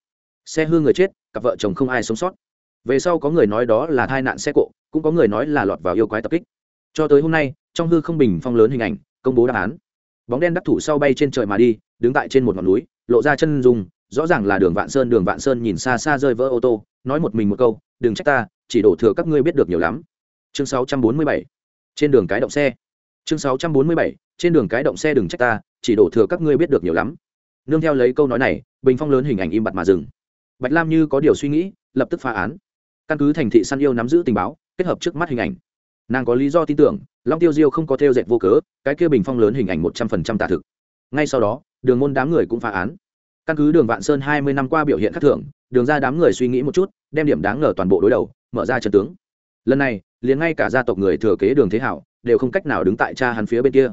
Xe hư người chết, cặp vợ chồng không ai sống sót. Về sau có người nói đó là tai nạn xe cộ, cũng có người nói là lọt vào yêu quái tập kích. Cho tới hôm nay, trong hư không bình phong lớn hình ảnh, công bố đáp án. Bóng đen đắc thủ sau bay trên trời mà đi, đứng tại trên một ngọn núi, lộ ra chân dùng rõ ràng là đường vạn sơn, đường vạn sơn nhìn xa xa rơi vỡ ô tô, nói một mình một câu, đừng trách ta, chỉ đổ thừa các ngươi biết được nhiều lắm. Chương 647 trên đường cái động xe. Chương 647 trên đường cái động xe đừng trách ta, chỉ đổ thừa các ngươi biết được nhiều lắm. Nương theo lấy câu nói này, bình phong lớn hình ảnh im bặt mà dừng. Bạch lam như có điều suy nghĩ, lập tức phá án. Căn cứ thành thị săn yêu nắm giữ tình báo, kết hợp trước mắt hình ảnh. Nàng có lý do tin tưởng, long tiêu diêu không có theo dệt vô cớ, cái kia bình phong lớn hình ảnh một trăm phần trăm tả thực. Ngay sau đó, đường môn đám người cũng phá án. Căn cứ đường vạn sơn hai mươi năm qua biểu hiện khắc thường, đường ra đám người suy nghĩ một chút, đem điểm đáng ngờ toàn bộ đối đầu, mở ra trận tướng lần này, liền ngay cả gia tộc người thừa kế đường thế hảo đều không cách nào đứng tại cha hắn phía bên kia.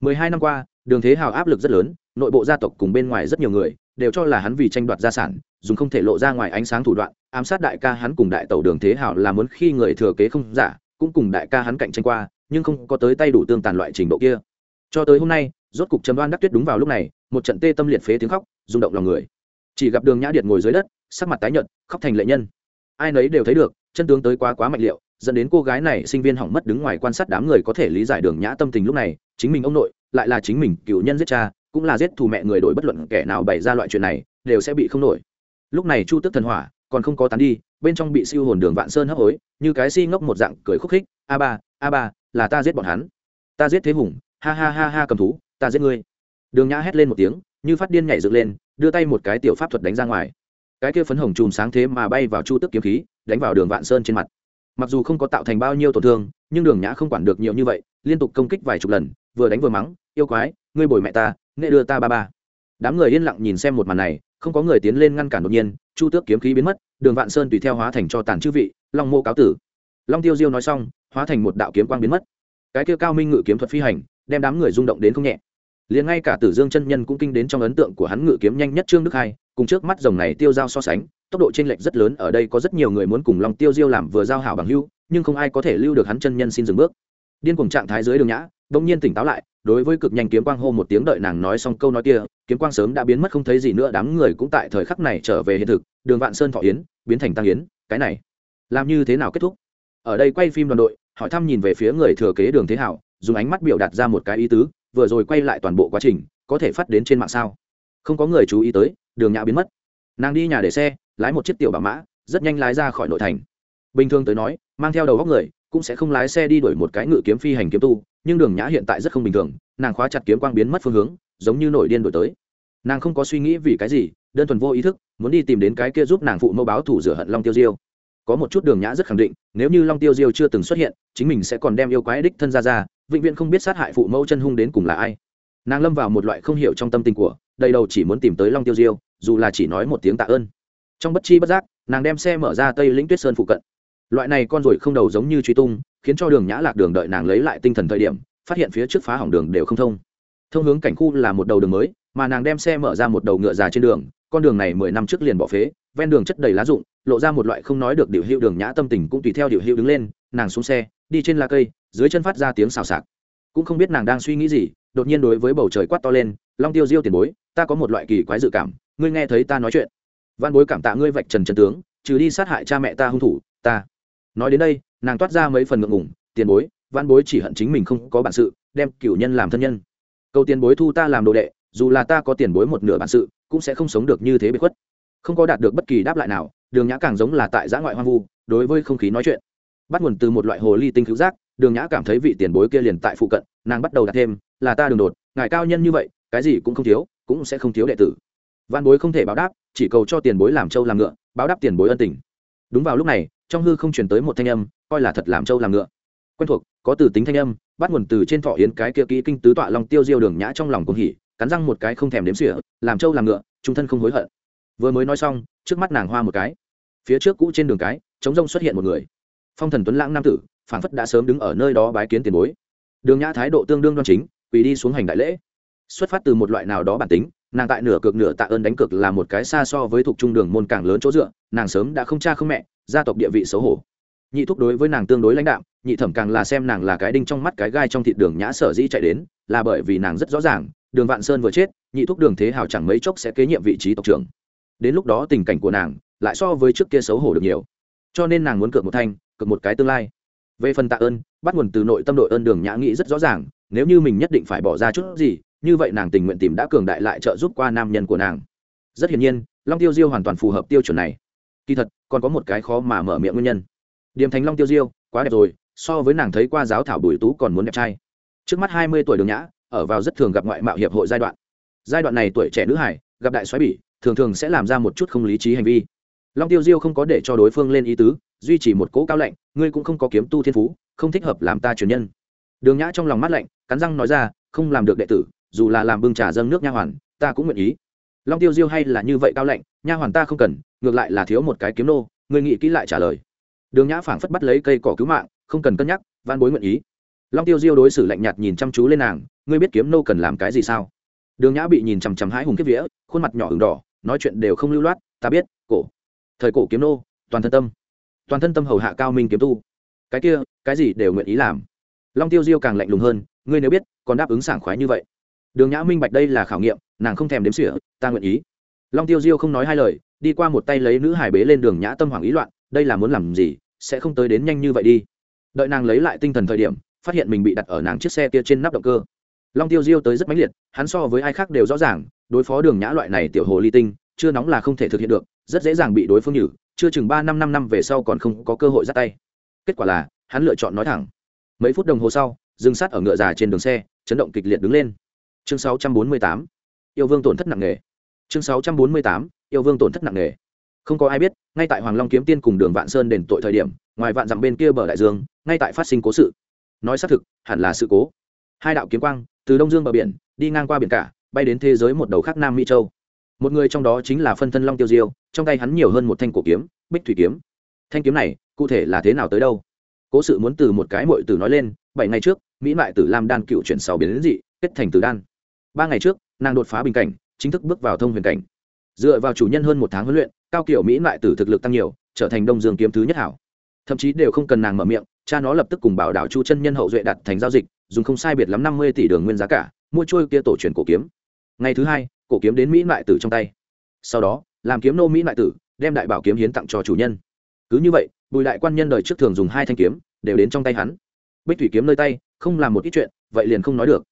Mười hai năm qua, đường thế Hảo áp lực rất lớn, nội bộ gia tộc cùng bên ngoài rất nhiều người đều cho là hắn vì tranh đoạt gia sản, dùng không thể lộ ra ngoài ánh sáng thủ đoạn, ám sát đại ca hắn cùng đại tẩu đường thế hảo là muốn khi người thừa kế không giả, cũng cùng đại ca hắn cạnh tranh qua, nhưng không có tới tay đủ tương tàn loại trình độ kia. Cho tới hôm nay, rốt cục trầm đoan đắc tuyết đúng vào lúc này, một trận tê tâm liệt phế tiếng khóc, rung động lòng người. Chỉ gặp đường nhã điện ngồi dưới đất, sắc mặt tái nhợt, khóc thành lệ nhân. Ai nấy đều thấy được, chân tướng tới quá quá mạnh liệu dẫn đến cô gái này sinh viên hỏng mất đứng ngoài quan sát đám người có thể lý giải đường nhã tâm tình lúc này, chính mình ông nội, lại là chính mình cựu nhân giết cha, cũng là giết thù mẹ người đổi bất luận kẻ nào bày ra loại chuyện này, đều sẽ bị không nổi. Lúc này chu tức thần hỏa, còn không có tán đi, bên trong bị siêu hồn đường vạn sơn hấp hối, như cái si ngốc một dạng cười khúc khích, a ba a ba, là ta giết bọn hắn. Ta giết thế hùng, ha ha ha ha cầm thú, ta giết ngươi. Đường nhã hét lên một tiếng, như phát điên nhảy dựng lên, đưa tay một cái tiểu pháp thuật đánh ra ngoài. Cái kia phấn hồng chùm sáng thế mà bay vào chu tức kiếm khí, đánh vào đường vạn sơn trên mặt mặc dù không có tạo thành bao nhiêu tổn thương, nhưng đường nhã không quản được nhiều như vậy, liên tục công kích vài chục lần, vừa đánh vừa mắng, yêu quái, ngươi bồi mẹ ta nghệ đưa ta ba ba. Đám người yên lặng nhìn xem một màn này, không có người tiến lên ngăn cản đột nhiên, chu tước kiếm khí biến mất, đường vạn sơn tùy theo hóa thành cho tàn chư vị, long mô cáo tử. Long tiêu diêu nói xong, hóa thành một đạo kiếm quang biến mất. Cái kia cao minh ngự kiếm thuật phi hành, đem đám người rung động đến không nhẹ. Liền ngay cả tử dương chân nhân cũng kinh đến trong ấn tượng của hắn ngự kiếm nhanh nhất trương đức hai, cùng trước mắt dòng này tiêu giao so sánh tốc độ t r ê n lệch rất lớn, ở đây có rất nhiều người muốn cùng long tiêu diêu làm vừa giao hảo bằng hưu nhưng không ai có thể lưu được hắn chân nhân xin dừng bước. Điên cùng trạng thái dưới đường nhã đ ỗ n g nhiên tỉnh táo lại, đối với cực nhanh kiếm quang hô một tiếng đợi nàng nói xong câu nói kia, kiếm quang sớm đã biến mất không thấy gì nữa, đám người cũng tại thời khắc này trở về hiện thực, đường vạn sơn thọ yến, biến thành tăng yến, cái này, làm như thế nào kết thúc? Ở đây quay phim đoàn đội, hỏi thăm nhìn về phía người thừa kế đường thế hảo, dùng ánh mắt biểu đạt ra một cái ý tứ, vừa rồi quay lại toàn bộ quá trình, có thể phát đến trên mạng sao? Không có người chú ý tới, đường nhã biến mất nàng đi nhà để xe, lái một chiếc tiểu bảo mã, rất nhanh lái ra khỏi nội thành. Bình thường tới nói, mang theo đầu góc người, cũng sẽ không lái xe đi đuổi một cái ngự kiếm phi hành kiếm tu, nhưng đường nhã hiện tại rất không bình thường, nàng khóa chặt kiếm quang biến mất phương hướng, giống như nổi điên đổi tới. Nàng không có suy nghĩ vì cái gì, đơn thuần vô ý thức, muốn đi tìm đến cái kia giúp nàng phụ mẫu báo thủ rửa hận long tiêu diêu. Có một chút đường nhã rất khẳng định, nếu như long tiêu diêu chưa từng xuất hiện, chính mình sẽ còn đem yêu quái đích thân ra ra, vĩnh viễn không biết sát hại phụ mẫu chân hung đến cùng là ai. Nàng lâm vào một loại không hiểu trong tâm tình của, đầy đầu chỉ muốn tìm tới long tiêu diêu dù là chỉ nói một tiếng tạ ơn. Trong bất chi bất giác, nàng đem xe mở ra tây lĩnh tuyết sơn phụ cận. Loại này con ruồi không đầu giống như truy tung, khiến cho đường nhã lạc đường đợi nàng lấy lại tinh thần thời điểm, phát hiện phía trước phá hỏng đường đều không thông. Thông hướng cảnh khu là một đầu đường mới, mà nàng đem xe mở ra một đầu ngựa già trên đường, con đường này mười năm trước liền bỏ phế, ven đường chất đầy lá rụng, lộ ra một loại không nói được điều hiệu đường nhã tâm tình cũng tùy theo điều hiệu đứng lên, nàng xuống xe, đi trên lá cây, dưới chân phát ra tiếng xào xạc. Cũng không biết nàng đang suy nghĩ gì, đột nhiên đối với bầu trời quát to lên, long tiêu diêu tiền bối, ta có một loại kỳ quái dự cảm ngươi nghe thấy ta nói chuyện. Văn bối cảm tạ ngươi vạch trần trần tướng, trừ đi sát hại cha mẹ ta hung thủ, ta. Nói đến đây, nàng toát ra mấy phần ngượng ngủng tiền bối, văn bối chỉ hận chính mình không có bản sự, đem cửu nhân làm thân nhân. Câu tiền bối thu ta làm đồ đệ, dù là ta có tiền bối một nửa bản sự, cũng sẽ không sống được như thế bị khuất. Không có đạt được bất kỳ đáp lại nào, đường nhã càng giống là tại giã ngoại hoang vu, đối với không khí nói chuyện. Bắt nguồn từ một loại hồ ly tinh cứu giác, đường nhã cảm thấy vị tiền bối kia liền tại phụ cận, nàng bắt đầu đặt thêm, là ta đường đột, ngài cao nhân như vậy, cái gì cũng không thiếu, cũng sẽ không thiếu đệ tử văn bối không thể báo đáp, chỉ cầu cho tiền bối làm trâu làm ngựa, báo đáp tiền bối ân tình. Đúng vào lúc này, trong hư không chuyển tới một thanh âm, coi là thật làm trâu làm ngựa. Quen thuộc, có từ tính thanh âm, bắt nguồn từ trên thọ yến cái kia kỹ kinh tứ tọa long tiêu diêu đường nhã trong lòng cuồng hỉ, cắn răng một cái không thèm đếm xỉa, làm trâu làm ngựa, trung thân không hối hận. Vừa mới nói xong, trước mắt nàng hoa một cái. Phía trước cũ trên đường cái chống rông xuất hiện một người. Phong thần tuấn lãng nam tử phản phất đã sớm đứng ở nơi đó bái kiến tiền bối. Đường nhã thái độ tương đương đoan chính, quỳ đi xuống hành đại lễ. Xuất phát từ một loại nào đó bản tính nàng tại nửa cược nửa tạ ơn đánh cược là một cái xa so với thuộc trung đường môn càng lớn chỗ dựa, nàng sớm đã không cha không mẹ, gia tộc địa vị xấu hổ. Nhị thúc đối với nàng tương đối lãnh đạo nhị thẩm càng là xem nàng là cái đinh trong mắt cái gai trong thịt đường nhã sở dĩ chạy đến, là bởi vì nàng rất rõ ràng, đường vạn sơn vừa chết, nhị thúc đường thế hào chẳng mấy chốc sẽ kế nhiệm vị trí tộc trưởng. Đến lúc đó tình cảnh của nàng lại so với trước kia xấu hổ được nhiều. Cho nên nàng muốn cược một thanh, cược một cái tương lai. Về phần tạ ơn, bắt nguồn từ nội tâm đội ơn đường nhã nghĩ rất rõ ràng, nếu như mình nhất định phải bỏ ra chút gì như vậy nàng tình nguyện tìm đã cường đại lại trợ giúp qua nam nhân của nàng. Rất hiển nhiên, long tiêu diêu hoàn toàn phù hợp tiêu chuẩn này. Kỳ thật, còn có một cái khó mà mở miệng nguyên nhân. Điểm thành long tiêu diêu, quá đẹp rồi, so với nàng thấy qua giáo thảo bùi tú còn muốn đẹp trai. Trước mắt hai mươi tuổi đường nhã, ở vào rất thường gặp ngoại mạo hiệp hội giai đoạn. Giai đoạn này tuổi trẻ nữ hải gặp đại xoáy bỉ, thường thường sẽ làm ra một chút không lý trí hành vi. Long tiêu diêu không có để cho đối phương lên ý tứ, duy trì một cỗ cao lạnh, ngươi cũng không có kiếm tu thiên phú, không thích hợp làm ta truyền nhân. Đường nhã trong lòng mắt lạnh, cắn răng nói ra, không làm được đệ tử dù là làm bưng trà dâng nước nha hoàn, ta cũng nguyện ý. Long tiêu diêu hay là như vậy cao lạnh, nha hoàn ta không cần, ngược lại là thiếu một cái kiếm nô, người nghĩ kỹ lại trả lời. Đường nhã phảng phất bắt lấy cây cỏ cứu mạng, không cần cân nhắc van bối nguyện ý. Long tiêu diêu đối xử lạnh nhạt nhìn chăm chú lên nàng, ngươi biết kiếm nô cần làm cái gì sao? Đường nhã bị nhìn chằm chằm hãi hùng kiếp vía, khuôn mặt nhỏ ửng đỏ, nói chuyện đều không lưu loát, ta biết, cổ. Thời cổ kiếm nô, toàn thân tâm. Toàn thân tâm hầu hạ cao minh kiếm tu. Cái kia, cái gì đều nguyện ý làm. Long tiêu diêu càng lạnh lùng hơn, ngươi nếu biết, còn đáp ứng sảng khoái như vậy đường nhã minh bạch đây là khảo nghiệm, nàng không thèm đếm sỉa ta nguyện ý. Long tiêu diêu không nói hai lời, đi qua một tay lấy nữ hải bế lên đường nhã tâm hoàng ý loạn, đây là muốn làm gì, sẽ không tới đến nhanh như vậy đi. Đợi nàng lấy lại tinh thần thời điểm, phát hiện mình bị đặt ở nàng chiếc xe kia trên nắp động cơ. Long tiêu diêu tới rất mãnh liệt, hắn so với ai khác đều rõ ràng, đối phó đường nhã loại này tiểu hồ ly tinh, chưa nóng là không thể thực hiện được, rất dễ dàng bị đối phương nhử, chưa chừng ba năm năm năm về sau còn không có cơ hội ra tay. Kết quả là, hắn lựa chọn nói thẳng. Mấy phút đồng hồ sau, dừng sát ở ngựa già trên đường xe, chấn động kịch liệt đứng lên chương 648, yêu vương tổn thất nặng nề. Chương 648, yêu vương tổn thất nặng nề. Không có ai biết ngay tại hoàng long kiếm tiên cùng đường vạn sơn đền tội thời điểm ngoài vạn dặm bên kia bờ đại dương ngay tại phát sinh cố sự. Nói xác thực hẳn là sự cố. Hai đạo kiếm quang từ đông dương bờ biển đi ngang qua biển cả bay đến thế giới một đầu khác nam mỹ châu. Một người trong đó chính là phân thân long tiêu diêu trong tay hắn nhiều hơn một thanh cổ kiếm bích thủy kiếm. Thanh kiếm này cụ thể là thế nào tới đâu? Cố sự muốn từ một cái mội từ nói lên bảy ngày trước mỹ mại tử lam đan cựu chuyển sáu biến đến dị kết thành từ đan ba ngày trước, nàng đột phá bình cảnh, chính thức bước vào thông huyền cảnh. Dựa vào chủ nhân hơn một tháng huấn luyện, cao kiểu mỹ lại tử thực lực tăng nhiều, trở thành đông dương kiếm thứ nhất hảo. Thậm chí đều không cần nàng mở miệng, cha nó lập tức cùng bảo đảo chu chân nhân hậu duệ đặt thành giao dịch, dùng không sai biệt lắm năm mươi tỷ đường nguyên giá cả, mua trôi kia tổ truyền cổ kiếm. Ngày thứ hai, cổ kiếm đến mỹ lại tử trong tay. Sau đó, làm kiếm nô mỹ lại tử, đem đại bảo kiếm hiến tặng cho chủ nhân. Cứ như vậy, bùi đại quan nhân đời trước thường dùng hai thanh kiếm, đều đến trong tay hắn. Bích thủy kiếm nơi tay, không làm một ít chuyện, vậy liền không nói được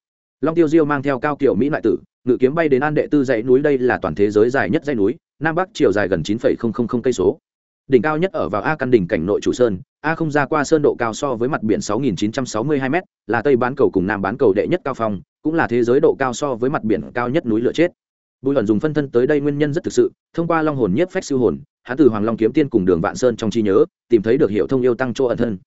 long tiêu diêu mang theo cao kiểu mỹ lại tử, ngự kiếm bay đến an đệ tư dãy núi đây là toàn thế giới dài nhất dãy núi, nam bắc chiều dài gần chín cây số. Đỉnh cao nhất ở vào a căn đỉnh cảnh nội chủ sơn, a không ra qua sơn độ cao so với mặt biển 6.962 m là tây bán cầu cùng nam bán cầu đệ nhất cao phong, cũng là thế giới độ cao so với mặt biển cao nhất núi lửa chết. Bùi luận dùng phân thân tới đây nguyên nhân rất thực sự, thông qua long hồn nhiếp phách siêu hồn, hắn từ hoàng long kiếm tiên cùng đường vạn sơn trong trí nhớ, tìm thấy được hiệu thông yêu tăng chỗ ẩn thân.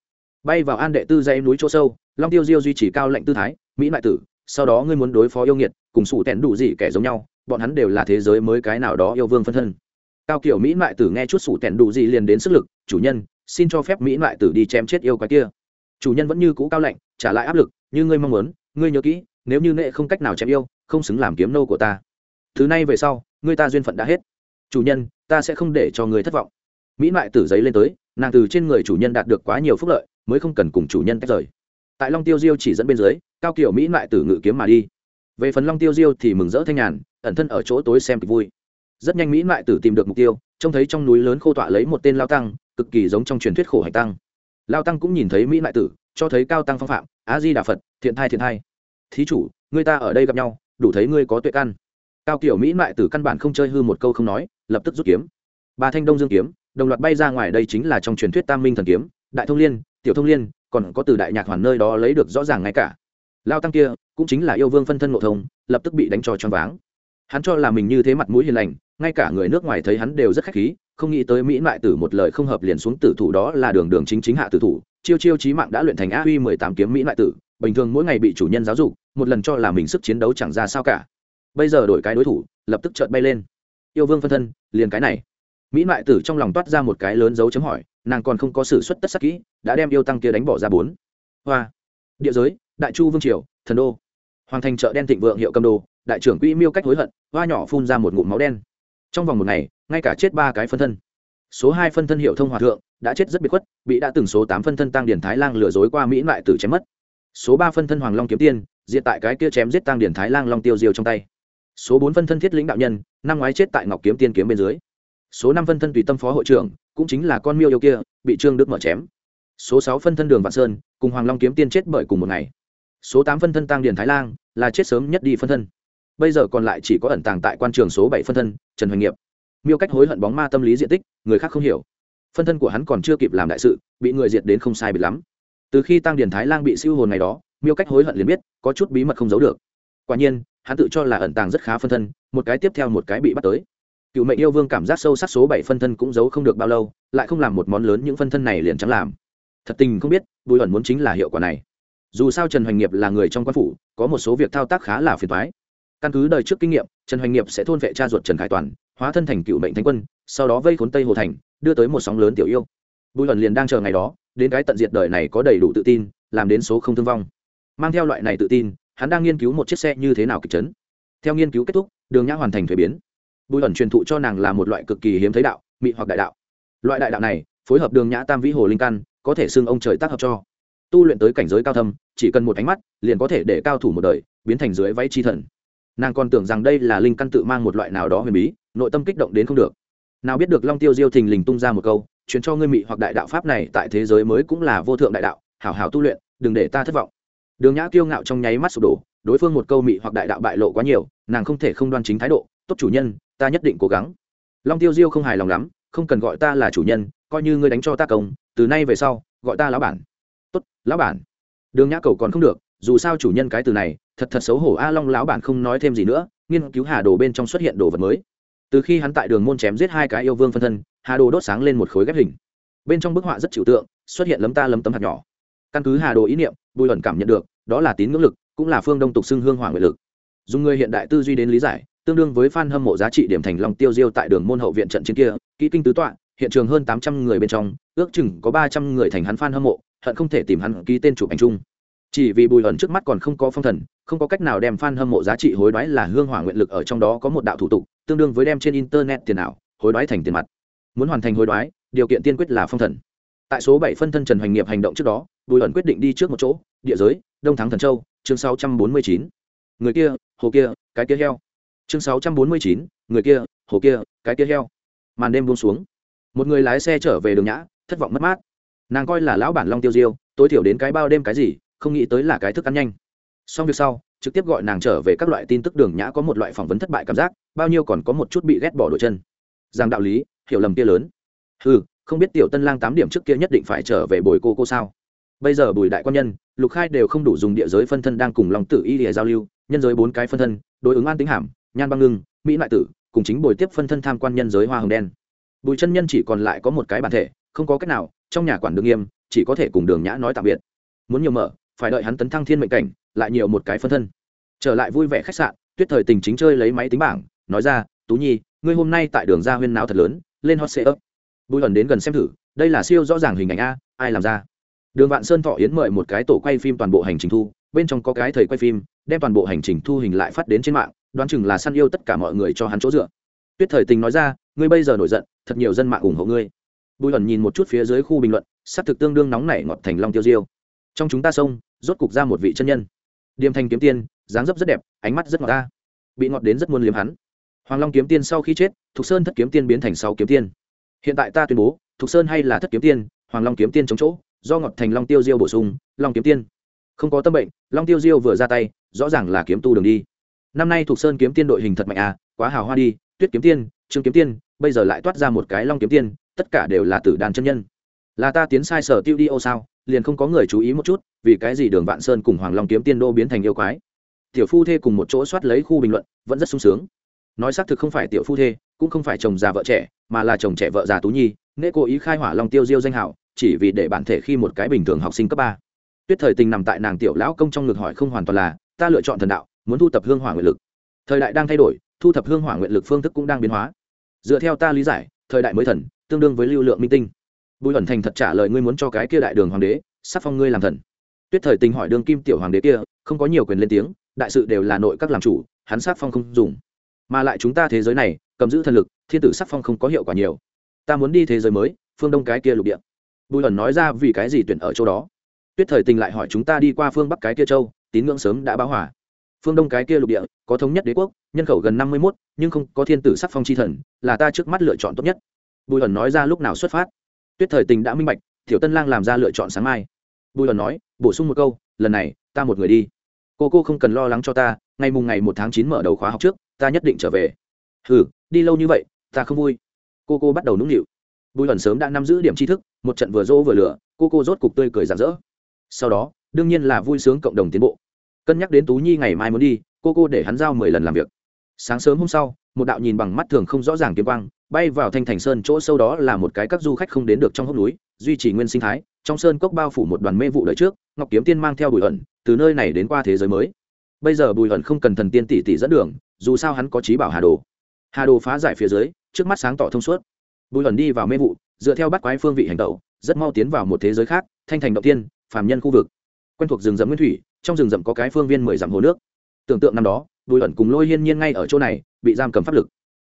Bay vào an đệ tư dãy núi chỗ sâu, long tiêu diêu duy trì cao lệnh tư thái, mỹ lại tử sau đó ngươi muốn đối phó yêu nghiệt, cùng sủ tẻn đủ gì kẻ giống nhau, bọn hắn đều là thế giới mới cái nào đó yêu vương phân thân. Cao kiểu mỹ mại tử nghe chút sủ tẻn đủ gì liền đến sức lực, chủ nhân, xin cho phép mỹ mại tử đi chém chết yêu quái kia. Chủ nhân vẫn như cũ cao lạnh, trả lại áp lực, như ngươi mong muốn, ngươi nhớ kỹ, nếu như nệ không cách nào chém yêu, không xứng làm kiếm nô của ta. Thứ này về sau, ngươi ta duyên phận đã hết. Chủ nhân, ta sẽ không để cho ngươi thất vọng. Mỹ mại tử giấy lên tới, nàng từ trên người chủ nhân đạt được quá nhiều phúc lợi, mới không cần cùng chủ nhân tách rời. Tại long tiêu diêu chỉ dẫn bên dưới cao kiểu mỹ mại tử ngự kiếm mà đi. Về phần long tiêu diêu thì mừng rỡ thanh nhàn, ẩn thân ở chỗ tối xem kịch vui. Rất nhanh mỹ mại tử tìm được mục tiêu, trông thấy trong núi lớn khô tọa lấy một tên lao tăng, cực kỳ giống trong truyền thuyết khổ hạch tăng. Lao tăng cũng nhìn thấy mỹ mại tử, cho thấy cao tăng phong phạm á di đà phật, thiện thai thiện thai. Thí chủ, người ta ở đây gặp nhau, đủ thấy ngươi có tuệ căn. Cao kiểu mỹ mại tử căn bản không chơi hư một câu không nói, lập tức rút kiếm. Ba thanh đông dương kiếm, đồng loạt bay ra ngoài đây chính là trong truyền thuyết tam minh thần kiếm, đại thông liên, tiểu thông liên, còn có từ đại nhạc hoàn nơi đó lấy được rõ ràng ngay cả lao tăng kia cũng chính là yêu vương phân thân ngộ thông, lập tức bị đánh cho choáng váng. Hắn cho là mình như thế mặt mũi hiền lành, ngay cả người nước ngoài thấy hắn đều rất khách khí, không nghĩ tới mỹ mại tử một lời không hợp liền xuống tử thủ đó là đường đường chính chính hạ tử thủ, chiêu chiêu trí mạng đã luyện thành a huy mười tám kiếm mỹ mại tử, bình thường mỗi ngày bị chủ nhân giáo dục, một lần cho là mình sức chiến đấu chẳng ra sao cả. Bây giờ đổi cái đối thủ, lập tức chợt bay lên. Yêu vương phân thân, liền cái này. Mỹ mại tử trong lòng toát ra một cái lớn dấu chấm hỏi, nàng còn không có sự xuất tất sắc kỹ, đã đem yêu tăng kia đánh bỏ ra bốn. Hoa. Địa giới đại chu vương triều, thần đô. Hoàng thành chợ đen thịnh vượng hiệu cầm đồ, đại trưởng quỹ miêu cách hối hận, hoa nhỏ phun ra một ngụm máu đen. Trong vòng một ngày, ngay cả chết ba cái phân thân. Số hai phân thân hiệu thông hòa thượng, đã chết rất biệt khuất, bị đã từng số tám phân thân tăng điển thái lang lừa dối qua mỹ lại tử chém mất. Số ba phân thân hoàng long kiếm tiên diện tại cái kia chém giết tăng điển thái lang long tiêu diêu trong tay. Số bốn phân thân thiết lĩnh đạo nhân, năm ngoái chết tại ngọc kiếm tiên kiếm bên dưới. Số năm phân thân tùy tâm phó hội trưởng, cũng chính là con miêu yêu kia, bị trương đức mở chém. Số sáu phân thân đường vạn sơn, cùng hoàng long kiếm tiên chết bởi cùng một ngày số tám phân thân tăng điền thái lang, là chết sớm nhất đi phân thân. Bây giờ còn lại chỉ có ẩn tàng tại quan trường số bảy phân thân, trần hoành nghiệp. Miêu cách hối hận bóng ma tâm lý diện tích, người khác không hiểu. Phân thân của hắn còn chưa kịp làm đại sự, bị người diệt đến không sai bịt lắm. Từ khi tăng điền thái lang bị siêu hồn ngày đó, miêu cách hối hận liền biết, có chút bí mật không giấu được. Quả nhiên, hắn tự cho là ẩn tàng rất khá phân thân, một cái tiếp theo một cái bị bắt tới. Cựu mệnh yêu vương cảm giác sâu sắc số bảy phân thân cũng giấu không được bao lâu, lại không làm một món lớn những phân thân này liền chẳng làm. Thật tình không biết, bùi ẩn muốn chính là hiệu quả này dù sao trần hoành nghiệp là người trong quan phủ, có một số việc thao tác khá là phiền thoái. Căn cứ đời trước kinh nghiệm, trần hoành nghiệp sẽ thôn vệ cha ruột trần khải toàn, hóa thân thành cựu mệnh thánh quân, sau đó vây khốn tây hồ thành, đưa tới một sóng lớn tiểu yêu. Bùi luận liền đang chờ ngày đó, đến cái tận diệt đời này có đầy đủ tự tin, làm đến số không thương vong. Mang theo loại này tự tin, hắn đang nghiên cứu một chiếc xe như thế nào kịch chấn. Theo nghiên cứu kết thúc, đường nhã hoàn thành thuế biến. Bùi luận truyền thụ cho nàng là một loại cực kỳ hiếm thấy đạo, mị hoặc đại đạo. Loại đại đạo này, phối hợp đường nhã tam vĩ hồ linh căn, có thể xưng ông trời tác hợp cho tu luyện tới cảnh giới cao thâm, chỉ cần một ánh mắt, liền có thể để cao thủ một đời, biến thành dưới váy chi thần. Nàng còn tưởng rằng đây là linh căn tự mang một loại nào đó huyền bí, nội tâm kích động đến không được. Nào biết được long tiêu diêu thình lình tung ra một câu, truyền cho ngươi mị hoặc đại đạo pháp này tại thế giới mới cũng là vô thượng đại đạo, hảo hảo tu luyện, đừng để ta thất vọng. Đường nhã kiêu ngạo trong nháy mắt sụp đổ, đối phương một câu mị hoặc đại đạo bại lộ quá nhiều, nàng không thể không đoan chính thái độ, tốt chủ nhân, ta nhất định cố gắng. Long tiêu diêu không hài lòng lắm, không cần gọi ta là chủ nhân, coi như ngươi đánh cho ta công, từ nay về sau, gọi ta lão bản tốt, lão bản. Đường nhã cầu còn không được, dù sao chủ nhân cái từ này, thật thật xấu hổ a long lão bản không nói thêm gì nữa, nghiên cứu hà đồ bên trong xuất hiện đồ vật mới. Từ khi hắn tại đường môn chém giết hai cái yêu vương phân thân, hà đồ đốt sáng lên một khối ghép hình. Bên trong bức họa rất trừu tượng, xuất hiện lấm ta lấm tấm hạt nhỏ. Căn cứ hà đồ ý niệm, bùi luận cảm nhận được, đó là tín ngưỡng lực, cũng là phương đông tục xưng hương hỏa nguyện lực. Dùng người hiện đại tư duy đến lý giải, tương đương với phan hâm mộ giá trị điểm thành lòng tiêu diêu tại đường môn hậu viện trận chiến kia, kỹ kinh tứ tọa, hiện trường hơn tám trăm người bên trong, ước chừng có ba trăm người thành hắn phan hâm mộ hận không thể tìm hắn ký tên chụp ảnh chung. Chỉ vì bùi ẩn trước mắt còn không có phong thần, không có cách nào đem f a n hâm mộ giá trị hối đoái là hương hỏa nguyện lực ở trong đó có một đạo thủ tục, tương đương với đem trên internet tiền ảo, hối đoái thành tiền mặt. Muốn hoàn thành hối đoái, điều kiện tiên quyết là phong thần. Tại số bảy phân thân trần hoành nghiệp hành động trước đó, bùi ẩn quyết định đi trước một chỗ, địa giới, đông thắng thần châu, chương sáu trăm bốn mươi chín. Người kia, hồ kia, cái kia heo. Chương sáu trăm bốn mươi chín, người kia, hồ kia, cái kia heo. Màn đêm buông xuống. Một người lái xe trở về đường nhã, thất vọng mất mát nàng coi là lão bản long tiêu diêu, tối thiểu đến cái bao đêm cái gì, không nghĩ tới là cái thức ăn nhanh. Xong việc sau, trực tiếp gọi nàng trở về các loại tin tức đường nhã có một loại phỏng vấn thất bại cảm giác, bao nhiêu còn có một chút bị ghét bỏ đội chân. Rằng đạo lý, hiểu lầm kia lớn. Ừ không biết tiểu tân lang tám điểm trước kia nhất định phải trở về bồi cô cô sao? Bây giờ bùi đại quan nhân, lục khai đều không đủ dùng địa giới phân thân đang cùng lòng tử y để giao lưu, nhân giới bốn cái phân thân, đối ứng an tính hàm, nhan băng ngưng, mỹ lại tử, cùng chính bồi tiếp phân thân tham quan nhân giới hoa hồng đen. Bùi chân nhân chỉ còn lại có một cái bản thể, không có cách nào trong nhà quản đường nghiêm, chỉ có thể cùng đường nhã nói tạm biệt. Muốn nhiều mở, phải đợi hắn tấn thăng thiên mệnh cảnh, lại nhiều một cái phân thân. Trở lại vui vẻ khách sạn, tuyết thời tình chính chơi lấy máy tính bảng, nói ra, tú nhi, ngươi hôm nay tại đường ra huyên náo thật lớn, lên hot sê ấp. Bùi ẩn đến gần xem thử, đây là siêu rõ ràng hình ảnh a, ai làm ra? Đường vạn sơn thọ yến mời một cái tổ quay phim toàn bộ hành trình thu, bên trong có cái thầy quay phim, đem toàn bộ hành trình thu hình lại phát đến trên mạng, đoán chừng là săn yêu tất cả mọi người cho hắn chỗ dựa. Tuyết thời tình nói ra, ngươi bây giờ nổi giận, thật nhiều dân mạng ủng hộ ngươi bùi ẩn nhìn một chút phía dưới khu bình luận s c thực tương đương nóng nảy ngọt thành long tiêu diêu. Trong chúng ta sông, rốt cục ra một vị chân nhân. Điềm thanh kiếm tiên, dáng dấp rất đẹp, ánh mắt rất ngọt ta. Bị ngọt đến rất muôn liếm hắn. Hoàng long kiếm tiên sau khi chết, thục sơn thất kiếm tiên biến thành sáu kiếm tiên. Hiện tại ta tuyên bố, thục sơn hay là thất kiếm tiên, hoàng long kiếm tiên chống chỗ, do ngọt thành long tiêu diêu bổ sung, long kiếm tiên. Không có tâm bệnh, long tiêu diêu vừa ra tay, rõ ràng là kiếm tu đường đi. Năm nay thục sơn kiếm tiên đội hình thật mạnh à quá hào hoa đi, tuyết kiếm tiên, trương kiếm tiên bây giờ lại toát ra một cái long kiếm tiên, tất cả đều là tử đàn chân nhân. Là ta tiến sai sở tiêu đi ô sao, liền không có người chú ý một chút, vì cái gì đường vạn sơn cùng hoàng long kiếm tiên đô biến thành yêu quái. Tiểu phu thê cùng một chỗ soát lấy khu bình luận, vẫn rất sung sướng. Nói xác thực không phải tiểu phu thê, cũng không phải chồng già vợ trẻ, mà là chồng trẻ vợ già tú nhi nễ cố ý khai hỏa long tiêu diêu danh hảo, chỉ vì để bản thể khi một cái bình thường học sinh cấp ba. Tuyết thời tình nằm tại nàng tiểu lão công trong ngực hỏi không hoàn toàn là, ta lựa chọn thần đạo, muốn thu tập hương hỏa nguyện lực. Thời đại đang thay đổi, thu thập hương hỏa nguyện lực phương thức cũng đang biến hóa dựa theo ta lý giải, thời đại mới thần, tương đương với lưu lượng minh tinh. Bùi ẩn thành thật trả lời ngươi muốn cho cái kia đại đường hoàng đế, sắp phong ngươi làm thần. Tuyết thời tình hỏi đường kim tiểu hoàng đế kia, không có nhiều quyền lên tiếng, đại sự đều là nội các làm chủ, hắn sắc phong không dùng. Mà lại chúng ta thế giới này, cầm giữ thần lực, thiên tử sắc phong không có hiệu quả nhiều. Ta muốn đi thế giới mới, phương đông cái kia lục địa. Bùi ẩn nói ra vì cái gì tuyển ở chỗ đó. Tuyết thời tình lại hỏi chúng ta đi qua phương bắc cái kia châu, tín ngưỡng sớm đã báo hỏa phương đông cái kia lục địa, có thống nhất đế quốc, nhân khẩu gần năm mươi mốt, nhưng không có thiên tử sắc phong c h i thần, là ta trước mắt lựa chọn tốt nhất. Bùi ẩn nói ra lúc nào xuất phát. Tuyết thời tình đã minh bạch thiểu tân lang làm ra lựa chọn sáng mai. Bùi ẩn nói, bổ sung một câu, lần này, ta một người đi. Cô cô không cần lo lắng cho ta, ngày mùng ngày một tháng chín mở đầu khóa học trước, ta nhất định trở về. Ừ đi lâu như vậy, ta không vui. Cô cô bắt đầu nũng nịu. Bùi ẩn sớm đã nắm giữ điểm tri thức, một trận vừa dỗ vừa lửa, cô cô rốt cục tươi cười rạng rỡ. Sau đó, đương nhiên là vui sướng cộng đồng tiến bộ cân nhắc đến tú nhi ngày mai muốn đi, cô cô để hắn giao mười lần làm việc. Sáng sớm hôm sau, một đạo nhìn bằng mắt thường không rõ ràng kiếm quang, bay vào thanh thành sơn chỗ sâu đó là một cái các du khách không đến được trong hốc núi, duy trì nguyên sinh thái, trong sơn cốc bao phủ một đoàn mê vụ đời trước, ngọc kiếm tiên mang theo bùi ẩn từ nơi này đến qua thế giới mới. Bây giờ bùi ẩn không cần thần tiên tỷ tỷ dẫn đường, dù sao hắn có trí bảo hà đồ. Hà đồ phá giải phía dưới, trước mắt sáng tỏ thông suốt. Bùi ẩn đi vào mê vụ, dựa theo bắt quái phương vị hành tẩu rất mau tiến vào một thế giới khác, thanh thành động tiên, phàm nhân khu vực. Quen thuộc rừng rậm nguyên thủy trong rừng rậm có cái phương viên mười dặm hồ nước. Tưởng tượng năm đó, bùi ẩn cùng lôi hiên nhiên ngay ở chỗ này, bị giam cầm pháp lực.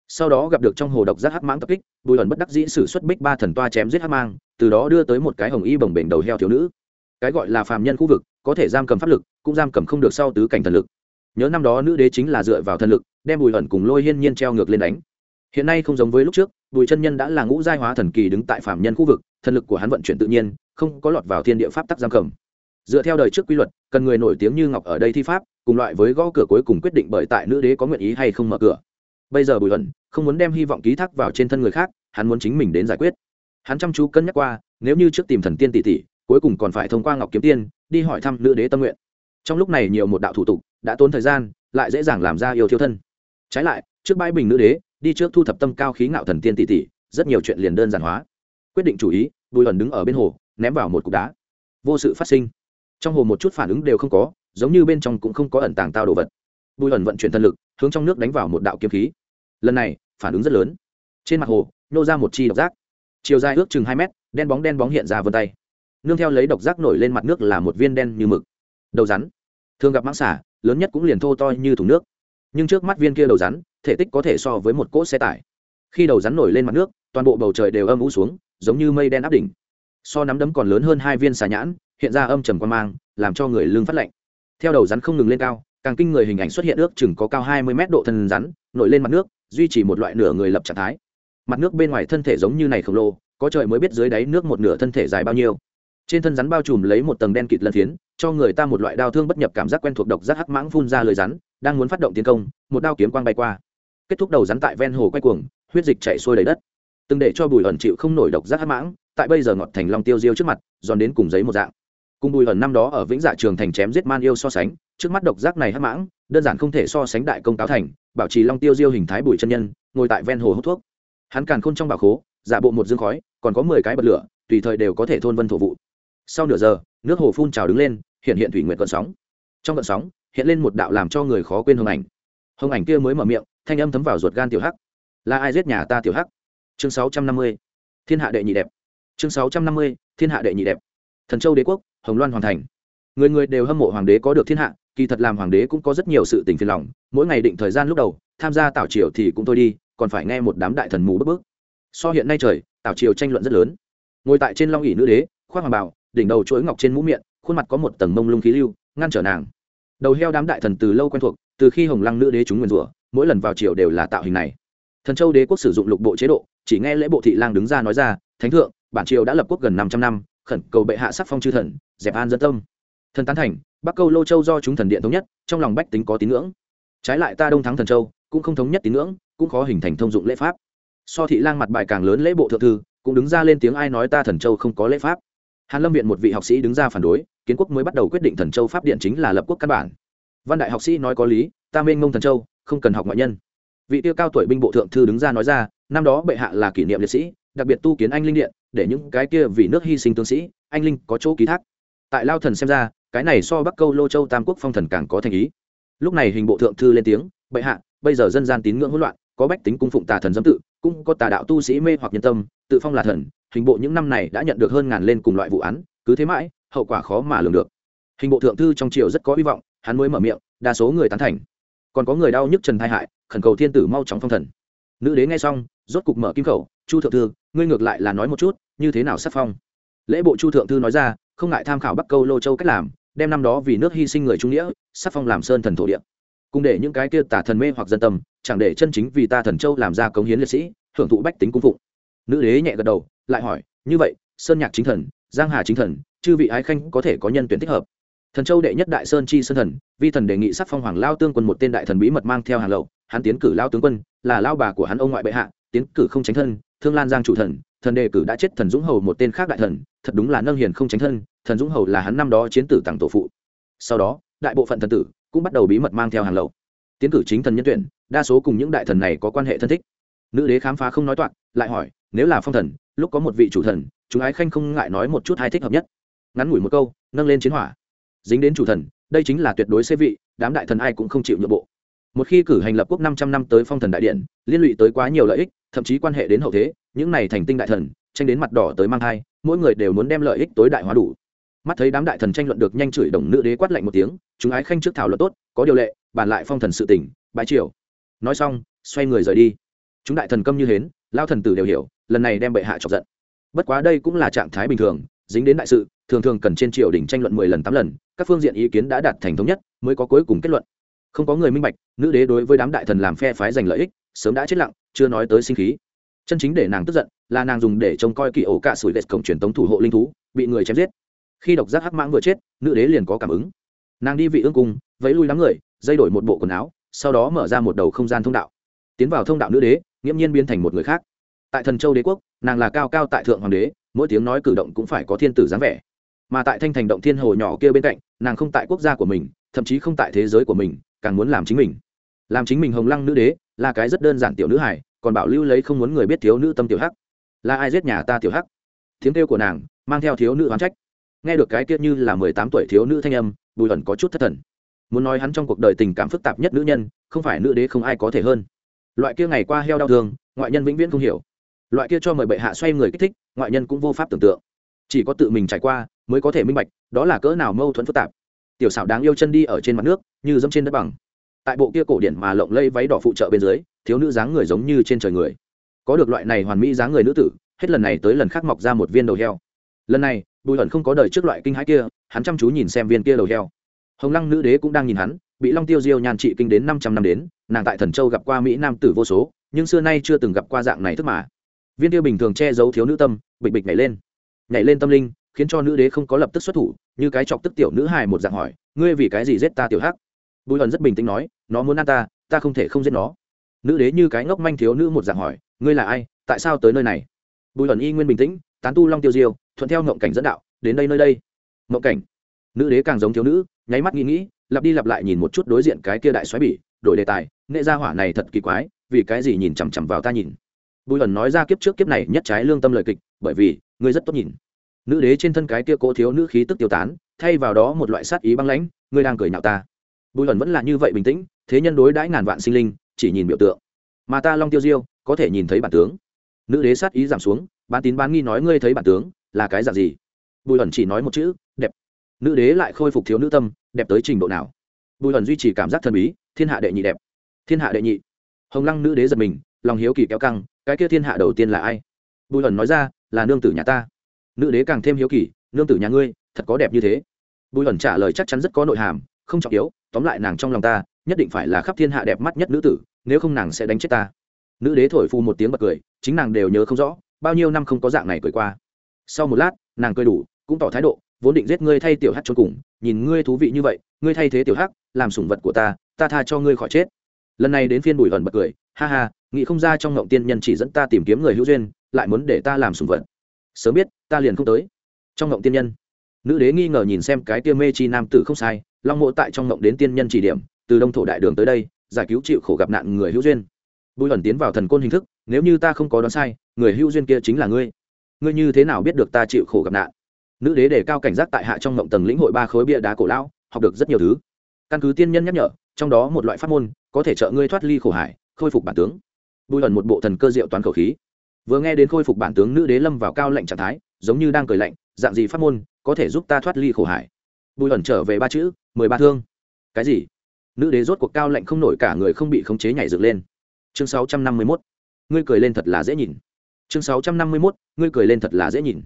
Sau đó gặp được trong hồ độc giác hắc mãng tập kích, bùi ẩn bất đắc dĩ sử xuất bích ba thần toa chém giết hắc mang, từ đó đưa tới một cái hồng y bồng bềnh đầu heo thiếu nữ. Cái gọi là phàm nhân khu vực, có thể giam cầm pháp lực, cũng giam cầm không được sau tứ cảnh thần lực. Nhớ năm đó nữ đế chính là dựa vào thần lực, đem bùi ẩn cùng lôi hiên nhiên treo ngược lên đánh. Hiện nay không giống với lúc trước, bùi chân nhân đã là ngũ giai hóa thần kỳ đứng tại phàm nhân khu vực, thần lực của hắn vận chuyển tự nhiên, không có lọt vào thiên địa pháp tắc giam cầm dựa theo đời trước quy luật, cần người nổi tiếng như ngọc ở đây thi pháp, cùng loại với gõ cửa cuối cùng quyết định bởi tại nữ đế có nguyện ý hay không mở cửa. Bây giờ bùi ẩn không muốn đem hy vọng ký thác vào trên thân người khác, hắn muốn chính mình đến giải quyết. Hắn chăm chú cân nhắc qua, nếu như trước tìm thần tiên tỷ tỷ, cuối cùng còn phải thông qua ngọc kiếm tiên, đi hỏi thăm nữ đế tâm nguyện. Trong lúc này nhiều một đạo thủ tục đã tốn thời gian, lại dễ dàng làm ra yêu thiêu thân. Trái lại, trước bãi bình nữ đế, đi trước thu thập tâm cao khí ngạo thần tiên tỷ tỷ, rất nhiều chuyện liền đơn giản hóa. Quyết định chủ ý, bùi ẩn đứng ở bên hồ, ném vào một cục đá. Vô sự phát sinh trong hồ một chút phản ứng đều không có, giống như bên trong cũng không có ẩn tàng tao đồ vật. Bùi ẩn vận chuyển thân lực, hướng trong nước đánh vào một đạo kiếm khí. Lần này, phản ứng rất lớn. Trên mặt hồ, nô ra một chi độc giác. Chiều dài ước chừng hai mét, đen bóng đen bóng hiện ra vân tay. Nương theo lấy độc giác nổi lên mặt nước là một viên đen như mực. Đầu rắn. Thường gặp mãng xả lớn nhất cũng liền thô to như thùng nước. Nhưng trước mắt viên kia đầu rắn, thể tích có thể so với một cỗ xe tải. Khi đầu rắn nổi lên mặt nước, toàn bộ bầu trời đều âm ú xuống, giống như mây đen áp đỉnh. So nắm đấm còn lớn hơn hai viên xà nhãn hiện ra âm trầm quan mang, làm cho người lương phát lạnh. Theo đầu rắn không ngừng lên cao, càng kinh người hình ảnh xuất hiện ước chừng có cao hai mươi mét độ thân rắn, nổi lên mặt nước, duy trì một loại nửa người lập trạng thái. Mặt nước bên ngoài thân thể giống như này khổng lồ, có trời mới biết dưới đáy nước một nửa thân thể dài bao nhiêu. Trên thân rắn bao trùm lấy một tầng đen kịt lân phiến, cho người ta một loại đau thương bất nhập cảm giác quen thuộc độc giác hắc mãng phun ra lời rắn, đang muốn phát động tiến công, một đao kiếm quang bay qua. Kết thúc đầu rắn tại ven hồ quay cuồng, huyết dịch chảy xuôi đầy đất. Từng để cho bùi ẩn chịu không nổi độc giác hắc mãng, tại bây giờ ngọt thành long tiêu diêu trước mặt, giòn đến cùng giấy một dạng cùng bùi hẩn năm đó ở vĩnh dạ trường thành chém giết man yêu so sánh, trước mắt độc giác này hắc mãng, đơn giản không thể so sánh đại công cáo thành, bảo trì long tiêu diêu hình thái bùi chân nhân, ngồi tại ven hồ hút thuốc. Hắn càn khôn trong bảo khố, giả bộ một dương khói, còn có mười cái bật lửa, tùy thời đều có thể thôn vân thổ vụ. Sau nửa giờ, nước hồ phun trào đứng lên, hiện hiện thủy nguyện cận sóng. Trong cận sóng, hiện lên một đạo làm cho người khó quên hồng ảnh. Hồng ảnh kia mới mở miệng, thanh âm thấm vào ruột gan tiểu hắc. Là ai giết nhà ta tiểu hắc? Chương sáu trăm năm mươi, thiên hạ đệ nhị đẹp. Chương sáu trăm năm mươi, thiên hạ đệ nhị đẹp thần châu đế quốc, hồng loan hoàn thành. Người người đều hâm mộ hoàng đế có được thiên hạ, kỳ thật làm hoàng đế cũng có rất nhiều sự tình phiền lòng, mỗi ngày định thời gian lúc đầu, tham gia tảo triều thì cũng thôi đi, còn phải nghe một đám đại thần mù bức bức. So hiện nay trời, tảo triều tranh luận rất lớn. Ngồi tại trên long ỉ nữ đế, khoác hoàng bảo đỉnh đầu chuỗi ngọc trên mũ miệng, khuôn mặt có một tầng mông lung khí lưu, ngăn trở nàng. Đầu heo đám đại thần từ lâu quen thuộc, từ khi hồng lăng nữ đế chúng nguyền rủa, mỗi lần vào triều đều là tạo hình này. Thần châu đế quốc sử dụng lục bộ chế độ, chỉ nghe lễ bộ thị lang đứng ra nói ra, thánh thượng, bản triều đã lập quốc gần năm trăm năm khẩn cầu bệ hạ sắc phong chư thần, dẹp an dân tâm. Thần tán thành, bắc câu lô châu do chúng thần điện thống nhất, trong lòng bách tính có tín ngưỡng. Trái lại ta đông thắng thần châu, cũng không thống nhất tín ngưỡng, cũng khó hình thành thông dụng lễ pháp. So thị lang mặt bài càng lớn lễ bộ thượng thư, cũng đứng ra lên tiếng ai nói ta thần châu không có lễ pháp. Hàn lâm viện một vị học sĩ đứng ra phản đối, kiến quốc mới bắt đầu quyết định thần châu pháp điện chính là lập quốc căn bản. Văn đại học sĩ nói có lý, ta mênh ngông thần châu, không cần học ngoại nhân. Vị tiêu cao tuổi binh bộ thượng thư đứng ra nói ra, năm đó bệ hạ là kỷ niệm liệt sĩ, đặc biệt tu kiến anh linh điện để những cái kia vì nước hy sinh tướng sĩ, anh linh có chỗ ký thác. Tại lao thần xem ra, cái này so bắc câu lô châu tam quốc phong thần càng có thành ý. Lúc này hình bộ thượng thư lên tiếng, bệ hạ, bây giờ dân gian tín ngưỡng hỗn loạn, có bách tính cung phụng tà thần dâm tự, cũng có tà đạo tu sĩ mê hoặc nhân tâm, tự phong là thần, hình bộ những năm này đã nhận được hơn ngàn lên cùng loại vụ án, cứ thế mãi, hậu quả khó mà lường được. Hình bộ thượng thư trong triều rất có hy vọng, hắn mới mở miệng, đa số người tán thành. Còn có người đau nhức trần thai hại, khẩn cầu thiên tử mau chóng phong thần. Nữ đế nghe xong, rốt cục mở kim khẩu, chu thượng thư ngươi ngược lại là nói một chút, như thế nào sắc phong? Lễ bộ chu thượng thư nói ra, không ngại tham khảo bắc câu lô châu cách làm, đem năm đó vì nước hy sinh người trung nghĩa, sắc phong làm sơn thần thổ địa. Cùng để những cái kia tả thần mê hoặc dân tâm, chẳng để chân chính vì ta thần châu làm ra cống hiến liệt sĩ, hưởng thụ bách tính cung phụng. Nữ đế nhẹ gật đầu, lại hỏi, như vậy, sơn nhạc chính thần, giang hà chính thần, chư vị ái khanh có thể có nhân tuyển thích hợp? Thần châu đệ nhất đại sơn chi sơn thần, vi thần đề nghị sắc phong hoàng lao tương quân một tên đại thần bí mật mang theo hàng lậu, hắn tiến cử lao tướng quân, là lao bà của hắn ông ngoại bệ hạ tiến cử không tránh thân, thương lan giang chủ thần thần đề cử đã chết thần dũng hầu một tên khác đại thần, thật đúng là nâng hiền không tránh thân, thần dũng hầu là hắn năm đó chiến tử tặng tổ phụ. Sau đó, đại bộ phận thần tử cũng bắt đầu bí mật mang theo hàng lậu. Tiến cử chính thần nhân tuyển, đa số cùng những đại thần này có quan hệ thân thích. Nữ đế khám phá không nói toạc, lại hỏi, nếu là phong thần, lúc có một vị chủ thần, chúng ái khanh không ngại nói một chút hai thích hợp nhất? Ngắn ngủi một câu, nâng lên chiến hỏa. Dính đến chủ thần, đây chính là tuyệt đối xế vị, đám đại thần ai cũng không chịu nhượng bộ. Một khi cử hành lập quốc năm trăm năm tới phong thần đại điện, liên lụy tới quá nhiều lợi ích thậm chí quan hệ đến hậu thế, những này thành tinh đại thần, tranh đến mặt đỏ tới mang thai, mỗi người đều muốn đem lợi ích tối đại hóa đủ. Mắt thấy đám đại thần tranh luận được nhanh chửi đồng nữ đế quát lạnh một tiếng, chúng ái khanh trước thảo luận tốt, có điều lệ bàn lại phong thần sự tỉnh bãi triều. Nói xong, xoay người rời đi. Chúng đại thần câm như hến, lao thần tử đều hiểu, lần này đem bệ hạ chọc giận. Bất quá đây cũng là trạng thái bình thường, dính đến đại sự, thường thường cần trên triều đình tranh luận mười lần tám lần, các phương diện ý kiến đã đạt thành thống nhất, mới có cuối cùng kết luận. Không có người minh bạch, nữ đế đối với đám đại thần làm phe phái giành lợi ích, sớm đã chết lặng chưa nói tới sinh khí. Chân chính để nàng tức giận là nàng dùng để trông coi kỳ ổ cạ sủi lệch cổng truyền tống thủ hộ linh thú, bị người chém giết. Khi độc giác hắc mãng vừa chết, nữ đế liền có cảm ứng. Nàng đi vị ương cung, vẫy lui đám người, dây đổi một bộ quần áo, sau đó mở ra một đầu không gian thông đạo. Tiến vào thông đạo nữ đế, nghiễm nhiên biến thành một người khác. Tại thần châu đế quốc, nàng là cao cao tại thượng hoàng đế, mỗi tiếng nói cử động cũng phải có thiên tử dáng vẻ. Mà tại thanh thành động thiên hồ nhỏ kia bên cạnh, nàng không tại quốc gia của mình, thậm chí không tại thế giới của mình, càng muốn làm chính mình. Làm chính mình hồng lăng nữ đế là cái rất đơn giản tiểu nữ hải còn bảo lưu lấy không muốn người biết thiếu nữ tâm tiểu hắc. Là ai giết nhà ta tiểu hắc? Tiếng kêu của nàng mang theo thiếu nữ oán trách. Nghe được cái kia như là mười tám tuổi thiếu nữ thanh âm, bùi ẩn có chút thất thần. Muốn nói hắn trong cuộc đời tình cảm phức tạp nhất nữ nhân, không phải nữ đế không ai có thể hơn. Loại kia ngày qua heo đau thương, ngoại nhân vĩnh viễn không hiểu. Loại kia cho mời bệ hạ xoay người kích thích, ngoại nhân cũng vô pháp tưởng tượng. Chỉ có tự mình trải qua, mới có thể minh bạch, đó là cỡ nào mâu thuẫn phức tạp. Tiểu xảo đáng yêu chân đi ở trên mặt nước, như dẫm trên đất bằng tại bộ kia cổ điển mà lộng lây váy đỏ phụ trợ bên dưới, thiếu nữ dáng người giống như trên trời người. Có được loại này hoàn mỹ dáng người nữ tử, hết lần này tới lần khác mọc ra một viên đầu heo. Lần này, bùi ẩn không có đời trước loại kinh hãi kia, hắn chăm chú nhìn xem viên kia đầu heo. Hồng lăng nữ đế cũng đang nhìn hắn, bị long tiêu diêu nhàn trị kinh đến năm trăm năm đến, nàng tại thần châu gặp qua mỹ nam tử vô số, nhưng xưa nay chưa từng gặp qua dạng này thức mà. Viên tiêu bình thường che giấu thiếu nữ tâm, bịch bịch nhảy lên. Nhảy lên tâm linh, khiến cho nữ đế không có lập tức xuất thủ, như cái chọc tức tiểu nữ hài một dạng hỏi, ngươi vì cái gì giết ta tiểu hắc? Bùi ẩn rất bình tĩnh nói, nó muốn ăn ta ta không thể không giết nó. Nữ đế như cái ngốc manh thiếu nữ một dạng hỏi, ngươi là ai? Tại sao tới nơi này? Bùi ẩn y nguyên bình tĩnh, tán tu long tiêu diêu, thuận theo ngộng cảnh dẫn đạo, đến đây nơi đây. Ngộng cảnh. Nữ đế càng giống thiếu nữ, nháy mắt nghĩ nghĩ, lặp đi lặp lại nhìn một chút đối diện cái kia đại xoáy bỉ, đổi đề tài nghệ gia hỏa này thật kỳ quái, vì cái gì nhìn chằm chằm vào ta nhìn? Bùi ẩn nói ra kiếp trước kiếp này nhất trái lương tâm lời kịch, bởi vì, ngươi rất tốt nhìn. Nữ đế trên thân cái kia cố thiếu nữ khí tức tiêu tán, thay vào đó một loại sát ý băng lãnh, ngươi đang cười nhạo ta bùi ẩn vẫn là như vậy bình tĩnh, thế nhân đối đãi ngàn vạn sinh linh, chỉ nhìn biểu tượng. Mà ta long tiêu diêu, có thể nhìn thấy bản tướng. Nữ đế sát ý giảm xuống, bán tín bán nghi nói ngươi thấy bản tướng, là cái dạng gì? Bùi ẩn chỉ nói một chữ, đẹp. Nữ đế lại khôi phục thiếu nữ tâm, đẹp tới trình độ nào? Bùi ẩn duy trì cảm giác thần bí, thiên hạ đệ nhị đẹp. Thiên hạ đệ nhị. Hồng lăng nữ đế giật mình, lòng hiếu kỳ kéo căng, cái kia thiên hạ đầu tiên là ai? Bùi ẩn nói ra, là nương tử nhà ta. Nữ đế càng thêm hiếu kỳ, nương tử nhà ngươi, thật có đẹp như thế. Bùi ẩn trả lời chắc chắn rất có nội hàm, không trọng yếu tóm lại nàng trong lòng ta, nhất định phải là khắp thiên hạ đẹp mắt nhất nữ tử, nếu không nàng sẽ đánh chết ta. Nữ đế thổi phu một tiếng bật cười, chính nàng đều nhớ không rõ, bao nhiêu năm không có dạng này cười qua. Sau một lát, nàng cười đủ, cũng tỏ thái độ, vốn định giết ngươi thay tiểu hắc cho cùng, nhìn ngươi thú vị như vậy, ngươi thay thế tiểu hắc, làm sủng vật của ta ta tha cho ngươi khỏi chết. Lần này đến phiên bùi ẩn bật cười, ha ha, nghĩ không ra trong ngộng tiên nhân chỉ dẫn ta tìm kiếm người hữu duyên, lại muốn để ta làm sủng vật. Sớm biết, ta liền không tới. Trong ngộng tiên nhân, nữ đế nghi ngờ nhìn xem cái tia mê chi nam tử không sai long mộ tại trong mộng đến tiên nhân chỉ điểm, từ đông thổ đại đường tới đây, giải cứu chịu khổ gặp nạn người hữu duyên. Bùi ẩn tiến vào thần côn hình thức, nếu như ta không có đoán sai, người hữu duyên kia chính là ngươi. Ngươi như thế nào biết được ta chịu khổ gặp nạn? Nữ đế đề cao cảnh giác tại hạ trong mộng tầng lĩnh hội ba khối bia đá cổ lão, học được rất nhiều thứ. Căn cứ tiên nhân nhắc nhở, trong đó một loại pháp môn, có thể trợ ngươi thoát ly khổ hải, khôi phục bản tướng. Bùi ẩn một bộ thần cơ diệu toán khẩu khí. Vừa nghe đến khôi phục bản tướng, nữ đế lâm vào cao lệnh trạng thái, giống như đang cười lạnh, dạng gì pháp môn có thể giúp ta thoát ly khổ hải? Bùi ẩn trở về ba chữ mười ba thương. Cái gì? Nữ đế rốt cuộc cao lệnh không nổi cả người không bị khống chế nhảy dựng lên. Chương sáu trăm năm mươi mốt. Ngươi cười lên thật là dễ nhìn. Chương sáu trăm năm mươi mốt, ngươi cười lên thật là dễ nhìn.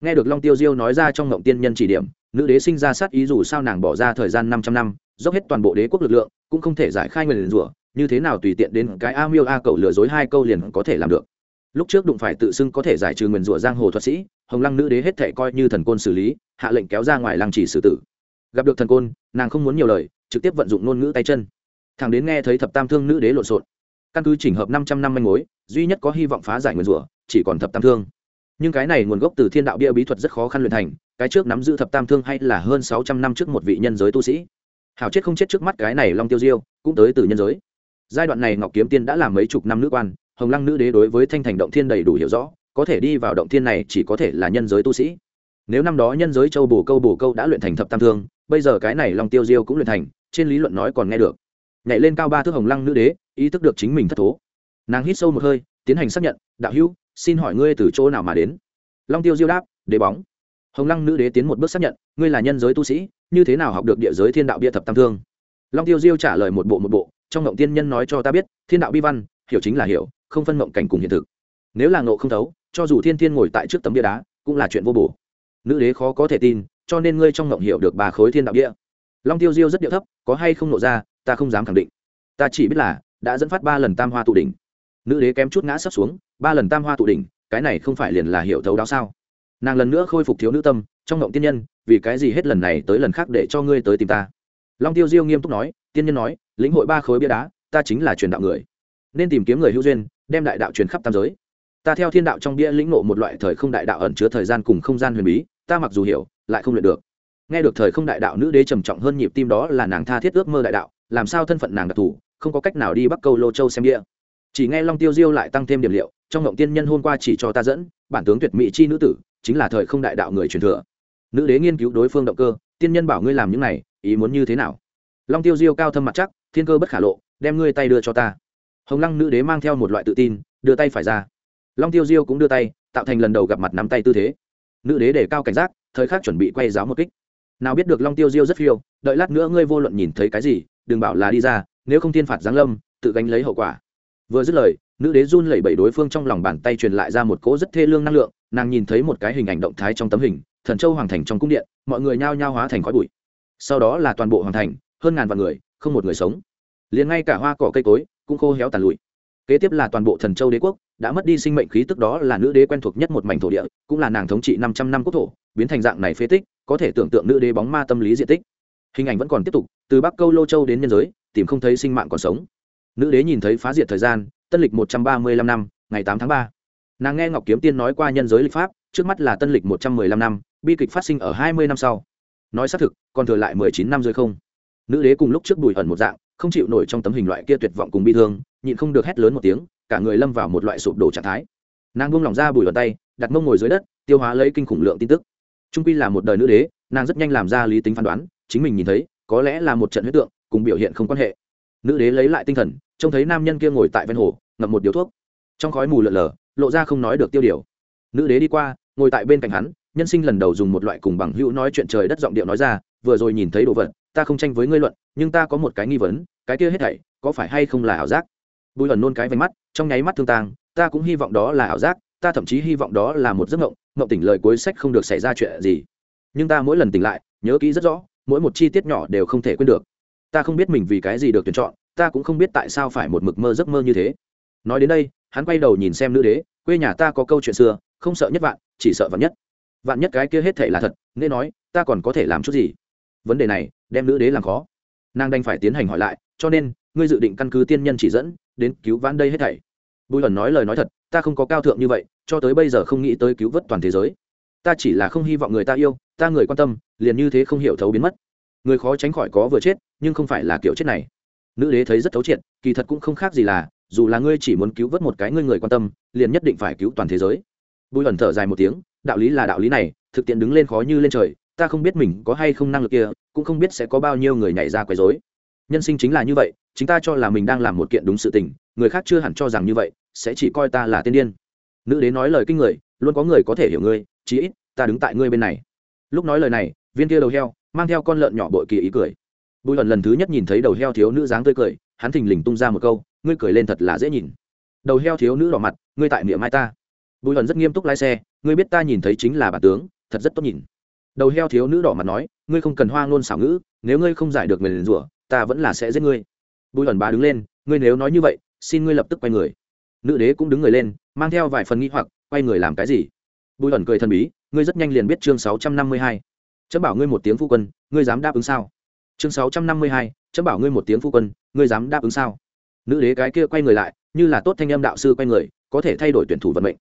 Nghe được long tiêu diêu nói ra trong ngộng tiên nhân chỉ điểm, nữ đế sinh ra sát ý dù sao nàng bỏ ra thời gian năm trăm năm, dốc hết toàn bộ đế quốc lực lượng, cũng không thể giải khai người liền rủa, như thế nào tùy tiện đến cái a miêu a cậu lừa dối hai câu liền có thể làm được. Lúc trước đụng phải tự xưng có thể giải trừ nguyền rủa giang hồ thuật sĩ, hồng lăng nữ đế hết thể coi như thần côn xử lý, hạ lệnh kéo ra ngoài lăng chỉ xử tử gặp được thần côn, nàng không muốn nhiều lời, trực tiếp vận dụng ngôn ngữ tay chân. Thằng đến nghe thấy thập tam thương nữ đế lộn xộn. Căn cứ chỉnh hợp năm trăm năm manh mối, duy nhất có hy vọng phá giải nguyền rủa, chỉ còn thập tam thương. Nhưng cái này nguồn gốc từ thiên đạo bia bí thuật rất khó khăn luyện thành, cái trước nắm giữ thập tam thương hay là hơn sáu trăm năm trước một vị nhân giới tu sĩ. Hảo chết không chết trước mắt cái này long tiêu diêu, cũng tới từ nhân giới. Giai đoạn này ngọc kiếm tiên đã làm mấy chục năm nữ quan, hồng lăng nữ đế đối với thanh thành động thiên đầy đủ hiểu rõ, có thể đi vào động thiên này chỉ có thể là nhân giới tu sĩ. Nếu năm đó nhân giới châu bồ câu bồ câu đã luyện thành thập tam thương bây giờ cái này long tiêu diêu cũng luyện thành, trên lý luận nói còn nghe được. Nhảy lên cao ba thước hồng lăng nữ đế, ý thức được chính mình thất thố. Nàng hít sâu một hơi, tiến hành xác nhận, đạo hữu, xin hỏi ngươi từ chỗ nào mà đến? Long tiêu diêu đáp, đế bóng. Hồng lăng nữ đế tiến một bước xác nhận, ngươi là nhân giới tu sĩ, như thế nào học được địa giới thiên đạo bia thập tam thương? Long tiêu diêu trả lời một bộ một bộ, trong ngộng tiên nhân nói cho ta biết, thiên đạo bi văn, hiểu chính là hiểu, không phân ngộng cảnh cùng hiện thực. Nếu là ngộ không thấu, cho dù thiên thiên ngồi tại trước tấm bia đá, cũng là chuyện vô bổ. Nữ đế khó có thể tin cho nên ngươi trong ngộng hiểu được bà khối thiên đạo địa. Long tiêu diêu rất điệu thấp, có hay không nộ ra, ta không dám khẳng định. Ta chỉ biết là, đã dẫn phát ba lần tam hoa tụ đỉnh. Nữ đế kém chút ngã sấp xuống, ba lần tam hoa tụ đỉnh, cái này không phải liền là hiểu thấu đáo sao? Nàng lần nữa khôi phục thiếu nữ tâm, trong ngộng tiên nhân, vì cái gì hết lần này tới lần khác để cho ngươi tới tìm ta? Long tiêu diêu nghiêm túc nói, tiên nhân nói, lĩnh hội ba khối bia đá, ta chính là truyền đạo người. Nên tìm kiếm người hữu duyên, đem đại đạo truyền khắp tam giới. Ta theo thiên đạo trong bia lĩnh ngộ một loại thời không đại đạo ẩn chứa thời gian cùng không gian huyền bí, ta mặc dù hiểu lại không luyện được. Nghe được thời không đại đạo nữ đế trầm trọng hơn nhịp tim đó là nàng tha thiết ước mơ đại đạo, làm sao thân phận nàng đặc thù, không có cách nào đi bắc câu lô châu xem bia chỉ nghe long tiêu diêu lại tăng thêm điểm liệu, trong ngộng tiên nhân hôm qua chỉ cho ta dẫn, bản tướng tuyệt mỹ chi nữ tử, chính là thời không đại đạo người truyền thừa. Nữ đế nghiên cứu đối phương động cơ, tiên nhân bảo ngươi làm những này, ý muốn như thế nào? Long tiêu diêu cao thâm mặt chắc, thiên cơ bất khả lộ, đem ngươi tay đưa cho ta. Hồng lăng nữ đế mang theo một loại tự tin, đưa tay phải ra. Long tiêu diêu cũng đưa tay, tạo thành lần đầu gặp mặt nắm tay tư thế. Nữ đế để cao cảnh giác thời khắc chuẩn bị quay giáo một kích. Nào biết được long tiêu diêu rất phiêu, đợi lát nữa ngươi vô luận nhìn thấy cái gì, đừng bảo là đi ra, nếu không thiên phạt giáng lâm, tự gánh lấy hậu quả. Vừa dứt lời, nữ đế run lẩy bẩy đối phương trong lòng bàn tay truyền lại ra một cỗ rất thê lương năng lượng, nàng nhìn thấy một cái hình ảnh động thái trong tấm hình, thần châu hoàng thành trong cung điện, mọi người nhao nhao hóa thành khói bụi. Sau đó là toàn bộ hoàng thành, hơn ngàn vạn người, không một người sống. Liền ngay cả hoa cỏ cây cối, cũng khô héo tàn lụi. Kế tiếp là toàn bộ thần châu đế quốc đã mất đi sinh mệnh khí tức đó là nữ đế quen thuộc nhất một mảnh thổ địa, cũng là nàng thống trị năm trăm năm quốc thổ, biến thành dạng này phế tích, có thể tưởng tượng nữ đế bóng ma tâm lý diện tích. Hình ảnh vẫn còn tiếp tục, từ bắc câu lô châu đến nhân giới, tìm không thấy sinh mạng còn sống. Nữ đế nhìn thấy phá diệt thời gian, tân lịch một trăm ba mươi lăm năm, ngày tám tháng ba. Nàng nghe ngọc kiếm tiên nói qua nhân giới lịch pháp, trước mắt là tân lịch một trăm mười lăm năm, bi kịch phát sinh ở hai mươi năm sau. Nói xác thực, còn thừa lại mười chín năm rơi không. Nữ đế cùng lúc trước bùi ẩn một dạng, không chịu nổi trong tấm hình loại kia tuyệt vọng cùng bi thương, nhịn không được hét lớn một tiếng cả người lâm vào một loại sụp đổ trạng thái. Nàng buông lỏng ra bùi vào tay, đặt mông ngồi dưới đất, tiêu hóa lấy kinh khủng lượng tin tức. Trung quy là một đời nữ đế, nàng rất nhanh làm ra lý tính phán đoán, chính mình nhìn thấy, có lẽ là một trận huyết tượng, cùng biểu hiện không quan hệ. Nữ đế lấy lại tinh thần, trông thấy nam nhân kia ngồi tại ven hồ, ngậm một điếu thuốc. Trong khói mù lợn lờ lộ ra không nói được tiêu điều. Nữ đế đi qua, ngồi tại bên cạnh hắn, nhân sinh lần đầu dùng một loại cùng bằng hữu nói chuyện trời đất giọng điệu nói ra, vừa rồi nhìn thấy đồ vật, ta không tranh với ngươi luận, nhưng ta có một cái nghi vấn, cái kia hết thảy, có phải hay không là ảo giác? Bùi ẩn nôn cái vánh mắt trong nháy mắt thương tang, ta cũng hy vọng đó là ảo giác, ta thậm chí hy vọng đó là một giấc mộng mộng tỉnh lời cuối sách không được xảy ra chuyện gì. Nhưng ta mỗi lần tỉnh lại, nhớ kỹ rất rõ, mỗi một chi tiết nhỏ đều không thể quên được. Ta không biết mình vì cái gì được tuyển chọn, ta cũng không biết tại sao phải một mực mơ giấc mơ như thế. Nói đến đây, hắn quay đầu nhìn xem nữ đế, quê nhà ta có câu chuyện xưa, không sợ nhất vạn, chỉ sợ vạn nhất. Vạn nhất cái kia hết thể là thật nên nói, ta còn có thể làm chút gì? Vấn đề này, đem nữ đế làm khó. Nàng đành phải tiến hành hỏi lại, cho nên, ngươi dự định căn cứ tiên nhân chỉ dẫn đến cứu vãn đây hết thảy. Bùi ẩn nói lời nói thật, ta không có cao thượng như vậy, cho tới bây giờ không nghĩ tới cứu vớt toàn thế giới. Ta chỉ là không hy vọng người ta yêu, ta người quan tâm, liền như thế không hiểu thấu biến mất. Người khó tránh khỏi có vừa chết, nhưng không phải là kiểu chết này. Nữ đế thấy rất thấu triệt, kỳ thật cũng không khác gì là, dù là ngươi chỉ muốn cứu vớt một cái ngươi người quan tâm, liền nhất định phải cứu toàn thế giới. Bùi ẩn thở dài một tiếng, đạo lý là đạo lý này, thực tiện đứng lên khó như lên trời, ta không biết mình có hay không năng lực kia, cũng không biết sẽ có bao nhiêu người nhảy ra quấy rối nhân sinh chính là như vậy, chính ta cho là mình đang làm một kiện đúng sự tình, người khác chưa hẳn cho rằng như vậy, sẽ chỉ coi ta là tiên điên. Nữ đế nói lời kinh người, luôn có người có thể hiểu ngươi, chí ít, ta đứng tại ngươi bên này. Lúc nói lời này, viên kia đầu heo, mang theo con lợn nhỏ bội kỳ ý cười. Bùi lần lần thứ nhất nhìn thấy đầu heo thiếu nữ dáng tươi cười, hắn thình lình tung ra một câu, ngươi cười lên thật là dễ nhìn. Đầu heo thiếu nữ đỏ mặt, ngươi tại miệng mai ta. Bùi lần rất nghiêm túc lái xe, ngươi biết ta nhìn thấy chính là bản tướng, thật rất tốt nhìn. Đầu heo thiếu nữ đỏ mặt nói, ngươi không cần hoa ngôn xảo ngữ, nếu ngươi không giải được người liền rủa ta vẫn là sẽ giết ngươi. Bùi ẩn bá đứng lên, ngươi nếu nói như vậy, xin ngươi lập tức quay người. Nữ đế cũng đứng người lên, mang theo vài phần nghĩ hoặc, quay người làm cái gì? Bùi ẩn cười thần bí, ngươi rất nhanh liền biết chương sáu trăm năm mươi hai. Chấm bảo ngươi một tiếng phu quân, ngươi dám đáp ứng sao? Chương sáu trăm năm mươi hai, chấm bảo ngươi một tiếng phu quân, ngươi dám đáp ứng sao? Nữ đế cái kia quay người lại, như là tốt thanh âm đạo sư quay người, có thể thay đổi tuyển thủ vận mệnh.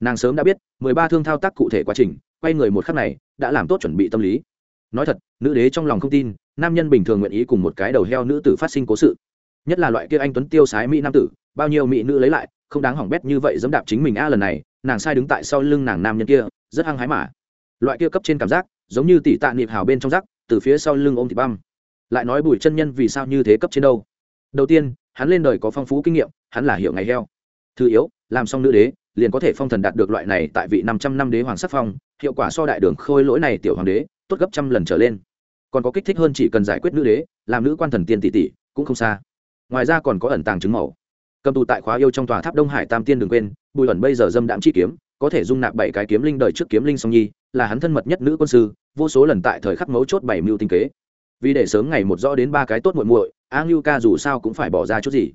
Nàng sớm đã biết, mười ba thương thao tác cụ thể quá trình, quay người một khắc này, đã làm tốt chuẩn bị tâm lý. Nói thật, nữ đế trong lòng không tin nam nhân bình thường nguyện ý cùng một cái đầu heo nữ tử phát sinh cố sự. Nhất là loại kia anh tuấn tiêu sái mỹ nam tử, bao nhiêu mỹ nữ lấy lại, không đáng hỏng bét như vậy dẫm đạp chính mình a lần này, nàng sai đứng tại sau lưng nàng nam nhân kia, rất hăng hái mà. Loại kia cấp trên cảm giác, giống như tỷ tạ niệm hào bên trong rác từ phía sau lưng ôm thịt băm. Lại nói bùi chân nhân vì sao như thế cấp trên đâu? Đầu tiên, hắn lên đời có phong phú kinh nghiệm, hắn là hiệu ngày heo. Thứ yếu, làm xong nữ đế, liền có thể phong thần đạt được loại này tại vị năm trăm năm đế hoàng sắc phong, hiệu quả so đại đường khôi lỗi này tiểu hoàng đế, tốt gấp trăm lần trở lên còn có kích thích hơn chỉ cần giải quyết nữ đế, làm nữ quan thần tiên tỷ tỷ, cũng không xa. Ngoài ra còn có ẩn tàng chứng màu. Cầm tù tại khóa yêu trong tòa tháp đông hải tam tiên đừng quên, bùi ẩn bây giờ dâm đạm chi kiếm, có thể dung nạp bảy cái kiếm linh đời trước kiếm linh song nhi, là hắn thân mật nhất nữ quân sư, vô số lần tại thời khắc mấu chốt bảy mưu tinh kế. Vì để sớm ngày một rõ đến ba cái tốt muội muội, a ngưu ca dù sao cũng phải bỏ ra chút gì.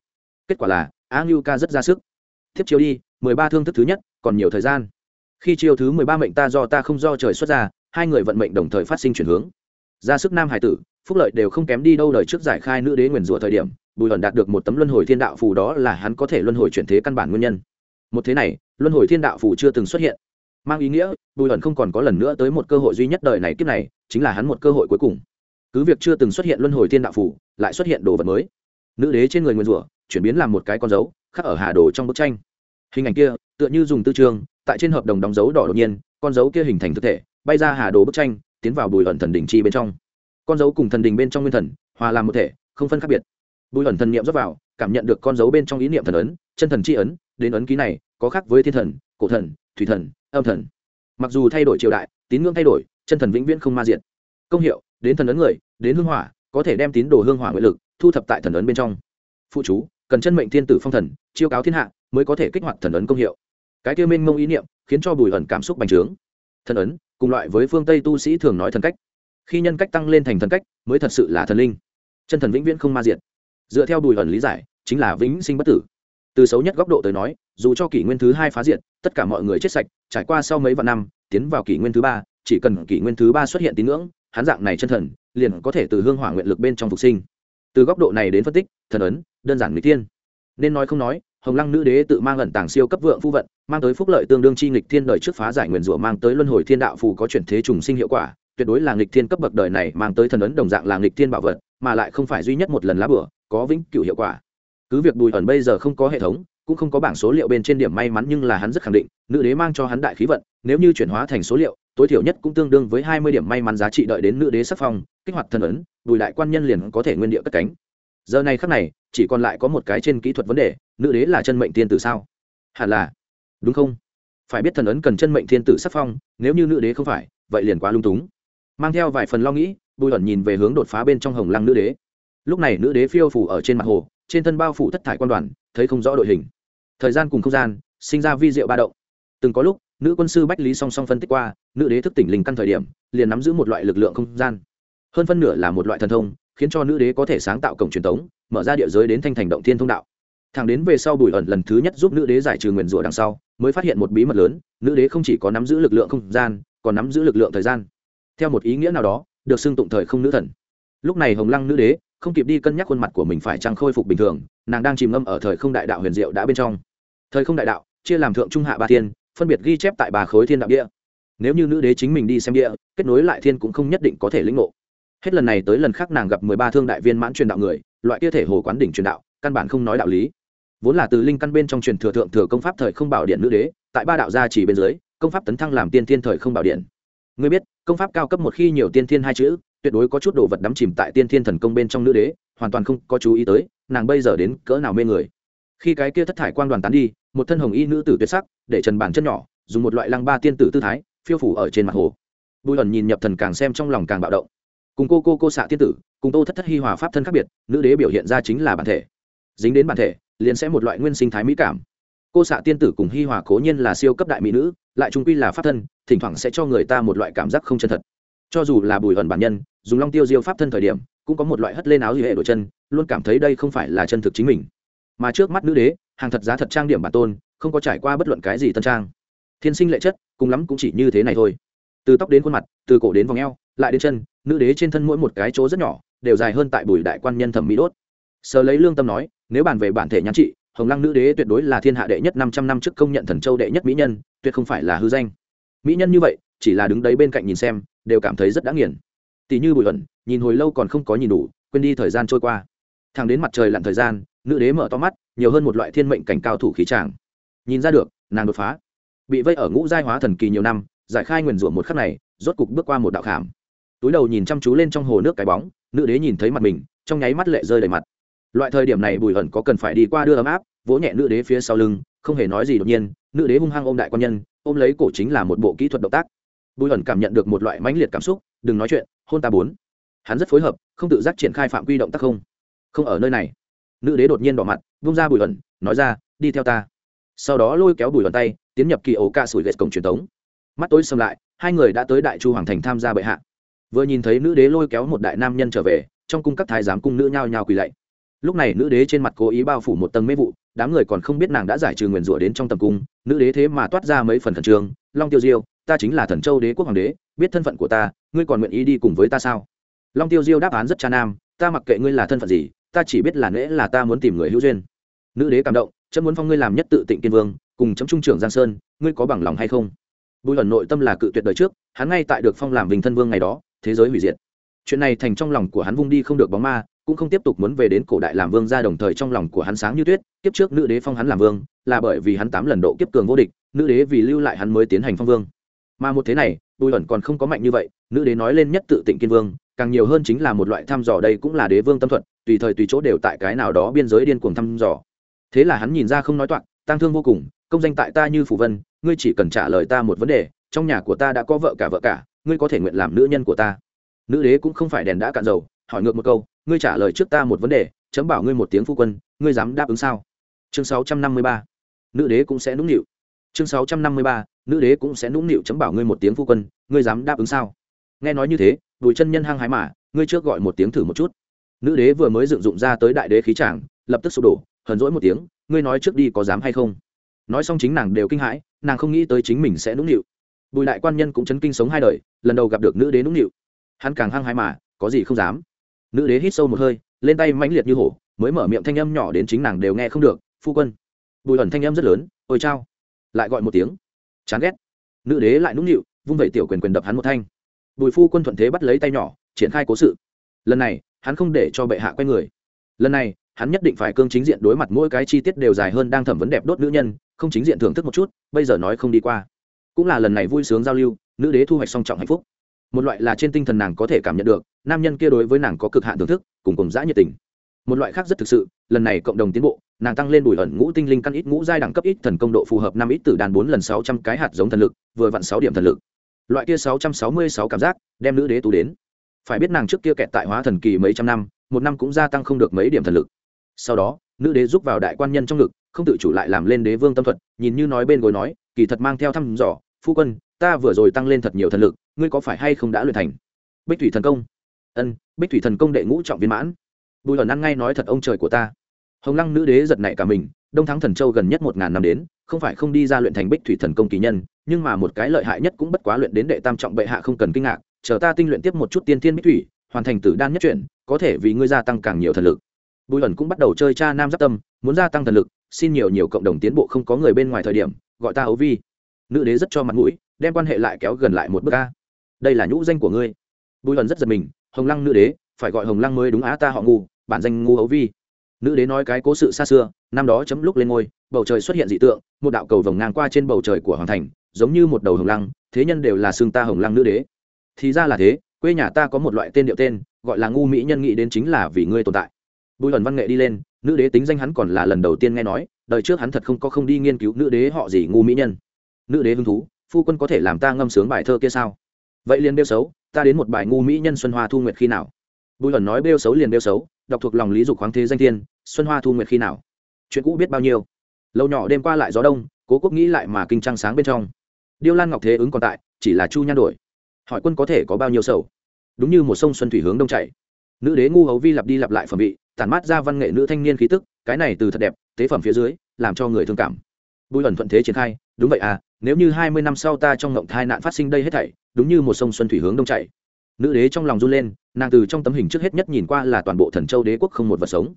Kết quả là, a ngưu ca rất ra sức. Tiếp chiêu đi, mười ba thương thức thứ nhất, còn nhiều thời gian. Khi chiêu thứ mười ba mệnh ta do ta không do trời xuất ra, hai người vận mệnh đồng thời phát sinh chuyển hướng ra sức nam hải tử, phúc lợi đều không kém đi đâu đời trước giải khai nữ đế nguyền rủa thời điểm, bùi hận đạt được một tấm luân hồi thiên đạo phù đó là hắn có thể luân hồi chuyển thế căn bản nguyên nhân. Một thế này, luân hồi thiên đạo phù chưa từng xuất hiện. Mang ý nghĩa, bùi hận không còn có lần nữa tới một cơ hội duy nhất đời này kiếp này, chính là hắn một cơ hội cuối cùng. Cứ việc chưa từng xuất hiện luân hồi thiên đạo phù, lại xuất hiện đồ vật mới. Nữ đế trên người nguyên rủa, chuyển biến làm một cái con dấu, khắc ở hà đồ trong bức tranh. Hình ảnh kia, tựa như dùng tư trường, tại trên hợp đồng đóng dấu đỏ đột nhiên, con dấu kia hình thành thực thể, bay ra hà đồ bức tranh tiến vào bùi ẩn thần đình chi bên trong. Con dấu cùng thần đình bên trong nguyên thần, hòa làm một thể, không phân khác biệt. Bùi ẩn thần niệm rót vào, cảm nhận được con dấu bên trong ý niệm thần ấn, chân thần c h i ấn, đến ấn ký này, có khác với thiên thần, cổ thần, thủy thần, âm thần. Mặc dù thay đổi triều đại, tín ngưỡng thay đổi, chân thần vĩnh viễn không ma diện công hiệu, đến thần ấn người, đến hương hỏa, có thể đem tín đồ hương hỏa nguyện lực thu thập tại thần ấn bên trong. Phụ chú, cần chân mệnh thiên tử phong thần, chiêu cáo thiên hạ, mới có thể kích hoạt thần ấn công hiệu. Cái tiêu minh mông ý niệm, khiến cho bùi ẩn cảm xúc bành trướng thần ấn, cùng loại với phương tây tu sĩ thường nói thần cách. Khi nhân cách tăng lên thành thần cách, mới thật sự là thần linh. Chân thần vĩnh viễn không ma diệt. Dựa theo bùi ẩn lý giải, chính là vĩnh sinh bất tử. Từ xấu nhất góc độ tới nói, dù cho kỷ nguyên thứ hai phá diệt, tất cả mọi người chết sạch, trải qua sau mấy vạn năm, tiến vào kỷ nguyên thứ ba, chỉ cần kỷ nguyên thứ ba xuất hiện tín ngưỡng hán dạng này chân thần, liền có thể từ hương hỏa nguyện lực bên trong phục sinh. Từ góc độ này đến phân tích, thần ấn, đơn giản mỹ thiên. Nên nói không nói, hồng lăng nữ đế tự mang ẩn tàng siêu cấp vượng phu vận mang tới phúc lợi tương đương chi nghịch thiên đời trước phá giải nguyền rủa mang tới luân hồi thiên đạo phù có chuyển thế trùng sinh hiệu quả, tuyệt đối là nghịch thiên cấp bậc đời này mang tới thần ấn đồng dạng là nghịch thiên bảo vật, mà lại không phải duy nhất một lần lá bửa có vĩnh cửu hiệu quả. Cứ việc bùi ẩn bây giờ không có hệ thống, cũng không có bảng số liệu bên trên điểm may mắn nhưng là hắn rất khẳng định, nữ đế mang cho hắn đại khí vận, nếu như chuyển hóa thành số liệu, tối thiểu nhất cũng tương đương với hai mươi điểm may mắn giá trị đợi đến nữ đế sắc phong, kích hoạt thần ấn, bùi đại quan nhân liền có thể nguyên địa cất cánh. Giờ này khắc này, chỉ còn lại có một cái trên kỹ thuật vấn đề, nữ đế là chân mệnh tiên tử sao? Hẳn là đúng không? Phải biết thần ấn cần chân mệnh thiên tử sắc phong, nếu như nữ đế không phải, vậy liền quá lung túng. Mang theo vài phần lo nghĩ, bùi ẩn nhìn về hướng đột phá bên trong hồng lăng nữ đế. Lúc này nữ đế phiêu phủ ở trên mặt hồ, trên thân bao phủ thất thải quan đoàn, thấy không rõ đội hình. Thời gian cùng không gian, sinh ra vi diệu ba động. Từng có lúc, nữ quân sư bách lý song song phân tích qua, nữ đế thức tỉnh linh căn thời điểm, liền nắm giữ một loại lực lượng không gian. Hơn phân nửa là một loại thần thông, khiến cho nữ đế có thể sáng tạo cổng truyền thống mở ra địa giới đến thanh thành động thiên thông đạo thẳng đến về sau bùi ẩn lần thứ nhất giúp nữ đế giải trừ nguyền rủa đằng sau, mới phát hiện một bí mật lớn, nữ đế không chỉ có nắm giữ lực lượng không gian, còn nắm giữ lực lượng thời gian. Theo một ý nghĩa nào đó, được xưng tụng thời không nữ thần. Lúc này hồng lăng nữ đế không kịp đi cân nhắc khuôn mặt của mình phải trăng khôi phục bình thường, nàng đang chìm ngâm ở thời không đại đạo huyền diệu đã bên trong. Thời không đại đạo, chia làm thượng trung hạ ba thiên, phân biệt ghi chép tại bà khối thiên đạo địa. Nếu như nữ đế chính mình đi xem địa, kết nối lại thiên cũng không nhất định có thể lĩnh ngộ. Hết lần này tới lần khác nàng gặp mười ba thương đại viên mãn truyền đạo người, loại kia thể hồ quán đỉnh truyền đạo, căn bản không nói đạo lý vốn là từ linh căn bên trong truyền thừa thượng thừa công pháp thời không bảo điện nữ đế, tại ba đạo gia chỉ bên dưới, công pháp tấn thăng làm tiên thiên thời không bảo điện. Ngươi biết, công pháp cao cấp một khi nhiều tiên thiên hai chữ, tuyệt đối có chút đồ vật đắm chìm tại tiên thiên thần công bên trong nữ đế, hoàn toàn không có chú ý tới, nàng bây giờ đến cỡ nào mê người. Khi cái kia thất thải quan đoàn tán đi, một thân hồng y nữ tử tuyệt sắc, để trần bản chân nhỏ, dùng một loại lăng ba tiên tử tư thái, phiêu phủ ở trên mặt hồ. Bùi ẩn nhìn nhập thần càng xem trong lòng càng bạo động. Cùng cô cô cô xạ tiên tử, cùng tô thất thất hi hòa pháp thân khác biệt, nữ đế biểu hiện ra chính là bản thể. Dính đến bản thể liền sẽ một loại nguyên sinh thái mỹ cảm. Cô xạ tiên tử cùng hi hòa cố nhiên là siêu cấp đại mỹ nữ, lại trung quy là pháp thân, thỉnh thoảng sẽ cho người ta một loại cảm giác không chân thật. Cho dù là bùi ẩn bản nhân, dùng long tiêu diêu pháp thân thời điểm, cũng có một loại hất lên áo dị hệ đổi chân, luôn cảm thấy đây không phải là chân thực chính mình. Mà trước mắt nữ đế, hàng thật giá thật trang điểm bản tôn, không có trải qua bất luận cái gì tân trang. Thiên sinh lệ chất, cùng lắm cũng chỉ như thế này thôi. Từ tóc đến khuôn mặt, từ cổ đến vòng eo, lại đến chân, nữ đế trên thân mỗi một cái chỗ rất nhỏ, đều dài hơn tại bùi đại quan nhân thẩm mỹ đốt. Sờ lấy lương tâm nói nếu bàn về bản thể nhãn trị, hồng lăng nữ đế tuyệt đối là thiên hạ đệ nhất năm trăm năm trước công nhận thần châu đệ nhất mỹ nhân, tuyệt không phải là hư danh. Mỹ nhân như vậy, chỉ là đứng đấy bên cạnh nhìn xem, đều cảm thấy rất đã nghiền. Tỷ như bùi ẩn nhìn hồi lâu còn không có nhìn đủ, quên đi thời gian trôi qua. Thang đến mặt trời lặn thời gian, nữ đế mở to mắt, nhiều hơn một loại thiên mệnh cảnh cao thủ khí tràng nhìn ra được, nàng đột phá. Bị vây ở ngũ giai hóa thần kỳ nhiều năm, giải khai nguyền rủa một khắc này, rốt cục bước qua một đạo khảm. Túi đầu nhìn chăm chú lên trong hồ nước cái bóng, nữ đế nhìn thấy mặt mình, trong nháy mắt lệ rơi đầy mặt loại thời điểm này bùi ẩn có cần phải đi qua đưa ấm áp, vỗ nhẹ nữ đế phía sau lưng, không hề nói gì đột nhiên, nữ đế hung hăng ôm đại quan nhân, ôm lấy cổ chính là một bộ kỹ thuật động tác. Bùi ẩn cảm nhận được một loại mãnh liệt cảm xúc, đừng nói chuyện, hôn ta bốn. Hắn rất phối hợp, không tự giác triển khai phạm quy động tác không. Không ở nơi này. Nữ đế đột nhiên đỏ mặt vung ra bùi ẩn, nói ra, đi theo ta. Sau đó lôi kéo bùi Hận tay, tiến nhập kỳ ấu ca sủi ghét cổng truyền thống. Mắt tối xâm lại, hai người đã tới đại chu hoàng thành tham gia bệ hạ. Vừa nhìn thấy nữ đế lôi kéo một đại nam nhân trở về, trong cung các thái giám cung nữ nhao nhao quỳ lạy lúc này nữ đế trên mặt cố ý bao phủ một tầng mê vụ, đám người còn không biết nàng đã giải trừ nguyền rủa đến trong tầm cung, nữ đế thế mà toát ra mấy phần thần trường long tiêu diêu, ta chính là thần châu đế quốc hoàng đế, biết thân phận của ta, ngươi còn nguyện ý đi cùng với ta sao? Long tiêu diêu đáp án rất cha nam, ta mặc kệ ngươi là thân phận gì, ta chỉ biết là nễ là ta muốn tìm người hữu duyên. Nữ đế cảm động, chấm muốn phong ngươi làm nhất tự tịnh kiên vương, cùng chấm trung trưởng giang sơn, ngươi có bằng lòng hay không? Bùi ẩn nội tâm là cự tuyệt đời trước, hắn ngay tại được phong làm bình thân vương ngày đó, thế giới hủy diệt chuyện này thành trong lòng của hắn vung đi không được bóng ma, cũng không tiếp tục muốn về đến cổ đại làm vương ra đồng thời trong lòng của hắn sáng như tuyết, kiếp trước nữ đế phong hắn làm vương, là bởi vì hắn tám lần độ kiếp cường vô địch, nữ đế vì lưu lại hắn mới tiến hành phong vương. Mà một thế này, bùi ẩn còn không có mạnh như vậy, nữ đế nói lên nhất tự tịnh kiên vương, càng nhiều hơn chính là một loại thăm dò đây cũng là đế vương tâm thuật, tùy thời tùy chỗ đều tại cái nào đó biên giới điên cuồng thăm dò. Thế là hắn nhìn ra không nói toạc, tang thương vô cùng, công danh tại ta như phù vân, ngươi chỉ cần trả lời ta một vấn đề, trong nhà của ta đã có vợ cả vợ cả, ngươi có thể nguyện làm nữ nhân của ta nữ đế cũng không phải đèn đã cạn dầu, hỏi ngược một câu, ngươi trả lời trước ta một vấn đề, chấm bảo ngươi một tiếng phu quân, ngươi dám đáp ứng sao? Chương sáu trăm năm mươi ba, nữ đế cũng sẽ nũng nịu. Chương sáu trăm năm mươi ba, nữ đế cũng sẽ nũng nịu chấm bảo ngươi một tiếng phu quân, ngươi dám đáp ứng sao? Nghe nói như thế bùi chân nhân hăng hái mà, ngươi trước gọi một tiếng thử một chút. Nữ đế vừa mới dựng dụng ra tới đại đế khí tràng lập tức sụp đổ, hờn rỗi một tiếng, ngươi nói trước đi có dám hay không? Nói xong chính nàng đều kinh hãi, nàng không nghĩ tới chính mình sẽ nũng nịu. Bùi đại quan nhân cũng chấn kinh sống hai đời, lần đầu gặp được nữ đế nũng nịu hắn càng hăng hái mà, có gì không dám. Nữ đế hít sâu một hơi, lên tay mãnh liệt như hổ, mới mở miệng thanh âm nhỏ đến chính nàng đều nghe không được, phu quân. Bùi ẩn thanh âm rất lớn, ôi chao. Lại gọi một tiếng, chán ghét. Nữ đế lại nũng nịu, vung vẩy tiểu quyền quyền đập hắn một thanh. Bùi phu quân thuận thế bắt lấy tay nhỏ, triển khai cố sự. Lần này, hắn không để cho bệ hạ quay người. Lần này, hắn nhất định phải cương chính diện đối mặt mỗi cái chi tiết đều dài hơn đang thẩm vấn đẹp đốt nữ nhân, không chính diện thưởng thức một chút, bây giờ nói không đi qua. Cũng là lần này vui sướng giao lưu, nữ đế thu hoạch song trọng hạnh phúc một loại là trên tinh thần nàng có thể cảm nhận được, nam nhân kia đối với nàng có cực hạn thưởng thức, cùng cùng dã nhiệt tình. Một loại khác rất thực sự, lần này cộng đồng tiến bộ, nàng tăng lên bùi ẩn ngũ tinh linh căn ít ngũ giai đẳng cấp ít thần công độ phù hợp năm ít từ đàn bốn lần sáu trăm cái hạt giống thần lực, vừa vặn sáu điểm thần lực. Loại kia sáu trăm sáu mươi sáu cảm giác, đem nữ đế tú đến. Phải biết nàng trước kia kẹt tại hóa thần kỳ mấy trăm năm, một năm cũng gia tăng không được mấy điểm thần lực. Sau đó, nữ đế giúp vào đại quan nhân trong ngực, không tự chủ lại làm lên đế vương tâm thuật, nhìn như nói bên gối nói, kỳ thật mang theo thăm dò, phu quân ta vừa rồi tăng lên thật nhiều thần lực, ngươi có phải hay không đã luyện thành? Bích thủy thần công. Ân, bích thủy thần công đệ ngũ trọng viên mãn. Bùi hòn ăn ngay nói thật ông trời của ta. Hồng lăng nữ đế giật nảy cả mình, đông thắng thần châu gần nhất một ngàn năm đến, không phải không đi ra luyện thành bích thủy thần công kỳ nhân, nhưng mà một cái lợi hại nhất cũng bất quá luyện đến đệ tam trọng bệ hạ không cần kinh ngạc, chờ ta tinh luyện tiếp một chút tiên thiên bích thủy, hoàn thành tử đan nhất chuyển, có thể vì ngươi gia tăng càng nhiều thần lực. Bùi hòn cũng bắt đầu chơi cha nam giáp tâm, muốn gia tăng thần lực, xin nhiều nhiều cộng đồng tiến bộ không có người bên ngoài thời điểm, gọi ta ấu vi. Nữ đế rất cho mặt mũi đem quan hệ lại kéo gần lại một bước a. Đây là nhũ danh của ngươi. Bùi ẩn rất giật mình, hồng lăng nữ đế, phải gọi hồng lăng mới đúng á ta họ ngu bản danh ngu hấu vi. Nữ đế nói cái cố sự xa xưa, năm đó chấm lúc lên ngôi, bầu trời xuất hiện dị tượng, một đạo cầu vồng ngang qua trên bầu trời của hoàng thành, giống như một đầu hồng lăng, thế nhân đều là xương ta hồng lăng nữ đế. Thì ra là thế, quê nhà ta có một loại tên điệu tên, gọi là ngu mỹ nhân nghĩ đến chính là vì ngươi tồn tại. Bùi ẩn văn nghệ đi lên, nữ đế tính danh hắn còn là lần đầu tiên nghe nói, đời trước hắn thật không có không đi nghiên cứu nữ đế họ gì ngu mỹ nhân. Nữ đế hứng thú phu quân có thể làm ta ngâm sướng bài thơ kia sao? Vậy liền bêu xấu, ta đến một bài ngu mỹ nhân xuân hoa thu nguyệt khi nào? Bùi ẩn nói bêu xấu liền bêu xấu, đọc thuộc lòng lý dục khoáng thế danh thiên, xuân hoa thu nguyệt khi nào? Chuyện cũ biết bao nhiêu? Lâu nhỏ đêm qua lại gió đông, cố quốc nghĩ lại mà kinh trăng sáng bên trong. Điêu lan ngọc thế ứng còn tại, chỉ là chu nhan đổi. Hỏi quân có thể có bao nhiêu sầu? Đúng như một sông xuân thủy hướng đông chảy. Nữ đế ngu hấu vi lặp đi lặp lại phẩm vị, tản mát ra văn nghệ nữ thanh niên khí tức, cái này từ thật đẹp, tế phẩm phía dưới, làm cho người thương cảm. Bùi ẩn thuận thế triển khai, đúng vậy à nếu như hai mươi năm sau ta trong ngộng thai nạn phát sinh đây hết thảy, đúng như một sông xuân thủy hướng đông chảy. Nữ đế trong lòng run lên, nàng từ trong tấm hình trước hết nhất nhìn qua là toàn bộ thần châu đế quốc không một vật sống.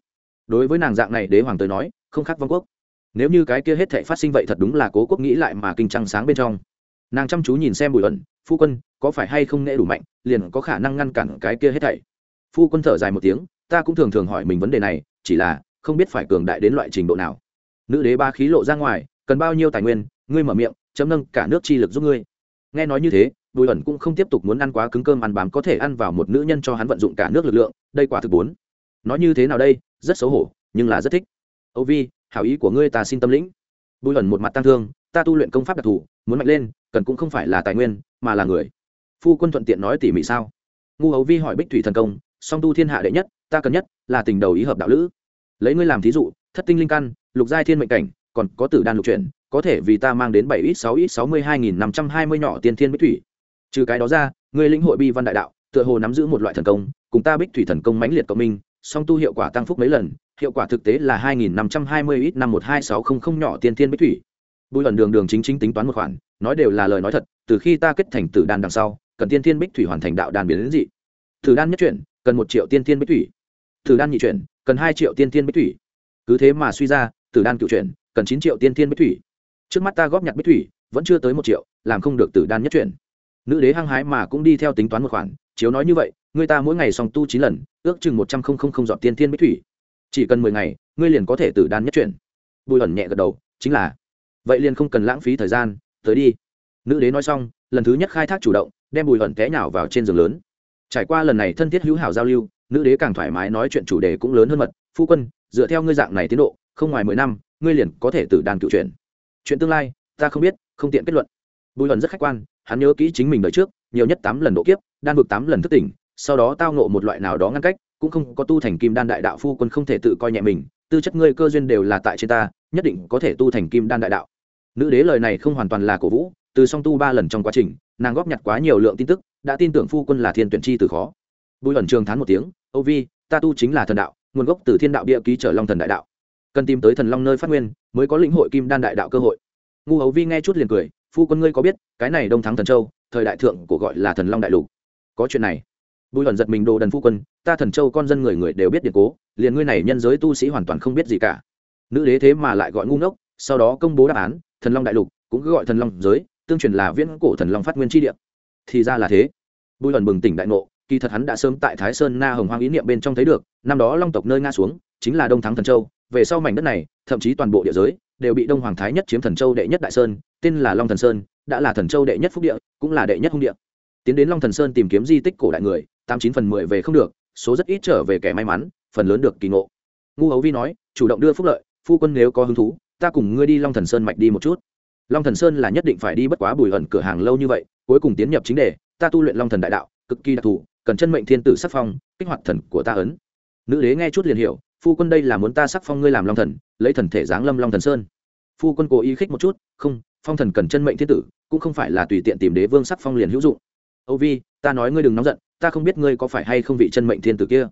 Đối với nàng dạng này đế hoàng tới nói, không khác vong quốc. Nếu như cái kia hết thảy phát sinh vậy thật đúng là cố quốc nghĩ lại mà kinh trăng sáng bên trong. Nàng chăm chú nhìn xem bùi ẩn, phu quân, có phải hay không nghệ đủ mạnh, liền có khả năng ngăn cản cái kia hết thảy? Phu quân thở dài một tiếng, ta cũng thường thường hỏi mình vấn đề này, chỉ là không biết phải cường đại đến loại trình độ nào. Nữ đế ba khí lộ ra ngoài, cần bao nhiêu tài nguyên, ngươi mở miệng chấm nâng cả nước chi lực giúp ngươi. Nghe nói như thế, bùi ẩn cũng không tiếp tục muốn ăn quá cứng cơm ăn bám có thể ăn vào một nữ nhân cho hắn vận dụng cả nước lực lượng, đây quả thực bốn. Nói như thế nào đây, rất xấu hổ, nhưng là rất thích. Âu vi, hảo ý của ngươi ta xin tâm lĩnh. Bùi ẩn một mặt tăng thương, ta tu luyện công pháp đặc thù, muốn mạnh lên, cần cũng không phải là tài nguyên, mà là người. Phu quân thuận tiện nói tỉ mỉ sao? Ngu hấu vi hỏi bích thủy thần công, song tu thiên hạ đệ nhất, ta cần nhất, là tình đầu ý hợp đạo lữ. Lấy ngươi làm thí dụ, thất tinh linh căn, lục giai thiên mệnh cảnh còn có tử đan lục chuyển, có thể vì ta mang đến bảy ít sáu ít sáu mươi hai nghìn năm trăm hai mươi nhỏ tiên thiên bích thủy. Trừ cái đó ra người lĩnh hội bi văn đại đạo, tựa hồ nắm giữ một loại thần công, cùng ta bích thủy thần công mãnh liệt cộng minh, song tu hiệu quả tăng phúc mấy lần, hiệu quả thực tế là hai nghìn năm trăm hai mươi ít năm một hai sáu không không nhỏ tiên thiên bích thủy. Bùi lần đường đường chính chính tính toán một khoản, nói đều là lời nói thật, từ khi ta kết thành tử đan đằng sau, cần tiên thiên bích thủy hoàn thành đạo đàn biến đến dị. Tử đan nhất chuyển, cần một triệu tiên thiên bích thủy. Tử đan nhị chuyển, cần hai triệu tiên thiên bích thủy. Cứ thế mà suy ra, tử đan cựu chuyển cần chín triệu tiên thiên bích thủy. Trước mắt ta góp nhặt bích thủy, vẫn chưa tới một triệu, làm không được tử đan nhất chuyển. Nữ đế hăng hái mà cũng đi theo tính toán một khoản, chiếu nói như vậy, người ta mỗi ngày song tu chín lần, ước chừng một trăm không không không dọn tiên thiên bích thủy. Chỉ cần mười ngày, ngươi liền có thể tử đan nhất chuyển. Bùi ẩn nhẹ gật đầu, chính là, vậy liền không cần lãng phí thời gian, tới đi. Nữ đế nói xong, lần thứ nhất khai thác chủ động, đem bùi ẩn té nhào vào trên giường lớn. Trải qua lần này thân thiết hữu hảo giao lưu, nữ đế càng thoải mái nói chuyện chủ đề cũng lớn hơn mật. Phu quân, dựa theo ngươi dạng này tiến độ, không ngoài mười năm ngươi liền có thể tử đàn cựu chuyện chuyện tương lai, ta không biết, không tiện kết luận. Bùi hận rất khách quan, hắn nhớ kỹ chính mình đời trước, nhiều nhất tám lần độ kiếp, đan vực tám lần thức tỉnh, sau đó tao ngộ một loại nào đó ngăn cách, cũng không có tu thành kim đan đại đạo phu quân không thể tự coi nhẹ mình, tư chất ngươi cơ duyên đều là tại trên ta, nhất định có thể tu thành kim đan đại đạo. Nữ đế lời này không hoàn toàn là cổ vũ, từ song tu ba lần trong quá trình, nàng góp nhặt quá nhiều lượng tin tức, đã tin tưởng phu quân là thiên tuyển chi từ khó. Bùi ẩn trường thán một tiếng, âu vi, ta tu chính là thần đạo, nguồn gốc từ thiên đạo địa ký trở long thần đại đạo cần tìm tới thần long nơi phát nguyên, mới có lĩnh hội kim đan đại đạo cơ hội. Ngu hầu vi nghe chút liền cười, phu quân ngươi có biết, cái này đông thắng thần châu, thời đại thượng của gọi là thần long đại lục. Có chuyện này. Bùi ẩn giật mình đồ đần phu quân, ta thần châu con dân người người đều biết điện cố, liền ngươi này nhân giới tu sĩ hoàn toàn không biết gì cả. Nữ đế thế mà lại gọi ngu ngốc, sau đó công bố đáp án, thần long đại lục, cũng cứ gọi thần long giới, tương truyền là viễn cổ thần long phát nguyên tri địa. Thì ra là thế. Bùi ẩn bừng tỉnh đại ngộ, kỳ thật hắn đã sớm tại thái sơn na hồng hoang ý niệm bên trong thấy được, năm đó long tộc nơi nga xuống, chính là đông thắng thần châu về sau mảnh đất này, thậm chí toàn bộ địa giới đều bị đông hoàng thái nhất chiếm thần châu đệ nhất đại sơn, tên là long thần sơn, đã là thần châu đệ nhất phúc địa, cũng là đệ nhất hung địa. Tiến đến long thần sơn tìm kiếm di tích cổ đại người, tám chín phần mười về không được, số rất ít trở về kẻ may mắn, phần lớn được kỳ ngộ. Ngu hấu vi nói, chủ động đưa phúc lợi, phu quân nếu có hứng thú, ta cùng ngươi đi long thần sơn mạch đi một chút. Long thần sơn là nhất định phải đi bất quá bùi ẩn cửa hàng lâu như vậy, cuối cùng tiến nhập chính đề, ta tu luyện long thần đại đạo, cực kỳ đặc thù, cần chân mệnh thiên tử sắc phong, kích hoạt thần của ta ấn. Nữ đế nghe chút liền hiểu phu quân đây là muốn ta sắc phong ngươi làm long thần, lấy thần thể giáng lâm long thần sơn. Phu quân cố ý khích một chút, không, phong thần cần chân mệnh thiên tử, cũng không phải là tùy tiện tìm đế vương sắc phong liền hữu dụng. Âu vi, ta nói ngươi đừng nóng giận, ta không biết ngươi có phải hay không vị chân mệnh thiên tử kia.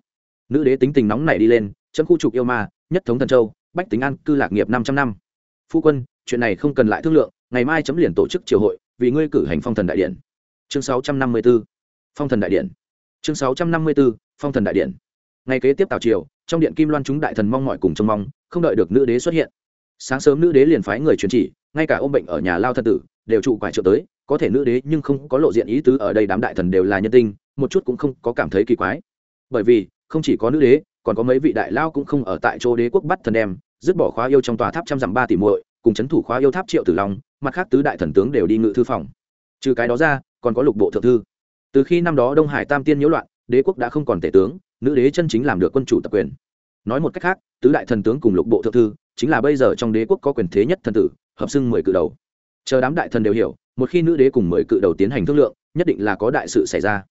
Nữ đế tính tình nóng này đi lên, chấm khu trục yêu ma, nhất thống thần châu, bách tính an, cư lạc nghiệp năm trăm năm. Phu quân, chuyện này không cần lại thương lượng, ngày mai chấm liền tổ chức triều hội, vì ngươi cử hành phong thần đại điện. Chương sáu trăm năm mươi b ố phong thần đại điện. Chương sáu trăm năm mươi b ố phong thần đại điện. Ngày kế tiếp tào triều trong điện kim loan chúng đại thần mong mọi cùng trông mong, không đợi được nữ đế xuất hiện. Sáng sớm nữ đế liền phái người truyền chỉ, ngay cả ôm bệnh ở nhà lao thân tử, đều trụ quải trợ tới, có thể nữ đế nhưng không có lộ diện ý tứ ở đây đám đại thần đều là nhân tinh, một chút cũng không có cảm thấy kỳ quái. Bởi vì, không chỉ có nữ đế, còn có mấy vị đại lao cũng không ở tại chỗ đế quốc bắt thần đem, dứt bỏ khóa yêu trong tòa tháp trăm dặm ba tỷ muội, cùng c h ấ n thủ khóa yêu tháp triệu tử long, mặt khác tứ đại thần tướng đều đi ngự thư phòng. Trừ cái đó ra, còn có lục bộ thượng thư. Từ khi năm đó đông hải tam tiên nhiễu loạn, đế quốc đã không còn tể tướng nữ đế chân chính làm được quân chủ tập quyền. Nói một cách khác, tứ đại thần tướng cùng lục bộ thượng thư, chính là bây giờ trong đế quốc có quyền thế nhất thần tử, hợp xưng mười cự đầu. Chờ đám đại thần đều hiểu, một khi nữ đế cùng mười cự đầu tiến hành thương lượng, nhất định là có đại sự xảy ra.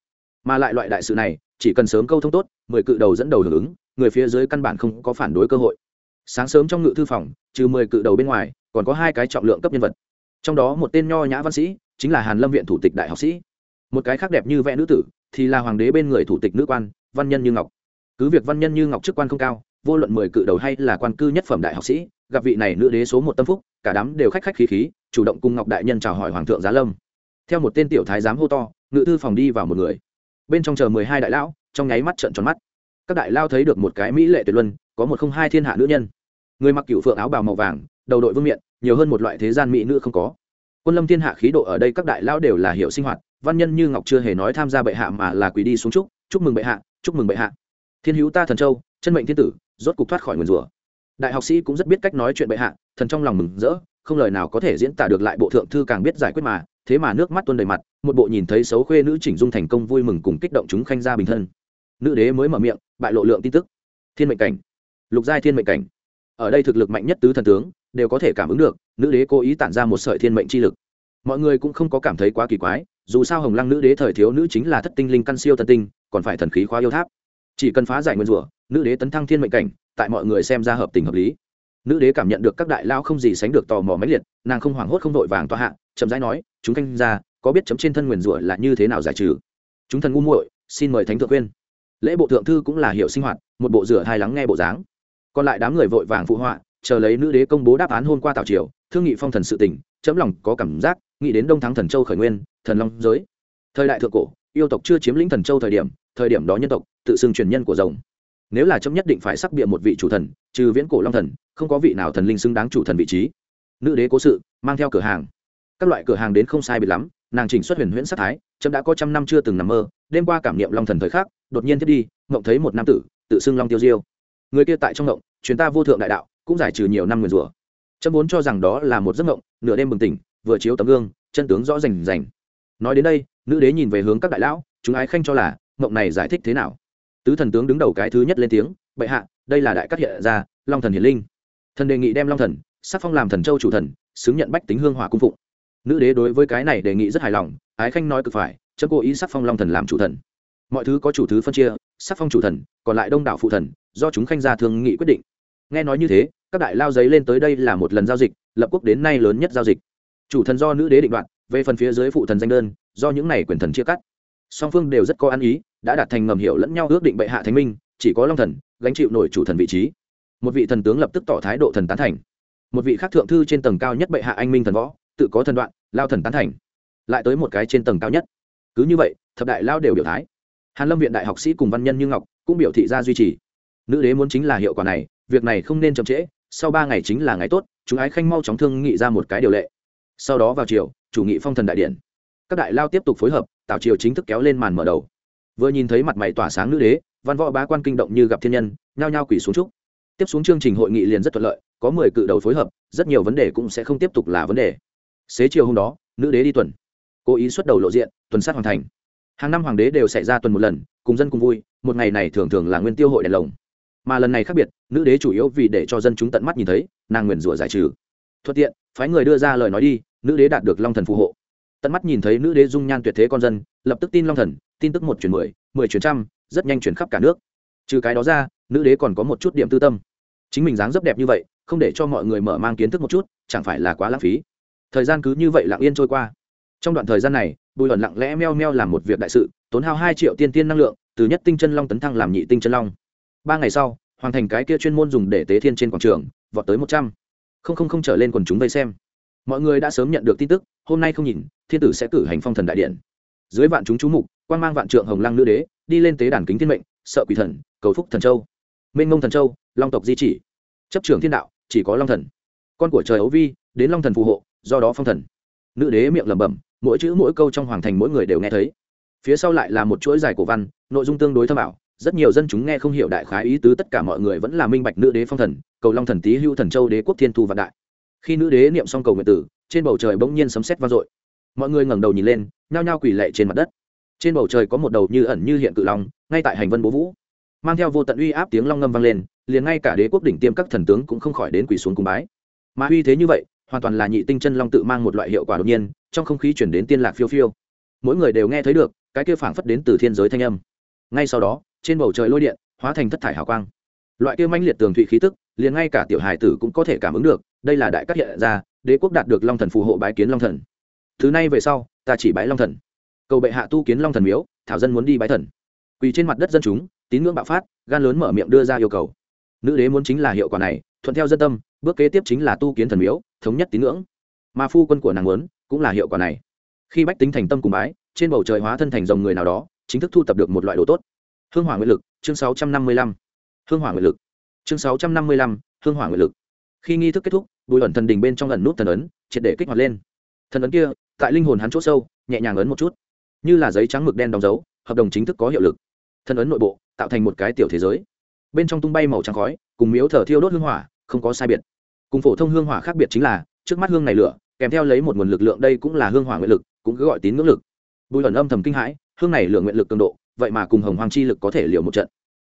Mà lại loại đại sự này, chỉ cần sớm câu thông tốt, mười cự đầu dẫn đầu hưởng ứng, người phía dưới căn bản không có phản đối cơ hội. Sáng sớm trong ngự thư phòng, trừ mười cự đầu bên ngoài, còn có hai cái trọng lượng cấp nhân vật. Trong đó một tên nho nhã văn sĩ, chính là hàn lâm viện thủ tịch đại học sĩ. Một cái khác đẹp như vẽ nữ tử, thì là hoàng đế bên người thủ tịch nữ quan văn nhân như ngọc. Cứ việc văn nhân như ngọc chức quan không cao, vô luận mười cự đầu hay là quan cư nhất phẩm đại học sĩ, gặp vị này nữ đế số một tâm phúc, cả đám đều khách khách khí khí, chủ động cùng ngọc đại nhân chào hỏi hoàng thượng giá lâm. Theo một tên tiểu thái giám hô to, ngự thư phòng đi vào một người. Bên trong chờ mười hai đại lão, trong nháy mắt trợn tròn mắt. Các đại lao thấy được một cái mỹ lệ tuyệt luân, có một không hai thiên hạ nữ nhân. Người mặc cựu phượng áo bào màu vàng, đầu đội vương miện, nhiều hơn một loại thế gian mỹ nữ không có. Quân lâm thiên hạ khí độ ở đây các đại lao đều là hiệu sinh hoạt, văn nhân như ngọc chưa hề nói tham gia bệ hạ mà là quỳ đi xuống chúc chúc mừng bệ hạ chúc mừng bệ hạ. Thiên hữu ta thần châu, chân mệnh thiên tử, rốt cục thoát khỏi nguyền rủa. Đại học sĩ cũng rất biết cách nói chuyện bệ hạ, thần trong lòng mừng rỡ, không lời nào có thể diễn tả được lại bộ thượng thư càng biết giải quyết mà, thế mà nước mắt tuôn đầy mặt, một bộ nhìn thấy xấu khuê nữ chỉnh dung thành công vui mừng cùng kích động chúng khanh ra bình thân. Nữ đế mới mở miệng, bại lộ lượng tin tức. Thiên mệnh cảnh. Lục giai thiên mệnh cảnh. Ở đây thực lực mạnh nhất tứ thần tướng, đều có thể cảm ứng được, nữ đế cố ý tản ra một sợi thiên mệnh chi lực. Mọi người cũng không có cảm thấy quá kỳ quái, dù sao hồng lăng nữ đế thời thiếu nữ chính là thất tinh linh căn siêu tân tinh còn phải thần khí khóa yêu tháp. Chỉ cần phá giải nguyên rủa, nữ đế tấn thăng thiên mệnh cảnh, tại mọi người xem ra hợp tình hợp lý. Nữ đế cảm nhận được các đại lao không gì sánh được tò mò máy liệt, nàng không hoảng hốt không vội vàng tòa hạ, chậm rãi nói, chúng canh ra có biết chấm trên thân nguyền rủa là như thế nào giải trừ? Chúng thần ngu muội, xin mời thánh thượng khuyên. Lễ bộ thượng thư cũng là hiệu sinh hoạt, một bộ rửa hai lắng nghe bộ dáng. Còn lại đám người vội vàng phụ họa, chờ lấy nữ đế công bố đáp án hôm qua tào triều, thương nghị phong thần sự tỉnh chấm lòng có cảm giác, nghĩ đến đông thắng thần châu khởi nguyên, thần long giới. Thời đại thượng cổ yêu tộc chưa chiếm lĩnh thần châu thời điểm thời điểm đó nhân tộc, tự xưng truyền nhân của rồng. Nếu là chấm nhất định phải sắc bịa một vị chủ thần, trừ viễn cổ long thần, không có vị nào thần linh xứng đáng chủ thần vị trí. Nữ đế cố sự, mang theo cửa hàng. Các loại cửa hàng đến không sai bị lắm, nàng chỉnh xuất huyền huyễn sắc thái, chấm đã có trăm năm chưa từng nằm mơ, đêm qua cảm niệm long thần thời khắc, đột nhiên thiết đi ngộng thấy một nam tử, tự xưng long tiêu diêu. Người kia tại trong ngộng chuyến ta vô thượng đại đạo, cũng giải trừ nhiều năm nguyền rủa. Chấm vốn cho rằng đó là một giấc ngộng nửa đêm bừng tỉnh, vừa chiếu tấm gương, chân tướng rõ rành rành. Nói đến đây nữ đế nhìn về hướng các đại lão, chúng ái khanh cho là, mộng này giải thích thế nào? Tứ thần tướng đứng đầu cái thứ nhất lên tiếng, bệ hạ, đây là đại cát hiện ra, long thần hiển linh. Thần đề nghị đem long thần, sắc phong làm thần châu chủ thần, xứng nhận bách tính hương hỏa cung phụng. Nữ đế đối với cái này đề nghị rất hài lòng, ái khanh nói cực phải chấm cố ý sắc phong long thần làm chủ thần. Mọi thứ có chủ thứ phân chia, sắc phong chủ thần, còn lại đông đảo phụ thần, do chúng khanh gia thương nghị quyết định. Nghe nói như thế, các đại lao giấy lên tới đây là một lần giao dịch, lập quốc đến nay lớn nhất giao dịch. Chủ thần do nữ đế định đoạt, về phần phía dưới phụ thần danh đơn do những này quyền thần chia cắt. Song phương đều rất có ăn ý, đã đạt thành ngầm hiểu lẫn nhau ước định bệ hạ thánh minh, chỉ có long thần gánh chịu nổi chủ thần vị trí. Một vị thần tướng lập tức tỏ thái độ thần tán thành. Một vị khác thượng thư trên tầng cao nhất bệ hạ anh minh thần võ, tự có thần đoạn, lao thần tán thành. Lại tới một cái trên tầng cao nhất. Cứ như vậy, thập đại lao đều biểu thái. Hàn lâm viện đại học sĩ cùng văn nhân như ngọc cũng biểu thị ra duy trì. Nữ đế muốn chính là hiệu quả này, việc này không nên chậm trễ, sau ba ngày chính là ngày tốt, chúng ái khanh mau chóng thương nghị ra một cái điều lệ. Sau đó vào chiều chủ nghị phong thần đại điện các đại lao tiếp tục phối hợp tạo triều chính thức kéo lên màn mở đầu. Vừa nhìn thấy mặt mày tỏa sáng nữ đế, văn võ bá quan kinh động như gặp thiên nhân, nhao nhao quỷ xuống trúc tiếp xuống chương trình hội nghị liền rất thuận lợi, có mười cự đầu phối hợp, rất nhiều vấn đề cũng sẽ không tiếp tục là vấn đề. Xế chiều hôm đó, nữ đế đi tuần. Cố ý xuất đầu lộ diện, tuần sát hoàn thành. Hàng năm hoàng đế đều xảy ra tuần một lần, cùng dân cùng vui, một ngày này thường thường là nguyên tiêu hội đèn lồng. Mà lần này khác biệt, nữ đế chủ yếu vì để cho dân chúng tận mắt nhìn thấy, nàng nguyền rủa giải trừ. Thuận tiện, phái người đưa ra lời nói đi, nữ đế đạt được long thần phù hộ tận mắt nhìn thấy nữ đế dung nhan tuyệt thế con dân, lập tức tin long thần, tin tức một chuyển mười mười chuyển trăm, rất nhanh chuyển khắp cả nước. Trừ cái đó ra, nữ đế còn có một chút điểm tư tâm. Chính mình dáng dấp đẹp như vậy, không để cho mọi người mở mang kiến thức một chút, chẳng phải là quá lãng phí. Thời gian cứ như vậy lặng yên trôi qua. Trong đoạn thời gian này, bùi ẩn lặng lẽ meo meo làm một việc đại sự, tốn hao hai triệu tiên tiên năng lượng, từ nhất tinh chân long tấn thăng làm nhị tinh chân long. Ba ngày sau, hoàn thành cái kia chuyên môn dùng để tế thiên trên quảng trường, vọt tới một trăm. Không không không trở lên quần chúng vây xem mọi người đã sớm nhận được tin tức, hôm nay không nhìn, thiên tử sẽ cử hành phong thần đại điện. Dưới vạn chúng chú mục quan mang vạn trượng hồng lăng nữ đế, đi lên tế đàn kính thiên mệnh, sợ quỷ thần, cầu phúc thần châu. Minh ngông thần châu, long tộc di chỉ. Chấp trưởng thiên đạo, chỉ có long thần. Con của trời ấu vi, đến long thần phù hộ, do đó phong thần. Nữ đế miệng lẩm bẩm, mỗi chữ mỗi câu trong hoàng thành mỗi người đều nghe thấy. Phía sau lại là một chuỗi dài cổ văn, nội dung tương đối thâm ảo, rất nhiều dân chúng nghe không hiểu đại khái ý tứ, tất cả mọi người vẫn là minh bạch nữ đế phong thần, cầu long thần tý hưu thần châu đế quốc thiên thu vạn đại khi nữ đế niệm xong cầu nguyện tử, trên bầu trời bỗng nhiên sấm sét vang dội. Mọi người ngẩng đầu nhìn lên, nhao nhao quỳ lệ trên mặt đất. Trên bầu trời có một đầu như ẩn như hiện cự long, ngay tại hành vân bố vũ. Mang theo vô tận uy áp tiếng long ngâm vang lên, liền ngay cả đế quốc đỉnh tiêm các thần tướng cũng không khỏi đến quỳ xuống cung bái. Mà uy thế như vậy, hoàn toàn là nhị tinh chân long tự mang một loại hiệu quả đột nhiên, trong không khí chuyển đến tiên lạc phiêu phiêu. Mỗi người đều nghe thấy được, cái kia phảng phất đến từ thiên giới thanh âm. Ngay sau đó, trên bầu trời lôi điện, hóa thành thất thải hào quang. Loại kia manh liệt tường thụy khí tức, liền ngay cả tiểu hài tử cũng có thể cảm ứng được đây là đại cát hiện ra, đế quốc đạt được long thần phù hộ bái kiến long thần. Thứ này về sau, ta chỉ bái long thần. Cầu bệ hạ tu kiến long thần miếu, thảo dân muốn đi bái thần. Quỳ trên mặt đất dân chúng, tín ngưỡng bạo phát, gan lớn mở miệng đưa ra yêu cầu. Nữ đế muốn chính là hiệu quả này, thuận theo dân tâm, bước kế tiếp chính là tu kiến thần miếu, thống nhất tín ngưỡng. Mà phu quân của nàng muốn, cũng là hiệu quả này. Khi bách tính thành tâm cùng bái, trên bầu trời hóa thân thành dòng người nào đó, chính thức thu tập được một loại đồ tốt. Hương hỏa nguyện lực, chương sáu trăm năm mươi lăm. Hương hỏa nguyện lực, chương sáu trăm năm mươi lăm, hương hỏa nguyện lực khi nghi thức kết thúc, bùi ẩn thần đình bên trong ẩn nút thần ấn, triệt để kích hoạt lên. Thần ấn kia, tại linh hồn hắn chỗ sâu, nhẹ nhàng ấn một chút. Như là giấy trắng mực đen đóng dấu, hợp đồng chính thức có hiệu lực. Thần ấn nội bộ, tạo thành một cái tiểu thế giới. Bên trong tung bay màu trắng khói, cùng miếu thở thiêu đốt hương hỏa, không có sai biệt. Cùng phổ thông hương hỏa khác biệt chính là, trước mắt hương này lửa, kèm theo lấy một nguồn lực lượng đây cũng là hương hỏa nguyện lực, cũng cứ gọi tín ngưỡng lực. Bùi ẩn âm thầm kinh hãi, hương này lửa nguyện lực cường độ, vậy mà cùng hồng hoàng chi lực có thể liều một trận.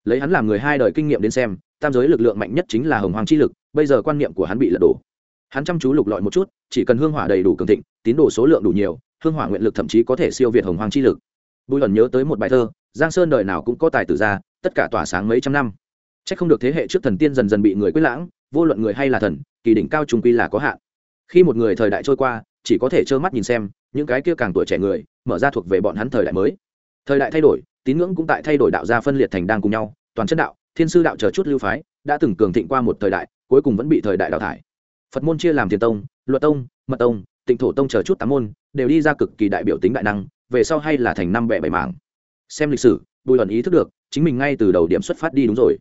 Lấy hắn làm người hai đời kinh nghiệm đến xem tam giới lực lượng mạnh nhất chính là hồng hoàng chi lực, bây giờ quan niệm của hắn bị lật đổ. Hắn chăm chú lục lọi một chút, chỉ cần hương hỏa đầy đủ cường thịnh, tín đồ số lượng đủ nhiều, hương hỏa nguyện lực thậm chí có thể siêu việt hồng hoàng chi lực. Bùi lần nhớ tới một bài thơ, giang sơn đời nào cũng có tài tử ra, tất cả tỏa sáng mấy trăm năm. C h ắ c không được thế hệ trước thần tiên dần dần bị người quyết lãng, vô luận người hay là thần, kỳ đỉnh cao trung quy là có hạn. Khi một người thời đại trôi qua, chỉ có thể trơ mắt nhìn xem, những cái kia càng tuổi trẻ người, mở ra thuộc về bọn hắn thời đại mới. Thời đại thay đổi, tín ngưỡng cũng tại thay đổi, đạo gia phân liệt thành đang cùng nhau, toàn chân đạo thiên sư đạo chờ chút lưu phái, đã từng cường thịnh qua một thời đại, cuối cùng vẫn bị thời đại đào thải. Phật môn chia làm thiền tông, luật tông, mật tông, tịnh thổ tông chờ chút tám môn, đều đi ra cực kỳ đại biểu tính đại năng, về sau hay là thành năm bẻ bảy mảng. Xem lịch sử, bùi ẩn ý thức được, chính mình ngay từ đầu điểm xuất phát đi đúng rồi.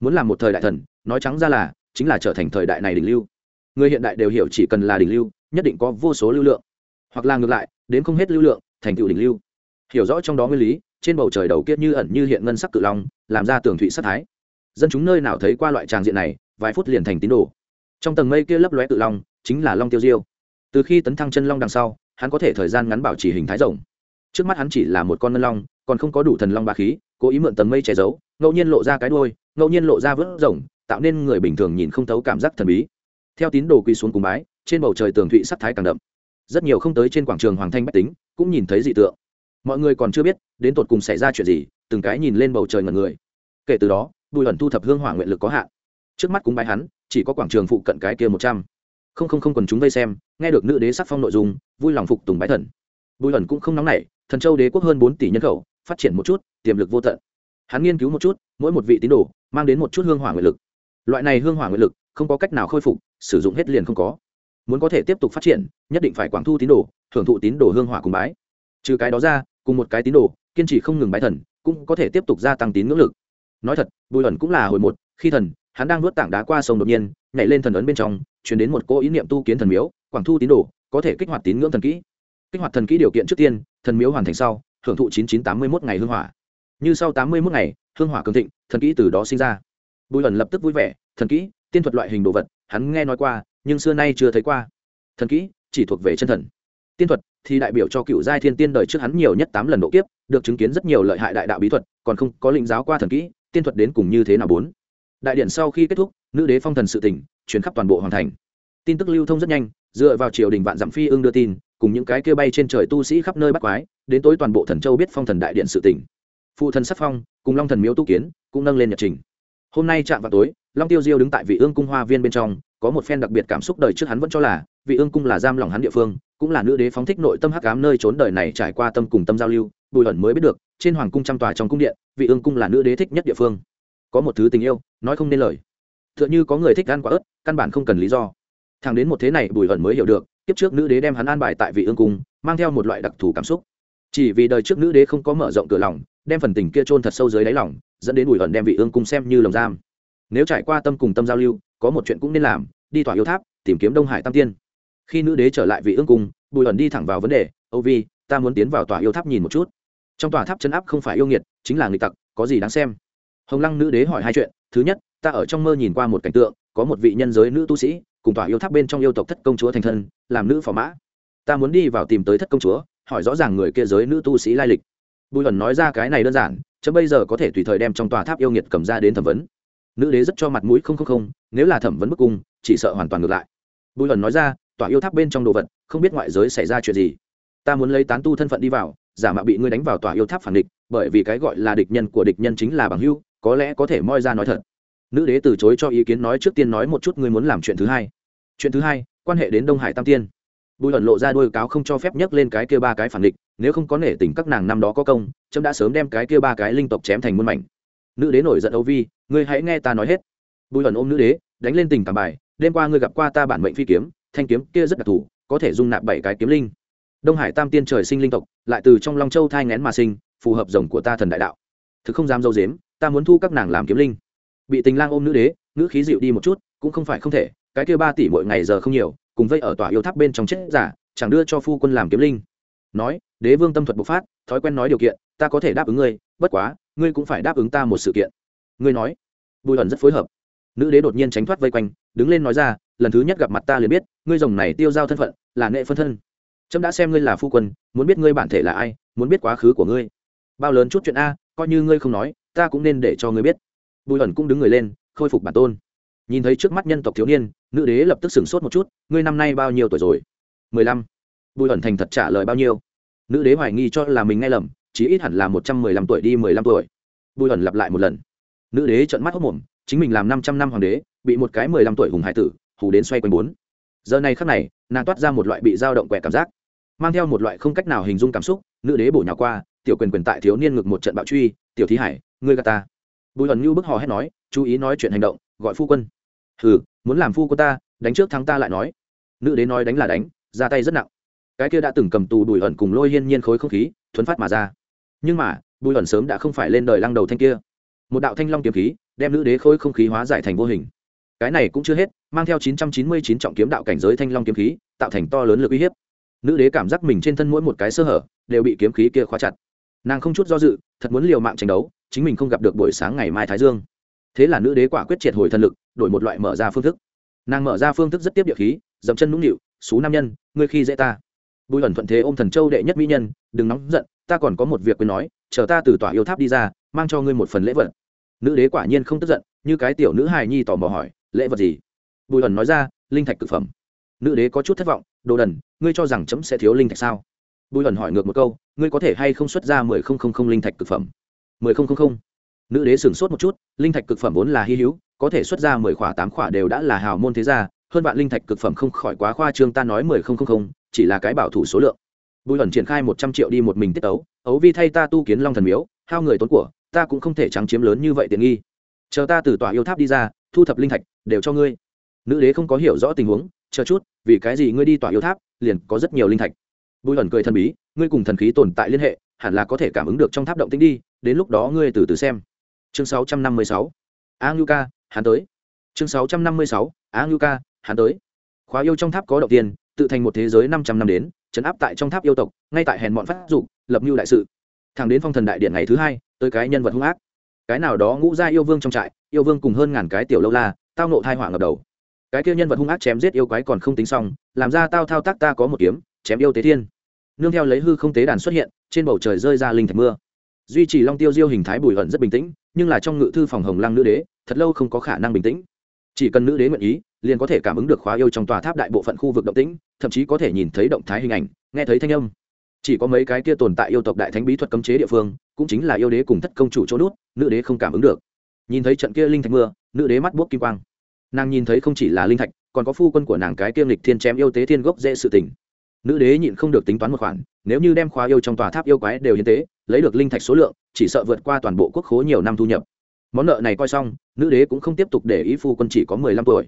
Muốn làm một thời đại thần, nói trắng ra là, chính là trở thành thời đại này đỉnh lưu. Người hiện đại đều hiểu chỉ cần là đỉnh lưu, nhất định có vô số lưu lượng. Hoặc là ngược lại, đến không hết lưu lượng, thành tựu đỉnh lưu. Hiểu rõ trong đó nguyên lý, trên bầu trời đầu kiết như ẩn như hiện ngân sắc cự long, làm ra tường thụy sắc thái dân chúng nơi nào thấy qua loại tràng diện này, vài phút liền thành tín đồ. Trong tầng mây kia lấp lóe tự long, chính là long tiêu diêu. Từ khi tấn thăng chân long đằng sau, hắn có thể thời gian ngắn bảo trì hình thái rồng trước mắt hắn chỉ là một con ngân long, còn không có đủ thần long ba khí, cố ý mượn tầng mây che giấu, ngẫu nhiên lộ ra cái đôi ngẫu nhiên lộ ra vớt rồng, tạo nên người bình thường nhìn không thấu cảm giác thần bí. Theo tín đồ quỳ xuống cùng bái, trên bầu trời tường thụy sắc thái càng đậm. Rất nhiều không tới trên quảng trường hoàng thanh bách tính cũng nhìn thấy dị tượng. Mọi người còn chưa biết, đến tột cùng xảy ra chuyện gì, từng cái nhìn lên bầu trời ngần người. Kể từ đó bùi ẩn thu thập hương hỏa nguyện lực có hạn. Trước mắt cúng bái hắn, chỉ có quảng trường phụ cận cái kia một trăm. Không không không còn chúng vây xem, nghe được nữ đế sắc phong nội dung, vui lòng phục tùng bái thần. Bùi ẩn cũng không nóng nảy, thần châu đế quốc hơn bốn tỷ nhân khẩu, phát triển một chút, tiềm lực vô tận. Hắn nghiên cứu một chút, mỗi một vị tín đồ, mang đến một chút hương hỏa nguyện lực. Loại này hương hỏa nguyện lực, không có cách nào khôi phục, sử dụng hết liền không có. Muốn có thể tiếp tục phát triển, nhất định phải quảng thu tín đồ hưởng thụ tín đồ hương hỏa cùng bái. Trừ cái đó ra, cùng một cái tín đồ, kiên trì không ngừng bái thần, cũng có thể tiếp tục gia tăng tín ngưỡng lực nói thật, bùi ẩn cũng là hồi một, khi thần, hắn đang nuốt tảng đá qua sông đột nhiên, nhảy lên thần ấn bên trong chuyển đến một cô ý niệm tu kiến thần miếu, quảng thu tín đồ, có thể kích hoạt tín ngưỡng thần kỹ. Kích hoạt thần kỹ điều kiện trước tiên, thần miếu hoàn thành sau, hưởng thụ chín chín tám mươi một ngày hương hỏa. Như sau tám mươi một ngày, hương hỏa cường thịnh, thần kỹ từ đó sinh ra. Bùi ẩn lập tức vui vẻ, thần kỹ, tiên thuật loại hình đồ vật, hắn nghe nói qua, nhưng xưa nay chưa thấy qua. Thần kỹ, chỉ thuộc về chân thần. Tiên thuật, thì đại biểu cho cựu giai thiên tiên đời trước hắn nhiều nhất tám lần độ kiếp, được chứng kiến rất nhiều lợi hại đại đạo bí thuật, còn không có lĩnh giáo qua thần kỹ tiên thuật đến cùng như thế nào bốn? Đại điện sau khi kết thúc, nữ đế phong thần sự tỉnh, chuyển khắp toàn bộ hoàng thành. Tin tức lưu thông rất nhanh, dựa vào triều đình vạn dặm phi ưng đưa tin, cùng những cái kia bay trên trời tu sĩ khắp nơi bắt quái, đến tối toàn bộ thần châu biết phong thần đại điện sự tỉnh. Phụ thần sắc phong, cùng long thần miếu tu kiến, cũng nâng lên nhật trình. Hôm nay chạm vào tối, long tiêu diêu đứng tại vị ương cung hoa viên bên trong, có một phen đặc biệt cảm xúc đời trước hắn vẫn cho là, vị ương cung là giam lòng hắn địa phương cũng là nữ đế phóng thích nội tâm hắc ám nơi trốn đời này trải qua tâm cùng tâm giao lưu, bùi ẩn mới biết được, trên hoàng cung trăm tòa trong cung điện, vị ương cung là nữ đế thích nhất địa phương. Có một thứ tình yêu, nói không nên lời. T h ư ợ n h ư có người thích ăn quả ớt, căn bản không cần lý do. Thằng đến một thế này, bùi ẩn mới hiểu được, kiếp trước nữ đế đem hắn an bài tại vị ương cung, mang theo một loại đặc thù cảm xúc. Chỉ vì đời trước nữ đế không có mở rộng cửa lòng, đem phần tình kia trôn thật sâu dưới đáy lòng, dẫn đến bùi ẩn đem vị ương cung xem như lồng giam. Nếu trải qua tâm cùng tâm giao lưu, có một chuyện cũng nên làm, đi tỏa yêu tháp, tìm kiếm đông hải tam tiên khi nữ đế trở lại vị ương cung, bùi ẩn đi thẳng vào vấn đề, âu vi, ta muốn tiến vào tòa yêu tháp nhìn một chút. Trong tòa tháp chân áp không phải yêu nghiệt, chính là người tặc, có gì đáng xem? Hồng lăng nữ đế hỏi hai chuyện. Thứ nhất, ta ở trong mơ nhìn qua một cảnh tượng, có một vị nhân giới nữ tu sĩ, cùng tòa yêu tháp bên trong yêu tộc thất công chúa thành thân, làm nữ phò mã. Ta muốn đi vào tìm tới thất công chúa, hỏi rõ ràng người kia giới nữ tu sĩ lai lịch. Bùi ẩn nói ra cái này đơn giản, chấm bây giờ có thể tùy thời đem trong tòa tháp yêu nghiệt cầm ra đến thẩm vấn. Nữ đế rất cho mặt mũi không không không, nếu là thẩm vấn bức cung, chỉ sợ hoàn toàn ngược lại. Bùi ẩn nói ra tòa yêu tháp bên trong đồ vật, không biết ngoại giới xảy ra chuyện gì. Ta muốn lấy tán tu thân phận đi vào, giả mạo bị ngươi đánh vào tòa yêu tháp phản địch, bởi vì cái gọi là địch nhân của địch nhân chính là bằng hưu có lẽ có thể moi ra nói thật. Nữ đế từ chối cho ý kiến nói trước tiên nói một chút ngươi muốn làm chuyện thứ hai. Chuyện thứ hai, quan hệ đến đông hải tam tiên. Bùi ẩn lộ ra đôi cáo không cho phép nhấc lên cái kia ba cái phản địch, nếu không có nể tình các nàng năm đó có công trâm đã sớm đem cái kia ba cái linh tộc chém thành muôn mảnh. Nữ đế nổi giận âu vi, ngươi hãy nghe ta nói hết. Bùi ẩn ôm nữ đế, đánh lên tình cảm bài, đêm qua ngươi gặp qua ta bản mệnh phi kiếm thanh kiếm kia rất đặc thù, có thể dung nạp bảy cái kiếm linh. Đông hải tam tiên trời sinh linh tộc, lại từ trong long châu thai ngén mà sinh, phù hợp rồng của ta thần đại đạo. Thực không dám dâu dếm, ta muốn thu các nàng làm kiếm linh. Bị tình lang ôm nữ đế nữ khí dịu đi một chút, cũng không phải không thể, cái kia ba tỷ mỗi ngày giờ không nhiều, cùng vây ở tòa yêu tháp bên trong chết giả, chẳng đưa cho phu quân làm kiếm linh. Nói, đế vương tâm thuật bộc phát, thói quen nói điều kiện, ta có thể đáp ứng ngươi, bất quá, ngươi cũng phải đáp ứng ta một sự kiện. Ngươi nói. Bùi ẩn rất phối hợp. Nữ đế đột nhiên tránh thoát vây quanh, đứng lên nói ra, lần thứ nhất gặp mặt ta liền biết ngươi rồng này tiêu giao thân phận, là nệ phân thân. Trâm đã xem ngươi là phu quân, muốn biết ngươi bản thể là ai, muốn biết quá khứ của ngươi. Bao lớn chút chuyện a, coi như ngươi không nói, ta cũng nên để cho ngươi biết. Bùi ẩn cũng đứng người lên, khôi phục bản tôn. Nhìn thấy trước mắt nhân tộc thiếu niên, nữ đế lập tức sửng sốt một chút, ngươi năm nay bao nhiêu tuổi rồi? Mười lăm. Bùi ẩn thành thật trả lời bao nhiêu? Nữ đế hoài nghi cho là mình nghe lầm, chí ít hẳn là một trăm mười lăm tuổi đi mười lăm tuổi. Bùi ẩn lặp lại một lần. Nữ đế trợn mắt hốc mồm, chính mình làm năm trăm năm hoàng đế, bị một cái mười lăm tuổi hùng hải tử, hù đến xoay quanh bốn giờ này khắc này, nàng toát ra một loại bị dao động quẹ cảm giác, mang theo một loại không cách nào hình dung cảm xúc, nữ đế bổ nhào qua, tiểu quyền quyền tại thiếu niên ngực một trận bạo truy, tiểu thí hải, ngươi gà ta. Bùi ẩn như bức hò hét nói, chú ý nói chuyện hành động, gọi phu quân. Hừ, muốn làm phu của ta, đánh trước thắng ta lại nói. Nữ đế nói đánh là đánh, ra tay rất nặng. Cái kia đã từng cầm tù bùi ẩn cùng lôi hiên nhiên khối không khí, thuấn phát mà ra. Nhưng mà, bùi ẩn sớm đã không phải lên đời lăng đầu thanh kia. Một đạo thanh long kiếm khí, đem nữ đế khối không khí hóa giải thành vô hình cái này cũng chưa hết, mang theo 999 trọng kiếm đạo cảnh giới thanh long kiếm khí, tạo thành to lớn lực uy hiếp. Nữ đế cảm giác mình trên thân mỗi một cái sơ hở, đều bị kiếm khí kia khóa chặt. Nàng không chút do dự, thật muốn liều mạng tranh đấu, chính mình không gặp được buổi sáng ngày mai thái dương. Thế là nữ đế quả quyết triệt hồi thân lực, đổi một loại mở ra phương thức. Nàng mở ra phương thức rất tiếp địa khí, dậm chân nũng nịu, xú nam nhân, ngươi khi dễ ta. Bùi ẩn thuận thế ôm thần châu đệ nhất mỹ nhân, đừng nóng giận, ta còn có một việc quên nói, chờ ta từ tòa yêu tháp đi ra, mang cho ngươi một phần lễ vật. Nữ đế quả nhiên không tức giận, như cái tiểu nữ hài nhi tò mò hỏi lễ vật gì? Bùi ẩn nói ra, linh thạch cực phẩm. Nữ đế có chút thất vọng, đồ đần, ngươi cho rằng chấm sẽ thiếu linh thạch sao? Bùi ẩn hỏi ngược một câu, ngươi có thể hay không xuất ra mười không không không linh thạch cực phẩm? Mười không không không. Nữ đế sửng sốt một chút, linh thạch cực phẩm vốn là hy hữu, có thể xuất ra mười khỏa tám khỏa đều đã là hào môn thế gia, hơn vạn linh thạch cực phẩm không khỏi quá khoa trương, ta nói mười không không không, chỉ là cái bảo thủ số lượng. Bùi ẩn triển khai một trăm triệu đi một mình tiết ấu ấu vi thay ta tu kiến long thần miếu, hao người tốn của, ta cũng không thể trắng chiếm lớn như vậy tiện nghi. Chờ ta từ tòa yêu tháp đi ra, thu thập linh thạch đều cho ngươi. Nữ đế không có hiểu rõ tình huống, chờ chút, vì cái gì ngươi đi tỏa yêu tháp, liền có rất nhiều linh thạch. Bùi ẩn cười thần bí, ngươi cùng thần khí tồn tại liên hệ, hẳn là có thể cảm ứng được trong tháp động tĩnh đi, đến lúc đó ngươi từ từ xem. Chương 656. a ngưu ca, hắn tới. Chương 656. a ngưu ca, hắn tới. Khóa yêu trong tháp có động tiền tự thành một thế giới năm trăm năm đến chấn áp tại trong tháp yêu tộc, ngay tại hèn bọn phát dụng lập mưu đại sự. Thẳng đến phong thần đại điện ngày thứ hai, tới cái nhân vật hung ác. Cái nào đó ngũ gia yêu vương trong trại, yêu vương cùng hơn ngàn cái tiểu lâu la tao nộ thai họa ngập đầu. Cái kia nhân vật hung ác chém giết yêu quái còn không tính xong, làm ra tao thao tác ta có một kiếm, chém yêu tế thiên. Nương theo lấy hư không tế đàn xuất hiện, trên bầu trời rơi ra linh thạch mưa. Duy trì long tiêu diêu hình thái bùi hận rất bình tĩnh, nhưng là trong ngự thư phòng hồng lăng nữ đế, thật lâu không có khả năng bình tĩnh. Chỉ cần nữ đế nguyện ý, liền có thể cảm ứng được khóa yêu trong tòa tháp đại bộ phận khu vực động tĩnh, thậm chí có thể nhìn thấy động thái hình ảnh, nghe thấy thanh âm. Chỉ có mấy cái kia tồn tại yêu tộc đại thánh bí thuật cấm chế địa phương, cũng chính là yêu đế cùng thất công chủ chỗ nút, nữ đế không cảm ứng được. Nhìn thấy trận kia linh thạch mưa, nữ đế mắt buốc kim quang nàng nhìn thấy không chỉ là linh thạch, còn có phu quân của nàng cái kiêm lịch thiên chém yêu tế thiên gốc dễ sự tình. Nữ đế nhịn không được tính toán một khoản, nếu như đem khóa yêu trong tòa tháp yêu quái đều hiến tế, lấy được linh thạch số lượng, chỉ sợ vượt qua toàn bộ quốc khố nhiều năm thu nhập. Món nợ này coi xong, nữ đế cũng không tiếp tục để ý phu quân chỉ có mười lăm tuổi.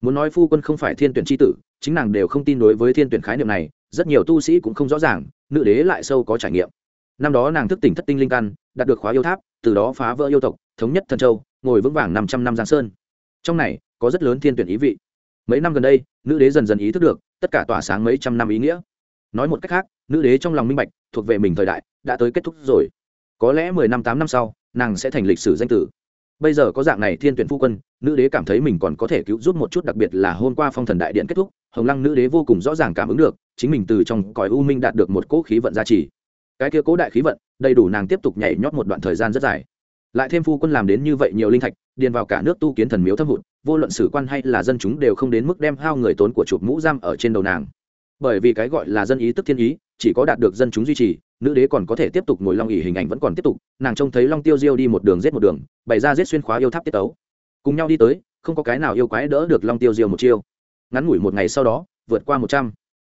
Muốn nói phu quân không phải thiên tuyển tri tử, chính nàng đều không tin đối với thiên tuyển khái niệm này, rất nhiều tu sĩ cũng không rõ ràng, nữ đế lại sâu có trải nghiệm. Năm đó nàng thức tỉnh thất tinh linh căn, đạt được khóa yêu tháp, từ đó phá vỡ yêu tộc, thống nhất thần châu, ngồi vững vàng năm trăm năm giang sơn. Trong này có rất lớn thiên tuyển ý vị. Mấy năm gần đây, nữ đế dần dần ý thức được, tất cả tỏa sáng mấy trăm năm ý nghĩa. Nói một cách khác, nữ đế trong lòng minh bạch, thuộc về mình thời đại, đã tới kết thúc rồi. Có lẽ mười năm, tám năm sau, nàng sẽ thành lịch sử danh tử. Bây giờ có dạng này thiên tuyển phu quân, nữ đế cảm thấy mình còn có thể cứu giúp một chút, đặc biệt là hôm qua phong thần đại điện kết thúc, hồng lăng nữ đế vô cùng rõ ràng cảm ứng được, chính mình từ trong cõi u minh đạt được một cỗ khí vận gia trì. Cái kia cố đại khí vận, đầy đủ nàng tiếp tục nhảy nhót một đoạn thời gian rất dài lại thêm phu quân làm đến như vậy nhiều linh thạch, điền vào cả nước tu kiến thần miếu thâm hụt, vô luận sử quan hay là dân chúng đều không đến mức đem hao người tốn của chụp mũ giam ở trên đầu nàng. Bởi vì cái gọi là dân ý tức thiên ý, chỉ có đạt được dân chúng duy trì, nữ đế còn có thể tiếp tục ngồi long ỉ hình ảnh vẫn còn tiếp tục, nàng trông thấy long tiêu diêu đi một đường giết một đường, bày ra giết xuyên khóa yêu tháp tiết tấu. Cùng nhau đi tới, không có cái nào yêu quái đỡ được long tiêu diêu một chiêu. Ngắn ngủi một ngày sau đó, vượt qua một trăm.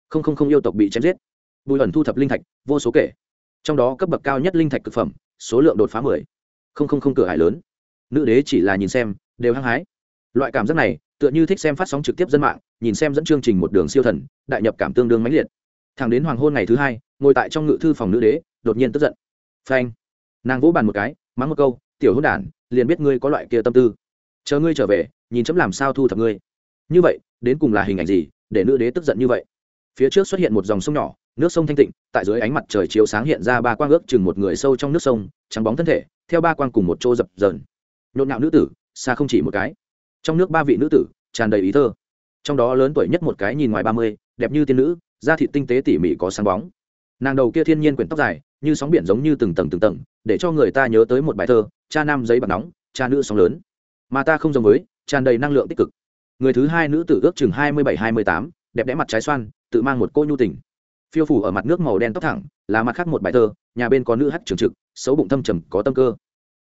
Không không không yêu tộc bị chém giết. Bùi ẩn thu thập linh thạch, vô số kể. Trong đó cấp bậc cao nhất linh thạch thực phẩm, số lượng đột phá mười không không không cửa hải lớn. Nữ đế chỉ là nhìn xem, đều hăng hái. Loại cảm giác này, tựa như thích xem phát sóng trực tiếp dân mạng, nhìn xem dẫn chương trình một đường siêu thần, đại nhập cảm tương đương mãnh liệt. Thẳng đến hoàng hôn ngày thứ hai, ngồi tại trong ngự thư phòng nữ đế, đột nhiên tức giận. Phanh. Nàng vỗ bàn một cái, mắng một câu, tiểu hôn đản, liền biết ngươi có loại kia tâm tư. Chờ ngươi trở về, nhìn chấm làm sao thu thập ngươi. Như vậy, đến cùng là hình ảnh gì để nữ đế tức giận như vậy? Phía trước xuất hiện một dòng sông nhỏ, nước sông thanh tịnh, tại dưới ánh mặt trời chiếu sáng hiện ra ba quang ước chừng một người sâu trong nước sông, trắng bóng thân thể theo ba quang cùng một chỗ dập dờn. Nhộn nhạo nữ tử, xa không chỉ một cái. Trong nước ba vị nữ tử, tràn đầy ý thơ. Trong đó lớn tuổi nhất một cái nhìn ngoài ba mươi, đẹp như tiên nữ, da thịt tinh tế tỉ mỉ có sáng bóng. Nàng đầu kia thiên nhiên quyển tóc dài, như sóng biển giống như từng tầng từng tầng, để cho người ta nhớ tới một bài thơ, cha nam giấy bạc nóng, cha nữ sóng lớn. Mà ta không giống với, tràn đầy năng lượng tích cực. Người thứ hai nữ tử ước chừng hai mươi bảy, hai mươi tám, đẹp đẽ mặt trái xoan, tự mang một cô nhu tình. Phiêu phủ ở mặt nước màu đen tóc thẳng, là mặt khác một bài thơ, nhà bên có nữ hát trường trực xấu bụng thâm trầm, có tâm cơ.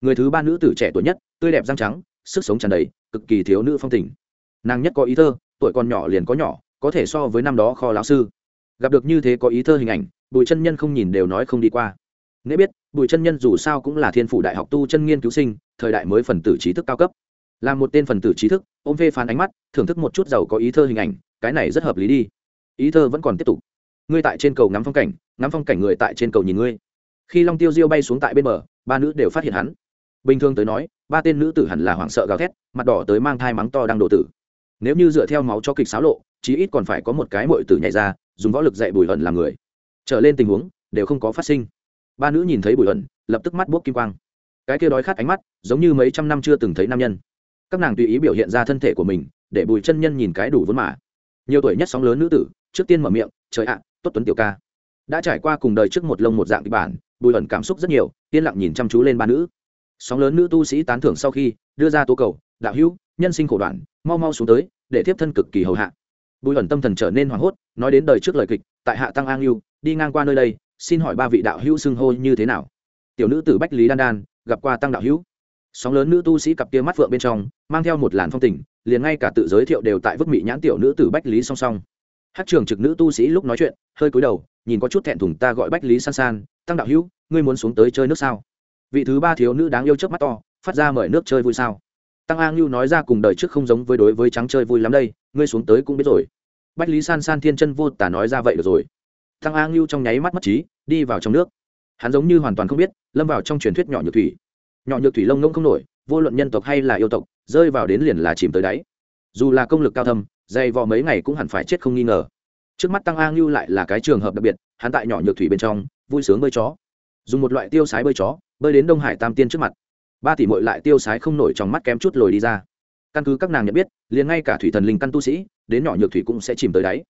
Người thứ ba nữ tử trẻ tuổi nhất, tươi đẹp răng trắng, sức sống tràn đầy, cực kỳ thiếu nữ phong tình. Nàng nhất có ý thơ, tuổi còn nhỏ liền có nhỏ, có thể so với năm đó kho lão sư. Gặp được như thế có ý thơ hình ảnh, bùi chân nhân không nhìn đều nói không đi qua. Nghĩa biết, bùi chân nhân dù sao cũng là thiên phủ đại học tu chân nghiên cứu sinh, thời đại mới phần tử trí thức cao cấp. Là một tên phần tử trí thức, ôm phê phán ánh mắt, thưởng thức một chút giàu có ý thơ hình ảnh, cái này rất hợp lý đi. Ý thơ vẫn còn tiếp tục. Ngươi tại trên cầu ngắm phong cảnh, ngắm phong cảnh người tại trên cầu nhìn ngươi khi long tiêu diêu bay xuống tại bên bờ, ba nữ đều phát hiện hắn. Bình thường tới nói, ba tên nữ tử hẳn là hoảng sợ gào thét, mặt đỏ tới mang thai mắng to đang đổ tử. Nếu như dựa theo máu cho kịch xáo lộ, chí ít còn phải có một cái mội tử nhảy ra, dùng võ lực dạy bùi hận làm người. Trở lên tình huống, đều không có phát sinh. Ba nữ nhìn thấy bùi hận, lập tức mắt buốc kim quang. Cái kia đói khát ánh mắt, giống như mấy trăm năm chưa từng thấy nam nhân. Các nàng tùy ý biểu hiện ra thân thể của mình, để bùi chân nhân nhìn cái đủ vốn mà. Nhiều tuổi nhất sóng lớn nữ tử, trước tiên mở miệng, trời ạ, tốt tuấn tiểu ca. Đã trải qua cùng đời trước một lông một dạng kịch bản bùi ẩn cảm xúc rất nhiều, yên lặng nhìn chăm chú lên ba nữ. Sóng lớn nữ tu sĩ tán thưởng sau khi, đưa ra tố cầu, đạo hữu, nhân sinh khổ đoạn, mau mau xuống tới, để tiếp thân cực kỳ hầu hạ. Bùi ẩn tâm thần trở nên hoảng hốt, nói đến đời trước lời kịch, tại hạ tăng an lưu, đi ngang qua nơi đây, xin hỏi ba vị đạo hữu xưng hô như thế nào? Tiểu nữ tử bách lý đan đan, gặp qua tăng đạo hữu. Sóng lớn nữ tu sĩ cặp kia mắt phượng bên trong, mang theo một làn phong tình, liền ngay cả tự giới thiệu đều tại vứt mị nhãn tiểu nữ tử bách lý song song. Hát trường trực nữ tu sĩ lúc nói chuyện, hơi cúi đầu, nhìn có chút thẹn thùng ta gọi bách lý san san tăng đạo hữu, ngươi muốn xuống tới chơi nước sao? Vị thứ ba thiếu nữ đáng yêu trước mắt to, phát ra mời nước chơi vui sao? Tăng a ngưu nói ra cùng đời trước không giống với đối với trắng chơi vui lắm đây, ngươi xuống tới cũng biết rồi. Bách lý san san thiên chân vô tả nói ra vậy được rồi. Tăng a ngưu trong nháy mắt mất trí, đi vào trong nước. Hắn giống như hoàn toàn không biết, lâm vào trong truyền thuyết nhỏ nhược thủy. Nhỏ nhược thủy lông ngông không nổi, vô luận nhân tộc hay là yêu tộc, rơi vào đến liền là chìm tới đáy. Dù là công lực cao thâm, dày vò mấy ngày cũng hẳn phải chết không nghi ngờ. Trước mắt tăng a ngưu lại là cái trường hợp đặc biệt, hắn tại nhỏ nhược thủy bên trong vui sướng bơi chó. Dùng một loại tiêu sái bơi chó, bơi đến đông hải tam tiên trước mặt. Ba tỷ mội lại tiêu sái không nổi trong mắt kém chút lồi đi ra. Căn cứ các nàng nhận biết, liền ngay cả thủy thần linh căn tu sĩ, đến nhỏ nhược thủy cũng sẽ chìm tới đáy.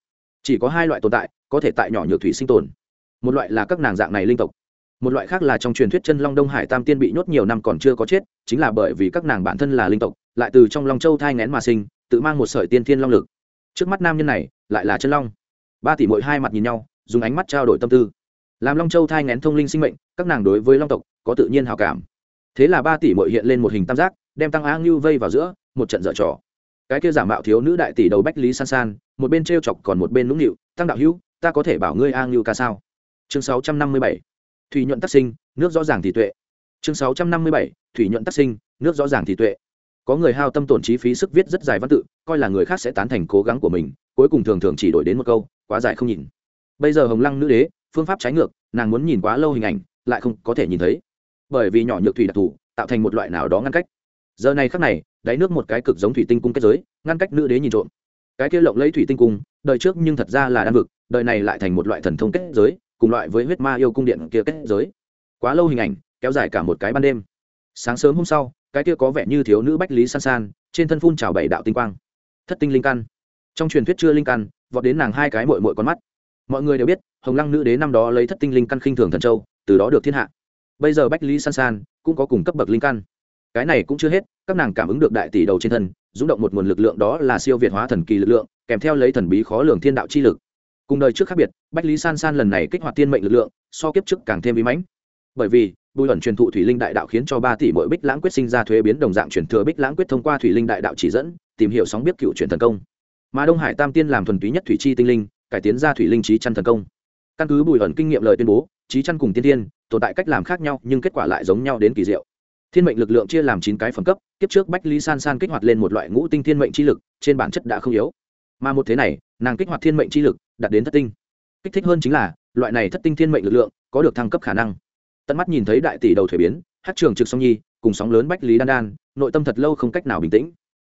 Chỉ có hai loại tồn tại, có thể tại nhỏ nhược thủy sinh tồn. Một loại là các nàng dạng này linh tộc, một loại khác là trong truyền thuyết chân long đông hải tam tiên bị nhốt nhiều năm còn chưa có chết, chính là bởi vì các nàng bản thân là linh tộc, lại từ trong long châu thai ngén mà sinh, tự mang một sợi tiên thiên long lực. Trước mắt nam nhân này, lại là chân long. Ba tỷ mỗi hai mặt nhìn nhau, dùng ánh mắt trao đổi tâm tư làm long châu thai ngén thông linh sinh mệnh, các nàng đối với long tộc có tự nhiên hào cảm. Thế là ba tỷ mội hiện lên một hình tam giác, đem tăng á ngưu vây vào giữa, một trận dở trò. Cái kia giả mạo thiếu nữ đại tỷ đầu bách lý san san, một bên t r e o chọc còn một bên nũng nịu, tăng đạo hữu, ta có thể bảo ngươi a ngưu ca sao? Chương sáu trăm năm mươi bảy. Thủy nhuận tác sinh, nước rõ ràng thì tuệ. Chương sáu trăm năm mươi bảy. Thủy nhuận tác sinh, nước rõ ràng thì tuệ. Có người hao tâm tổn trí phí sức viết rất dài văn tự, coi là người khác sẽ tán thành cố gắng của mình, cuối cùng thường thường chỉ đổi đến một câu, quá dài không nhìn. Bây giờ hồng lăng nữ đế phương pháp trái ngược, nàng muốn nhìn quá lâu hình ảnh, lại không có thể nhìn thấy. Bởi vì nhỏ nhược thủy đặc thù, tạo thành một loại nào đó ngăn cách. Giờ này khắc này, đáy nước một cái cực giống thủy tinh cung kết giới, ngăn cách nữ đế nhìn trộm. Cái kia lộng lấy thủy tinh cung, đời trước nhưng thật ra là đan vực, đời này lại thành một loại thần thông kết giới, cùng loại với huyết ma yêu cung điện kia kết giới. Quá lâu hình ảnh, kéo dài cả một cái ban đêm. Sáng sớm hôm sau, cái kia có vẻ như thiếu nữ bách lý san san, trên thân phun trào bảy đạo tinh quang. Thất tinh linh căn. Trong truyền thuyết chưa linh căn, vọt đến nàng hai cái mội mội con mắt mọi người đều biết, hồng lăng nữ đế năm đó lấy thất tinh linh căn khinh thường thần châu, từ đó được thiên hạ. Bây giờ bách lý san san cũng có cùng cấp bậc linh căn. Cái này cũng chưa hết, các nàng cảm ứng được đại tỷ đầu trên thân, rung động một nguồn lực lượng đó là siêu việt hóa thần kỳ lực lượng, kèm theo lấy thần bí khó lường thiên đạo chi lực. Cùng đời trước khác biệt, bách lý san san lần này kích hoạt thiên mệnh lực lượng, so kiếp trước càng thêm bí mãnh. Bởi vì, bùi ẩn truyền thụ thủy linh đại đạo khiến cho ba tỷ mỗi bích lãng quyết sinh ra thuế biến đồng dạng chuyển thừa bích lãng quyết thông qua thủy linh đại đạo chỉ dẫn, tìm hiểu sóng biết cựu truyền thần công. Mà đông hải tam tiên làm thuần túy nhất thủy chi tinh linh cải tiến ra thủy linh trí chăn thần công. Căn cứ bùi ẩn kinh nghiệm lời tuyên bố, trí chăn cùng tiên tiên tồn tại cách làm khác nhau, nhưng kết quả lại giống nhau đến kỳ diệu. Thiên mệnh lực lượng chia làm chín cái phẩm cấp, kiếp trước bách lý san san kích hoạt lên một loại ngũ tinh thiên mệnh chi lực, trên bản chất đã không yếu. Mà một thế này, nàng kích hoạt thiên mệnh chi lực, đạt đến thất tinh. Kích thích hơn chính là, loại này thất tinh thiên mệnh lực lượng, có được thăng cấp khả năng. Tận mắt nhìn thấy đại tỷ đầu thuế biến, hát trường trực song nhi, cùng sóng lớn bách lý đan đan, nội tâm thật lâu không cách nào bình tĩnh.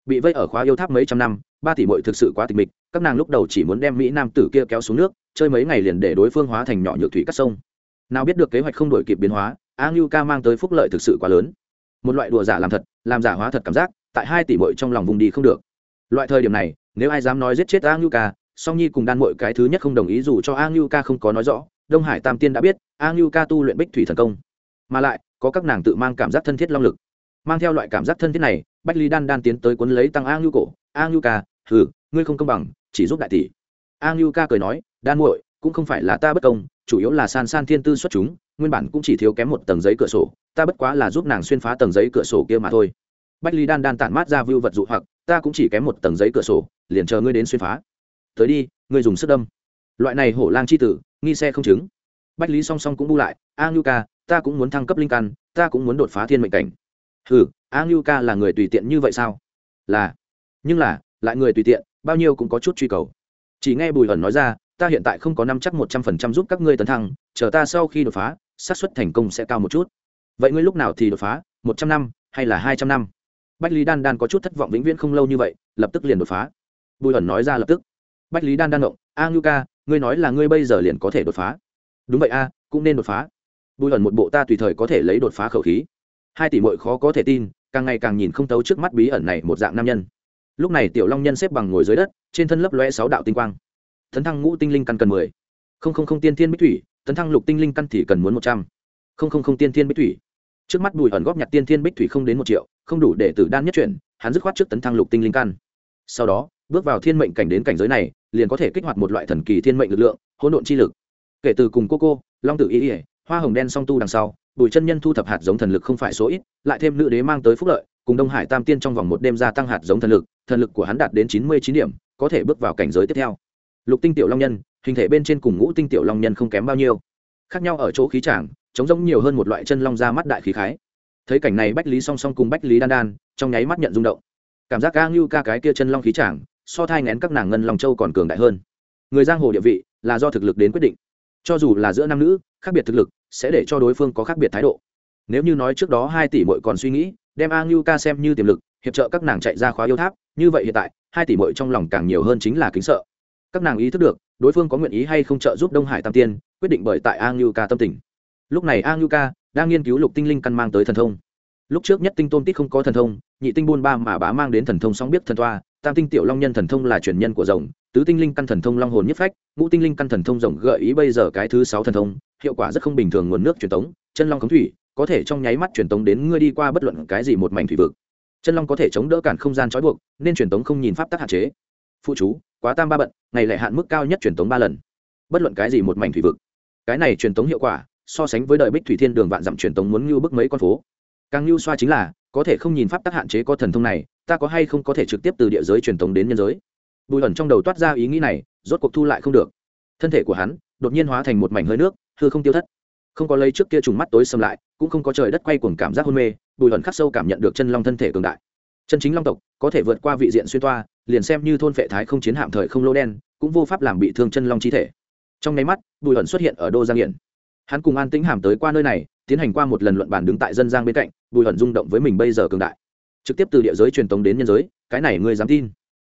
Bị vây ở khóa yêu tháp mấy trăm năm ba tỷ muội thực sự quá tịch mịch, các nàng lúc đầu chỉ muốn đem mỹ nam tử kia kéo xuống nước, chơi mấy ngày liền để đối phương hóa thành nhỏ nhược thủy cắt sông. Nào biết được kế hoạch không đổi kịp biến hóa, a ngưu ca mang tới phúc lợi thực sự quá lớn. Một loại đùa giả làm thật, làm giả hóa thật cảm giác, tại hai tỷ muội trong lòng vùng đi không được. Loại thời điểm này, nếu ai dám nói giết chết a ngưu ca, song nhi cùng đan muội cái thứ nhất không đồng ý dù cho a ngưu ca không có nói rõ, đông hải tam tiên đã biết, a ngưu ca tu luyện bích thủy thần công. Mà lại, có các nàng tự mang cảm giác thân thiết long lực. Mang theo loại cảm giác thân thiết này bách lý đan đan tiến tới quấn lấy tăng a ngưu cổ. A ngưu ca, hừ, ngươi không công bằng, chỉ giúp đại tỷ. A ngưu ca cười nói, đan muội, cũng không phải là ta bất công, chủ yếu là san san thiên tư xuất chúng, nguyên bản cũng chỉ thiếu kém một tầng giấy cửa sổ, ta bất quá là giúp nàng xuyên phá tầng giấy cửa sổ kia mà thôi. Bách lý đan đan tản mát ra vưu vật dụ hoặc, ta cũng chỉ kém một tầng giấy cửa sổ, liền chờ ngươi đến xuyên phá. Tới đi, ngươi dùng sức đâm. Loại này hổ lang c h i tử, nghi xe không chứng. Bách lý song song cũng bu lại, a ngưu ca, ta cũng muốn thăng cấp linh căn, ta cũng muốn đột phá thiên mệnh cảnh ừ a ngưu ca là người tùy tiện như vậy sao? Là. Nhưng là, lại người tùy tiện, bao nhiêu cũng có chút truy cầu. Chỉ nghe bùi ẩn nói ra, ta hiện tại không có năm chắc một trăm phần trăm giúp các ngươi tấn thăng, chờ ta sau khi đột phá, xác suất thành công sẽ cao một chút. Vậy ngươi lúc nào thì đột phá? Một trăm năm, hay là hai trăm năm? Bách lý đan đan có chút thất vọng vĩnh viễn không lâu như vậy, lập tức liền đột phá. Bùi ẩn nói ra lập tức. Bách lý đan đan động a ngưu ca ngươi nói là ngươi bây giờ liền có thể đột phá. Đúng vậy a, cũng nên đột phá. Bùi ẩn một bộ ta tùy thời có thể lấy đột phá khẩu khí hai tỷ mội khó có thể tin, càng ngày càng nhìn không tấu trước mắt bí ẩn này một dạng nam nhân. Lúc này tiểu long nhân xếp bằng ngồi dưới đất, trên thân lấp loe sáu đạo tinh quang. Thấn thăng ngũ tinh linh căn cần mười. Không không không tiên thiên bích thủy, tấn thăng lục tinh linh căn thì cần muốn một trăm. Không không không tiên thiên bích thủy. Trước mắt bùi ẩn góp nhặt tiên thiên bích thủy không đến một triệu, không đủ để tử đan nhất chuyển, hắn dứt khoát trước tấn thăng lục tinh linh căn. Sau đó, bước vào thiên mệnh cảnh đến cảnh giới này, liền có thể kích hoạt một loại thần kỳ thiên mệnh lực lượng, hỗn độn chi lực. Kể từ cùng cô cô, long tử y ỉa hoa hồng đen song tu đằng sau, bùi chân nhân thu thập hạt giống thần lực không phải số ít, lại thêm nữ đế mang tới phúc lợi, cùng đông hải tam tiên trong vòng một đêm gia tăng hạt giống thần lực thần lực của hắn đạt đến chín mươi chín điểm, có thể bước vào cảnh giới tiếp theo. Lục tinh tiểu long nhân, hình thể bên trên cùng ngũ tinh tiểu long nhân không kém bao nhiêu. Khác nhau ở chỗ khí trảng chống giống nhiều hơn một loại chân long ra mắt đại khí khái. Thấy cảnh này bách lý song song cùng bách lý đan đan, trong nháy mắt nhận rung động. Cảm giác ca ngưu ca cái kia chân long khí trảng so thai ngén các nàng ngân long châu còn cường đại hơn. Người giang hồ địa vị là do thực lực đến quyết định cho dù là giữa nam nữ, khác biệt thực lực, sẽ để cho đối phương có khác biệt thái độ. Nếu như nói trước đó hai tỷ mội còn suy nghĩ, đem a ngưu ca xem như tiềm lực, hiệp trợ các nàng chạy ra khóa yêu tháp, như vậy hiện tại, hai tỷ mội trong lòng càng nhiều hơn chính là kính sợ. Các nàng ý thức được, đối phương có nguyện ý hay không trợ giúp đông hải tam tiên, quyết định bởi tại a ngưu ca tâm tình. Lúc này a ngưu ca đang nghiên cứu lục tinh linh căn mang tới thần thông. Lúc trước nhất tinh tôn tít không có thần thông, nhị tinh buôn ba mà bá mang đến thần thông song biết thần toa tam tinh tiểu long nhân thần thông là truyền nhân của rồng, tứ tinh linh căn thần thông long hồn nhất phách, ngũ tinh linh căn thần thông rồng gợi ý bây giờ cái thứ sáu thần thông, hiệu quả rất không bình thường nguồn nước truyền tống, chân long khống thủy, có thể trong nháy mắt truyền tống đến ngươi đi qua bất luận cái gì một mảnh thủy vực. Chân long có thể chống đỡ cản không gian trói buộc, nên truyền tống không nhìn pháp tắc hạn chế. Phụ chú, quá tam ba bận, ngày lệ hạn mức cao nhất truyền tống ba lần. Bất luận cái gì một mảnh thủy vực. Cái này truyền tống hiệu quả, so sánh với đời bích thủy thiên đường vạn dặm truyền tống muốn như bức mấy con phố. Càng như xoa chính là có thể không nhìn pháp tắc hạn chế có thần thông này, ta có hay không có thể trực tiếp từ địa giới truyền thống đến nhân giới? Bùi ẩn trong đầu toát ra ý nghĩ này, rốt cuộc thu lại không được. Thân thể của hắn đột nhiên hóa thành một mảnh hơi nước, hư không tiêu thất. Không có lấy trước kia trùng mắt tối xâm lại, cũng không có trời đất quay cuồng cảm giác hôn mê, bùi ẩn khắc sâu cảm nhận được chân long thân thể cường đại. Chân chính long tộc có thể vượt qua vị diện xuyên toa, liền xem như thôn phệ thái không chiến hạm thời không lô đen, cũng vô pháp làm bị thương chân long chi thể. Trong nháy mắt, bùi ẩn xuất hiện ở đô giang hiển hắn cùng an tĩnh hàm tới qua nơi này, tiến hành qua một lần luận bàn đứng tại dân giang bên cạnh bùi hận rung động với mình bây giờ cường đại. Trực tiếp từ địa giới truyền tống đến nhân giới, cái này ngươi dám tin?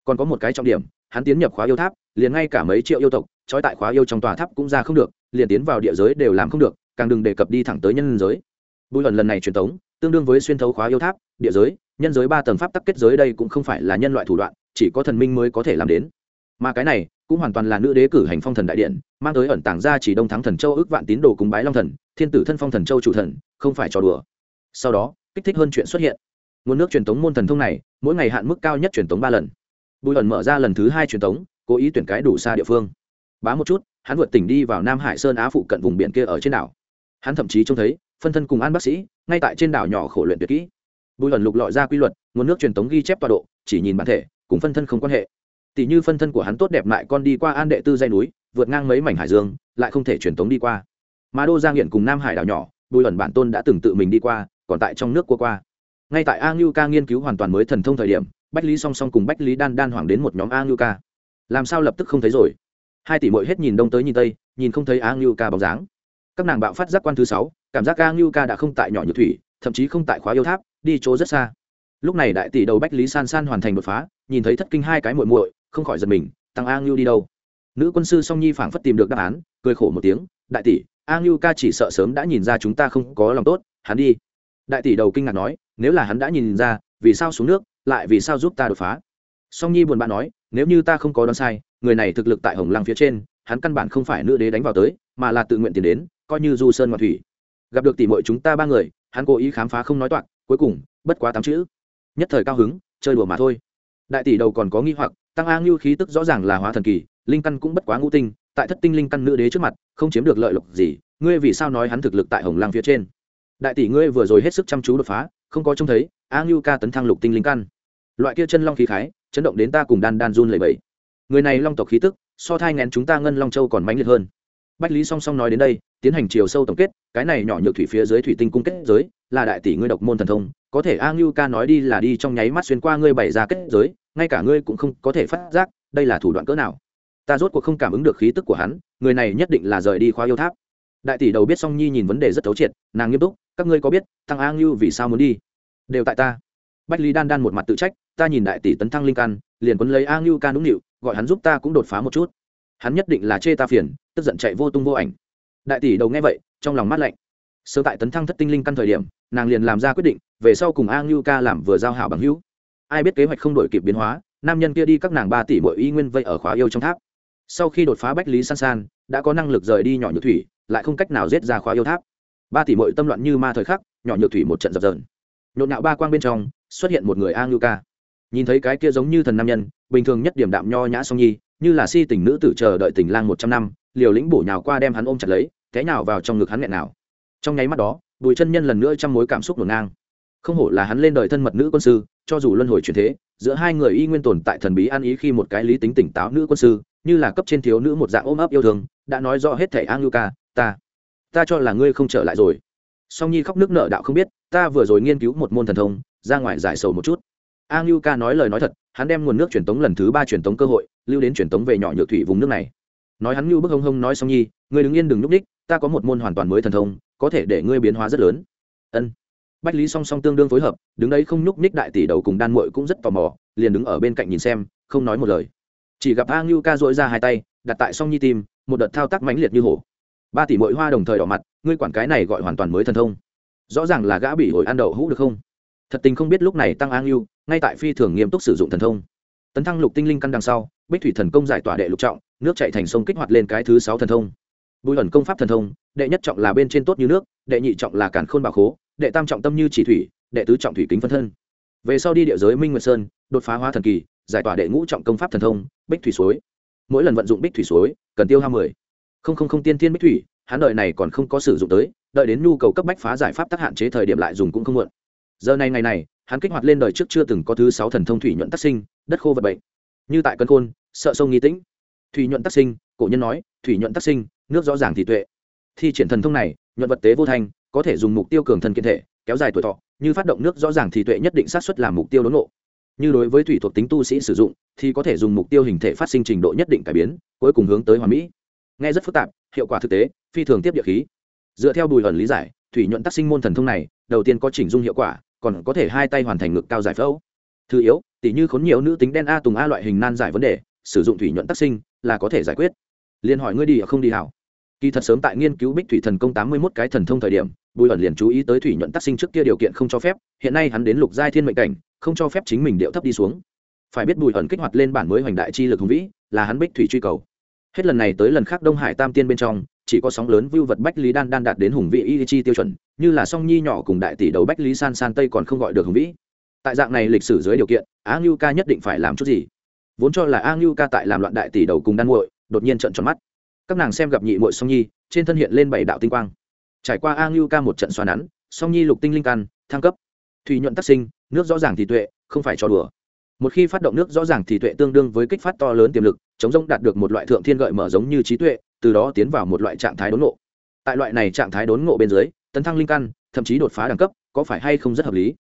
Còn có một cái trọng điểm, hắn tiến nhập khóa yêu tháp, liền ngay cả mấy triệu yêu tộc, trói tại khóa yêu trong tòa tháp cũng ra không được, liền tiến vào địa giới đều làm không được, càng đừng đề cập đi thẳng tới nhân giới. Bùi hận lần này truyền tống, tương đương với xuyên thấu khóa yêu tháp, địa giới, nhân giới ba tầng pháp tắc kết giới đây cũng không phải là nhân loại thủ đoạn, chỉ có thần minh mới có thể làm đến. Mà cái này, cũng hoàn toàn là nữ đế cử hành phong thần đại điện, mang tới ẩn tàng ra chỉ đông thắng thần châu ước vạn tín đồ cúng bái long thần, thiên tử thân phong thần châu chủ thần, không phải trò đùa sau đó, kích thích hơn chuyện xuất hiện. Nguồn nước truyền tống môn thần thông này, mỗi ngày hạn mức cao nhất truyền tống ba lần. Bùi ẩn mở ra lần thứ hai truyền tống, cố ý tuyển cái đủ xa địa phương. Bá một chút, hắn vượt tỉnh đi vào nam hải sơn á phụ cận vùng biển kia ở trên đảo. Hắn thậm chí trông thấy, phân thân cùng an bác sĩ, ngay tại trên đảo nhỏ khổ luyện tuyệt kỹ. Bùi ẩn lục lọi ra quy luật, nguồn nước truyền tống ghi chép tọa độ, chỉ nhìn bản thể, cùng phân thân không quan hệ. Tỷ như phân thân của hắn tốt đẹp lại con đi qua an đệ tư dây núi, vượt ngang mấy mảnh hải dương, lại không thể truyền tống đi qua. Mà đô giang hiện cùng nam hải đảo nhỏ, bùi ẩn bản tôn đã từng tự mình đi qua còn tại trong nước qua qua. Ngay tại a ngưu ca nghiên cứu hoàn toàn mới thần thông thời điểm, bách lý song song cùng bách lý đan đan hoảng đến một nhóm a ngưu ca làm sao lập tức không thấy rồi? Hai tỷ mội hết nhìn đông tới nhìn tây, nhìn không thấy a ngưu ca bóng dáng. Các nàng bạo phát giác quan thứ sáu, cảm giác a ngưu ca đã không tại nhỏ nhược thủy, thậm chí không tại khóa yêu tháp, đi chỗ rất xa. Lúc này đại tỷ đầu bách lý san san hoàn thành đột phá, nhìn thấy thất kinh hai cái muội muội, không khỏi giật mình, tăng a ngưu đi đâu? Nữ quân sư song nhi phảng phất tìm được đáp án, cười khổ một tiếng, đại tỷ a ngưu ca chỉ sợ sớm đã nhìn ra chúng ta không có lòng tốt, hắn đi đại tỷ đầu kinh ngạc nói, nếu là hắn đã nhìn ra, vì sao xuống nước, lại vì sao giúp ta đột phá? Song nhi buồn bã nói, nếu như ta không có đoán sai, người này thực lực tại hồng lăng phía trên, hắn căn bản không phải nữ đế đánh vào tới, mà là tự nguyện tiền đến, coi như du sơn ngoạn thủy. Gặp được tỷ muội chúng ta ba người, hắn cố ý khám phá không nói toạc, cuối cùng, bất quá tám chữ. Nhất thời cao hứng, chơi đùa mà thôi. Đại tỷ đầu còn có nghi hoặc, tăng a ngưu khí tức rõ ràng là hóa thần kỳ, linh căn cũng bất quá ngũ tinh, tại thất tinh linh căn nữ đế trước mặt, không chiếm được lợi lộc gì, ngươi vì sao nói hắn thực lực tại hồng lăng phía trên? Đại tỷ ngươi vừa rồi hết sức chăm chú đột phá, không có trông thấy, a ngưu ca tấn thăng lục tinh linh căn. Loại kia chân long khí khái, chấn động đến ta cùng đan đan run lẩy bẩy. Người này long tộc khí tức, so thai ngén chúng ta ngân long châu còn mãnh liệt hơn. Bách lý song song nói đến đây, tiến hành chiều sâu tổng kết, cái này nhỏ nhược thủy phía dưới thủy tinh cung kết giới, là đại tỷ ngươi độc môn thần thông, có thể a ngưu ca nói đi là đi trong nháy mắt xuyên qua ngươi bày ra kết giới, ngay cả ngươi cũng không có thể phát giác, đây là thủ đoạn cỡ nào. Ta rốt cuộc không cảm ứng được khí tức của hắn, người này nhất định là rời đi khóa yêu tháp đại tỷ đầu biết song nhi nhìn vấn đề rất thấu triệt, nàng nghiêm túc, các ngươi có biết, tăng a ngưu vì sao muốn đi? Đều tại ta. Bách lý đan đan một mặt tự trách, ta nhìn đại tỷ tấn thăng linh căn liền quấn lấy a ngưu ca nũng nịu, gọi hắn giúp ta cũng đột phá một chút. Hắn nhất định là chê ta phiền, tức giận chạy vô tung vô ảnh. Đại tỷ đầu nghe vậy, trong lòng mát lạnh. Sơ tại tấn thăng thất tinh linh căn thời điểm, nàng liền làm ra quyết định, về sau cùng a ngưu ca làm vừa giao hảo bằng hữu. Ai biết kế hoạch không đổi kịp biến hóa, nam nhân kia đi các nàng ba tỷ mỗi y nguyên vây ở khóa yêu trong tháp. Sau khi đột phá bách lý san san, đã có năng lực rời đi nhỏ nhược thủy lại không cách nào giết ra khóa yêu tháp. Ba tỷ mỗi tâm loạn như ma thời khắc, nhỏ nhược thủy một trận dập dờn. Nhộn nạo ba quang bên trong, xuất hiện một người a ngưu ca. Nhìn thấy cái kia giống như thần nam nhân, bình thường nhất điểm đạm nho nhã song nhi, như là si tình nữ tử chờ đợi tình lang một trăm năm, liều lĩnh bổ nhào qua đem hắn ôm chặt lấy, té nhào vào trong ngực hắn nghẹn nào. Trong nháy mắt đó, bùi chân nhân lần nữa trong mối cảm xúc nổ ngang. Không hổ là hắn lên đời thân mật nữ quân sư, cho dù luân hồi truyền thế, giữa hai người y nguyên tồn tại thần bí an ý khi một cái lý tính tỉnh táo nữ quân sư, như là cấp trên thiếu nữ một dạng ôm ấp yêu thương, đã nói rõ hết thẻ a ngưu ca ta. Ta cho là ngươi không trở lại rồi. Song nhi khóc nước nợ đạo không biết, ta vừa rồi nghiên cứu một môn thần thông, ra ngoài giải sầu một chút. A ngưu ca nói lời nói thật, hắn đem nguồn nước truyền tống lần thứ ba truyền tống cơ hội, lưu đến truyền tống về nhỏ nhược thủy vùng nước này. Nói hắn ngưu bức hông hông nói song nhi, ngươi đứng yên đừng nhúc ních ta có một môn hoàn toàn mới thần thông, có thể để ngươi biến hóa rất lớn. Ân. Bách lý song song tương đương phối hợp, đứng đấy không nhúc ních đại tỷ đầu cùng đan muội cũng rất tò mò, liền đứng ở bên cạnh nhìn xem, không nói một lời. Chỉ gặp a ngưu ca dội ra hai tay, đặt tại song nhi tim, một đợt thao tác mãnh liệt như hổ ba tỷ mội hoa đồng thời đỏ mặt, ngươi quản cái này gọi hoàn toàn mới thần thông. Rõ ràng là gã bị hội ăn đậu hũ được không? Thật tình không biết lúc này tăng an yêu ngay tại phi thường nghiêm túc sử dụng thần thông. Tấn thăng lục tinh linh căn đằng sau, bích thủy thần công giải tỏa đệ lục trọng, nước chạy thành sông kích hoạt lên cái thứ sáu thần thông. Bùi ẩn công pháp thần thông, đệ nhất trọng là bên trên tốt như nước, đệ nhị trọng là cản khôn bảo khố, đệ tam trọng tâm như chỉ thủy, đệ tứ trọng thủy kính phân thân. Về sau đi địa giới minh nguyệt sơn, đột phá hóa thần kỳ, giải tỏa đệ ngũ trọng công pháp thần thông, bích thủy suối. Mỗi lần vận dụng bích thủy suối, cần tiêu hao mười không không không tiên thiên bích thủy, hắn đợi này còn không có sử dụng tới, đợi đến nhu cầu cấp bách phá giải pháp tắc hạn chế thời điểm lại dùng cũng không muộn. Giờ này ngày này, hắn kích hoạt lên đời trước chưa từng có thứ sáu thần thông thủy nhuận tác sinh, đất khô vật bệnh. Như tại cân khôn, sợ sông nghi tĩnh. Thủy nhuận tác sinh, cổ nhân nói, thủy nhuận tác sinh, nước rõ ràng thì tuệ. Thi triển thần thông này, nhuận vật tế vô thanh, có thể dùng mục tiêu cường thân kiên thể, kéo dài tuổi thọ, như phát động nước rõ ràng thì tuệ nhất định sát xuất làm mục tiêu đốn nộ như đối với thủy thuộc tính tu sĩ sử dụng, thì có thể dùng mục tiêu hình thể phát sinh trình độ nhất định cải biến, cuối cùng hướng tới hoàn mỹ nghe rất phức tạp, hiệu quả thực tế, phi thường tiếp địa khí. Dựa theo bùi ẩn lý giải, thủy nhuận tác sinh môn thần thông này, đầu tiên có chỉnh dung hiệu quả, còn có thể hai tay hoàn thành ngực cao giải phẫu. Thứ yếu tỷ như khốn nhiều nữ tính đen a tùng a loại hình nan giải vấn đề, sử dụng thủy nhuận tác sinh là có thể giải quyết. Liền hỏi ngươi đi à, không đi hảo. Kỳ thật sớm tại nghiên cứu bích thủy thần công tám mươi mốt cái thần thông thời điểm, bùi ẩn liền chú ý tới thủy nhuận tác sinh trước kia điều kiện không cho phép, hiện nay hắn đến lục giai thiên mệnh cảnh, không cho phép chính mình điệu thấp đi xuống. Phải biết bùi ẩn kích hoạt lên bản mới hoành đại chi lực hùng vĩ, là hắn bích thủy truy cầu hết lần này tới lần khác đông hải tam tiên bên trong, chỉ có sóng lớn vưu vật bách lý đan đan đạt đến hùng vĩ y chi tiêu chuẩn, như là song nhi nhỏ cùng đại tỷ đầu bách lý san san tây còn không gọi được hùng vĩ. Tại dạng này lịch sử dưới điều kiện, a ngưu ca nhất định phải làm chút gì? Vốn cho là a ngưu ca tại làm loạn đại tỷ đầu cùng đan muội, đột nhiên trận tròn mắt. Các nàng xem gặp nhị muội song nhi, trên thân hiện lên bảy đạo tinh quang. Trải qua a ngưu ca một trận xoa nắn, song nhi lục tinh linh căn, thăng cấp. Thủy nhuận tác sinh, nước rõ ràng thì tuệ, không phải trò đùa một khi phát động nước rõ ràng thì tuệ tương đương với kích phát to lớn tiềm lực, chống rông đạt được một loại thượng thiên gợi mở giống như trí tuệ, từ đó tiến vào một loại trạng thái đốn ngộ. Tại loại này trạng thái đốn ngộ bên dưới, tấn thăng linh căn, thậm chí đột phá đẳng cấp, có phải hay không rất hợp lý?